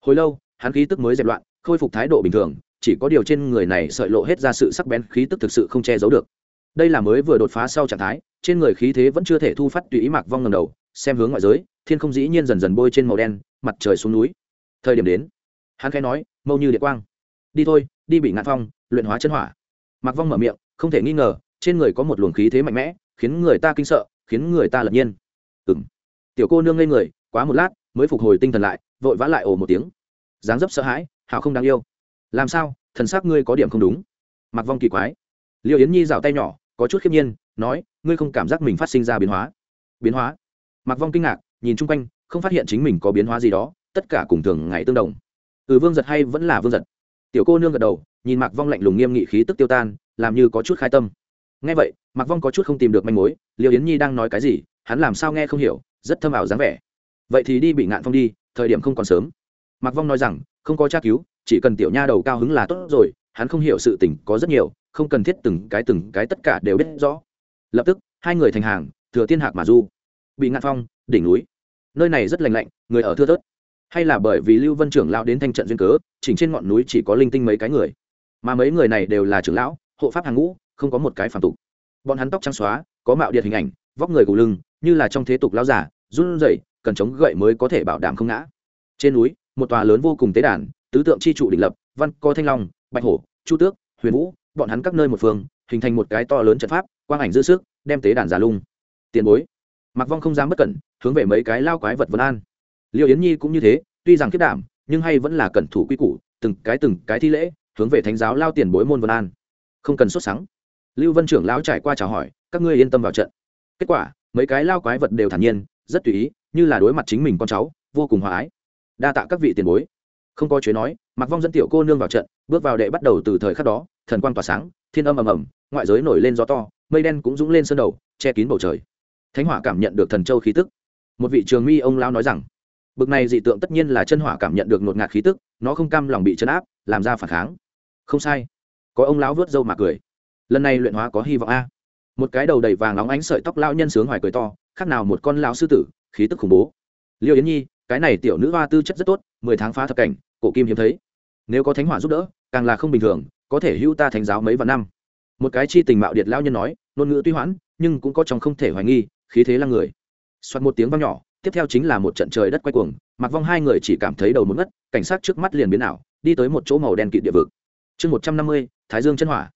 Hồi lâu, hắn khí tức mới dẹp loạn, khôi phục thái độ bình thường, chỉ có điều trên người này sợi lộ hết ra sự sắc bén, khí tức thực sự không che giấu được. Đây là mới vừa đột phá sau trạng thái, trên người khí thế vẫn chưa thể thu phát tùy ý mạc vong ngầm đầu, xem hướng ngoại giới, thiên không dĩ nhiên dần dần bôi trên màu đen, mặt trời xuống núi. Thời điểm đến, hắn khẽ nói, mâu như địa quang, đi thôi, đi bị ngạn phong, luyện hóa chân hỏa. Mạc vong mở miệng không thể nghi ngờ, trên người có một luồng khí thế mạnh mẽ, khiến người ta kinh sợ, khiến người ta lật nhiên. Ừng tiểu cô nương ngây người, quá một lát, mới phục hồi tinh thần lại, vội vã lại ồ một tiếng. Dáng dấp sợ hãi hào không đáng yêu. Làm sao, thần xác ngươi có điểm không đúng? Mặc vong kỳ quái. Liệu yến nhi rào tay nhỏ, có chút khiếp nhiên, nói, ngươi không cảm giác mình phát sinh ra biến hóa. Biến hóa? Mặc vong kinh ngạc, nhìn chung quanh, không phát hiện chính mình có biến hóa gì đó, tất cả cùng thường ngày tương đồng. Ừ vương giật hay vẫn là vương giật? Tiểu cô nương gật đầu, nhìn mặc vong lạnh lùng nghiêm nghị khí tức tiêu tan làm như có chút khai tâm. Nghe vậy mặc vong có chút không tìm được manh mối liệu yến nhi đang nói cái gì, hắn làm sao nghe không hiểu, rất thâm ảo dáng vẻ. Vậy thì đi bị ngạn phong đi, thời điểm không còn sớm. Mặc vong nói rằng, không có tra cứu, chỉ cần tiểu nha đầu cao hứng là tốt rồi, hắn không hiểu sự tình có rất nhiều, không cần thiết từng cái từng cái tất cả đều biết rõ. Lập tức, hai người thành hàng, thừa thiên hạc mà du. Bị ngạn phong, đỉnh núi. Nơi này rất lành lạnh, người ở thưa thớt. Hay là bởi vì lưu vân trưởng lão đến thanh trận duyên cớ, chỉnh trên ngọn núi chỉ có linh tinh mấy cái người. Mà mấy người này đều là trưởng lão hộ pháp hàng ngũ, không có một cái phản tục. Bọn hắn tóc trắng xóa, có mạo điện hình ảnh, vóc người gù lưng, như là trong thế tục lão giả run rẩy, cần chống gậy mới có thể bảo đảm không ngã. Trên núi, một tòa lớn vô cùng tế đàn, tứ tượng chi trụ đỉnh lập, văn, co, thanh long, bạch hổ, chu tước, huyền vũ, bọn hắn các nơi một phương, hình thành một cái to lớn trận pháp, quang ảnh dư sức, đem tế đàn giả lung. Tiền bối mặc vong không dám bất cẩn, hướng về mấy cái lao quái vật vân an. Liệu yến nhi cũng như thế, tuy rằng kết đảm, nhưng hay vẫn là cẩn thủ quy củ, từng cái từng cái thi lễ, hướng về thánh giáo lao tiền bối môn vân an không cần xuất sáng lưu vân trưởng lão trải qua chào hỏi, các ngươi yên tâm vào trận. Kết quả, mấy cái lao quái vật đều thản nhiên, rất tùy ý, như là đối mặt chính mình con cháu, vô cùng hòa ái. Đa tạ các vị tiền bối. Không có chuyện nói mặc vong dẫn tiểu cô nương vào trận, bước vào đệ bắt đầu từ thời khắc đó, thần quang tỏa sáng, thiên âm ầm ầm, ngoại giới nổi lên gió to, mây đen cũng dũng lên sơn đầu, che kín bầu trời. Thánh hỏa cảm nhận được thần châu khí tức. Một vị trường mi ông lao nói rằng, bực này dị tượng tất nhiên là chân hỏa cảm nhận được ngột ngạt khí tức, nó không cam lòng bị chấn áp, làm ra phản kháng. Không sai có ông lão vớt râu mà cười. Lần này luyện hóa có hy vọng a. Một cái đầu đầy vàng óng ánh sợi tóc lao nhân sướng hoài cười to, khác nào một con lão sư tử, khí tức khủng bố. Liêu yến nhi, cái này tiểu nữ hoa tư chất rất tốt, mười tháng phá thập cảnh, cổ kim hiếm thấy. Nếu có thánh hỏa giúp đỡ, càng là không bình thường, có thể hưu ta thánh giáo mấy vạn năm. Một cái chi tình mạo điệt lao nhân nói, ngôn ngữ tuy hoãn, nhưng cũng có trong không thể hoài nghi, khí thế là người. Xoát một tiếng vang nhỏ, tiếp theo chính là một trận trời đất quay cuồng, mặc vong hai người chỉ cảm thấy đầu muốn ngất, cảnh sát trước mắt liền biến ảo, đi tới một chỗ màu đen kịt địa vực. Chương một trăm năm mươi thái dương chân hỏa.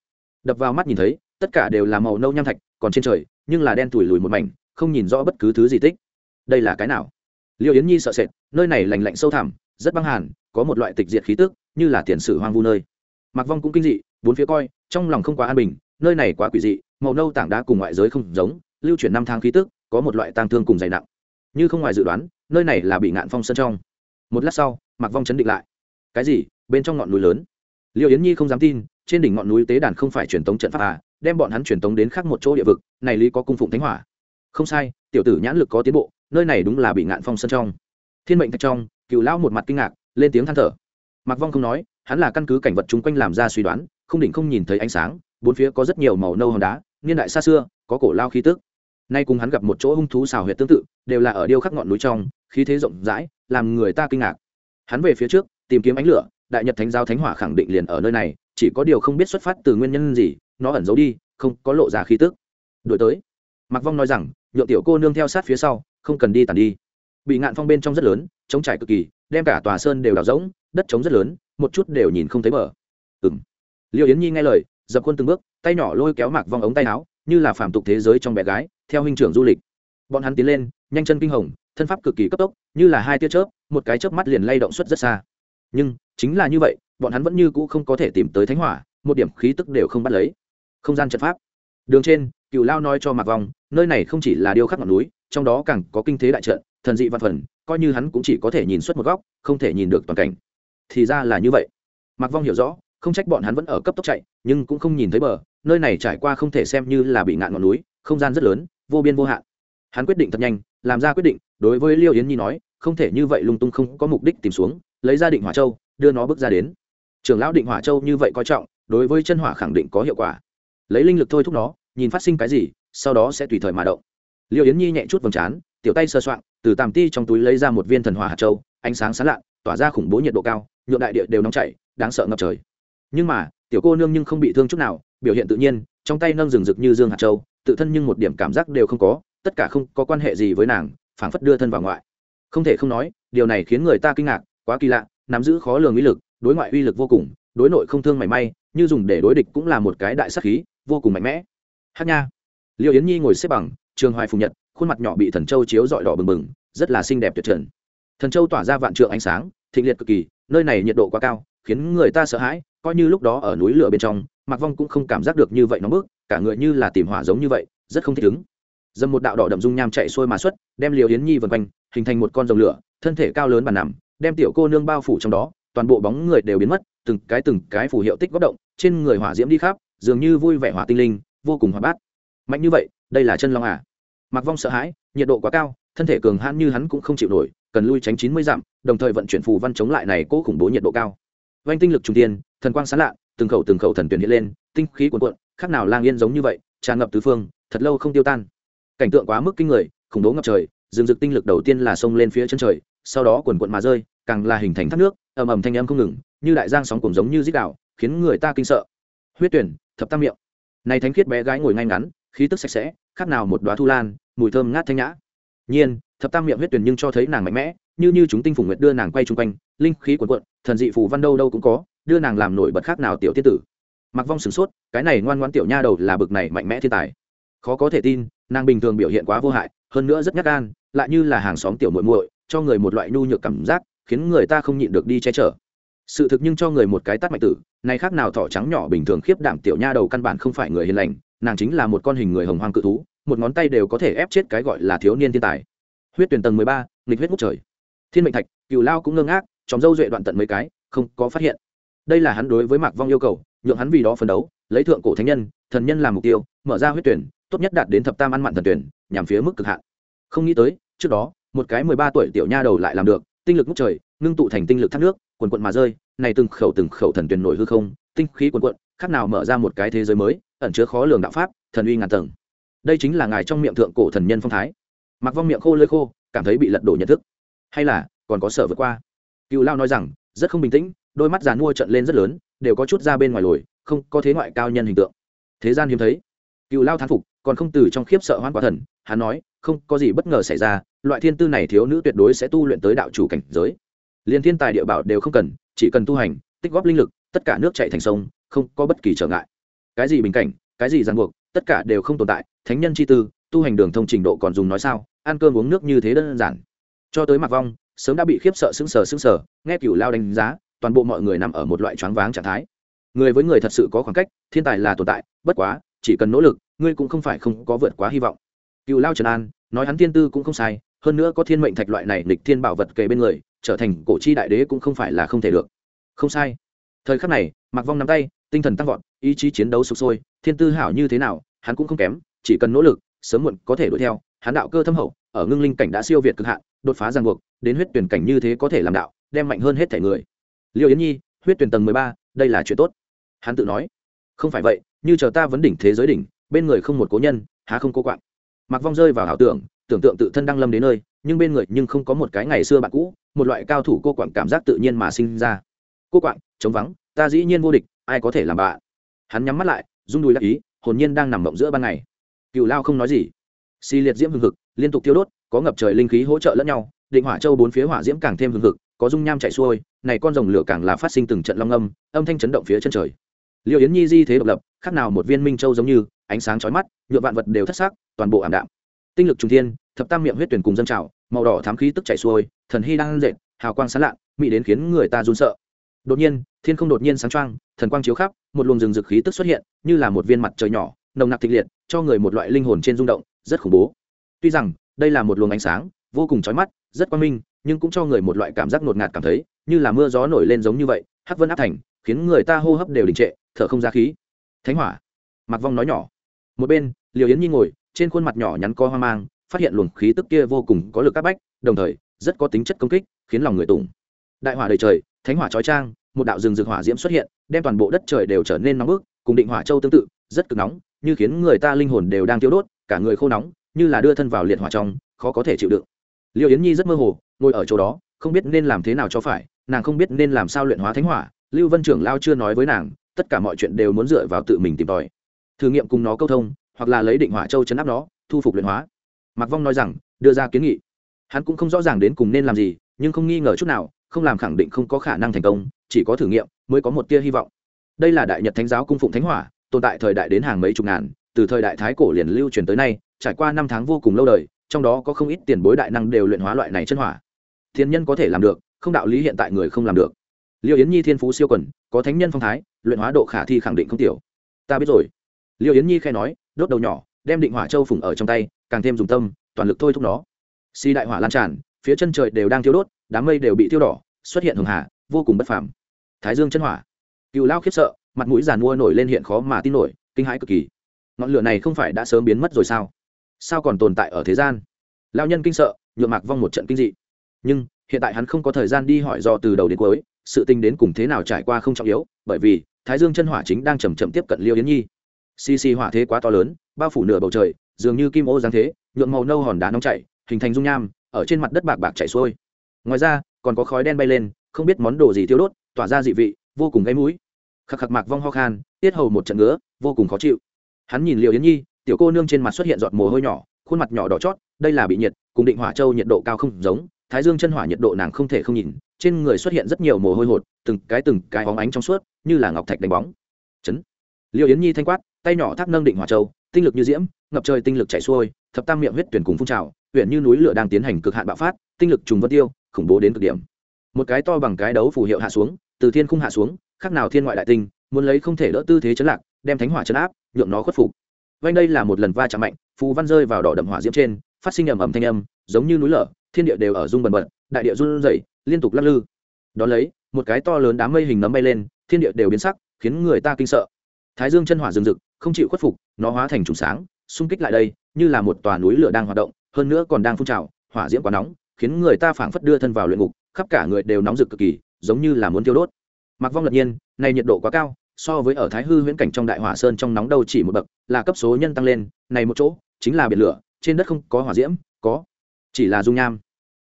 Đập vào mắt nhìn thấy, tất cả đều là màu nâu nham thạch, còn trên trời, nhưng là đen tủi lùi một mảnh, không nhìn rõ bất cứ thứ gì tích. Đây là cái nào? Liêu yến nhi sợ sệt, nơi này lành lạnh sâu thẳm, rất băng hàn, có một loại tịch diệt khí tức, như là tiền sử hoang vu nơi. Mặc vong cũng kinh dị, bốn phía coi, trong lòng không quá an bình, nơi này quá quỷ dị, màu nâu tảng đá cùng ngoại giới không giống, lưu chuyển năm tháng khí tức, có một loại tang thương cùng dày nặng. Như không ngoài dự đoán, nơi này là bị ngạn phong sân trong. Một lát sau mặc vong chấn định lại. Cái gì? Bên trong ngọn núi lớn. Liệu yến nhi không dám tin trên đỉnh ngọn núi tế đàn không phải truyền tống trận pháp à đem bọn hắn truyền tống đến khác một chỗ địa vực, này lý có cung phụng thánh hỏa. Không sai, tiểu tử nhãn lực có tiến bộ, nơi này đúng là bị ngạn phong sân trong. Thiên mệnh thạch trong, cựu lão một mặt kinh ngạc, lên tiếng than thở. Mặc vong không nói, hắn là căn cứ cảnh vật chung quanh làm ra suy đoán, không đỉnh không nhìn thấy ánh sáng, bốn phía có rất nhiều màu nâu hòn đá, niên đại xa xưa, có cổ lao khí tức. Nay cùng hắn gặp một chỗ hung thú xào huyệt tương tự, đều là ở điêu khắc ngọn núi trong, khí thế rộng rãi, làm người ta kinh ngạc. Hắn về phía trước, tìm kiếm ánh lửa, đại nhật thánh giáo thánh hỏa khẳng định liền ở nơi này chỉ có điều không biết xuất phát từ nguyên nhân gì, nó ẩn giấu đi, không có lộ ra khí tức. Đổi tới. Mặc vong nói rằng, nhượng tiểu cô nương theo sát phía sau, không cần đi tàn đi. Bị ngạn phong bên trong rất lớn chống trải cực kỳ, đem cả tòa sơn đều đào rỗng, đất trống rất lớn, một chút đều nhìn không thấy bờ. Ừ m liệu yến nhi nghe lời, dập khuôn từng bước, tay nhỏ lôi kéo mạc vong ống tay áo, như là phàm tục thế giới trong bé gái, theo huynh trưởng du lịch. Bọn hắn tiến lên, nhanh chân kinh hồng, thân pháp cực kỳ cấp tốc, như là hai tia chớp, một cái chớp mắt liền lay động suất rất xa. Nhưng, chính là như vậy bọn hắn vẫn như cũ không có thể tìm tới thánh hỏa, một điểm khí tức đều không bắt lấy. Không gian trận pháp. Đường trên cựu lao nói cho mạc vong, nơi này không chỉ là điêu khắc ngọn núi, trong đó càng có kinh thế đại trận, thần dị văn phần, coi như hắn cũng chỉ có thể nhìn suốt một góc, không thể nhìn được toàn cảnh. Thì ra là như vậy. Mạc vong hiểu rõ, không trách bọn hắn vẫn ở cấp tốc chạy, nhưng cũng không nhìn thấy bờ, nơi này trải qua không thể xem như là bị ngạn ngọn núi, không gian rất lớn, vô biên vô hạn. Hắn quyết định thật nhanh, làm ra quyết định, đối với liêu yến nhi nói, không thể như vậy lung tung không có mục đích tìm xuống, lấy ra định hỏa châu, đưa nó bước ra đến trưởng lão định hỏa châu như vậy coi trọng, đối với chân hỏa khẳng định có hiệu quả. Lấy linh lực thôi thúc nó, nhìn phát sinh cái gì, sau đó sẽ tùy thời mà động. Liêu yến nhi nhẹ chút vầng trán, tiểu tay sơ soạn từ tàm ti trong túi lấy ra một viên thần hỏa hạt châu, ánh sáng sáng lạ tỏa ra khủng bố nhiệt độ cao nhuộm đại địa đều nóng chảy, đáng sợ ngập trời. Nhưng mà, tiểu cô nương nhưng không bị thương chút nào, biểu hiện tự nhiên, trong tay nâng rừng rực như dương hạt châu, tự thân nhưng một điểm cảm giác đều không có, tất cả không có quan hệ gì với nàng, phảng phất đưa thân vào ngoại. Không thể không nói, điều này khiến người ta kinh ngạc, quá kỳ lạ, nắm giữ khó lường uy lực đối ngoại uy lực vô cùng, đối nội không thương mảy may, như dùng để đối địch cũng là một cái đại sắc khí, vô cùng mạnh mẽ. Hát nha. Liệu yến nhi ngồi xếp bằng, trường hoài phùng nhật, khuôn mặt nhỏ bị thần châu chiếu dọi đỏ bừng bừng, rất là xinh đẹp tuyệt trần. Thần châu tỏa ra vạn trượng ánh sáng, thịnh liệt cực kỳ, nơi này nhiệt độ quá cao, khiến người ta sợ hãi, coi như lúc đó ở núi lửa bên trong Mặc vong cũng không cảm giác được như vậy nóng bức, cả người như là tìm hỏa giống như vậy, rất không thích ứng. Dầm một đạo đỏ đậm dung nham chạy xuôi mà xuất, đem liều yến nhi vần quanh, hình thành một con rồng lửa, thân thể cao lớn bàn nằm, đem tiểu cô nương bao phủ trong đó toàn bộ bóng người đều biến mất, từng cái từng cái phù hiệu tích góp động, trên người hỏa diễm đi khắp, dường như vui vẻ hỏa tinh linh, vô cùng hoạt bát. Mạnh như vậy, đây là chân long à? Mặc vong sợ hãi, nhiệt độ quá cao, thân thể cường hãn như hắn cũng không chịu nổi, cần lui tránh chín mươi dặm, đồng thời vận chuyển phù văn chống lại này cố khủng bố nhiệt độ cao. Vanh tinh lực trung tiên thần quang sáng lạ, từng khẩu từng khẩu thần tuyển hiện lên, tinh khí cuồn cuộn, khác nào lang yên giống như vậy, tràn ngập tứ phương, thật lâu không tiêu tan. Cảnh tượng quá mức kinh người, khủng bố ngập trời, rừng rực tinh lực đầu tiên là xông lên phía chân trời, sau đó quần quận mà rơi, càng là hình thành thác nước ầm ầm thanh âm không ngừng, như đại giang sóng cùng giống như dít đạo khiến người ta kinh sợ. Huyết tuyển, thập tam miệng. Này thánh khiết bé gái ngồi ngay ngắn, khí tức sạch sẽ, khác nào một đoá thu lan, mùi thơm ngát thanh nhã. Nhiên, thập tam miệng huyết tuyển nhưng cho thấy nàng mạnh mẽ, như như chúng tinh phùng nguyệt đưa nàng quay chung quanh, linh khí cuộn cuộn, thần dị phù văn đâu đâu cũng có, đưa nàng làm nổi bật khác nào tiểu tiết tử. Mặc vong sửng sốt, cái này ngoan ngoan tiểu nha đầu là bực này mạnh mẽ thiên tài. Khó có thể tin, nàng bình thường biểu hiện quá vô hại, hơn nữa rất nhát gan, lại như là hàng xóm tiểu muội muội, cho người một loại nhu nhược cảm giác khiến người ta không nhịn được đi che chở. Sự thực nhưng cho người một cái tát mạnh tử, này khác nào thỏ trắng nhỏ bình thường khiếp đảm tiểu nha đầu căn bản không phải người hiền lành, nàng chính là một con hình người hồng hoang cự thú, một ngón tay đều có thể ép chết cái gọi là thiếu niên thiên tài. Huyết tuyển tầng mười ba, nghịch huyết ngút trời. Thiên mệnh thạch, cựu lao cũng ngơ ngác chóng dâu duệ đoạn tận mấy cái, không có phát hiện. Đây là hắn đối với mạc vong yêu cầu, nhượng hắn vì đó phấn đấu, lấy thượng cổ thánh nhân, thần nhân làm mục tiêu, mở ra huyết tuyển, tốt nhất đạt đến thập tam ăn mặn thần tuyển, nhằm phía mức cực hạn. Không nghĩ tới, trước đó, một cái mười ba tuổi tiểu nha đầu lại làm được tinh lực ngút trời, ngưng tụ thành tinh lực thác nước, quần quận mà rơi, này từng khẩu từng khẩu thần tuyển nổi hư không, tinh khí quần quận, khác nào mở ra một cái thế giới mới, ẩn chứa khó lường đạo pháp, thần uy ngàn tầng. Đây chính là ngài trong miệng thượng cổ thần nhân phong thái. Mặc vong miệng khô lơi khô, cảm thấy bị lật đổ nhận thức. Hay là, còn có sợ vượt qua. Cựu lao nói rằng, rất không bình tĩnh, đôi mắt giàn mua trận lên rất lớn, đều có chút ra bên ngoài lồi, không có thế ngoại cao nhân hình tượng. Thế gian hiếm thấy. Cựu lao thán phục, còn không từ trong khiếp sợ hoan quả thần, hắn nói không có gì bất ngờ xảy ra, loại thiên tư này thiếu nữ tuyệt đối sẽ tu luyện tới đạo chủ cảnh giới. Liền thiên tài địa bảo đều không cần, chỉ cần tu hành, tích góp linh lực, tất cả nước chạy thành sông, không có bất kỳ trở ngại. Cái gì bình cảnh, cái gì ràng buộc, tất cả đều không tồn tại, thánh nhân chi tư, tu hành đường thông trình độ còn dùng nói sao, ăn cơm uống nước như thế đơn giản. Cho tới mặc vong, sớm đã bị khiếp sợ sững sờ sững sờ, nghe cửu lao đánh giá, toàn bộ mọi người nằm ở một loại choáng váng trạng thái. Người với người thật sự có khoảng cách, thiên tài là tồn tại, bất quá, chỉ cần nỗ lực, ngươi cũng không phải không có vượt quá hy vọng cựu lao trần an, nói hắn thiên tư cũng không sai, hơn nữa có thiên mệnh thạch loại này lịch thiên bảo vật kề bên người, trở thành cổ chi đại đế cũng không phải là không thể được. Không sai. Thời khắc này mặc vong nắm tay, tinh thần tăng vọt, ý chí chiến đấu sụp sôi, thiên tư hảo như thế nào, hắn cũng không kém, chỉ cần nỗ lực, sớm muộn có thể đuổi theo, hắn đạo cơ thâm hậu, ở ngưng linh cảnh đã siêu việt cực hạn, đột phá ràng buộc, đến huyết tuyển cảnh như thế có thể làm đạo, đem mạnh hơn hết thể người. Liêu yến nhi, huyết tuyển tầng mười ba, đây là chuyện tốt. Hắn tự nói, không phải vậy, như chờ ta vấn đỉnh thế giới đỉnh, bên người không một cố nhân, há không cô quạng mặc vong rơi vào ảo tưởng tưởng tượng tự thân đang lâm đến nơi, nhưng bên người nhưng không có một cái ngày xưa bạn cũ, một loại cao thủ cô quạng cảm giác tự nhiên mà sinh ra. Cô quạng, chống vắng, ta dĩ nhiên vô địch, ai có thể làm bạn? Hắn nhắm mắt lại, rung đùi đắc ý, hồn nhiên đang nằm mộng giữa ban ngày. Cựu lao không nói gì. Xì liệt diễm hừng hực, liên tục thiêu đốt, có ngập trời linh khí hỗ trợ lẫn nhau, định hỏa châu bốn phía hỏa diễm càng thêm hừng hực, có dung nham chạy xuôi, này con rồng lửa càng là phát sinh từng trận long âm âm thanh chấn động phía chân trời. Liệu yến nhi di thế độc lập, khác nào một viên minh châu giống như ánh sáng chói mắt, nhựa vạn vật đều thất sắc toàn bộ ảm đạm. Tinh lực trung thiên, thập tam miệng huyết tuyển cùng dân trào, màu đỏ thám khí tức chảy xuôi, thần hy đang dệt, hào quang sáng lạ, mỹ đến khiến người ta run sợ. Đột nhiên, thiên không đột nhiên sáng choang, thần quang chiếu khắp, một luồng rừng rực khí tức xuất hiện, như là một viên mặt trời nhỏ, nồng nặc thịnh liệt, cho người một loại linh hồn trên rung động, rất khủng bố. Tuy rằng, đây là một luồng ánh sáng, vô cùng chói mắt, rất quang minh, nhưng cũng cho người một loại cảm giác ngột ngạt cảm thấy, như là mưa gió nổi lên giống như vậy, hắc vân áp thành, khiến người ta hô hấp đều đình trệ, thở không ra khí. Thánh hỏa. Mặc vong nói nhỏ một bên liều yến nhi ngồi, trên khuôn mặt nhỏ nhắn co hoang mang, phát hiện luồng khí tức kia vô cùng có lực các bách, đồng thời, rất có tính chất công kích, khiến lòng người tùng. Đại hỏa đầy trời, thánh hỏa trói trang, một đạo rừng rực hỏa diễm xuất hiện, đem toàn bộ đất trời đều trở nên nóng bức, cùng định hỏa châu tương tự, rất cực nóng, như khiến người ta linh hồn đều đang tiêu đốt, cả người khô nóng, như là đưa thân vào liệt hỏa trong, khó có thể chịu đựng. Liêu yến nhi rất mơ hồ, ngồi ở chỗ đó, không biết nên làm thế nào cho phải, nàng không biết nên làm sao luyện hóa thánh hỏa, lưu vân trưởng lao chưa nói với nàng, tất cả mọi chuyện đều muốn dựa vào tự mình tìm tòi thử nghiệm cùng nó câu thông, hoặc là lấy định hỏa châu chấn áp nó, thu phục luyện hóa. Mạc vong nói rằng, đưa ra kiến nghị. Hắn cũng không rõ ràng đến cùng nên làm gì, nhưng không nghi ngờ chút nào, không làm khẳng định không có khả năng thành công, chỉ có thử nghiệm mới có một tia hy vọng. Đây là đại nhật thánh giáo cung phụng thánh hỏa, tồn tại thời đại đến hàng mấy chục ngàn, từ thời đại thái cổ liền lưu truyền tới nay, trải qua năm tháng vô cùng lâu đời, trong đó có không ít tiền bối đại năng đều luyện hóa loại này chân hỏa. Thiên nhân có thể làm được, không đạo lý hiện tại người không làm được. Liêu yến nhi thiên phú siêu quần, có thánh nhân phong thái, luyện hóa độ khả thi khẳng định không tiểu. Ta biết rồi liêu yến nhi khai nói, đốt đầu nhỏ, đem định hỏa châu phùng ở trong tay, càng thêm dùng tâm, toàn lực thôi thúc nó. Si đại hỏa lan tràn, phía chân trời đều đang thiêu đốt, đám mây đều bị thiêu đỏ, xuất hiện hường hà, vô cùng bất phàm. Thái dương chân hỏa. Cựu lao khiếp sợ, mặt mũi giàn mua nổi lên hiện khó mà tin nổi, kinh hãi cực kỳ. Ngọn lửa này không phải đã sớm biến mất rồi sao? Sao còn tồn tại ở thế gian? Lao nhân kinh sợ nhuộm mạc vong một trận kinh dị. Nhưng, hiện tại hắn không có thời gian đi hỏi do từ đầu đến cuối, sự tình đến cùng thế nào trải qua không trọng yếu, bởi vì thái dương chân hỏa chính đang chầm chậm tiếp cận liêu yến nhi xì xì hỏa thế quá to lớn, bao phủ nửa bầu trời, dường như kim ô giáng thế, nhuộm màu nâu hòn đá nóng chảy, hình thành dung nham, ở trên mặt đất bạc bạc chảy xuôi. Ngoài ra, còn có khói đen bay lên, không biết món đồ gì tiêu đốt, tỏa ra dị vị, vô cùng gáy mũi. Khắc khắc mạc vong ho khan, tiết hầu một trận ngứa, vô cùng khó chịu. Hắn nhìn liều yến nhi, tiểu cô nương trên mặt xuất hiện giọt mồ hôi nhỏ, khuôn mặt nhỏ đỏ chót, đây là bị nhiệt, cùng định hỏa châu nhiệt độ cao không giống, thái dương chân hỏa nhiệt độ nàng không thể không nhìn, trên người xuất hiện rất nhiều mồ hôi hột, từng cái từng cái hóng ánh trong suốt, như là ngọc thạch đánh bóng. Chấn liêu yến nhi thanh quát, tay nhỏ thác nâng định hỏa châu, tinh lực như diễm, ngập trời tinh lực chảy xuôi, thập tam miệng huyết tuyển cùng phun trào, huyện như núi lửa đang tiến hành cực hạn bạo phát, tinh lực trùng vân tiêu, khủng bố đến cực điểm. Một cái to bằng cái đấu phù hiệu hạ xuống, từ thiên khung hạ xuống, khác nào thiên ngoại đại tinh, muốn lấy không thể đỡ tư thế chấn lạc, đem thánh hỏa chấn áp, nhượng nó khuất phục. Vanh đây là một lần va chạm mạnh, phù văn rơi vào đỏ đậm hỏa diễm trên, phát sinh ầm ầm thanh âm, giống như núi lở, thiên địa đều ở rung bần bật, đại địa run rẩy, liên tục lắc lư. Đón lấy, một cái to lớn đám mây hình nấm bay lên, thiên địa đều biến sắc, khiến người ta kinh sợ thái dương chân hỏa rừng rực, không chịu khuất phục, nó hóa thành trùng sáng, xung kích lại đây, như là một tòa núi lửa đang hoạt động, hơn nữa còn đang phun trào, hỏa diễm quá nóng, khiến người ta phảng phất đưa thân vào luyện ngục, khắp cả người đều nóng rực cực kỳ, giống như là muốn tiêu đốt. Mặc vong lật nhiên, này nhiệt độ quá cao, so với ở thái hư huyễn cảnh trong đại hỏa sơn trong nóng đâu chỉ một bậc, là cấp số nhân tăng lên, này một chỗ, chính là biển lửa, trên đất không có hỏa diễm, có, chỉ là dung nham.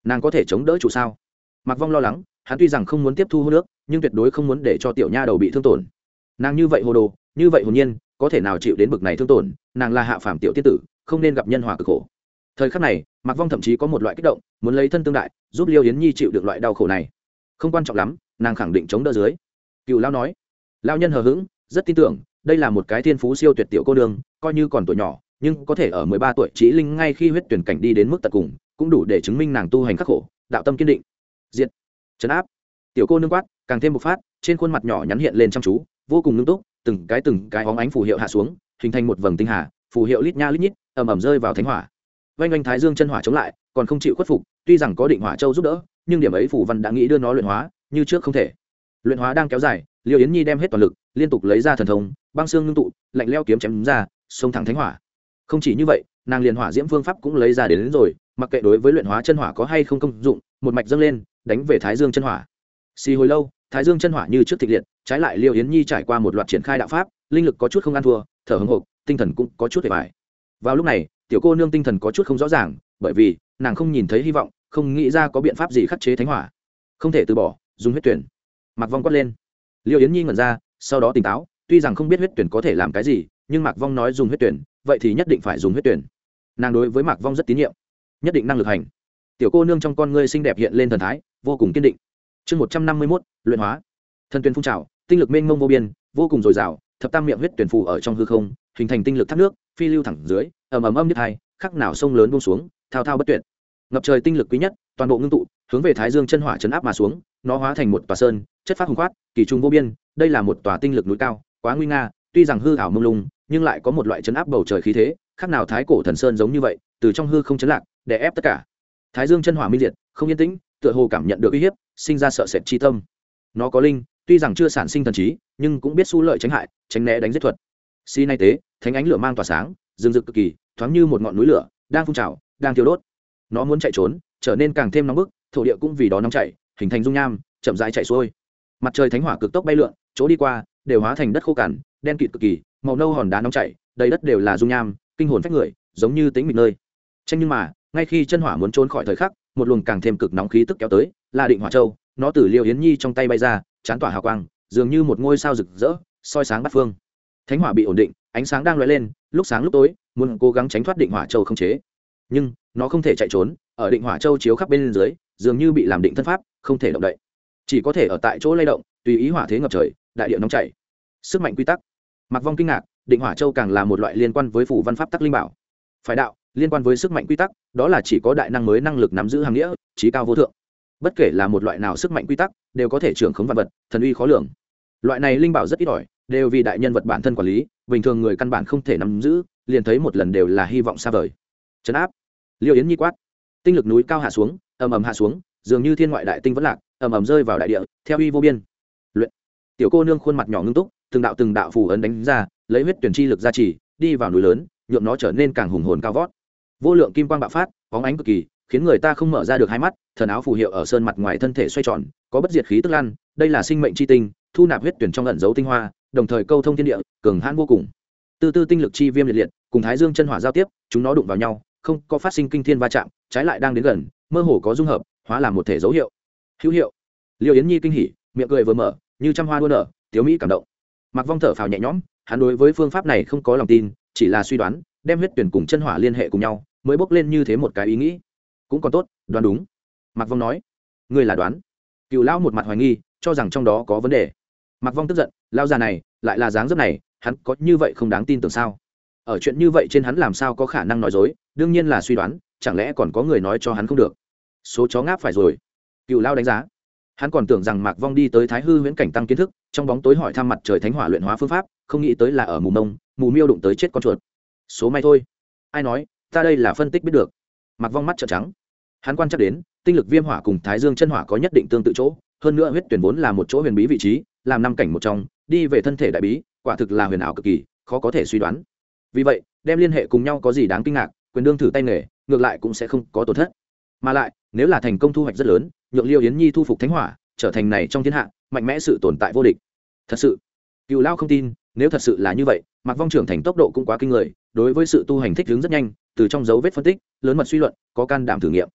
Nàng có thể chống đỡ chủ sao? Mặc vong lo lắng, hắn tuy rằng không muốn tiếp thu hô nước, nhưng tuyệt đối không muốn để cho tiểu nha đầu bị thương tổn. Nàng như vậy hồ đồ như vậy hồn nhiên, có thể nào chịu đến bực này thương tổn, nàng là hạ phàm tiểu tiết tử, không nên gặp nhân hòa cực khổ. Thời khắc này, mạc vong thậm chí có một loại kích động, muốn lấy thân tương đại, giúp liêu yến nhi chịu được loại đau khổ này. Không quan trọng lắm, nàng khẳng định chống đỡ dưới. Cựu lao nói, lao nhân hờ hững, rất tin tưởng, đây là một cái thiên phú siêu tuyệt tiểu cô đường coi như còn tuổi nhỏ, nhưng có thể ở mười ba tuổi trí linh ngay khi huyết tuyển cảnh đi đến mức tận cùng, cũng đủ để chứng minh nàng tu hành khắc khổ, đạo tâm kiên định. Diện chấn áp. Tiểu cô nương quát, càng thêm một phát, trên khuôn mặt nhỏ nhắn hiện lên chăm chú, vô cùng ngưng túc từng cái từng cái óng ánh phù hiệu hạ xuống hình thành một vầng tinh hà phù hiệu lít nha lít nhít ầm ầm rơi vào thánh hỏa. Vanh oanh thái dương chân hỏa chống lại còn không chịu khuất phục tuy rằng có định hỏa châu giúp đỡ nhưng điểm ấy phủ văn đã nghĩ đưa nó luyện hóa như trước không thể. Luyện hóa đang kéo dài liêu yến nhi đem hết toàn lực liên tục lấy ra thần thông băng xương ngưng tụ lạnh leo kiếm chém ra xông thẳng thánh hỏa. Không chỉ như vậy nàng liền hỏa diễm phương pháp cũng lấy ra đến, đến rồi mặc kệ đối với luyện hóa chân hỏa có hay không công dụng một mạch dâng lên đánh về thái dương chân hỏa. Xì hồi lâu thái dương chân hỏa như trước thịnh liệt, trái lại liêu yến nhi trải qua một loạt triển khai đạo pháp, linh lực có chút không ăn thua, thở hồng hộc, tinh thần cũng có chút hề vải vào lúc này, tiểu cô nương tinh thần có chút không rõ ràng, bởi vì nàng không nhìn thấy hy vọng, không nghĩ ra có biện pháp gì khắc chế thánh hỏa. Không thể từ bỏ, dùng huyết tuyển. Mặc vong quát lên. Liêu yến nhi ngẩn ra, sau đó tỉnh táo, tuy rằng không biết huyết tuyển có thể làm cái gì, nhưng mạc vong nói dùng huyết tuyển, vậy thì nhất định phải dùng huyết tuyển. Nàng đối với mạc vong rất tín nhiệm, nhất định năng lực hành. Tiểu cô nương trong con ngươi xinh đẹp hiện lên thần thái, vô cùng kiên định chương một trăm năm mươi mốt, luyện hóa. Thần tuyển phun trào, tinh lực mênh mông vô biên, vô cùng dồi dào, thập tam miệng huyết tuyển phù ở trong hư không, hình thành tinh lực thác nước, phi lưu thẳng dưới, ầm ầm âm nhất hai, khắc nào sông lớn buông xuống, thao thao bất tuyệt. Ngập trời tinh lực quý nhất, toàn bộ ngưng tụ, hướng về thái dương chân hỏa chấn áp mà xuống, nó hóa thành một tòa sơn, chất phát hùng khoát, kỳ trung vô biên, đây là một tòa tinh lực núi cao, quá nguy nga, tuy rằng hư ảo mông lung, nhưng lại có một loại chấn áp bầu trời khí thế khác nào thái cổ thần sơn giống như vậy, từ trong hư không chấn lạc để ép tất cả. Thái dương chân hỏa minh diệt, không yên tĩnh tựa hồ cảm nhận được uy hiếp, sinh ra sợ sệt chi tâm. Nó có linh, tuy rằng chưa sản sinh thần trí, nhưng cũng biết su lợi tránh hại, tránh né đánh giết thuật. Si nay tế, thánh ánh lửa mang tỏa sáng, rừng rực cực kỳ, thoáng như một ngọn núi lửa, đang phun trào, đang thiêu đốt. Nó muốn chạy trốn, trở nên càng thêm nóng bức, thổ địa cũng vì đó nóng chảy, hình thành dung nham, chậm rãi chạy xuôi. Mặt trời thánh hỏa cực tốc bay lượn, chỗ đi qua, đều hóa thành đất khô cằn, đen kịt cực kỳ, màu nâu hòn đá nóng chảy, đầy đất đều là dung nham, kinh hồn phách người, giống như tính mịt nơi. Tranh nhưng mà, ngay khi chân hỏa muốn trốn khỏi thời khắc một luồng càng thêm cực nóng khí tức kéo tới là định hỏa châu, nó từ liêu yến nhi trong tay bay ra, chán tỏa hào quang, dường như một ngôi sao rực rỡ, soi sáng bát phương. Thánh hỏa bị ổn định, ánh sáng đang lóe lên, lúc sáng lúc tối, muốn cố gắng tránh thoát định hỏa châu không chế. Nhưng, nó không thể chạy trốn, ở định hỏa châu chiếu khắp bên dưới, dường như bị làm định thân pháp, không thể động đậy. Chỉ có thể ở tại chỗ lay động, tùy ý hỏa thế ngập trời, đại địa nóng chảy. Sức mạnh quy tắc. Mặc vong kinh ngạc, định hỏa châu càng là một loại liên quan với phủ văn pháp tắc linh bảo. Phải đạo liên quan với sức mạnh quy tắc, đó là chỉ có đại năng mới năng lực nắm giữ hàng nghĩa, trí cao vô thượng. Bất kể là một loại nào sức mạnh quy tắc, đều có thể trưởng khống vật vật, thần uy khó lường. Loại này linh bảo rất ít ỏi, đều vì đại nhân vật bản thân quản lý, bình thường người căn bản không thể nắm giữ, liền thấy một lần đều là hy vọng xa vời. Trấn áp. Liêu yến nhi quát. Tinh lực núi cao hạ xuống, ầm ầm hạ xuống, dường như thiên ngoại đại tinh vẫn lạc, ầm ầm rơi vào đại địa, theo uy vô biên. Luyện. Tiểu cô nương khuôn mặt nhỏ ngưng túc, từng đạo từng đạo phù ấn đánh ra, lấy huyết tuyển chi lực ra chỉ đi vào núi lớn, nhuộm nó trở nên càng hùng hồn cao vót vô lượng kim quang bạo phát, bóng ánh cực kỳ, khiến người ta không mở ra được hai mắt, thần áo phù hiệu ở sơn mặt ngoài thân thể xoay tròn, có bất diệt khí tức lan, đây là sinh mệnh chi tinh, thu nạp huyết tuyển trong ẩn dấu tinh hoa, đồng thời câu thông thiên địa, cường hãn vô cùng. Tư tư tinh lực chi viêm liệt liệt, cùng thái dương chân hỏa giao tiếp, chúng nó đụng vào nhau, không có phát sinh kinh thiên va chạm, trái lại đang đến gần, mơ hồ có dung hợp, hóa làm một thể dấu hiệu. Hữu hiệu. Liêu yến nhi kinh hỉ, miệng cười vừa mở, như trăm hoa đua nở, tiếu mỹ cảm động. Mặc vong thở phào nhẹ nhõm, hắn đối với phương pháp này không có lòng tin, chỉ là suy đoán, đem huyết tuyển cùng chân hỏa liên hệ cùng nhau mới bốc lên như thế một cái ý nghĩ. Cũng còn tốt, đoán đúng. Mạc vong nói, ngươi là đoán. Cựu lão một mặt hoài nghi, cho rằng trong đó có vấn đề. Mạc vong tức giận lao già này, lại là dáng dấp này, hắn có như vậy không đáng tin tưởng sao? Ở chuyện như vậy trên hắn làm sao có khả năng nói dối, đương nhiên là suy đoán, chẳng lẽ còn có người nói cho hắn không được? Số chó ngáp phải rồi. Cựu lao đánh giá, hắn còn tưởng rằng mạc vong đi tới thái hư huyễn cảnh tăng kiến thức, trong bóng tối hỏi thăm mặt trời thánh hỏa luyện hóa phương pháp, không nghĩ tới là ở mù mông, mù miêu đụng tới chết con chuột. Số may thôi. Ai nói ta đây là phân tích biết được. Mặc vong mắt trợn trắng. Hắn quan chắc đến, tinh lực viêm hỏa cùng thái dương chân hỏa có nhất định tương tự chỗ, hơn nữa huyết tuyển vốn là một chỗ huyền bí vị trí, làm năm cảnh một trong, đi về thân thể đại bí, quả thực là huyền ảo cực kỳ, khó có thể suy đoán. Vì vậy, đem liên hệ cùng nhau có gì đáng kinh ngạc, quyền đương thử tay nghề, ngược lại cũng sẽ không có tổn thất. Mà lại, nếu là thành công thu hoạch rất lớn, nhượng liêu yến nhi thu phục thánh hỏa, trở thành này trong thiên hạ, mạnh mẽ sự tồn tại vô địch. Thật sự, cựu lao không tin, nếu thật sự là như vậy mặc vong trưởng thành tốc độ cũng quá kinh người, đối với sự tu hành thích hướng rất nhanh từ trong dấu vết phân tích, lớn mật suy luận, có can đảm thử nghiệm.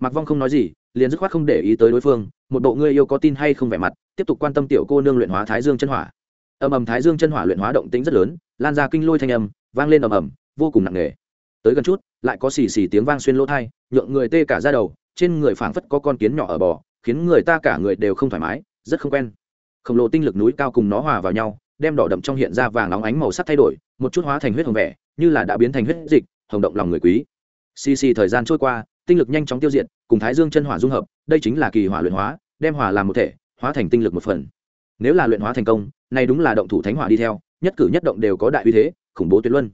Mặc vong không nói gì, liền dứt khoát không để ý tới đối phương, một bộ ngươi yêu có tin hay không vẻ mặt, tiếp tục quan tâm tiểu cô nương luyện hóa thái dương chân hỏa. Ầm ầm thái dương chân hỏa luyện hóa động tính rất lớn, lan ra kinh lôi thanh âm, vang lên ầm ầm, vô cùng nặng nề. Tới gần chút, lại có xì xì tiếng vang xuyên lỗ thai, nhượng người tê cả ra đầu, trên người phảng phất có con kiến nhỏ ở bò, khiến người ta cả người đều không thoải mái, rất không quen. Khổng lồ tinh lực núi cao cùng nó hòa vào nhau, đem đỏ đậm trong hiện ra vàng óng ánh màu sắc thay đổi, một chút hóa thành huyết hồng vẻ, như là đã biến thành huyết dịch hồng động lòng người quý. Xì xì thời gian trôi qua, tinh lực nhanh chóng tiêu diệt, cùng thái dương chân hỏa dung hợp, đây chính là kỳ hỏa luyện hóa, đem hỏa làm một thể, hóa thành tinh lực một phần. Nếu là luyện hóa thành công, này đúng là động thủ thánh hỏa đi theo, nhất cử nhất động đều có đại uy thế, khủng bố tuyệt luân.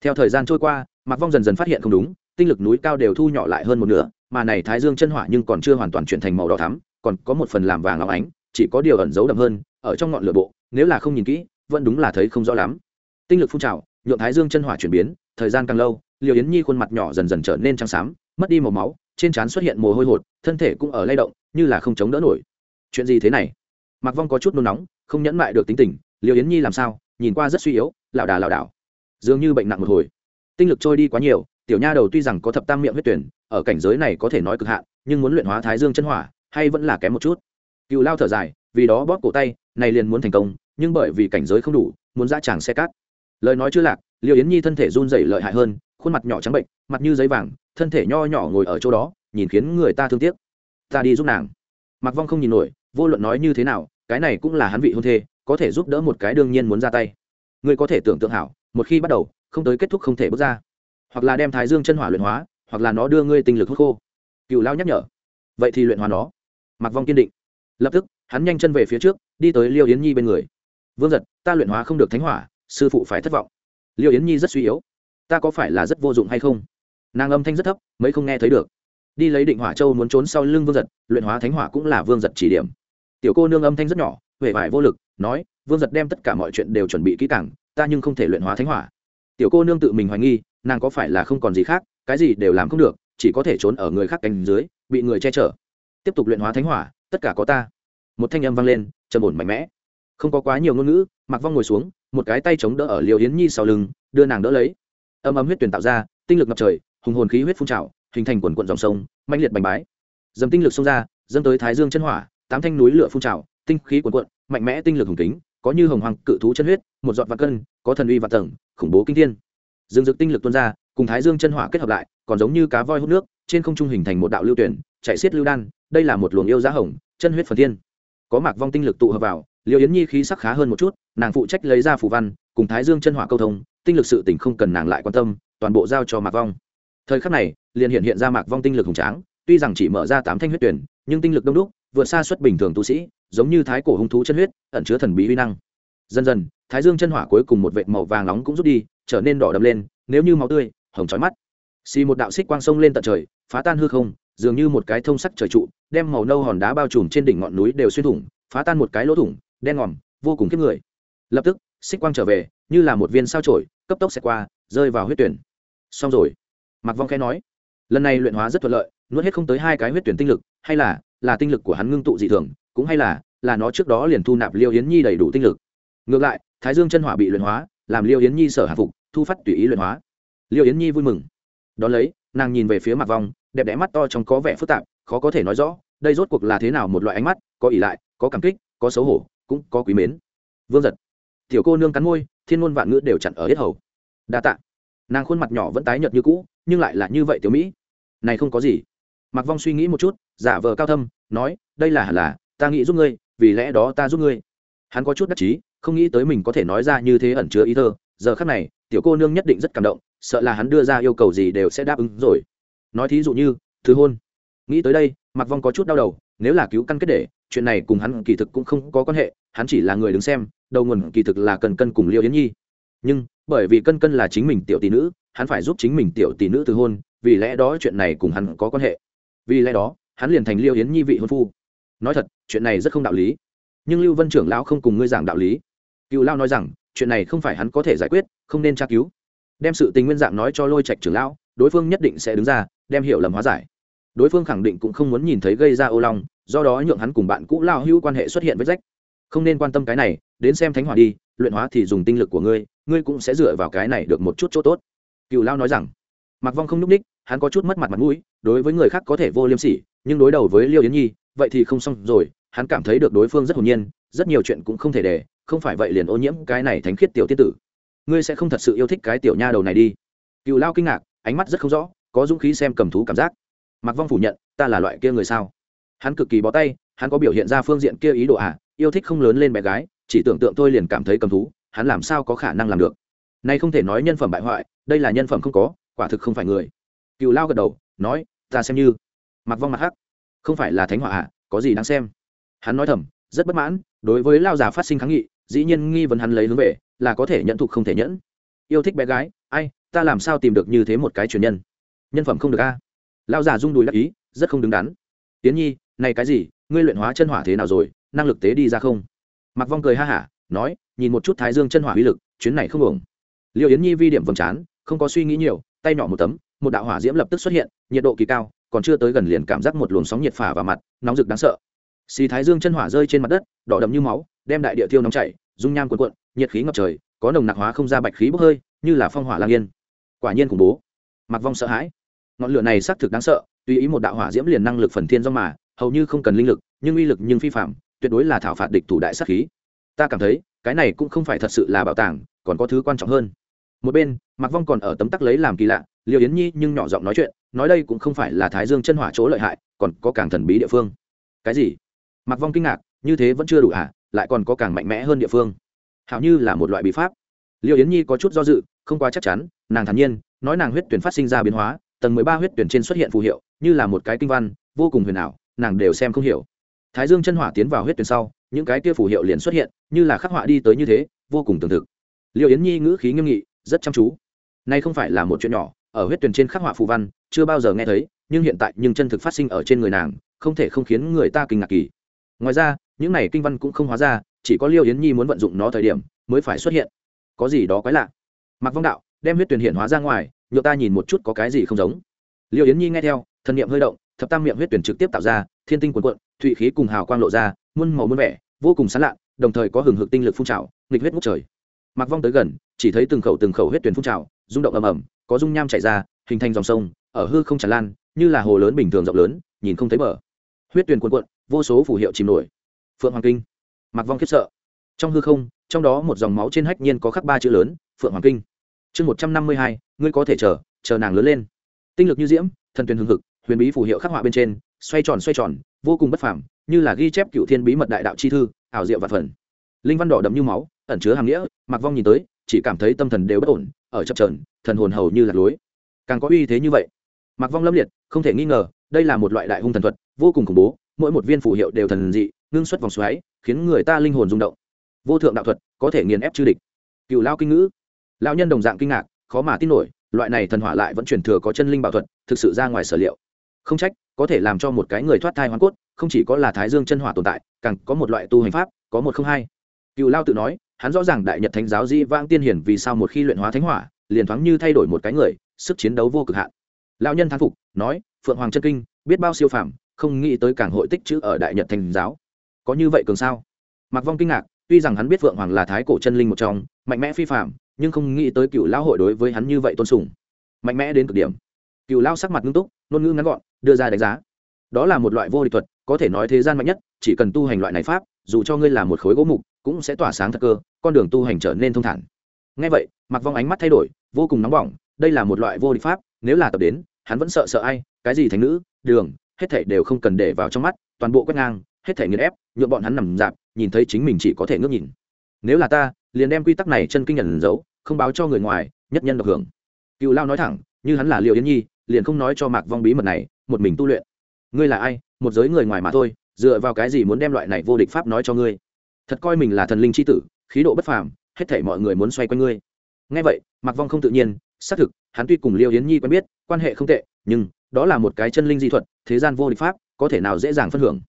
Theo thời gian trôi qua, mạc vong dần dần phát hiện không đúng, tinh lực núi cao đều thu nhỏ lại hơn một nửa, mà này thái dương chân hỏa nhưng còn chưa hoàn toàn chuyển thành màu đỏ thắm, còn có một phần làm vàng óng ánh, chỉ có điều ẩn giấu đậm hơn, ở trong ngọn lửa bộ, nếu là không nhìn kỹ, vẫn đúng là thấy không rõ lắm. Tinh lực phun trào, nhượng thái dương chân hỏa chuyển biến, thời gian càng lâu liều yến nhi khuôn mặt nhỏ dần dần trở nên trắng xám, mất đi màu máu, trên trán xuất hiện mồ hôi hột, thân thể cũng ở lay động, như là không chống đỡ nổi. Chuyện gì thế này? Mặc vong có chút nôn nóng, không nhẫn mại được tính tình liều yến nhi làm sao? Nhìn qua rất suy yếu lảo đà lảo đảo. Dường như bệnh nặng một hồi. Tinh lực trôi đi quá nhiều, tiểu nha đầu tuy rằng có thập tam miệng huyết tuyển, ở cảnh giới này có thể nói cực hạn, nhưng muốn luyện hóa thái dương chân hỏa, hay vẫn là kém một chút. Cựu lao thở dài, vì đó bóp cổ tay, này liền muốn thành công, nhưng bởi vì cảnh giới không đủ, muốn ra tràng xe cát. Lời nói chưa lạc liều yến nhi thân thể run rẩy lợi hại hơn khuôn mặt nhỏ trắng bệnh, mặt như giấy vàng, thân thể nho nhỏ ngồi ở chỗ đó, nhìn khiến người ta thương tiếc. Ta đi giúp nàng. Mặc vong không nhìn nổi, vô luận nói như thế nào, cái này cũng là hắn vị hôn thê, có thể giúp đỡ một cái đương nhiên muốn ra tay. Ngươi có thể tưởng tượng hảo, một khi bắt đầu, không tới kết thúc không thể bước ra. Hoặc là đem thái dương chân hỏa luyện hóa, hoặc là nó đưa ngươi tinh lực hút khô. Cựu lao nhắc nhở. Vậy thì luyện hóa nó. Mặc vong kiên định. Lập tức, hắn nhanh chân về phía trước, đi tới liêu yến nhi bên người. Vương giật, ta luyện hóa không được thánh hỏa, sư phụ phải thất vọng. Liêu yến nhi rất suy yếu ta có phải là rất vô dụng hay không? Nàng âm thanh rất thấp, mấy không nghe thấy được. Đi lấy định hỏa châu muốn trốn sau lưng vương giật, luyện hóa thánh hỏa cũng là vương giật chỉ điểm. Tiểu cô nương âm thanh rất nhỏ huệ vải vô lực, nói, vương giật đem tất cả mọi chuyện đều chuẩn bị kỹ càng, ta nhưng không thể luyện hóa thánh hỏa. Tiểu cô nương tự mình hoài nghi, nàng có phải là không còn gì khác, cái gì đều làm không được, chỉ có thể trốn ở người khác cánh dưới, bị người che chở. Tiếp tục luyện hóa thánh hỏa, tất cả có ta. Một thanh âm vang lên, trầm ổn mạnh mẽ. Không có quá nhiều ngôn ngữ mặc vong ngồi xuống, một cái tay chống đỡ ở liều yến nhi sau lưng, đưa nàng đỡ lấy âm âm huyết tuyển tạo ra, tinh lực ngập trời, hùng hồn khí huyết phun trào, hình thành quần quận dòng sông mạnh liệt bành bái. Dầm tinh lực xông ra, dâng tới thái dương chân hỏa, tám thanh núi lửa phun trào, tinh khí quần quận, mạnh mẽ tinh lực hùng kính, có như hồng hoàng cự thú chân huyết, một giọt vạn cân, có thần uy vạn tầng, khủng bố kinh thiên. Dương dực tinh lực tuôn ra, cùng thái dương chân hỏa kết hợp lại, còn giống như cá voi hút nước, trên không trung hình thành một đạo lưu tuyển, chạy xiết lưu đan, đây là một luồng yêu giá hồng, chân huyết phần thiên. Có mạc vong tinh lực tụ hợp vào liêu yến nhi khí sắc khá hơn một chút, nàng phụ trách lấy ra phù văn, cùng thái dương chân hỏa câu thông, tinh lực sự tỉnh không cần nàng lại quan tâm, toàn bộ giao cho mạc vong. Thời khắc này, liền hiện hiện ra mạc vong tinh lực hùng tráng, tuy rằng chỉ mở ra tám thanh huyết tuyển, nhưng tinh lực đông đúc, vượt xa suất bình thường tu sĩ, giống như thái cổ hung thú chân huyết, ẩn chứa thần bí huy năng. Dần dần, thái dương chân hỏa cuối cùng một vệt màu vàng nóng cũng rút đi, trở nên đỏ đậm lên, nếu như máu tươi, hồng chói mắt. Xì một đạo xích quang sông lên tận trời, phá tan hư không, dường như một cái thông sắc trời trụ, đem màu nâu hòn đá bao trùm trên đỉnh ngọn núi đều xuyên thủng, phá tan một cái lỗ thủng đen ngòm, vô cùng kiếp người. Lập tức, xích quang trở về, như là một viên sao trổi cấp tốc xẹt qua, rơi vào huyết tuyển. Xong rồi. Mặc vong khẽ nói, lần này luyện hóa rất thuận lợi, nuốt hết không tới hai cái huyết tuyển tinh lực, hay là là tinh lực của hắn ngưng tụ dị thường, cũng hay là là nó trước đó liền thu nạp liêu yến nhi đầy đủ tinh lực. Ngược lại, thái dương chân hỏa bị luyện hóa, làm liêu yến nhi sở hạ phục, thu phát tùy ý luyện hóa. Liêu yến nhi vui mừng. Đón lấy, nàng nhìn về phía mặt vong, đẹp đẽ mắt to trong có vẻ phức tạp, khó có thể nói rõ, đây rốt cuộc là thế nào một loại ánh mắt, có ỉ lại, có cảm kích, có xấu hổ cũng có quý mến. Vương giật. Tiểu cô nương cắn môi, thiên ngôn vạn ngữ đều chặn ở hết hầu. Đa tạ. Nàng khuôn mặt nhỏ vẫn tái nhợt như cũ, nhưng lại là như vậy tiểu mỹ. Này không có gì. Mặc vong suy nghĩ một chút, giả vờ cao thâm, nói, đây là hẳn là, ta nghĩ giúp ngươi, vì lẽ đó ta giúp ngươi. Hắn có chút đắc chí, không nghĩ tới mình có thể nói ra như thế ẩn chứa ý thơ. Giờ khắc này, tiểu cô nương nhất định rất cảm động, sợ là hắn đưa ra yêu cầu gì đều sẽ đáp ứng rồi. Nói thí dụ như, thứ hôn. Nghĩ tới đây mặc vong có chút đau đầu nếu là cứu căn kết để, chuyện này cùng hắn kỳ thực cũng không có quan hệ, hắn chỉ là người đứng xem, đầu nguồn kỳ thực là cần cân cùng liêu yến nhi. Nhưng, bởi vì cân cân là chính mình tiểu tỷ nữ, hắn phải giúp chính mình tiểu tỷ nữ từ hôn, vì lẽ đó chuyện này cùng hắn có quan hệ. Vì lẽ đó, hắn liền thành liêu yến nhi vị hôn phu. Nói thật, chuyện này rất không đạo lý. Nhưng lưu vân trưởng lão không cùng ngươi giảng đạo lý. Cựu lao nói rằng, chuyện này không phải hắn có thể giải quyết, không nên tra cứu. Đem sự tình nguyên dạng nói cho lôi trạch trưởng lão, đối phương nhất định sẽ đứng ra, đem hiểu lầm hóa giải. Đối phương khẳng định cũng không muốn nhìn thấy gây ra ô long do đó nhượng hắn cùng bạn cũ lao hữu quan hệ xuất hiện với rách. Không nên quan tâm cái này, đến xem thánh hỏa đi, luyện hóa thì dùng tinh lực của ngươi ngươi cũng sẽ dựa vào cái này được một chút chỗ tốt. Cựu lao nói rằng. Mặc vong không n ú c ních, hắn có chút mất mặt mặt mũi, đối với người khác có thể vô liêm sỉ, nhưng đối đầu với liêu yến nhi, vậy thì không xong rồi, hắn cảm thấy được đối phương rất hồn nhiên, rất nhiều chuyện cũng không thể để, không phải vậy liền ô nhiễm cái này thánh khiết tiểu tiết tử. Ngươi sẽ không thật sự yêu thích cái tiểu nha đầu này đi. Cựu lao kinh ngạc, ánh mắt rất không rõ, có dũng khí xem cầm thú cảm giác. Mặc vong phủ nhận, ta là loại kia người sao? Hắn cực kỳ bó tay, hắn có biểu hiện ra phương diện kia ý đồ à yêu thích không lớn lên bé gái, chỉ tưởng tượng tôi liền cảm thấy cầm thú, hắn làm sao có khả năng làm được? Nay không thể nói nhân phẩm bại hoại, đây là nhân phẩm không có, quả thực không phải người. Cựu lao gật đầu, nói, ta xem như. Mặc vong mặt hắc, không phải là thánh họa à có gì đáng xem? Hắn nói thầm, rất bất mãn, đối với lao già phát sinh kháng nghị, dĩ nhiên nghi vấn hắn lấy hướng về, là có thể nhận thục không thể nhẫn. Yêu thích bé gái, ai, ta làm sao tìm được như thế một cái truyền nhân? Nhân phẩm không được a lao già rung đùi đắc ý, rất không đứng đắn. Tiến nhi này cái gì? Ngươi luyện hóa chân hỏa thế nào rồi? Năng lực tế đi ra không? Mặc vong cười ha hả, nói, nhìn một chút thái dương chân hỏa uy lực, chuyến này không ổng liệu yến nhi vi điểm vầng trán, không có suy nghĩ nhiều, tay nhỏ một tấm, một đạo hỏa diễm lập tức xuất hiện, nhiệt độ kỳ cao, còn chưa tới gần liền cảm giác một luồng sóng nhiệt phả vào mặt, nóng rực đáng sợ. Xì thái dương chân hỏa rơi trên mặt đất, đỏ đậm như máu, đem đại địa tiêu nóng chảy, dung nham cuộn cuộn, nhiệt khí ngập trời, có nồng nặc hóa không ra bạch khí bốc hơi, như là phong hỏa lang yên. Quả nhiên khủng bố. Mặc vong sợ hãi. Ngọn lửa này xác thực đáng sợ, tùy ý một đạo hỏa diễm liền năng lực phần thiên do mà hầu như không cần linh lực nhưng uy lực nhưng phi phạm tuyệt đối là thảo phạt địch thủ đại sát khí. Ta cảm thấy cái này cũng không phải thật sự là bảo tàng còn có thứ quan trọng hơn. Một bên mặc vong còn ở tấm tắc lấy làm kỳ lạ liều yến nhi nhưng nhỏ giọng nói chuyện nói đây cũng không phải là thái dương chân hỏa chỗ lợi hại còn có càng thần bí địa phương. Cái gì? Mặc vong kinh ngạc như thế vẫn chưa đủ à, lại còn có càng mạnh mẽ hơn địa phương. Hảo như là một loại bí pháp. Liêu yến nhi có chút do dự không quá chắc chắn nàng thản nhiên nói nàng huyết tuyển phát sinh ra biến hóa tầng mười ba huyết tuyển trên xuất hiện phù hiệu như là một cái kinh văn vô cùng huyền ảo nàng đều xem không hiểu. Thái dương chân hỏa tiến vào huyết tuyển sau, những cái kia phù hiệu liền xuất hiện, như là khắc họa đi tới như thế, vô cùng tưởng thực. Liệu yến nhi ngữ khí nghiêm nghị, rất chăm chú. Nay không phải là một chuyện nhỏ, ở huyết tuyển trên khắc họa phù văn, chưa bao giờ nghe thấy, nhưng hiện tại nhưng chân thực phát sinh ở trên người nàng, không thể không khiến người ta kinh ngạc kỳ. Ngoài ra, những này kinh văn cũng không hóa ra, chỉ có liêu yến nhi muốn vận dụng nó thời điểm, mới phải xuất hiện. Có gì đó quái lạ. Mặc vong đạo, đem huyết tuyển hiện hóa ra ngoài, nhựa ta nhìn một chút có cái gì không giống. Liêu yến nhi nghe theo thần niệm hơi động thập tam miệng huyết tuyển trực tiếp tạo ra, thiên tinh quần quận thụy khí cùng hào quang lộ ra, muôn màu muôn vẻ, vô cùng sán lạ đồng thời có hừng hực tinh lực phun trào, nghịch huyết ngút trời. Mặc vong tới gần, chỉ thấy từng khẩu từng khẩu huyết tuyển phun trào, rung động ầm ầm, có dung nham chảy ra, hình thành dòng sông, ở hư không tràn lan, như là hồ lớn bình thường rộng lớn, nhìn không thấy bờ. Huyết tuyển quần cuộn, vô số phù hiệu chìm nổi. Phượng hoàng kinh. Mặc vong khiếp sợ. Trong hư không, trong đó một dòng máu trên hách nhiên có khắc ba chữ lớn, phượng hoàng kinh. Chương một trăm năm mươi hai, ngươi có thể chờ chờ nàng lớn lên. Tinh lực như diễm, thần tuyển hưng hực huyền bí phù hiệu khắc họa bên trên, xoay tròn xoay tròn, vô cùng bất phàm, như là ghi chép cựu thiên bí mật đại đạo chi thư, ảo diệu và phần. Linh văn đỏ đậm như máu, ẩn chứa hàm nghĩa, mặc vong nhìn tới, chỉ cảm thấy tâm thần đều bất ổn, ở chập trờn thần hồn hầu như lạc lối. Càng có uy thế như vậy, mặc vong lâm liệt, không thể nghi ngờ, đây là một loại đại hung thần thuật, vô cùng khủng bố, mỗi một viên phù hiệu đều thần dị, ngưng xuất vòng xoáy, khiến người ta linh hồn rung động. Vô thượng đạo thuật, có thể nghiền ép chư địch. Cựu lao kinh ngữ. Lao nhân đồng dạng kinh ngạc, khó mà tin nổi, loại này thần hỏa lại vẫn truyền thừa có chân linh bảo thuật, thực sự ra ngoài sở liệu không trách, có thể làm cho một cái người thoát thai hoàn cốt, không chỉ có là thái dương chân hỏa tồn tại, càng có một loại tu hành pháp, có một không hai. Cựu lao tự nói, hắn rõ ràng đại nhật thánh giáo di vang tiên hiển vì sao một khi luyện hóa thánh hỏa, liền thoáng như thay đổi một cái người, sức chiến đấu vô cực hạn. Lao nhân thán phục, nói, phượng hoàng chân kinh, biết bao siêu phàm, không nghĩ tới càng hội tích chữ ở đại nhật thánh giáo. Có như vậy cường sao? Mặc vong kinh ngạc, tuy rằng hắn biết phượng hoàng là thái cổ chân linh một trong, mạnh mẽ phi phạm nhưng không nghĩ tới cựu lão hội đối với hắn như vậy tôn sùng. Mạnh mẽ đến cực điểm. Cựu lao sắc mặt nghiêm túc, ngôn ngữ ngắn gọn đưa ra đánh giá. Đó là một loại vô địch thuật, có thể nói thế gian mạnh nhất, chỉ cần tu hành loại này pháp, dù cho ngươi là một khối gỗ mục, cũng sẽ tỏa sáng thật cơ, con đường tu hành trở nên thông thản. Ngay vậy mặc vong ánh mắt thay đổi, vô cùng nóng bỏng, đây là một loại vô địch pháp, nếu là tập đến, hắn vẫn sợ sợ ai, cái gì thành nữ, đường, hết thảy đều không cần để vào trong mắt, toàn bộ quét ngang, hết thảy nghiền ép nhuộm bọn hắn nằm dạp, nhìn thấy chính mình chỉ có thể ngước nhìn. Nếu là ta, liền đem quy tắc này chân kinh nhận giấu, không báo cho người ngoài, nhất nhân độc hưởng. Cựu lao nói thẳng, như hắn là liệu yến nhi, liền không nói cho mạc vong bí mật này một mình tu luyện. Ngươi là ai? Một giới người ngoài mà thôi, dựa vào cái gì muốn đem loại này vô địch pháp nói cho ngươi? Thật coi mình là thần linh c h i tử, khí độ bất phàm, hết thể mọi người muốn xoay quanh ngươi. Ngay vậy Mặc vong không tự nhiên, xác thực, hắn tuy cùng liêu yến nhi quen biết, quan hệ không tệ, nhưng đó là một cái chân linh di thuật, thế gian vô địch pháp, có thể nào dễ dàng phân hưởng?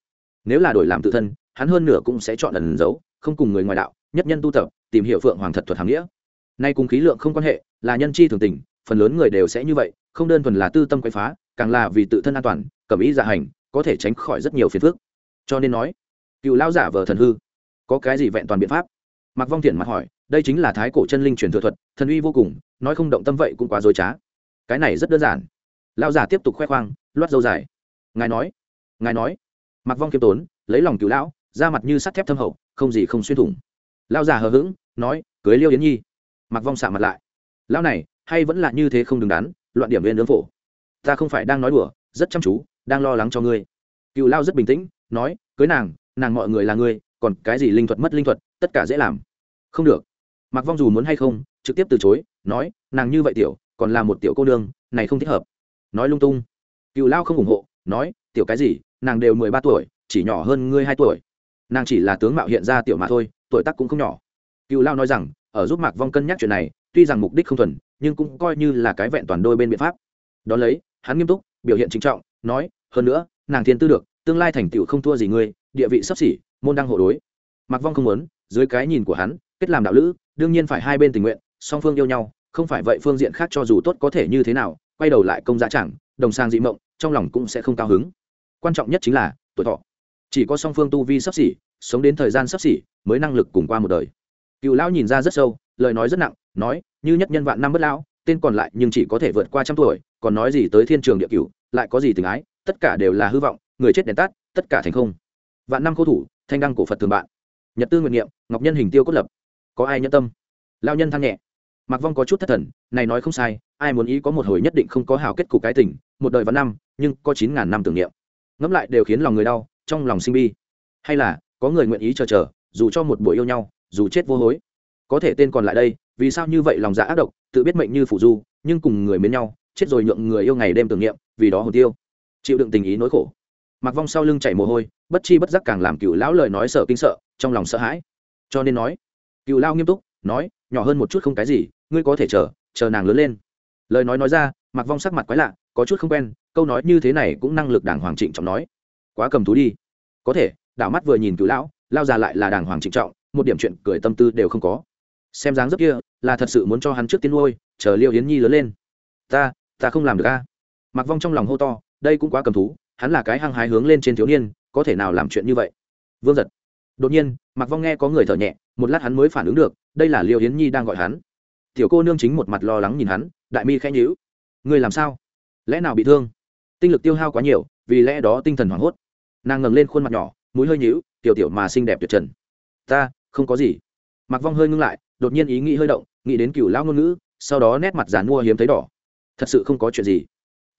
Nếu là đổi làm tự thân, hắn hơn nửa cũng sẽ chọn ẩn giấu, không cùng người ngoài đạo, nhất nhân tu tập, tìm hiểu phượng hoàng thật thuật hàm nghĩa. Nay cùng khí lượng không quan hệ, là nhân chi thường tình, phần lớn người đều sẽ như vậy, không đơn thuần là tư tâm quậy phá càng là vì tự thân an toàn, cầm ý dạ hành, có thể tránh khỏi rất nhiều phiền phức. Cho nên nói, cựu lao giả vờ thần hư, có cái gì vẹn toàn biện pháp? Mặc vong thiện mặt hỏi, đây chính là thái cổ chân linh truyền thừa thuật, thần uy vô cùng, nói không động tâm vậy cũng quá dối trá. Cái này rất đơn giản. Lao giả tiếp tục khoe khoang, loát dâu dài. Ngài nói ngài nói. Mặc vong kiêm tốn, lấy lòng cứu lão ra mặt như sắt thép thâm hậu, không gì không xuyên thủng. Lao giả hờ hững, nói, cưới liêu yến nhi. Mặc vong xạ mặt lại. Lão này, hay vẫn là như thế không đứng đắn, loạn điểm lên lương phổ ta không phải đang nói đùa, rất chăm chú, đang lo lắng cho ngươi. Cựu lao rất bình tĩnh, nói, cưới nàng nàng mọi người là ngươi, còn cái gì linh thuật mất linh thuật, tất cả dễ làm. Không được. Mặc vong dù muốn hay không, trực tiếp từ chối, nói, nàng như vậy tiểu, còn là một tiểu cô nương, này không thích hợp. Nói lung tung. Cựu lao không ủng hộ, nói, tiểu cái gì, nàng đều mười ba tuổi, chỉ nhỏ hơn ngươi hai tuổi. Nàng chỉ là tướng mạo hiện ra tiểu mà thôi, tuổi tác cũng không nhỏ. Cựu lao nói rằng, ở giúp mạc vong cân nhắc chuyện này, tuy rằng mục đích không thuần, nhưng cũng coi như là cái vẹn toàn đôi bên biện pháp. Đón lấy hắn nghiêm túc, biểu hiện trinh trọng, nói, hơn nữa, nàng thiên tư được, tương lai thành tựu không thua gì ngươi, địa vị sắp xỉ, môn đăng hộ đối. Mặc vong không muốn, dưới cái nhìn của hắn, kết làm đạo lữ, đương nhiên phải hai bên tình nguyện, song phương yêu nhau, không phải vậy phương diện khác cho dù tốt có thể như thế nào, quay đầu lại công giá chẳng, đồng sang dị mộng, trong lòng cũng sẽ không cao hứng. Quan trọng nhất chính là, tuổi thọ. Chỉ có song phương tu vi sắp xỉ, sống đến thời gian sắp xỉ, mới năng lực cùng qua một đời. Cựu lão nhìn ra rất sâu, lời nói rất nặng, nói, như nhất nhân vạn năm bất lão, tên còn lại nhưng chỉ có thể vượt qua trăm tuổi còn nói gì tới thiên trường địa cửu, lại có gì tình ái, tất cả đều là hư vọng, người chết đèn tắt, tất cả thành không. Vạn năm cố thủ, thanh đăng cổ phật thường bạn. Nhật tư nguyện niệm, ngọc nhân hình tiêu cốt lập. Có ai nhân tâm? Lao nhân than nhẹ. Mặc vong có chút thất thần, này nói không sai, ai muốn ý có một hồi nhất định không có hào kết cục cái tình, một đời vạn năm, nhưng có chín ngàn năm tưởng niệm. Ngẫm lại đều khiến lòng người đau, trong lòng sinh bi. Hay là, có người nguyện ý chờ chờ, dù cho một buổi yêu nhau, dù chết vô hối. Có thể tên còn lại đây, vì sao như vậy lòng dạ ác độc, tự biết mệnh như phủ du, nhưng cùng người mến nhau chết rồi nhượng người yêu ngày đêm tưởng niệm, vì đó hồn tiêu. Chịu đựng tình ý nỗi khổ. Mặc vong sau lưng chảy mồ hôi, bất chi bất giác càng làm cựu lão lời nói sợ kinh sợ, trong lòng sợ hãi. Cho nên nói cựu lao nghiêm túc, nói, nhỏ hơn một chút không cái gì, ngươi có thể chờ chờ nàng lớn lên. Lời nói nói ra mặc vong sắc mặt quái lạ, có chút không quen, câu nói như thế này cũng năng lực đảng hoàng trịnh trọng nói. Quá cầm thú đi. Có thể. Đảo mắt vừa nhìn cựu lão, lao già lại là đàng hoàng trịnh trọng, một điểm chuyện cười tâm tư đều không có. Xem dáng dấp kia, là thật sự muốn cho hắn trước tiên nuôi, chờ liêu yến nhi lớn lên. Ta ta không làm được a. Mặc vong trong lòng hô to, đây cũng quá cầm thú, hắn là cái hăng hái hướng lên trên thiếu niên, có thể nào làm chuyện như vậy? Vương giật. Đột nhiên mặc vong nghe có người thở nhẹ, một lát hắn mới phản ứng được, đây là liệu yến nhi đang gọi hắn. Tiểu cô nương chính một mặt lo lắng nhìn hắn, đại mi khẽ nhíu. Người làm sao? Lẽ nào bị thương? Tinh lực tiêu hao quá nhiều, vì lẽ đó tinh thần hoảng hốt. Nàng ngẩng lên khuôn mặt nhỏ, mũi hơi nhíu, tiểu tiểu mà xinh đẹp tuyệt trần. Ta, không có gì. Mặc vong hơi ngưng lại, đột nhiên ý nghĩ hơi động, nghĩ đến cựu lão ngôn ngữ, sau đó nét mặt giàn mua hiếm thấy đỏ thật sự không có chuyện gì.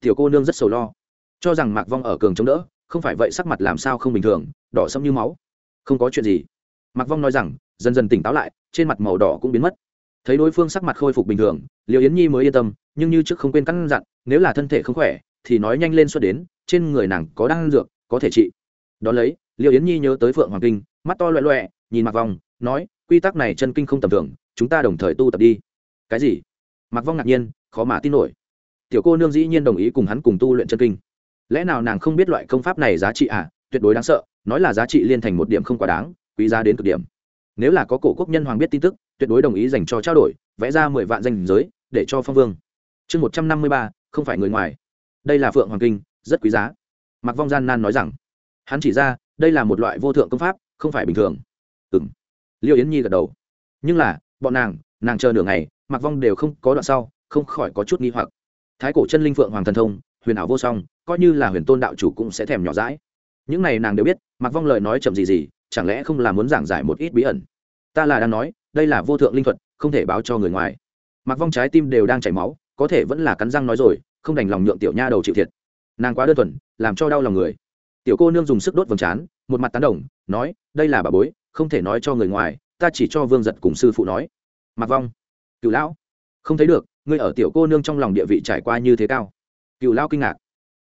Tiểu cô nương rất sầu lo. Cho rằng mạc vong ở cường chống đỡ, không phải vậy sắc mặt làm sao không bình thường, đỏ sẫm như máu. Không có chuyện gì. Mạc vong nói rằng, dần dần tỉnh táo lại, trên mặt màu đỏ cũng biến mất. Thấy đối phương sắc mặt khôi phục bình thường liệu yến nhi mới yên tâm, nhưng như trước không quên căn dặn nếu là thân thể không khỏe, thì nói nhanh lên xuất đến, trên người nàng có đang dược, có thể trị. Đón lấy liệu yến nhi nhớ tới phượng hoàng kinh, mắt to loẹ loẹ, nhìn mặc vong, nói, quy tắc này chân kinh không tầm thường, chúng ta đồng thời tu tập đi. Cái gì? Mặc vong ngạc nhiên, khó mà tin nổi tiểu cô nương dĩ nhiên đồng ý cùng hắn cùng tu luyện chân kinh. Lẽ nào nàng không biết loại công pháp này giá trị à? Tuyệt đối đáng sợ, nói là giá trị liên thành một điểm không quá đáng, quý giá đến cực điểm. Nếu là có cổ quốc nhân hoàng biết tin tức, tuyệt đối đồng ý dành cho trao đổi, vẽ ra mười vạn danh giới, để cho phong vương. Chương một trăm năm mươi ba, không phải người ngoài. Đây là phượng hoàng kinh, rất quý giá. Mặc vong gian nan nói rằng, hắn chỉ ra, đây là một loại vô thượng công pháp, không phải bình thường. Ừng liêu yến nhi gật đầu. Nhưng là, bọn nàng nàng chờ nửa ngày mặc vong đều không có đoạn sau, không khỏi có chút nghi hoặc thái cổ chân linh phượng hoàng thần thông, huyền ảo vô song, coi như là huyền tôn đạo chủ cũng sẽ thèm nhỏ rãi những này nàng đều biết mặc vong lời nói chậm gì gì, chẳng lẽ không là muốn giảng giải một ít bí ẩn? Ta là đang nói, đây là vô thượng linh thuật, không thể báo cho người ngoài. Mặc vong trái tim đều đang chảy máu, có thể vẫn là cắn răng nói rồi, không đành lòng nhượng tiểu nha đầu chịu thiệt. Nàng quá đơn thuần, làm cho đau lòng người. Tiểu cô nương dùng sức đốt vầng trán, một mặt tán đồng, nói, đây là bà bối, không thể nói cho người ngoài, ta chỉ cho vương giật cùng sư phụ nói. Mặc vong, cựu lão, không thấy được ngươi ở tiểu cô nương trong lòng địa vị trải qua như thế cao. Cựu lao kinh ngạc.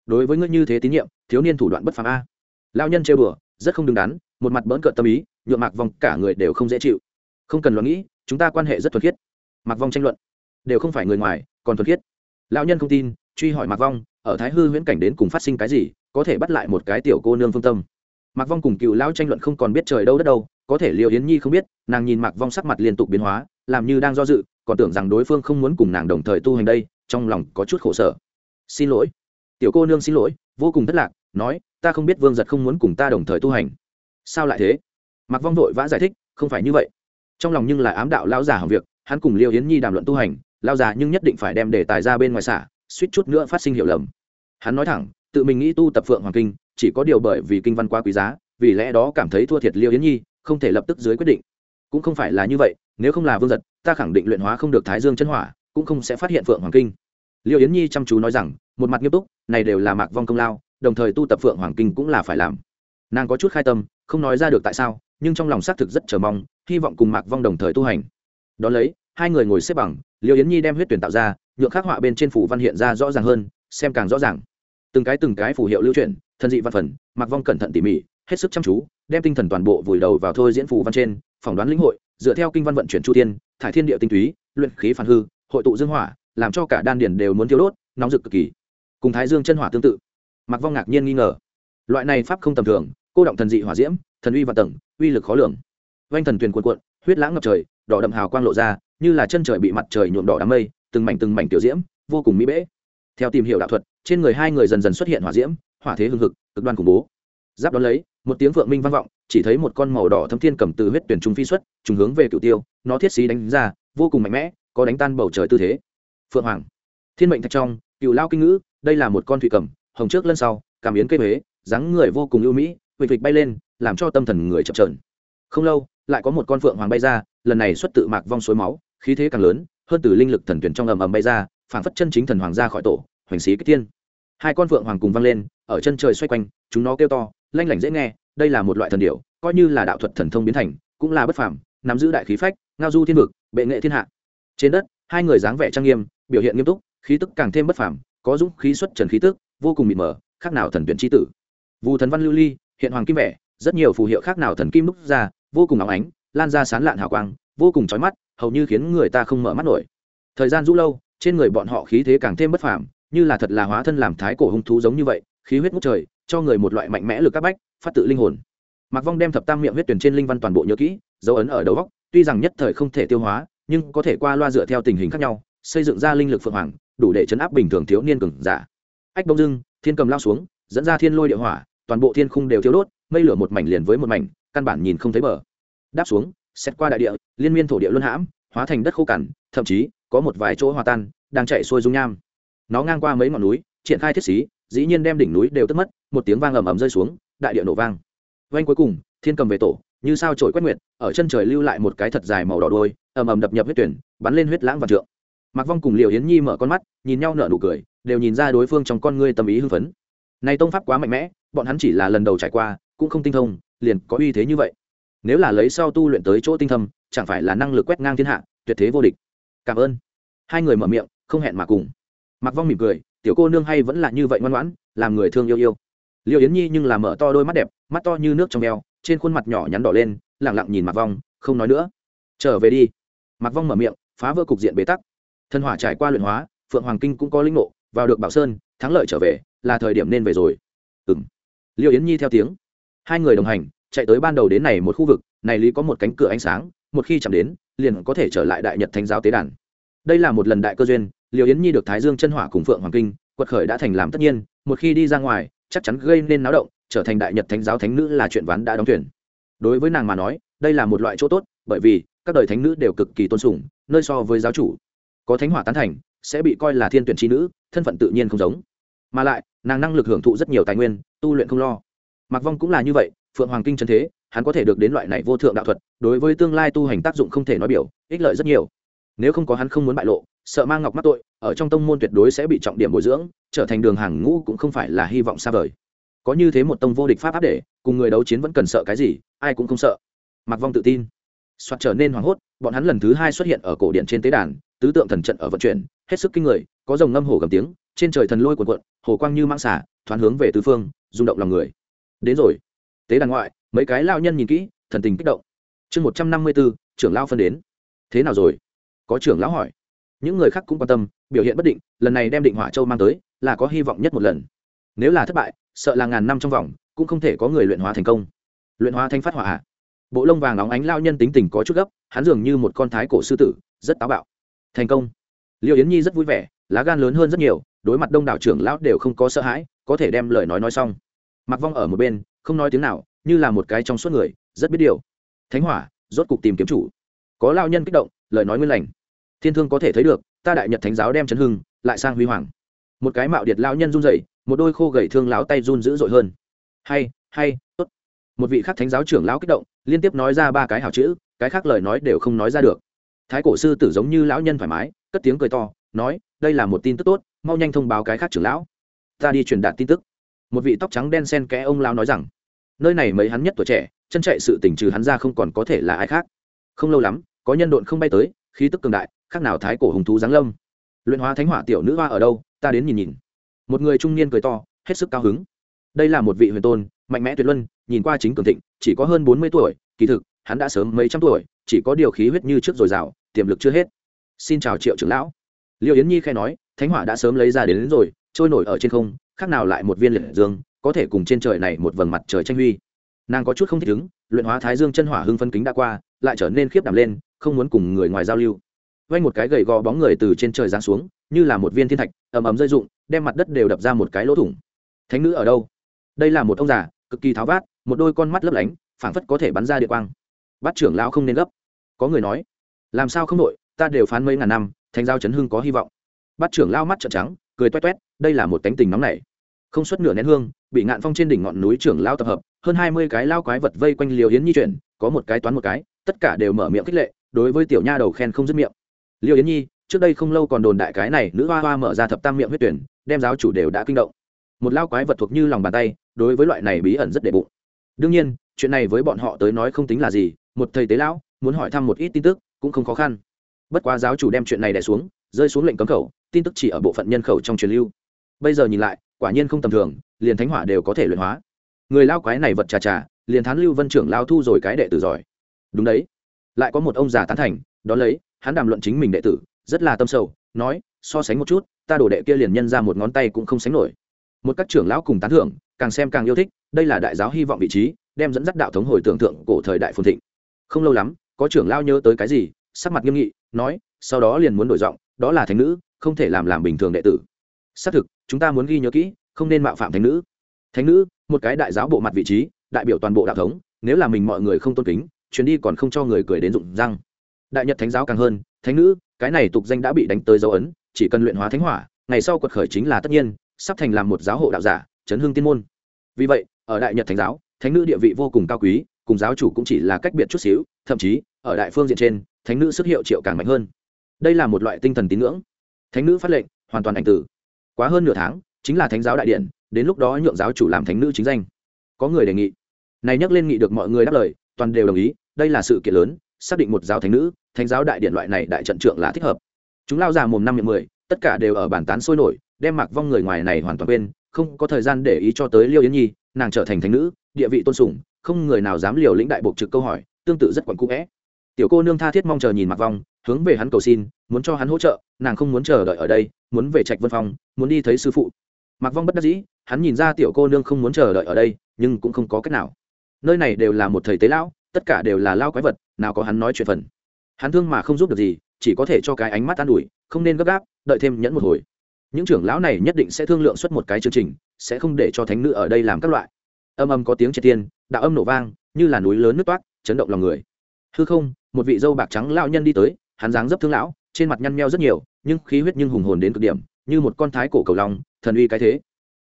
Đối với ngươi như thế tín nhiệm, thiếu niên thủ đoạn bất phàm a. Lao nhân chơi bừa rất không đứng đắn, một mặt bỡn cợt tâm ý nhuộm mạc vong cả người đều không dễ chịu. Không cần lo nghĩ, chúng ta quan hệ rất thuật khiết. Mạc vong tranh luận. Đều không phải người ngoài, còn thuật khiết. Lao nhân không tin, truy hỏi mạc vong, ở thái hư huyễn cảnh đến cùng phát sinh cái gì, có thể bắt lại một cái tiểu cô nương phương tâm. Mạc vong cùng cựu lão tranh luận không còn biết trời đâu đất đâu, có thể liệu yến nhi không biết, nàng nhìn mạc vong sắc mặt liên tục biến hóa, làm như đang do dự còn tưởng rằng đối phương không muốn cùng nàng đồng thời tu hành đây, trong lòng có chút khổ sở. Xin lỗi. Tiểu cô nương xin lỗi, vô cùng thất lạc, nói, ta không biết vương giật không muốn cùng ta đồng thời tu hành. Sao lại thế? Mặc vong vội vã giải thích, không phải như vậy. Trong lòng nhưng là ám đạo lao già hỏng việc, hắn cùng liêu yến nhi đàm luận tu hành lao già nhưng nhất định phải đem đề tài ra bên ngoài xả, suýt chút nữa phát sinh hiểu lầm. Hắn nói thẳng, tự mình nghĩ tu tập phượng hoàng kinh, chỉ có điều bởi vì kinh văn quá quý giá, vì lẽ đó cảm thấy thua thiệt liêu yến nhi, không thể lập tức dưới quyết định. Cũng không phải là như vậy, nếu không là vương giật ta khẳng định luyện hóa không được thái dương chân hỏa cũng không sẽ phát hiện phượng hoàng kinh. Liêu yến nhi chăm chú nói rằng một mặt nghiêm túc này đều là mạc vong công lao đồng thời tu tập phượng hoàng kinh cũng là phải làm. Nàng có chút khai tâm không nói ra được tại sao nhưng trong lòng xác thực rất chờ mong hy vọng cùng mạc vong đồng thời tu hành. Đón lấy hai người ngồi xếp bằng liêu yến nhi đem huyết tuyển tạo ra nhượng khắc họa bên trên phủ văn hiện ra rõ ràng hơn xem càng rõ ràng. Từng cái từng cái phù hiệu lưu truyền, thân dị văn phần mạc vong cẩn thận tỉ mỉ hết sức chăm chú đem tinh thần toàn bộ vùi đầu vào thôi diễn phủ văn trên phỏng đoán lĩnh hội dựa theo kinh văn vận chuyển chu tiên thải thiên địa tinh túy, luyện khí phản hư, hội tụ dương hỏa, làm cho cả đan điền đều muốn thiêu đốt, nóng rực cực kỳ. Cùng thái dương chân hỏa tương tự. Mạc vong ngạc nhiên nghi ngờ. Loại này pháp không tầm thường, cô động thần dị hỏa diễm, thần uy và tầng, uy lực khó lường. Vanh thần tuyền cuộn cuộn, huyết lãng ngập trời, đỏ đậm hào quang lộ ra, như là chân trời bị mặt trời nhuộm đỏ đám mây, từng mảnh từng mảnh tiểu diễm, vô cùng mỹ bễ theo tìm hiểu đạo thuật, trên người hai người dần dần xuất hiện hỏa diễm, hỏa thế hưng hực, cực đoan khủng bố giáp đón lấy, một tiếng vượng minh vang vọng, chỉ thấy một con màu đỏ thâm thiên cầm từ huyết tuyển trung phi xuất, trùng hướng về cựu tiêu, nó thiết xí đánh ra, vô cùng mạnh mẽ, có đánh tan bầu trời tư thế. Phượng hoàng, thiên mệnh thạch trong cựu lao kinh ngữ, đây là một con thủy cầm, hồng trước lân sau, cảm yến cây huế dáng người vô cùng ưu mỹ, vịt vịt bay lên, làm cho tâm thần người chập trờn không lâu, lại có một con phượng hoàng bay ra, lần này xuất tự mạc vong suối máu, khí thế càng lớn, hơn từ linh lực thần tuyển trong ầm ầm bay ra, phảng phất chân chính thần hoàng ra khỏi tổ, hoành xí kích tiên hai con phượng hoàng cùng văng lên, ở chân trời xoay quanh, chúng nó kêu to lanh lảnh dễ nghe, đây là một loại thần điệu coi như là đạo thuật thần thông biến thành, cũng là bất phàm, nắm giữ đại khí phách, ngao du thiên vực, bệ nghệ thiên hạ. Trên đất, hai người dáng vẻ trang nghiêm, biểu hiện nghiêm túc, khí tức càng thêm bất phàm, có dũng khí xuất trần khí tức, vô cùng mịt mờ, khác nào thần tuyển tri tử. Vu thần văn lưu ly, hiện hoàng kim vẻ, rất nhiều phù hiệu khác nào thần kim đúc ra, vô cùng óng ánh, lan ra sán lạn hào quang, vô cùng trói mắt, hầu như khiến người ta không mở mắt nổi. Thời gian rũ lâu, trên người bọn họ khí thế càng thêm bất phàm, như là thật là hóa thân làm thái cổ hung thú giống như vậy, khí huyết ngút trời cho người một loại mạnh mẽ lực các bách, phát tự linh hồn. Mạc vong đem thập tam miệng huyết tuyển trên linh văn toàn bộ nhớ kỹ, dấu ấn ở đầu góc, tuy rằng nhất thời không thể tiêu hóa, nhưng có thể qua loa dựa theo tình hình khác nhau, xây dựng ra linh lực phượng hoàng, đủ để chấn áp bình thường thiếu niên cường giả. Ách đông dưng thiên cầm lao xuống, dẫn ra thiên lôi địa hỏa, toàn bộ thiên khung đều thiếu đốt, mây lửa một mảnh liền với một mảnh, căn bản nhìn không thấy bờ. Đáp xuống, xét qua đại địa, liên miên thổ địa luân hãm, hóa thành đất khô cằn, thậm chí có một vài chỗ hòa tan, đang chạy xuôi dung nham. Nó ngang qua mấy ngọn núi, triển khai thiết xí dĩ nhiên đem đỉnh núi đều tất mất, một tiếng vang ầm ầm rơi xuống, đại địa nổ vang. Vanh cuối cùng, thiên cầm về tổ, như sao trổi quét nguyệt, ở chân trời lưu lại một cái thật dài màu đỏ đôi, ầm ầm đập nhập huyết tuyển, bắn lên huyết lãng và trượng. Mặc vong cùng liều hiến nhi mở con mắt, nhìn nhau nở nụ cười, đều nhìn ra đối phương trong con ngươi tâm ý hưng phấn. Này tông pháp quá mạnh mẽ, bọn hắn chỉ là lần đầu trải qua, cũng không tinh thông, liền có uy thế như vậy. Nếu là lấy sau tu luyện tới chỗ tinh thâm, chẳng phải là năng lực quét ngang thiên hạ, tuyệt thế vô địch. Cảm ơn. Hai người mở miệng, không hẹn mà cùng. Mặc vong mỉm cười tiểu cô nương hay vẫn là như vậy ngoan ngoãn, làm người thương yêu yêu. Liệu yến nhi nhưng là mở to đôi mắt đẹp, mắt to như nước trong veo, trên khuôn mặt nhỏ nhắn đỏ lên lẳng lặng nhìn mặc vong, không nói nữa. Trở về đi. Mặc vong mở miệng, phá vỡ cục diện bế tắc. Thân hỏa trải qua luyện hóa, phượng hoàng kinh cũng có linh ngộ, vào được bảo sơn, thắng lợi trở về, là thời điểm nên về rồi. Ừng liệu yến nhi theo tiếng. Hai người đồng hành, chạy tới ban đầu đến này một khu vực, này lý có một cánh cửa ánh sáng, một khi chạm đến, liền có thể trở lại đại nhật thánh giáo tế đàn. Đây là một lần đại cơ duyên liều yến nhi được thái dương chân hỏa cùng phượng hoàng kinh, quật khởi đã thành làm tất nhiên, một khi đi ra ngoài, chắc chắn gây nên náo động, trở thành đại nhật thánh giáo thánh nữ là chuyện ván đã đóng tuyển đối với nàng mà nói, đây là một loại chỗ tốt, bởi vì, các đời thánh nữ đều cực kỳ tôn sùng, nơi so với giáo chủ. Có thánh hỏa tán thành, sẽ bị coi là thiên tuyển trí nữ, thân phận tự nhiên không giống. Mà lại, nàng năng lực hưởng thụ rất nhiều tài nguyên, tu luyện không lo. Mặc vong cũng là như vậy, phượng hoàng kinh chân thế, hắn có thể được đến loại này vô thượng đạo thuật, đối với tương lai tu hành tác dụng không thể nói biểu, ích lợi rất nhiều. Nếu không có hắn không muốn bại lộ sợ mang ngọc mắc tội, ở trong tông môn tuyệt đối sẽ bị trọng điểm bồi dưỡng, trở thành đường hàng ngũ cũng không phải là hy vọng xa vời. Có như thế một tông vô địch pháp áp để, cùng người đấu chiến vẫn cần sợ cái gì, ai cũng không sợ. Mặc vong tự tin. Soạt trở nên hoảng hốt, bọn hắn lần thứ hai xuất hiện ở cổ điện trên tế đàn, tứ tượng thần trận ở vận chuyển, hết sức kinh người, có dòng ngâm hồ gầm tiếng, trên trời thần lôi cuộn cuộn, hồ quang như mang xả thoáng hướng về tứ phương, rung động lòng người. Đến rồi. Tế đàn ngoại, mấy cái lao nhân nhìn kỹ, thần tình kích động. Chương một trăm năm mươi bốn trưởng lao phân đến. Thế nào rồi? Có trưởng lão hỏi những người khác cũng quan tâm, biểu hiện bất định, lần này đem định hỏa châu mang tới, là có hy vọng nhất một lần. Nếu là thất bại, sợ là ngàn năm trong vòng, cũng không thể có người luyện hóa thành công. Luyện hóa thanh phát hỏa bộ lông vàng óng ánh lao nhân tính tình có chút gấp, hắn dường như một con thái cổ sư tử, rất táo bạo. Thành công. Liệu yến nhi rất vui vẻ, lá gan lớn hơn rất nhiều, đối mặt đông đảo trưởng lão đều không có sợ hãi, có thể đem lời nói nói xong. Mặc vong ở một bên, không nói tiếng nào, như là một cái trong suốt người, rất biết điều. Thánh hỏa, rốt cục tìm kiếm chủ. Có lao nhân kích động, lời nói nguyên lành thiên thương có thể thấy được, ta đại nhật thánh giáo đem chấn hưng, lại sang huy hoàng. Một cái mạo điệt lao nhân run rẩy, một đôi khô gầy thương láo tay run dữ dội hơn. Hay hay, tốt. Một vị khác thánh giáo trưởng lão kích động, liên tiếp nói ra ba cái hào chữ, cái khác lời nói đều không nói ra được. Thái cổ sư tử giống như lão nhân thoải mái, cất tiếng cười to, nói, đây là một tin tức tốt, mau nhanh thông báo cái khác trưởng lão. Ta đi truyền đạt tin tức. Một vị tóc trắng đen sen kẽ ông lão nói rằng, nơi này mấy hắn nhất tuổi trẻ, chân chạy sự tỉnh trừ hắn ra không còn có thể là ai khác. Không lâu lắm, có nhân độn không bay tới, khí tức cường đại khác nào thái cổ hùng thú giáng lâm. Luyện hóa thánh hỏa tiểu nữ hoa ở đâu ta đến nhìn nhìn. Một người trung niên cười to hết sức cao hứng. Đây là một vị huyền tôn mạnh mẽ tuyệt luân nhìn qua chính cường thịnh chỉ có hơn bốn mươi tuổi kỳ thực hắn đã sớm mấy trăm tuổi chỉ có điều khí huyết như trước dồi dào tiềm lực chưa hết. Xin chào triệu trưởng lão. Liệu yến nhi khai nói thánh hỏa đã sớm lấy ra đến, đến rồi trôi nổi ở trên không khác nào lại một viên liệt dương có thể cùng trên trời này một vầng mặt trời tranh huy. Nàng có chút không thích ứng luyện hóa thái dương chân hỏa hưng phân kính đã qua lại trở nên khiếp đảm lên không muốn cùng người ngoài giao lưu vay một cái gầy gò bóng người từ trên trời giáng xuống, như là một viên thiên thạch, ầm ầm rơi rụng, đem mặt đất đều đập ra một cái lỗ thủng. Thánh nữ ở đâu? Đây là một ông già, cực kỳ tháo vát, một đôi con mắt lấp lánh, phảng phất có thể bắn ra địa quang. Bắt trưởng lão không nên gấp. Có người nói, làm sao không đội, ta đều phán mấy ngàn năm, thánh giao chấn hưng có hy vọng. Bắt trưởng lao mắt trợn trắng, cười toét toét, đây là một cánh tình nóng này không xuất nửa nén hương, bị ngạn phong trên đỉnh ngọn núi trưởng lao tập hợp, hơn hai mươi cái lao quái vật vây quanh liều yến nhi chuyển có một cái toán một cái, tất cả đều mở miệng khích lệ, đối với tiểu nha đầu khen không dứt miệng. Liêu yến nhi, trước đây không lâu còn đồn đại cái này nữ hoa hoa mở ra thập tam miệng huyết tuyển, đem giáo chủ đều đã kinh động. Một lao quái vật thuộc như lòng bàn tay, đối với loại này bí ẩn rất đệ bụng. Đương nhiên, chuyện này với bọn họ tới nói không tính là gì, một thầy tế lão, muốn hỏi thăm một ít tin tức, cũng không khó khăn. Bất quá giáo chủ đem chuyện này đẻ xuống, rơi xuống lệnh cấm khẩu, tin tức chỉ ở bộ phận nhân khẩu trong truyền lưu. Bây giờ nhìn lại, quả nhiên không tầm thường, liền thánh hỏa đều có thể luyện hóa. Người lao quái này vật trà trà liền thán lưu vân trưởng lao thu rồi cái đệ tử giỏi. Đúng đấy. Lại có một ông già tán thành, đón lấy hắn đàm luận chính mình đệ tử, rất là tâm sầu, nói, so sánh một chút, ta đổ đệ kia liền nhân ra một ngón tay cũng không sánh nổi. Một các trưởng lão cùng tán thưởng, càng xem càng yêu thích, đây là đại giáo hy vọng vị trí, đem dẫn dắt đạo thống hồi tưởng tượng cổ thời đại phồn thịnh. Không lâu lắm, có trưởng lao nhớ tới cái gì, sắc mặt nghiêm nghị, nói, sau đó liền muốn đổi giọng, đó là thánh nữ, không thể làm làm bình thường đệ tử. Xác thực, chúng ta muốn ghi nhớ kỹ, không nên mạo phạm thánh nữ. Thánh nữ, một cái đại giáo bộ mặt vị trí, đại biểu toàn bộ đạo thống, nếu là mình mọi người không tôn kính, chuyến đi còn không cho người cười đến rụng răng đại nhật thánh giáo càng hơn, thánh nữ, cái này tục danh đã bị đánh tới dấu ấn, chỉ cần luyện hóa thánh hỏa, ngày sau quật khởi chính là tất nhiên, sắp thành làm một giáo hộ đạo giả, chấn hương tiên môn. Vì vậy, ở đại nhật thánh giáo, thánh nữ địa vị vô cùng cao quý, cùng giáo chủ cũng chỉ là cách biệt chút xíu, thậm chí, ở đại phương diện trên, thánh nữ sức hiệu triệu càng mạnh hơn. Đây là một loại tinh thần tín ngưỡng. Thánh nữ phát lệnh, hoàn toàn ảnh tử. Quá hơn nửa tháng, chính là thánh giáo đại điện, đến lúc đó nhượng giáo chủ làm thánh nữ chính danh. Có người đề nghị. Này nhắc lên nghị được mọi người đáp lời, toàn đều đồng ý, đây là sự kiện lớn xác định một giáo thánh nữ, thánh giáo đại điện loại này đại trận trượng là thích hợp. Chúng lao già mồm năm miệng mười, tất cả đều ở bàn tán sôi nổi, đem mặc vong người ngoài này hoàn toàn quên, không có thời gian để ý cho tới liêu yến nhi, nàng trở thành thánh nữ, địa vị tôn sùng, không người nào dám liều lĩnh đại buộc trực câu hỏi, tương tự rất quẩn cũ vẽ. Tiểu cô nương tha thiết mong chờ nhìn mặc vong, hướng về hắn cầu xin, muốn cho hắn hỗ trợ, nàng không muốn chờ đợi ở đây, muốn về trạch vân phong, muốn đi thấy sư phụ. Mặc vong bất đắc dĩ, hắn nhìn ra tiểu cô nương không muốn chờ đợi ở đây, nhưng cũng không có cách nào. Nơi này đều là một thầy tế lão tất cả đều là lao quái vật, nào có hắn nói chuyện phần. Hắn thương mà không giúp được gì, chỉ có thể cho cái ánh mắt an ủi, không nên gấp gáp, đợi thêm nhẫn một hồi. Những trưởng lão này nhất định sẽ thương lượng xuất một cái chương trình, sẽ không để cho thánh nữ ở đây làm các loại. Âm âm có tiếng triệt tiên, đạo âm nổ vang, như là núi lớn nước toát chấn động lòng người. Hư không, một vị dâu bạc trắng lão nhân đi tới, hắn dáng dấp thương lão, trên mặt nhăn meo rất nhiều, nhưng khí huyết nhưng hùng hồn đến cực điểm, như một con thái cổ cầu long, thần uy cái thế.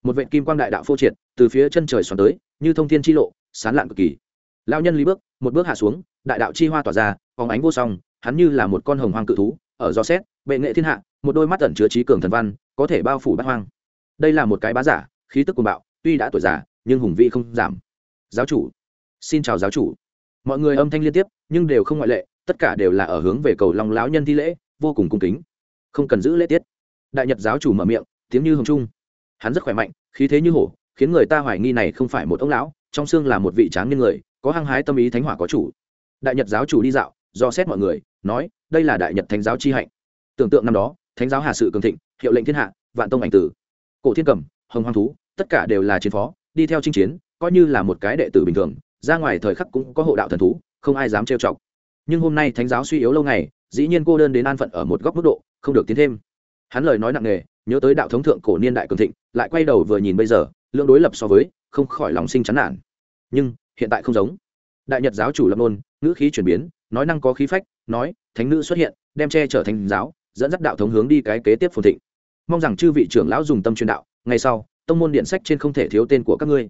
Một vệ kim quang đại đạo phô triệt, từ phía chân trời xoắn tới, như thông thiên chi lộ, sán lạn cực kỳ lão nhân lý bước, một bước hạ xuống, đại đạo chi hoa tỏa ra, phóng ánh vô song, hắn như là một con hồng hoang cự thú, ở do xét, bệ nghệ thiên hạ, một đôi mắt ẩn chứa trí cường thần văn, có thể bao phủ bát hoang. Đây là một cái bá giả, khí tức cuồng bạo, tuy đã tuổi già, nhưng hùng vị không giảm. Giáo chủ, xin chào giáo chủ. Mọi người âm thanh liên tiếp, nhưng đều không ngoại lệ, tất cả đều là ở hướng về cầu long lão nhân thi lễ, vô cùng cung kính. Không cần giữ lễ tiết. Đại nhật giáo chủ mở miệng, tiếng như hồng trung. Hắn rất khỏe mạnh, khí thế như hổ khiến người ta hoài nghi này không phải một ông lão, trong xương là một vị tráng niên người, có hăng hái tâm ý thánh hỏa có chủ. Đại nhật giáo chủ đi dạo, do xét mọi người, nói, đây là đại nhật thánh giáo chi hạnh. Tưởng tượng năm đó, thánh giáo hà sự cường thịnh, hiệu lệnh thiên hạ, vạn tông ảnh tử. Cổ thiên cầm, hồng hoàng thú, tất cả đều là chiến phó, đi theo chinh chiến, coi như là một cái đệ tử bình thường, ra ngoài thời khắc cũng có hộ đạo thần thú, không ai dám trêu chọc. Nhưng hôm nay thánh giáo suy yếu lâu ngày, dĩ nhiên cô đơn đến an phận ở một góc mức độ, không được tiến thêm. Hắn lời nói nặng nề, nhớ tới đạo thống thượng cổ niên đại cường thịnh, lại quay đầu vừa nhìn bây giờ lượng đối lập so với, không khỏi lòng sinh chán nản. Nhưng, hiện tại không giống. Đại nhật giáo chủ lập nôn, ngữ khí chuyển biến, nói năng có khí phách, nói, thánh nữ xuất hiện, đem che trở thành giáo, dẫn dắt đạo thống hướng đi cái kế tiếp phồn thịnh. Mong rằng chư vị trưởng lão dùng tâm truyền đạo ngay sau, tông môn điện sách trên không thể thiếu tên của các ngươi.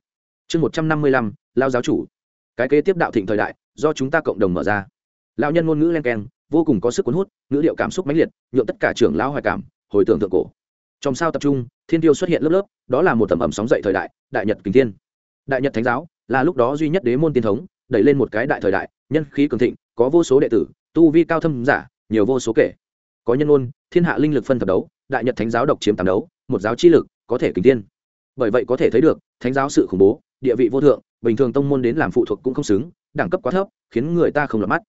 Chương một trăm năm mươi lăm lao giáo chủ. Cái kế tiếp đạo thịnh thời đại, do chúng ta cộng đồng mở ra. Lão nhân ngôn ngữ len keng, vô cùng có sức cuốn hút, ngữ điệu cảm xúc mãnh liệt nhuộm tất cả trưởng lão hoài cảm, hồi tưởng thượng cổ trong sao tập trung, thiên tiêu xuất hiện lớp lớp, đó là một tầm ẩm sóng dậy thời đại đại nhật kính thiên. Đại nhật thánh giáo, là lúc đó duy nhất đế môn tiên thống, đẩy lên một cái đại thời đại, nhân khí cường thịnh, có vô số đệ tử, tu vi cao thâm giả, nhiều vô số kể. Có nhân ôn thiên hạ linh lực phân thập đấu, đại nhật thánh giáo độc chiếm tám đấu, một giáo chi lực, có thể kính thiên. Bởi vậy có thể thấy được, thánh giáo sự khủng bố, địa vị vô thượng, bình thường tông môn đến làm phụ thuộc cũng không xứng, đẳng cấp quá thấp, khiến người ta không lọt mắt.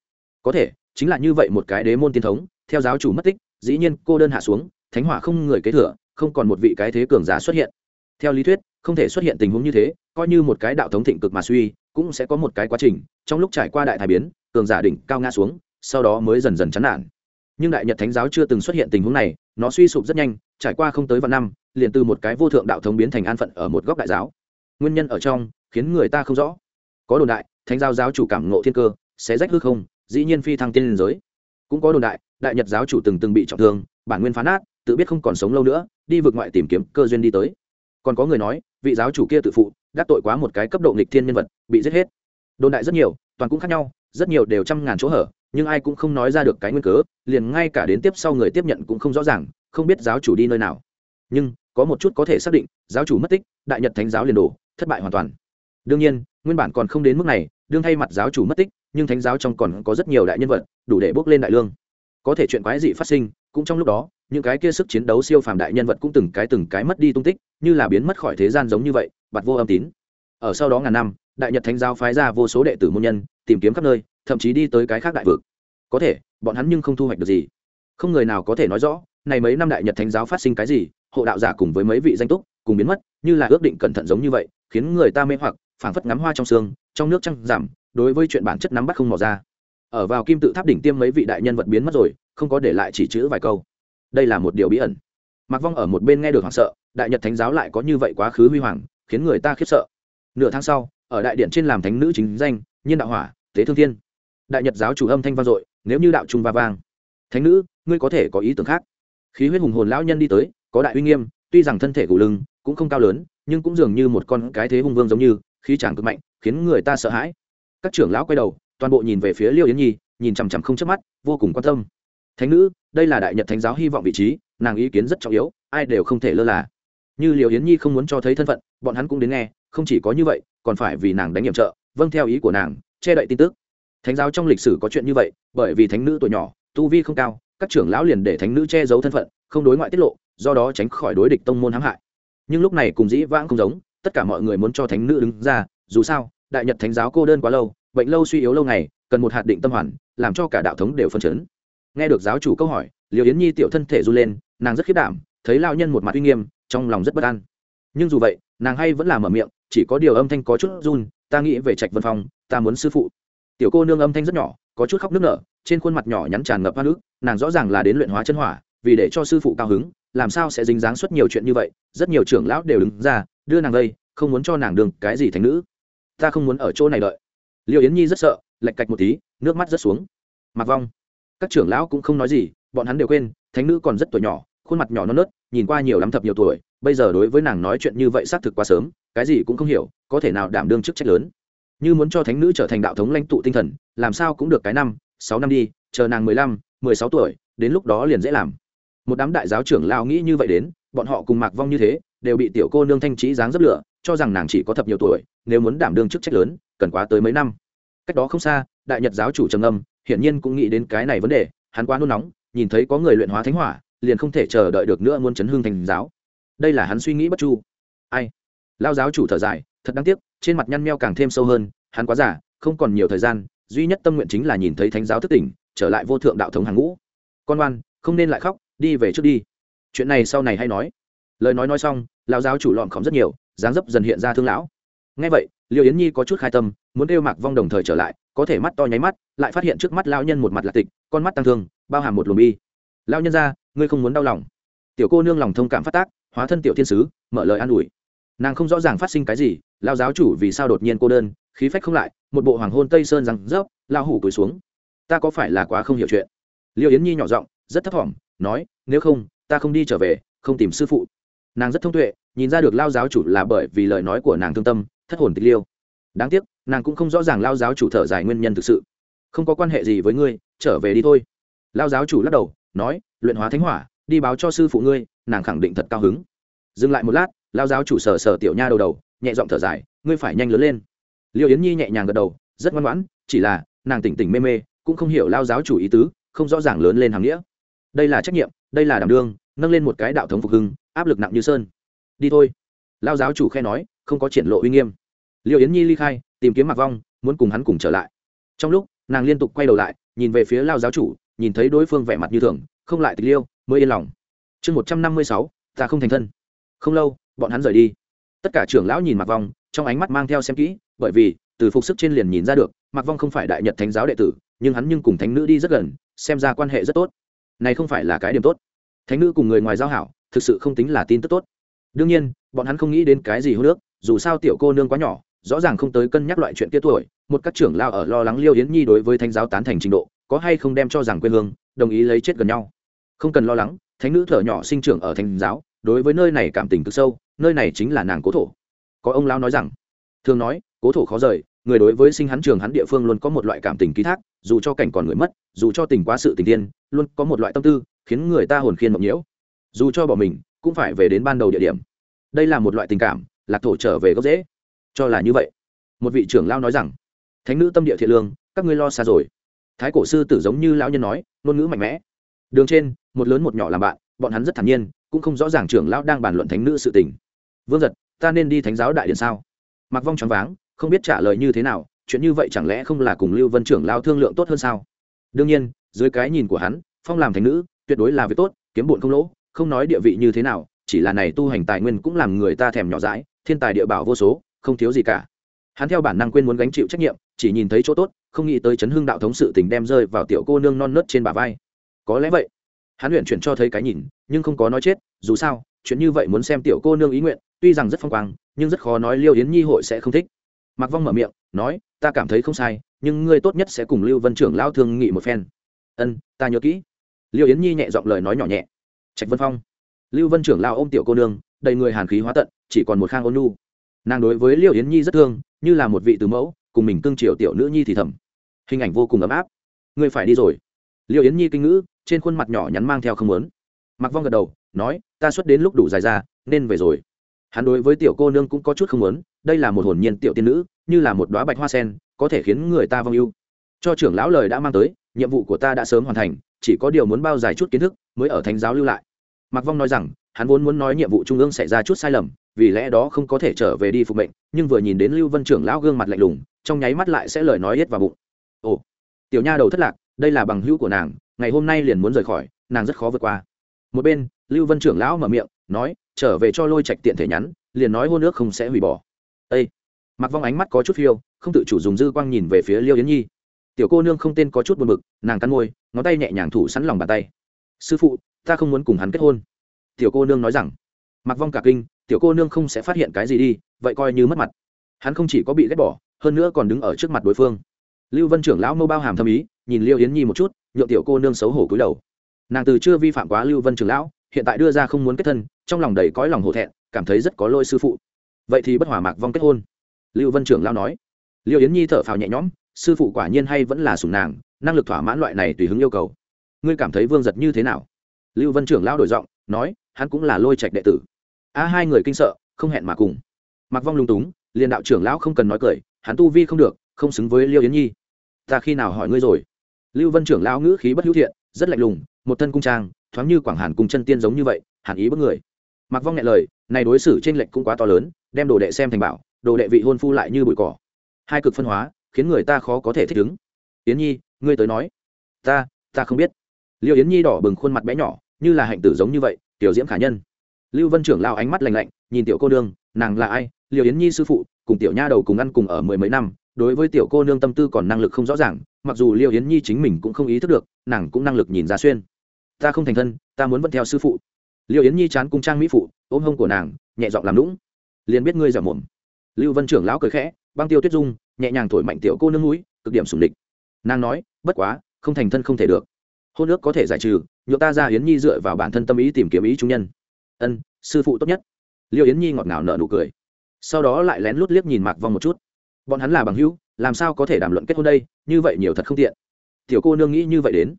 Có thể, chính là như vậy một cái đế môn tiên thống, theo giáo chủ mất tích, dĩ nhiên cô đơn hạ xuống thánh hỏa không người kế thừa, không còn một vị cái thế cường giả xuất hiện. Theo lý thuyết, không thể xuất hiện tình huống như thế, coi như một cái đạo thống thịnh cực mà suy, cũng sẽ có một cái quá trình, trong lúc trải qua đại thái biến, cường giả đỉnh cao ngã xuống, sau đó mới dần dần chán nản. Nhưng đại nhật thánh giáo chưa từng xuất hiện tình huống này, nó suy sụp rất nhanh, trải qua không tới vạn năm, liền từ một cái vô thượng đạo thống biến thành an phận ở một góc đại giáo. Nguyên nhân ở trong, khiến người ta không rõ. Có đồn đại, thánh giáo giáo chủ cảm ngộ thiên cơ, sẽ rách hư không, dĩ nhiên phi thăng tiên liên giới. Cũng có đồn đại đại nhật giáo chủ từng từng bị trọng thương, bản nguyên phán át tự biết không còn sống lâu nữa, đi vượt ngoại tìm kiếm cơ duyên đi tới. Còn có người nói, vị giáo chủ kia tự phụ, đắc tội quá một cái cấp độ nghịch thiên nhân vật, bị giết hết. Đồn đại rất nhiều, toàn cũng khác nhau, rất nhiều đều trăm ngàn chỗ hở, nhưng ai cũng không nói ra được cái nguyên cớ, liền ngay cả đến tiếp sau người tiếp nhận cũng không rõ ràng, không biết giáo chủ đi nơi nào. Nhưng, có một chút có thể xác định, giáo chủ mất tích, đại nhật thánh giáo liền đổ, thất bại hoàn toàn. Đương nhiên, nguyên bản còn không đến mức này, đương thay mặt giáo chủ mất tích, nhưng thánh giáo trong còn có rất nhiều đại nhân vật, đủ để bước lên đại lương. Có thể chuyện quái dị phát sinh, cũng trong lúc đó những cái kia sức chiến đấu siêu phàm đại nhân vật cũng từng cái từng cái mất đi tung tích, như là biến mất khỏi thế gian giống như vậy, bạt vô âm tín. Ở sau đó ngàn năm, đại nhật thánh giáo phái ra vô số đệ tử môn nhân, tìm kiếm khắp nơi, thậm chí đi tới cái khác đại vực. Có thể, bọn hắn nhưng không thu hoạch được gì. Không người nào có thể nói rõ, này mấy năm đại nhật thánh giáo phát sinh cái gì, hộ đạo giả cùng với mấy vị danh túc cùng biến mất, như là ước định cẩn thận giống như vậy, khiến người ta mê hoặc, phảng phất ngắm hoa trong sương, trong nước trăng giảm đối với chuyện bản chất nắm bắt không mò ra. Ở vào kim tự tháp đỉnh tiêm mấy vị đại nhân vật biến mất rồi, không có để lại chỉ chữ vài câu đây là một điều bí ẩn. Mặc vong ở một bên nghe được hoảng sợ, đại nhật thánh giáo lại có như vậy quá khứ huy hoàng, khiến người ta khiếp sợ. Nửa tháng sau, ở đại điện trên làm thánh nữ chính danh, nhiên đạo hỏa, tế thương thiên. Đại nhật giáo chủ âm thanh vang dội, nếu như đạo trung va vang. Thánh nữ, ngươi có thể có ý tưởng khác. Khí huyết hùng hồn lão nhân đi tới, có đại uy nghiêm, tuy rằng thân thể gù lưng cũng không cao lớn, nhưng cũng dường như một con cái thế hung vương giống như, khí chàng cực mạnh, khiến người ta sợ hãi. Các trưởng lão quay đầu, toàn bộ nhìn về phía liêu yến nhi, nhìn chằm chằm không chớp mắt, vô cùng quan tâm thánh nữ, đây là đại nhật thánh giáo hy vọng vị trí, nàng ý kiến rất trọng yếu, ai đều không thể lơ là. Như liều yến nhi không muốn cho thấy thân phận, bọn hắn cũng đến nghe, không chỉ có như vậy, còn phải vì nàng đánh nhiệm trợ vâng theo ý của nàng, che đậy tin tức. Thánh giáo trong lịch sử có chuyện như vậy, bởi vì thánh nữ tuổi nhỏ, tu vi không cao, các trưởng lão liền để thánh nữ che giấu thân phận, không đối ngoại tiết lộ, do đó tránh khỏi đối địch tông môn hãm hại. Nhưng lúc này cùng dĩ vãng không giống, tất cả mọi người muốn cho thánh nữ đứng ra, dù sao, đại nhật thánh giáo cô đơn quá lâu, bệnh lâu suy yếu lâu ngày, cần một hạt định tâm hoàn, làm cho cả đạo thống đều phân chấn nghe được giáo chủ câu hỏi liều yến nhi tiểu thân thể run lên, nàng rất khiết đảm, thấy lao nhân một mặt uy nghiêm, trong lòng rất bất an. Nhưng dù vậy, nàng hay vẫn là mở miệng, chỉ có điều âm thanh có chút run, ta nghĩ về trạch vân phong, ta muốn sư phụ. Tiểu cô nương âm thanh rất nhỏ, có chút khóc nức nở, trên khuôn mặt nhỏ nhắn tràn ngập hoa nước nàng rõ ràng là đến luyện hóa chân hỏa, vì để cho sư phụ cao hứng, làm sao sẽ dính dáng suốt nhiều chuyện như vậy, rất nhiều trưởng lão đều đứng ra, đưa nàng đây, không muốn cho nàng đường cái gì thành nữ. Ta không muốn ở chỗ này đợi. Liệu yến nhi rất sợ lạch cạch một tí, nước mắt rất xuống. Mặc vong các trưởng lão cũng không nói gì, bọn hắn đều quên, thánh nữ còn rất tuổi nhỏ, khuôn mặt nhỏ non nớt, nhìn qua nhiều lắm thập nhiều tuổi, bây giờ đối với nàng nói chuyện như vậy xác thực quá sớm, cái gì cũng không hiểu, có thể nào đảm đương chức trách lớn. Như muốn cho thánh nữ trở thành đạo thống lãnh tụ tinh thần, làm sao cũng được cái năm, sáu năm đi, chờ nàng mười lăm, mười sáu tuổi, đến lúc đó liền dễ làm. Một đám đại giáo trưởng lao nghĩ như vậy đến, bọn họ cùng mạc vong như thế, đều bị tiểu cô nương thanh trí dáng dấp lửa, cho rằng nàng chỉ có thập nhiều tuổi, nếu muốn đảm đương chức trách lớn, cần quá tới mấy năm. Cách đó không xa, đại nhật giáo chủ trầm âm hiển nhiên cũng nghĩ đến cái này vấn đề, hắn quá nôn nóng, nhìn thấy có người luyện hóa thánh hỏa, liền không thể chờ đợi được nữa muốn chấn hương thành giáo. Đây là hắn suy nghĩ bất chu. Ai? Lao giáo chủ thở dài, thật đáng tiếc, trên mặt nhăn meo càng thêm sâu hơn, hắn quá giả không còn nhiều thời gian, duy nhất tâm nguyện chính là nhìn thấy thánh giáo thức tỉnh, trở lại vô thượng đạo thống hàng ngũ. Con oan, không nên lại khóc, đi về trước đi. Chuyện này sau này hay nói. Lời nói nói xong lão giáo chủ lọn khóm rất nhiều, dáng dấp dần hiện ra thương lão ngay vậy, liêu yến nhi có chút khai tâm, muốn kêu mạc vong đồng thời trở lại, có thể mắt to nháy mắt, lại phát hiện trước mắt lao nhân một mặt lạc tịch, con mắt tăng thương, bao hàm một luồng bi. Lao nhân ra, ngươi không muốn đau lòng? Tiểu cô nương lòng thông cảm phát tác, hóa thân tiểu thiên sứ, mở lời an ủi. Nàng không rõ ràng phát sinh cái gì lao giáo chủ vì sao đột nhiên cô đơn, khí phách không lại, một bộ hoàng hôn tây sơn rằng rớp lao hủ cúi xuống. Ta có phải là quá không hiểu chuyện? Liêu yến nhi nhỏ giọng, rất thấp thỏm, nói, nếu không, ta không đi trở về, không tìm sư phụ. Nàng rất thông tuệ, nhìn ra được lao giáo chủ là bởi vì lời nói của nàng thương tâm thất hồn tịch liêu. Đáng tiếc, nàng cũng không rõ ràng lao giáo chủ thở dài nguyên nhân thực sự. Không có quan hệ gì với ngươi, trở về đi thôi. Lao giáo chủ lắc đầu, nói, luyện hóa thánh hỏa, đi báo cho sư phụ ngươi, nàng khẳng định thật cao hứng. Dừng lại một lát, lao giáo chủ sờ sờ tiểu nha đầu đầu, nhẹ giọng thở dài, ngươi phải nhanh lớn lên. Liêu yến nhi nhẹ nhàng gật đầu, rất ngoan ngoãn, chỉ là, nàng tỉnh tỉnh mê mê, cũng không hiểu lao giáo chủ ý tứ, không rõ ràng lớn lên hàng nghĩa. Đây là trách nhiệm, đây là đảm đương, nâng lên một cái đạo thống phục hưng, áp lực nặng như sơn. Đi thôi lao giáo chủ khe nói, không có triển lộ uy nghiêm. Liệu yến nhi ly khai, tìm kiếm mặc vong, muốn cùng hắn cùng trở lại. Trong lúc, nàng liên tục quay đầu lại, nhìn về phía lao giáo chủ, nhìn thấy đối phương vẻ mặt như thường, không lại tịch liêu, mới yên lòng. Chương một trăm năm mươi sáu, ta không thành thân. Không lâu, bọn hắn rời đi. Tất cả trưởng lão nhìn mặc vong, trong ánh mắt mang theo xem kỹ, bởi vì, từ phục sức trên liền nhìn ra được mặc vong không phải đại nhật thánh giáo đệ tử, nhưng hắn nhưng cùng thánh nữ đi rất gần, xem ra quan hệ rất tốt. Này không phải là cái điểm tốt. Thánh nữ cùng người ngoài giao hảo, thực sự không tính là tin tức tốt. Đương nhiên bọn hắn không nghĩ đến cái gì hô nước, dù sao tiểu cô nương quá nhỏ, rõ ràng không tới cân nhắc loại chuyện kia tuổi, một các trưởng lao ở lo lắng liêu yến nhi đối với thánh giáo tán thành trình độ, có hay không đem cho rằng quê hương, đồng ý lấy chết gần nhau. Không cần lo lắng, thánh nữ thở nhỏ sinh trưởng ở thánh giáo, đối với nơi này cảm tình cực sâu, nơi này chính là nàng cố thổ. Có ông lao nói rằng, thường nói, cố thổ khó rời, người đối với sinh hắn trường hắn địa phương luôn có một loại cảm tình ký thác, dù cho cảnh còn người mất, dù cho tình quá sự tình tiên, luôn có một loại tâm tư, khiến người ta hồn khiên mộng nhiễu. Dù cho bỏ mình, cũng phải về đến ban đầu địa điểm đây là một loại tình cảm, lạc thổ trở về gốc dễ cho là như vậy. Một vị trưởng lao nói rằng, thánh nữ tâm địa thiện lương, các ngươi lo xa rồi. Thái cổ sư tử giống như lão nhân nói, ngôn ngữ mạnh mẽ. Đường trên, một lớn một nhỏ làm bạn, bọn hắn rất thản nhiên, cũng không rõ ràng trưởng lão đang bàn luận thánh nữ sự tình. Vương giật, ta nên đi thánh giáo đại điện sao? Mặc vong choáng váng, không biết trả lời như thế nào, chuyện như vậy chẳng lẽ không là cùng lưu vân trưởng lao thương lượng tốt hơn sao? Đương nhiên, dưới cái nhìn của hắn, phong làm thánh nữ, tuyệt đối là việc tốt, kiếm bụn không lỗ, không nói địa vị như thế nào chỉ là này tu hành tài nguyên cũng làm người ta thèm nhỏ dãi thiên tài địa bảo vô số không thiếu gì cả hắn theo bản năng quên muốn gánh chịu trách nhiệm chỉ nhìn thấy chỗ tốt không nghĩ tới chấn hưng đạo thống sự tình đem rơi vào tiểu cô nương non nớt trên bả vai có lẽ vậy hắn luyện chuyển cho thấy cái nhìn nhưng không có nói chết dù sao chuyện như vậy muốn xem tiểu cô nương ý nguyện tuy rằng rất phong quang nhưng rất khó nói liêu yến nhi hội sẽ không thích Mạc Vong mở miệng, nói, ta cảm thấy không sai, nhưng ngươi tốt nhất sẽ cùng Lưu Vân trưởng lão thương nghị một phen. Ân, ta nhớ kỹ. Liêu Yến Nhi nhẹ giọng lời nói nhỏ nhẹ. Trạch Vân Phong. Lưu Vân trưởng lao ôm tiểu cô nương, đầy người hàn khí hóa tận, chỉ còn một khang ôn nhu. Nàng đối với Liêu Yến Nhi rất thương, như là một vị từ mẫu, cùng mình cưng triều tiểu nữ nhi thì thầm. Hình ảnh vô cùng ấm áp. Ngươi phải đi rồi. Liêu Yến Nhi kinh ngữ, trên khuôn mặt nhỏ nhắn mang theo không muốn. mặc Vong gật đầu, nói, ta xuất đến lúc đủ dài ra, nên về rồi. Hắn đối với tiểu cô nương cũng có chút không muốn, đây là một hồn nhiên tiểu tiên nữ như là một đoá bạch hoa sen có thể khiến người ta vong ưu cho trưởng lão lời đã mang tới nhiệm vụ của ta đã sớm hoàn thành chỉ có điều muốn bao dài chút kiến thức mới ở thánh giáo lưu lại mạc vong nói rằng, hắn vốn muốn nói nhiệm vụ trung ương xảy ra chút sai lầm, vì lẽ đó không có thể trở về đi phục mệnh, nhưng vừa nhìn đến lưu vân trưởng lão gương mặt lạnh lùng, trong nháy mắt lại sẽ lời nói hết vào bụng. Ồ, tiểu nha đầu thất lạc, đây là bằng hữu của nàng, ngày hôm nay liền muốn rời khỏi, nàng rất khó vượt qua. Một bên, lưu vân trưởng lão mở miệng, nói, trở về cho lôi trạch tiện thể nhắn, liền nói hôn nước không sẽ hủy bỏ. Ây mặc vong ánh mắt có chút phiêu, không tự chủ dùng dư quang nhìn về phía liêu yến nhi. Tiểu cô nương không tên có chút buồn bực, nàng cắn môi, ngón tay nhẹ nhàng thủ sẵn lòng bàn tay. Sư phụ ta không muốn cùng hắn kết hôn. Tiểu cô nương nói rằng, mặc vong cả kinh, tiểu cô nương không sẽ phát hiện cái gì đi, vậy coi như mất mặt. Hắn không chỉ có bị ghét bỏ, hơn nữa còn đứng ở trước mặt đối phương. Lưu vân trưởng lão mâu bao hàm thâm ý, nhìn liêu yến nhi một chút, nhượng tiểu cô nương xấu hổ cúi đầu. Nàng từ chưa vi phạm quá lưu vân trưởng lão, hiện tại đưa ra không muốn kết thân, trong lòng đầy cõi lòng hổ thẹn, cảm thấy rất có lôi sư phụ. Vậy thì bất hòa mạc vong kết hôn. Lưu vân trưởng lão nói. Liêu yến nhi thở phào nhẹ nhõm, sư phụ quả nhiên hay vẫn là sùng nàng, năng lực thỏa mãn loại này tùy hứng yêu cầu. Ngươi cảm thấy vương giật như thế nào? Lưu vân trưởng lão đổi giọng, nói, hắn cũng là lôi trạch đệ tử. A, hai người kinh sợ, không hẹn mà cùng. Mặc vong lung túng, liền đạo trưởng lão không cần nói cười, hắn tu vi không được, không xứng với liêu yến nhi. Ta khi nào hỏi ngươi rồi? Lưu vân trưởng lão ngữ khí bất hữu thiện, rất lạnh lùng, một thân cung trang, thoáng như quảng hàn cùng chân tiên giống như vậy, hàn ý bất người. Mặc vong nghe lời, này đối xử trên lệnh cũng quá to lớn, đem đồ đệ xem thành bảo, đồ đệ vị hôn phu lại như bụi cỏ. Hai cực phân hóa, khiến người ta khó có thể thích ứng. Yến nhi, ngươi tới nói. Ta ta không biết liêu yến nhi đỏ bừng khuôn mặt bé nhỏ, như là hạnh tử giống như vậy, tiểu diễm khả nhân. Lưu vân trưởng lao ánh mắt lành lạnh, nhìn tiểu cô nương, nàng là ai? Liêu yến nhi sư phụ, cùng tiểu nha đầu cùng ăn cùng ở mười mấy năm, đối với tiểu cô nương tâm tư còn năng lực không rõ ràng, mặc dù liêu yến nhi chính mình cũng không ý thức được, nàng cũng năng lực nhìn ra xuyên. Ta không thành thân, ta muốn vẫn theo sư phụ. Liêu yến nhi chán cung trang mỹ phụ, ôm hông của nàng, nhẹ giọng làm lũng liền biết ngươi giả mồm. Lưu vân trưởng lão cười khẽ, băng tiêu tuyết dung, nhẹ nhàng thổi mạnh tiểu cô nương núi cực điểm sùng địch. Nàng nói, bất quá, không thành thân không thể được hôn ước có thể giải trừ nhựa ta ra yến nhi dựa vào bản thân tâm ý tìm kiếm ý chúng nhân. Ân, sư phụ tốt nhất. Liêu yến nhi ngọt ngào nở nụ cười. Sau đó lại lén lút liếc nhìn mạc vong một chút. Bọn hắn là bằng hữu, làm sao có thể đàm luận kết hôn đây? Như vậy nhiều thật không tiện. Tiểu cô nương nghĩ như vậy đến.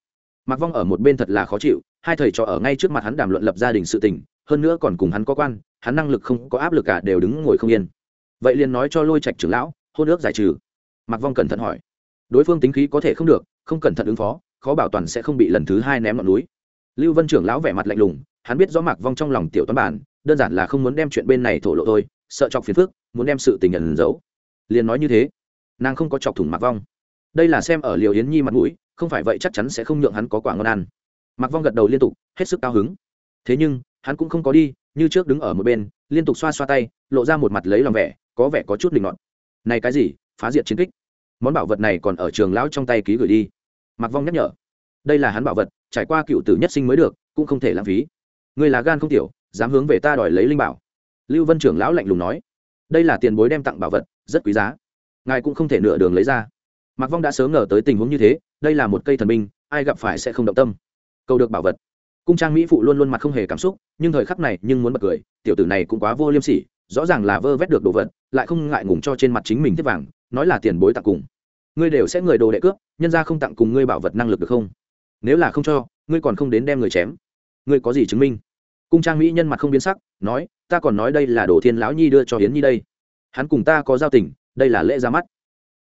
Mạc vong ở một bên thật là khó chịu, hai thầy trò ở ngay trước mặt hắn đàm luận lập gia đình sự tình, hơn nữa còn cùng hắn có quan, hắn năng lực không có áp lực cả, đều đứng ngồi không yên. Vậy liền nói cho lôi trạch trưởng lão hôn ước giải trừ. Mạc vong cẩn thận hỏi. Đối phương tính khí có thể không được, không cẩn thận ứng phó khó bảo toàn sẽ không bị lần thứ hai ném ngọn núi. Lưu vân trưởng lão vẻ mặt lạnh lùng, hắn biết rõ mạc vong trong lòng tiểu toán bản, đơn giản là không muốn đem chuyện bên này thổ lộ thôi, sợ chọc phiền phức, muốn đem sự tình nhận giấu. Liền nói như thế, nàng không có chọc thủng mạc vong. Đây là xem ở liều yến nhi mặt mũi, không phải vậy chắc chắn sẽ không nhượng hắn có quả ngon ăn. Mạc vong gật đầu liên tục, hết sức cao hứng. Thế nhưng, hắn cũng không có đi, như trước đứng ở một bên, liên tục xoa xoa tay, lộ ra một mặt lấy lòng vẻ, có vẻ có chút linh loạn này cái gì? Phá diệt chiến kích. Món bảo vật này còn ở trường lão trong tay ký gửi đi mạc vong nhắc nhở. Đây là hắn bảo vật, trải qua cựu tử nhất sinh mới được, cũng không thể lãng phí. Ngươi là gan không tiểu, dám hướng về ta đòi lấy linh bảo. Lưu vân trưởng lão lạnh lùng nói. Đây là tiền bối đem tặng bảo vật, rất quý giá. Ngài cũng không thể nửa đường lấy ra. Mạc vong đã sớm ngờ tới tình huống như thế, đây là một cây thần binh, ai gặp phải sẽ không động tâm. Câu được bảo vật. Cung trang mỹ phụ luôn luôn mặt không hề cảm xúc, nhưng thời khắc này nhưng muốn bật cười, tiểu tử này cũng quá vô liêm sỉ, rõ ràng là vơ vét được đồ vật, lại không ngại ngùng cho trên mặt chính mình tiếp vàng, nói là tiền bối tặng cùng ngươi đều sẽ người đồ đệ cướp, nhân ra không tặng cùng ngươi bảo vật năng lực được không? Nếu là không cho, ngươi còn không đến đem người chém. Ngươi có gì chứng minh? Cung trang mỹ nhân mặt không biến sắc, nói, ta còn nói đây là đồ thiên lão nhi đưa cho hiến nhi đây. Hắn cùng ta có giao tình, đây là lễ ra mắt.